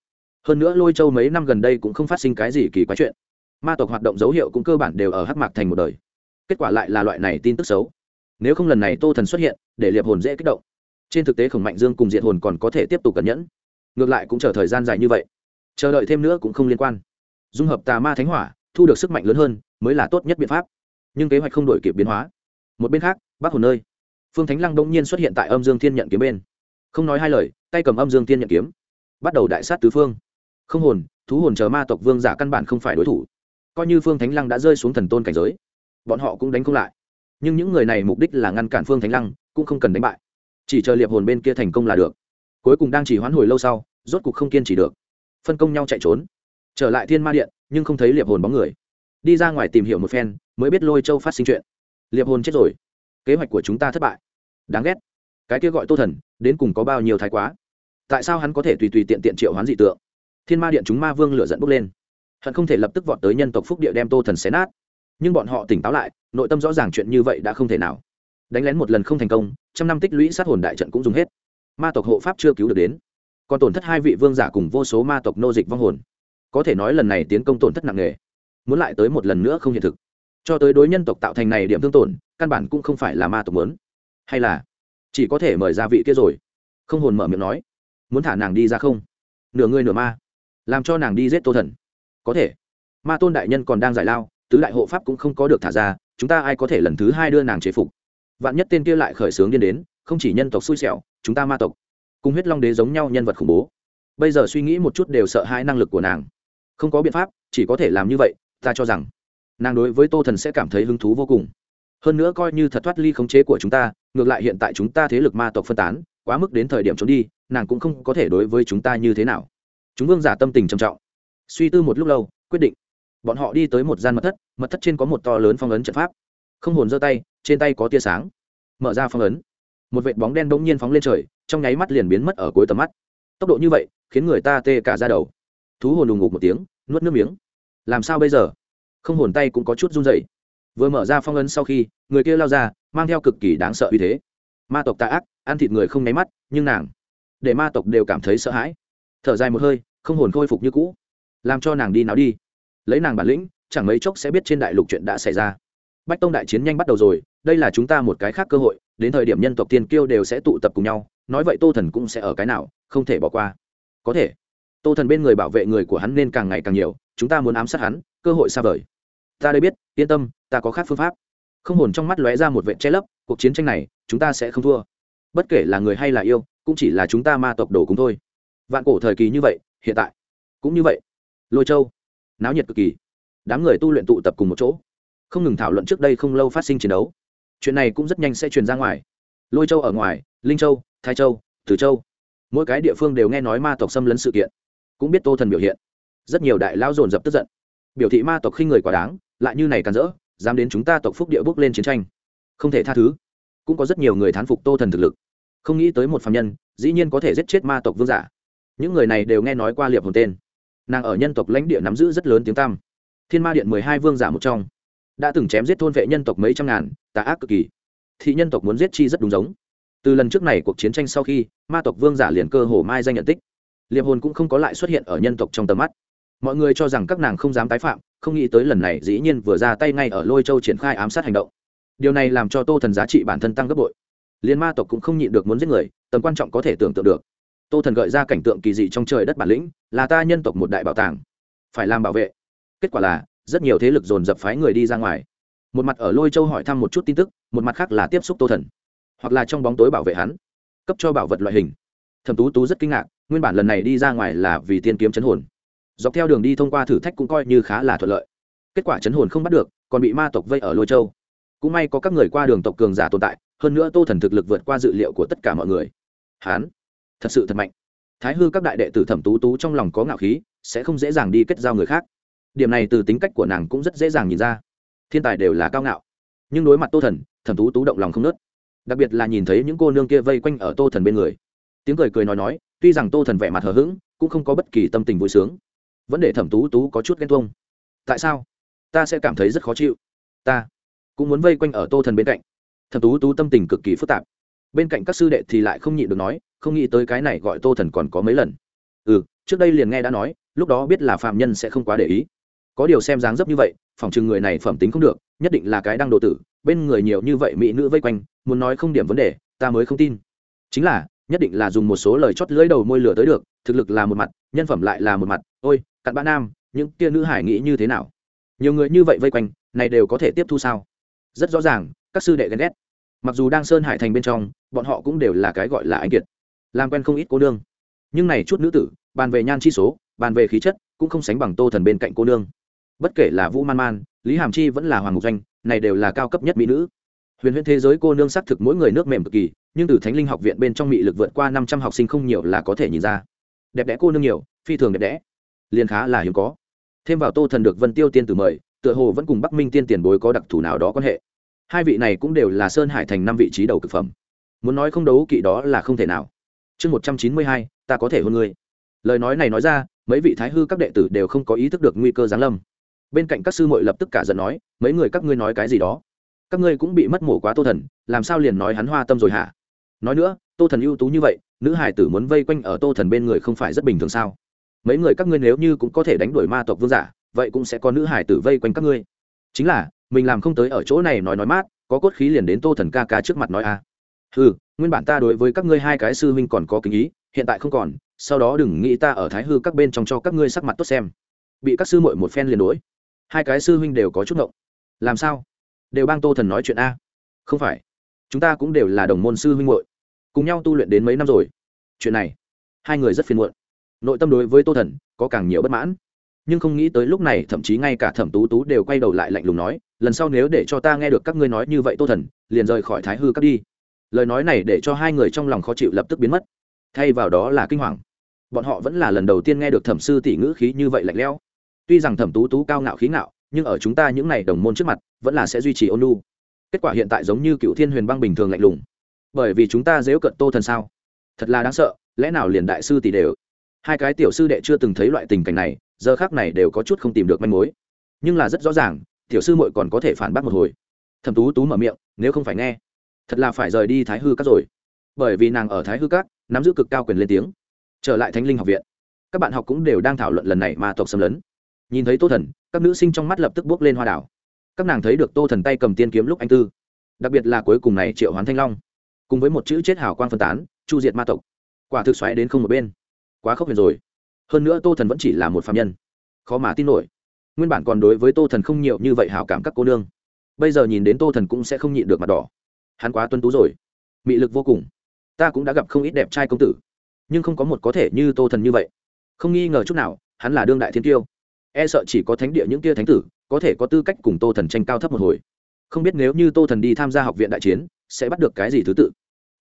Hơn nữa lôi châu mấy năm gần đây cũng không phát sinh cái gì kỳ quái chuyện. Ma tộc hoạt động dấu hiệu cũng cơ bản đều ở hắc mạc thành một đời. Kết quả lại là loại này tin tức xấu. Nếu không lần này tô thần xuất hiện, để liệp hồn dễ kích động trên thực tế khổng mạnh dương cùng diện hồn còn có thể tiếp tục cẩn nhẫn. Ngược lại cũng chờ thời gian dài như vậy. Chờ đợi thêm nữa cũng không liên quan. Dung hợp tà ma thánh hỏa, thu được sức mạnh lớn hơn, mới là tốt nhất biện pháp. Nhưng kế hoạch không đổi kịp biến hóa. Một bên khác, bác hồn nơi phương thánh lăng đông nhiên xuất hiện tại âm dương thiên nhận kiếm bên. Không nói hai lời, tay cầm âm dương thiên nhận kiếm. Bắt đầu đại sát tứ phương. Không hồn, thú hồn chờ ma tộc vương giả căn bản không phải đối thủ. Coi như phương thánh lăng đã rơi xuống thần tôn cảnh giới, bọn họ cũng đánh không lại. Nhưng những người này mục đích là ngăn cản phương thánh lăng, cũng không cần đánh bại chỉ chờ liệp hồn bên kia thành công là được. Cuối cùng đang chỉ hoán hồi lâu sau, rốt cục không kiên trì được. Phân công nhau chạy trốn. Trở lại thiên ma điện, nhưng không thấy liệp hồn bóng người. Đi ra ngoài tìm hiểu một phen, mới biết lôi châu phát sinh chuyện. Liệp hồn chết rồi. Kế hoạch của chúng ta thất bại. Đáng ghét. Cái kia gọi tô thần, đến cùng có bao nhiêu thái quá? Tại sao hắn có thể tùy tùy tiện tiện triệu hoán dị tượng? Thiên ma điện chúng ma vương lửa dẫn bốc lên. Hận không thể lập tức vọt tới nhân tộc phúc địa đem tô thần xé nát. Nhưng bọn họ tỉnh táo lại, nội tâm rõ ràng chuyện như vậy đã không thể nào. Đánh lén một lần không thành công trăm năm tích lũy sát hồn đại trận cũng dùng hết. Ma tộc hộ pháp chưa cứu được đến. Còn tổn thất hai vị vương giả cùng vô số ma tộc nô dịch vong hồn. Có thể nói lần này tiến công tổn thất nặng nề. Muốn lại tới một lần nữa không hiện thực. Cho tới đối nhân tộc tạo thành này điểm thương tổn, căn bản cũng không phải là ma tộc muốn. Hay là chỉ có thể mời ra vị kia rồi. Không hồn mở miệng nói. Muốn thả nàng đi ra không? Nửa người nửa ma. Làm cho nàng đi giết tô thần. Có thể. Ma tôn đại nhân còn đang giải lao, tứ đại hộ pháp cũng không có được thả ra, chúng ta ai có thể lần thứ hai đưa nàng chế phục? Vạn nhất tên kia lại khởi xướng điên đến, không chỉ nhân tộc xui xẻo, chúng ta ma tộc, cùng huyết long đế giống nhau nhân vật khủng bố. Bây giờ suy nghĩ một chút đều sợ hai năng lực của nàng. Không có biện pháp, chỉ có thể làm như vậy, ta cho rằng, nàng đối với tô thần sẽ cảm thấy hứng thú vô cùng. Hơn nữa coi như thật thoát ly khống chế của chúng ta, ngược lại hiện tại chúng ta thế lực ma tộc phân tán, quá mức đến thời điểm trốn đi, nàng cũng không có thể đối với chúng ta như thế nào. Chúng vương giả tâm tình trầm trọng. Suy tư một lúc lâu, quyết định. Bọn họ đi tới một gian mật thất mật thất trên có một to lớn phong ấn trận pháp không hồn giơ tay, trên tay có tia sáng. Mở ra phong ấn. Một vệt bóng đen bỗng nhiên phóng lên trời, trong nháy mắt liền biến mất ở cuối tầm mắt. Tốc độ như vậy, khiến người ta tê cả ra đầu. Thú hồn đùng ngục một tiếng, nuốt nước miếng. Làm sao bây giờ? Không hồn tay cũng có chút run dậy vừa mở ra phong ấn sau khi, người kia lao ra, mang theo cực kỳ đáng sợ uy thế. Ma tộc tạ ác, ăn thịt người không nháy mắt, nhưng nàng, để ma tộc đều cảm thấy sợ hãi. Thở dài một hơi, không hồn khôi phục như cũ. Làm cho nàng đi nào đi. Lấy nàng bản lĩnh, chẳng mấy chốc sẽ biết trên đại lục chuyện đã xảy ra bách tông đại chiến nhanh bắt đầu rồi, đây là chúng ta một cái khác cơ hội, đến thời điểm nhân tộc tiên kiêu đều sẽ tụ tập cùng nhau, nói vậy tô thần cũng sẽ ở cái nào, không thể bỏ qua. Có thể. Tô thần bên người bảo vệ người của hắn nên càng ngày càng nhiều, chúng ta muốn ám sát hắn, cơ hội xa vời. Ta đây biết, yên tâm, ta có khác phương pháp. Không hồn trong mắt lóe ra một vệ che lấp, cuộc chiến tranh này, chúng ta sẽ không thua. Bất kể là người hay là yêu, cũng chỉ là chúng ta ma tộc đồ cùng thôi. Vạn cổ thời kỳ như vậy, hiện tại cũng như vậy. Lôi châu, náo nhiệt cực kỳ. Đám người tu luyện tụ tập cùng một chỗ không ngừng thảo luận trước đây không lâu phát sinh chiến đấu. Chuyện này cũng rất nhanh sẽ truyền ra ngoài. Lôi châu ở ngoài, linh châu, thái châu, tử châu. Mỗi cái địa phương đều nghe nói ma tộc xâm lấn sự kiện, cũng biết tô thần biểu hiện. Rất nhiều đại lao dồn dập tức giận. Biểu thị ma tộc khi người quá đáng, lại như này càn rỡ, dám đến chúng ta tộc phúc địa bước lên chiến tranh. Không thể tha thứ. Cũng có rất nhiều người thán phục tô thần thực lực. Không nghĩ tới một phạm nhân, dĩ nhiên có thể giết chết ma tộc vương giả. Những người này đều nghe nói qua liệp hồn tên. Nàng ở nhân tộc lãnh địa nắm giữ rất lớn tiếng tăm. Thiên ma điện mười hai vương giả một trong đã từng chém giết thôn vệ nhân tộc mấy trăm ngàn, tà ác cực kỳ. Thị nhân tộc muốn giết chi rất đúng giống. Từ lần trước này cuộc chiến tranh sau khi, ma tộc vương giả liền cơ hồ mai danh nhận tích. Liệp hồn cũng không có lại xuất hiện ở nhân tộc trong tầm mắt. Mọi người cho rằng các nàng không dám tái phạm, không nghĩ tới lần này dĩ nhiên vừa ra tay ngay ở lôi châu triển khai ám sát hành động. Điều này làm cho tô thần giá trị bản thân tăng gấp bội. Liên ma tộc cũng không nhịn được muốn giết người, tầm quan trọng có thể tưởng tượng được. Tô thần gợi ra cảnh tượng kỳ dị trong trời đất bản lĩnh, là ta nhân tộc một đại bảo tàng. Phải làm bảo vệ. Kết quả là rất nhiều thế lực dồn dập phái người đi ra ngoài. Một mặt ở lôi châu hỏi thăm một chút tin tức, một mặt khác là tiếp xúc tô thần, hoặc là trong bóng tối bảo vệ hắn, cấp cho bảo vật loại hình. Thẩm tú tú rất kinh ngạc, nguyên bản lần này đi ra ngoài là vì tiên kiếm chấn hồn. Dọc theo đường đi thông qua thử thách cũng coi như khá là thuận lợi. Kết quả chấn hồn không bắt được, còn bị ma tộc vây ở lôi châu. Cũng may có các người qua đường tộc cường giả tồn tại, hơn nữa tô thần thực lực vượt qua dự liệu của tất cả mọi người. Hán, thật sự thật mạnh. Thái hư các đại đệ tử thẩm tú tú trong lòng có ngạo khí, sẽ không dễ dàng đi kết giao người khác điểm này từ tính cách của nàng cũng rất dễ dàng nhìn ra. Thiên tài đều là cao ngạo, nhưng đối mặt tô thần, thẩm tú tú động lòng không nớt. Đặc biệt là nhìn thấy những cô nương kia vây quanh ở tô thần bên người. Tiếng cười cười nói nói, tuy rằng tô thần vẻ mặt hờ hững, cũng không có bất kỳ tâm tình vui sướng. Vẫn để thẩm tú tú có chút ghen tuông. Tại sao? Ta sẽ cảm thấy rất khó chịu. Ta cũng muốn vây quanh ở tô thần bên cạnh. Thẩm tú tú tâm tình cực kỳ phức tạp. Bên cạnh các sư đệ thì lại không nhịn được nói, không nghĩ tới cái này gọi tô thần còn có mấy lần. Ừ trước đây liền nghe đã nói, lúc đó biết là phạm nhân sẽ không quá để ý có điều xem dáng dấp như vậy phòng chừng người này phẩm tính không được, nhất định là cái đang độ tử, bên người nhiều như vậy mỹ nữ vây quanh, muốn nói không điểm vấn đề, ta mới không tin. Chính là, nhất định là dùng một số lời chót lưỡi đầu môi lửa tới được, thực lực là một mặt, nhân phẩm lại là một mặt, ôi, cặn bã nam, những tia nữ hải nghĩ như thế nào? Nhiều người như vậy vây quanh, này đều có thể tiếp thu sao? Rất rõ ràng, các sư đệ ghen ghét. Mặc dù đang sơn hải thành bên trong, bọn họ cũng đều là cái gọi là anh kiệt, làm quen không ít cô nương. Nhưng này chút nữ tử, bàn về nhan chi số, bàn về khí chất, cũng không sánh bằng tô thần bên cạnh cô nương bất kể là vũ man man, lý hàm chi vẫn là hoàng ngục doanh, này đều là cao cấp nhất mỹ nữ. Huyền huyễn thế giới cô nương xác thực mỗi người nước mềm cực kỳ, nhưng từ thánh linh học viện bên trong mỹ lực vượt qua năm trăm học sinh không nhiều là có thể nhìn ra. Đẹp đẽ cô nương nhiều, phi thường đẹp đẽ. Liền khá là hiếm có. Thêm vào tô thần được vân tiêu tiên tử mời, tựa hồ vẫn cùng bắc minh tiên tiền bối có đặc thù nào đó quan hệ. Hai vị này cũng đều là sơn hải thành năm vị trí đầu cực phẩm. Muốn nói không đấu kỵ đó là không thể nào. Chương một trăm chín mươi hai, ta có thể hôn ngươi. Lời nói này nói ra, mấy vị thái hư các đệ tử đều không có ý thức được nguy cơ giáng lâm bên cạnh các sư muội lập tức cả giận nói, mấy người các ngươi nói cái gì đó? Các ngươi cũng bị mất mổ quá tô thần, làm sao liền nói hắn hoa tâm rồi hả? Nói nữa, tô thần ưu tú như vậy, nữ hải tử muốn vây quanh ở tô thần bên người không phải rất bình thường sao? Mấy người các ngươi nếu như cũng có thể đánh đuổi ma tộc vương giả, vậy cũng sẽ có nữ hải tử vây quanh các ngươi. Chính là, mình làm không tới ở chỗ này nói nói mát, có cốt khí liền đến tô thần ca ca trước mặt nói a à. ừ nguyên bản ta đối với các ngươi hai cái sư huynh còn có kính ý, hiện tại không còn, sau đó đừng nghĩ ta ở thái hư các bên trong cho các ngươi sắc mặt tốt xem. Bị các sư muội một phen liền đuổi hai cái sư huynh đều có chút ngộng. Làm sao? Đều bang tô thần nói chuyện a. Không phải. Chúng ta cũng đều là đồng môn sư huynh hội cùng nhau tu luyện đến mấy năm rồi. Chuyện này, hai người rất phiền muộn. Nội tâm đối với tô thần có càng nhiều bất mãn. Nhưng không nghĩ tới lúc này, thậm chí ngay cả thẩm tú tú đều quay đầu lại lạnh lùng nói, lần sau nếu để cho ta nghe được các ngươi nói như vậy tô thần, liền rời khỏi thái hư cắt đi. Lời nói này để cho hai người trong lòng khó chịu lập tức biến mất. Thay vào đó là kinh hoàng. Bọn họ vẫn là lần đầu tiên nghe được thẩm sư tỷ ngữ khí như vậy lạnh lẽo tuy rằng thẩm tú tú cao ngạo khí ngạo, nhưng ở chúng ta những n à y đồng môn trước mặt, vẫn là sẽ duy trì ôn lu kết quả hiện tại giống như cựu thiên huyền băng bình thường lạnh lùng. Bởi vì chúng ta dếu cận tô thần sao? Thật là đáng sợ, lẽ nào liền đại sư tỷ đều? Hai cái tiểu sư đệ chưa từng thấy loại tình cảnh này, giờ khác này đều có chút không tìm được manh mối. Nhưng là rất rõ ràng, tiểu sư muội còn có thể phản bác một hồi. Thẩm tú tú mở miệng, nếu không phải nghe, thật là phải rời đi thái hư các rồi. Bởi vì nàng ở thái hư các, nắm giữ cực cao quyền lên tiếng. Trở lại thánh linh học viện. Các bạn học cũng đều đang thảo luận lần này mà tộc xâm lấn nhìn thấy tô thần, các nữ sinh trong mắt lập tức bước lên hoa đảo. Các nàng thấy được tô thần tay cầm tiên kiếm lúc anh tư. Đặc biệt là cuối cùng này triệu hoán thanh long. Cùng với một chữ chết hào quang phân tán, chu diệt ma tộc. Quả thực xoáy đến không một bên. Quá khốc huyền rồi. Hơn nữa tô thần vẫn chỉ là một phạm nhân. Khó mà tin nổi. Nguyên bản còn đối với tô thần không nhiều như vậy hảo cảm các cô nương. Bây giờ nhìn đến tô thần cũng sẽ không nhịn được mặt đỏ. Hắn quá tuân tú rồi. Mị lực vô cùng. Ta cũng đã gặp không ít đẹp trai công tử. Nhưng không có một có thể như tô thần như vậy. Không nghi ngờ chút nào, hắn là đương đại thiên tiêu e sợ chỉ có thánh địa những kia thánh tử, có thể có tư cách cùng tô thần tranh cao thấp một hồi. Không biết nếu như tô thần đi tham gia học viện đại chiến, sẽ bắt được cái gì thứ tự?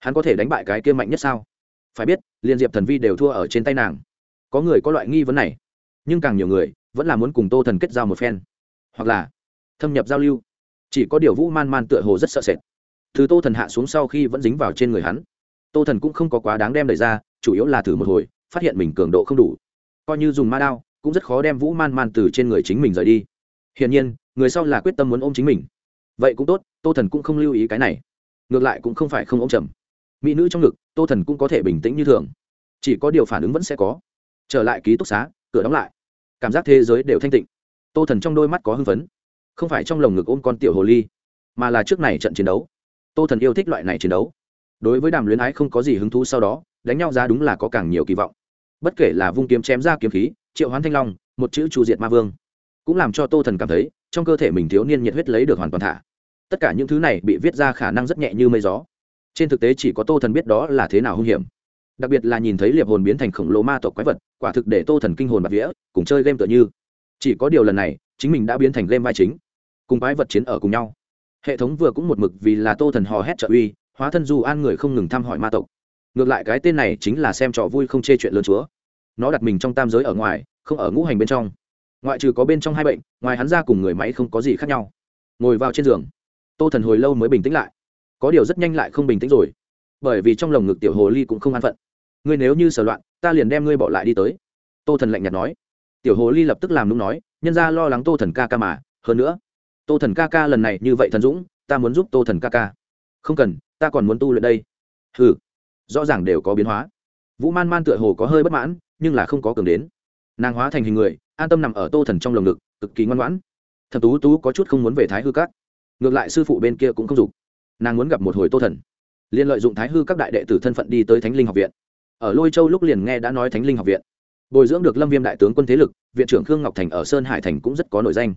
Hắn có thể đánh bại cái kia mạnh nhất sao? Phải biết, liên diệp thần vi đều thua ở trên tay nàng. Có người có loại nghi vấn này. Nhưng càng nhiều người, vẫn là muốn cùng tô thần kết giao một phen. Hoặc là thâm nhập giao lưu. Chỉ có điều vũ man man tựa hồ rất sợ sệt. Thứ tô thần hạ xuống sau khi vẫn dính vào trên người hắn. Tô thần cũng không có quá đáng đem đẩy ra, chủ yếu là thử một hồi, phát hiện mình cường độ không đủ. Coi như dùng ma đao cũng rất khó đem vũ man man từ trên người chính mình rời đi. Hiển nhiên, người sau là quyết tâm muốn ôm chính mình. Vậy cũng tốt, tô thần cũng không lưu ý cái này. Ngược lại cũng không phải không ôm trầm mỹ nữ trong ngực, tô thần cũng có thể bình tĩnh như thường. Chỉ có điều phản ứng vẫn sẽ có. Trở lại ký túc xá, cửa đóng lại. Cảm giác thế giới đều thanh tịnh. Tô thần trong đôi mắt có hưng phấn. Không phải trong lồng ngực ôm con tiểu hồ ly, mà là trước này trận chiến đấu. Tô thần yêu thích loại này chiến đấu. Đối với đàm luyến ái không có gì hứng thú sau đó, đánh nhau ra đúng là có càng nhiều kỳ vọng. Bất kể là vung kiếm chém ra kiếm khí triệu hoán thanh long, một chữ chu diệt ma vương. Cũng làm cho tô thần cảm thấy, trong cơ thể mình thiếu niên nhiệt huyết lấy được hoàn toàn thả. Tất cả những thứ này bị viết ra khả năng rất nhẹ như mây gió. Trên thực tế chỉ có tô thần biết đó là thế nào hung hiểm. Đặc biệt là nhìn thấy liệp hồn biến thành khổng lồ ma tộc quái vật, quả thực để tô thần kinh hồn bạc vĩa cùng chơi game tựa như. Chỉ có điều lần này, chính mình đã biến thành game vai chính. Cùng quái vật chiến ở cùng nhau. Hệ thống vừa cũng một mực vì là tô thần hò hét trợ uy, hóa thân dù an người không ngừng thăm hỏi ma tộc. Ngược lại cái tên này chính là xem trò vui không chê chuyện lớn chúa nó đặt mình trong tam giới ở ngoài, không ở ngũ hành bên trong. Ngoại trừ có bên trong hai bệnh, ngoài hắn ra cùng người máy không có gì khác nhau. Ngồi vào trên giường, tô thần hồi lâu mới bình tĩnh lại. Có điều rất nhanh lại không bình tĩnh rồi. Bởi vì trong lồng ngực tiểu hồ ly cũng không an phận. Ngươi nếu như sở loạn, ta liền đem ngươi bỏ lại đi tới. Tô thần lạnh nhạt nói. Tiểu hồ ly lập tức làm đúng nói, nhân ra lo lắng tô thần ca ca mà, hơn nữa, tô thần ca ca lần này như vậy thần dũng, ta muốn giúp tô thần ca ca. Không cần, ta còn muốn tu luyện đây. Ừ rõ ràng đều có biến hóa vũ man man tựa hồ có hơi bất mãn, nhưng là không có cường đến. Nàng hóa thành hình người, an tâm nằm ở tô thần trong lồng ngực, cực kỳ ngoan ngoãn. Thẩm tú tú có chút không muốn về thái hư các. Ngược lại sư phụ bên kia cũng không dục. Nàng muốn gặp một hồi tô thần. Liền lợi dụng thái hư các đại đệ tử thân phận đi tới thánh linh học viện. Ở lôi châu lúc liền nghe đã nói thánh linh học viện. Bồi dưỡng được lâm viêm đại tướng quân thế lực, viện trưởng khương ngọc thành ở sơn hải thành cũng rất có nổi danh.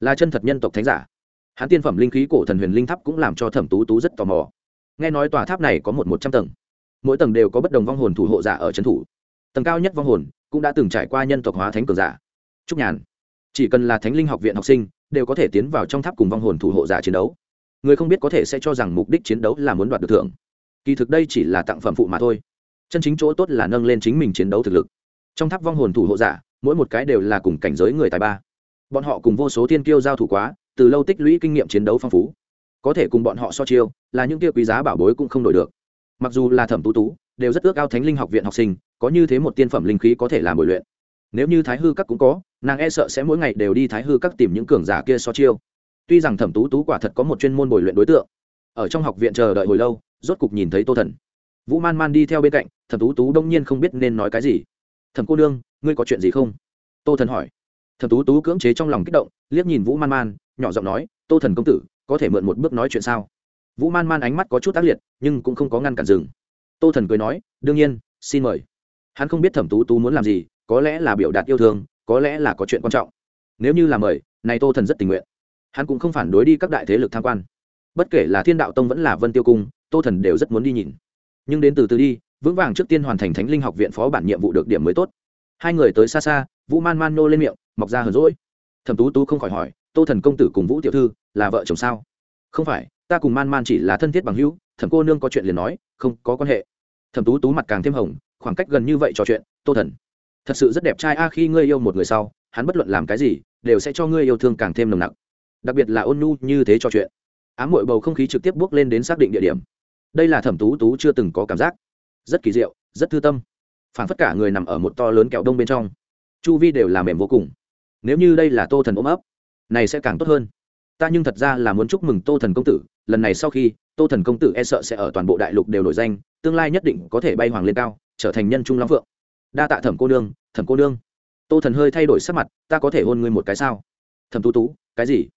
Là chân thật nhân tộc thánh giả. Hán tiên phẩm linh khí cổ thần huyền linh tháp cũng làm cho thẩm tú tú rất tò mò. Nghe nói tòa tháp này có một một trăm tầng mỗi tầng đều có bất đồng vong hồn thủ hộ giả ở trấn thủ. Tầng cao nhất vong hồn cũng đã từng trải qua nhân tộc hóa thánh cường giả. Trúc nhàn, chỉ cần là thánh linh học viện học sinh, đều có thể tiến vào trong tháp cùng vong hồn thủ hộ giả chiến đấu. Người không biết có thể sẽ cho rằng mục đích chiến đấu là muốn đoạt được thưởng. Kỳ thực đây chỉ là tặng phẩm phụ mà thôi. Chân chính chỗ tốt là nâng lên chính mình chiến đấu thực lực. Trong tháp vong hồn thủ hộ giả, mỗi một cái đều là cùng cảnh giới người tài ba. Bọn họ cùng vô số thiên kiêu giao thủ quá, từ lâu tích lũy kinh nghiệm chiến đấu phong phú. Có thể cùng bọn họ so chiêu, là những kia quý giá bảo bối cũng không đổi được mặc dù là thẩm tú tú, đều rất ước ao thánh linh học viện học sinh, có như thế một tiên phẩm linh khí có thể làm bồi luyện. Nếu như thái hư các cũng có, nàng e sợ sẽ mỗi ngày đều đi thái hư các tìm những cường giả kia so chiêu. Tuy rằng thẩm tú tú quả thật có một chuyên môn bồi luyện đối tượng, ở trong học viện chờ đợi hồi lâu, rốt cục nhìn thấy tô thần. Vũ man man đi theo bên cạnh, thẩm tú tú đông nhiên không biết nên nói cái gì. Thẩm cô nương, ngươi có chuyện gì không? Tô thần hỏi. Thẩm tú tú cưỡng chế trong lòng kích động, liếc nhìn vũ man man, nhỏ giọng nói, tô thần công tử, có thể mượn một bước nói chuyện sao? Vũ man man ánh mắt có chút tác liệt, nhưng cũng không có ngăn cản dừng. Tô thần cười nói, đương nhiên, xin mời. Hắn không biết thẩm tú tú muốn làm gì, có lẽ là biểu đạt yêu thương, có lẽ là có chuyện quan trọng. Nếu như là mời, này tô thần rất tình nguyện. Hắn cũng không phản đối đi các đại thế lực tham quan. Bất kể là thiên đạo tông vẫn là vân tiêu cung, tô thần đều rất muốn đi nhìn. Nhưng đến từ từ đi, vững vàng trước tiên hoàn thành thánh linh học viện phó bản nhiệm vụ được điểm mới tốt. Hai người tới xa xa, vũ man man nô lên miệng, mọc ra hờn rỗi thẩm tú tú không khỏi hỏi, tô thần công tử cùng vũ tiểu thư là vợ chồng sao? Không phải ta cùng man man chỉ là thân thiết bằng hữu, thẩm cô nương có chuyện liền nói, không có quan hệ. thẩm tú tú mặt càng thêm hồng, khoảng cách gần như vậy trò chuyện, tô thần. thật sự rất đẹp trai a, khi ngươi yêu một người sau, hắn bất luận làm cái gì, đều sẽ cho ngươi yêu thương càng thêm nồng nặc. đặc biệt là ôn nhu như thế trò chuyện. ám mội bầu không khí trực tiếp bước lên đến xác định địa điểm. đây là thẩm tú tú chưa từng có cảm giác. rất kỳ diệu, rất thư tâm. phản phất cả người nằm ở một to lớn kẹo đông bên trong. chu vi đều là mềm vô cùng. nếu như đây là tô thần ôm ấp, này sẽ càng tốt hơn ta nhưng thật ra là muốn chúc mừng tô thần công tử, lần này sau khi, tô thần công tử e sợ sẽ ở toàn bộ đại lục đều nổi danh, tương lai nhất định có thể bay hoàng lên cao, trở thành nhân trung long phượng. Đa tạ thẩm cô nương, thẩm cô nương. Tô thần hơi thay đổi sắc mặt, ta có thể hôn ngươi một cái sao? Thẩm tú tú, cái gì?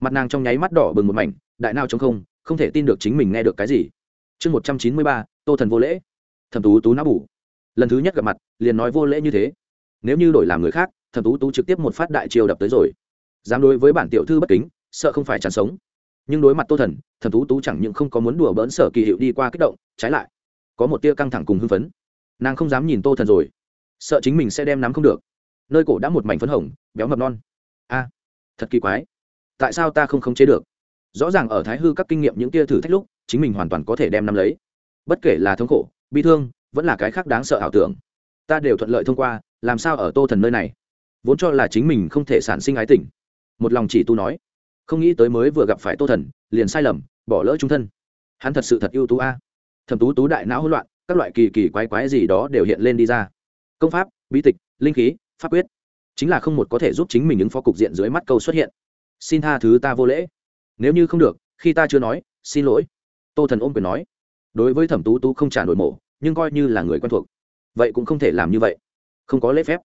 Mặt nàng trong nháy mắt đỏ bừng một mảnh, đại nao chống không không thể tin được chính mình nghe được cái gì. Chương một trăm chín mươi ba, tô thần vô lễ. Thẩm tú tú não bủ lần thứ nhất gặp mặt, liền nói vô lễ như thế. Nếu như đổi làm người khác, thẩm tú tú trực tiếp một phát đại chiêu đập tới rồi. Dám đối với bản tiểu thư bất kính sợ không phải chán sống. Nhưng đối mặt tô thần thẩm tú tú chẳng những không có muốn đùa bỡn sở kỳ hiệu đi qua kích động, trái lại, có một tia căng thẳng cùng hưng phấn. Nàng không dám nhìn tô thần rồi. Sợ chính mình sẽ đem nắm không được. Nơi cổ đã một mảnh phấn hồng, béo mập non. A à, thật kỳ quái. Tại sao ta không khống chế được? Rõ ràng ở thái hư các kinh nghiệm những tia thử thách lúc, chính mình hoàn toàn có thể đem nắm lấy. Bất kể là thống khổ, bi thương, vẫn là cái khác đáng sợ ảo tưởng, ta đều thuận lợi thông qua, làm sao ở tô thần nơi này? Vốn cho là chính mình không thể sản sinh ái tình. Một lòng chỉ tu nói không nghĩ tới mới vừa gặp phải tô thần, liền sai lầm, bỏ lỡ trung thân. Hắn thật sự thật ưu tú a. Thẩm tú tú đại não hỗn loạn, các loại kỳ kỳ quái quái gì đó đều hiện lên đi ra. Công pháp, bí tịch, linh khí, pháp quyết. Chính là không một có thể giúp chính mình ứng phó cục diện dưới mắt câu xuất hiện. Xin tha thứ ta vô lễ. Nếu như không được, khi ta chưa nói, xin lỗi. Tô thần ôm quyền nói. Đối với thẩm tú tú không trả nổi mổ, nhưng coi như là người quen thuộc, vậy cũng không thể làm như vậy. Không có lễ phép.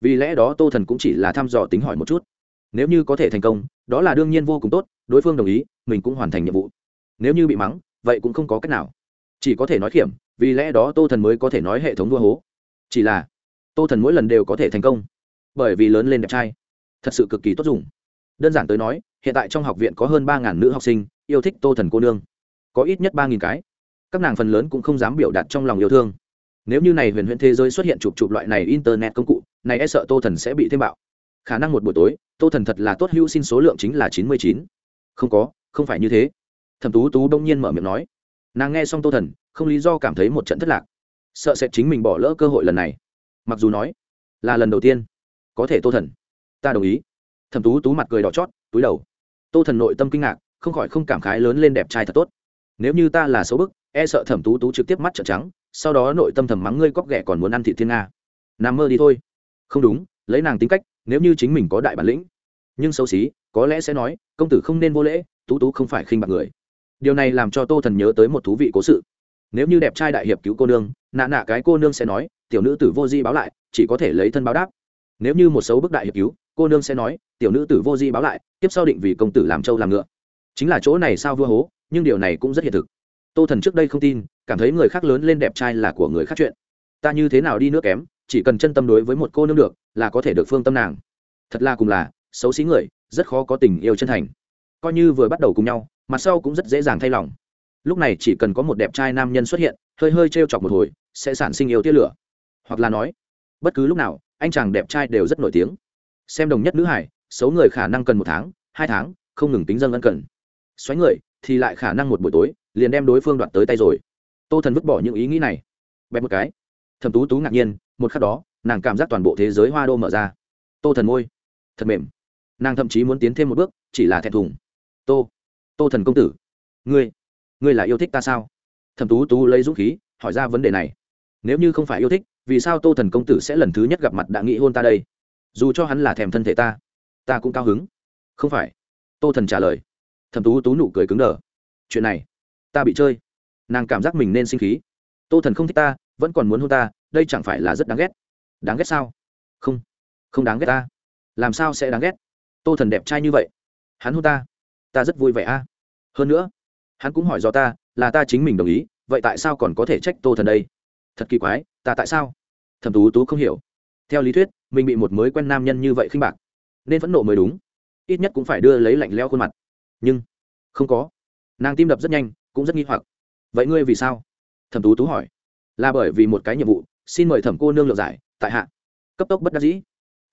Vì lẽ đó tô thần cũng chỉ là thăm dò tính hỏi một chút nếu như có thể thành công đó là đương nhiên vô cùng tốt đối phương đồng ý mình cũng hoàn thành nhiệm vụ. Nếu như bị mắng vậy cũng không có cách nào. Chỉ có thể nói kiểm, vì lẽ đó tô thần mới có thể nói hệ thống đua hố. Chỉ là tô thần mỗi lần đều có thể thành công bởi vì lớn lên đẹp trai. Thật sự cực kỳ tốt dùng. Đơn giản tới nói hiện tại trong học viện có hơn ba nữ học sinh yêu thích tô thần cô nương. Có ít nhất ba cái. Các nàng phần lớn cũng không dám biểu đạt trong lòng yêu thương. Nếu như này huyền huyền thế giới xuất hiện chụp chụp loại này internet công cụ này e sợ tô thần sẽ bị thêm bạo khả năng một buổi tối, tô thần thật là tốt hữu xin số lượng chính là chín mươi chín. Không có, không phải như thế. Thẩm tú tú đông nhiên mở miệng nói. Nàng nghe xong tô thần, không lý do cảm thấy một trận thất lạc. Sợ sẽ chính mình bỏ lỡ cơ hội lần này. Mặc dù nói, là lần đầu tiên. Có thể tô thần, ta đồng ý. Thẩm tú tú mặt cười đỏ chót, túi đầu. Tô thần nội tâm kinh ngạc, không khỏi không cảm khái lớn lên đẹp trai thật tốt. Nếu như ta là xấu bức e sợ thẩm tú tú trực tiếp mắt trợn trắng, sau đó nội tâm thầm mắng ngươi cóc ghẻ còn muốn ăn thị thiên nga. Nằm mơ đi thôi. Không đúng, lấy nàng tính cách nếu như chính mình có đại bản lĩnh, nhưng xấu xí, có lẽ sẽ nói, công tử không nên vô lễ, tú tú không phải khinh bạc người. Điều này làm cho tô thần nhớ tới một thú vị cố sự. Nếu như đẹp trai đại hiệp cứu cô nương, nạ nạ cái cô nương sẽ nói, tiểu nữ tử vô di báo lại, chỉ có thể lấy thân báo đáp. Nếu như một xấu bức đại hiệp cứu, cô nương sẽ nói, tiểu nữ tử vô di báo lại, tiếp sau định vì công tử làm trâu làm ngựa. Chính là chỗ này sao vua hố, nhưng điều này cũng rất hiện thực. Tô thần trước đây không tin, cảm thấy người khác lớn lên đẹp trai là của người khác chuyện. Ta như thế nào đi nữa kém, chỉ cần chân tâm đối với một cô nương được là có thể được phương tâm nàng. Thật là cùng là, xấu xí người, rất khó có tình yêu chân thành. Coi như vừa bắt đầu cùng nhau, mặt sau cũng rất dễ dàng thay lòng. Lúc này chỉ cần có một đẹp trai nam nhân xuất hiện, hơi hơi t r e o chọc một hồi, sẽ sản sinh yêu tia lửa. Hoặc là nói, bất cứ lúc nào, anh chàng đẹp trai đều rất nổi tiếng. Xem đồng nhất nữ hải, xấu người khả năng cần một tháng, hai tháng, không ngừng tính dân ân cần. Xoáy người, thì lại khả năng một buổi tối, liền đem đối phương đoạt tới tay rồi. Tô thần vứt bỏ những ý nghĩ này. Bẹp một cái. Thầm tú tú ngạc nhiên, một khắc đó nàng cảm giác toàn bộ thế giới hoa đô mở ra. Tô thần môi thật mềm. Nàng thậm chí muốn tiến thêm một bước, chỉ là thẹn thùng. Tô. Tô thần công tử. Ngươi. Ngươi là yêu thích ta sao? Thẩm tú tú lấy dũng khí, hỏi ra vấn đề này. Nếu như không phải yêu thích, vì sao tô thần công tử sẽ lần thứ nhất gặp mặt đã nghĩ hôn ta đây? Dù cho hắn là thèm thân thể ta ta cũng cao hứng. Không phải. Tô thần trả lời. Thẩm tú tú nụ cười cứng đờ. Chuyện này, ta bị chơi. Nàng cảm giác mình nên sinh khí. Tô thần không thích ta, vẫn còn muốn hôn ta, đây chẳng phải là rất đáng ghét đáng ghét sao? Không. Không đáng ghét ta. Làm sao sẽ đáng ghét? Tô thần đẹp trai như vậy. Hắn hôn ta. Ta rất vui vẻ a. Hơn nữa, hắn cũng hỏi do ta, là ta chính mình đồng ý, vậy tại sao còn có thể trách tô thần đây? Thật kỳ quái, ta tại sao? Thẩm tú tú không hiểu. Theo lý thuyết, mình bị một mới quen nam nhân như vậy khinh bạc, nên phẫn nộ mới đúng. Ít nhất cũng phải đưa lấy lạnh leo khuôn mặt. Nhưng, không có. Nàng tim đập rất nhanh, cũng rất nghi hoặc. Vậy ngươi vì sao? Thẩm tú tú hỏi. Là bởi vì một cái nhiệm vụ, xin mời thẩm cô nương lược giải tại hạ. Cấp tốc bất đắc dĩ.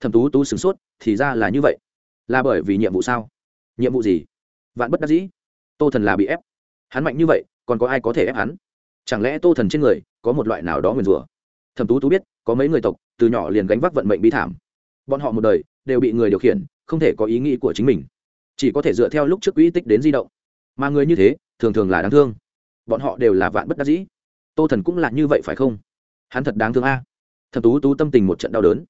Thẩm tú tú sửng sốt, thì ra là như vậy. Là bởi vì nhiệm vụ sao? Nhiệm vụ gì? Vạn bất đắc dĩ. Tô thần là bị ép. Hắn mạnh như vậy, còn có ai có thể ép hắn? Chẳng lẽ tô thần trên người có một loại nào đó nguyền rủa? Thẩm tú tú biết, có mấy người tộc, từ nhỏ liền gánh vác vận mệnh bi thảm. Bọn họ một đời đều bị người điều khiển, không thể có ý nghĩ của chính mình. Chỉ có thể dựa theo lúc trước quỹ tích đến di động. Mà người như thế, thường thường là đáng thương. Bọn họ đều là vạn bất đắc dĩ. Tô thần cũng là như vậy phải không? Hắn thật đáng thương a thẩm tú tú tâm tình một trận đau đớn.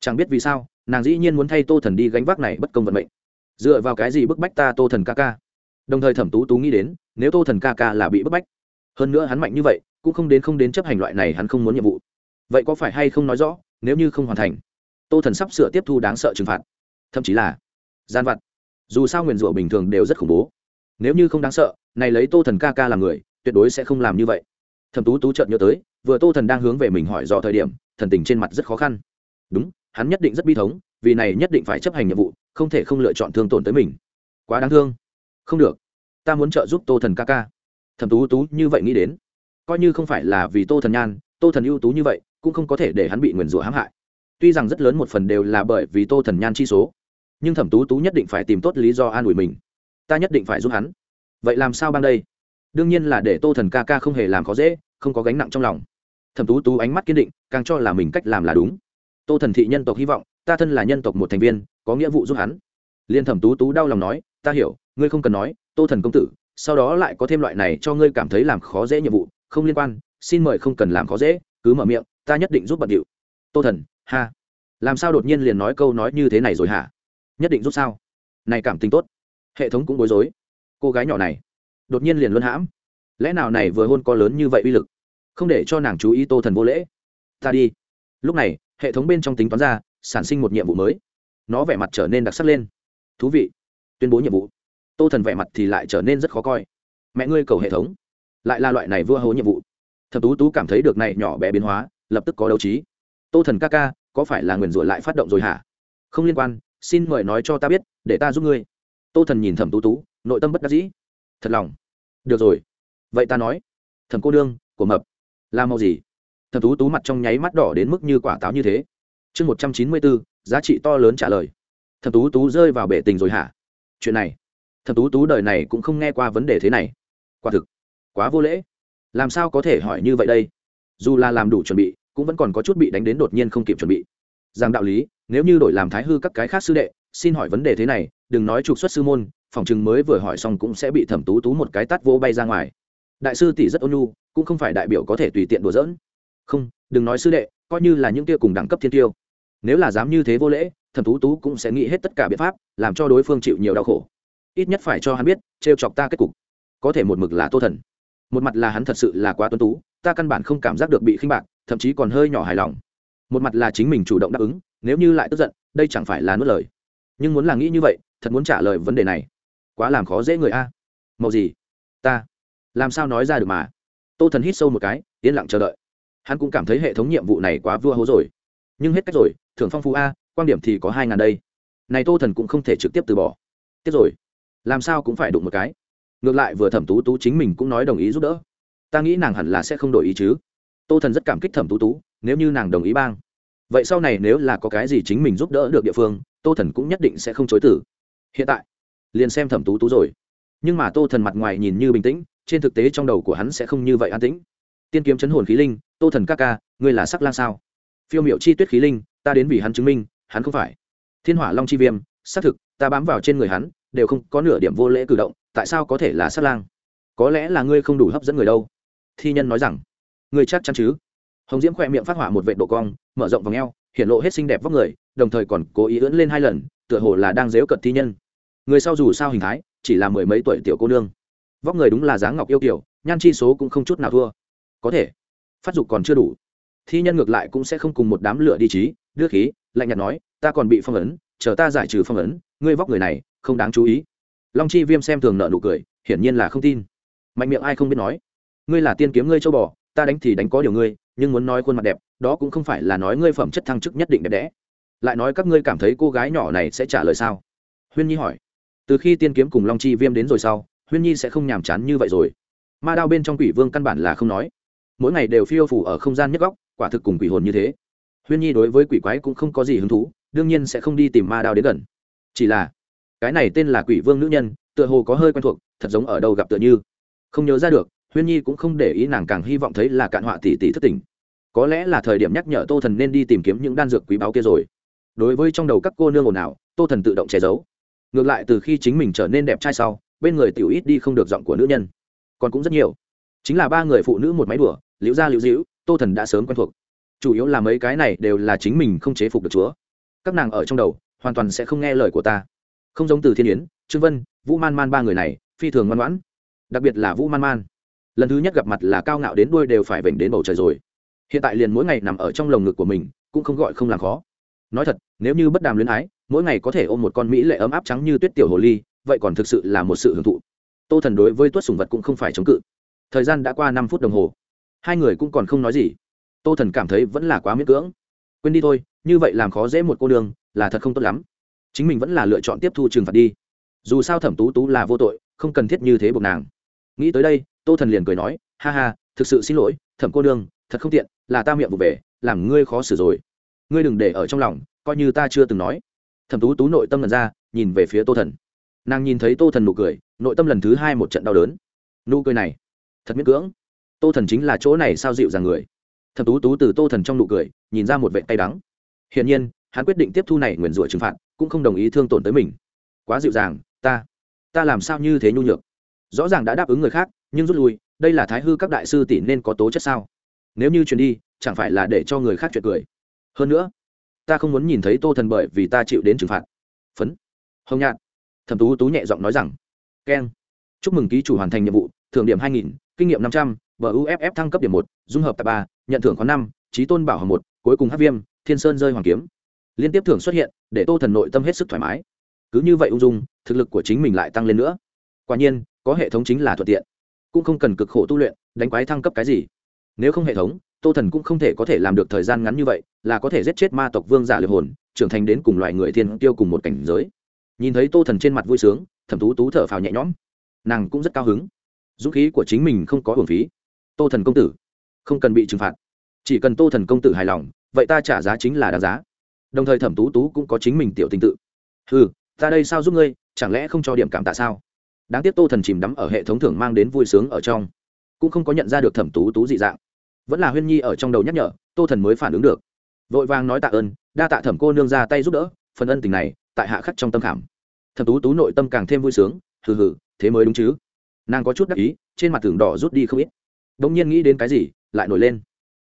Chẳng biết vì sao, nàng dĩ nhiên muốn thay tô thần đi gánh vác này bất công vận mệnh. Dựa vào cái gì bức bách ta tô thần ca ca? Đồng thời thẩm tú tú nghĩ đến, nếu tô thần ca ca là bị bức bách, hơn nữa hắn mạnh như vậy, cũng không đến không đến chấp hành loại này hắn không muốn nhiệm vụ. Vậy có phải hay không nói rõ, nếu như không hoàn thành, tô thần sắp sửa tiếp thu đáng sợ trừng phạt. Thậm chí là gian vặt. Dù sao nguyền rủa bình thường đều rất khủng bố. Nếu như không đáng sợ, này lấy tô thần ca ca làm người, tuyệt đối sẽ không làm như vậy. Thẩm tú tú chợt nhớ tới, vừa tô thần đang hướng về mình hỏi dò thời điểm thần tình trên mặt rất khó khăn. Đúng, hắn nhất định rất bi thống, vì này nhất định phải chấp hành nhiệm vụ, không thể không lựa chọn thương tổn tới mình. Quá đáng thương. Không được. Ta muốn trợ giúp tô thần ca ca. Thẩm tú tú như vậy nghĩ đến. Coi như không phải là vì tô thần nhan, tô thần ưu tú như vậy, cũng không có thể để hắn bị nguyền rủa hãm hại. Tuy rằng rất lớn một phần đều là bởi vì tô thần nhan chi số, nhưng thẩm tú tú nhất định phải tìm tốt lý do an ủi mình. Ta nhất định phải giúp hắn. Vậy làm sao ban đây? Đương nhiên là để tô thần ca ca không hề làm khó dễ, không có gánh nặng trong lòng thẩm tú tú ánh mắt kiên định, càng cho là mình cách làm là đúng. Tô thần thị nhân tộc hy vọng, ta thân là nhân tộc một thành viên, có nghĩa vụ giúp hắn. Liên thẩm tú tú đau lòng nói, ta hiểu, ngươi không cần nói, tô thần công tử, sau đó lại có thêm loại này cho ngươi cảm thấy làm khó dễ nhiệm vụ, không liên quan, xin mời không cần làm khó dễ, cứ mở miệng, ta nhất định giúp bận điệu. Tô thần, ha. Làm sao đột nhiên liền nói câu nói như thế này rồi hả? Nhất định giúp sao? Này cảm tình tốt. Hệ thống cũng bối rối. Cô gái nhỏ này, đột nhiên liền luân hãm. Lẽ nào này vừa hôn có lớn như vậy uy lực? Không để cho nàng chú ý tô thần vô lễ. Ta đi. Lúc này, hệ thống bên trong tính toán ra, sản sinh một nhiệm vụ mới. Nó vẻ mặt trở nên đặc sắc lên. Thú vị. Tuyên bố nhiệm vụ. Tô thần vẻ mặt thì lại trở nên rất khó coi. Mẹ ngươi cầu hệ thống. Lại là loại này vua hố nhiệm vụ. Thập tú tú cảm thấy được này nhỏ bé biến hóa, lập tức có đấu trí. Tô thần ca ca, có phải là nguyền rủa lại phát động rồi hả? Không liên quan, xin mời nói cho ta biết, để ta giúp ngươi. Tô thần nhìn thẩm tú tú, nội tâm bất đắc dĩ. Thật lòng. Được rồi. Vậy ta nói. Thẩm cô đương, của mập là màu gì? Thẩm tú tú mặt trong nháy mắt đỏ đến mức như quả táo như thế. Chương một trăm chín mươi bốn, giá trị to lớn trả lời. Thẩm tú tú rơi vào bể tình rồi hả? Chuyện này. Thẩm tú tú đời này cũng không nghe qua vấn đề thế này. Quả thực, quá vô lễ. Làm sao có thể hỏi như vậy đây? Dù là làm đủ chuẩn bị, cũng vẫn còn có chút bị đánh đến đột nhiên không kịp chuẩn bị. Rằng đạo lý, nếu như đổi làm thái hư các cái khác sư đệ, xin hỏi vấn đề thế này, đừng nói trục xuất sư môn, phòng chừng mới vừa hỏi xong cũng sẽ bị thẩm tú tú một cái tát vô bay ra ngoài. Đại sư tỷ rất ôn nhu cũng không phải đại biểu có thể tùy tiện đùa giỡn. Không, đừng nói sư đệ, coi như là những kia cùng đẳng cấp thiên tiêu. Nếu là dám như thế vô lễ, thẩm tú tú cũng sẽ nghĩ hết tất cả biện pháp, làm cho đối phương chịu nhiều đau khổ. Ít nhất phải cho hắn biết, trêu chọc ta kết cục. Có thể một mực là tô thần. Một mặt là hắn thật sự là quá tuân tú, ta căn bản không cảm giác được bị khinh bạc, thậm chí còn hơi nhỏ hài lòng. Một mặt là chính mình chủ động đáp ứng, nếu như lại tức giận, đây chẳng phải là nuốt lời. Nhưng muốn là nghĩ như vậy, thật muốn trả lời vấn đề này. Quá làm khó dễ người a. Màu gì? Ta. Làm sao nói ra được mà? Tô thần hít sâu một cái, yên lặng chờ đợi. Hắn cũng cảm thấy hệ thống nhiệm vụ này quá vua hố rồi. Nhưng hết cách rồi, thưởng phong phú a, quan điểm thì có hai ngàn đây. Này tô thần cũng không thể trực tiếp từ bỏ. Tiếp rồi. Làm sao cũng phải đụng một cái. Ngược lại vừa thẩm tú tú chính mình cũng nói đồng ý giúp đỡ. Ta nghĩ nàng hẳn là sẽ không đổi ý chứ. Tô thần rất cảm kích thẩm tú tú, nếu như nàng đồng ý bang. Vậy sau này nếu là có cái gì chính mình giúp đỡ được địa phương, tô thần cũng nhất định sẽ không chối tử hiện tại, liền xem thẩm tú tú rồi. Nhưng mà tô thần mặt ngoài nhìn như bình tĩnh trên thực tế trong đầu của hắn sẽ không như vậy an tĩnh. Tiên kiếm chấn hồn khí linh, tô thần ca ca, ngươi là sắc lang sao? Phiêu Miệu chi tuyết khí linh, ta đến vì hắn chứng minh, hắn không phải. Thiên hỏa long chi viêm, xác thực, ta bám vào trên người hắn, đều không có nửa điểm vô lễ cử động, tại sao có thể là sắc lang? Có lẽ là ngươi không đủ hấp dẫn người đâu. Thi nhân nói rằng, ngươi chắc chắn chứ? Hồng diễm khỏe miệng phát hỏa một vệ độ cong, mở rộng vòng eo, hiện lộ hết xinh đẹp vóc người, đồng thời còn cố ý ưỡn lên hai lần, tựa hồ là đang dếu cận thi nhân. Người sau dù sao hình thái, chỉ là mười mấy tuổi tiểu cô nương vóc người đúng là dáng ngọc yêu kiểu nhan chi số cũng không chút nào thua. Có thể, phát dục còn chưa đủ. Thi nhân ngược lại cũng sẽ không cùng một đám lửa đi trí, đưa khí, lạnh nhạt nói, ta còn bị phong ấn, chờ ta giải trừ phong ấn, ngươi vóc người này, không đáng chú ý. Long chi viêm xem thường nợ nụ cười, hiển nhiên là không tin. Mạnh miệng ai không biết nói, ngươi là tiên kiếm ngươi châu bò, ta đánh thì đánh có điều ngươi, nhưng muốn nói khuôn mặt đẹp, đó cũng không phải là nói ngươi phẩm chất thăng chức nhất định đẹp đẽ. Lại nói các ngươi cảm thấy cô gái nhỏ này sẽ trả lời sao? Huyên nhi hỏi. Từ khi tiên kiếm cùng long chi viêm đến rồi sau huyên nhi sẽ không nhàm chán như vậy rồi. Ma đao bên trong quỷ vương căn bản là không nói. Mỗi ngày đều phiêu phủ ở không gian nhất góc quả thực cùng quỷ hồn như thế. Huyên nhi đối với quỷ quái cũng không có gì hứng thú, đương nhiên sẽ không đi tìm ma đao đến gần. Chỉ là, cái này tên là quỷ vương nữ nhân, tựa hồ có hơi quen thuộc, thật giống ở đâu gặp tựa như. Không nhớ ra được, huyên nhi cũng không để ý nàng càng hy vọng thấy là cạn họa tỷ tỷ thất tình. Có lẽ là thời điểm nhắc nhở tô thần nên đi tìm kiếm những đan dược quý báu kia rồi. Đối với trong đầu các cô nương ồn ào, tô thần tự động che giấu. Ngược lại, từ khi chính mình trở nên đẹp trai sau bên người tiểu ít đi không được giọng của nữ nhân. Còn cũng rất nhiều. Chính là ba người phụ nữ một máy đùa, liễu gia liễu dĩu, tô thần đã sớm quen thuộc. Chủ yếu là mấy cái này đều là chính mình không chế phục được chúa. Các nàng ở trong đầu, hoàn toàn sẽ không nghe lời của ta. Không giống từ thiên yến, trương vân, vũ man man ba người này, phi thường ngoan ngoãn. Đặc biệt là vũ man man. Lần thứ nhất gặp mặt là cao ngạo đến đuôi đều phải vểnh đến bầu trời rồi. Hiện tại liền mỗi ngày nằm ở trong lồng ngực của mình, cũng không gọi không làm khó. Nói thật, nếu như bất đàm luyến ái, mỗi ngày có thể ôm một con mỹ lệ ấm áp trắng như tuyết tiểu hồ ly vậy còn thực sự là một sự hưởng thụ. Tô thần đối với tuất sùng vật cũng không phải chống cự. Thời gian đã qua năm phút đồng hồ. Hai người cũng còn không nói gì. Tô thần cảm thấy vẫn là quá miễn cưỡng. Quên đi thôi, như vậy làm khó dễ một cô đường là thật không tốt lắm. Chính mình vẫn là lựa chọn tiếp thu trừng phạt đi. Dù sao thẩm tú tú là vô tội, không cần thiết như thế buộc nàng. Nghĩ tới đây, tô thần liền cười nói, ha ha, thực sự xin lỗi, thẩm cô nương, thật không tiện, là ta miệng vụ về, làm ngươi khó xử rồi. Ngươi đừng để ở trong lòng, coi như ta chưa từng nói. Thẩm tú tú nội tâm lần ra, nhìn về phía tô thần nàng nhìn thấy tô thần nụ cười, nội tâm lần thứ hai một trận đau đớn. Nụ cười này, thật miễn cưỡng. Tô thần chính là chỗ này sao dịu dàng người. Thầm tú tú từ tô thần trong nụ cười, nhìn ra một vệ tay đắng. Hiển nhiên, hắn quyết định tiếp thu này nguyền rủa trừng phạt, cũng không đồng ý thương tổn tới mình. Quá dịu dàng, ta ta làm sao như thế nhu nhược? Rõ ràng đã đáp ứng người khác, nhưng rút lui, đây là thái hư các đại sư tỷ nên có tố chất sao? Nếu như chuyển đi, chẳng phải là để cho người khác chuyện cười. Hơn nữa, ta không muốn nhìn thấy tô thần bởi vì ta chịu đến trừng phạt. Phấn. Hồng nhạt thẩm tú tú nhẹ giọng nói rằng keng chúc mừng ký chủ hoàn thành nhiệm vụ, thưởng điểm hai nghìn, kinh nghiệm năm trăm buff thăng cấp điểm một, dung hợp tại ba, nhận thưởng có năm, trí tôn bảo hầm một, cuối cùng hát viêm, thiên sơn rơi hoàng kiếm. Liên tiếp thưởng xuất hiện, để tô thần nội tâm hết sức thoải mái. Cứ như vậy ung dung, thực lực của chính mình lại tăng lên nữa. Quả nhiên, có hệ thống chính là thuận tiện, cũng không cần cực khổ tu luyện, đánh quái thăng cấp cái gì. Nếu không hệ thống, tô thần cũng không thể có thể làm được thời gian ngắn như vậy, là có thể giết chết ma tộc vương giả liệt hồn, trưởng thành đến cùng loài người thiên tiêu cùng một cảnh giới nhìn thấy tô thần trên mặt vui sướng, thẩm tú tú thở phào nhẹ nhõm. Nàng cũng rất cao hứng. Dũng khí của chính mình không có hưởng phí. Tô thần công tử, không cần bị trừng phạt. Chỉ cần tô thần công tử hài lòng, vậy ta trả giá chính là đáng giá. Đồng thời thẩm tú tú cũng có chính mình tiểu tình tự. Ừ ta đây sao giúp ngươi, chẳng lẽ không cho điểm cảm tạ sao? Đáng tiếc tô thần chìm đắm ở hệ thống thưởng mang đến vui sướng ở trong, cũng không có nhận ra được thẩm tú tú dị dạng. Vẫn là huyên nhi ở trong đầu nhắc nhở, tô thần mới phản ứng được. Vội vàng nói tạ ơn, đa tạ thẩm cô nương ra tay giúp đỡ, phần ân tình này, tại hạ khắc trong tâm khảm thẩm tú tú nội tâm càng thêm vui sướng, hừ hừ, thế mới đúng chứ. Nàng có chút đắc ý, trên mặt tường đỏ rút đi không ít. Đ ỗ n g nhiên nghĩ đến cái gì, lại nổi lên.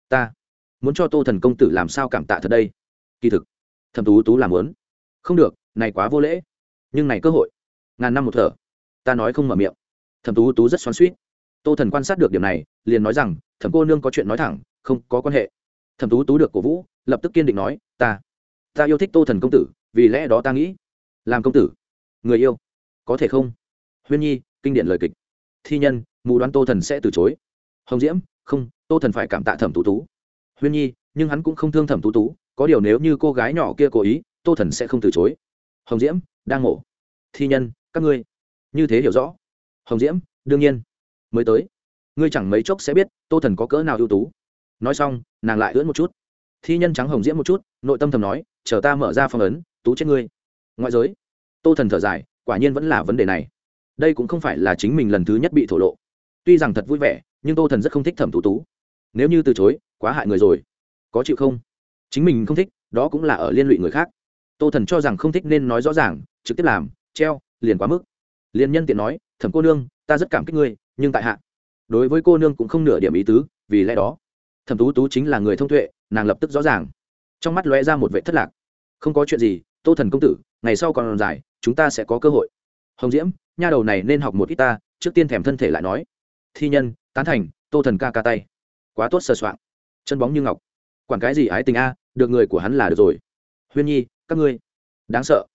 Ta muốn cho tô thần công tử làm sao cảm tạ thật đây? Kỳ thực, thẩm tú tú làm lớn không được, này quá vô lễ. Nhưng này cơ hội, ngàn năm một thở. Ta nói không mở miệng. Thẩm tú tú rất xoắn suýt tô thần quan sát được điểm này, liền nói rằng, thẩm cô nương có chuyện nói thẳng, không có quan hệ. Thẩm tú tú được cổ vũ, lập tức kiên định nói, ta ta yêu thích tô thần công tử, vì lẽ đó ta nghĩ, làm công tử người yêu. Có thể không? Huyên nhi, kinh điển lời kịch. Thi nhân, mù đoán tô thần sẽ từ chối. Hồng diễm, không, tô thần phải cảm tạ thẩm tú tú. Huyên nhi, nhưng hắn cũng không thương thẩm tú tú, có điều nếu như cô gái nhỏ kia cố ý, tô thần sẽ không từ chối. Hồng diễm, đang ngộ thi nhân, các ngươi. Như thế hiểu rõ. Hồng diễm, đương nhiên. Mới tới. Ngươi chẳng mấy chốc sẽ biết, tô thần có cỡ nào ưu tú. Nói xong, nàng lại ưỡn một chút. Thi nhân trắng hồng diễm một chút, nội tâm thầm nói, chờ ta mở ra phong ấn, tú chết ngươi. Ngoại giới tô thần thở dài, quả nhiên vẫn là vấn đề này. Đây cũng không phải là chính mình lần thứ nhất bị thổ lộ. Tuy rằng thật vui vẻ, nhưng tô thần rất không thích thẩm tú tú. Nếu như từ chối, quá hại người rồi. Có chịu không? Chính mình không thích, đó cũng là ở liên lụy người khác. Tô thần cho rằng không thích nên nói rõ ràng, trực tiếp làm, treo, liền quá mức. Liền nhân tiện nói, thẩm cô nương, ta rất cảm kích ngươi, nhưng tại hạ. Đối với cô nương cũng không nửa điểm ý tứ, vì lẽ đó. Thẩm tú tú chính là người thông tuệ, nàng lập tức rõ ràng. Trong mắt lóe ra một vệ thất lạc không có chuyện gì, tô thần công tử, ngày sau còn dài, chúng ta sẽ có cơ hội. Hồng diễm, nha đầu này nên học một ít ta, trước tiên thèm thân thể lại nói. Thi nhân, tán thành, tô thần ca ca tay. Quá tốt sờ soạng. Chân bóng như ngọc. Quản cái gì ái tình a, được người của hắn là được rồi. Huyên nhi, các ngươi. Đáng sợ.